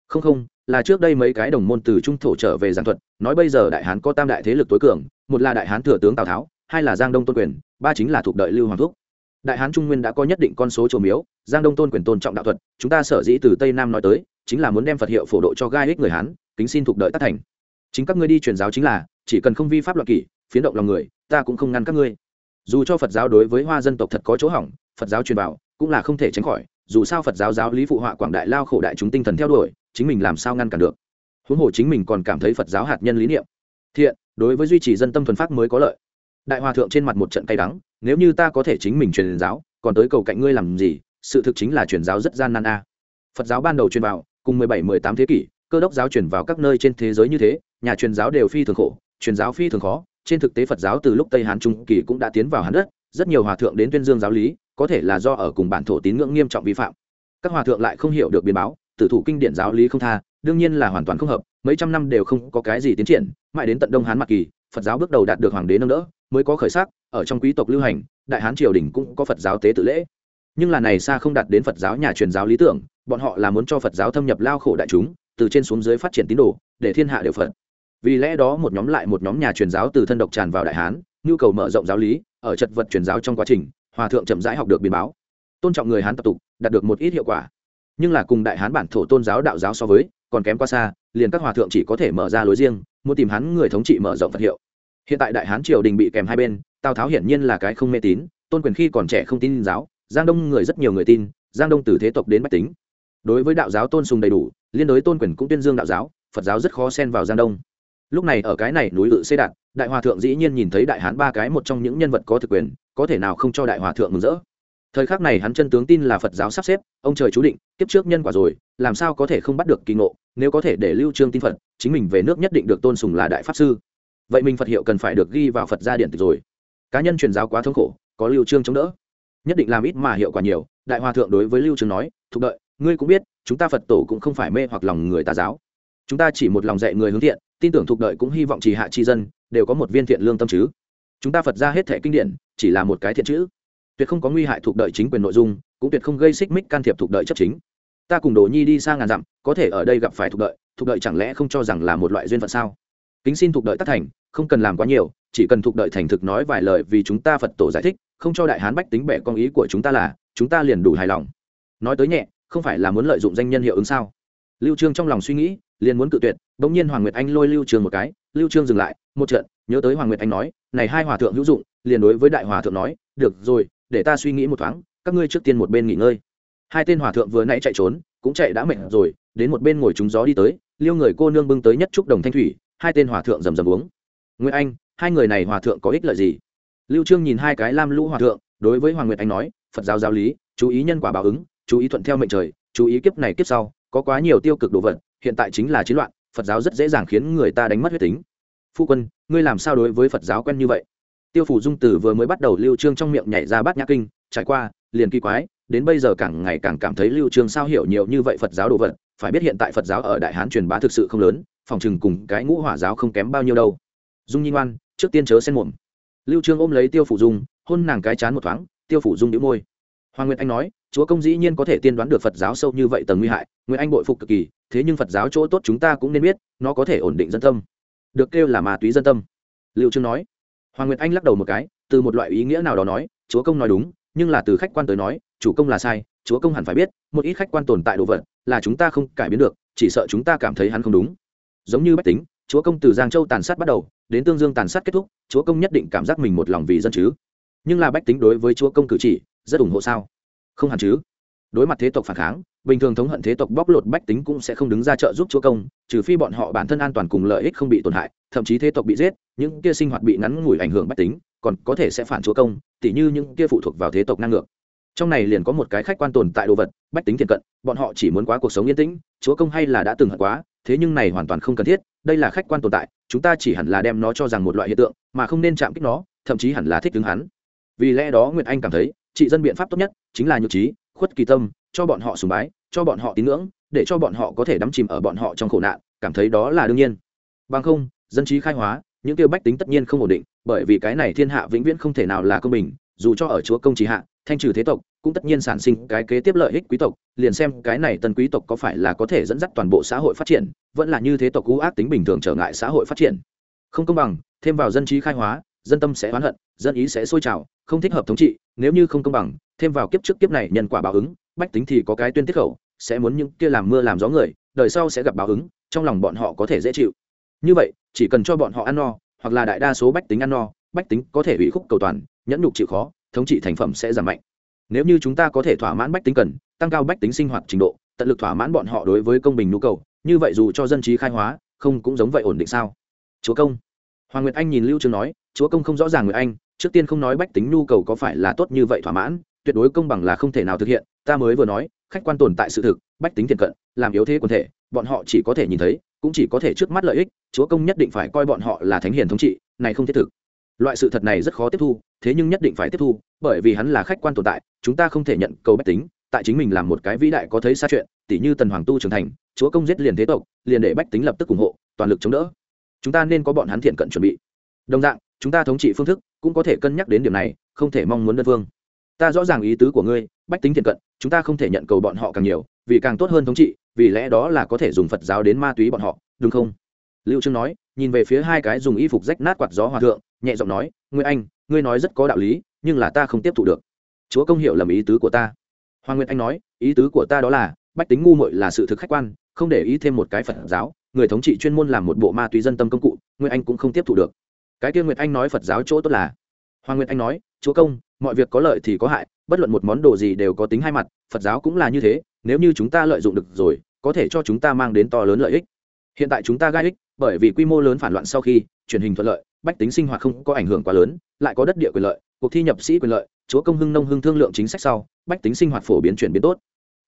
Không không, là trước đây mấy cái đồng môn từ trung thổ trở về giảng thuật, nói bây giờ đại hán có tam đại thế lực tối cường, một là đại hán thừa tướng tào tháo, hai là giang đông tôn quyền, ba chính là thuộc đợi lưu hoàng thúc. Đại hán trung nguyên đã có nhất định con số trổ miếu, giang đông tôn quyền tôn trọng đạo thuật, chúng ta sở dĩ từ tây nam nói tới, chính là muốn đem phật hiệu phổ độ cho gai ích người hán, kính xin thuộc đợi tác thành. Chính các ngươi đi truyền giáo chính là, chỉ cần không vi pháp luật kỷ, phiến động lòng người, ta cũng không ngăn các ngươi dù cho phật giáo đối với hoa dân tộc thật có chỗ hỏng, phật giáo truyền bảo cũng là không thể tránh khỏi, dù sao phật giáo giáo lý phụ họa quảng đại lao khổ đại chúng tinh thần theo đuổi, chính mình làm sao ngăn cản được. Huống hồ chính mình còn cảm thấy phật giáo hạt nhân lý niệm. Thiện, đối với duy trì dân tâm thuần pháp mới có lợi. Đại hòa thượng trên mặt một trận cay đắng, nếu như ta có thể chính mình truyền giáo, còn tới cầu cạnh ngươi làm gì, sự thực chính là truyền giáo rất gian nan a. Phật giáo ban đầu truyền vào cùng mười bảy, mười tám thế kỷ, cơ đốc giáo truyền vào các nơi trên thế giới như thế, nhà truyền giáo đều phi thường khổ, truyền giáo phi thường khó trên thực tế phật giáo từ lúc tây hán trung kỳ cũng đã tiến vào hán đất, rất nhiều hòa thượng đến tuyên dương giáo lý, có thể là do ở cùng bản thổ tín ngưỡng nghiêm trọng vi phạm. Các hòa thượng lại không hiểu được biến báo, tử thủ kinh điển giáo lý không tha, đương nhiên là hoàn toàn không hợp, mấy trăm năm đều không có cái gì tiến triển, mãi đến tận đông hán mặc kỳ, phật giáo bước đầu đạt được hoàng đế nâng đỡ, mới có khởi sắc, ở trong quý tộc lưu hành, đại hán triều đình cũng có phật giáo tế tự lễ. Nhưng là này xa không đạt đến phật giáo nhà truyền giáo lý tưởng, bọn họ là muốn cho phật giáo thâm nhập lao khổ đại chúng, từ trên xuống dưới phát triển tín đồ, để thiên hạ đều phật vì lẽ đó một nhóm lại một nhóm nhà truyền giáo từ thân độc tràn vào đại hán, nhu cầu mở rộng giáo lý, ở chật vật truyền giáo trong quá trình, hòa thượng chậm rãi học được biến báo. Tôn trọng người hán tập tục, đạt được một ít hiệu quả. Nhưng là cùng đại hán bản thổ tôn giáo đạo giáo so với, còn kém quá xa, liền các hòa thượng chỉ có thể mở ra lối riêng, muốn tìm hắn người thống trị mở rộng phật hiệu. Hiện tại đại hán triều đình bị kèm hai bên, tào tháo hiển nhiên là cái không mê tín, tôn quyền khi còn trẻ không tin giáo, giang đông người rất nhiều người tin, giang đông từ thế tộc đến bách tính. Đối với đạo giáo tôn sùng đầy đủ, liên đối tôn quyền cũng tuyên dương đạo giáo, phật giáo rất khó xen vào giang đông lúc này ở cái này núi lự xê đạt, đại hòa thượng dĩ nhiên nhìn thấy đại hán ba cái một trong những nhân vật có thực quyền, có thể nào không cho đại hòa thượng mừng rỡ? Thời khắc này hắn chân tướng tin là phật giáo sắp xếp, ông trời chú định tiếp trước nhân quả rồi, làm sao có thể không bắt được kỳ ngộ? Nếu có thể để lưu trương tin phật, chính mình về nước nhất định được tôn sùng là đại pháp sư. Vậy mình phật hiệu cần phải được ghi vào phật gia điện tịch rồi. Cá nhân truyền giáo quá thống khổ, có lưu trương chống đỡ. Nhất định làm ít mà hiệu quả nhiều. Đại hòa thượng đối với lưu trương nói thúc đợi, ngươi cũng biết, chúng ta phật tổ cũng không phải mê hoặc lòng người tà giáo. Chúng ta chỉ một lòng dạy người hướng thiện tin tưởng thuộc đợi cũng hy vọng trì hạ chi dân, đều có một viên thiện lương tâm chứ. Chúng ta phật ra hết thẻ kinh điển, chỉ là một cái thiện chữ. Tuyệt không có nguy hại thuộc đợi chính quyền nội dung, cũng tuyệt không gây xích mích can thiệp thuộc đợi chấp chính. Ta cùng đồ nhi đi sang ngàn dặm, có thể ở đây gặp phải thuộc đợi thuộc đợi chẳng lẽ không cho rằng là một loại duyên phận sao? Kính xin thuộc đợi tác thành, không cần làm quá nhiều, chỉ cần thuộc đợi thành thực nói vài lời vì chúng ta phật tổ giải thích, không cho đại hán bách tính bẻ con ý của chúng ta là, chúng ta liền đủ hài lòng. Nói tới nhẹ, không phải là muốn lợi dụng danh nhân hiệu ứng sao? Lưu trương trong lòng suy nghĩ, liền muốn cự tuyệt bỗng nhiên hoàng nguyệt anh lôi lưu trương một cái, lưu trương dừng lại, một trận, nhớ tới hoàng nguyệt anh nói, này hai hòa thượng hữu dụng, liền đối với đại hòa thượng nói, được rồi, để ta suy nghĩ một thoáng, các ngươi trước tiên một bên nghỉ ngơi. Hai tên hòa thượng vừa nãy chạy trốn, cũng chạy đã mệt rồi, đến một bên ngồi trúng gió đi tới, liêu người cô nương bưng tới nhất trúc đồng thanh thủy, hai tên hòa thượng rầm rầm uống. Nguyễn anh, hai người này hòa thượng có ích lợi gì? Lưu trương nhìn hai cái lam lũ hòa thượng, đối với hoàng nguyệt anh nói, phật giáo giáo lý, chú ý nhân quả báo ứng, chú ý thuận theo mệnh trời, chú ý kiếp này kiếp sau, có quá nhiều tiêu cực đồ vật, hiện tại chính là chiến loạn phật giáo rất dễ dàng khiến người ta đánh mất huyết tính. Phu quân, ngươi làm sao đối với phật giáo quen như vậy? Tiêu phủ dung tử vừa mới bắt đầu lưu trương trong miệng nhảy ra bát nhã kinh, trải qua, liền kỳ quái, đến bây giờ càng ngày càng cảm thấy lưu trương sao hiểu nhiều như vậy phật giáo đồ vật, phải biết hiện tại phật giáo ở đại hán truyền bá thực sự không lớn, phòng chừng cùng cái ngũ hỏa giáo không kém bao nhiêu đâu. Dung nhi ngoan, trước tiên chớ xen muộn. lưu trương ôm lấy tiêu phủ dung, hôn nàng cái chán một thoáng, tiêu phủ dung nhíu môi. Hoàng nguyệt anh nói, chúa công dĩ nhiên có thể tiên đoán được phật giáo sâu như vậy tầng nguy hại, nguyệt anh bội phục cực kỳ thế nhưng phật giáo chỗ tốt chúng ta cũng nên biết, nó có thể ổn định dân tâm. Được kêu là ma túy dân tâm. Lưu trương nói. Hoàng nguyệt anh lắc đầu một cái, từ một loại ý nghĩa nào đó nói, chúa công nói đúng, nhưng là từ khách quan tới nói, chủ công là sai, chúa công hẳn phải biết, một ít khách quan tồn tại đồ vật, là chúng ta không cải biến được, chỉ sợ chúng ta cảm thấy hắn không đúng. Giống như bách tính, chúa công từ giang châu tàn sát bắt đầu, đến tương dương tàn sát kết thúc, chúa công nhất định cảm giác mình một lòng vì dân chứ. Nhưng là bách tính đối với chúa công cử chỉ, rất ủng hộ sao? Không hẳn chứ. Đối mặt thế tộc phản kháng bình thường thống hận thế tộc bóc lột bách tính cũng sẽ không đứng ra trợ giúp chúa công, trừ phi bọn họ bản thân an toàn cùng lợi ích không bị tổn hại, thậm chí thế tộc bị giết, những kia sinh hoạt bị ngắn ngủi ảnh hưởng bách tính, còn có thể sẽ phản chúa công, tỉ như những kia phụ thuộc vào thế tộc năng ngược trong này liền có một cái khách quan tồn tại đồ vật, bách tính thiện cận, bọn họ chỉ muốn quá cuộc sống yên tĩnh, chúa công hay là đã từng hận quá, thế nhưng này hoàn toàn không cần thiết, đây là khách quan tồn tại, chúng ta chỉ hẳn là đem nó cho rằng một loại hiện tượng, mà không nên chạm kích nó, thậm chí hẳn là thích ứng hắn. Vì lẽ đó nguyệt anh cảm thấy, trị dân biện pháp tốt nhất chính là nhược trí, khuất kỳ tâm cho bọn họ sùng bái, cho bọn họ tín ngưỡng, để cho bọn họ có thể đắm chìm ở bọn họ trong khổ nạn, cảm thấy đó là đương nhiên. Bằng không, dân trí khai hóa, những tiêu bách tính tất nhiên không ổn định, bởi vì cái này thiên hạ vĩnh viễn không thể nào là công bình, dù cho ở chúa công trí hạ, thanh trừ thế tộc, cũng tất nhiên sản sinh cái kế tiếp lợi ích quý tộc, liền xem cái này tân quý tộc có phải là có thể dẫn dắt toàn bộ xã hội phát triển, vẫn là như thế tộc cũ ác tính bình thường trở ngại xã hội phát triển. Không công bằng, thêm vào dân trí khai hóa, dân tâm sẽ oán hận, dân ý sẽ sôi trào, không thích hợp thống trị, nếu như không công bằng, thêm vào kiếp trước kiếp này nhân quả báo ứng bách tính thì có cái tuyên tiết khẩu, sẽ muốn những kia làm mưa làm gió người, đời sau sẽ gặp báo ứng, trong lòng bọn họ có thể dễ chịu. Như vậy, chỉ cần cho bọn họ ăn no, hoặc là đại đa số bách tính ăn no, bách tính có thể ủy khúc cầu toàn, nhẫn nhục chịu khó, thống trị thành phẩm sẽ giảm mạnh. Nếu như chúng ta có thể thỏa mãn bách tính cần, tăng cao bách tính sinh hoạt trình độ, tận lực thỏa mãn bọn họ đối với công bình nhu cầu, như vậy dù cho dân trí khai hóa, không cũng giống vậy ổn định sao? Chúa công. Hoàng nguyệt anh nhìn lưu trương nói, chúa công không rõ ràng người anh, trước tiên không nói bách tính nhu cầu có phải là tốt như vậy thỏa mãn tuyệt đối công bằng là không thể nào thực hiện, ta mới vừa nói, khách quan tồn tại sự thực, bách tính thiện cận, làm yếu thế quần thể, bọn họ chỉ có thể nhìn thấy, cũng chỉ có thể trước mắt lợi ích, chúa công nhất định phải coi bọn họ là thánh hiền thống trị, này không thiết thực. Loại sự thật này rất khó tiếp thu, thế nhưng nhất định phải tiếp thu, bởi vì hắn là khách quan tồn tại, chúng ta không thể nhận cầu bách tính, tại chính mình làm một cái vĩ đại có thấy xa chuyện tỷ như tần hoàng tu trưởng thành, chúa công giết liền thế tộc, liền để bách tính lập tức ủng hộ, toàn lực chống đỡ. Chúng ta nên có bọn hắn thiện cận chuẩn bị. Đồng dạng, chúng ta thống trị phương thức cũng có thể cân nhắc đến điểm này, không thể mong muốn đơn phương ta rõ ràng ý tứ của ngươi, bách tính thiện cận, chúng ta không thể nhận cầu bọn họ càng nhiều, vì càng tốt hơn thống trị, vì lẽ đó là có thể dùng phật giáo đến ma túy bọn họ, đúng không? Lưu trương nói, nhìn về phía hai cái dùng y phục rách nát quạt gió hòa thượng, nhẹ giọng nói, ngươi anh, ngươi nói rất có đạo lý, nhưng là ta không tiếp thụ được. Chúa công hiểu lầm ý tứ của ta. Hoàng nguyệt anh nói, ý tứ của ta đó là, bách tính ngu muội là sự thực khách quan, không để ý thêm một cái phật giáo, người thống trị chuyên môn làm một bộ ma túy dân tâm công cụ nguyệt anh cũng không tiếp thụ được. Cái kia nguyệt anh nói phật giáo chỗ tốt là, hoàng nguyệt anh nói chúa công, mọi việc có lợi thì có hại, bất luận một món đồ gì đều có tính hai mặt, phật giáo cũng là như thế, nếu như chúng ta lợi dụng được rồi, có thể cho chúng ta mang đến to lớn lợi ích. Hiện tại chúng ta gai ích, bởi vì quy mô lớn phản loạn sau khi, truyền hình thuận lợi, bách tính sinh hoạt không có ảnh hưởng quá lớn, lại có đất địa quyền lợi, cuộc thi nhập sĩ quyền lợi, chúa công hưng nông hưng thương lượng chính sách sau, bách tính sinh hoạt phổ biến chuyển biến tốt.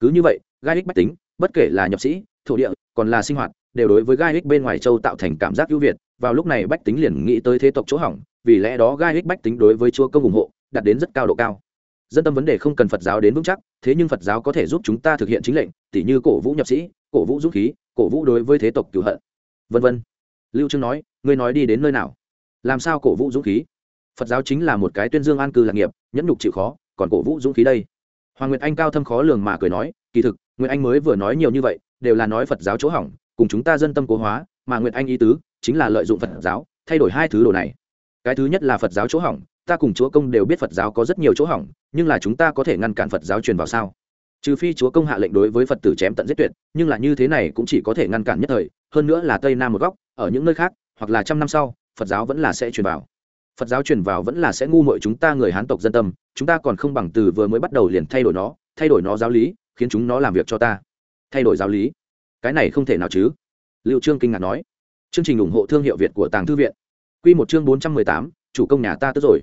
Cứ như vậy, gai ích bách tính, bất kể là nhập sĩ, thổ địa, còn là sinh hoạt, đều đối với gai ích bên ngoài châu tạo thành cảm giác ưu việt. Vào lúc này bách tính liền nghĩ tới thế tộc chỗ hỏng vì lẽ đó gai ích bách tính đối với chúa công ủng hộ, đạt đến rất cao độ cao. Dân tâm vấn đề không cần phật giáo đến vững chắc, thế nhưng phật giáo có thể giúp chúng ta thực hiện chính lệnh, tỉ như cổ vũ nhập sĩ, cổ vũ dũng khí, cổ vũ đối với thế tộc cửu hận, vân vân. Lưu trương nói, ngươi nói đi đến nơi nào? Làm sao cổ vũ dũng khí? Phật giáo chính là một cái tuyên dương an cư lạc nghiệp, nhẫn nhục chịu khó, còn cổ vũ dũng khí đây? Hoàng nguyệt anh cao thâm khó lường mà cười nói, kỳ thực, nguyệt anh mới vừa nói nhiều như vậy, đều là nói phật giáo chỗ hỏng, cùng chúng ta dân tâm cố hóa, mà nguyệt anh ý tứ, chính là lợi dụng phật giáo, thay đổi hai thứ đồ này cái thứ nhất là phật giáo chỗ hỏng, ta cùng chúa công đều biết phật giáo có rất nhiều chỗ hỏng, nhưng là chúng ta có thể ngăn cản phật giáo truyền vào sao? Trừ phi chúa công hạ lệnh đối với phật tử chém tận giết tuyệt, nhưng là như thế này cũng chỉ có thể ngăn cản nhất thời, hơn nữa là tây nam một góc, ở những nơi khác, hoặc là trăm năm sau, phật giáo vẫn là sẽ truyền vào. Phật giáo truyền vào vẫn là sẽ ngu mội chúng ta người hán tộc dân tâm, chúng ta còn không bằng từ vừa mới bắt đầu liền thay đổi nó, thay đổi nó giáo lý, khiến chúng nó làm việc cho ta. Thay đổi giáo lý. Cái này không thể nào chứ. Liệu trương kinh ngạc nói. Chương trình ủng hộ thương hiệu việt của tàng thư viện. Quy một chương bốn trăm mười tám, chủ công nhà ta tức rồi.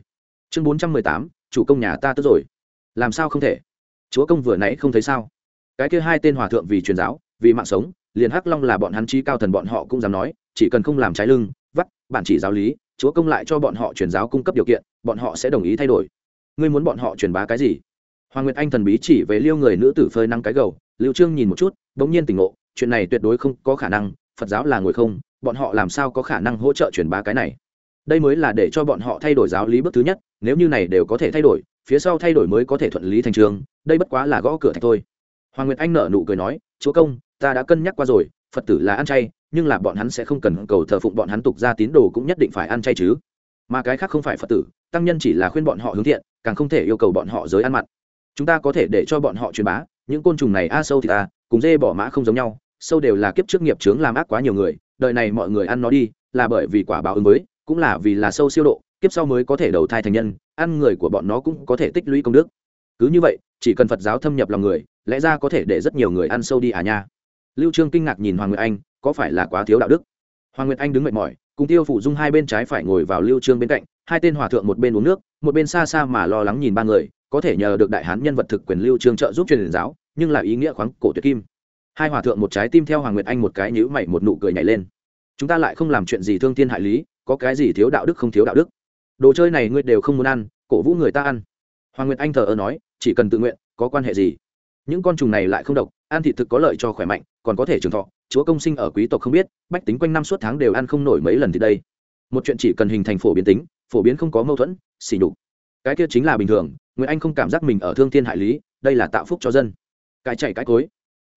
Chương bốn trăm mười tám, chủ công nhà ta tức rồi. Làm sao không thể? Chúa công vừa nãy không thấy sao? Cái kia hai tên hòa thượng vì truyền giáo, vì mạng sống, liền hắc long là bọn hắn chi cao thần bọn họ cũng dám nói, chỉ cần không làm trái lưng, vắt bản chỉ giáo lý, chúa công lại cho bọn họ truyền giáo cung cấp điều kiện, bọn họ sẽ đồng ý thay đổi. Ngươi muốn bọn họ truyền bá cái gì? Hoàng nguyệt anh thần bí chỉ về liêu người nữ tử phơi năng cái gầu, Lưu trương nhìn một chút, bỗng nhiên tỉnh ngộ, chuyện này tuyệt đối không có khả năng, phật giáo là ngồi không, bọn họ làm sao có khả năng hỗ trợ truyền bá cái này? Đây mới là để cho bọn họ thay đổi giáo lý bước thứ nhất, nếu như này đều có thể thay đổi, phía sau thay đổi mới có thể thuận lý thành trường, đây bất quá là gõ cửa thạch thôi. Hoàng nguyệt anh nở nụ cười nói, chúa công, ta đã cân nhắc qua rồi, phật tử là ăn chay, nhưng là bọn hắn sẽ không cần cầu thờ phụng bọn hắn tục ra tín đồ cũng nhất định phải ăn chay chứ. Mà cái khác không phải phật tử, tăng nhân chỉ là khuyên bọn họ hướng thiện, càng không thể yêu cầu bọn họ giới ăn mặn. Chúng ta có thể để cho bọn họ truyền bá, những côn trùng này a sâu thì ta, cùng dê bỏ mã không giống nhau, sâu đều là kiếp trước nghiệp chướng làm ác quá nhiều người, đời này mọi người ăn nó đi, là bởi vì quả báo ứng mới cũng là vì là sâu siêu độ, kiếp sau mới có thể đầu thai thành nhân, ăn người của bọn nó cũng có thể tích lũy công đức. Cứ như vậy, chỉ cần phật giáo thâm nhập lòng người, lẽ ra có thể để rất nhiều người ăn sâu đi à nha. Lưu trương kinh ngạc nhìn hoàng nguyệt anh, có phải là quá thiếu đạo đức? Hoàng nguyệt anh đứng mệt mỏi, cùng tiêu phụ dung hai bên trái phải ngồi vào lưu trương bên cạnh, hai tên hòa thượng một bên uống nước, một bên xa xa mà lo lắng nhìn ba người, có thể nhờ được đại hán nhân vật thực quyền lưu trương trợ giúp truyền giáo, nhưng là ý nghĩa khoáng cổ tuyệt kim. Hai hòa thượng một trái tim theo hoàng nguyệt anh một cái nhíu mày một nụ cười nhảy lên. Chúng ta lại không làm chuyện gì thương thiên hại lý có cái gì thiếu đạo đức không thiếu đạo đức. Đồ chơi này ngươi đều không muốn ăn, cổ vũ người ta ăn. Hoàng nguyệt anh thờ ơ nói, chỉ cần tự nguyện, có quan hệ gì? Những con trùng này lại không độc, ăn thịt thực có lợi cho khỏe mạnh, còn có thể trường thọ. Chúa công sinh ở quý tộc không biết, bách tính quanh năm suốt tháng đều ăn không nổi mấy lần thì đây. Một chuyện chỉ cần hình thành phổ biến tính, phổ biến không có mâu thuẫn xỉ nhục. Cái kia chính là bình thường người anh không cảm giác mình ở thương thiên hại lý, đây là tạo phúc cho dân. Cái chạy cái cối.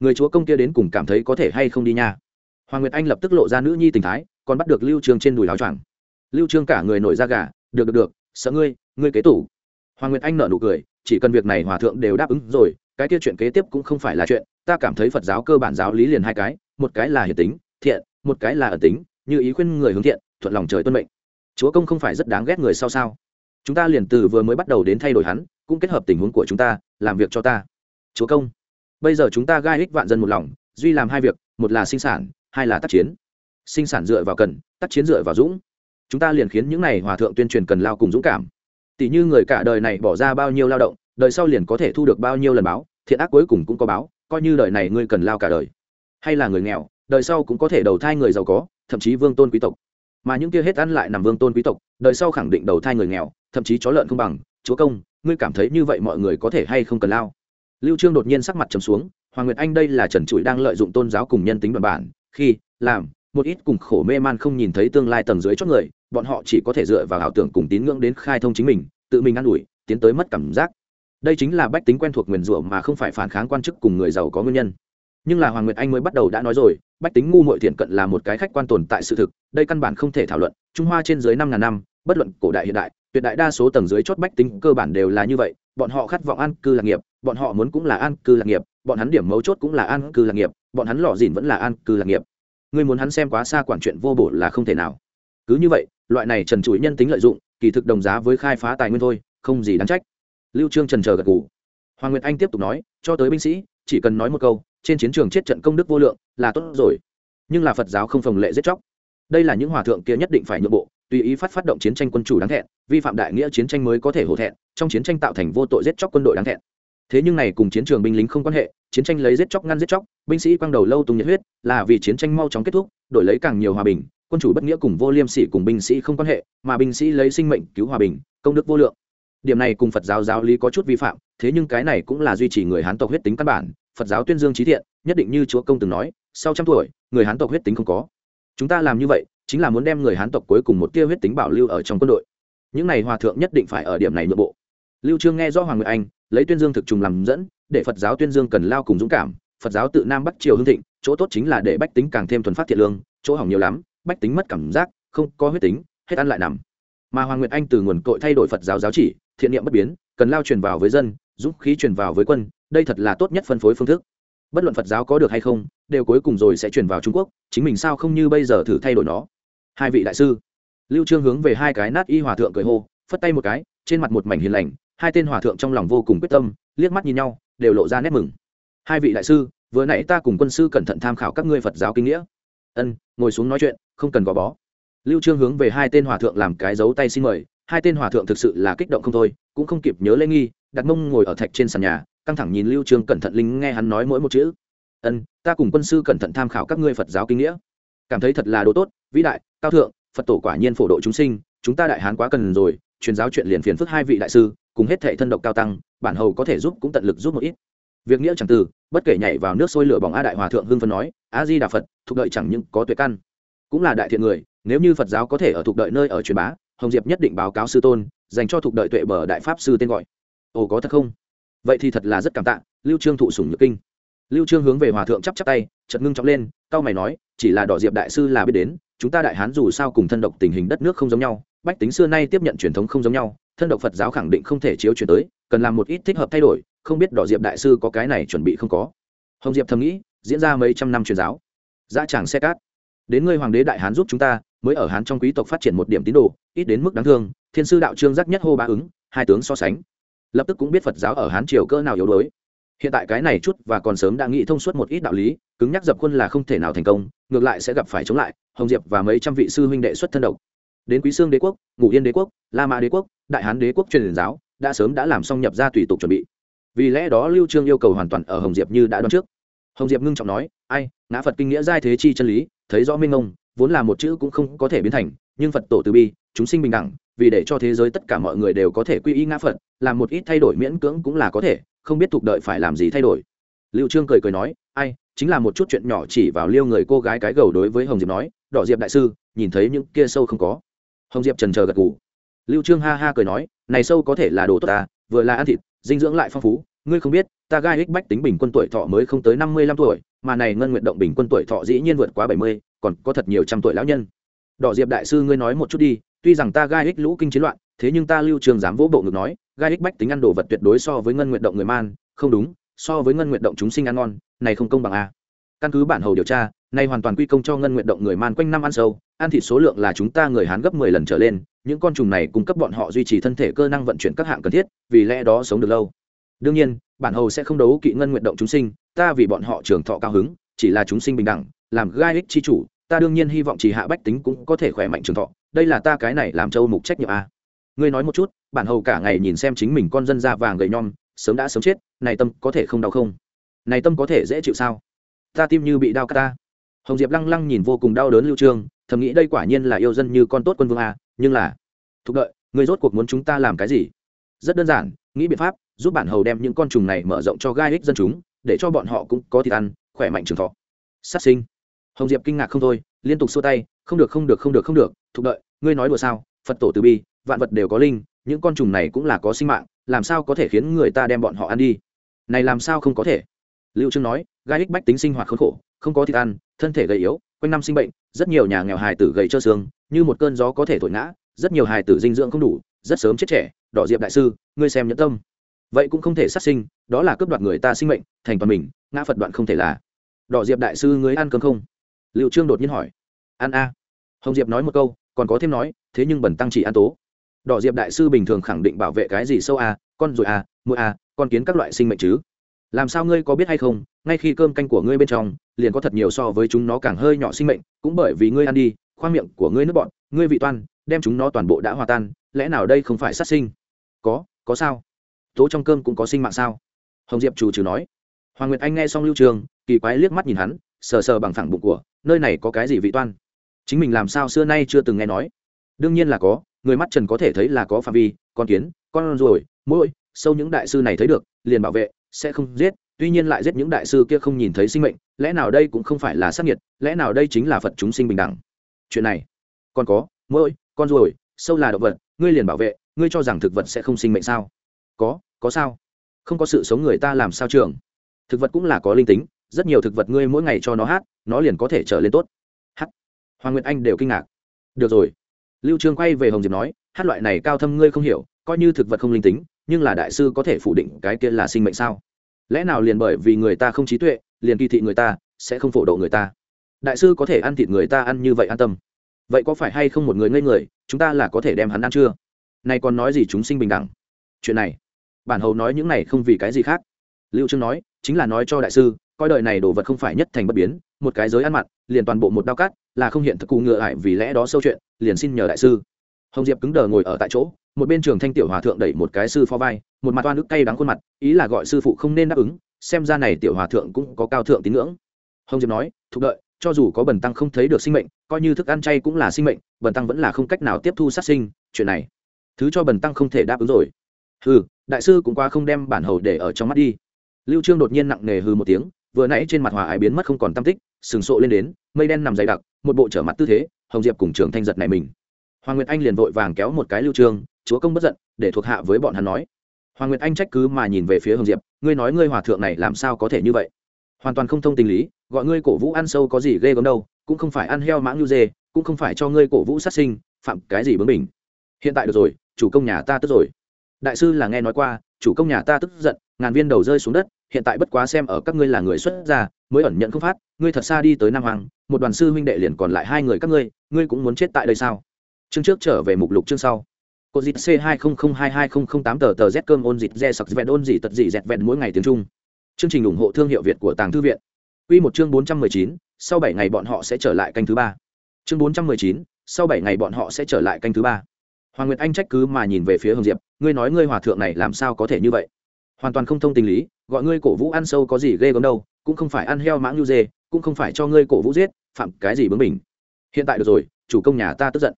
Người chúa công kia đến cùng cảm thấy có thể hay không đi nha. Hoàng nguyệt anh lập tức lộ ra nữ nhi tình thái còn bắt được lưu trương trên đùi áo choàng. Lưu trương cả người nổi da gà, được được được, sợ ngươi ngươi kế tủ. Hoàng nguyệt anh nở nụ cười, chỉ cần việc này hòa thượng đều đáp ứng rồi, cái kia chuyện kế tiếp cũng không phải là chuyện, ta cảm thấy phật giáo cơ bản giáo lý liền hai cái, một cái là hiền tính, thiện, một cái là ẩn tính, như ý khuyên người hướng thiện, thuận lòng trời tuân mệnh. Chúa công không phải rất đáng ghét người sao sao? Chúng ta liền từ vừa mới bắt đầu đến thay đổi hắn, cũng kết hợp tình huống của chúng ta, làm việc cho ta. Chúa công, bây giờ chúng ta gai hích vạn dân một lòng, duy làm hai việc, một là sinh sản, hai là tác chiến sinh sản dựa vào cần, tác chiến dựa vào dũng. Chúng ta liền khiến những này hòa thượng tuyên truyền cần lao cùng dũng cảm. Tỷ như người cả đời này bỏ ra bao nhiêu lao động, đời sau liền có thể thu được bao nhiêu lần báo, thiện ác cuối cùng cũng có báo, coi như đời này ngươi cần lao cả đời. Hay là người nghèo, đời sau cũng có thể đầu thai người giàu có, thậm chí vương tôn quý tộc. Mà những kia hết ăn lại nằm vương tôn quý tộc, đời sau khẳng định đầu thai người nghèo, thậm chí chó lợn không bằng. Chúa công, ngươi cảm thấy như vậy mọi người có thể hay không cần lao? Lưu trương đột nhiên sắc mặt trầm xuống, hoàng nguyệt anh đây là trần trụi đang lợi dụng tôn giáo cùng nhân tính đoàn bản, khi, làm một ít cùng khổ mê man không nhìn thấy tương lai tầng dưới chót người, bọn họ chỉ có thể dựa vào ảo tưởng cùng tín ngưỡng đến khai thông chính mình, tự mình ăn ủi, tiến tới mất cảm giác. Đây chính là bách tính quen thuộc nguyền rủa mà không phải phản kháng quan chức cùng người giàu có nguyên nhân. Nhưng là hoàng nguyệt anh mới bắt đầu đã nói rồi, bách tính ngu muội thiện cận là một cái khách quan tồn tại sự thực, đây căn bản không thể thảo luận, trung hoa trên dưới năm ngàn năm, bất luận cổ đại hiện đại, tuyệt đại đa số tầng dưới chót bách tính cơ bản đều là như vậy, bọn họ khát vọng an cư lạc nghiệp, bọn họ muốn cũng là an cư lạc nghiệp, bọn hắn điểm mấu chốt cũng là an cư lạc nghiệp, bọn hắn lọ dìn vẫn là an cư lạc nghiệp ngươi muốn hắn xem quá xa quản chuyện vô bổ là không thể nào. Cứ như vậy, loại này trần trụi nhân tính lợi dụng, kỳ thực đồng giá với khai phá tài nguyên thôi, không gì đáng trách. Lưu trương trần chờ gật gù. Hoàng nguyệt anh tiếp tục nói, cho tới binh sĩ, chỉ cần nói một câu, trên chiến trường chết trận công đức vô lượng, là tốt rồi. Nhưng là phật giáo không phòng lệ giết chóc. Đây là những hòa thượng kia nhất định phải nhượng bộ, tùy ý phát phát động chiến tranh quân chủ đáng thẹn, vi phạm đại nghĩa chiến tranh mới có thể hổ thẹn, trong chiến tranh tạo thành vô tội giết chóc quân đội đáng thẹn. Thế nhưng này cùng chiến trường binh lính không quan hệ chiến tranh lấy giết chóc ngăn giết chóc, binh sĩ quăng đầu lâu tung nhiệt huyết, là vì chiến tranh mau chóng kết thúc, đổi lấy càng nhiều hòa bình, quân chủ bất nghĩa cùng vô liêm sỉ cùng binh sĩ không quan hệ, mà binh sĩ lấy sinh mệnh cứu hòa bình, công đức vô lượng. Điểm này cùng phật giáo giáo lý có chút vi phạm, thế nhưng cái này cũng là duy trì người hán tộc huyết tính căn bản, phật giáo tuyên dương trí thiện, nhất định như chúa công từng nói, sau trăm tuổi, người hán tộc huyết tính không có. Chúng ta làm như vậy, chính là muốn đem người hán tộc cuối cùng một tia huyết tính bảo lưu ở trong quân đội. Những này hòa thượng nhất định phải ở điểm này nội bộ. Lưu trương nghe rõ hoàng nguyệt anh, lấy tuyên dương thực trùng làm dẫn để phật giáo tuyên dương cần lao cùng dũng cảm, phật giáo tự nam bắc triều hưng thịnh, chỗ tốt chính là để bách tính càng thêm thuần phát thiện lương, chỗ hỏng nhiều lắm, bách tính mất cảm giác, không có huyết tính, hết ăn lại nằm. Mà hoàng nguyệt anh từ nguồn cội thay đổi phật giáo giáo chỉ, thiện niệm bất biến, cần lao truyền vào với dân, dũng khí truyền vào với quân, đây thật là tốt nhất phân phối phương thức. Bất luận phật giáo có được hay không, đều cuối cùng rồi sẽ truyền vào trung quốc, chính mình sao không như bây giờ thử thay đổi nó. Hai vị đại sư, lưu trương hướng về hai cái nát y hòa thượng cười hô, phất tay một cái, trên mặt một mảnh hiền lành, hai tên hòa thượng trong lòng vô cùng quyết tâm, liếc mắt nhìn nhau đều lộ ra nét mừng. Hai vị đại sư, vừa nãy ta cùng quân sư cẩn thận tham khảo các ngươi phật giáo kinh nghĩa. Ân, ngồi xuống nói chuyện, không cần gò bó. Lưu trương hướng về hai tên hòa thượng làm cái dấu tay xin mời. Hai tên hòa thượng thực sự là kích động không thôi, cũng không kịp nhớ lễ nghi đặt mông ngồi ở thạch trên sàn nhà, căng thẳng nhìn lưu trương cẩn thận lính nghe hắn nói mỗi một chữ. Ân, ta cùng quân sư cẩn thận tham khảo các ngươi phật giáo kinh nghĩa. Cảm thấy thật là đồ tốt, vĩ đại, cao thượng, phật tổ quả nhiên phổ độ chúng sinh, chúng ta đại hán quá cần rồi, truyền giáo chuyện liền phiền phức hai vị đại sư cùng hết thệ thân độc cao tăng, bản hầu có thể giúp cũng tận lực giúp một ít. Việc nghĩa chẳng từ, bất kể nhảy vào nước sôi lửa bỏng a đại hòa thượng hưng phân nói, a di đà phật, thuộc đợi chẳng những có tuệ căn, cũng là đại thiện người, nếu như phật giáo có thể ở thuộc đợi nơi ở truyền bá, hồng diệp nhất định báo cáo sư tôn, dành cho thuộc đợi tuệ bờ đại pháp sư tên gọi. Ồ, có thật không? Vậy thì thật là rất cảm tạ, lưu trương thụ sủng nhược kinh. Lưu trương hướng về hòa thượng chắp chắp tay, chợt ngưng trọng lên cao mày nói, chỉ là đỏ diệp đại sư là biết đến, chúng ta đại hán dù sao cùng thân độc tình hình đất nước không giống nhau bách tính xưa nay tiếp nhận truyền thống không giống nhau, thân độc phật giáo khẳng định không thể chiếu chuyển tới, cần làm một ít thích hợp thay đổi, không biết đỏ diệp đại sư có cái này chuẩn bị không có. Hồng diệp thầm nghĩ, diễn ra mấy trăm năm truyền giáo. Dã tràng xe cát. Đến ngươi hoàng đế đại hán giúp chúng ta, mới ở hán trong quý tộc phát triển một điểm tín đồ, ít đến mức đáng thương, thiên sư đạo trương giác nhất hô ba ứng, hai tướng so sánh. Lập tức cũng biết phật giáo ở hán triều cơ nào yếu đuối. Hiện tại cái này chút và còn sớm đã nghĩ thông suốt một ít đạo lý, cứng nhắc dập quân là không thể nào thành công, ngược lại sẽ gặp phải chống lại, hồng diệp và mấy trăm vị sư huynh đệ xuất thân độc đến quý sương đế quốc ngũ yên đế quốc, la mã đế quốc, đại hán đế quốc truyền giáo, đã sớm đã làm xong nhập ra tùy tục chuẩn bị. Vì lẽ đó lưu trương yêu cầu hoàn toàn ở hồng diệp như đã đoán trước. Hồng diệp ngưng trọng nói, ai, ngã phật kinh nghĩa giai thế chi chân lý, thấy rõ minh ông vốn là một chữ cũng không có thể biến thành, nhưng phật tổ từ bi, chúng sinh bình đẳng, vì để cho thế giới tất cả mọi người đều có thể quy y ngã phật, làm một ít thay đổi miễn cưỡng cũng là có thể, không biết thuộc đợi phải làm gì thay đổi. Lưu trương cười cười nói, ai, chính là một chút chuyện nhỏ chỉ vào liêu người cô gái cái gầu đối với hồng diệp nói, đỏ diệp đại sư, nhìn thấy những kia sâu không có hồng diệp trần chờ gật gù. Lưu trương ha ha cười nói, này sâu có thể là đồ tốt ta, vừa là ăn thịt, dinh dưỡng lại phong phú. Ngươi không biết, ta gai ích bách tính bình quân tuổi thọ mới không tới năm mươi lăm tuổi, mà này ngân nguyện động bình quân tuổi thọ dĩ nhiên vượt quá bảy mươi, còn có thật nhiều trăm tuổi lão nhân. Đỏ diệp đại sư ngươi nói một chút đi, tuy rằng ta gai ích lũ kinh chiến loạn, thế nhưng ta lưu trường dám vỗ bộ ngực nói, gai ích bách tính ăn đồ vật tuyệt đối so với ngân nguyện động người man. Không đúng, so với ngân nguyện động chúng sinh ăn ngon, này không công bằng a căn cứ bản hầu điều tra nay hoàn toàn quy công cho ngân nguyện động người man quanh năm ăn sâu, ăn thịt số lượng là chúng ta người hán gấp mười lần trở lên, những con trùng này cung cấp bọn họ duy trì thân thể cơ năng vận chuyển các hạng cần thiết, vì lẽ đó sống được lâu. Đương nhiên, bản hầu sẽ không đấu kỵ ngân nguyện động chúng sinh, ta vì bọn họ trường thọ cao hứng, chỉ là chúng sinh bình đẳng, làm gai ích chi chủ, ta đương nhiên hy vọng chỉ hạ bách tính cũng có thể khỏe mạnh trường thọ, đây là ta cái này làm châu mục trách nhiệm a. Ngươi nói một chút, bản hầu cả ngày nhìn xem chính mình con dân da vàng gầy nhom, sớm đã sớm chết, này tâm có thể không đau không? Này tâm có thể dễ chịu sao? Ta tim như bị đau cắt ta hồng diệp lăng lăng nhìn vô cùng đau đớn lưu trương, thầm nghĩ đây quả nhiên là yêu dân như con tốt quân vương a, nhưng là, thục đợi, người rốt cuộc muốn chúng ta làm cái gì? Rất đơn giản, nghĩ biện pháp, giúp bản hầu đem những con trùng này mở rộng cho gai ích dân chúng, để cho bọn họ cũng có thịt ăn, khỏe mạnh trường thọ. Sát sinh. Hồng diệp kinh ngạc không thôi, liên tục xua tay, không được không được không được không được, thục đợi, ngươi nói đùa sao? Phật tổ từ bi, vạn vật đều có linh, những con trùng này cũng là có sinh mạng, làm sao có thể khiến người ta đem bọn họ ăn đi? Này làm sao không có thể? Lưu trương nói, gai ích bách tính sinh hoạt khốn khổ, không có thịt ăn thân thể gầy yếu, quanh năm sinh bệnh, rất nhiều nhà nghèo hài tử gầy trơ xương, như một cơn gió có thể thổi ngã, rất nhiều hài tử dinh dưỡng không đủ, rất sớm chết trẻ, đỏ diệp đại sư, ngươi xem nhẫn tâm. Vậy cũng không thể sát sinh, đó là cướp đoạt người ta sinh mệnh, thành toàn mình, ngã phật đoạn không thể là. Đỏ diệp đại sư ngươi ăn cơm không? Liệu trương đột nhiên hỏi. Ăn a. Hồng diệp nói một câu, còn có thêm nói, thế nhưng bẩn tăng chỉ ăn tố. Đỏ diệp đại sư bình thường khẳng định bảo vệ cái gì sâu a, con ruồi a mũi a, con kiến các loại sinh mệnh chứ làm sao ngươi có biết hay không, ngay khi cơm canh của ngươi bên trong, liền có thật nhiều so với chúng nó càng hơi nhỏ sinh mệnh, cũng bởi vì ngươi ăn đi, khoang miệng của ngươi nước bọn, ngươi vị toan, đem chúng nó toàn bộ đã hòa tan, lẽ nào đây không phải sát sinh? Có có sao? Tố trong cơm cũng có sinh mạng sao? Hồng diệp chủ trừ nói. Hoàng nguyệt anh nghe xong lưu trường, kỳ quái liếc mắt nhìn hắn, sờ sờ bằng phẳng bụng của, nơi này có cái gì vị toan? Chính mình làm sao xưa nay chưa từng nghe nói? Đương nhiên là có, người mắt trần có thể thấy là có phạm vi, con kiến, con ruồi mỗi sâu những đại sư này thấy được, liền bảo vệ sẽ không giết, tuy nhiên lại giết những đại sư kia không nhìn thấy sinh mệnh, lẽ nào đây cũng không phải là sắc nhiệt lẽ nào đây chính là phật chúng sinh bình đẳng? Chuyện này, còn có mỗi con ruồi, sâu là động vật, ngươi liền bảo vệ, ngươi cho rằng thực vật sẽ không sinh mệnh sao? Có có sao? Không có sự sống người ta làm sao trường? Thực vật cũng là có linh tính, rất nhiều thực vật ngươi mỗi ngày cho nó hát, nó liền có thể trở lên tốt. Hát hoàng nguyệt anh đều kinh ngạc. Được rồi. Lưu trương quay về hồng diệp nói, hát loại này cao thâm ngươi không hiểu, coi như thực vật không linh tính nhưng là đại sư có thể phủ định cái kia là sinh mệnh sao? Lẽ nào liền bởi vì người ta không trí tuệ, liền kỳ thị người ta, sẽ không phổ độ người ta? Đại sư có thể ăn thịt người ta ăn như vậy an tâm. Vậy có phải hay không một người ngây người, chúng ta là có thể đem hắn ăn chưa? Này còn nói gì chúng sinh bình đẳng? Chuyện này, bản hầu nói những này không vì cái gì khác. Lưu trương nói, chính là nói cho đại sư, coi đời này đồ vật không phải nhất thành bất biến, một cái giới ăn mặn liền toàn bộ một đao cắt là không hiện thực cụ ngựa ải vì lẽ đó sâu chuyện, liền xin nhờ đại sư. Hồng diệp cứng đờ ngồi ở tại chỗ một bên trường thanh tiểu hòa thượng đẩy một cái sư phó vai, một mặt oan ức cay đắng khuôn mặt, ý là gọi sư phụ không nên đáp ứng, xem ra này tiểu hòa thượng cũng có cao thượng tín ngưỡng. Hồng diệp nói, thục đợi, cho dù có bần tăng không thấy được sinh mệnh, coi như thức ăn chay cũng là sinh mệnh, bần tăng vẫn là không cách nào tiếp thu sát sinh, chuyện này, thứ cho bần tăng không thể đáp ứng rồi. Hừ, đại sư cũng qua không đem bản hầu để ở trong mắt đi. Lưu trương đột nhiên nặng nề hừ một tiếng, vừa nãy trên mặt hòa ái biến mất không còn tâm tích, sừng sộ lên đến, mây đen nằm dày đặc, một bộ trở mặt tư thế, hồng diệp cùng trường thanh giật này mình. Hoàng nguyệt anh liền vội vàng kéo một cái lưu trương chúa công bất giận, để thuộc hạ với bọn hắn nói. Hoàng nguyệt anh trách cứ mà nhìn về phía hồng diệp, ngươi nói ngươi hòa thượng này làm sao có thể như vậy? Hoàn toàn không thông tình lý, gọi ngươi cổ vũ ăn sâu có gì ghê gớm đâu, cũng không phải ăn heo mãng như dê, cũng không phải cho ngươi cổ vũ sát sinh, phạm cái gì bướng mình hiện tại được rồi, chủ công nhà ta tức rồi. Đại sư là nghe nói qua, chủ công nhà ta tức giận, ngàn viên đầu rơi xuống đất, hiện tại bất quá xem ở các ngươi là người xuất gia, mới ẩn nhận không phát, ngươi thật xa đi tới nam hoàng, một đoàn sư huynh đệ liền còn lại hai người các ngươi ngươi cũng muốn chết tại đây sao? Chương trước trở về mục lục chương sau. Cô dịt c hai không không hai hai không không tám tờ tờ z cơm ôn dịt re sặc vẹn ôn dị tật dị dẹt vẹn mỗi ngày tiếng trung. Chương trình ủng hộ thương hiệu việt của tàng thư viện. Quy một chương bốn trăm mười chín, sau bảy ngày bọn họ sẽ trở lại canh thứ ba. Chương bốn trăm mười chín, sau bảy ngày bọn họ sẽ trở lại canh thứ ba. Hoàng nguyệt anh trách cứ mà nhìn về phía hồng diệp, ngươi nói ngươi hòa thượng này làm sao có thể như vậy? Hoàn toàn không thông tình lý, gọi ngươi cổ vũ ăn sâu có gì ghê gớm đâu, cũng không phải ăn heo mãng như dê, cũng không phải cho ngươi cổ vũ giết, phạm cái gì bướng mình hiện tại được rồi, chủ công nhà ta tức giận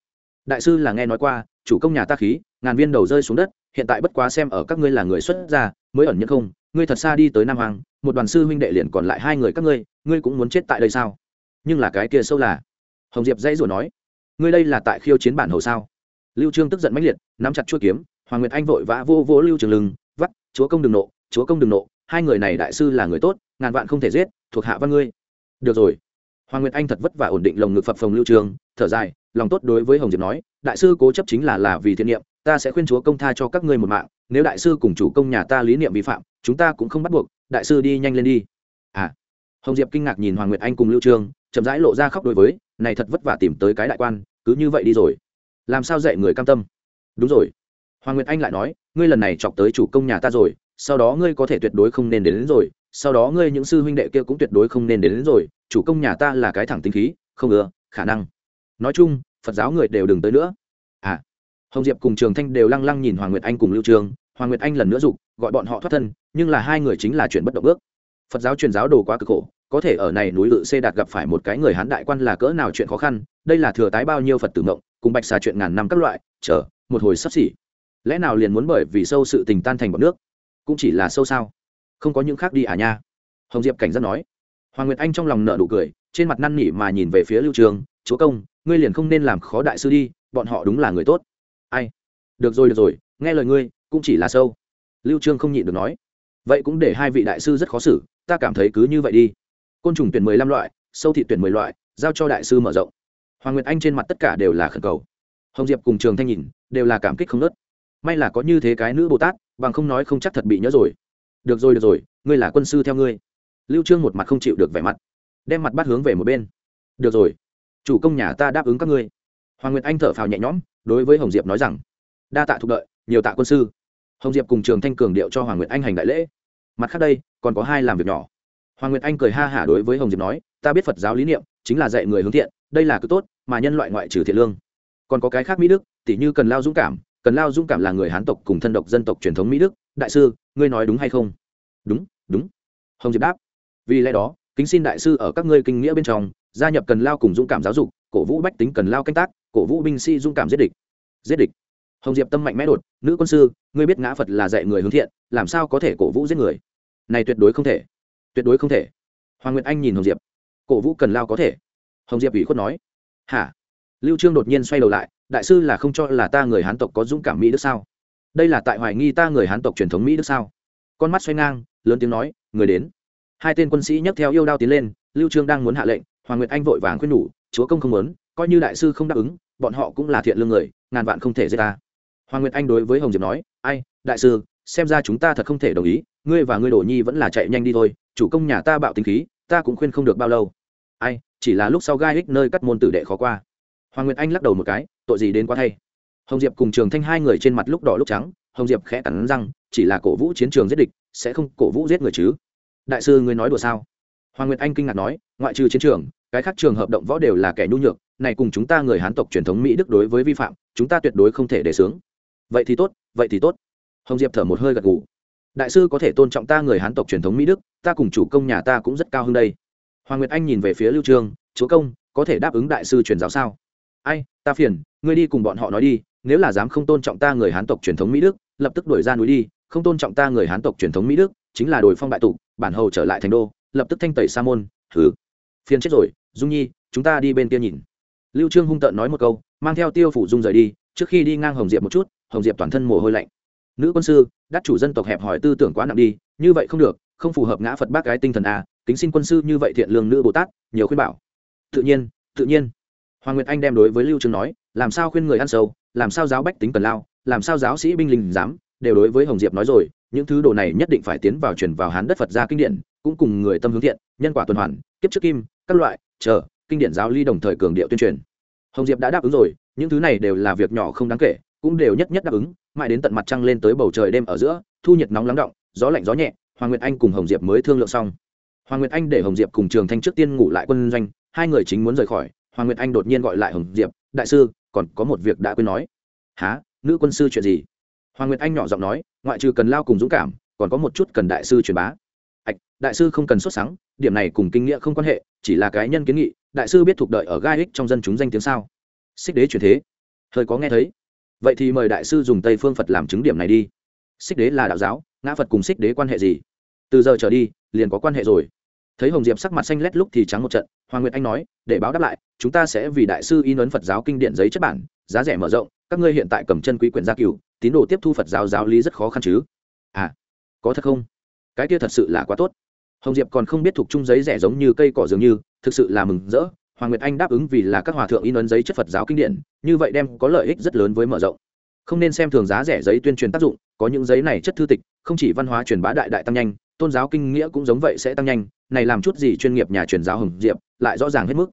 đại sư là nghe nói qua, chủ công nhà ta khí, ngàn viên đầu rơi xuống đất, hiện tại bất quá xem ở các ngươi là người xuất gia, mới ẩn nhất không, ngươi thật xa đi tới nam hoàng một đoàn sư huynh đệ liền còn lại hai người các ngươi ngươi cũng muốn chết tại đây sao? Nhưng là cái kia sâu là. Hồng diệp dãy rồi nói, ngươi đây là tại khiêu chiến bản hầu sao? Lưu trương tức giận mãnh liệt, nắm chặt chuôi kiếm, hoàng nguyệt anh vội vã vô vô lưu trường lưng vắt, chúa công đừng nộ, chúa công đừng nộ, hai người này đại sư là người tốt, ngàn vạn không thể giết, thuộc hạ văn ngươi. Được rồi hoàng nguyệt anh thật vất vả ổn định lồng ngực phập phồng lưu trường thở dài lòng tốt đối với hồng diệp nói đại sư cố chấp chính là là vì thiện niệm ta sẽ khuyên chúa công tha cho các ngươi một mạng nếu đại sư cùng chủ công nhà ta lý niệm vi phạm chúng ta cũng không bắt buộc đại sư đi nhanh lên đi. À hồng diệp kinh ngạc nhìn hoàng nguyệt anh cùng lưu trương chậm rãi lộ ra khóc đối với này thật vất vả tìm tới cái đại quan cứ như vậy đi rồi. Làm sao dạy người cam tâm? Đúng rồi. Hoàng nguyệt anh lại nói ngươi lần này chọc tới chủ công nhà ta rồi sau đó ngươi có thể tuyệt đối không nên đến, đến rồi sau đó ngươi những sư huynh đệ kia cũng tuyệt đối không nên đến, đến rồi chủ công nhà ta là cái thẳng tính khí không ưa khả năng. Nói chung phật giáo người đều đừng tới nữa. À hồng diệp cùng trường thanh đều lăng lăng nhìn hoàng nguyệt anh cùng lưu trường. Hoàng nguyệt anh lần nữa giục gọi bọn họ thoát thân nhưng là hai người chính là chuyện bất động bước. Phật giáo truyền giáo đồ quá cực khổ có thể ở này núi lự xê đạt gặp phải một cái người hán đại quan là cỡ nào chuyện khó khăn đây là thừa tái bao nhiêu phật tử mộng cùng bạch xà chuyện ngàn năm các loại chờ một hồi sắp xỉ. Lẽ nào liền muốn bởi vì sâu sự tình tan thành bọn nước? Cũng chỉ là sâu sao? Không có những khác đi à nha. Hồng diệp cảnh giác nói. Hoàng nguyệt anh trong lòng nợ nụ cười, trên mặt năn nỉ mà nhìn về phía lưu trường. Chúa công, ngươi liền không nên làm khó đại sư đi, bọn họ đúng là người tốt. Ai? Được rồi được rồi, nghe lời ngươi, cũng chỉ là sâu. Lưu trương không nhịn được nói. Vậy cũng để hai vị đại sư rất khó xử, ta cảm thấy cứ như vậy đi. Côn trùng tuyển mười lăm loại, sâu thị tuyển mười loại, giao cho đại sư mở rộng. Hoàng nguyệt anh trên mặt tất cả đều là khẩn cầu. Hồng diệp cùng trường thanh nhìn, đều là cảm kích không nớt may là có như thế cái nữ bồ tát, bằng không nói không chắc thật bị nhớ rồi được rồi được rồi, ngươi là quân sư theo ngươi. Lưu trương một mặt không chịu được vẻ mặt, đem mặt bắt hướng về một bên. Được rồi, chủ công nhà ta đáp ứng các ngươi. Hoàng nguyệt anh thở phào nhẹ nhõm, đối với hồng diệp nói rằng, đa tạ thuộc đợi, nhiều tạ quân sư. Hồng diệp cùng trường thanh cường điệu cho hoàng nguyệt anh hành đại lễ. Mặt khác đây, còn có hai làm việc nhỏ. Hoàng nguyệt anh cười ha hả đối với hồng diệp nói, ta biết phật giáo lý niệm, chính là dạy người hướng thiện, đây là cứ tốt, mà nhân loại ngoại trừ thiện lương. Còn có cái khác mỹ đức, tỉ như cần lao dũng cảm, cần lao dũng cảm là người hán tộc cùng thân độc dân tộc truyền thống mỹ đức đại sư, ngươi nói đúng hay không? Đúng đúng. Hồng diệp đáp. Vì lẽ đó, kính xin đại sư ở các ngươi kinh nghĩa bên trong, gia nhập cần lao cùng dũng cảm giáo dục, cổ vũ bách tính cần lao canh tác, cổ vũ binh sĩ dũng cảm giết địch. Giết địch. Hồng diệp tâm mạnh mẽ đột, nữ quân sư, ngươi biết ngã phật là dạy người hướng thiện, làm sao có thể cổ vũ giết người? Này tuyệt đối không thể. Tuyệt đối không thể. Hoàng nguyệt anh nhìn hồng diệp. Cổ vũ cần lao có thể? Hồng diệp ủy khuất nói. Hả? Lưu trương đột nhiên xoay đầu lại, đại sư là không cho là ta người hán tộc có dũng cảm mỹ đức sao? Đây là tại hoài nghi ta người hán tộc truyền thống mỹ đức sao? Con mắt xoay ngang, lớn tiếng nói, người đến. Hai tên quân sĩ nhấc theo yêu đao tiến lên, lưu trương đang muốn hạ lệnh, hoàng nguyệt anh vội vàng khuyên nhủ, chúa công không muốn, coi như đại sư không đáp ứng, bọn họ cũng là thiện lương người, ngàn vạn không thể giết ta. Hoàng nguyệt anh đối với hồng diệp nói, ai, đại sư, xem ra chúng ta thật không thể đồng ý, ngươi và ngươi đổ nhi vẫn là chạy nhanh đi thôi, chủ công nhà ta bạo tính khí, ta cũng khuyên không được bao lâu. Ai, chỉ là lúc sau gai ích nơi cắt môn tử đệ khó qua. Hoàng nguyệt anh lắc đầu một cái, tội gì đến quá thay hồng diệp cùng trường thanh hai người trên mặt lúc đỏ lúc trắng, hồng diệp khẽ cắn răng, chỉ là cổ vũ chiến trường giết địch, sẽ không cổ vũ giết người chứ. Đại sư ngươi nói đùa sao? Hoàng nguyệt anh kinh ngạc nói, ngoại trừ chiến trường, cái khác trường hợp động võ đều là kẻ nhu nhược, này cùng chúng ta người hán tộc truyền thống mỹ đức đối với vi phạm, chúng ta tuyệt đối không thể để sướng. Vậy thì tốt, vậy thì tốt. Hồng diệp thở một hơi gật gù. Đại sư có thể tôn trọng ta người hán tộc truyền thống mỹ đức, ta cùng chủ công nhà ta cũng rất cao hơn đây. Hoàng nguyệt anh nhìn về phía lưu trương, chúa công, có thể đáp ứng đại sư truyền giáo sao? Ai ta phiền ngươi đi cùng bọn họ nói đi nếu là dám không tôn trọng ta người hán tộc truyền thống mỹ đức lập tức đuổi ra núi đi không tôn trọng ta người hán tộc truyền thống mỹ đức chính là đổi phong bại tụ bản hầu trở lại thành đô lập tức thanh tẩy sa môn Thứ, phiền chết rồi dung nhi chúng ta đi bên kia nhìn. Lưu trương hung tợn nói một câu mang theo tiêu phủ dung rời đi trước khi đi ngang hồng diệp một chút hồng diệp toàn thân mồ hôi lạnh. Nữ quân sư đắc chủ dân tộc hẹp hỏi tư tưởng quá nặng đi như vậy không được không phù hợp ngã phật bác cái tinh thần a kính xin quân sư như vậy thiện lương nữ bồ tát nhiều khuyên bảo. Tự nhiên tự nhiên hoàng nguyệt anh đem đối với lưu trương nói, làm sao khuyên người ăn sâu, làm sao giáo bách tính cần lao, làm sao giáo sĩ binh lính dám? Đều đối với hồng diệp nói rồi, những thứ đồ này nhất định phải tiến vào truyền vào hán đất phật gia kinh điển, cũng cùng người tâm hướng thiện, nhân quả tuần hoàn, kiếp trước kim, các loại, chờ, kinh điển giáo ly đồng thời cường điệu tuyên truyền. Hồng diệp đã đáp ứng rồi, những thứ này đều là việc nhỏ không đáng kể, cũng đều nhất nhất đáp ứng, mãi đến tận mặt trăng lên tới bầu trời đêm ở giữa, thu nhiệt nóng lắng động, gió lạnh gió nhẹ, hoàng nguyệt anh cùng hồng diệp mới thương lượng xong. Hoàng nguyệt anh để hồng diệp cùng trường thanh trước tiên ngủ lại quân doanh, hai người chính muốn rời khỏi hoàng nguyệt anh đột nhiên gọi lại hồng diệp, đại sư, còn có một việc đã quên nói. Há nữ quân sư chuyện gì? Hoàng nguyệt anh nhỏ giọng nói, ngoại trừ cần lao cùng dũng cảm, còn có một chút cần đại sư truyền bá. Ạch đại sư không cần xuất sáng điểm này cùng kinh nghĩa không quan hệ, chỉ là cái nhân kiến nghị, đại sư biết thuộc đợi ở gai ích trong dân chúng danh tiếng sao? Xích đế chuyển thế. Hơi có nghe thấy. Vậy thì mời đại sư dùng tây phương phật làm chứng điểm này đi. Xích đế là đạo giáo, ngã phật cùng xích đế quan hệ gì? Từ giờ trở đi, liền có quan hệ rồi thấy hồng diệp sắc mặt xanh lét lúc thì trắng một trận, hoàng nguyệt anh nói, để báo đáp lại, chúng ta sẽ vì đại sư in ấn phật giáo kinh điển giấy chất bản, giá rẻ mở rộng, các ngươi hiện tại cầm chân quý quyển gia cửu, tín đồ tiếp thu phật giáo giáo lý rất khó khăn chứ. À có thật không? Cái kia thật sự là quá tốt. Hồng diệp còn không biết thuộc chung giấy rẻ giống như cây cỏ dường như, thực sự là mừng rỡ, hoàng nguyệt anh đáp ứng vì là các hòa thượng in ấn giấy chất phật giáo kinh điển, như vậy đem có lợi ích rất lớn với mở rộng. Không nên xem thường giá rẻ giấy tuyên truyền tác dụng, có những giấy này chất thư tịch, không chỉ văn hóa truyền bá đại đại tăng nhanh, tôn giáo kinh nghĩa cũng giống vậy sẽ tăng nhanh này làm chút gì chuyên nghiệp nhà truyền giáo hồng diệp, lại rõ ràng hết mức.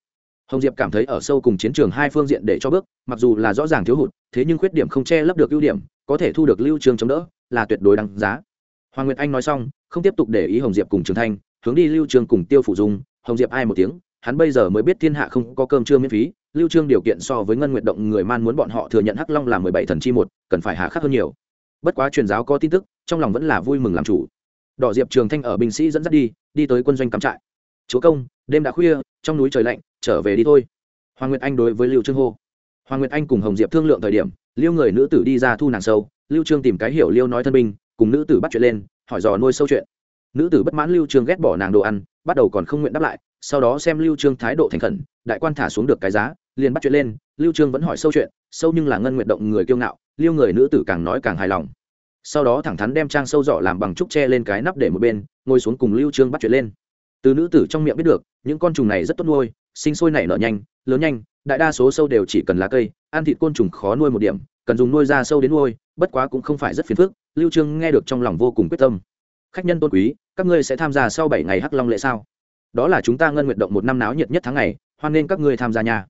Hồng diệp cảm thấy ở sâu cùng chiến trường hai phương diện để cho bước, mặc dù là rõ ràng thiếu hụt, thế nhưng khuyết điểm không che lấp được ưu điểm, có thể thu được lưu trường chống đỡ, là tuyệt đối đáng giá. Hoàng nguyệt anh nói xong, không tiếp tục để ý hồng diệp cùng trường thanh, hướng đi lưu trường cùng tiêu phủ dung. Hồng diệp ai một tiếng, hắn bây giờ mới biết thiên hạ không có cơm trưa miễn phí, lưu trương điều kiện so với ngân nguyện động người man muốn bọn họ thừa nhận hắc long là mười bảy thần chi một, cần phải hà khắc hơn nhiều. Bất quá truyền giáo có tin tức, trong lòng vẫn là vui mừng làm chủ đỏ diệp trường thanh ở binh sĩ dẫn dắt đi đi tới quân doanh cắm trại. Chúa công, đêm đã khuya, trong núi trời lạnh, trở về đi thôi. Hoàng nguyệt anh đối với lưu trương hô. Hoàng nguyệt anh cùng hồng diệp thương lượng thời điểm, liêu người nữ tử đi ra thu nàng sâu, lưu trương tìm cái hiểu liêu nói thân binh, cùng nữ tử bắt chuyện lên, hỏi dò nuôi sâu chuyện. Nữ tử bất mãn lưu trương ghét bỏ nàng đồ ăn, bắt đầu còn không nguyện đáp lại, sau đó xem lưu trương thái độ thành khẩn, đại quan thả xuống được cái giá, liền bắt chuyện lên, lưu trương vẫn hỏi sâu chuyện, sâu nhưng là ngân nguyện động người kiêu ngạo, liêu người nữ tử càng nói càng hài lòng sau đó thẳng thắn đem trang sâu giỏ làm bằng trúc tre lên cái nắp để một bên, ngồi xuống cùng lưu trương bắt chuyện lên. Từ nữ tử trong miệng biết được, những con trùng này rất tốt nuôi, sinh sôi nảy nở nhanh, lớn nhanh, đại đa số sâu đều chỉ cần lá cây, ăn thịt côn trùng khó nuôi một điểm, cần dùng nuôi ra sâu đến nuôi, bất quá cũng không phải rất phiền phức, lưu trương nghe được trong lòng vô cùng quyết tâm. Khách nhân tôn quý, các ngươi sẽ tham gia sau 7 ngày hắc long lễ sao? Đó là chúng ta ngân nguyện động một năm náo nhiệt nhất tháng ngày, hoan nên các ngươi tham gia nhà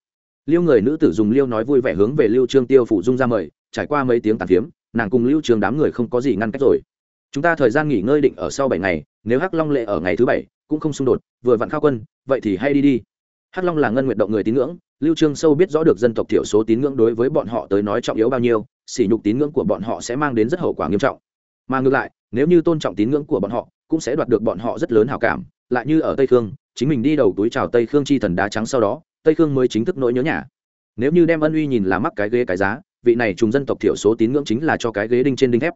liêu người nữ tử dùng liêu nói vui vẻ hướng về lưu trương tiêu phủ dung ra mời, trải qua mấy tiếng tàn phiếm nàng cùng lưu trường đám người không có gì ngăn cách rồi. Chúng ta thời gian nghỉ ngơi định ở sau bảy ngày, nếu hắc long lệ ở ngày thứ bảy, cũng không xung đột, vừa vặn khao quân, vậy thì hay đi đi. Hắc long là ngân nguyện động người tín ngưỡng, lưu trương sâu biết rõ được dân tộc thiểu số tín ngưỡng đối với bọn họ tới nói trọng yếu bao nhiêu, sỉ nhục tín ngưỡng của bọn họ sẽ mang đến rất hậu quả nghiêm trọng. Mà ngược lại, nếu như tôn trọng tín ngưỡng của bọn họ, cũng sẽ đoạt được bọn họ rất lớn hảo cảm, lại như ở tây khương, chính mình đi đầu túi chào tây khương chi thần đá trắng sau đó, tây khương mới chính thức nỗi nhớ nhà. Nếu như đem ân uy nhìn là mắc cái ghế cái giá vị này trùng dân tộc thiểu số tín ngưỡng chính là cho cái ghế đinh trên đinh thép.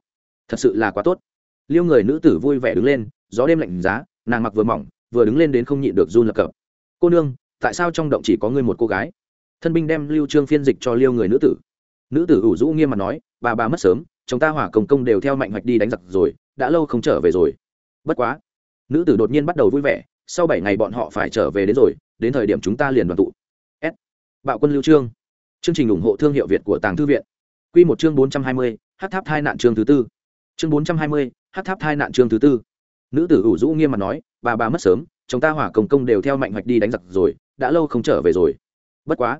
Thật sự là quá tốt. Liêu người nữ tử vui vẻ đứng lên, gió đêm lạnh giá, nàng mặc vừa mỏng, vừa đứng lên đến không nhịn được run lập cập. Cô nương, tại sao trong động chỉ có ngươi một cô gái? Thân binh đem lưu trương phiên dịch cho liêu người nữ tử. Nữ tử ủ rũ nghiêm mặt nói, bà bà mất sớm chúng ta hỏa công công đều theo mạnh hoạch đi đánh giặc rồi, đã lâu không trở về rồi. Bất quá, nữ tử đột nhiên bắt đầu vui vẻ, sau bảy ngày bọn họ phải trở về đến rồi, đến thời điểm chúng ta liền đoàn tụ. S. Bạo quân lưu trương chương trình ủng hộ thương hiệu việt của tàng thư viện. Quy một chương bốn trăm hai mươi, hát tháp thai nạn chương thứ tư. Chương bốn trăm hai mươi, hát tháp thai nạn chương thứ tư. Nữ tử ủ rũ nghiêm mặt nói bà bà mất sớm chúng ta hỏa công công đều theo mạnh hoạch đi đánh giặc rồi đã lâu không trở về rồi. Bất quá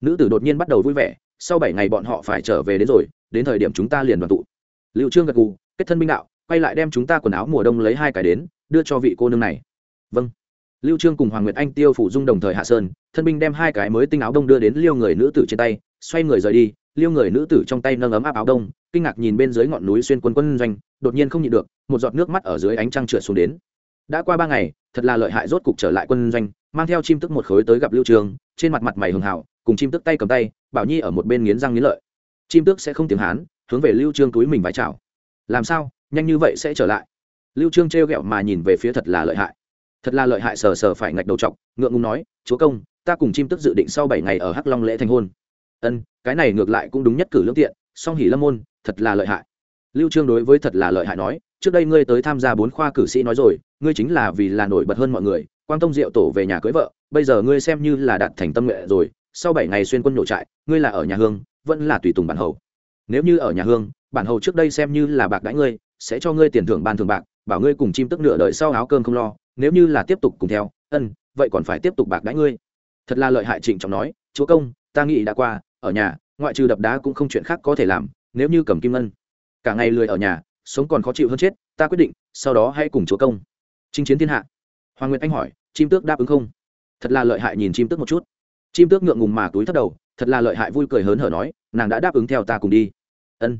nữ tử đột nhiên bắt đầu vui vẻ sau bảy ngày bọn họ phải trở về đến rồi đến thời điểm chúng ta liền đoàn tụ. Liệu trương gật gù kết thân binh đạo quay lại đem chúng ta quần áo mùa đông lấy hai cái đến đưa cho vị cô nương này. Vâng lưu trương cùng hoàng nguyệt anh tiêu phủ dung đồng thời hạ sơn, thân binh đem hai cái mới tinh áo đông đưa đến liêu người nữ tử trên tay, xoay người rời đi, liêu người nữ tử trong tay nâng ấm áp áo đông, kinh ngạc nhìn bên dưới ngọn núi xuyên quân quân doanh, đột nhiên không nhịn được, một giọt nước mắt ở dưới ánh trăng trượt xuống đến. Đã qua ba ngày, thật là lợi hại rốt cục trở lại quân doanh, mang theo chim tức một khối tới gặp lưu trường trên mặt mặt mày hường hảo, cùng chim tức tay cầm tay, bảo nhi ở một bên nghiến răng nghiến lợi. Chim tước sẽ không tiếng hán, hướng về lưu trương túi mình vái chào. Làm sao, nhanh như vậy sẽ trở lại? Lưu trương trêu ghẹo mà nhìn về phía thật là lợi hại thật là lợi hại sờ sờ phải ngạch đầu trọc ngượng ngùng nói, chúa công, ta cùng chim tức dự định sau bảy ngày ở hắc long lễ thành hôn. Ân, cái này ngược lại cũng đúng nhất cử lương tiện, song hỉ lâm môn, thật là lợi hại. Lưu trương đối với thật là lợi hại nói, trước đây ngươi tới tham gia bốn khoa cử sĩ nói rồi, ngươi chính là vì là nổi bật hơn mọi người, quang tông diệu tổ về nhà cưới vợ, bây giờ ngươi xem như là đạt thành tâm nguyện rồi, sau bảy ngày xuyên quân nổ trại, ngươi là ở nhà hương, vẫn là tùy tùng bản hầu. Nếu như ở nhà hương, bản hầu trước đây xem như là bạc đãi ngươi, sẽ cho ngươi tiền thưởng ban thường bạc, bảo ngươi cùng chim tức nửa đợi sau áo cơm không lo nếu như là tiếp tục cùng theo, ân, vậy còn phải tiếp tục bạc đãi ngươi. Thật là lợi hại, trịnh trọng nói, chúa công, ta nghĩ đã qua, ở nhà, ngoại trừ đập đá cũng không chuyện khác có thể làm, nếu như cầm kim ngân. Cả ngày lười ở nhà, sống còn khó chịu hơn chết, ta quyết định, sau đó hãy cùng chúa công. Chinh chiến thiên hạ. Hoàng nguyệt anh hỏi, chim tước đáp ứng không? Thật là lợi hại, nhìn chim tước một chút. Chim tước ngượng ngùng mà túi thất đầu, thật là lợi hại, vui cười hớn hở nói, nàng đã đáp ứng theo ta cùng đi. Ân.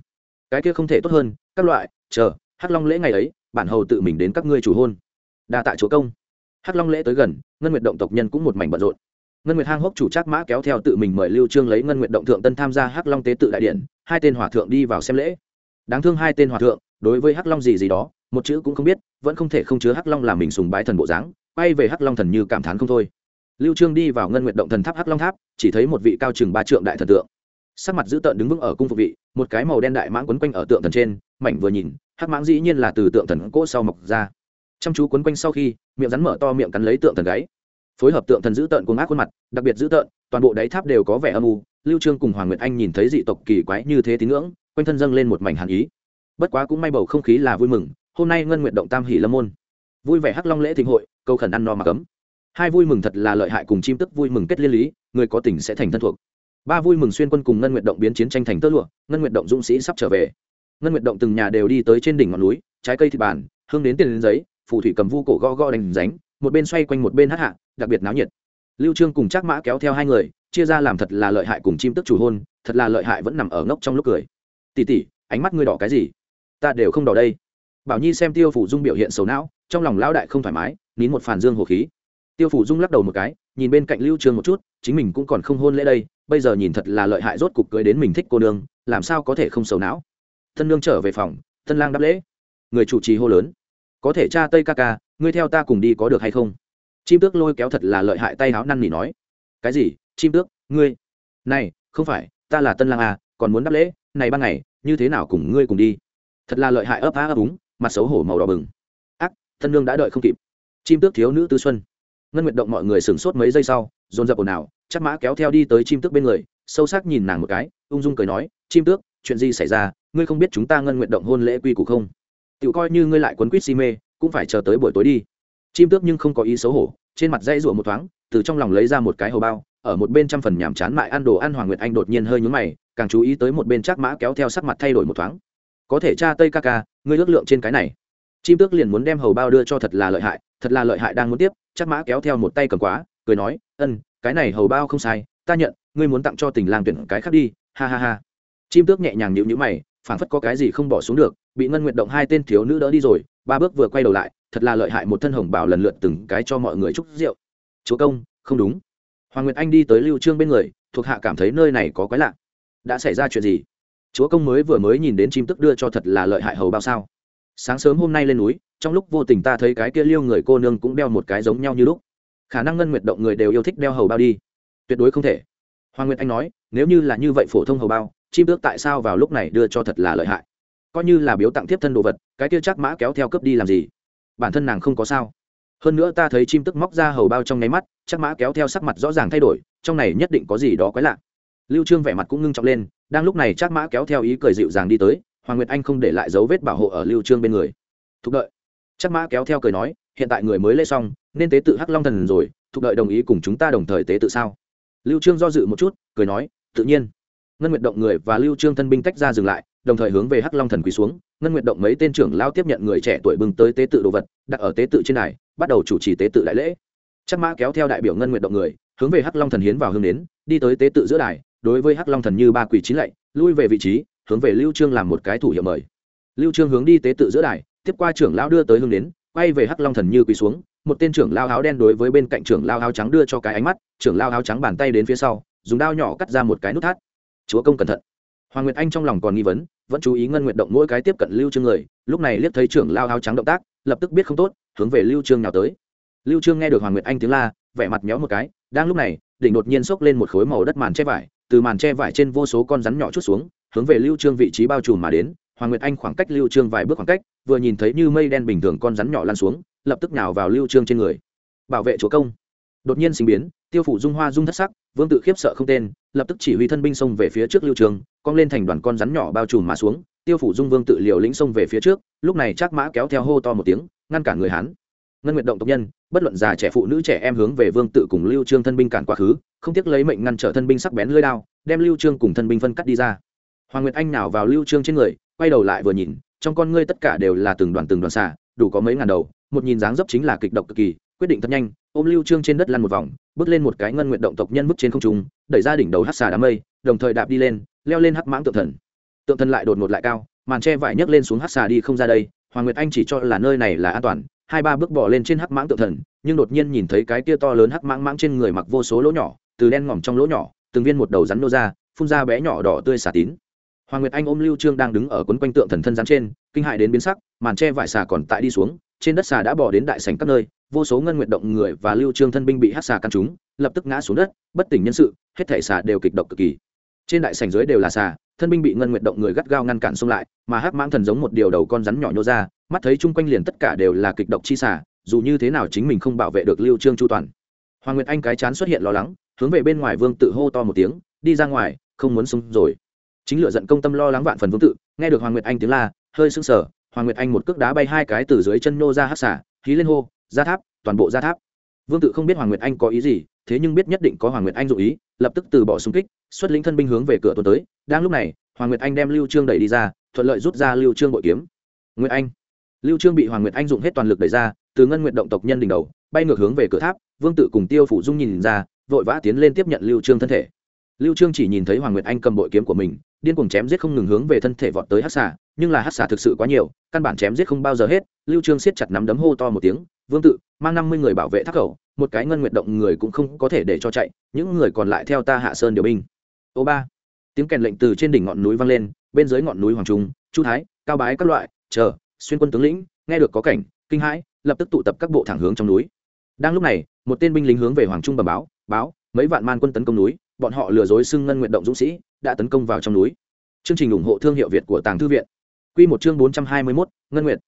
Cái kia không thể tốt hơn, các loại, chờ, hắc long lễ ngày ấy, bản hầu tự mình đến các ngươi chủ hôn đa tạ chúa công. Hắc long lễ tới gần, ngân nguyệt động tộc nhân cũng một mảnh bận rộn. Ngân nguyệt hang hốc chủ trác mã kéo theo tự mình mời lưu trương lấy ngân nguyệt động thượng tân tham gia hắc long tế tự đại điện, hai tên hòa thượng đi vào xem lễ. Đáng thương hai tên hòa thượng, đối với hắc long gì gì đó, một chữ cũng không biết, vẫn không thể không chứa hắc long làm mình sùng bái thần bộ dáng, quay về hắc long thần như cảm thán không thôi. Lưu trương đi vào ngân nguyệt động thần tháp hắc long tháp, chỉ thấy một vị cao chừng ba trượng đại thần tượng. Sắc mặt dữ tợn đứng vững ở cung phục vị, một cái màu đen đại mãng quấn quanh ở tượng thần trên, mảnh vừa nhìn, hắc mãng dĩ nhiên là từ tượng thần cỗ sau mọc ra chăm chú quấn quanh sau khi, miệng rắn mở to miệng cắn lấy tượng thần gáy. Phối hợp tượng thần dữ tợn cuồng ác khuôn mặt, đặc biệt dữ tợn, toàn bộ đáy tháp đều có vẻ âm u. Lưu trương cùng hoàng nguyệt anh nhìn thấy dị tộc kỳ quái như thế tín ngưỡng, quanh thân dâng lên một mảnh hàn ý. Bất quá cũng may bầu không khí là vui mừng, hôm nay ngân nguyệt động tam hỷ lâm môn. Vui vẻ hắc long lễ thịnh hội câu khẩn ăn no mà cấm. Hai vui mừng thật là lợi hại cùng chim tức vui mừng kết liên lý, người có tình sẽ thành thân thuộc. Ba vui mừng xuyên quân cùng ngân nguyệt động biến chiến tranh thành tơ lụa, ngân nguyệt động dũng sĩ sắp trở về. Ngân nguyệt động từng nhà đều đi tới trên đỉnh ngọn núi, trái cây thịt bàn, hương đến tiền đến giấy phù thủy cầm vu cổ gõ gõ đánh ránh, một bên xoay quanh một bên hát hạ, đặc biệt náo nhiệt. Lưu trương cùng Trác mã kéo theo hai người, chia ra làm thật là lợi hại cùng chim tức chủ hôn, thật là lợi hại vẫn nằm ở ngốc trong lúc cười. Tỷ tỷ, ánh mắt ngươi đỏ cái gì? Ta đều không đỏ đây. Bảo nhi xem tiêu phủ dung biểu hiện xấu não, trong lòng lão đại không thoải mái, nín một phản dương hồ khí. Tiêu phủ dung lắc đầu một cái, nhìn bên cạnh lưu trương một chút, chính mình cũng còn không hôn lễ đây, bây giờ nhìn thật là lợi hại rốt cục cưới đến mình thích cô nương, làm sao có thể không xấu não? Thân nương trở về phòng, thân lang đáp lễ. Người chủ trì hô lớn có thể cha tây ca ca, ngươi theo ta cùng đi có được hay không? Chim tước lôi kéo thật là lợi hại tay háo năn nỉ nói. Cái gì? Chim tước, ngươi? Này, không phải, ta là tân lang à còn muốn đáp lễ? Này ban ngày, như thế nào cùng ngươi cùng đi? Thật là lợi hại ấp á ấp úng, mặt xấu hổ màu đỏ bừng. Ác, thân nương đã đợi không kịp. Chim tước thiếu nữ tư xuân. Ngân nguyệt động mọi người sửng sốt mấy giây sau, dồn dập ồn ào chắc mã kéo theo đi tới chim tước bên người, sâu sắc nhìn nàng một cái, ung dung cười nói, chim tước, chuyện gì xảy ra? Ngươi không biết chúng ta ngân nguyệt động hôn lễ quy củ không? Tự coi như ngươi lại quấn quýt si mê, cũng phải chờ tới buổi tối đi. Chim tước nhưng không có ý xấu hổ, trên mặt dây rụa một thoáng, từ trong lòng lấy ra một cái hầu bao, ở một bên trăm phần nhàm chán mại ăn đồ ăn hoàng nguyệt anh đột nhiên hơi nhúng mày, càng chú ý tới một bên chắc mã kéo theo sắc mặt thay đổi một thoáng. Có thể cha tây ca ca, ngươi ước lượng trên cái này. Chim tước liền muốn đem hầu bao đưa cho thật là lợi hại, thật là lợi hại đang muốn tiếp, chắc mã kéo theo một tay cầm quá, cười nói, ân, cái này hầu bao không sai, ta nhận, ngươi muốn tặng cho tình lang tuyển cái khác đi, ha ha ha. Chim tước nhẹ nhàng nhịu nhữ mày phảng phất có cái gì không bỏ xuống được, bị ngân Nguyệt động hai tên thiếu nữ đỡ đi rồi, ba bước vừa quay đầu lại, thật là lợi hại một thân hồng bảo lần lượt từng cái cho mọi người chúc rượu. Chúa công, không đúng. Hoàng nguyệt anh đi tới lưu trương bên người, thuộc hạ cảm thấy nơi này có quái lạ. Đã xảy ra chuyện gì? Chúa công mới vừa mới nhìn đến chim tức đưa cho thật là lợi hại hầu bao sao? Sáng sớm hôm nay lên núi, trong lúc vô tình ta thấy cái kia liêu người cô nương cũng đeo một cái giống nhau như lúc. Khả năng ngân nguyệt động người đều yêu thích đeo hầu bao đi. Tuyệt đối không thể. Hoàng nguyệt anh nói, nếu như là như vậy phổ thông hầu bao chim tước tại sao vào lúc này đưa cho thật là lợi hại. Coi như là biếu tặng tiếp thân đồ vật, cái kia chắc mã kéo theo cướp đi làm gì? Bản thân nàng không có sao. Hơn nữa ta thấy chim tức móc ra hầu bao trong nháy mắt, chắc mã kéo theo sắc mặt rõ ràng thay đổi, trong này nhất định có gì đó quái lạ. Lưu trương vẻ mặt cũng ngưng trọng lên, đang lúc này chắc mã kéo theo ý cười dịu dàng đi tới, hoàng nguyệt anh không để lại dấu vết bảo hộ ở lưu trương bên người. Thúc đợi. Chắc mã kéo theo cười nói, hiện tại người mới lễ xong, nên tế tự hắc long thần rồi thúc đợi đồng ý cùng chúng ta đồng thời tế tự sao? Lưu trương do dự một chút, cười nói, tự nhiên ngân nguyệt động người và lưu trương thân binh tách ra dừng lại, đồng thời hướng về hắc long thần quỳ xuống. Ngân nguyệt động mấy tên trưởng lao tiếp nhận người trẻ tuổi bưng tới tế tự đồ vật, đặt ở tế tự trên này bắt đầu chủ trì tế tự đại lễ. Chắc mã kéo theo đại biểu ngân nguyệt động người, hướng về hắc long thần hiến vào hương đến đi tới tế tự giữa đài, đối với hắc long thần như ba quỳ chín lạy, lui về vị trí, hướng về lưu trương làm một cái thủ hiệu mời. Lưu trương hướng đi tế tự giữa đài, tiếp qua trưởng lão đưa tới hương đến quay về hắc long thần như quỳ xuống. Một tên trưởng lao áo đen đối với bên cạnh trưởng lao áo trắng đưa cho cái ánh mắt, trưởng lao áo trắng bàn tay đến phía sau, dùng dao nhỏ cắt ra một cái nút thắt chúa công cẩn thận. Hoàng nguyệt anh trong lòng còn nghi vấn, vẫn chú ý ngân nguyệt động mỗi cái tiếp cận lưu trương người, lúc này liếc thấy trưởng lao áo trắng động tác, lập tức biết không tốt, hướng về lưu trương nào tới. Lưu trương nghe được hoàng nguyệt anh tiếng la, vẻ mặt méo một cái, đang lúc này, đỉnh đột nhiên xốc lên một khối màu đất màn che vải, từ màn che vải trên vô số con rắn nhỏ chút xuống, hướng về lưu trương vị trí bao trùm mà đến. Hoàng nguyệt anh khoảng cách lưu trương vài bước khoảng cách, vừa nhìn thấy như mây đen bình thường con rắn nhỏ lăn xuống, lập tức nhào vào lưu trương trên người. Bảo vệ chúa công. Đột nhiên sinh biến tiêu phủ dung hoa dung thất sắc vương tự khiếp sợ không tên lập tức chỉ huy thân binh xông về phía trước lưu trường, cong lên thành đoàn con rắn nhỏ bao trùm mà xuống tiêu phủ dung vương tự liều lĩnh xông về phía trước lúc này chắc mã kéo theo hô to một tiếng ngăn cản người hán. Ngân nguyệt động tộc nhân bất luận già trẻ phụ nữ trẻ em hướng về vương tự cùng lưu trương thân binh cản quá khứ không tiếc lấy mệnh ngăn trở thân binh sắc bén lưỡi đao đem lưu trương cùng thân binh phân cắt đi ra. Hoàng nguyệt anh nào vào lưu trương trên người quay đầu lại vừa nhìn trong con ngươi tất cả đều là từng đoàn từng đoàn xả đủ có mấy ngàn đầu một nhìn dáng dấp chính là kịch độc cực kỳ quyết định thật nhanh, ôm lưu trương trên đất lăn một vòng, bước lên một cái ngân nguyện động tộc nhân bước trên không trung, đẩy ra đỉnh đầu hắc xà đám mây, đồng thời đạp đi lên, leo lên hắc mãng tượng thần. Tượng thần lại đột ngột lại cao, màn che vải nhấc lên xuống hắc xà đi không ra đây, hoàng nguyệt anh chỉ cho là nơi này là an toàn, hai ba bước bỏ lên trên hắc mãng tượng thần, nhưng đột nhiên nhìn thấy cái kia to lớn hắc mãng mãng trên người mặc vô số lỗ nhỏ, từ đen ngòm trong lỗ nhỏ, từng viên một đầu rắn nô ra, phun ra bé nhỏ đỏ tươi xà tín hoàng nguyệt anh ôm lưu trương đang đứng ở quấn quanh tượng thần thân rắn trên, kinh hại đến biến sắc, màn che vải xà còn tại đi xuống trên đất xà đã bỏ đến đại sảnh các nơi, vô số ngân nguyệt động người và lưu trương thân binh bị hắc xà căn trúng lập tức ngã xuống đất, bất tỉnh nhân sự, hết thể xà đều kịch độc cực kỳ. Trên đại sảnh dưới đều là xà, thân binh bị ngân nguyệt động người gắt gao ngăn cản xông lại, mà hắc mãng thần giống một điều đầu con rắn nhỏ nhô ra, mắt thấy chung quanh liền tất cả đều là kịch độc chi xà, dù như thế nào chính mình không bảo vệ được lưu trương chu toàn. Hoàng nguyệt anh cái chán xuất hiện lo lắng, hướng về bên ngoài vương tự hô to một tiếng, đi ra ngoài, không muốn sống rồi. Chính lựa giận công tâm lo lắng vạn phần vương tự, nghe được hoàng nguyệt anh tiếng la, hơi sưng sờ hoàng nguyệt anh một cước đá bay hai cái từ dưới chân nô ra hát xả khí lên hô ra tháp, toàn bộ ra tháp. Vương tự không biết hoàng nguyệt anh có ý gì, thế nhưng biết nhất định có hoàng nguyệt anh dụ ý, lập tức từ bỏ xung kích, xuất lĩnh thân binh hướng về cửa tuần tới. Đang lúc này, hoàng nguyệt anh đem lưu trương đẩy đi ra, thuận lợi rút ra lưu trương bội kiếm. Nguyệt anh. Lưu trương bị hoàng nguyệt anh dùng hết toàn lực đẩy ra, từ ngân nguyệt động tộc nhân đỉnh đầu, bay ngược hướng về cửa tháp. Vương tự cùng tiêu phủ dung nhìn ra, vội vã tiến lên tiếp nhận lưu trương thân thể. Lưu trương chỉ nhìn thấy hoàng nguyệt anh cầm bội kiếm của mình điên cuồng chém giết không ngừng hướng về thân thể vọt tới hắc xà, nhưng là hắc xà thực sự quá nhiều, căn bản chém giết không bao giờ hết. Lưu trương siết chặt nắm đấm hô to một tiếng, vương tự, mang 50 người bảo vệ thác khẩu một cái ngân nguyệt động người cũng không có thể để cho chạy, những người còn lại theo ta hạ sơn điều binh. Ô ba, tiếng kèn lệnh từ trên đỉnh ngọn núi vang lên, bên dưới ngọn núi hoàng trung, chu thái, cao bái các loại, chờ, xuyên quân tướng lĩnh, nghe được có cảnh, kinh hãi, lập tức tụ tập các bộ thẳng hướng trong núi. Đang lúc này, một tên binh lính hướng về hoàng trung bẩm báo báo, mấy vạn man quân tấn công núi, bọn họ lừa dối xưng ngân nguyện động dũng sĩ đã tấn công vào trong núi. Chương trình ủng hộ thương hiệu việt của tàng thư viện. Quy một chương bốn trăm hai mươi 421, ngân Nguyệt.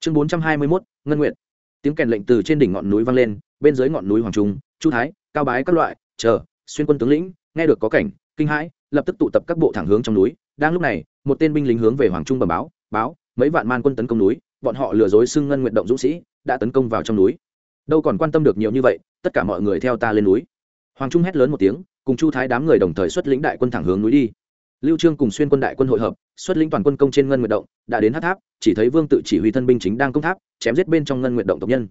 chương bốn trăm hai mươi 421, ngân Nguyệt. tiếng kèn lệnh từ trên đỉnh ngọn núi vang lên bên dưới ngọn núi hoàng trung chu thái cao bái các loại chờ xuyên quân tướng lĩnh nghe được có cảnh kinh hãi lập tức tụ tập các bộ thẳng hướng trong núi. Đang lúc này một tên binh lính hướng về hoàng trung bẩm báo báo mấy vạn man quân tấn công núi bọn họ lừa dối xưng ngân nguyện động dũng sĩ đã tấn công vào trong núi. Đâu còn quan tâm được nhiều như vậy tất cả mọi người theo ta lên núi. Hoàng trung hét lớn một tiếng cùng chu thái đám người đồng thời xuất lĩnh đại quân thẳng hướng núi đi. Lưu trương cùng xuyên quân đại quân hội hợp, xuất lĩnh toàn quân công trên ngân nguyệt động, đã đến hát tháp, chỉ thấy vương tự chỉ huy thân binh chính đang công tháp, chém giết bên trong ngân nguyệt động tộc nhân.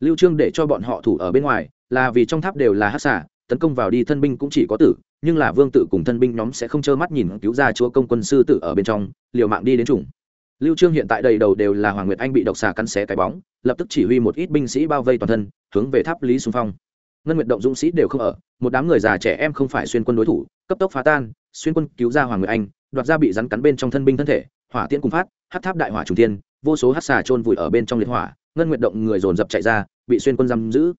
Lưu trương để cho bọn họ thủ ở bên ngoài, là vì trong tháp đều là hát xả tấn công vào đi thân binh cũng chỉ có tử, nhưng là vương tự cùng thân binh nhóm sẽ không trơ mắt nhìn cứu ra chúa công quân sư tử ở bên trong, liều mạng đi đến chủng. Lưu trương hiện tại đầy đầu đều là hoàng nguyệt anh bị độc xà cắn xé cái bóng, lập tức chỉ huy một ít binh sĩ bao vây toàn thân, hướng về tháp lý xung phong ngân nguyệt động dũng sĩ đều không ở, một đám người già trẻ em không phải xuyên quân đối thủ, cấp tốc phá tan, xuyên quân cứu ra hoàng nguyệt anh, đoạt ra bị rắn cắn bên trong thân binh thân thể, hỏa tiễn cùng phát, hát tháp đại hỏa trùng thiên, vô số hát xà trôn vùi ở bên trong liệt hỏa, ngân nguyệt động người dồn dập chạy ra, bị xuyên quân giam giữ.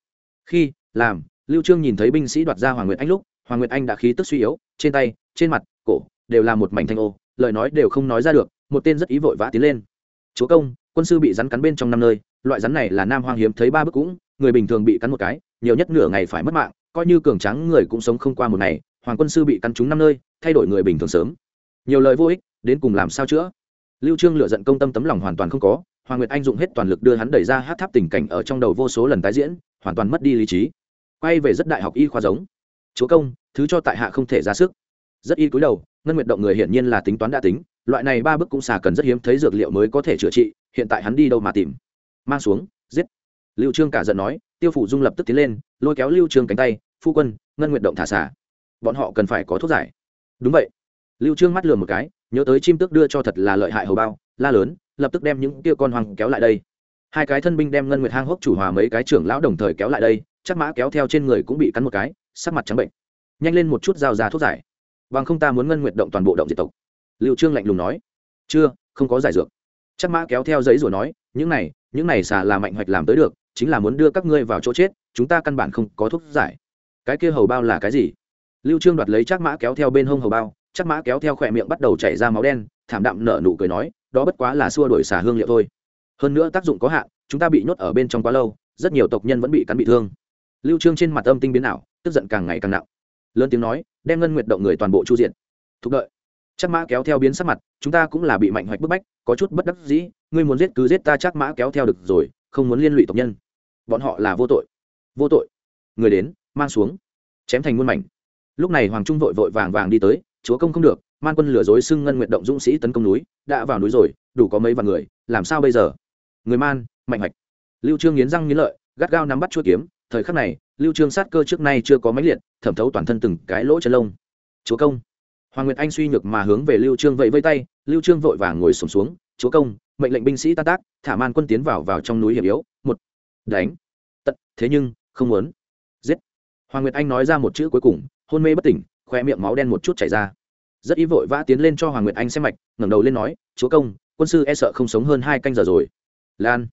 Khi, làm, lưu trương nhìn thấy binh sĩ đoạt ra hoàng nguyệt anh lúc, hoàng nguyệt anh đã khí tức suy yếu, trên tay, trên mặt, cổ, đều là một mảnh thanh ô, lời nói đều không nói ra được, một tên rất ý vội vã tiến lên. Chúa công, quân sư bị rắn cắn bên trong năm nơi, loại rắn này là nam hoang hiếm thấy ba bước cũng, người bình thường bị cắn một cái nhiều nhất nửa ngày phải mất mạng, coi như cường tráng người cũng sống không qua một ngày, hoàng quân sư bị cắn trúng năm nơi, thay đổi người bình thường sớm. Nhiều lời vô ích, đến cùng làm sao chữa? Lưu trương lựa giận công tâm tấm lòng hoàn toàn không có, hoàng nguyệt anh dùng hết toàn lực đưa hắn đẩy ra hát tháp tình cảnh ở trong đầu vô số lần tái diễn, hoàn toàn mất đi lý trí. Quay về rất đại học y khoa giống. Chúa công, thứ cho tại hạ không thể ra sức. Rất y cúi đầu, ngân nguyệt động người hiển nhiên là tính toán đã tính, loại này ba bước cũng xà cần rất hiếm thấy dược liệu mới có thể chữa trị, hiện tại hắn đi đâu mà tìm. Mang xuống, giết. Lưu trương cả giận nói tiêu phủ dung lập tức tiến lên, lôi kéo lưu trương cánh tay, phu quân, ngân nguyệt động thả xả. Bọn họ cần phải có thuốc giải. Đúng vậy. Lưu trương mắt lườm một cái, nhớ tới chim tước đưa cho thật là lợi hại hầu bao, la lớn, lập tức đem những kia con hoang kéo lại đây. Hai cái thân binh đem ngân nguyệt hang hốc chủ hòa mấy cái trưởng lão đồng thời kéo lại đây, chắc mã kéo theo trên người cũng bị cắn một cái, sắc mặt trắng bệnh. Nhanh lên một chút giao ra thuốc giải. Bằng không ta muốn ngân nguyệt động toàn bộ động diệt tộc. Lưu trương lạnh lùng nói. Chưa, không có giải dược. Chắc mã kéo theo giấy rồi nói, những này những này xà là mạnh hoạch làm tới được chính là muốn đưa các ngươi vào chỗ chết, chúng ta căn bản không có thuốc giải. Cái kia hầu bao là cái gì? Lưu trương đoạt lấy chắc mã kéo theo bên hông hầu bao chắc mã kéo theo khỏe miệng bắt đầu chảy ra máu đen, thảm đạm nở nụ cười nói, đó bất quá là xua đuổi xà hương liệu thôi. Hơn nữa tác dụng có hạn, chúng ta bị nhốt ở bên trong quá lâu, rất nhiều tộc nhân vẫn bị cắn bị thương. Lưu trương trên mặt âm tinh biến ảo, tức giận càng ngày càng nặng. Lớn tiếng nói, đem ngân nguyệt động người toàn bộ chu diện. Thúc đợi. Chắc mã kéo theo biến sắc mặt, chúng ta cũng là bị mạnh hoạch bức bách, có chút bất đắc dĩ, ngươi muốn giết cứ giết ta chắc mã kéo theo được rồi không muốn liên lụy tộc nhân. Bọn họ là vô tội. Vô tội. Người đến mang xuống. Chém thành muôn mảnh. Lúc này hoàng trung vội vội vàng vàng đi tới chúa công không được man quân lừa dối xưng ngân nguyện động dũng sĩ tấn công núi đã vào núi rồi đủ có mấy vạn người làm sao bây giờ? Người man mạnh hoạch. Lưu trương nghiến răng nghiến lợi gắt gao nắm bắt chuôi kiếm thời khắc này lưu trương sát cơ trước nay chưa có mấy liệt thẩm thấu toàn thân từng cái lỗ chân lông. Chúa công. Hoàng nguyệt anh suy nhược mà hướng về lưu trương vẫy vây tay lưu trương vội vàng ngồi sụp xuống, xuống chúa công, mệnh lệnh binh sĩ tan tác, thả man quân tiến vào vào trong núi hiểm yếu, một, đánh, tận, thế nhưng, không muốn, giết. Hoàng nguyệt anh nói ra một chữ cuối cùng, hôn mê bất tỉnh khoe miệng máu đen một chút chảy ra. Rất ý vội vã tiến lên cho hoàng nguyệt anh xem mạch, ngẩng đầu lên nói, chúa công, quân sư e sợ không sống hơn hai canh giờ rồi. Lan.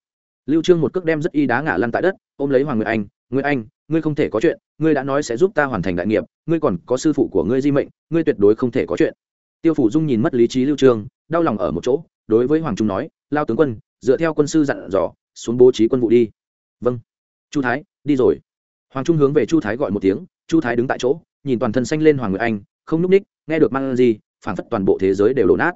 Lưu trương một cước đem rất y đá ngã lăn tại đất, ôm lấy hoàng nguyệt anh nguyệt anh, ngươi không thể có chuyện, ngươi đã nói sẽ giúp ta hoàn thành đại nghiệp, ngươi còn có sư phụ của ngươi di mệnh, ngươi tuyệt đối không thể có chuyện. Tiêu phủ dung nhìn mất lý trí lưu trương, đau lòng ở một chỗ đối với hoàng trung nói, lao tướng quân, dựa theo quân sư dặn dò, xuống bố trí quân vụ đi. Vâng. Chu thái, đi rồi. Hoàng trung hướng về chu thái gọi một tiếng, chu thái đứng tại chỗ, nhìn toàn thân xanh lên hoàng người anh, không núp ních, nghe được mang gì, phảng phất toàn bộ thế giới đều đổ nát.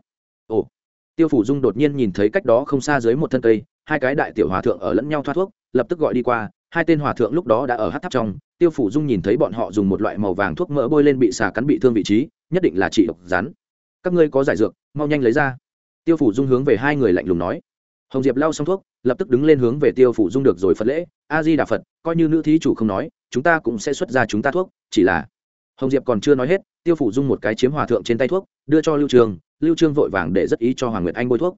Ồ. Tiêu phủ dung đột nhiên nhìn thấy cách đó không xa dưới một thân cây, hai cái đại tiểu hòa thượng ở lẫn nhau thoát thuốc, lập tức gọi đi qua, hai tên hòa thượng lúc đó đã ở hát tháp trong, tiêu phủ dung nhìn thấy bọn họ dùng một loại màu vàng thuốc mỡ bôi lên bị xà cắn bị thương vị trí, nhất định là trị độc rắn. Các ngươi có giải dược, mau nhanh lấy ra tiêu phủ dung hướng về hai người lạnh lùng nói. Hồng diệp lau xong thuốc, lập tức đứng lên hướng về tiêu phủ dung được rồi phật lễ. A di đà phật, coi như nữ thí chủ không nói, chúng ta cũng sẽ xuất ra chúng ta thuốc, chỉ là hồng diệp còn chưa nói hết, tiêu phủ dung một cái chiếm hòa thượng trên tay thuốc, đưa cho lưu trường, lưu trương vội vàng để rất ý cho hoàng nguyệt anh bôi thuốc.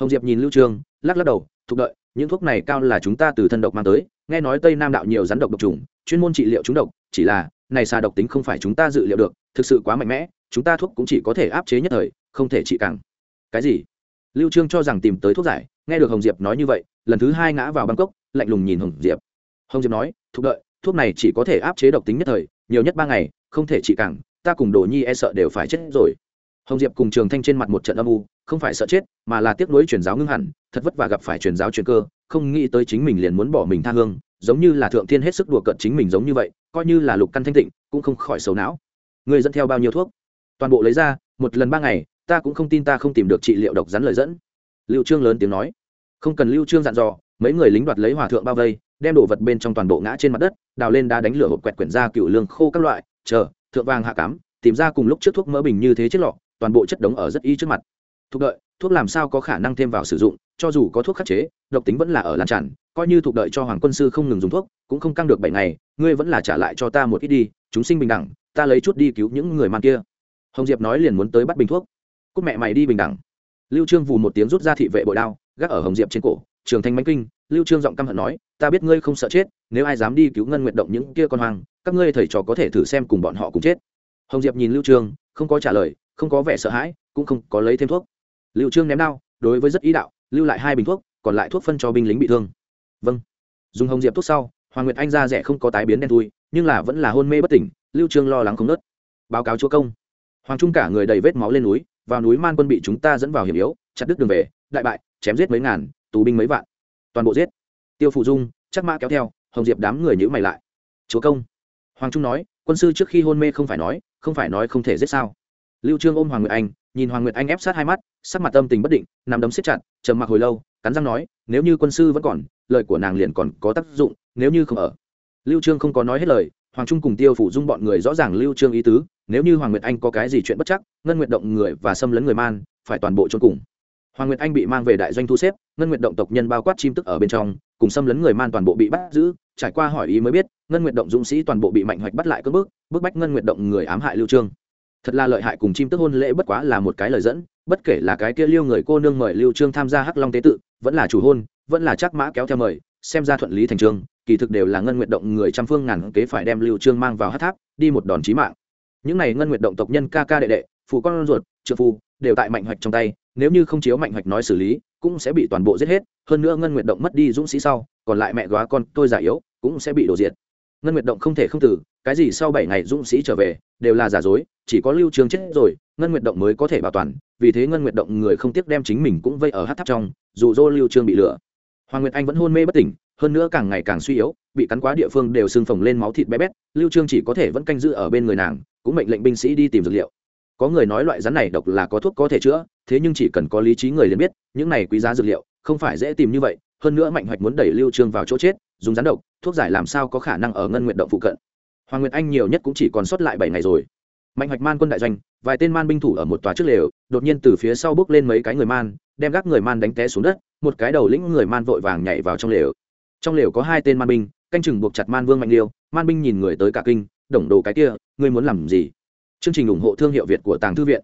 Hồng diệp nhìn lưu trương lắc lắc đầu, thục đợi, những thuốc này cao là chúng ta từ thân độc mang tới, nghe nói tây nam đạo nhiều rắn độc độc trùng chuyên môn trị liệu chúng độc, chỉ là này xà độc tính không phải chúng ta dự liệu được, thực sự quá mạnh mẽ, chúng ta thuốc cũng chỉ có thể áp chế nhất thời, không thể trị càng cái gì? Lưu trương cho rằng tìm tới thuốc giải, nghe được hồng diệp nói như vậy, lần thứ hai ngã vào bangkok lạnh lùng nhìn hồng diệp. Hồng diệp nói thúc đợi, thuốc này chỉ có thể áp chế độc tính nhất thời, nhiều nhất ba ngày, không thể trị càng ta cùng đồ nhi e sợ đều phải chết rồi. Hồng diệp cùng trường thanh trên mặt một trận âm u, không phải sợ chết, mà là tiếc nuối truyền giáo ngưng hẳn, thật vất vả gặp phải truyền giáo truyền cơ, không nghĩ tới chính mình liền muốn bỏ mình tha hương, giống như là thượng thiên hết sức đùa cợt chính mình giống như vậy, coi như là lục căn thanh tịnh, cũng không khỏi xấu não. Người dẫn theo bao nhiêu thuốc? Toàn bộ lấy ra, một lần ba ngày ta cũng không tin ta không tìm được trị liệu độc rắn lời dẫn. Lưu trương lớn tiếng nói. Không cần lưu trương dặn dò, mấy người lính đoạt lấy hòa thượng bao vây, đem đồ vật bên trong toàn bộ ngã trên mặt đất, đào lên đá đánh lửa hộp quẹt quyển ra cựu lương khô các loại, chờ, thượng vàng hạ cám, tìm ra cùng lúc trước thuốc mỡ bình như thế chiếc lọ, toàn bộ chất đống ở rất y trước mặt. Thuộc đợi, thuốc làm sao có khả năng thêm vào sử dụng, cho dù có thuốc khắc chế, độc tính vẫn là ở lan tràn, coi như thuộc đợi cho hoàng quân sư không ngừng dùng thuốc, cũng không căng được bảy ngày, ngươi vẫn là trả lại cho ta một ít đi, chúng sinh bình đẳng, ta lấy chút đi cứu những người mang kia. Hồng diệp nói liền muốn tới bắt bình thuốc cúc mẹ mày đi bình đẳng. Lưu trương vù một tiếng rút ra thị vệ bội đao, gác ở hồng diệp trên cổ, trường thanh mánh kinh. Lưu trương giọng căm hận nói, ta biết ngươi không sợ chết, nếu ai dám đi cứu ngân nguyện động những kia con hoang, các ngươi thầy trò có thể thử xem cùng bọn họ cùng chết. Hồng diệp nhìn lưu trương, không có trả lời, không có vẻ sợ hãi, cũng không có lấy thêm thuốc. Lưu trương ném đao, đối với rất ý đạo, lưu lại hai bình thuốc, còn lại thuốc phân cho binh lính bị thương. Vâng. Dùng hồng diệp thuốc sau, hoàng nguyệt anh ra rẻ không có tái biến đen thui, nhưng là vẫn là hôn mê bất tỉnh, lưu trương lo lắng không nớt báo cáo chúa công. Hoàng trung cả người đầy vết máu lên núi vào núi man quân bị chúng ta dẫn vào hiểm yếu, chặt đứt đường về, đại bại, chém giết mấy ngàn, tù binh mấy vạn. Toàn bộ giết. Tiêu phụ dung chắc mã kéo theo, hồng diệp đám người nhữ mày lại. Chúa công. Hoàng trung nói, quân sư trước khi hôn mê không phải nói, không phải nói không thể giết sao? Lưu trương ôm hoàng nguyệt anh, nhìn hoàng nguyệt anh ép sát hai mắt, sắc mặt tâm tình bất định nằm đấm siết chặt, trầm mặc hồi lâu, cắn răng nói, nếu như quân sư vẫn còn, lời của nàng liền còn có tác dụng, nếu như không ở. Lưu trương không có nói hết lời hoàng trung cùng tiêu phủ dung bọn người rõ ràng lưu trương ý tứ, nếu như hoàng nguyệt anh có cái gì chuyện bất chắc, ngân nguyệt động người và xâm lấn người man, phải toàn bộ trốn cùng. Hoàng nguyệt anh bị mang về đại doanh thu xếp, ngân nguyệt động tộc nhân bao quát chim tức ở bên trong, cùng xâm lấn người man toàn bộ bị bắt giữ, trải qua hỏi ý mới biết, ngân nguyệt động dũng sĩ toàn bộ bị mạnh hoạch bắt lại cướp bước, bức bách ngân nguyệt động người ám hại lưu trương. Thật là lợi hại cùng chim tức hôn lễ bất quá là một cái lời dẫn, bất kể là cái kia liêu người cô nương mời lưu trương tham gia hắc long tế tự, vẫn là chủ hôn, vẫn là chắc mã kéo theo mời xem ra thuận lý thành trương, kỳ thực đều là ngân nguyệt động người trăm phương ngàn kế phải đem lưu trương mang vào hát tháp, đi một đòn chí mạng. Những này ngân nguyệt động tộc nhân ca ca đệ đệ, phụ con ruột trợ phu, đều tại mạnh hoạch trong tay, nếu như không chiếu mạnh hoạch nói xử lý, cũng sẽ bị toàn bộ giết hết, hơn nữa ngân nguyệt động mất đi dũng sĩ sau, còn lại mẹ góa con tôi già yếu, cũng sẽ bị đổ diệt. Ngân nguyệt động không thể không tử, cái gì sau bảy ngày dũng sĩ trở về, đều là giả dối, chỉ có lưu trường chết rồi, ngân nguyệt động mới có thể bảo toàn, vì thế ngân nguyệt động người không tiếc đem chính mình cũng vây ở hát tháp trong, dù dô lưu trương bị lửa hoàng nguyệt anh vẫn hôn mê bất tỉnh, hơn nữa càng ngày càng suy yếu, bị cắn quá địa phương đều sưng phồng lên máu thịt bé bét, lưu trương chỉ có thể vẫn canh giữ ở bên người nàng, cũng mệnh lệnh binh sĩ đi tìm dược liệu. Có người nói loại rắn này độc là có thuốc có thể chữa, thế nhưng chỉ cần có lý trí người liền biết, những này quý giá dược liệu, không phải dễ tìm như vậy, hơn nữa mạnh hoạch muốn đẩy lưu trương vào chỗ chết, dùng rắn độc, thuốc giải làm sao có khả năng ở ngân nguyện động phụ cận. Hoàng nguyệt anh nhiều nhất cũng chỉ còn sót lại bảy ngày rồi. Mạnh hoạch man quân đại doanh vài tên man binh thủ ở một tòa trước lều, đột nhiên từ phía sau bước lên mấy cái người man, đem gác người man đánh té xuống đất, một cái đầu lĩnh người man vội vàng nhảy vào trong lều. Trong lều có hai tên man binh, canh chừng buộc chặt man vương mạnh liêu, man binh nhìn người tới cả kinh, đồng đồ cái kia, ngươi muốn làm gì? Chương trình ủng hộ thương hiệu việt của tàng thư viện.